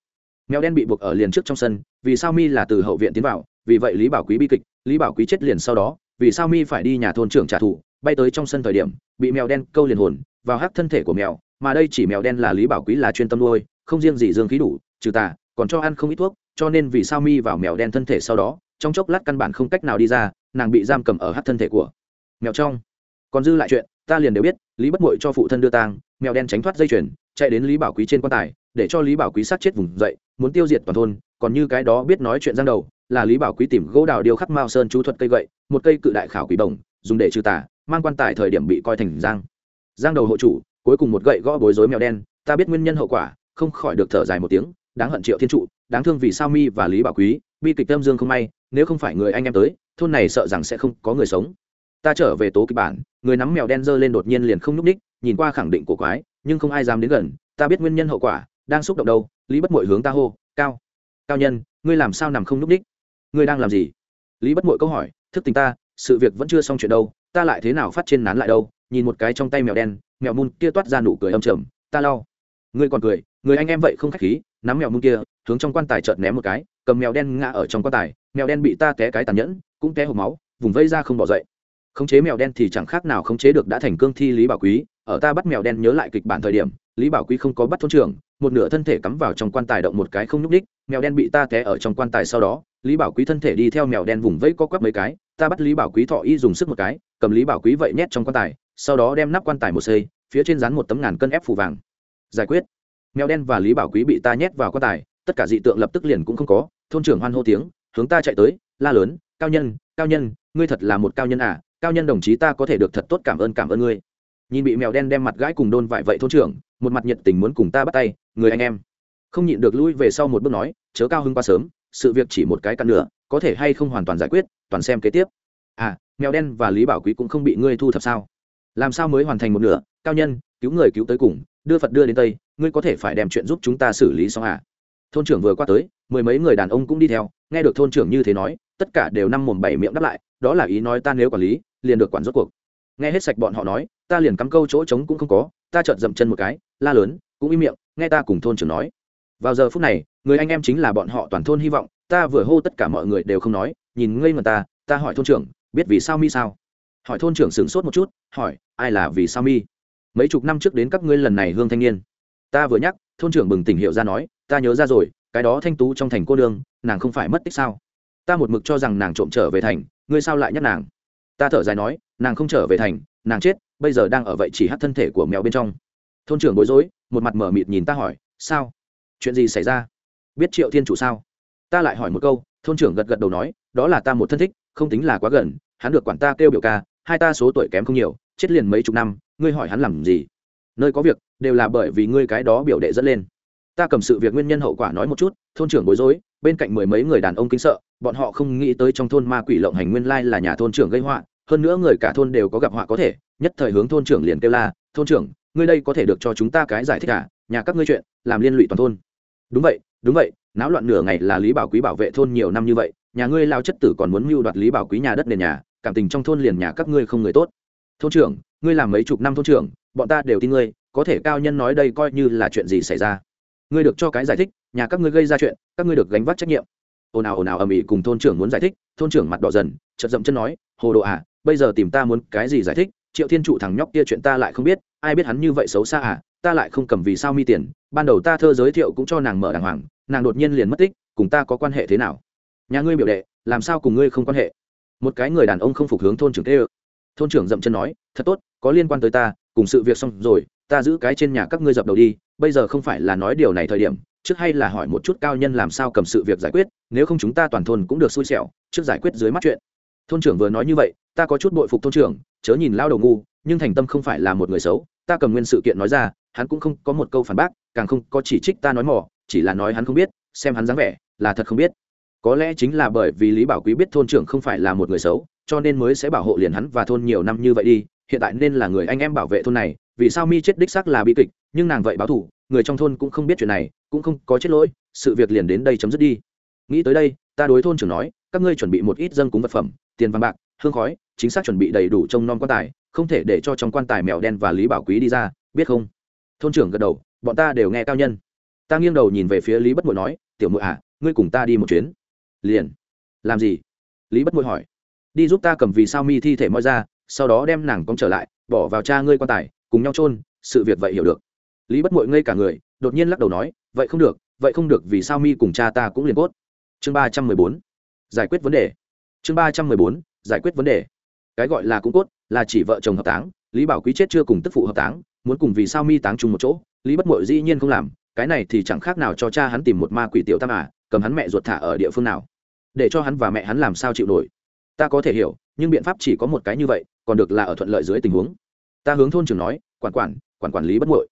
Mèo đen bị buộc ở liền trước trong sân, vì sao mi là từ hậu viện tiến vào, vì vậy lý bảo quý bi kịch, lý bảo quý chết liền sau đó, vì sao mi phải đi nhà thôn trưởng trả thù, bay tới trong sân thời điểm, bị mèo đen câu liền hồn, vào hắc thân thể của mèo, mà đây chỉ mèo đen là lý bảo quý là chuyên tâm nuôi, không riêng gì dương khí đủ, trừ tà còn cho ăn không ít thuốc, cho nên vì sao mi vào mèo đen thân thể sau đó, trong chốc lát căn bản không cách nào đi ra, nàng bị giam cầm ở hắc thân thể của mèo trong. Còn dư lại chuyện, ta liền đều biết, lý bất mội cho phụ thân đưa tang, mèo đen tránh thoát dây chuyền, chạy đến lý bảo quý trên quan tài, để cho lý bảo quý sát chết vùng dậy, muốn tiêu diệt toàn thôn, còn như cái đó biết nói chuyện giang đầu, là lý bảo quý tìm gỗ đào điêu khắc mao sơn chú thuật cây gậy, một cây cự đại khảo quỷ bổng, dùng để trừ tà, mang quan tài thời điểm bị coi thành giang. Giang đầu hộ chủ, cuối cùng một gậy gõ bối rối mèo đen, ta biết nguyên nhân hậu quả, không khỏi được thở dài một tiếng đáng hận triệu thiên trụ, đáng thương vì sao mi và lý bảo quý, bi kịch tâm dương không may, nếu không phải người anh em tới, thôn này sợ rằng sẽ không có người sống. Ta trở về tố kịch bản, người nắm mèo đen dơ lên đột nhiên liền không nhúc ních nhìn qua khẳng định của quái, nhưng không ai dám đến gần, ta biết nguyên nhân hậu quả, đang xúc động đâu, lý bất mội hướng ta hô, cao cao nhân, ngươi làm sao nằm không nhúc ních ngươi đang làm gì? Lý bất mội câu hỏi, thức tình ta, sự việc vẫn chưa xong chuyện đâu, ta lại thế nào phát trên nán lại đâu? Nhìn một cái trong tay mèo đen, mèo mun kia toát ra nụ cười âm trầm, ta lau ngươi còn cười, người anh em vậy không khách khí nắm mèo mun kia, hướng trong quan tài chợt ném một cái, cầm mèo đen ngã ở trong quan tài, mèo đen bị ta té cái tàn nhẫn, cũng té hộp máu, vùng vây ra không bỏ dậy. Khống chế mèo đen thì chẳng khác nào khống chế được đã thành cương thi lý bảo quý, ở ta bắt mèo đen nhớ lại kịch bản thời điểm, lý bảo quý không có bắt thôn trưởng, một nửa thân thể cắm vào trong quan tài động một cái không nhúc đích mèo đen bị ta té ở trong quan tài sau đó, lý bảo quý thân thể đi theo mèo đen vùng vẫy co quắp mấy cái, ta bắt lý bảo quý thọ y dùng sức một cái, cầm lý bảo quý vậy nhét trong quan tài, sau đó đem nắp quan tài một xây, phía trên rán một tấm ngàn cân ép phủ vàng. Giải quyết mèo đen và lý bảo quý bị ta nhét vào quan tài tất cả dị tượng lập tức liền cũng không có thôn trưởng hoan hô tiếng hướng ta chạy tới la lớn cao nhân cao nhân ngươi thật là một cao nhân à cao nhân đồng chí ta có thể được thật tốt cảm ơn cảm ơn ngươi. Nhìn bị mèo đen đem mặt gãi cùng đôn vải vậy thôn trưởng một mặt nhiệt tình muốn cùng ta bắt tay người anh em. Không nhịn được lui về sau một bước nói chớ cao hưng quá sớm sự việc chỉ một cái căn nữa, có thể hay không hoàn toàn giải quyết toàn xem kế tiếp. À mèo đen và lý bảo quý cũng không bị ngươi thu thập sao? Làm sao mới hoàn thành một nửa? Cao nhân cứu người cứu tới cùng đưa phật đưa đến tây ngươi có thể phải đem chuyện giúp chúng ta xử lý xong à? Thôn trưởng vừa qua tới, mười mấy người đàn ông cũng đi theo, nghe được thôn trưởng như thế nói, tất cả đều năm mồm bảy miệng đáp lại, đó là ý nói ta nếu quản lý, liền được quản rốt cuộc. Nghe hết sạch bọn họ nói, ta liền cắm câu chỗ trống cũng không có, ta chợt dậm chân một cái, la lớn, cũng im miệng, nghe ta cùng thôn trưởng nói. Vào giờ phút này, người anh em chính là bọn họ toàn thôn hy vọng, ta vừa hô tất cả mọi người đều không nói, nhìn ngây ngần ta ta hỏi thôn trưởng, biết vì sao mi sao? Hỏi thôn trưởng sửng sốt một chút, hỏi, ai là vì sao mi? Mấy chục năm trước đến các ngươi lần này hương thanh niên ta vừa nhắc, thôn trưởng bừng tỉnh hiệu ra nói, ta nhớ ra rồi, cái đó thanh tú trong thành cô đương nàng không phải mất tích sao? Ta một mực cho rằng nàng trộm trở về thành, ngươi sao lại nhắc nàng? Ta thở dài nói, nàng không trở về thành, nàng chết, bây giờ đang ở vậy chỉ hát thân thể của mèo bên trong. Thôn trưởng bối rối, một mặt mở mịt nhìn ta hỏi, sao? Chuyện gì xảy ra? Biết triệu thiên chủ sao? Ta lại hỏi một câu, thôn trưởng gật gật đầu nói, đó là ta một thân thích, không tính là quá gần, hắn được quản ta kêu biểu ca, hai ta số tuổi kém không nhiều, chết liền mấy chục năm, ngươi hỏi hắn làm gì? Nơi có việc đều là bởi vì ngươi cái đó biểu đệ dẫn lên. Ta cầm sự việc nguyên nhân hậu quả nói một chút, thôn trưởng bối rối, bên cạnh mười mấy người đàn ông kính sợ, bọn họ không nghĩ tới trong thôn ma quỷ lộng hành nguyên lai là nhà thôn trưởng gây họa, hơn nữa người cả thôn đều có gặp họa có thể, nhất thời hướng thôn trưởng liền kêu la, thôn trưởng, ngươi đây có thể được cho chúng ta cái giải thích cả à? nhà các ngươi chuyện, làm liên lụy toàn thôn. Đúng vậy đúng vậy, náo loạn nửa ngày là lý bảo quý bảo vệ thôn nhiều năm như vậy, nhà ngươi lao chất tử còn muốn mưu đoạt lý bảo quý nhà đất nền nhà, cảm tình trong thôn liền nhà các ngươi không người tốt. Thôn trưởng, ngươi làm mấy chục năm thôn trưởng, bọn ta đều tin ngươi có thể cao nhân nói đây coi như là chuyện gì xảy ra. Ngươi được cho cái giải thích, nhà các ngươi gây ra chuyện, các ngươi được gánh vác trách nhiệm. Ồn ào ồn ào ầm ĩ cùng thôn trưởng muốn giải thích, thôn trưởng mặt đỏ dần chật dậm chân nói, hồ đồ à bây giờ tìm ta muốn cái gì giải thích? Triệu thiên trụ thằng nhóc kia chuyện ta lại không biết, ai biết hắn như vậy xấu xa à? Ta lại không cầm vì sao mi tiền, ban đầu ta thơ giới thiệu cũng cho nàng mở đàng hoàng, nàng đột nhiên liền mất tích, cùng ta có quan hệ thế nào? Nhà ngươi biểu đệ, làm sao cùng ngươi không quan hệ? Một cái người đàn ông không phục hướng thôn trưởng tê ơ thôn trưởng dậm chân nói, thật tốt, có liên quan tới ta, cùng sự việc xong rồi ta giữ cái trên nhà các ngươi dập đầu đi, bây giờ không phải là nói điều này thời điểm, trước hay là hỏi một chút cao nhân làm sao cầm sự việc giải quyết, nếu không chúng ta toàn thôn cũng được xui xẻo, trước giải quyết dưới mắt chuyện. Thôn trưởng vừa nói như vậy, ta có chút bội phục thôn trưởng, chớ nhìn lao đầu ngu, nhưng thành tâm không phải là một người xấu, ta cầm nguyên sự kiện nói ra, hắn cũng không có một câu phản bác, càng không có chỉ trích ta nói mỏ, chỉ là nói hắn không biết, xem hắn dáng vẻ, là thật không biết. Có lẽ chính là bởi vì lý bảo quý biết thôn trưởng không phải là một người xấu, cho nên mới sẽ bảo hộ liền hắn và thôn nhiều năm như vậy đi, hiện tại nên là người anh em bảo vệ thôn này vì sao mi chết đích xác là bi kịch, nhưng nàng vậy báo thủ người trong thôn cũng không biết chuyện này, cũng không có chết lỗi, sự việc liền đến đây chấm dứt đi. Nghĩ tới đây, ta đối thôn trưởng nói, các ngươi chuẩn bị một ít dân cúng vật phẩm, tiền vàng bạc, hương khói, chính xác chuẩn bị đầy đủ trông non quan tài, không thể để cho trong quan tài mèo đen và lý bảo quý đi ra, biết không? Thôn trưởng gật đầu, bọn ta đều nghe cao nhân. Ta nghiêng đầu nhìn về phía lý bất mội nói, tiểu muội à ngươi cùng ta đi một chuyến. Liền. Làm gì? Lý bất mội hỏi. Đi giúp ta cầm vì sao mi thi thể moi ra, sau đó đem nàng cong trở lại, bỏ vào cha ngươi quan tài cùng nhau chôn, sự việc vậy hiểu được. Lý bất mội ngây cả người, đột nhiên lắc đầu nói, vậy không được, vậy không được, vì sao mi cùng cha ta cũng liền cốt? Chương ba trăm mười bốn. Giải quyết vấn đề. Chương ba trăm mười bốn. Giải quyết vấn đề. Cái gọi là cũng cốt, là chỉ vợ chồng hợp táng, lý bảo quý chết chưa cùng tức phụ hợp táng, muốn cùng vì sao mi táng chung một chỗ, lý bất mội dĩ nhiên không làm, cái này thì chẳng khác nào cho cha hắn tìm một ma quỷ tiểu tam à cầm hắn mẹ ruột thả ở địa phương nào. Để cho hắn và mẹ hắn làm sao chịu nổi. Ta có thể hiểu, nhưng biện pháp chỉ có một cái như vậy, còn được là ở thuận lợi dưới tình huống. Ta hướng thôn trưởng nói quản quản quản quản lý bất muội.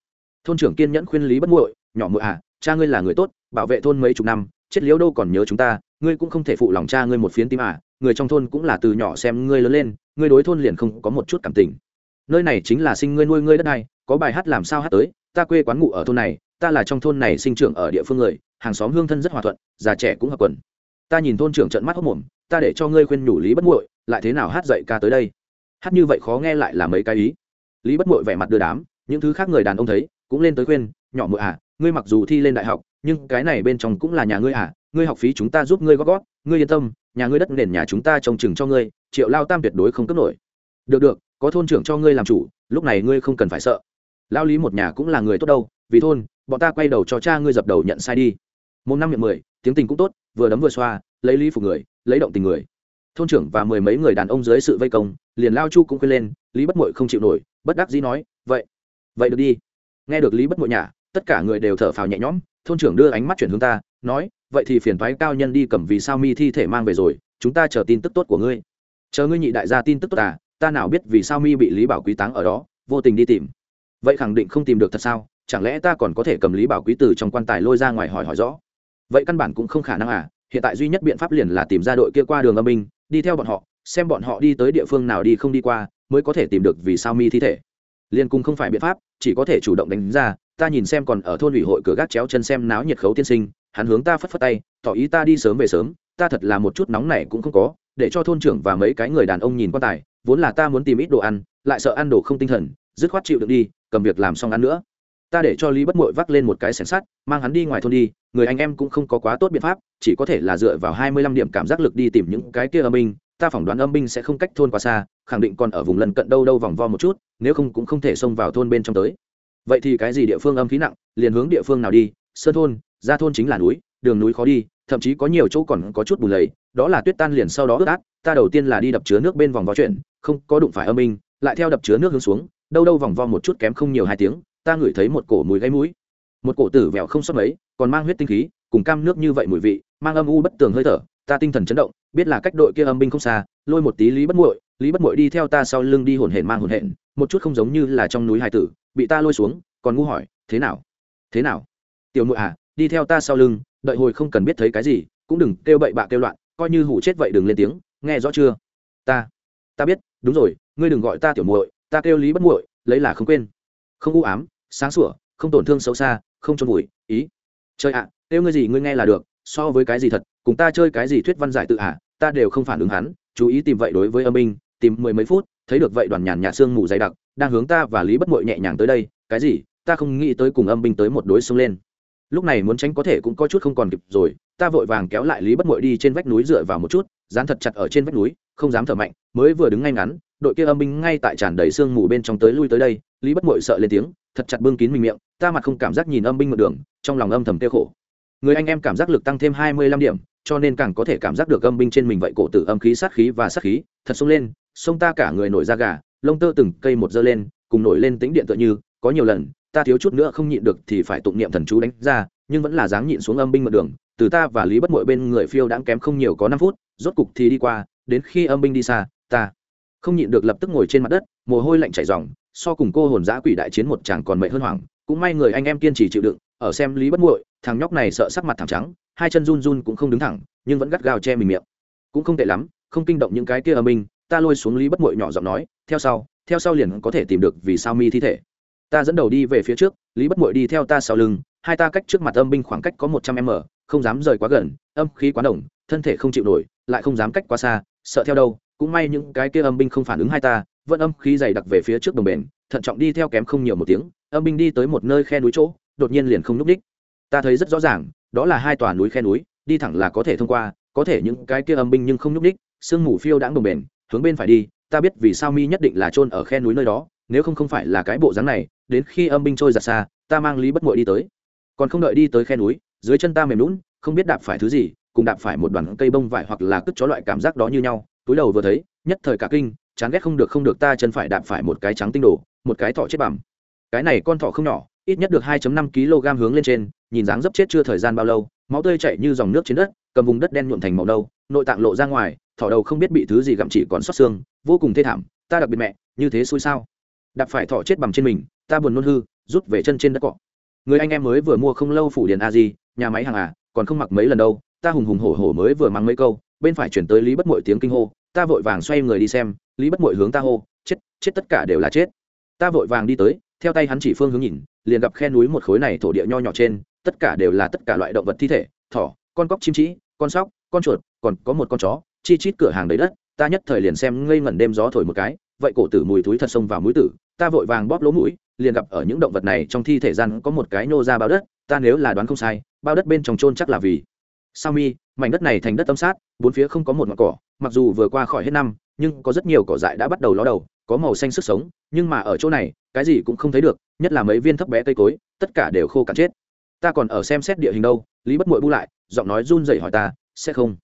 Thôn trưởng kiên nhẫn khuyên lý bất muội, nhỏ muội à cha ngươi là người tốt, bảo vệ thôn mấy chục năm, chết liếu đâu còn nhớ chúng ta, ngươi cũng không thể phụ lòng cha ngươi một phiến tim à người trong thôn cũng là từ nhỏ xem ngươi lớn lên, ngươi đối thôn liền không có một chút cảm tình. Nơi này chính là sinh ngươi nuôi ngươi đất này, có bài hát làm sao hát tới, ta quê quán ngụ ở thôn này, ta là trong thôn này sinh trưởng ở địa phương người, hàng xóm hương thân rất hòa thuận, già trẻ cũng hợp quần. Ta nhìn thôn trưởng trận mắt hốc mồm, ta để cho ngươi khuyên nhủ lý bất muội, lại thế nào hát dậy ca tới đây? Hát như vậy khó nghe lại là mấy cái ý lý bất muội vẻ mặt đưa đám, những thứ khác người đàn ông thấy, cũng lên tới khuyên, nhỏ muội à ngươi mặc dù thi lên đại học, nhưng cái này bên trong cũng là nhà ngươi à ngươi học phí chúng ta giúp ngươi góp gót ngươi yên tâm, nhà ngươi đất nền nhà chúng ta trông chừng cho ngươi, triệu lao tam tuyệt đối không cấp nổi. Được được, có thôn trưởng cho ngươi làm chủ, lúc này ngươi không cần phải sợ. Lao lý một nhà cũng là người tốt đâu, vì thôn, bọn ta quay đầu cho cha ngươi dập đầu nhận sai đi. Một năm miệng mười, tiếng tình cũng tốt, vừa đấm vừa xoa, lấy lý phục người, lấy động tình người. Thôn trưởng và mười mấy người đàn ông dưới sự vây công liền lao chu cũng khuyên lên, lý bất mội không chịu nổi, bất đắc dĩ nói, vậy vậy được đi. Nghe được lý bất mội nhả, tất cả người đều thở phào nhẹ nhõm, thôn trưởng đưa ánh mắt chuyển hướng ta, nói, vậy thì phiền thoái cao nhân đi cầm vì sao mi thi thể mang về rồi, chúng ta chờ tin tức tốt của ngươi. Chờ ngươi nhị đại gia tin tức tốt à ta nào biết vì sao mi bị lý bảo quý táng ở đó, vô tình đi tìm. Vậy khẳng định không tìm được thật sao, chẳng lẽ ta còn có thể cầm lý bảo quý từ trong quan tài lôi ra ngoài hỏi hỏi rõ? Vậy căn bản cũng không khả năng à hiện tại duy nhất biện pháp liền là tìm ra đội kia qua đường âm binh, đi theo bọn họ xem bọn họ đi tới địa phương nào đi không đi qua, mới có thể tìm được vì sao mi thi thể. Liên cung không phải biện pháp, chỉ có thể chủ động đánh ra, ta nhìn xem còn ở thôn ủy hội cửa gác chéo chân xem náo nhiệt khấu tiên sinh, hắn hướng ta phất phất tay, tỏ ý ta đi sớm về sớm, ta thật là một chút nóng này cũng không có, để cho thôn trưởng và mấy cái người đàn ông nhìn quan tài, vốn là ta muốn tìm ít đồ ăn, lại sợ ăn đồ không tinh thần, dứt khoát chịu được đi, cầm việc làm xong ăn nữa. Ta để cho lý bất mội vác lên một cái sẻng sắt, mang hắn đi ngoài thôn đi, người anh em cũng không có quá tốt biện pháp, chỉ có thể là dựa vào hai mươi lăm điểm cảm giác lực đi tìm những cái kia âm minh ta phỏng đoán âm binh sẽ không cách thôn quá xa, khẳng định còn ở vùng lân cận đâu đâu vòng vo một chút, nếu không cũng không thể xông vào thôn bên trong tới. Vậy thì cái gì địa phương âm khí nặng, liền hướng địa phương nào đi? Sơn thôn ra thôn chính là núi, đường núi khó đi, thậm chí có nhiều chỗ còn có chút bùn lầy, đó là tuyết tan liền sau đó ướt át, ta đầu tiên là đi đập chứa nước bên vòng vo chuyện, không có đụng phải âm binh, lại theo đập chứa nước hướng xuống, đâu đâu vòng vo một chút kém không nhiều hai tiếng, ta ngửi thấy một cổ mùi gáy mũi. Một cổ tử vẹo không sót mấy, còn mang huyết tinh khí, cùng cam nước như vậy mùi vị, mang âm u bất tường hơi thở ta tinh thần chấn động biết là cách đội kia âm binh không xa lôi một tí lý bất muội lý bất muội đi theo ta sau lưng đi hồn hển mang hồn hển một chút không giống như là trong núi hải tử bị ta lôi xuống còn ngu hỏi thế nào? Thế nào? Tiểu muội à đi theo ta sau lưng đợi hồi không cần biết thấy cái gì cũng đừng kêu bậy bạ kêu loạn coi như hủ chết vậy đừng lên tiếng nghe rõ chưa? Ta ta biết đúng rồi ngươi đừng gọi ta tiểu muội ta kêu lý bất muội lấy là không quên. Không u ám sáng sủa không tổn thương xấu xa không trôn vùi ý. Chơi ạ à, kêu ngươi gì ngươi nghe là được so với cái gì thật cùng ta chơi cái gì thuyết văn giải tự à, ta đều không phản ứng hắn chú ý tìm vậy đối với âm binh tìm mười mấy phút thấy được vậy đoàn nhàn nhạt xương mù dày đặc đang hướng ta và lý bất mội nhẹ nhàng tới đây cái gì? Ta không nghĩ tới cùng âm binh tới một đối xông lên. Lúc này muốn tránh có thể cũng có chút không còn kịp rồi ta vội vàng kéo lại lý bất mội đi trên vách núi dựa vào một chút dán thật chặt ở trên vách núi không dám thở mạnh mới vừa đứng ngay ngắn đội kia âm binh ngay tại tràn đầy sương mù bên trong tới lui tới đây lý bất mội sợ lên tiếng thật chặt bưng kín mình miệng ta mặt không cảm giác nhìn âm binh một đường trong lòng âm thầm tiêu khổ. Người anh em cảm giác lực tăng thêm hai mươi lăm điểm cho nên càng có thể cảm giác được âm binh trên mình vậy cổ tử âm khí sát khí và sát khí, thật xông lên xông ta cả người nổi da gà, lông tơ từng cây một dơ lên, cùng nổi lên tính điện tựa như, có nhiều lần, ta thiếu chút nữa không nhịn được thì phải tụng niệm thần chú đánh ra, nhưng vẫn là dáng nhịn xuống âm binh một đường, từ ta và lý bất mội bên người phiêu đãng kém không nhiều có năm phút, rốt cục thì đi qua, đến khi âm binh đi xa, ta không nhịn được lập tức ngồi trên mặt đất, mồ hôi lạnh chảy ròng, so cùng cô hồn giã quỷ đại chiến một chàng còn mệt hơn hoảng, cũng may người anh em kiên trì chịu đựng, ở xem lý bất muội thằng nhóc này sợ sắc mặt thẳng trắng, hai chân run run cũng không đứng thẳng, nhưng vẫn gắt gao che mình miệng. Cũng không tệ lắm, không kinh động những cái kia ở mình ta lôi xuống lý bất muội nhỏ giọng nói, theo sau theo sau liền có thể tìm được vì sao mi thi thể. Ta dẫn đầu đi về phía trước, lý bất muội đi theo ta sau lưng, hai ta cách trước mặt âm binh khoảng cách có một trăm m, không dám rời quá gần, âm khí quá đồng thân thể không chịu nổi, lại không dám cách quá xa, sợ theo đâu, cũng may những cái kia âm binh không phản ứng hai ta, vẫn âm khí dày đặc về phía trước đồng bền, thận trọng đi theo kém không nhiều một tiếng, âm binh đi tới một nơi khe núi chỗ, đột nhiên liền không núp đích ta thấy rất rõ ràng, đó là hai tòa núi khe núi, đi thẳng là có thể thông qua, có thể những cái kia âm binh nhưng không nhúc ních sương mù phiêu đãng đồng bền hướng bên phải đi, ta biết vì sao mi nhất định là trôn ở khe núi nơi đó, nếu không không phải là cái bộ dáng này, đến khi âm binh trôi giặt xa, ta mang lý bất muội đi tới. Còn không đợi đi tới khe núi, dưới chân ta mềm lún không biết đạp phải thứ gì, cùng đạp phải một đoàn cây bông vải hoặc là cất chó loại cảm giác đó như nhau, túi đầu vừa thấy, nhất thời cả kinh, chán ghét không được không được ta chân phải đạp phải một cái trắng tinh đồ, một cái thỏ chết bằm. Cái này con thỏ không nhỏ, ít nhất được 2.5 kg hướng lên trên nhìn dáng dấp chết chưa thời gian bao lâu, máu tươi chảy như dòng nước trên đất, cầm vùng đất đen nhuộm thành màu nâu, nội tạng lộ ra ngoài, thỏ đầu không biết bị thứ gì gặm chỉ còn xót xương, vô cùng thê thảm, ta đặc biệt mẹ, như thế xui sao? Đạp phải thỏ chết bằng trên mình, ta buồn nôn hư, rút về chân trên đất cọ. Người anh em mới vừa mua không lâu phủ điền a di, nhà máy hàng à còn không mặc mấy lần đâu, ta hùng hùng hổ hổ mới vừa mắng mấy câu, bên phải chuyển tới lý bất mội tiếng kinh hô, ta vội vàng xoay người đi xem, lý bất mội hướng ta hô, chết chết tất cả đều là chết. Ta vội vàng đi tới, theo tay hắn chỉ phương hướng nhìn, liền gặp khe núi một khối này thổ địa nho nhỏ trên tất cả đều là tất cả loại động vật thi thể, thỏ, con cóc chim trĩ con sóc, con chuột, còn có một con chó, chi chít cửa hàng đầy đất, ta nhất thời liền xem ngây ngẩn đêm gió thổi một cái, vậy cổ tử mùi túi thật xông vào mũi tử, ta vội vàng bóp lỗ mũi, liền gặp ở những động vật này trong thi thể gian có một cái nô ra bao đất, ta nếu là đoán không sai, bao đất bên trong trôn chắc là vì. Sao mi, mảnh đất này thành đất âm sát bốn phía không có một ngọn cỏ, mặc dù vừa qua khỏi hết năm, nhưng có rất nhiều cỏ dại đã bắt đầu ló đầu, có màu xanh sức sống, nhưng mà ở chỗ này, cái gì cũng không thấy được, nhất là mấy viên thấp bé cây cối, tất cả đều khô cạn chết ta còn ở xem xét địa hình đâu, lý bất mội bu lại, giọng nói run dậy hỏi ta, sẽ không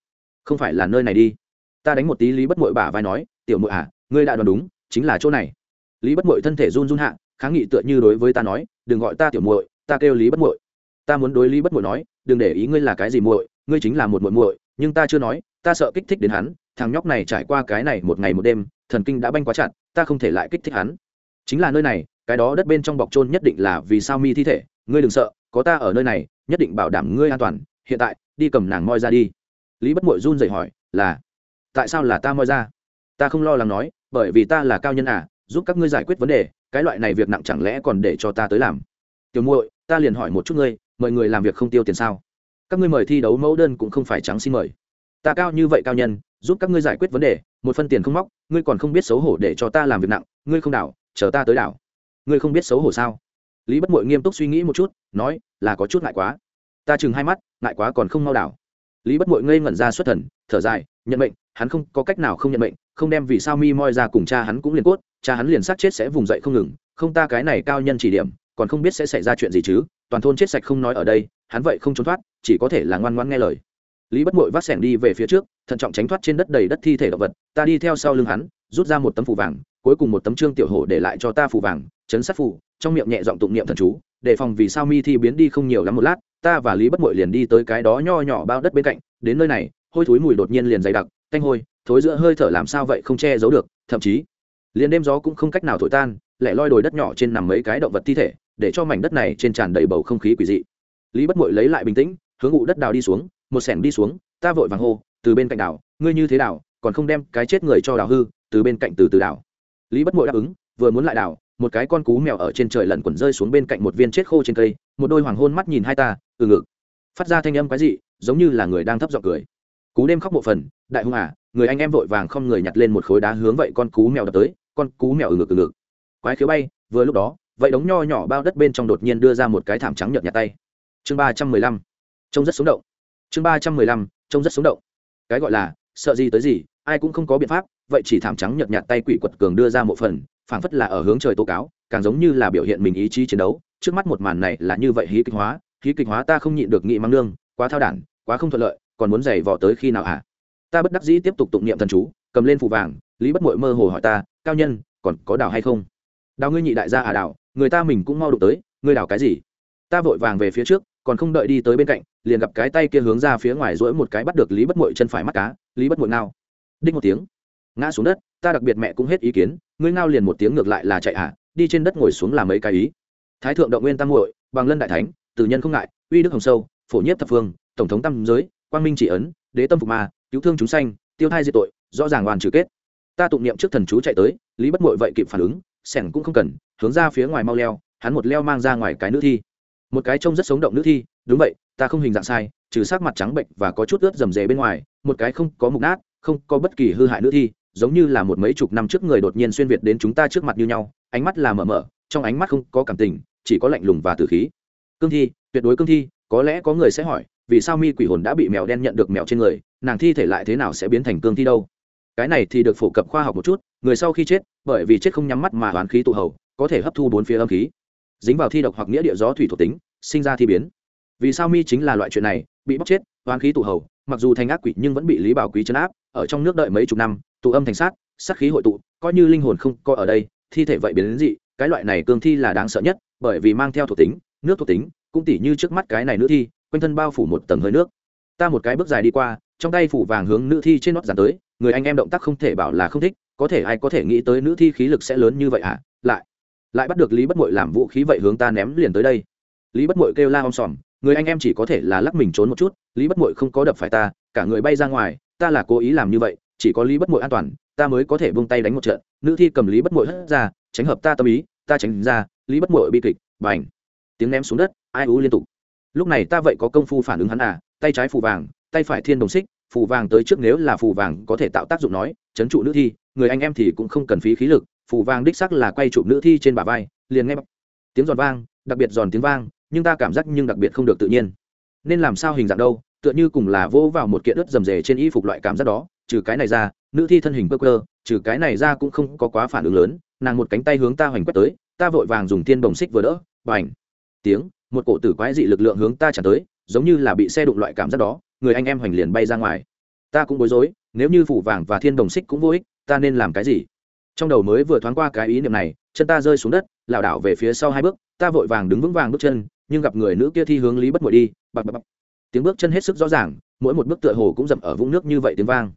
không phải là nơi này đi. Ta đánh một tí lý bất mội bả vai nói, tiểu mội à ngươi đã đoán đúng, chính là chỗ này. Lý bất mội thân thể run run hạ, kháng nghị tựa như đối với ta nói, đừng gọi ta tiểu muội, ta kêu lý bất muội. Ta muốn đối lý bất muội nói, đừng để ý ngươi là cái gì muội, ngươi chính là một muội muội, nhưng ta chưa nói, ta sợ kích thích đến hắn, thằng nhóc này trải qua cái này một ngày một đêm, thần kinh đã banh quá chặt, ta không thể lại kích thích hắn. Chính là nơi này, cái đó đất bên trong bọc trôn nhất định là vì sao mi thi thể, ngươi đừng sợ có ta ở nơi này, nhất định bảo đảm ngươi an toàn, hiện tại, đi cầm nàng moi ra đi. Lý bất muội run rẩy hỏi, là, tại sao là ta moi ra? Ta không lo lắng nói, bởi vì ta là cao nhân à giúp các ngươi giải quyết vấn đề, cái loại này việc nặng chẳng lẽ còn để cho ta tới làm? Tiểu muội, ta liền hỏi một chút ngươi, mời người làm việc không tiêu tiền sao? Các ngươi mời thi đấu mẫu đơn cũng không phải trắng xin mời. Ta cao như vậy cao nhân, giúp các ngươi giải quyết vấn đề, một phân tiền không móc, ngươi còn không biết xấu hổ để cho ta làm việc nặng, ngươi không đảo, chờ ta tới đảo. Ngươi không biết xấu hổ sao? Lý bất mội nghiêm túc suy nghĩ một chút, nói, là có chút ngại quá. Ta chừng hai mắt, ngại quá còn không mau đảo. Lý bất mội ngây ngẩn ra xuất thần, thở dài, nhận mệnh, hắn không, có cách nào không nhận mệnh, không đem vì sao mi moi ra cùng cha hắn cũng liền cốt, cha hắn liền sát chết sẽ vùng dậy không ngừng, không ta cái này cao nhân chỉ điểm, còn không biết sẽ xảy ra chuyện gì chứ, toàn thôn chết sạch không nói ở đây, hắn vậy không trốn thoát, chỉ có thể là ngoan ngoan nghe lời. Lý bất mội vác sẻng đi về phía trước, thận trọng tránh thoát trên đất đầy đất thi thể động vật, ta đi theo sau lưng hắn, rút ra một tấm phù vàng, cuối cùng một tấm trương tiểu hổ để lại cho ta phù vàng chấn sát phù trong miệng nhẹ giọng tụng niệm thần chú đề phòng vì sao mi thi biến đi không nhiều lắm một lát, ta và lý bất mội liền đi tới cái đó nho nhỏ bao đất bên cạnh, đến nơi này, hôi thối mùi đột nhiên liền dày đặc tanh hôi, thối giữa hơi thở làm sao vậy không che giấu được, thậm chí, liền đêm gió cũng không cách nào thổi tan, lại loi đồi đất nhỏ trên nằm mấy cái động vật thi thể, để cho mảnh đất này trên tràn đầy bầu không khí quỷ dị. Lý bất mội lấy lại bình tĩnh, hướng ngụ đất đào đi xuống, một sẻng đi xuống, ta vội vàng hô, từ bên cạnh đảo ngươi như thế đảo còn không đem cái chết người cho đào hư, từ bên cạnh từ từ đảo lý bất mội đáp ứng vừa muốn lại đảo, một cái con cú mèo ở trên trời lẩn quẩn rơi xuống bên cạnh một viên chết khô trên cây, một đôi hoàng hôn mắt nhìn hai ta từ ngực. Phát ra thanh âm quái dị, giống như là người đang thấp giọng cười. Cú đêm khóc bộ phần, đại hung à người anh em vội vàng không người nhặt lên một khối đá hướng vậy con cú mèo đập tới, con cú mèo ừ ngực ừ ngực. Quái khiếu bay, vừa lúc đó, vậy đống nho nhỏ bao đất bên trong đột nhiên đưa ra một cái thảm trắng nhợt nhạt tay. Chương ba trăm mười lăm, trông rất sống động. Chương ba trăm mười lăm, trông rất sống động. Cái gọi là, sợ gì tới gì, ai cũng không có biện pháp, vậy chỉ thảm trắng nhợt nhạt tay quỷ quật cường đưa ra một phần phảng phất là ở hướng trời tố cáo, càng giống như là biểu hiện mình ý chí chiến đấu. Trước mắt một màn này là như vậy hí kịch hóa, hí kịch hóa ta không nhịn được nghị mang nương, quá thao đản, quá không thuận lợi, còn muốn giày vò tới khi nào hả? À? ta bất đắc dĩ tiếp tục tụng niệm thần chú, cầm lên phù vàng, lý bất mội mơ hồ hỏi ta, cao nhân, còn có đào hay không? Đào ngươi nhị đại gia à đào, người ta mình cũng mau đụng tới, ngươi đào cái gì? Ta vội vàng về phía trước, còn không đợi đi tới bên cạnh, liền gặp cái tay kia hướng ra phía ngoài rỗi một cái bắt được lý bất mội chân phải mắt cá, lý bất mội ngao. Đích một tiếng ngã xuống đất ta đặc biệt mẹ cũng hết ý kiến ngươi ngao liền một tiếng ngược lại là chạy ạ à, đi trên đất ngồi xuống làm mấy cái ý. Thái thượng động nguyên tam hội bằng lân đại thánh tử nhân không ngại uy đức hồng sâu phổ nhiếp thập phương tổng thống tam giới quang minh chỉ ấn đế tâm phục ma cứu thương chúng sanh tiêu thai diệt tội rõ ràng hoàn trừ kết. Ta tụng niệm trước thần chú chạy tới lý bất mội vậy kịp phản ứng sẻng cũng không cần hướng ra phía ngoài mau leo hắn một leo mang ra ngoài cái nữ thi. Một cái trông rất sống động nữ thi đúng vậy ta không hình dạng sai trừ sắc mặt trắng bệnh và có chút ướt rầm rề bên ngoài một cái không có mục nát không có bất kỳ hư hại nữ thi giống như là một mấy chục năm trước người đột nhiên xuyên việt đến chúng ta trước mặt như nhau, ánh mắt là mở mở, trong ánh mắt không có cảm tình, chỉ có lạnh lùng và tử khí. Cương thi, tuyệt đối cương thi, có lẽ có người sẽ hỏi, vì sao mi quỷ hồn đã bị mèo đen nhận được mèo trên người, nàng thi thể lại thế nào sẽ biến thành cương thi đâu? Cái này thì được phổ cập khoa học một chút, người sau khi chết, bởi vì chết không nhắm mắt mà hoán khí tụ hầu, có thể hấp thu bốn phía âm khí. Dính vào thi độc hoặc nghĩa địa gió thủy thuộc tính, sinh ra thi biến. Vì sao mi chính là loại chuyện này, bị bóc chết, hoán khí tụ hầu, mặc dù thành ác quỷ nhưng vẫn bị lý bảo quý chấn áp ở trong nước đợi mấy chục năm, tụ âm thành sát sát khí hội tụ, coi như linh hồn không có ở đây, thi thể vậy biến đến dị, cái loại này cương thi là đáng sợ nhất, bởi vì mang theo thuộc tính, nước thuộc tính, cũng tỉ như trước mắt cái này nữ thi, quanh thân bao phủ một tầng hơi nước ta một cái bước dài đi qua, trong tay phủ vàng hướng nữ thi trên nót dàn tới, người anh em động tác không thể bảo là không thích, có thể ai có thể nghĩ tới nữ thi khí lực sẽ lớn như vậy à? lại lại bắt được lý bất mội làm vũ khí vậy hướng ta ném liền tới đây lý bất mội kêu la om sòm, người anh em chỉ có thể là lắc mình trốn một chút, lý bất mội không có đập phải ta, cả người bay ra ngoài ta là cố ý làm như vậy, chỉ có lý bất mội an toàn, ta mới có thể buông tay đánh một trận. Nữ thi cầm lý bất mội hất ra, tránh hợp ta tâm ý, ta tránh ra, lý bất mội bi kịch, bành. Tiếng ném xuống đất, ai ú liên tục. Lúc này ta vậy có công phu phản ứng hắn à tay trái phù vàng, tay phải thiên đồng xích, phù vàng tới trước nếu là phù vàng có thể tạo tác dụng nói, chấn trụ nữ thi, người anh em thì cũng không cần phí khí lực, phù vàng đích sắc là quay chụp nữ thi trên bả vai, liền nghe tiếng giòn vang, đặc biệt giòn tiếng vang, nhưng ta cảm giác nhưng đặc biệt không được tự nhiên. Nên làm sao hình dạng đâu? Tựa như cùng là vỗ vào một kiện đất rầm rề trên y phục loại cảm giác đó, trừ cái này ra, nữ thi thân hình cơ cơ trừ cái này ra cũng không có quá phản ứng lớn, nàng một cánh tay hướng ta hoành quét tới, ta vội vàng dùng thiên bồng xích vừa đỡ và ảnh tiếng, một cổ tử quái dị lực lượng hướng ta trả tới, giống như là bị xe đụng loại cảm giác đó, người anh em hoành liền bay ra ngoài. Ta cũng bối rối, nếu như phủ vàng và thiên đồng xích cũng vô ích, ta nên làm cái gì? Trong đầu mới vừa thoáng qua cái ý niệm này, chân ta rơi xuống đất, lảo đảo về phía sau hai bước, ta vội vàng đứng vững vàng bước chân, nhưng gặp người nữ kia thi hướng lý bất ngồi đi, bập bập bập tiếng bước chân hết sức rõ ràng mỗi một bước tựa hồ cũng dậm ở vũng nước như vậy tiếng vang.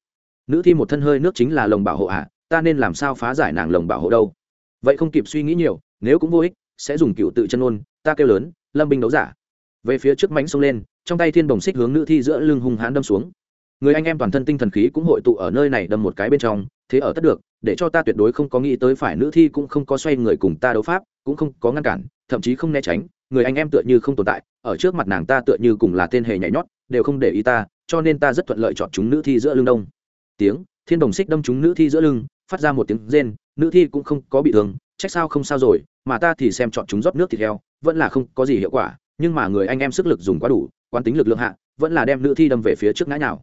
Nữ thi một thân hơi nước chính là lồng bảo hộ ạ à, ta nên làm sao phá giải nàng lồng bảo hộ đâu? Vậy không kịp suy nghĩ nhiều nếu cũng vô ích sẽ dùng cựu tự chân ôn ta kêu lớn lâm binh đấu giả. Về phía trước mánh xông lên trong tay thiên bồng xích hướng nữ thi giữa lưng hung hãn đâm xuống. Người anh em toàn thân tinh thần khí cũng hội tụ ở nơi này đâm một cái bên trong thế ở tất được để cho ta tuyệt đối không có nghĩ tới phải nữ thi cũng không có xoay người cùng ta đấu pháp cũng không có ngăn cản thậm chí không né tránh, người anh em tựa như không tồn tại, ở trước mặt nàng ta tựa như cùng là tên hề nhảy nhót, đều không để ý ta, cho nên ta rất thuận lợi chọn chúng nữ thi giữa lưng đông. Tiếng, thiên đồng xích đâm chúng nữ thi giữa lưng, phát ra một tiếng rên, nữ thi cũng không có bị thương, trách sao không sao rồi, mà ta thì xem chọn chúng rót nước thịt heo, vẫn là không có gì hiệu quả, nhưng mà người anh em sức lực dùng quá đủ, quán tính lực lượng hạ, vẫn là đem nữ thi đâm về phía trước ngã nhào.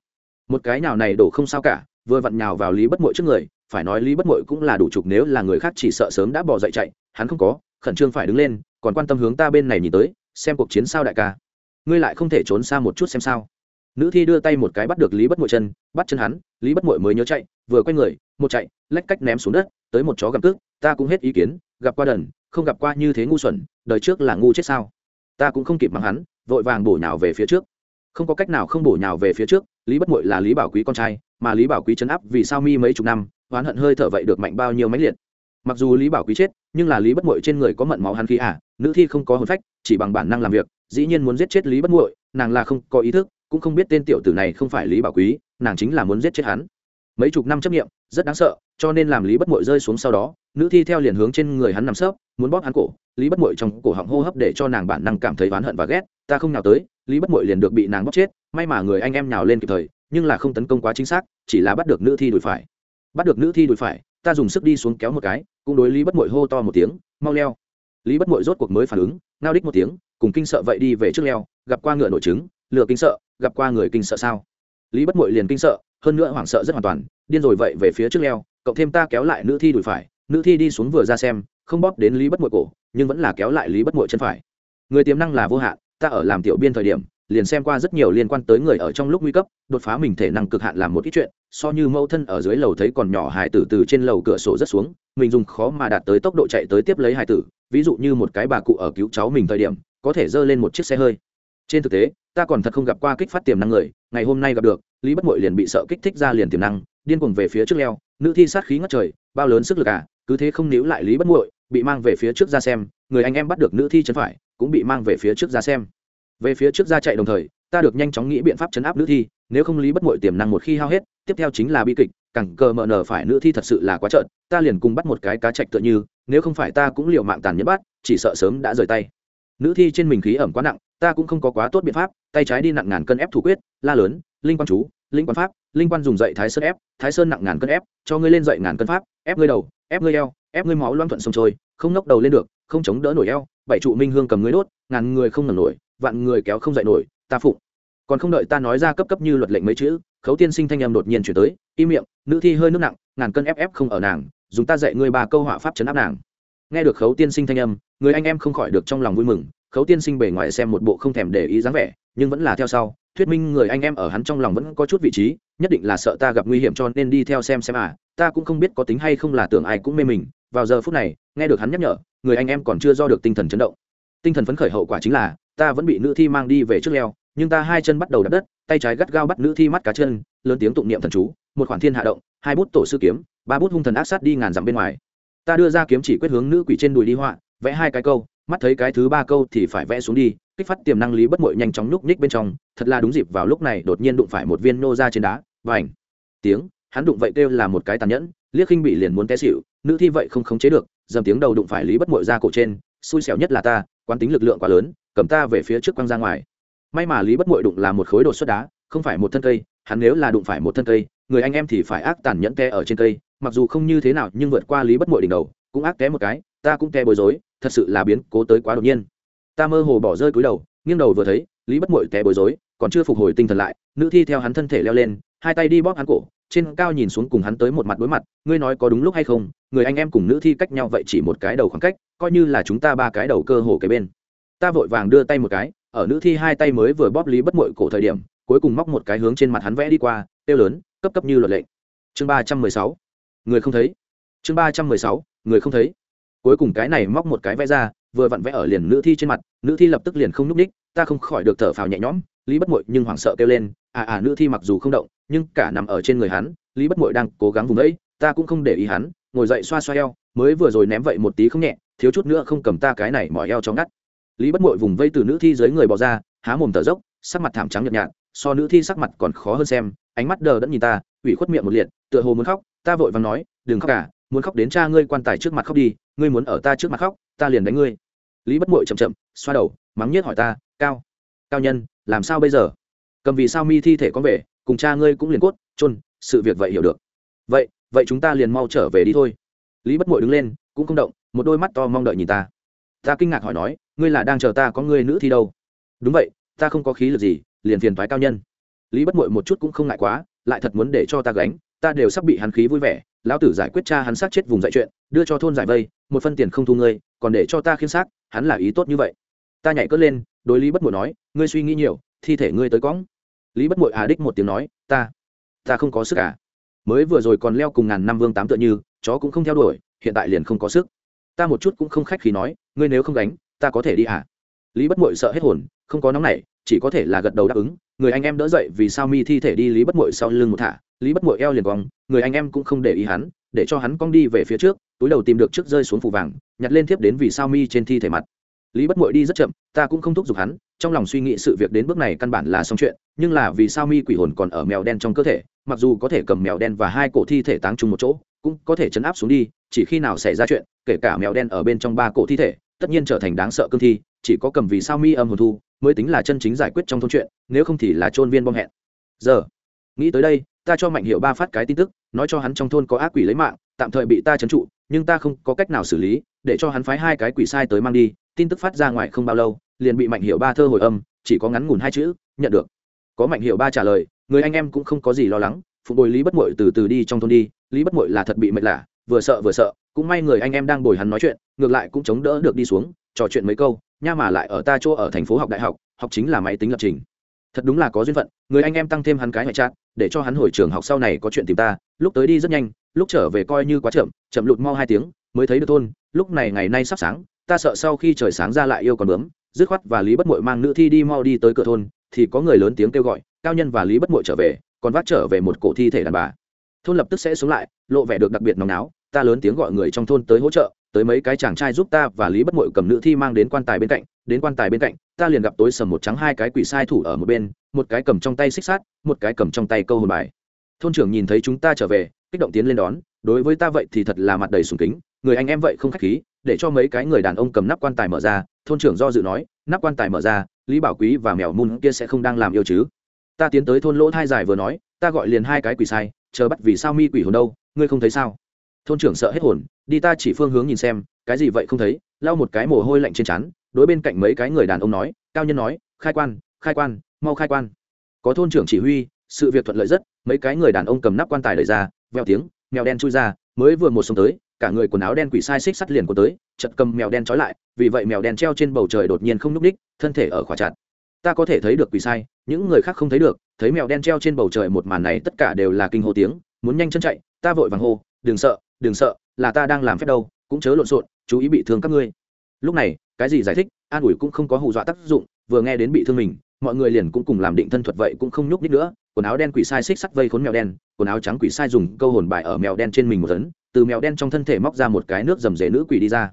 Một cái nào này đổ không sao cả, vừa vặn nhào vào lý bất mội trước người, phải nói lý bất mội cũng là đủ trục nếu là người khác chỉ sợ sớm đã bỏ dậy chạy, hắn không có, khẩn trương phải đứng lên còn quan tâm hướng ta bên này nhìn tới, xem cuộc chiến sao đại ca. Ngươi lại không thể trốn xa một chút xem sao. Nữ thi đưa tay một cái bắt được lý bất mội chân, bắt chân hắn, lý bất mội mới nhớ chạy, vừa quay người, một chạy, lách cách ném xuống đất, tới một chó gặp cước, ta cũng hết ý kiến, gặp qua đần, không gặp qua như thế ngu xuẩn, đời trước là ngu chết sao. Ta cũng không kịp mắng hắn, vội vàng bổ nhào về phía trước. Không có cách nào không bổ nhào về phía trước, lý bất mội là lý bảo quý con trai, mà lý bảo quý chấn áp vì sao mi mấy chục năm, oán hận hơi thở vậy được mạnh bao nhiêu mãnh liệt mặc dù lý bảo quý chết, nhưng là lý bất mội trên người có mận máu hắn khí à nữ thi không có hồn phách, chỉ bằng bản năng làm việc, dĩ nhiên muốn giết chết lý bất mội nàng là không có ý thức, cũng không biết tên tiểu tử này không phải lý bảo quý, nàng chính là muốn giết chết hắn. Mấy chục năm chấp nghiệm rất đáng sợ, cho nên làm lý bất mội rơi xuống sau đó, nữ thi theo liền hướng trên người hắn nằm sấp, muốn bóp hắn cổ. Lý bất mội trong cổ họng hô hấp để cho nàng bản năng cảm thấy oán hận và ghét, ta không nào tới, lý bất mội liền được bị nàng bóp chết, may mà người anh em nhào lên kịp thời, nhưng là không tấn công quá chính xác, chỉ là bắt được nữ thi đùi phải. Bắt được nữ thi đùi phải ta dùng sức đi xuống kéo một cái, cũng đối lý bất mội hô to một tiếng, mau leo. Lý bất mội rốt cuộc mới phản ứng nao đích một tiếng, cùng kinh sợ vậy đi về trước leo, gặp qua ngựa nội trứng lựa kinh sợ, gặp qua người kinh sợ sao? Lý bất mội liền kinh sợ, hơn nữa hoảng sợ rất hoàn toàn, điên rồi vậy về phía trước leo, cộng thêm ta kéo lại nữ thi đùi phải, nữ thi đi xuống vừa ra xem, không bóp đến lý bất mội cổ, nhưng vẫn là kéo lại lý bất mội chân phải. Người tiềm năng là vô hạn, ta ở làm tiểu biên thời điểm liền xem qua rất nhiều liên quan tới người ở trong lúc nguy cấp, đột phá mình thể năng cực hạn làm một ít chuyện, so như mâu thân ở dưới lầu thấy còn nhỏ hải tử từ trên lầu cửa sổ rất xuống, mình dùng khó mà đạt tới tốc độ chạy tới tiếp lấy hải tử, ví dụ như một cái bà cụ ở cứu cháu mình thời điểm, có thể dơ lên một chiếc xe hơi. Trên thực tế, ta còn thật không gặp qua kích phát tiềm năng người, ngày hôm nay gặp được, lý bất mội liền bị sợ kích thích ra liền tiềm năng, điên cuồng về phía trước leo, nữ thi sát khí ngất trời, bao lớn sức lực à cứ thế không níu lại lý bất muội, bị mang về phía trước ra xem, người anh em bắt được nữ thi chân phải, cũng bị mang về phía trước ra xem về phía trước ra chạy đồng thời, ta được nhanh chóng nghĩ biện pháp chấn áp nữ thi, nếu không lý bất muội tiềm năng một khi hao hết, tiếp theo chính là bi kịch, cẳng cờ mờ nở phải nữ thi thật sự là quá trợn, ta liền cùng bắt một cái cá chạch tựa như, nếu không phải ta cũng liều mạng tàn nhẫn bắt, chỉ sợ sớm đã rời tay. Nữ thi trên mình khí ẩm quá nặng, ta cũng không có quá tốt biện pháp, tay trái đi nặng ngàn cân ép thủ quyết, la lớn, linh quan chú, linh quan pháp, linh quan dùng dậy thái sơn ép, thái sơn nặng ngàn cân ép, cho ngươi lên dậy ngàn cân pháp, ép ngươi đầu, ép ngươi eo, ép ngươi máu loang thuận sông trôi, không nốc đầu lên được, không chống đỡ nổi eo, bảy trụ minh hương cầm ngươi đốt, ngàn người không ngẩng nổi vạn người kéo không dậy nổi, ta phụng. Còn không đợi ta nói ra cấp cấp như luật lệnh mấy chữ, khấu tiên sinh thanh âm đột nhiên chuyển tới, im miệng, nữ thi hơi nước nặng, ngàn cân ép ép không ở nàng, dùng ta dạy ngươi ba câu họa pháp chấn áp nàng. Nghe được khấu tiên sinh thanh âm, người anh em không khỏi được trong lòng vui mừng, khấu tiên sinh bề ngoài xem một bộ không thèm để ý dáng vẻ, nhưng vẫn là theo sau, thuyết minh người anh em ở hắn trong lòng vẫn có chút vị trí, nhất định là sợ ta gặp nguy hiểm cho nên đi theo xem xem à ta cũng không biết có tính hay không là tưởng ai cũng mê mình. Vào giờ phút này, nghe được hắn nhắc nhở, người anh em còn chưa do được tinh thần chấn động. Tinh thần phấn khởi hậu quả chính là ta vẫn bị nữ thi mang đi về trước leo, nhưng ta hai chân bắt đầu đập đất, tay trái gắt gao bắt nữ thi mắt cá chân, lớn tiếng tụng niệm thần chú, một khoản thiên hạ động, hai bút tổ sư kiếm, ba bút hung thần ác sát đi ngàn dặm bên ngoài. Ta đưa ra kiếm chỉ quyết hướng nữ quỷ trên đùi đi họa, vẽ hai cái câu, mắt thấy cái thứ ba câu thì phải vẽ xuống đi, kích phát tiềm năng lý bất mội nhanh chóng nhúc nhích bên trong, thật là đúng dịp vào lúc này đột nhiên đụng phải một viên nô ra trên đá và ảnh tiếng, hắn đụng vậy kêu là một cái tàn nhẫn liếc khinh bị liền muốn té xịu nữ thi vậy không khống chế được, dầm tiếng đầu đụng phải lý bất mội ra cổ trên, xui xẻo nhất là ta quán tính lực lượng quá lớn, cầm ta về phía trước quăng ra ngoài. May mà lý bất mội đụng là một khối đột xuất đá, không phải một thân cây, hắn nếu là đụng phải một thân cây, người anh em thì phải ác tàn nhẫn té ở trên cây, mặc dù không như thế nào nhưng vượt qua lý bất mội đỉnh đầu, cũng ác té một cái, ta cũng té bối rối, thật sự là biến cố tới quá đột nhiên. Ta mơ hồ bỏ rơi cúi đầu, nghiêng đầu vừa thấy, lý bất mội té bối rối, còn chưa phục hồi tinh thần lại, nữ thi theo hắn thân thể leo lên hai tay đi bóp hắn cổ, trên cao nhìn xuống cùng hắn tới một mặt đối mặt, ngươi nói có đúng lúc hay không, người anh em cùng nữ thi cách nhau vậy chỉ một cái đầu khoảng cách, coi như là chúng ta ba cái đầu cơ hồ cái bên. Ta vội vàng đưa tay một cái, ở nữ thi hai tay mới vừa bóp lý bất mội cổ thời điểm, cuối cùng móc một cái hướng trên mặt hắn vẽ đi qua tiêu lớn, cấp cấp như luật lệ. Chương ba trăm mười sáu. Người không thấy. Chương ba trăm mười sáu. Người không thấy. Cuối cùng cái này móc một cái vẽ ra, vừa vặn vẽ ở liền nữ thi trên mặt, nữ thi lập tức liền không n ú c ních ta không khỏi được thở phào nhẹ nhõm, lý bất mội nhưng hoảng sợ kêu lên à à nữ thi mặc dù không động nhưng cả nằm ở trên người hắn, lý bất mội đang cố gắng vùng ấy ta cũng không để ý hắn, ngồi dậy xoa xoa eo, mới vừa rồi ném vậy một tí không nhẹ, thiếu chút nữa không cầm ta cái này mỏi eo cho ngắt. Lý bất mội vùng vây từ nữ thi dưới người bò ra, há mồm thở dốc, sắc mặt thảm trắng nhợt nhạt, so nữ thi sắc mặt còn khó hơn xem, ánh mắt đờ đẫn nhìn ta, ủy khuất miệng một liệt, tựa hồ muốn khóc, ta vội vàng nói, đừng khóc cả, muốn khóc đến cha ngươi quan tài trước mặt khóc đi, ngươi muốn ở ta trước mặt khóc, ta liền đánh ngươi. Lý bất mội chậm chậm, xoa đầu, mắng nhất hỏi ta, cao cao nhân, làm sao bây giờ? Cầm vì sao mi thi thể con về? Cùng cha ngươi cũng liền cốt, chôn, sự việc vậy hiểu được. Vậy vậy chúng ta liền mau trở về đi thôi. Lý bất mội đứng lên, cũng không động, một đôi mắt to mong đợi nhìn ta. Ta kinh ngạc hỏi nói, ngươi là đang chờ ta có ngươi nữ thi đâu? Đúng vậy, ta không có khí lực gì, liền phiền thoái cao nhân. Lý bất mội một chút cũng không ngại quá, lại thật muốn để cho ta gánh, ta đều sắp bị hắn khí vui vẻ, lão tử giải quyết cha hắn sát chết vùng dạy chuyện, đưa cho thôn giải vây, một phân tiền không thu ngươi, còn để cho ta khiên xác, hắn là ý tốt như vậy. Ta nhảy cất lên, đối lý bất mội nói, ngươi suy nghĩ nhiều, thi thể ngươi tới cõng lý bất mội à đích một tiếng nói, ta ta không có sức à. Mới vừa rồi còn leo cùng ngàn năm vương tám tựa như, chó cũng không theo đuổi, hiện tại liền không có sức. Ta một chút cũng không khách khi nói, ngươi nếu không gánh, ta có thể đi à? Lý bất mội sợ hết hồn, không có nóng này chỉ có thể là gật đầu đáp ứng. Người anh em đỡ dậy vì sao mi thi thể đi lý bất mội sau lưng một thả. Lý bất mội eo liền cong, người anh em cũng không để ý hắn, để cho hắn cong đi về phía trước, túi đầu tìm được trước rơi xuống phủ vàng, nhặt lên thiếp đến vì sao mi trên thi thể mặt lý bất mội đi rất chậm, ta cũng không thúc giục hắn, trong lòng suy nghĩ sự việc đến bước này căn bản là xong chuyện, nhưng là vì sao mi quỷ hồn còn ở mèo đen trong cơ thể, mặc dù có thể cầm mèo đen và hai cổ thi thể táng chung một chỗ, cũng có thể chấn áp xuống đi, chỉ khi nào xảy ra chuyện, kể cả mèo đen ở bên trong ba cổ thi thể, tất nhiên trở thành đáng sợ cương thi, chỉ có cầm vì sao mi âm hồn thu, mới tính là chân chính giải quyết trong thôn chuyện, nếu không thì là trôn viên bom hẹn. Giờ, nghĩ tới đây, ta cho mạnh hiệu ba phát cái tin tức, nói cho hắn trong thôn có ác quỷ lấy mạng, tạm thời bị ta trấn trụ, nhưng ta không có cách nào xử lý, để cho hắn phái hai cái quỷ sai tới mang đi tin tức phát ra ngoài không bao lâu, liền bị mạnh hiệu ba thơ hồi âm, chỉ có ngắn ngủn hai chữ, nhận được. Có mạnh hiệu ba trả lời, người anh em cũng không có gì lo lắng phục bồi lý bất mội từ từ đi trong thôn đi, lý bất mội là thật bị mệt lạ, vừa sợ vừa sợ, cũng may người anh em đang bồi hắn nói chuyện, ngược lại cũng chống đỡ được đi xuống, trò chuyện mấy câu, nha mà lại ở ta chỗ ở thành phố học đại học học chính là máy tính lập trình. Thật đúng là có duyên phận, người anh em tăng thêm hắn cái ngoại trạng, để cho hắn hồi trường học sau này có chuyện tìm ta, lúc tới đi rất nhanh, lúc trở về coi như quá chậm chậm lụt mau hai tiếng, mới thấy được thôn, lúc này ngày nay sắp sáng ta sợ sau khi trời sáng ra lại yêu còn bướm, dứt khoát và lý bất mội mang nữ thi đi mau đi tới cửa thôn, thì có người lớn tiếng kêu gọi, cao nhân và lý bất mội trở về, còn vác trở về một cổ thi thể đàn bà. Thôn lập tức sẽ xuống lại, lộ vẻ được đặc biệt nóng náo, ta lớn tiếng gọi người trong thôn tới hỗ trợ, tới mấy cái chàng trai giúp ta và lý bất mội cầm nữ thi mang đến quan tài bên cạnh, đến quan tài bên cạnh, ta liền gặp tối sầm một trắng hai cái quỷ sai thủ ở một bên, một cái cầm trong tay xích sát một cái cầm trong tay câu hồn bài. Thôn trưởng nhìn thấy chúng ta trở về, kích động tiến lên đón, đối với ta vậy thì thật là mặt đầy sùng kính, người anh em vậy không khách khí để cho mấy cái người đàn ông cầm nắp quan tài mở ra, thôn trưởng do dự nói, nắp quan tài mở ra, lý bảo quý và mèo mun kia sẽ không đang làm yêu chứ? Ta tiến tới thôn lỗ thai dài vừa nói, ta gọi liền hai cái quỷ sai, chờ bắt vì sao mi quỷ hồn đâu, ngươi không thấy sao? Thôn trưởng sợ hết hồn, đi ta chỉ phương hướng nhìn xem, cái gì vậy không thấy? Lau một cái mồ hôi lạnh trên trán, đối bên cạnh mấy cái người đàn ông nói, cao nhân nói, khai quan khai quan, mau khai quan. Có thôn trưởng chỉ huy, sự việc thuận lợi rất, mấy cái người đàn ông cầm nắp quan tài đẩy ra, veo tiếng, mèo đen chui ra, mới vừa một sông tới cả người quần áo đen quỷ sai xích sắt liền của tới chật cầm mèo đen trói lại, vì vậy mèo đen treo trên bầu trời đột nhiên không n ú c đích thân thể ở khỏa chặt. Ta có thể thấy được quỷ sai, những người khác không thấy được, thấy mèo đen treo trên bầu trời một màn này tất cả đều là kinh hô tiếng, muốn nhanh chân chạy, ta vội vàng hô, đừng sợ đừng sợ, là ta đang làm phép đâu, cũng chớ lộn xộn, chú ý bị thương các ngươi. Lúc này, cái gì giải thích, an ủi cũng không có hù dọa tác dụng, vừa nghe đến bị thương mình, mọi người liền cũng cùng làm định thân thuật vậy cũng không nhúc nhích nữa, quần áo đen quỷ sai xích sắt vây khốn mèo đen, quần áo trắng quỷ sai dùng câu hồn bài ở mèo đen trên mình một tấn từ mèo đen trong thân thể móc ra một cái nước dầm dề nữ quỷ đi ra.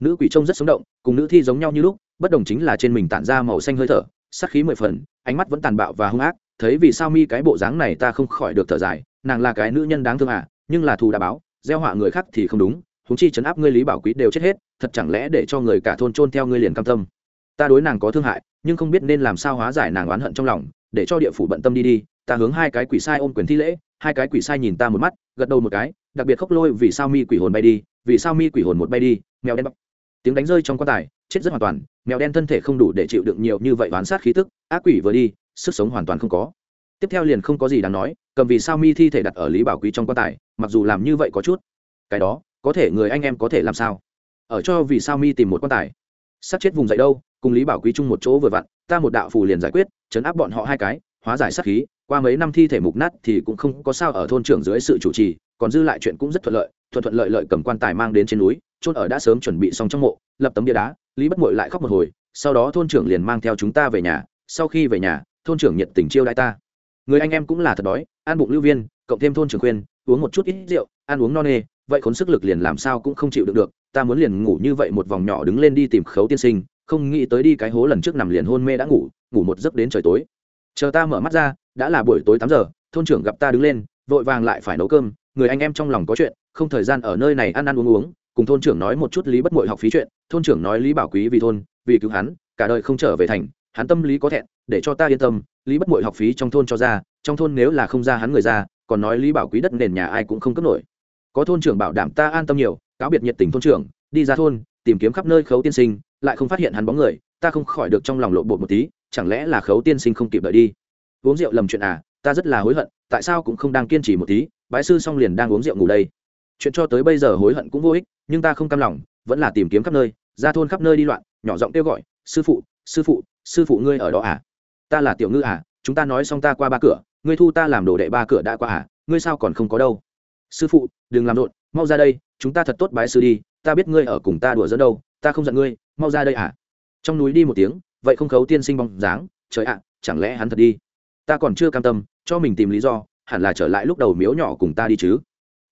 Nữ quỷ trông rất sống động, cùng nữ thi giống nhau như lúc, bất đồng chính là trên mình tản ra màu xanh hơi thở, sắc khí mười phần, ánh mắt vẫn tàn bạo và hung ác, thấy vì sao mi cái bộ dáng này ta không khỏi được thở dài, nàng là cái nữ nhân đáng thương à nhưng là thù đã báo, gieo họa người khác thì không đúng húng chi chấn áp ngươi lý bảo quý đều chết hết, thật chẳng lẽ để cho người cả thôn trôn theo ngươi liền cam tâm. Ta đối nàng có thương hại, nhưng không biết nên làm sao hóa giải nàng oán hận trong lòng, để cho địa phủ bận tâm đi đi, ta hướng hai cái quỷ sai ôm quyền thi lễ hai cái quỷ sai nhìn ta một mắt, gật đầu một cái, đặc biệt khóc lôi vì sao mi quỷ hồn bay đi, vì sao mi quỷ hồn một bay đi, mèo đen bọc tiếng đánh rơi trong quan tài, chết rất hoàn toàn, mèo đen thân thể không đủ để chịu đựng nhiều như vậy oán sát khí tức, ác quỷ vừa đi, sức sống hoàn toàn không có. Tiếp theo liền không có gì đáng nói, cầm vì sao mi thi thể đặt ở lý bảo quý trong quan tài, mặc dù làm như vậy có chút. Cái đó, có thể người anh em có thể làm sao? Ở cho vì sao mi tìm một quan tài. Sát chết vùng dậy đâu, cùng lý bảo quý chung một chỗ vừa vặn, ta một đạo phù liền giải quyết, chấn áp bọn họ hai cái, hóa giải sát khí qua mấy năm thi thể mục nát thì cũng không có sao ở thôn trưởng dưới sự chủ trì, còn dư lại chuyện cũng rất thuận lợi, thuận thuận lợi lợi cầm quan tài mang đến trên núi, chôn ở đã sớm chuẩn bị xong trong mộ, lập tấm bia đá, lý bất mội lại khóc một hồi, sau đó thôn trưởng liền mang theo chúng ta về nhà, sau khi về nhà, thôn trưởng nhiệt tình chiêu đãi ta. Người anh em cũng là thật đói, ăn bụng lưu viên, cộng thêm thôn trưởng khuyên, uống một chút ít rượu, ăn uống no nê, vậy khốn sức lực liền làm sao cũng không chịu được được, ta muốn liền ngủ như vậy một vòng nhỏ đứng lên đi tìm khấu tiên sinh, không nghĩ tới đi cái hố lần trước nằm liền hôn mê đã ngủ ngủ một giấc đến trời tối chờ ta mở mắt ra, đã là buổi tối tám giờ, thôn trưởng gặp ta đứng lên, vội vàng lại phải nấu cơm, người anh em trong lòng có chuyện, không thời gian ở nơi này ăn ăn uống uống, cùng thôn trưởng nói một chút lý bất mội học phí chuyện, thôn trưởng nói lý bảo quý vì thôn, vì cứu hắn, cả đời không trở về thành, hắn tâm lý có thẹn, để cho ta yên tâm, lý bất mội học phí trong thôn cho ra, trong thôn nếu là không ra hắn người ra, còn nói lý bảo quý đất nền nhà ai cũng không cấp nổi. Có thôn trưởng bảo đảm ta an tâm nhiều, cáo biệt nhiệt tình thôn trưởng, đi ra thôn, tìm kiếm khắp nơi khấu tiên sinh, lại không phát hiện hắn bóng người, ta không khỏi được trong lòng lộ bột một tí chẳng lẽ là khấu tiên sinh không kịp đợi đi? Uống rượu lầm chuyện à ta rất là hối hận, tại sao cũng không đang kiên trì một tí, bái sư xong liền đang uống rượu ngủ đây. Chuyện cho tới bây giờ hối hận cũng vô ích, nhưng ta không cam lòng, vẫn là tìm kiếm khắp nơi, ra thôn khắp nơi đi loạn, nhỏ giọng kêu gọi, sư phụ sư phụ sư phụ ngươi ở đó à? Ta là tiểu ngư à chúng ta nói xong ta qua ba cửa, ngươi thu ta làm đồ đệ ba cửa đã qua à ngươi sao còn không có đâu? Sư phụ, đừng làm rộn, mau ra đây, chúng ta thật tốt bái sư đi, ta biết ngươi ở cùng ta đùa dẫn đâu, ta không giận ngươi, mau ra đây à? Trong núi đi một tiếng vậy không khấu tiên sinh bóng dáng, trời ạ, chẳng lẽ hắn thật đi? Ta còn chưa cam tâm, cho mình tìm lý do, hẳn là trở lại lúc đầu miếu nhỏ cùng ta đi chứ.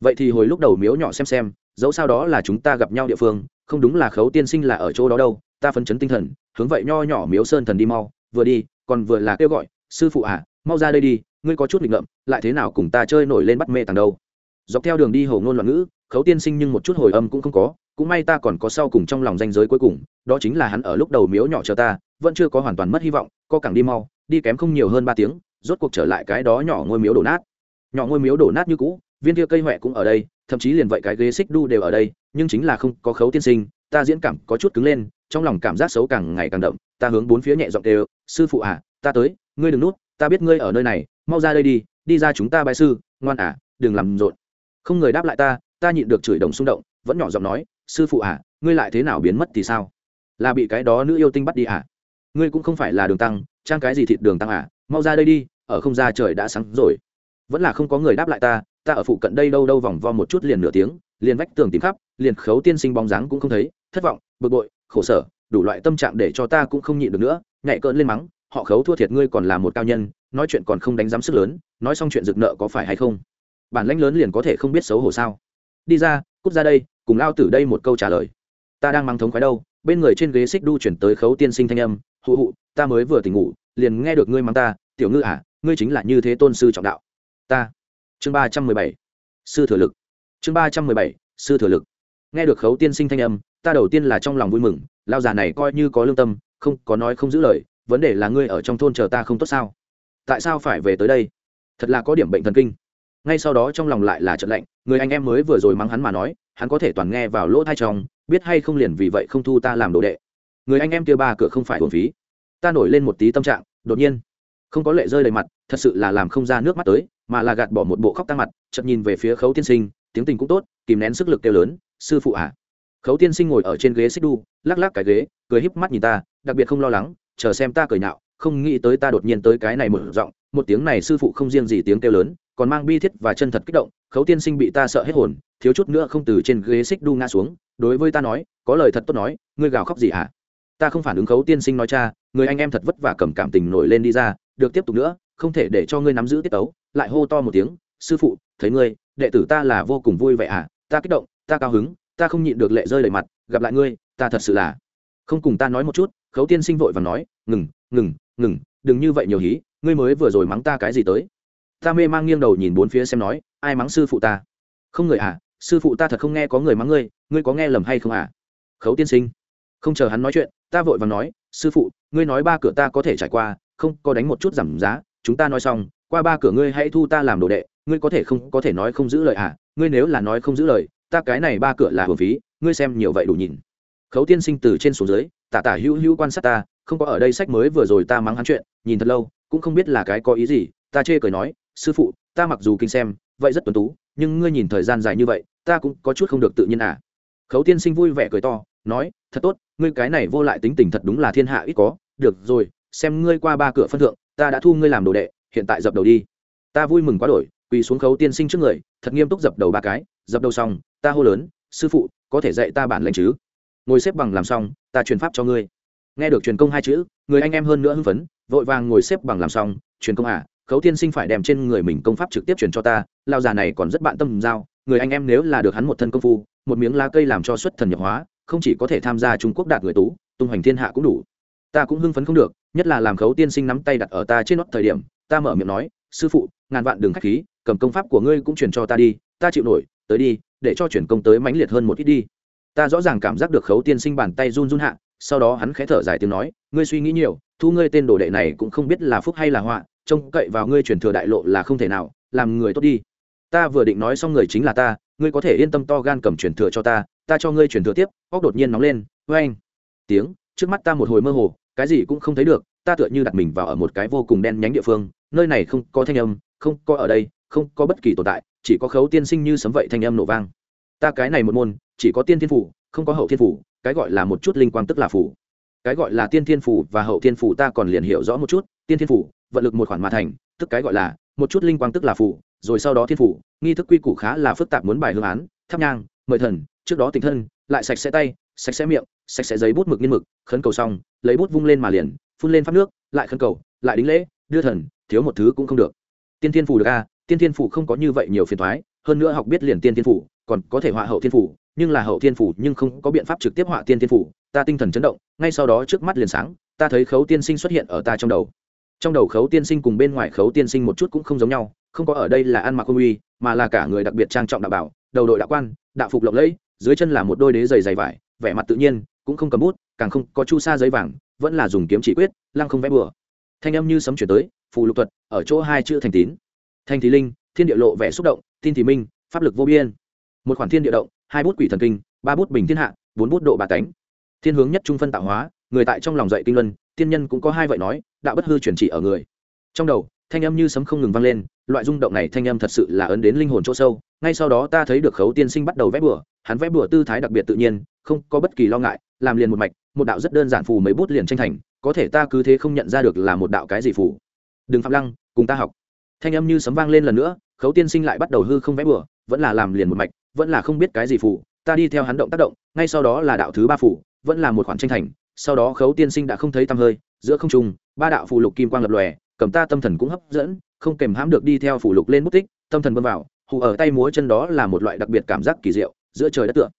Vậy thì hồi lúc đầu miếu nhỏ xem xem, dẫu sao đó là chúng ta gặp nhau địa phương, không đúng là khấu tiên sinh là ở chỗ đó đâu, ta phấn chấn tinh thần, hướng vậy nho nhỏ miếu sơn thần đi mau, vừa đi, còn vừa là kêu gọi, sư phụ à mau ra đây đi, ngươi có chút nghịch ngợm, lại thế nào cùng ta chơi nổi lên bắt mê tàng đâu? Dọc theo đường đi hầu ngôn loạn ngữ, khấu tiên sinh nhưng một chút hồi âm cũng không có, cũng may ta còn có sau cùng trong lòng danh giới cuối cùng, đó chính là hắn ở lúc đầu miếu nhỏ chờ ta vẫn chưa có hoàn toàn mất hy vọng, co cẳng đi mau, đi kém không nhiều hơn ba tiếng, rốt cuộc trở lại cái đó nhỏ ngôi miếu đổ nát. Nhỏ ngôi miếu đổ nát như cũ, viên kia cây huệ cũng ở đây, thậm chí liền vậy cái ghế xích đu đều ở đây, nhưng chính là không có khấu tiên sinh, ta diễn cảm có chút cứng lên, trong lòng cảm giác xấu càng ngày càng đậm, ta hướng bốn phía nhẹ giọng đều sư phụ à ta tới, ngươi đừng nút ta biết ngươi ở nơi này, mau ra đây đi đi ra chúng ta bài sư, ngoan à đừng làm rộn. Không người đáp lại ta ta nhịn được chửi đồng xung động, vẫn nhỏ giọng nói, sư phụ à ngươi lại thế nào biến mất thì sao? Là bị cái đó nữ yêu tinh bắt đi à? Ngươi cũng không phải là đường tăng, trang cái gì thịt đường tăng à mau ra đây đi, ở không ra trời đã sáng rồi. Vẫn là không có người đáp lại ta ta ở phụ cận đây đâu đâu vòng vo một chút liền nửa tiếng, liền vách tường tìm khắp, liền khấu tiên sinh bóng dáng cũng không thấy, thất vọng, bực bội, khổ sở, đủ loại tâm trạng để cho ta cũng không nhịn được nữa nhạy cỡn lên mắng, họ khấu thua thiệt ngươi còn là một cao nhân, nói chuyện còn không đánh giám sức lớn, nói xong chuyện rực nợ có phải hay không? Bản lãnh lớn liền có thể không biết xấu hổ sao? Đi ra, cút ra đây, cùng lao tử đây một câu trả lời. Ta đang mang thống khoái đâu, bên người trên ghế xích đu chuyển tới khấu tiên sinh thanh âm hụ hụ, ta mới vừa tỉnh ngủ, liền nghe được ngươi mang ta, tiểu ngư à ngươi chính là như thế tôn sư trọng đạo. Ta. Chương ba trăm mười bảy. Sư thừa lực. Chương ba trăm mười bảy, sư thừa lực. Nghe được khấu tiên sinh thanh âm, ta đầu tiên là trong lòng vui mừng lao già này coi như có lương tâm, không có nói không giữ lời, vấn đề là ngươi ở trong thôn chờ ta không tốt sao? Tại sao phải về tới đây? Thật là có điểm bệnh thần kinh. Ngay sau đó trong lòng lại là trận lạnh, người anh em mới vừa rồi mắng hắn mà nói, hắn có thể toàn nghe vào lỗ thai trong, biết hay không liền vì vậy không thu ta làm đồ đệ người anh em kia ba cửa không phải hồn phí. Ta nổi lên một tí tâm trạng, đột nhiên. Không có lệ rơi đầy mặt, thật sự là làm không ra nước mắt tới, mà là gạt bỏ một bộ khóc tăng mặt, chợt nhìn về phía khấu tiên sinh, tiếng tình cũng tốt, kìm nén sức lực kêu lớn, sư phụ à. Khấu tiên sinh ngồi ở trên ghế xích đu, lắc lắc cái ghế, cười híp mắt nhìn ta, đặc biệt không lo lắng, chờ xem ta cười nhạo, không nghĩ tới ta đột nhiên tới cái này một giọng, một tiếng này sư phụ không riêng gì tiếng kêu lớn, còn mang bi thiết và chân thật kích động, khấu tiên sinh bị ta sợ hết hồn, thiếu chút nữa không từ trên ghế xích đu ngã xuống, đối với ta nói, có lời thật tốt nói, ngươi gào khóc gì ạ? Ta không phản ứng khấu tiên sinh nói cha, người anh em thật vất vả cầm cảm tình nổi lên đi ra, được tiếp tục nữa, không thể để cho ngươi nắm giữ tiết tấu, lại hô to một tiếng, sư phụ, thấy ngươi, đệ tử ta là vô cùng vui vẻ à ta kích động, ta cao hứng, ta không nhịn được lệ rơi đầy mặt, gặp lại ngươi, ta thật sự là. Không cùng ta nói một chút, khấu tiên sinh vội và nói, ngừng ngừng ngừng, đừng như vậy nhiều hí, ngươi mới vừa rồi mắng ta cái gì tới. Ta mê mang nghiêng đầu nhìn bốn phía xem nói, ai mắng sư phụ ta? Không người à sư phụ ta thật không nghe có người mắng ngươi ngươi có nghe lầm hay không à? Khấu tiên sinh không chờ hắn nói chuyện, ta vội và nói, sư phụ, ngươi nói ba cửa ta có thể trải qua, không, có đánh một chút giảm giá, chúng ta nói xong, qua ba cửa ngươi hãy thu ta làm đồ đệ, ngươi có thể không, có thể nói không giữ lời à? Ngươi nếu là nói không giữ lời, ta cái này ba cửa là hưởng phí, ngươi xem nhiều vậy đủ nhìn. Khấu tiên sinh từ trên xuống dưới, tả tả hữu hữu quan sát ta, không có ở đây sách mới vừa rồi ta mắng hắn chuyện, nhìn thật lâu, cũng không biết là cái có ý gì, ta chê cười nói, sư phụ, ta mặc dù kinh xem, vậy rất tuấn tú, nhưng ngươi nhìn thời gian dài như vậy, ta cũng có chút không được tự nhiên à? Khấu tiên sinh vui vẻ cười to nói, thật tốt, ngươi cái này vô lại tính tình thật đúng là thiên hạ ít có. Được rồi, xem ngươi qua ba cửa phân thượng, ta đã thu ngươi làm đồ đệ, hiện tại dập đầu đi. Ta vui mừng quá đổi, quỳ xuống khấu tiên sinh trước người, thật nghiêm túc dập đầu ba cái, dập đầu xong, ta hô lớn, sư phụ, có thể dạy ta bản lệnh chứ? Ngồi xếp bằng làm xong, ta truyền pháp cho ngươi. Nghe được truyền công hai chữ, người anh em hơn nữa hưng phấn, vội vàng ngồi xếp bằng làm xong, truyền công à khấu tiên sinh phải đem trên người mình công pháp trực tiếp truyền cho ta lao già này còn rất bạn tâm giao, người anh em nếu là được hắn một thân công phu, một miếng lá cây làm cho xuất thần nhập hóa không chỉ có thể tham gia trung quốc đạt người tú, tung hoành thiên hạ cũng đủ. Ta cũng hưng phấn không được, nhất là làm khấu tiên sinh nắm tay đặt ở ta trên nót thời điểm, ta mở miệng nói, sư phụ, ngàn vạn đừng k h á c h khí, cầm công pháp của ngươi cũng truyền cho ta đi, ta chịu nổi, tới đi, để cho chuyển công tới mãnh liệt hơn một ít đi. Ta rõ ràng cảm giác được khấu tiên sinh bàn tay run run hạ, sau đó hắn khẽ thở dài tiếng nói, ngươi suy nghĩ nhiều, thu ngươi tên đồ đệ này cũng không biết là phúc hay là họa, trông cậy vào ngươi truyền thừa đại lộ là không thể nào, làm người tốt đi. Ta vừa định nói xong người chính là ta, ngươi có thể yên tâm to gan cầm truyền thừa cho ta ta cho ngươi truyền thừa tiếp, óc đột nhiên nóng lên vê anh tiếng, trước mắt ta một hồi mơ hồ, cái gì cũng không thấy được, ta tựa như đặt mình vào ở một cái vô cùng đen nhánh địa phương, nơi này không có thanh âm, không có ở đây, không có bất kỳ tồn tại, chỉ có khấu tiên sinh như sấm vậy thanh âm nổ vang. Ta cái này một môn, chỉ có tiên thiên phủ, không có hậu thiên phủ, cái gọi là một chút linh quang tức là phủ. Cái gọi là tiên thiên phủ và hậu thiên phủ ta còn liền hiểu rõ một chút, tiên thiên phủ, vận lực một khoản mà thành, tức cái gọi là một chút linh quang tức là phủ, rồi sau đó thiên phủ, nghi thức quy củ khá là phức tạp muốn bài hương án, thắp nhang, mời thần trước đó tình thân, lại sạch sẽ tay, sạch sẽ miệng, sạch sẽ giấy bút mực nghiên mực, khấn cầu xong, lấy bút vung lên mà liền, phun lên phát nước, lại khấn cầu, lại đính lễ, đưa thần, thiếu một thứ cũng không được. Tiên thiên phủ được a tiên thiên phủ không có như vậy nhiều phiền thoái hơn nữa học biết liền tiên thiên phủ, còn có thể họa hậu thiên phủ, nhưng là hậu thiên phủ nhưng không có biện pháp trực tiếp họa tiên thiên phủ, ta tinh thần chấn động, ngay sau đó trước mắt liền sáng, ta thấy khấu tiên sinh xuất hiện ở ta trong đầu. Trong đầu khấu tiên sinh cùng bên ngoài khấu tiên sinh một chút cũng không giống nhau, không có ở đây là ăn mặc công uy, mà là cả người đặc biệt trang trọng đạo bảo, đầu đội đạo quan đạo phục lộng lẫy, dưới chân là một đôi đế giày dày vải, vẻ mặt tự nhiên, cũng không cầm bút, càng không có chu sa giấy vàng, vẫn là dùng kiếm chỉ quyết, lăng không vẽ bừa. Thanh âm như sấm chuyển tới, phù lục thuật, ở chỗ hai chữ thành tín. Thanh thì linh, thiên địa lộ vẻ xúc động, tin thì minh, pháp lực vô biên. Một khoản thiên địa động, hai bút quỷ thần kinh, ba bút bình thiên hạ, bốn bút độ bà cánh thiên hướng nhất trung phân tạo hóa, người tại trong lòng dạy kinh luân, tiên nhân cũng có hai vậy nói, đạo bất hư chuyển chỉ ở người. Trong đầu, thanh âm như sấm không ngừng vang lên loại rung động này thanh âm thật sự là ấn đến linh hồn chỗ sâu, ngay sau đó ta thấy được khấu tiên sinh bắt đầu vẽ bừa, hắn vẽ bừa tư thái đặc biệt tự nhiên, không có bất kỳ lo ngại, làm liền một mạch, một đạo rất đơn giản phù mấy bút liền tranh thành, có thể ta cứ thế không nhận ra được là một đạo cái gì phù. Đừng phạm lăng, cùng ta học. Thanh âm như sấm vang lên lần nữa, khấu tiên sinh lại bắt đầu hư không vẽ bừa, vẫn là làm liền một mạch, vẫn là không biết cái gì phù, ta đi theo hắn động tác động, ngay sau đó là đạo thứ ba phù, vẫn là một khoản tranh thành, sau đó khấu tiên sinh đã không thấy tăm hơi, giữa không trung, ba đạo phù lục kim quang lập lòe, cầm ta tâm thần cũng hấp dẫn không kèm hãm được đi theo phủ lục lên bút tích, tâm thần bơm vào, hù ở tay múa chân đó là một loại đặc biệt cảm giác kỳ diệu, giữa trời đất tượng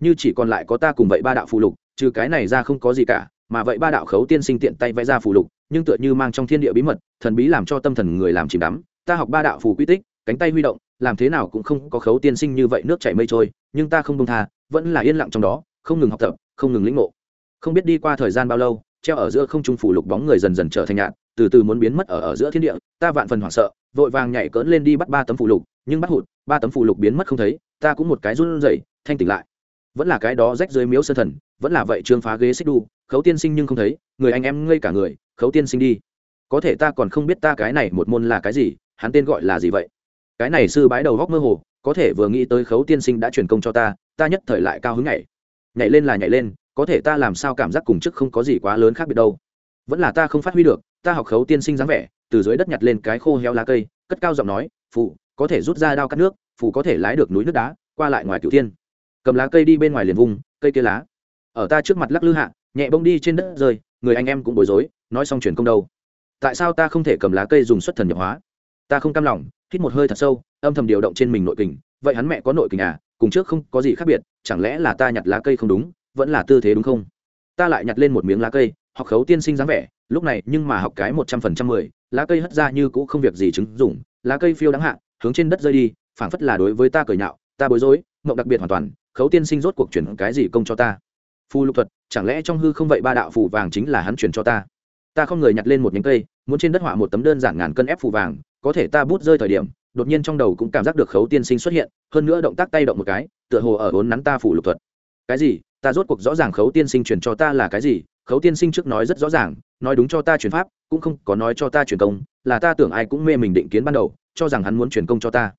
như chỉ còn lại có ta cùng vậy ba đạo phù lục, trừ cái này ra không có gì cả, mà vậy ba đạo khấu tiên sinh tiện tay vẽ ra phù lục, nhưng tựa như mang trong thiên địa bí mật, thần bí làm cho tâm thần người làm chìm đắm. Ta học ba đạo phù quy tích, cánh tay huy động, làm thế nào cũng không có khấu tiên sinh như vậy nước chảy mây trôi, nhưng ta không buông tha, vẫn là yên lặng trong đó, không ngừng học tập, không ngừng lĩnh ngộ. Không biết đi qua thời gian bao lâu treo ở giữa không trung phủ lục bóng người dần dần trở thành nhạt, từ từ muốn biến mất ở ở giữa thiên địa, ta vạn phần hoảng sợ, vội vàng nhảy cỡn lên đi bắt ba tấm phủ lục, nhưng bắt hụt, ba tấm phủ lục biến mất không thấy, ta cũng một cái run rẩy, thanh tỉnh lại. Vẫn là cái đó rách dưới miếu sơn thần, vẫn là vậy trương phá ghế xích đu, khấu tiên sinh nhưng không thấy, người anh em ngây cả người, khấu tiên sinh đi. Có thể ta còn không biết ta cái này một môn là cái gì, hắn tên gọi là gì vậy? Cái này sư bái đầu góc mơ hồ, có thể vừa nghĩ tới khấu tiên sinh đã truyền công cho ta ta nhất thời lại cao hứng nhảy. Nhảy lên là nhảy lên có thể ta làm sao cảm giác cùng chức không có gì quá lớn khác biệt đâu. Vẫn là ta không phát huy được, ta học khấu tiên sinh dáng vẻ, từ dưới đất nhặt lên cái khô heo lá cây, cất cao giọng nói phụ có thể rút ra đao cắt nước phụ có thể lái được núi nước đá, qua lại ngoài cửu thiên. Cầm lá cây đi bên ngoài liền vùng cây kia lá. Ở ta trước mặt lắc lư hạ, nhẹ bông đi trên đất rơi, người anh em cũng bối rối, nói xong chuyển công đâu. Tại sao ta không thể cầm lá cây dùng xuất thần nhập hóa? Ta không cam lòng, hít một hơi thật sâu, âm thầm điều động trên mình nội kình, vậy hắn mẹ có nội kình à cùng trước không có gì khác biệt, chẳng lẽ là ta nhặt lá cây không đúng vẫn là tư thế đúng không? Ta lại nhặt lên một miếng lá cây, học khấu tiên sinh dáng vẻ, lúc này nhưng mà học cái một trăm phần trăm mười, lá cây hất ra như cũ không việc gì chứng dụng, lá cây phiêu đáng hạ, hướng trên đất rơi đi, phảng phất là đối với ta cười nhạo, ta bối rối, mộng đặc biệt hoàn toàn, khấu tiên sinh rốt cuộc chuyển cái gì công cho ta? Phù lục thuật, chẳng lẽ trong hư không vậy ba đạo phù vàng chính là hắn chuyển cho ta? Ta không người nhặt lên một nhánh cây, muốn trên đất họa một tấm đơn giản ngàn cân ép phù vàng, có thể ta bút rơi thời điểm, đột nhiên trong đầu cũng cảm giác được khấu tiên sinh xuất hiện, hơn nữa động tác tay động một cái, tựa hồ ở vốn nắn ta phủ lục thuật. Cái gì? Ta rốt cuộc rõ ràng khấu tiên sinh truyền cho ta là cái gì, khấu tiên sinh trước nói rất rõ ràng, nói đúng cho ta truyền pháp, cũng không có nói cho ta truyền công, là ta tưởng ai cũng mê mình định kiến ban đầu, cho rằng hắn muốn truyền công cho ta.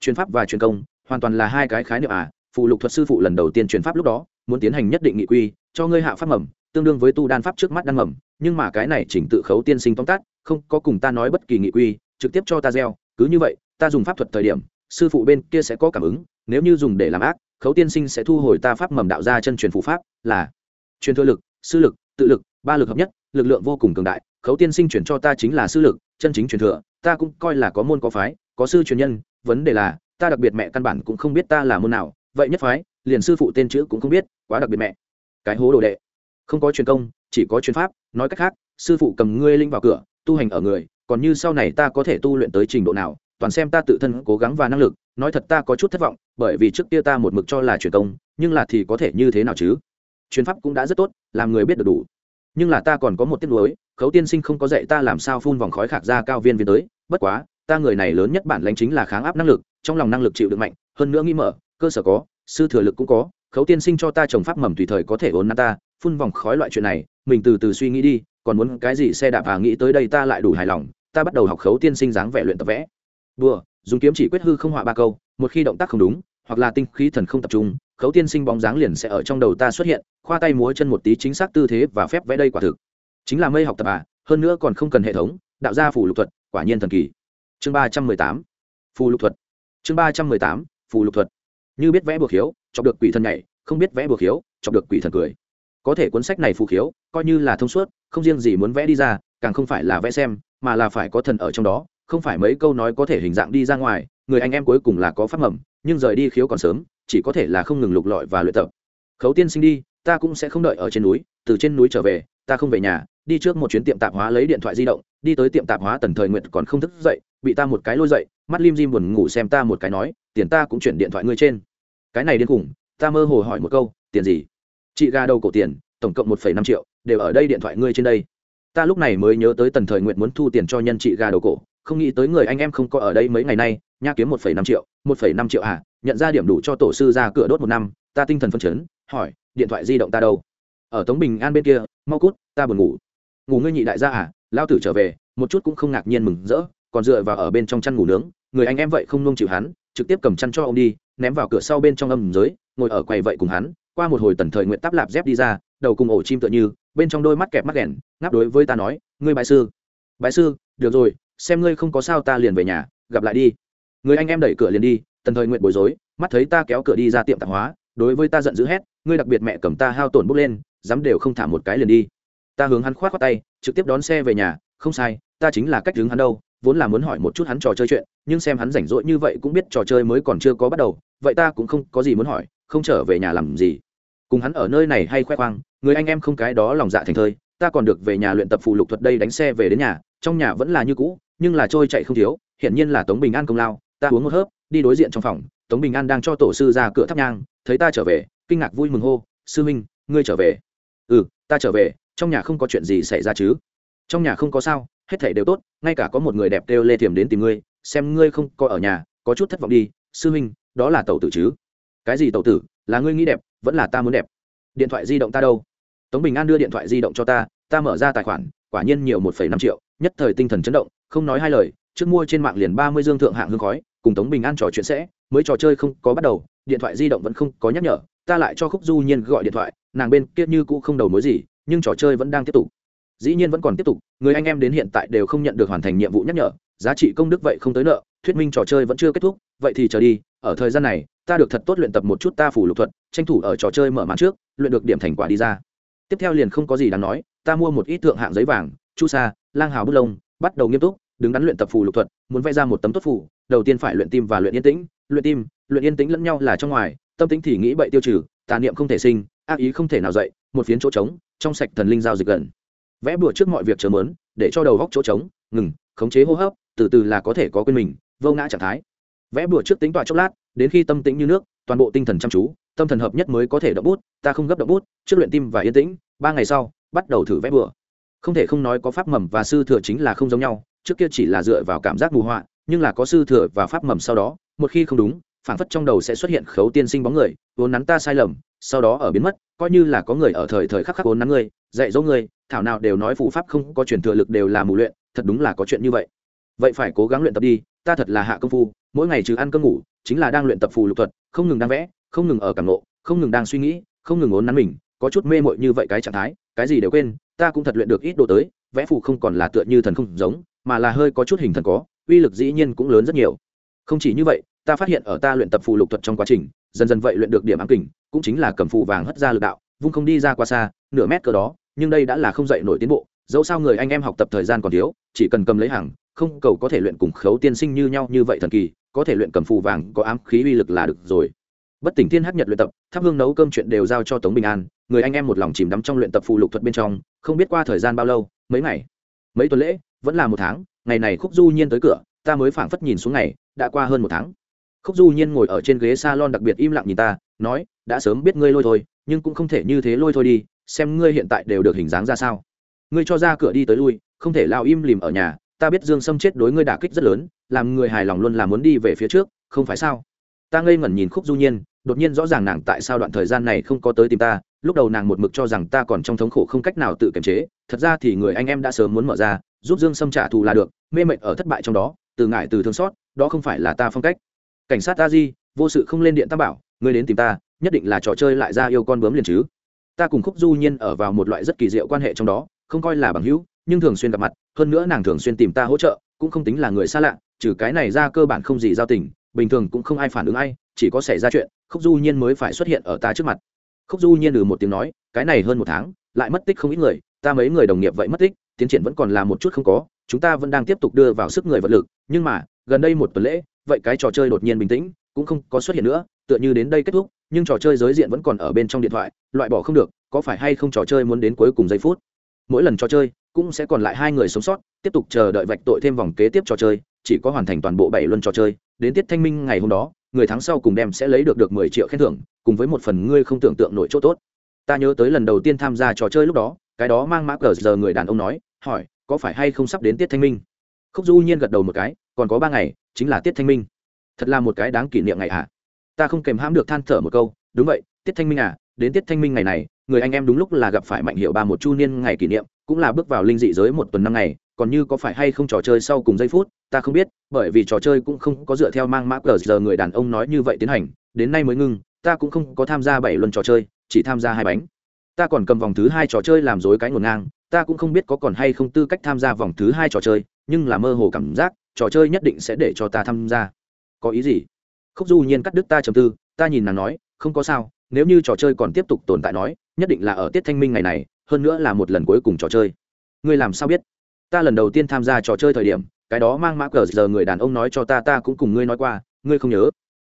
Truyền pháp và truyền công, hoàn toàn là hai cái khái niệm à phụ lục thuật sư phụ lần đầu tiên truyền pháp lúc đó, muốn tiến hành nhất định nghị quy, cho ngươi hạ pháp mầm, tương đương với tu đan pháp trước mắt đan mầm, nhưng mà cái này chỉnh tự khấu tiên sinh tóm tắt, không có cùng ta nói bất kỳ nghị quy, trực tiếp cho ta gieo, cứ như vậy, ta dùng pháp thuật thời điểm, sư phụ bên kia sẽ có cảm ứng, nếu như dùng để làm ác khấu tiên sinh sẽ thu hồi ta pháp mầm đạo ra chân truyền phụ pháp, là truyền thừa lực, sư lực, tự lực, ba lực hợp nhất, lực lượng vô cùng cường đại, khấu tiên sinh chuyển cho ta chính là sư lực, chân chính truyền thừa, ta cũng coi là có môn có phái, có sư truyền nhân, vấn đề là, ta đặc biệt mẹ căn bản cũng không biết ta là môn nào, vậy nhất phái, liền sư phụ tên chữ cũng không biết, quá đặc biệt mẹ. Cái hố đồ đệ. Không có truyền công, chỉ có truyền pháp, nói cách khác, sư phụ cầm ngươi linh vào cửa, tu hành ở người, còn như sau này ta có thể tu luyện tới trình độ nào toàn xem ta tự thân cố gắng và năng lực, nói thật ta có chút thất vọng, bởi vì trước kia ta một mực cho là truyền công, nhưng là thì có thể như thế nào chứ? Truyền pháp cũng đã rất tốt, làm người biết được đủ. Nhưng là ta còn có một tiết lối khấu tiên sinh không có dạy ta làm sao phun vòng khói khạc ra cao viên viên tới, bất quá, ta người này lớn nhất bản lãnh chính là kháng áp năng lực, trong lòng năng lực chịu được mạnh, hơn nữa nghĩ mở, cơ sở có, sư thừa lực cũng có, khấu tiên sinh cho ta trồng pháp mầm tùy thời có thể ốn nát ta, phun vòng khói loại chuyện này, mình từ từ suy nghĩ đi, còn muốn cái gì xe đạp à nghĩ tới đây ta lại đủ hài lòng, ta bắt đầu học khấu tiên sinh dáng vẻ luyện tập vẽ đùa, dùng kiếm chỉ quyết hư không họa ba câu, một khi động tác không đúng, hoặc là tinh khí thần không tập trung, khấu tiên sinh bóng dáng liền sẽ ở trong đầu ta xuất hiện, khoa tay múa chân một tí chính xác tư thế và phép vẽ đây quả thực. Chính là mây học tập à hơn nữa còn không cần hệ thống, đạo gia phủ lục thuật, quả nhiên thần kỳ. Chương ba trăm mười tám, phù lục thuật. Chương ba trăm mười tám, phù lục thuật. Như biết vẽ bừa khiếu, chọc được quỷ thần nhảy, không biết vẽ bừa khiếu, chọc được quỷ thần cười. Có thể cuốn sách này phù khiếu, coi như là thông suốt, không riêng gì muốn vẽ đi ra, càng không phải là vẽ xem, mà là phải có thần ở trong đó không phải mấy câu nói có thể hình dạng đi ra ngoài, người anh em cuối cùng là có pháp mầm, nhưng rời đi khiếu còn sớm, chỉ có thể là không ngừng lục lọi và luyện tập. Khấu tiên sinh đi, ta cũng sẽ không đợi ở trên núi, từ trên núi trở về, ta không về nhà, đi trước một chuyến tiệm tạp hóa lấy điện thoại di động, đi tới tiệm tạp hóa tần thời nguyện còn không thức dậy, bị ta một cái lôi dậy, mắt lim dim buồn ngủ xem ta một cái nói, tiền ta cũng chuyển điện thoại ngươi trên. Cái này điên khủng, ta mơ hồ hỏi một câu, tiền gì? Chị gà đầu cổ tiền, tổng cộng một phẩy năm triệu, đều ở đây điện thoại ngươi trên đây. Ta lúc này mới nhớ tới tần thời nguyện muốn thu tiền cho nhân chị gà đầu cổ không nghĩ tới người anh em không có ở đây mấy ngày nay, nha kiếm một phẩy năm triệu, một phẩy năm triệu à nhận ra điểm đủ cho tổ sư ra cửa đốt một năm, ta tinh thần phân chấn, hỏi, điện thoại di động ta đâu? Ở tống bình an bên kia, mau cút, ta buồn ngủ. Ngủ ngươi nhị đại gia à lao tử trở về, một chút cũng không ngạc nhiên mừng rỡ, còn dựa vào ở bên trong chăn ngủ nướng, người anh em vậy không nung chịu hắn, trực tiếp cầm chăn cho ông đi, ném vào cửa sau bên trong âm giới, ngồi ở quầy vậy cùng hắn, qua một hồi tần thời nguyện táp lạp dép đi ra, đầu cùng ổ chim tựa như, bên trong đôi mắt kẹp mắt ghẻn ngáp đối với ta nói, ngươi bại sư. Bại sư, được rồi xem ngươi không có sao ta liền về nhà, gặp lại đi. Người anh em đẩy cửa liền đi, tần thời nguyện bối rối, mắt thấy ta kéo cửa đi ra tiệm tạp hóa, đối với ta giận dữ hét, ngươi đặc biệt mẹ cầm ta hao tổn bốc lên, dám đều không thả một cái liền đi. Ta hướng hắn khoát khoác tay, trực tiếp đón xe về nhà, không sai, ta chính là cách hướng hắn đâu, vốn là muốn hỏi một chút hắn trò chơi chuyện, nhưng xem hắn rảnh rỗi như vậy cũng biết trò chơi mới còn chưa có bắt đầu, vậy ta cũng không có gì muốn hỏi, không trở về nhà làm gì? Cùng hắn ở nơi này hay khoe khoang, người anh em không cái đó lòng dạ thành thơi, ta còn được về nhà luyện tập phụ lục thuật đây đánh xe về đến nhà, trong nhà vẫn là như cũ nhưng là trôi chạy không thiếu, hiển nhiên là tống bình an công lao, ta uống một hớp, đi đối diện trong phòng, tống bình an đang cho tổ sư ra cửa thắp nhang, thấy ta trở về, kinh ngạc vui mừng hô, sư minh, ngươi trở về. Ừ ta trở về, trong nhà không có chuyện gì xảy ra chứ? Trong nhà không có sao, hết thảy đều tốt, ngay cả có một người đẹp kêu lê thiềm đến tìm ngươi, xem ngươi không có ở nhà, có chút thất vọng đi, sư minh, đó là tẩu tử chứ? Cái gì tẩu tử, là ngươi nghĩ đẹp, vẫn là ta muốn đẹp. Điện thoại di động ta đâu? Tống bình an đưa điện thoại di động cho ta ta mở ra tài khoản, quả nhiên nhiều một phẩy năm triệu, nhất thời tinh thần chấn động không nói hai lời, trước mua trên mạng liền ba mươi dương thượng hạng hương khói, cùng tống bình an trò chuyện sẽ, mới trò chơi không có bắt đầu, điện thoại di động vẫn không có nhắc nhở, ta lại cho khúc du nhiên gọi điện thoại, nàng bên kia như cũ không đầu mối gì, nhưng trò chơi vẫn đang tiếp tục. Dĩ nhiên vẫn còn tiếp tục, người anh em đến hiện tại đều không nhận được hoàn thành nhiệm vụ nhắc nhở, giá trị công đức vậy không tới nợ, thuyết minh trò chơi vẫn chưa kết thúc, vậy thì chờ đi, ở thời gian này, ta được thật tốt luyện tập một chút ta phủ lục thuật, tranh thủ ở trò chơi mở màn trước, luyện được điểm thành quả đi ra. Tiếp theo liền không có gì đáng nói, ta mua một ít thượng hạng giấy vàng, chu sa, lang hào bút lông, bắt đầu nghiêm túc đứng đắn luyện tập phù lục thuật, muốn vẽ ra một tấm tốt phù, đầu tiên phải luyện tim và luyện yên tĩnh, luyện tim, luyện yên tĩnh lẫn nhau là trong ngoài, tâm tính thì nghĩ bậy tiêu trừ, tà niệm không thể sinh, ác ý không thể nào dậy, một phiến chỗ trống, trong sạch thần linh giao dịch gần. Vẽ bùa trước mọi việc chờ mớn, để cho đầu góc chỗ trống, ngừng, khống chế hô hấp, từ từ là có thể có quên mình, vô ngã trạng thái. Vẽ bùa trước tính tọa chốc lát, đến khi tâm tĩnh như nước, toàn bộ tinh thần chăm chú, tâm thần hợp nhất mới có thể động bút, ta không gấp động bút, trước luyện tim và yên tĩnh, ba ngày sau, bắt đầu thử vẽ bùa. Không thể không nói có pháp mầm và sư thừa chính là không giống nhau trước kia chỉ là dựa vào cảm giác mù họa nhưng là có sư thừa và pháp mầm sau đó một khi không đúng phản phất trong đầu sẽ xuất hiện khấu tiên sinh bóng người vốn nắn ta sai lầm sau đó ở biến mất coi như là có người ở thời thời khắc khắc vốn nắn người, dạy dỗ người, thảo nào đều nói phụ pháp không có truyền thừa lực đều là mù luyện thật đúng là có chuyện như vậy. Vậy phải cố gắng luyện tập đi ta thật là hạ công phu mỗi ngày trừ ăn cơm ngủ chính là đang luyện tập phù lục thuật không ngừng đang vẽ không ngừng ở cảm ngộ, không ngừng đang suy nghĩ không ngừng ốn nắn mình có chút mê mội như vậy cái trạng thái cái gì đều quên ta cũng thật luyện được ít đồ tới vẽ phù không còn là tựa như thần không giống mà là hơi có chút hình thần có, uy lực dĩ nhiên cũng lớn rất nhiều. Không chỉ như vậy, ta phát hiện ở ta luyện tập phù lục thuật trong quá trình, dần dần vậy luyện được điểm ám kình, cũng chính là cầm phù vàng hất ra lực đạo, vung không đi ra quá xa, nửa mét cỡ đó, nhưng đây đã là không dậy nổi tiến bộ, dẫu sao người anh em học tập thời gian còn thiếu, chỉ cần cầm lấy hàng, không cầu có thể luyện cùng khấu tiên sinh như nhau như vậy thần kỳ, có thể luyện cầm phù vàng, có ám khí uy lực là được rồi. Bất tỉnh thiên hắc nhật luyện tập, thắp hương nấu cơm chuyện đều giao cho tống bình an, người anh em một lòng chìm đắm trong luyện tập phù lục thuật bên trong, không biết qua thời gian bao lâu, mấy ngày, mấy tuần lễ vẫn là một tháng, ngày này khúc du nhiên tới cửa, ta mới phảng phất nhìn xuống ngày, đã qua hơn một tháng. Khúc du nhiên ngồi ở trên ghế salon đặc biệt im lặng nhìn ta, nói, đã sớm biết ngươi lôi thôi, nhưng cũng không thể như thế lôi thôi đi, xem ngươi hiện tại đều được hình dáng ra sao. Ngươi cho ra cửa đi tới lui, không thể lao im lìm ở nhà, ta biết dương sâm chết đối ngươi đả kích rất lớn, làm người hài lòng luôn là muốn đi về phía trước, không phải sao? Ta ngây ngẩn nhìn khúc du nhiên, đột nhiên rõ ràng nàng tại sao đoạn thời gian này không có tới tìm ta, lúc đầu nàng một mực cho rằng ta còn trong thống khổ không cách nào tự kiềm chế, thật ra thì người anh em đã sớm muốn mở ra giúp dương sâm trả thù là được, mê mệt ở thất bại trong đó, từ ngại từ thương xót, đó không phải là ta phong cách. Cảnh sát ta di, vô sự không lên điện tam bảo, ngươi đến tìm ta, nhất định là trò chơi lại ra yêu con bướm liền chứ. Ta cùng khúc du nhiên ở vào một loại rất kỳ diệu quan hệ trong đó, không coi là bằng hữu, nhưng thường xuyên gặp mặt, hơn nữa nàng thường xuyên tìm ta hỗ trợ, cũng không tính là người xa lạ, trừ cái này ra cơ bản không gì giao tình, bình thường cũng không ai phản ứng ai, chỉ có xảy ra chuyện, khúc du nhiên mới phải xuất hiện ở ta trước mặt. Khúc du nhiên ừ một tiếng nói, cái này hơn một tháng, lại mất tích không ít người ta mấy người đồng nghiệp vậy mất tích, tiến triển vẫn còn là một chút không có, chúng ta vẫn đang tiếp tục đưa vào sức người vật lực, nhưng mà, gần đây một tuần lễ, vậy cái trò chơi đột nhiên bình tĩnh, cũng không có xuất hiện nữa, tựa như đến đây kết thúc, nhưng trò chơi giới diện vẫn còn ở bên trong điện thoại, loại bỏ không được, có phải hay không trò chơi muốn đến cuối cùng giây phút. Mỗi lần trò chơi, cũng sẽ còn lại hai người sống sót, tiếp tục chờ đợi vạch tội thêm vòng kế tiếp trò chơi, chỉ có hoàn thành toàn bộ bảy luân trò chơi, đến tiết thanh minh ngày hôm đó, người thắng sau cùng đem sẽ lấy được được mười triệu khen thưởng, cùng với một phần ngươi không tưởng tượng nổi chỗ tốt. Ta nhớ tới lần đầu tiên tham gia trò chơi lúc đó cái đó mang mã cờ giờ người đàn ông nói, hỏi, có phải hay không sắp đến tiết thanh minh? Khúc du nhiên gật đầu một cái, còn có ba ngày, chính là tiết thanh minh. Thật là một cái đáng kỷ niệm ngày ạ. À. ta không kèm hãm được than thở một câu, đúng vậy, tiết thanh minh à đến tiết thanh minh ngày này, người anh em đúng lúc là gặp phải mạnh hiệu ba một chu niên ngày kỷ niệm, cũng là bước vào linh dị giới một tuần năm ngày, còn như có phải hay không trò chơi sau cùng giây phút, ta không biết, bởi vì trò chơi cũng không có dựa theo mang mã cờ giờ người đàn ông nói như vậy tiến hành, đến nay mới ngưng, ta cũng không có tham gia bảy luân trò chơi, chỉ tham gia hai bánh ta còn cầm vòng thứ hai trò chơi làm dối cái ngổn ngang, ta cũng không biết có còn hay không tư cách tham gia vòng thứ hai trò chơi, nhưng là mơ hồ cảm giác, trò chơi nhất định sẽ để cho ta tham gia. Có ý gì? Khúc du nhiên cắt đứt ta chầm tư, ta nhìn nàng nói, không có sao, nếu như trò chơi còn tiếp tục tồn tại nói, nhất định là ở tiết thanh minh ngày này, hơn nữa là một lần cuối cùng trò chơi. Ngươi làm sao biết? Ta lần đầu tiên tham gia trò chơi thời điểm, cái đó mang mã cờ giờ người đàn ông nói cho ta ta cũng cùng ngươi nói qua, ngươi không nhớ.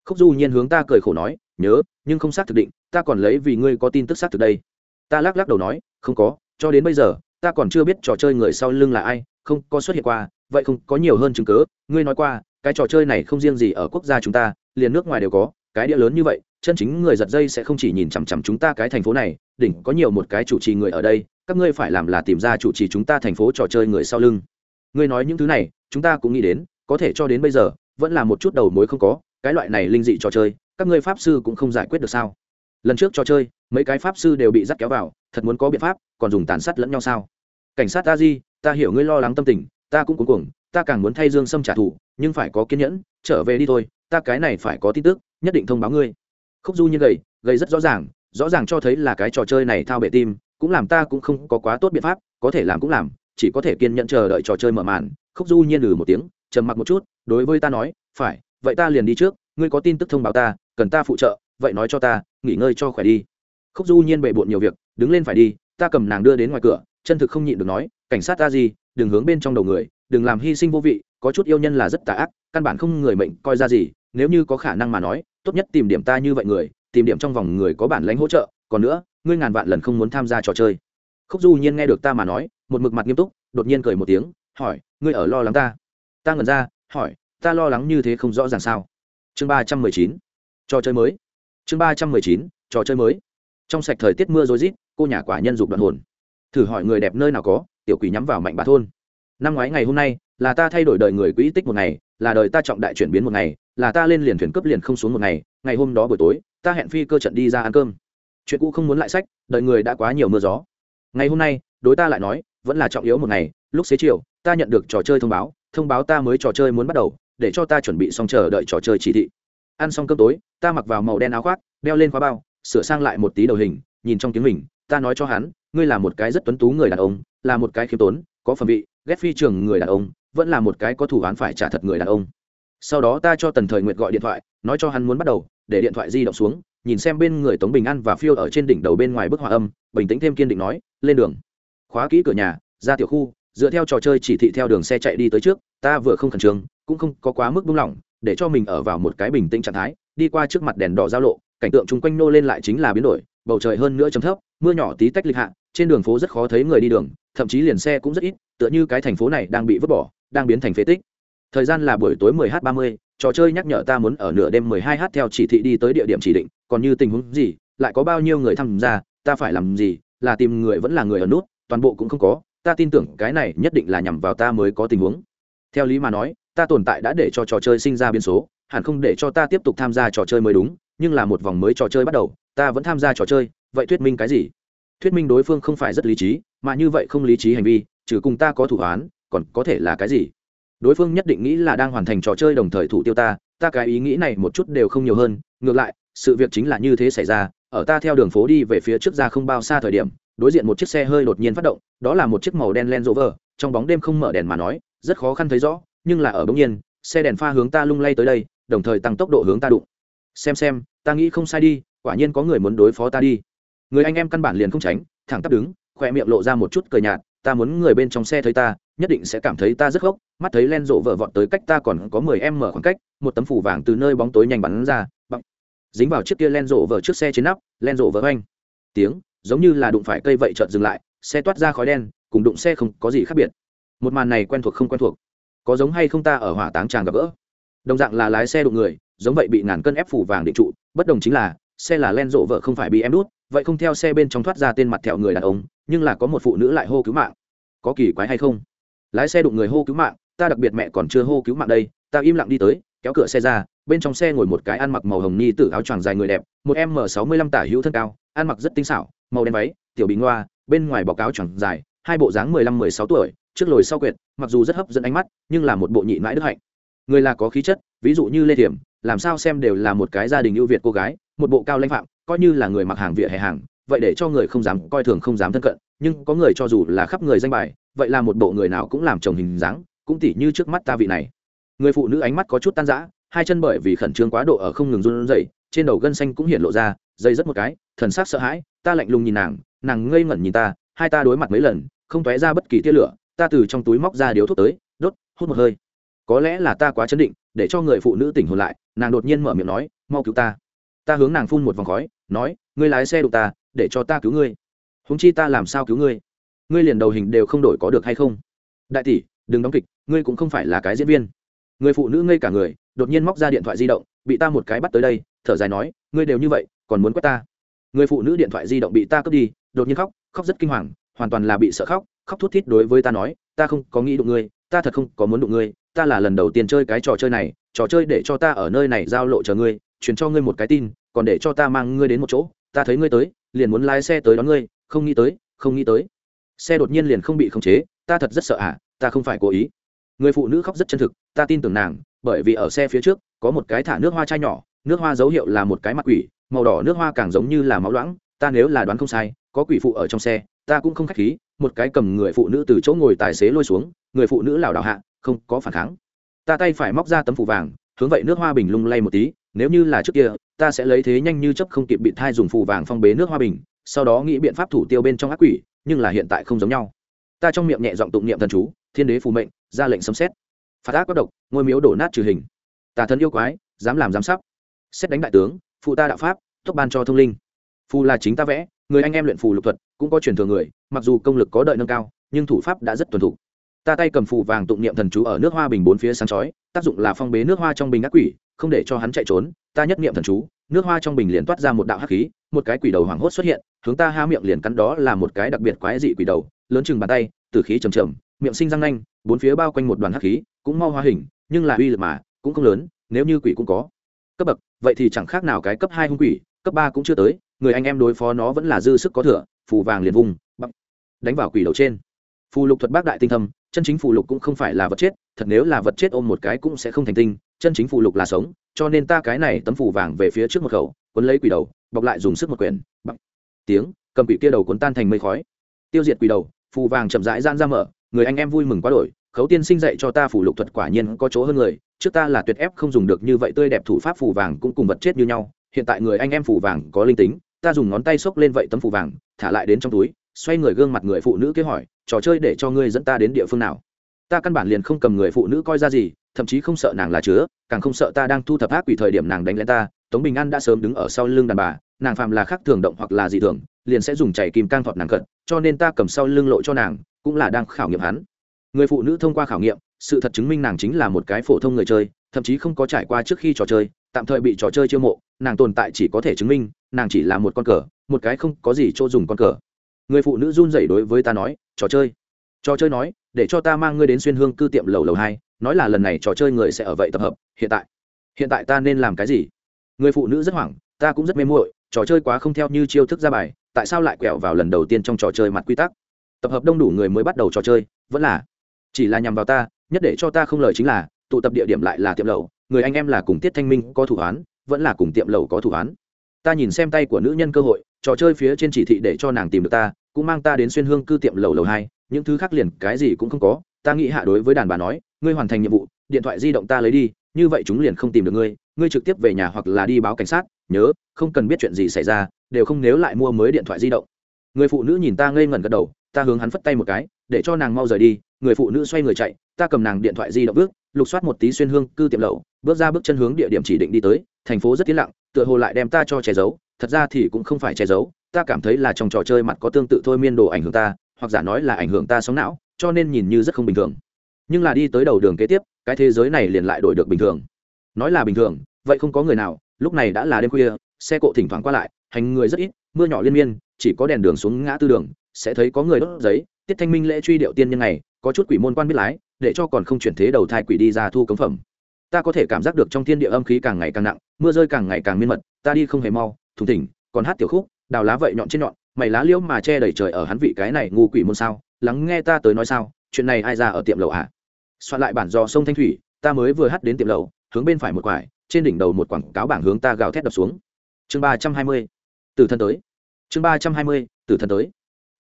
Khúc du nhiên hướng ta cười khổ nói, nhớ, nhưng không xác thực định, ta còn lấy vì ngươi có tin tức xác thực đây ta lắc lắc đầu nói, không có, cho đến bây giờ, ta còn chưa biết trò chơi người sau lưng là ai, không có xuất hiện qua, vậy không có nhiều hơn chứng cớ ngươi nói qua, cái trò chơi này không riêng gì ở quốc gia chúng ta, liền nước ngoài đều có, cái địa lớn như vậy, chân chính người giật dây sẽ không chỉ nhìn chằm chằm chúng ta cái thành phố này, đỉnh có nhiều một cái chủ trì người ở đây, các ngươi phải làm là tìm ra chủ trì chúng ta thành phố trò chơi người sau lưng. Ngươi nói những thứ này, chúng ta cũng nghĩ đến, có thể cho đến bây giờ, vẫn là một chút đầu mối không có, cái loại này linh dị trò chơi, các ngươi pháp sư cũng không giải quyết được sao? Lần trước trò chơi, mấy cái pháp sư đều bị dắt kéo vào, thật muốn có biện pháp, còn dùng tàn sát lẫn nhau sao? Cảnh sát ta di, ta hiểu ngươi lo lắng tâm tình, ta cũng cuống cuồng, ta càng muốn thay dương sâm trả thù, nhưng phải có kiên nhẫn, trở về đi thôi, ta cái này phải có tin tức, nhất định thông báo ngươi. Khúc du như gầy gầy rất rõ ràng rõ ràng cho thấy là cái trò chơi này thao bệ tim, cũng làm ta cũng không có quá tốt biện pháp, có thể làm cũng làm, chỉ có thể kiên nhẫn chờ đợi trò chơi mở màn. Khúc du nhiên lừ một tiếng, trầm mặc một chút, đối với ta nói, phải, vậy ta liền đi trước, ngươi có tin tức thông báo ta, cần ta phụ trợ vậy nói cho ta, nghỉ ngơi cho khỏe đi. Khúc du nhiên bệ bộn nhiều việc, đứng lên phải đi, ta cầm nàng đưa đến ngoài cửa, chân thực không nhịn được nói, cảnh sát ta gì đừng hướng bên trong đầu người, đừng làm hy sinh vô vị, có chút yêu nhân là rất tà ác, căn bản không người mệnh coi ra gì, nếu như có khả năng mà nói, tốt nhất tìm điểm ta như vậy người, tìm điểm trong vòng người có bản lãnh hỗ trợ, còn nữa, ngươi ngàn vạn lần không muốn tham gia trò chơi. Khúc du nhiên nghe được ta mà nói, một mực mặt nghiêm túc, đột nhiên cười một tiếng, hỏi, ngươi ở lo lắng ta? Ta ngẩn ra, hỏi, ta lo lắng như thế không rõ ràng sao? Chương ba trăm mười chín, trò chơi mới chương ba trăm mười chín, trò chơi mới. Trong sạch thời tiết mưa rối rít, cô nhà quả nhân dục đoạn hồn. Thử hỏi người đẹp nơi nào có, tiểu quỷ nhắm vào mạnh bà thôn. Năm ngoái ngày hôm nay, là ta thay đổi đời người quỹ tích một ngày, là đời ta trọng đại chuyển biến một ngày, là ta lên liền thuyền cướp liền không xuống một ngày ngày hôm đó buổi tối, ta hẹn phi cơ trận đi ra ăn cơm. Chuyện cũ không muốn lại sách, đời người đã quá nhiều mưa gió. Ngày hôm nay, đối ta lại nói, vẫn là trọng yếu một ngày, lúc xế chiều, ta nhận được trò chơi thông báo thông báo ta mới trò chơi muốn bắt đầu, để cho ta chuẩn bị xong chờ đợi trò chơi chỉ thị ăn xong cơm tối, ta mặc vào màu đen áo khoác, đeo lên khóa bao, sửa sang lại một tí đầu hình, nhìn trong tiếng mình, ta nói cho hắn, ngươi là một cái rất tuấn tú người đàn ông, là một cái khiêm tốn, có phẩm vị, ghét phi trường người đàn ông, vẫn là một cái có thủ án phải trả thật người đàn ông. Sau đó ta cho tần thời nguyệt gọi điện thoại, nói cho hắn muốn bắt đầu, để điện thoại di động xuống, nhìn xem bên người tống bình an và phiêu ở trên đỉnh đầu bên ngoài bức họa âm, bình tĩnh thêm kiên định nói, lên đường. Khóa kỹ cửa nhà, ra tiểu khu, dựa theo trò chơi chỉ thị theo đường xe chạy đi tới trước, ta vừa không khẩn trương, cũng không có quá mức buông lỏng để cho mình ở vào một cái bình tĩnh trạng thái, đi qua trước mặt đèn đỏ giao lộ, cảnh tượng chung quanh nô lên lại chính là biến đổi, bầu trời hơn nữa chấm thấp, mưa nhỏ tí tách lịch hạ, trên đường phố rất khó thấy người đi đường, thậm chí liền xe cũng rất ít, tựa như cái thành phố này đang bị vứt bỏ, đang biến thành phế tích. Thời gian là buổi tối 10 h 30 trò chơi nhắc nhở ta muốn ở nửa đêm 12 h theo chỉ thị đi tới địa điểm chỉ định, còn như tình huống gì, lại có bao nhiêu người tham gia, ta phải làm gì, là tìm người vẫn là người ở nút, toàn bộ cũng không có, ta tin tưởng cái này nhất định là nhằm vào ta mới có tình huống. Theo lý mà nói ta tồn tại đã để cho trò chơi sinh ra biến số, hẳn không để cho ta tiếp tục tham gia trò chơi mới đúng, nhưng là một vòng mới trò chơi bắt đầu, ta vẫn tham gia trò chơi, vậy thuyết minh cái gì? Thuyết minh đối phương không phải rất lý trí, mà như vậy không lý trí hành vi, trừ cùng ta có thủ án, còn có thể là cái gì? Đối phương nhất định nghĩ là đang hoàn thành trò chơi đồng thời thủ tiêu ta ta cái ý nghĩ này một chút đều không nhiều hơn, ngược lại, sự việc chính là như thế xảy ra, ở ta theo đường phố đi về phía trước ra không bao xa thời điểm, đối diện một chiếc xe hơi đột nhiên phát động, đó là một chiếc màu đen len rover, trong bóng đêm không mở đèn mà nói, rất khó khăn thấy rõ nhưng là ở bỗng nhiên, xe đèn pha hướng ta lung lay tới đây, đồng thời tăng tốc độ hướng ta đụng. Xem xem, ta nghĩ không sai đi, quả nhiên có người muốn đối phó ta đi. Người anh em căn bản liền không tránh, thẳng tắp đứng, khoe miệng lộ ra một chút cười nhạt, ta muốn người bên trong xe thấy ta, nhất định sẽ cảm thấy ta rất gốc, mắt thấy len rộ vợ vọt tới cách ta còn có mười em mở khoảng cách, một tấm phủ vàng từ nơi bóng tối nhanh bắn ra bằng dính vào chiếc kia len rộ vợ trước xe trên nắp, len rộ vợ oanh. Tiếng, giống như là đụng phải cây vậy chợt dừng lại, xe toát ra khói đen, cùng đụng xe không có gì khác biệt. Một màn này quen thuộc không quen thuộc có giống hay không ta ở hỏa táng tràng gặp gỡ? Đồng dạng là lái xe đụng người, giống vậy bị ngàn cân ép phủ vàng định trụ, bất đồng chính là, xe là len rộ vợ không phải bị em đút, vậy không theo xe bên trong thoát ra tên mặt thẹo người đàn ông, nhưng là có một phụ nữ lại hô cứu mạng. Có kỳ quái hay không? Lái xe đụng người hô cứu mạng, ta đặc biệt mẹ còn chưa hô cứu mạng đây, ta im lặng đi tới, kéo cửa xe ra, bên trong xe ngồi một cái ăn mặc màu hồng ni tử áo choàng dài người đẹp, một em m sáu mươi lăm tả hữu thân cao, ăn mặc rất tinh xảo, màu đen váy, tiểu bị ngoa, bên ngoài bọc áo choàng dài, hai bộ dáng mười lăm mười sáu tuổi trước lồi sau quyệt, mặc dù rất hấp dẫn ánh mắt, nhưng là một bộ nhị mãi đức hạnh. Người là có khí chất, ví dụ như lê thiểm, làm sao xem đều là một cái gia đình ưu việt cô gái, một bộ cao lãnh phạm, coi như là người mặc hàng vỉa hè hàng, vậy để cho người không dám coi thường không dám thân cận, nhưng có người cho dù là khắp người danh bài, vậy là một bộ người nào cũng làm chồng hình dáng, cũng tỉ như trước mắt ta vị này. Người phụ nữ ánh mắt có chút tan rã, hai chân bởi vì khẩn trương quá độ ở không ngừng run rẩy, trên đầu gân xanh cũng hiện lộ ra, dây rất một cái, thần sắc sợ hãi, ta lạnh lùng nhìn nàng nàng ngây ngẩn nhìn ta, hai ta đối mặt mấy lần, không tóe ra bất kỳ tia lửa ta từ trong túi móc ra điếu thuốc tới, đốt, hút một hơi. Có lẽ là ta quá chấn định, để cho người phụ nữ tỉnh hồn lại, nàng đột nhiên mở miệng nói, mau cứu ta. Ta hướng nàng phun một vòng khói, nói, ngươi lái xe đụng ta, để cho ta cứu ngươi. Húng chi ta làm sao cứu ngươi? Ngươi liền đầu hình đều không đổi có được hay không? Đại tỷ, đừng đóng kịch, ngươi cũng không phải là cái diễn viên. Người phụ nữ ngây cả người, đột nhiên móc ra điện thoại di động, bị ta một cái bắt tới đây, thở dài nói, ngươi đều như vậy, còn muốn quét ta? Người phụ nữ điện thoại di động bị ta cướp đi, đột nhiên khóc khóc rất kinh hoàng hoàn toàn là bị sợ khóc khóc thút thít đối với ta nói, ta không có nghĩ đụng ngươi, ta thật không có muốn đụng ngươi, ta là lần đầu tiên chơi cái trò chơi này, trò chơi để cho ta ở nơi này giao lộ chờ ngươi, truyền cho ngươi một cái tin, còn để cho ta mang ngươi đến một chỗ, ta thấy ngươi tới, liền muốn lái xe tới đón ngươi, không nghĩ tới, không nghĩ tới. Xe đột nhiên liền không bị khống chế, ta thật rất sợ à ta không phải cố ý. Người phụ nữ khóc rất chân thực, ta tin tưởng nàng, bởi vì ở xe phía trước, có một cái thả nước hoa chai nhỏ, nước hoa dấu hiệu là một cái mặt quỷ, màu đỏ nước hoa càng giống như là máu loãng, ta nếu là đoán không sai, có quỷ phụ ở trong xe ta cũng không khách khí, một cái cầm người phụ nữ từ chỗ ngồi tài xế lôi xuống, người phụ nữ lảo đảo hạ, không có phản kháng. Ta tay phải móc ra tấm phủ vàng, hướng vậy nước hoa bình lung lay một tí, nếu như là trước kia, ta sẽ lấy thế nhanh như chấp không kịp bị thai dùng phù vàng phong bế nước hoa bình, sau đó nghĩ biện pháp thủ tiêu bên trong ác quỷ, nhưng là hiện tại không giống nhau. Ta trong miệng nhẹ giọng tụng niệm thần chú, thiên đế phù mệnh, ra lệnh sấm xét phạt ác có độc, ngôi miếu đổ nát trừ hình. Tà thần yêu quái, dám làm dám sắp. Xét đánh đại tướng, phụ ta đạo pháp, tốc ban cho thông linh. Phù là chính ta vẽ, người anh em luyện phù lục thuật cũng có truyền thừa người, mặc dù công lực có đợi nâng cao, nhưng thủ pháp đã rất tuần thủ ta tay cầm phù vàng tụng niệm thần chú ở nước hoa bình bốn phía sáng chói, tác dụng là phong bế nước hoa trong bình ác quỷ, không để cho hắn chạy trốn. Ta nhất niệm thần chú, nước hoa trong bình liền toát ra một đạo hắc khí, một cái quỷ đầu hoảng hốt xuất hiện, hướng ta há miệng liền cắn đó là một cái đặc biệt quái dị quỷ đầu, lớn chừng bàn tay từ khí trầm trầm, miệng sinh răng nanh, bốn phía bao quanh một đoàn hắc khí, cũng mau hóa hình, nhưng là uy lực mà, cũng không lớn, nếu như quỷ cũng có. Cấp bậc, vậy thì chẳng khác nào cái cấp hai hung quỷ, cấp ba cũng chưa tới, người anh em đối phó nó vẫn là dư sức có thừa phù vàng liền vùng bắp đánh vào quỷ đầu trên. Phù lục thuật bác đại tinh thâm, chân chính phù lục cũng không phải là vật chết, thật nếu là vật chết ôm một cái cũng sẽ không thành tinh, chân chính phù lục là sống, cho nên ta cái này tấm phù vàng về phía trước một khẩu, quấn lấy quỷ đầu, bọc lại dùng sức một quyển bắp tiếng, cầm quỷ kia đầu cuốn tan thành mây khói. Tiêu diệt quỷ đầu, phù vàng chậm rãi gian ra mở, người anh em vui mừng quá đổi, khấu tiên sinh dạy cho ta phù lục thuật quả nhiên có chỗ hơn người, trước ta là tuyệt ép không dùng được như vậy tươi đẹp thủ pháp phù vàng cũng cùng vật chết như nhau, hiện tại người anh em phù vàng có linh tính, ta dùng ngón tay xốc lên vậy tấm phù vàng thả lại đến trong túi, xoay người gương mặt người phụ nữ kế hỏi, trò chơi để cho ngươi dẫn ta đến địa phương nào? Ta căn bản liền không cầm người phụ nữ coi ra gì, thậm chí không sợ nàng là chứa, càng không sợ ta đang thu thập ác quỷ thời điểm nàng đánh lên ta. Tống bình an đã sớm đứng ở sau lưng đàn bà, nàng phàm là khác thường động hoặc là dị thường, liền sẽ dùng chảy kim căng thọt nàng cận cho nên ta cầm sau lưng lộ cho nàng, cũng là đang khảo nghiệm hắn. Người phụ nữ thông qua khảo nghiệm, sự thật chứng minh nàng chính là một cái phổ thông người chơi, thậm chí không có trải qua trước khi trò chơi, tạm thời bị trò chơi chiêu mộ, nàng tồn tại chỉ có thể chứng minh, nàng chỉ là một con cờ một cái không có gì chỗ dùng con cờ. Người phụ nữ run rẩy đối với ta nói, trò chơi. Trò chơi nói, để cho ta mang ngươi đến xuyên hương cư tiệm lầu lầu hai, nói là lần này trò chơi người sẽ ở vậy tập hợp, hiện tại. Hiện tại ta nên làm cái gì? Người phụ nữ rất hoảng, ta cũng rất mê muội, trò chơi quá không theo như chiêu thức ra bài, tại sao lại quẹo vào lần đầu tiên trong trò chơi mặt quy tắc? Tập hợp đông đủ người mới bắt đầu trò chơi, vẫn là chỉ là nhằm vào ta, nhất để cho ta không lời chính là, tụ tập địa điểm lại là tiệm lầu, người anh em là cùng tiết thanh minh có thủ án vẫn là cùng tiệm lầu có thủ án ta nhìn xem tay của nữ nhân cơ hội, trò chơi phía trên chỉ thị để cho nàng tìm được ta, cũng mang ta đến xuyên hương cư tiệm lầu lầu hai, những thứ khác liền cái gì cũng không có, ta nghĩ hạ đối với đàn bà nói, ngươi hoàn thành nhiệm vụ, điện thoại di động ta lấy đi, như vậy chúng liền không tìm được ngươi ngươi trực tiếp về nhà hoặc là đi báo cảnh sát, nhớ, không cần biết chuyện gì xảy ra, đều không nếu lại mua mới điện thoại di động. Người phụ nữ nhìn ta ngây ngẩn gật đầu, ta hướng hắn phất tay một cái, để cho nàng mau rời đi, người phụ nữ xoay người chạy, ta cầm nàng điện thoại di động bước lục soát một tí xuyên hương cư tiệm lậu bước ra bước chân hướng địa điểm chỉ định đi tới thành phố rất tiến lặng, tựa hồ lại đem ta cho che giấu, thật ra thì cũng không phải che giấu, ta cảm thấy là trong trò chơi mặt có tương tự thôi miên đồ ảnh hưởng ta, hoặc giả nói là ảnh hưởng ta sống não, cho nên nhìn như rất không bình thường. Nhưng là đi tới đầu đường kế tiếp, cái thế giới này liền lại đổi được bình thường. Nói là bình thường, vậy không có người nào, lúc này đã là đêm khuya, xe cộ thỉnh thoảng qua lại, hành người rất ít, mưa nhỏ liên miên, chỉ có đèn đường xuống ngã tư đường, sẽ thấy có người đốt giấy, tiết thanh minh lễ truy điệu tiên nhân này, có chút quỷ môn quan biết lái, để cho còn không chuyển thế đầu thai quỷ đi ra thu cống phẩm. Ta có thể cảm giác được trong thiên địa âm khí càng ngày càng nặng mưa rơi càng ngày càng miên mật, ta đi không hề mau, thùng thỉnh, còn hát tiểu khúc, đào lá vậy nhọn trên nhọn, mày lá liễu mà che đầy trời ở hắn vị cái này ngu quỷ môn sao, lắng nghe ta tới nói sao, chuyện này ai ra ở tiệm lầu ạ à? soạn lại bản do sông thanh thủy, ta mới vừa hát đến tiệm lầu hướng bên phải một quải, trên đỉnh đầu một quảng cáo bảng hướng ta gào thét đập xuống. Chương ba trăm hai mươi, tử thần tới. Chương ba trăm hai mươi, tử thần tới.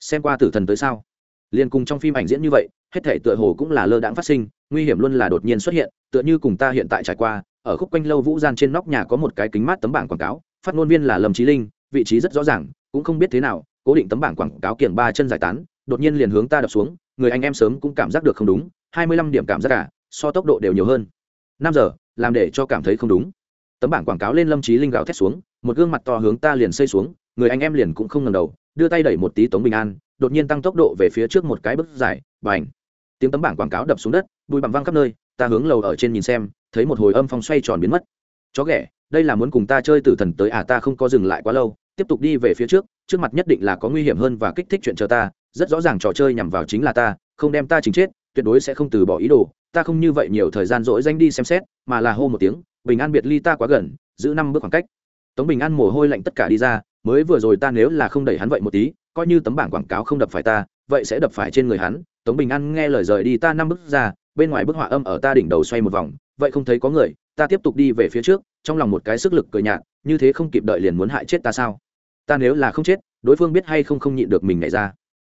Xem qua tử thần tới sao? Liền cùng trong phim ảnh diễn như vậy, hết thể tựa hồ cũng là lơ đãng phát sinh, nguy hiểm luôn là đột nhiên xuất hiện, tựa như cùng ta hiện tại trải qua ở khúc quanh lâu vũ gian trên nóc nhà có một cái kính mát tấm bảng quảng cáo, phát ngôn viên là lâm trí linh, vị trí rất rõ ràng, cũng không biết thế nào, cố định tấm bảng quảng cáo kiểng ba chân giải tán, đột nhiên liền hướng ta đập xuống, người anh em sớm cũng cảm giác được không đúng, hai mươi lăm điểm cảm giác cả, so tốc độ đều nhiều hơn. Năm giờ, làm để cho cảm thấy không đúng. Tấm bảng quảng cáo lên lâm trí linh gào thét xuống, một gương mặt to hướng ta liền xây xuống, người anh em liền cũng không ngần đầu, đưa tay đẩy một tí tống bình an, đột nhiên tăng tốc độ về phía trước một cái bước dài và ảnh tiếng tấm bảng quảng cáo đập xuống đất, bụi bặm văng khắp nơi, ta hướng lầu ở trên nhìn xem thấy một hồi âm phong xoay tròn biến mất. Chó ghẻ, đây là muốn cùng ta chơi tử thần tới à ta không có dừng lại quá lâu, tiếp tục đi về phía trước trước mặt nhất định là có nguy hiểm hơn và kích thích chuyện chờ ta, rất rõ ràng trò chơi nhằm vào chính là ta, không đem ta chính chết, tuyệt đối sẽ không từ bỏ ý đồ, ta không như vậy nhiều thời gian rỗi danh đi xem xét, mà là hô một tiếng, bình an biệt ly ta quá gần, giữ năm bước khoảng cách. Tống bình an mồ hôi lạnh tất cả đi ra, mới vừa rồi ta nếu là không đẩy hắn vậy một tí, coi như tấm bảng quảng cáo không đập phải ta, vậy sẽ đập phải trên người hắn. Tống bình an nghe lời rời đi ta năm bước ra bên ngoài bức họa âm ở ta đỉnh đầu xoay một vòng, vậy không thấy có người, ta tiếp tục đi về phía trước, trong lòng một cái sức lực cười nhạt, như thế không kịp đợi liền muốn hại chết ta sao? Ta nếu là không chết, đối phương biết hay không không nhịn được mình nhảy ra.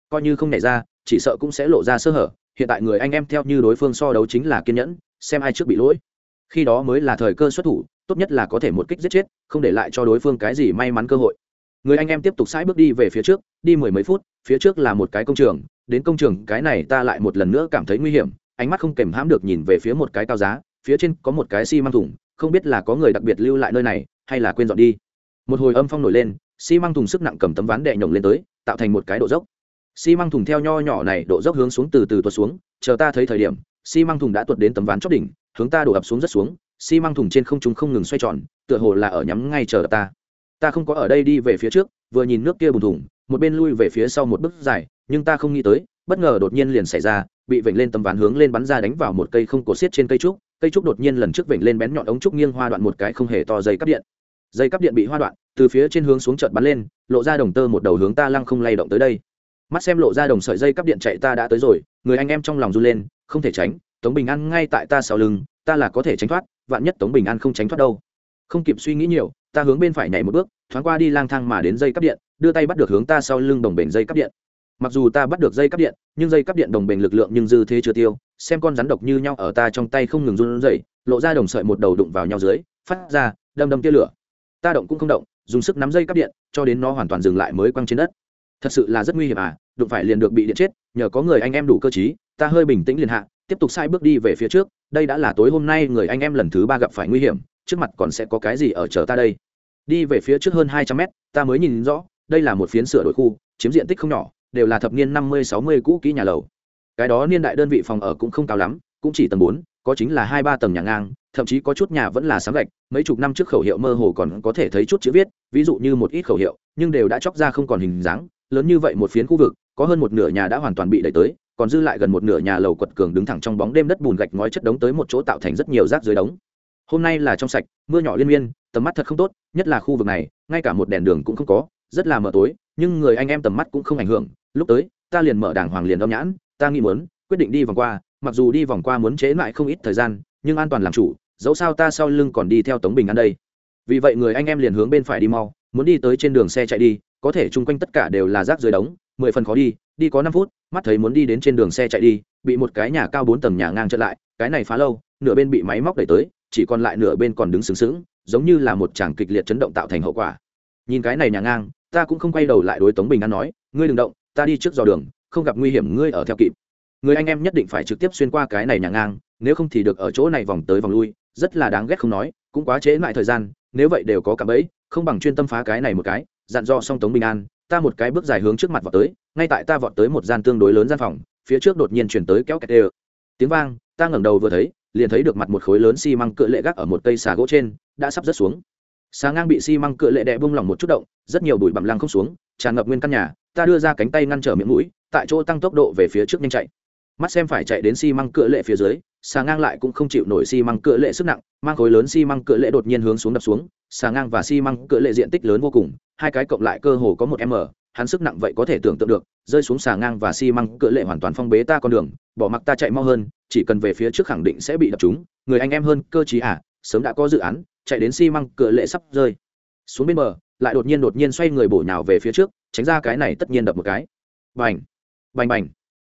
Coi như không nhảy ra, chỉ sợ cũng sẽ lộ ra sơ hở, hiện tại người anh em theo như đối phương so đấu chính là kiên nhẫn, xem ai trước bị lỗi. Khi đó mới là thời cơ xuất thủ, tốt nhất là có thể một kích giết chết, không để lại cho đối phương cái gì may mắn cơ hội. Người anh em tiếp tục sãi bước đi về phía trước, đi mười mấy phút, phía trước là một cái công trường, đến công trường, cái này ta lại một lần nữa cảm thấy nguy hiểm ánh mắt không kèm hãm được nhìn về phía một cái cao giá, phía trên có một cái xi、si、măng thủng không biết là có người đặc biệt lưu lại nơi này, hay là quên dọn đi. Một hồi âm phong nổi lên, xi、si、măng thùng sức nặng cầm tấm ván đệ nhổng lên tới, tạo thành một cái độ dốc. Xi、si、măng thùng theo nho nhỏ này độ dốc hướng xuống từ từ tuột xuống, chờ ta thấy thời điểm, xi、si、măng thùng đã tuột đến tấm ván chót đỉnh, hướng ta đổ ập xuống rất xuống, xi、si、măng thùng trên không chúng không ngừng xoay tròn, tựa hồ là ở nhắm ngay chờ ta. Ta không có ở đây đi về phía trước, vừa nhìn nước kia bùn thùng, một bên lui về phía sau một bước dài, nhưng ta không nghĩ tới, bất ngờ đột nhiên liền xảy ra bị vểnh lên tấm ván hướng lên bắn ra đánh vào một cây không cổ xiết trên cây trúc cây trúc đột nhiên lần trước vểnh lên bén nhọn ống trúc nghiêng hoa đoạn một cái không hề to dây cắp điện. Dây cắp điện bị hoa đoạn, từ phía trên hướng xuống chợt bắn lên, lộ ra đồng tơ một đầu hướng ta lăng không lay động tới đây. Mắt xem lộ ra đồng sợi dây cắp điện chạy ta đã tới rồi, người anh em trong lòng run lên, không thể tránh, tống bình an ngay tại ta sau lưng, ta là có thể tránh thoát, vạn nhất tống bình an không tránh thoát đâu. Không kịp suy nghĩ nhiều, ta hướng bên phải nhảy một bước, thoáng qua đi lang thang mà đến dây cắp điện, đưa tay bắt được hướng ta sau lưng đồng bền dây cắp điện mặc dù ta bắt được dây cắp điện, nhưng dây cắp điện đồng bền lực lượng nhưng dư thế chưa tiêu, xem con rắn độc như nhau ở ta trong tay không ngừng run rẩy, lộ ra đồng sợi một đầu đụng vào nhau dưới, phát ra đâm đâm tia lửa. Ta động cũng không động, dùng sức nắm dây cắp điện, cho đến nó hoàn toàn dừng lại mới quăng trên đất. Thật sự là rất nguy hiểm à đụng phải liền được bị điện chết, nhờ có người anh em đủ cơ chí ta hơi bình tĩnh liền hạ, tiếp tục sai bước đi về phía trước, đây đã là tối hôm nay người anh em lần thứ ba gặp phải nguy hiểm, trước mặt còn sẽ có cái gì ở chờ ta đây? Đi về phía trước hơn hai trăm mét, ta mới nhìn rõ, đây là một phiến sửa đổi khu, chiếm diện tích không nhỏ đều là thập niên năm mươi, sáu mươi cũ kỹ nhà lầu. Cái đó niên đại đơn vị phòng ở cũng không cao lắm, cũng chỉ tầng bốn, có chính là hai, ba tầng nhà ngang, thậm chí có chút nhà vẫn là sáng gạch, mấy chục năm trước khẩu hiệu mơ hồ còn có thể thấy chút chữ viết, ví dụ như một ít khẩu hiệu, nhưng đều đã chóc ra không còn hình dáng, lớn như vậy một phiến khu vực, có hơn một nửa nhà đã hoàn toàn bị đẩy tới, còn dư lại gần một nửa nhà lầu quật cường đứng thẳng trong bóng đêm đất bùn gạch ngói chất đống tới một chỗ tạo thành rất nhiều rác dưới đống. Hôm nay là trong sạch, mưa nhỏ liên miên, tầm mắt thật không tốt, nhất là khu vực này, ngay cả một đèn đường cũng không có, rất là mờ tối nhưng người anh em tầm mắt cũng không ảnh hưởng. Lúc tới, ta liền mở đàng hoàng liền đom nhãn, ta nghĩ muốn, quyết định đi vòng qua, mặc dù đi vòng qua muốn chế lại không ít thời gian, nhưng an toàn làm chủ, dẫu sao ta sau lưng còn đi theo tống bình an đây. Vì vậy người anh em liền hướng bên phải đi mau, muốn đi tới trên đường xe chạy đi, có thể chung quanh tất cả đều là rác dưới đống, mười phần khó đi đi có năm phút, mắt thấy muốn đi đến trên đường xe chạy đi, bị một cái nhà cao bốn tầng nhà ngang chặn lại, cái này phá lâu, nửa bên bị máy móc đẩy tới, chỉ còn lại nửa bên còn đứng sướng sướng giống như là một tràng kịch liệt chấn động tạo thành hậu quả. Nhìn cái này nhà ngang ta cũng không quay đầu lại đối tống bình an nói, ngươi đừng động, ta đi trước dò đường, không gặp nguy hiểm, ngươi ở theo kịp. Người anh em nhất định phải trực tiếp xuyên qua cái này nhà ngang, nếu không thì được ở chỗ này vòng tới vòng lui. Rất là đáng ghét không nói, cũng quá trễ lại thời gian, nếu vậy đều có cả bẫy, không bằng chuyên tâm phá cái này một cái, dặn dò xong tống bình an, ta một cái bước dài hướng trước mặt vọt tới, ngay tại ta vọt tới một gian tương đối lớn gian phòng, phía trước đột nhiên chuyển tới kéo kẹt đê tiếng vang, ta ngẩng đầu vừa thấy, liền thấy được mặt một khối lớn xi măng cựa lệ gác ở một cây xà gỗ trên, đã sắp rớt xuống xà ngang bị xi măng cựa lệ đẹ bung lỏng một chút động, rất nhiều bụi bặm lăng không xuống, tràn ngập nguyên căn nhà, ta đưa ra cánh tay ngăn trở miệng mũi, tại chỗ tăng tốc độ về phía trước nhanh chạy. Mắt xem phải chạy đến xi măng cựa lệ phía dưới xà ngang lại cũng không chịu nổi xi măng cựa lệ sức nặng, mang khối lớn xi măng cựa lệ đột nhiên hướng xuống đập xuống xà ngang và xi măng cựa lệ diện tích lớn vô cùng, hai cái cộng lại cơ hồ có một m, hắn sức nặng vậy có thể tưởng tượng được, rơi xuống xà ngang và xi măng cựa lệ hoàn toàn phong bế ta con đường, bỏ mặc ta chạy mau hơn, chỉ cần về phía trước khẳng định sẽ bị đập chúng người anh em hơn cơ chí à sớm đã có dự án chạy đến xi măng cựa lệ sắp rơi. Xuống bên bờ, lại đột nhiên đột nhiên xoay người bổ nhào về phía trước, tránh ra cái này tất nhiên đập một cái. Bành! Bành bành!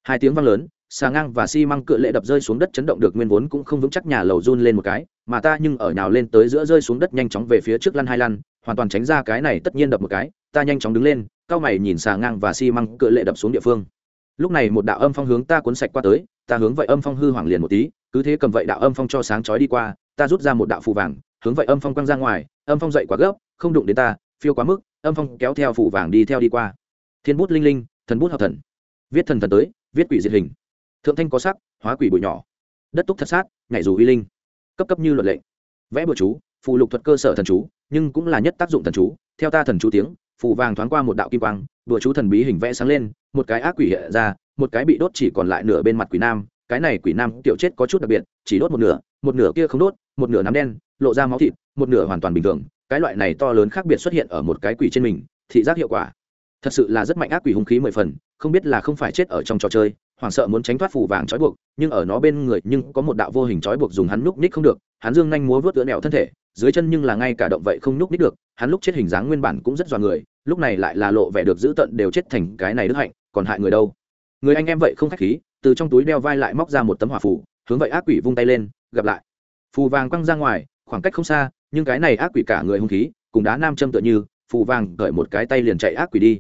Hai tiếng vang lớn, xà ngang và xi măng cựa lệ đập rơi xuống đất chấn động được nguyên vốn cũng không vững chắc nhà lầu run lên một cái, mà ta nhưng ở nhào lên tới giữa rơi xuống đất nhanh chóng về phía trước lăn hai lăn, hoàn toàn tránh ra cái này tất nhiên đập một cái, ta nhanh chóng đứng lên, cao mày nhìn xà ngang và xi măng cựa lệ đập xuống địa phương. Lúc này một đạo âm phong hướng ta cuốn sạch qua tới, ta hướng vậy âm phong hư hoảng liền một tí, cứ thế cầm vậy đạo âm phong cho sáng chói đi qua, ta rút ra một đạo phù vàng hướng vậy âm phong quăng ra ngoài, âm phong dậy quá gấp, không đụng đến ta, phiêu quá mức, âm phong kéo theo phủ vàng đi theo đi qua. Thiên bút linh linh, thần bút hợp thần. Viết thần thần tới, viết quỷ diệt hình. Thượng thanh có sắc, hóa quỷ bụi nhỏ. Đất túc thật sát, nhảy dù uy linh. Cấp cấp như luật lệ. Vẽ bừa chú, phù lục thuật cơ sở thần chú, nhưng cũng là nhất tác dụng thần chú. Theo ta thần chú tiếng, phù vàng thoáng qua một đạo kim quang, bừa chú thần bí hình vẽ sáng lên, một cái ác quỷ hiện ra, một cái bị đốt chỉ còn lại nửa bên mặt quỷ nam. Cái này quỷ nam tiểu chết có chút đặc biệt, chỉ đốt một nửa một nửa kia không đốt, một nửa nắm đen lộ ra máu thịt, một nửa hoàn toàn bình thường. Cái loại này to lớn khác biệt xuất hiện ở một cái quỷ trên mình, thị giác hiệu quả. Thật sự là rất mạnh ác quỷ hung khí mười phần, không biết là không phải chết ở trong trò chơi, hoảng sợ muốn tránh thoát phủ vàng trói buộc, nhưng ở nó bên người nhưng có một đạo vô hình trói buộc dùng hắn núp ních không được. Hắn dương nhanh múa vớt tựa nẹo thân thể, dưới chân nhưng là ngay cả động vậy không núp ních được. Hắn lúc chết hình dáng nguyên bản cũng rất dọa người, lúc này lại là lộ vẻ được giữ tận đều chết thành cái này đức hạnh, còn hại người đâu? Người anh em vậy không khách khí, từ trong túi đeo vai lại móc ra một tấm hỏa phủ hướng vậy ác quỷ vung tay lên, gặp lại. Phù vàng quăng ra ngoài khoảng cách không xa, nhưng cái này ác quỷ cả người hung khí, cùng đá nam châm tựa như, phù vàng gợi một cái tay liền chạy ác quỷ đi.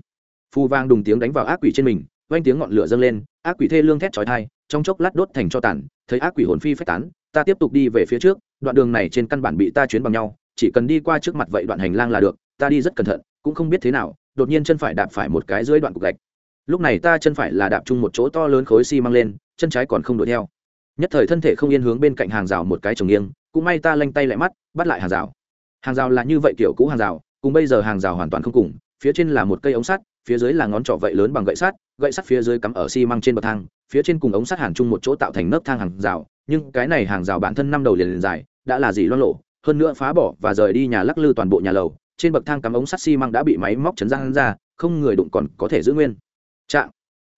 Phù vàng đùng tiếng đánh vào ác quỷ trên mình oanh tiếng ngọn lửa dâng lên, ác quỷ thê lương thét chói tai, trong chốc lát đốt thành cho tàn, thấy ác quỷ hồn phi phách tán, ta tiếp tục đi về phía trước, đoạn đường này trên căn bản bị ta chuyến bằng nhau, chỉ cần đi qua trước mặt vậy đoạn hành lang là được, ta đi rất cẩn thận, cũng không biết thế nào, đột nhiên chân phải đạp phải một cái dưới đoạn cục gạch. Lúc này ta chân phải là đạp chung một chỗ to lớn khối xi măng lên, chân trái còn không đuổi theo. Nhất thời thân thể không yên hướng bên cạnh hàng rào một cái trồng nghiêng cũng may ta lanh tay lại mắt, bắt lại hàng rào. Hàng rào là như vậy kiểu cũ hàng rào, cùng bây giờ hàng rào hoàn toàn không cùng, phía trên là một cây ống sắt, phía dưới là ngón trỏ vậy lớn bằng gậy sắt gậy sắt phía dưới cắm ở xi măng trên bậc thang, phía trên cùng ống sắt hàn chung một chỗ tạo thành nấc thang hàng rào, nhưng cái này hàng rào bản thân năm đầu liền liền dài, đã là gì loan lộ hơn nữa phá bỏ và rời đi nhà lắc lư toàn bộ nhà lầu, trên bậc thang cắm ống sắt xi măng đã bị máy móc chấn ra ra, không người đụng còn có thể giữ nguyên. Trạng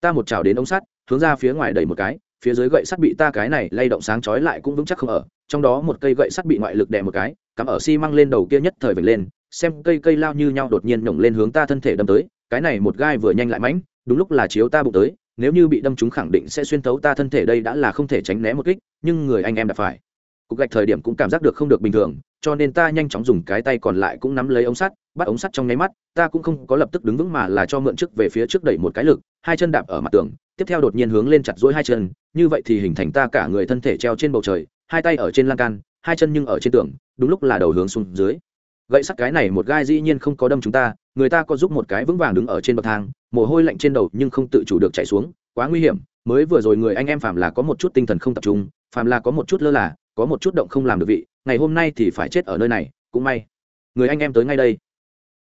ta một chảo đến ống sắt, hướng ra phía ngoài đẩy một cái phía dưới gậy sắt bị ta cái này lay động sáng chói lại cũng vững chắc không ở, trong đó một cây gậy sắt bị ngoại lực đè một cái, cắm ở xi măng lên đầu kia nhất thời vệt lên, xem cây cây lao như nhau đột nhiên nhổng lên hướng ta thân thể đâm tới, cái này một gai vừa nhanh lại mãnh, đúng lúc là chiếu ta bụng tới, nếu như bị đâm chúng khẳng định sẽ xuyên thấu ta thân thể đây đã là không thể tránh né một kích, nhưng người anh em đã phải. Cục gạch thời điểm cũng cảm giác được không được bình thường, cho nên ta nhanh chóng dùng cái tay còn lại cũng nắm lấy ống sắt, bắt ống sắt trong nháy mắt, ta cũng không có lập tức đứng vững mà là cho mượn trước về phía trước đẩy một cái lực hai chân đạp ở mặt tường, tiếp theo đột nhiên hướng lên chặt dỗi hai chân, như vậy thì hình thành ta cả người thân thể treo trên bầu trời, hai tay ở trên lan can, hai chân nhưng ở trên tường, đúng lúc là đầu hướng xuống dưới. Gậy sắt cái này một gai dĩ nhiên không có đâm chúng ta, người ta có giúp một cái vững vàng đứng ở trên bậc thang, mồ hôi lạnh trên đầu nhưng không tự chủ được chạy xuống, quá nguy hiểm, mới vừa rồi người anh em phạm là có một chút tinh thần không tập trung, phạm là có một chút lơ là, có một chút động không làm được vị, ngày hôm nay thì phải chết ở nơi này, cũng may. Người anh em tới ngay đây.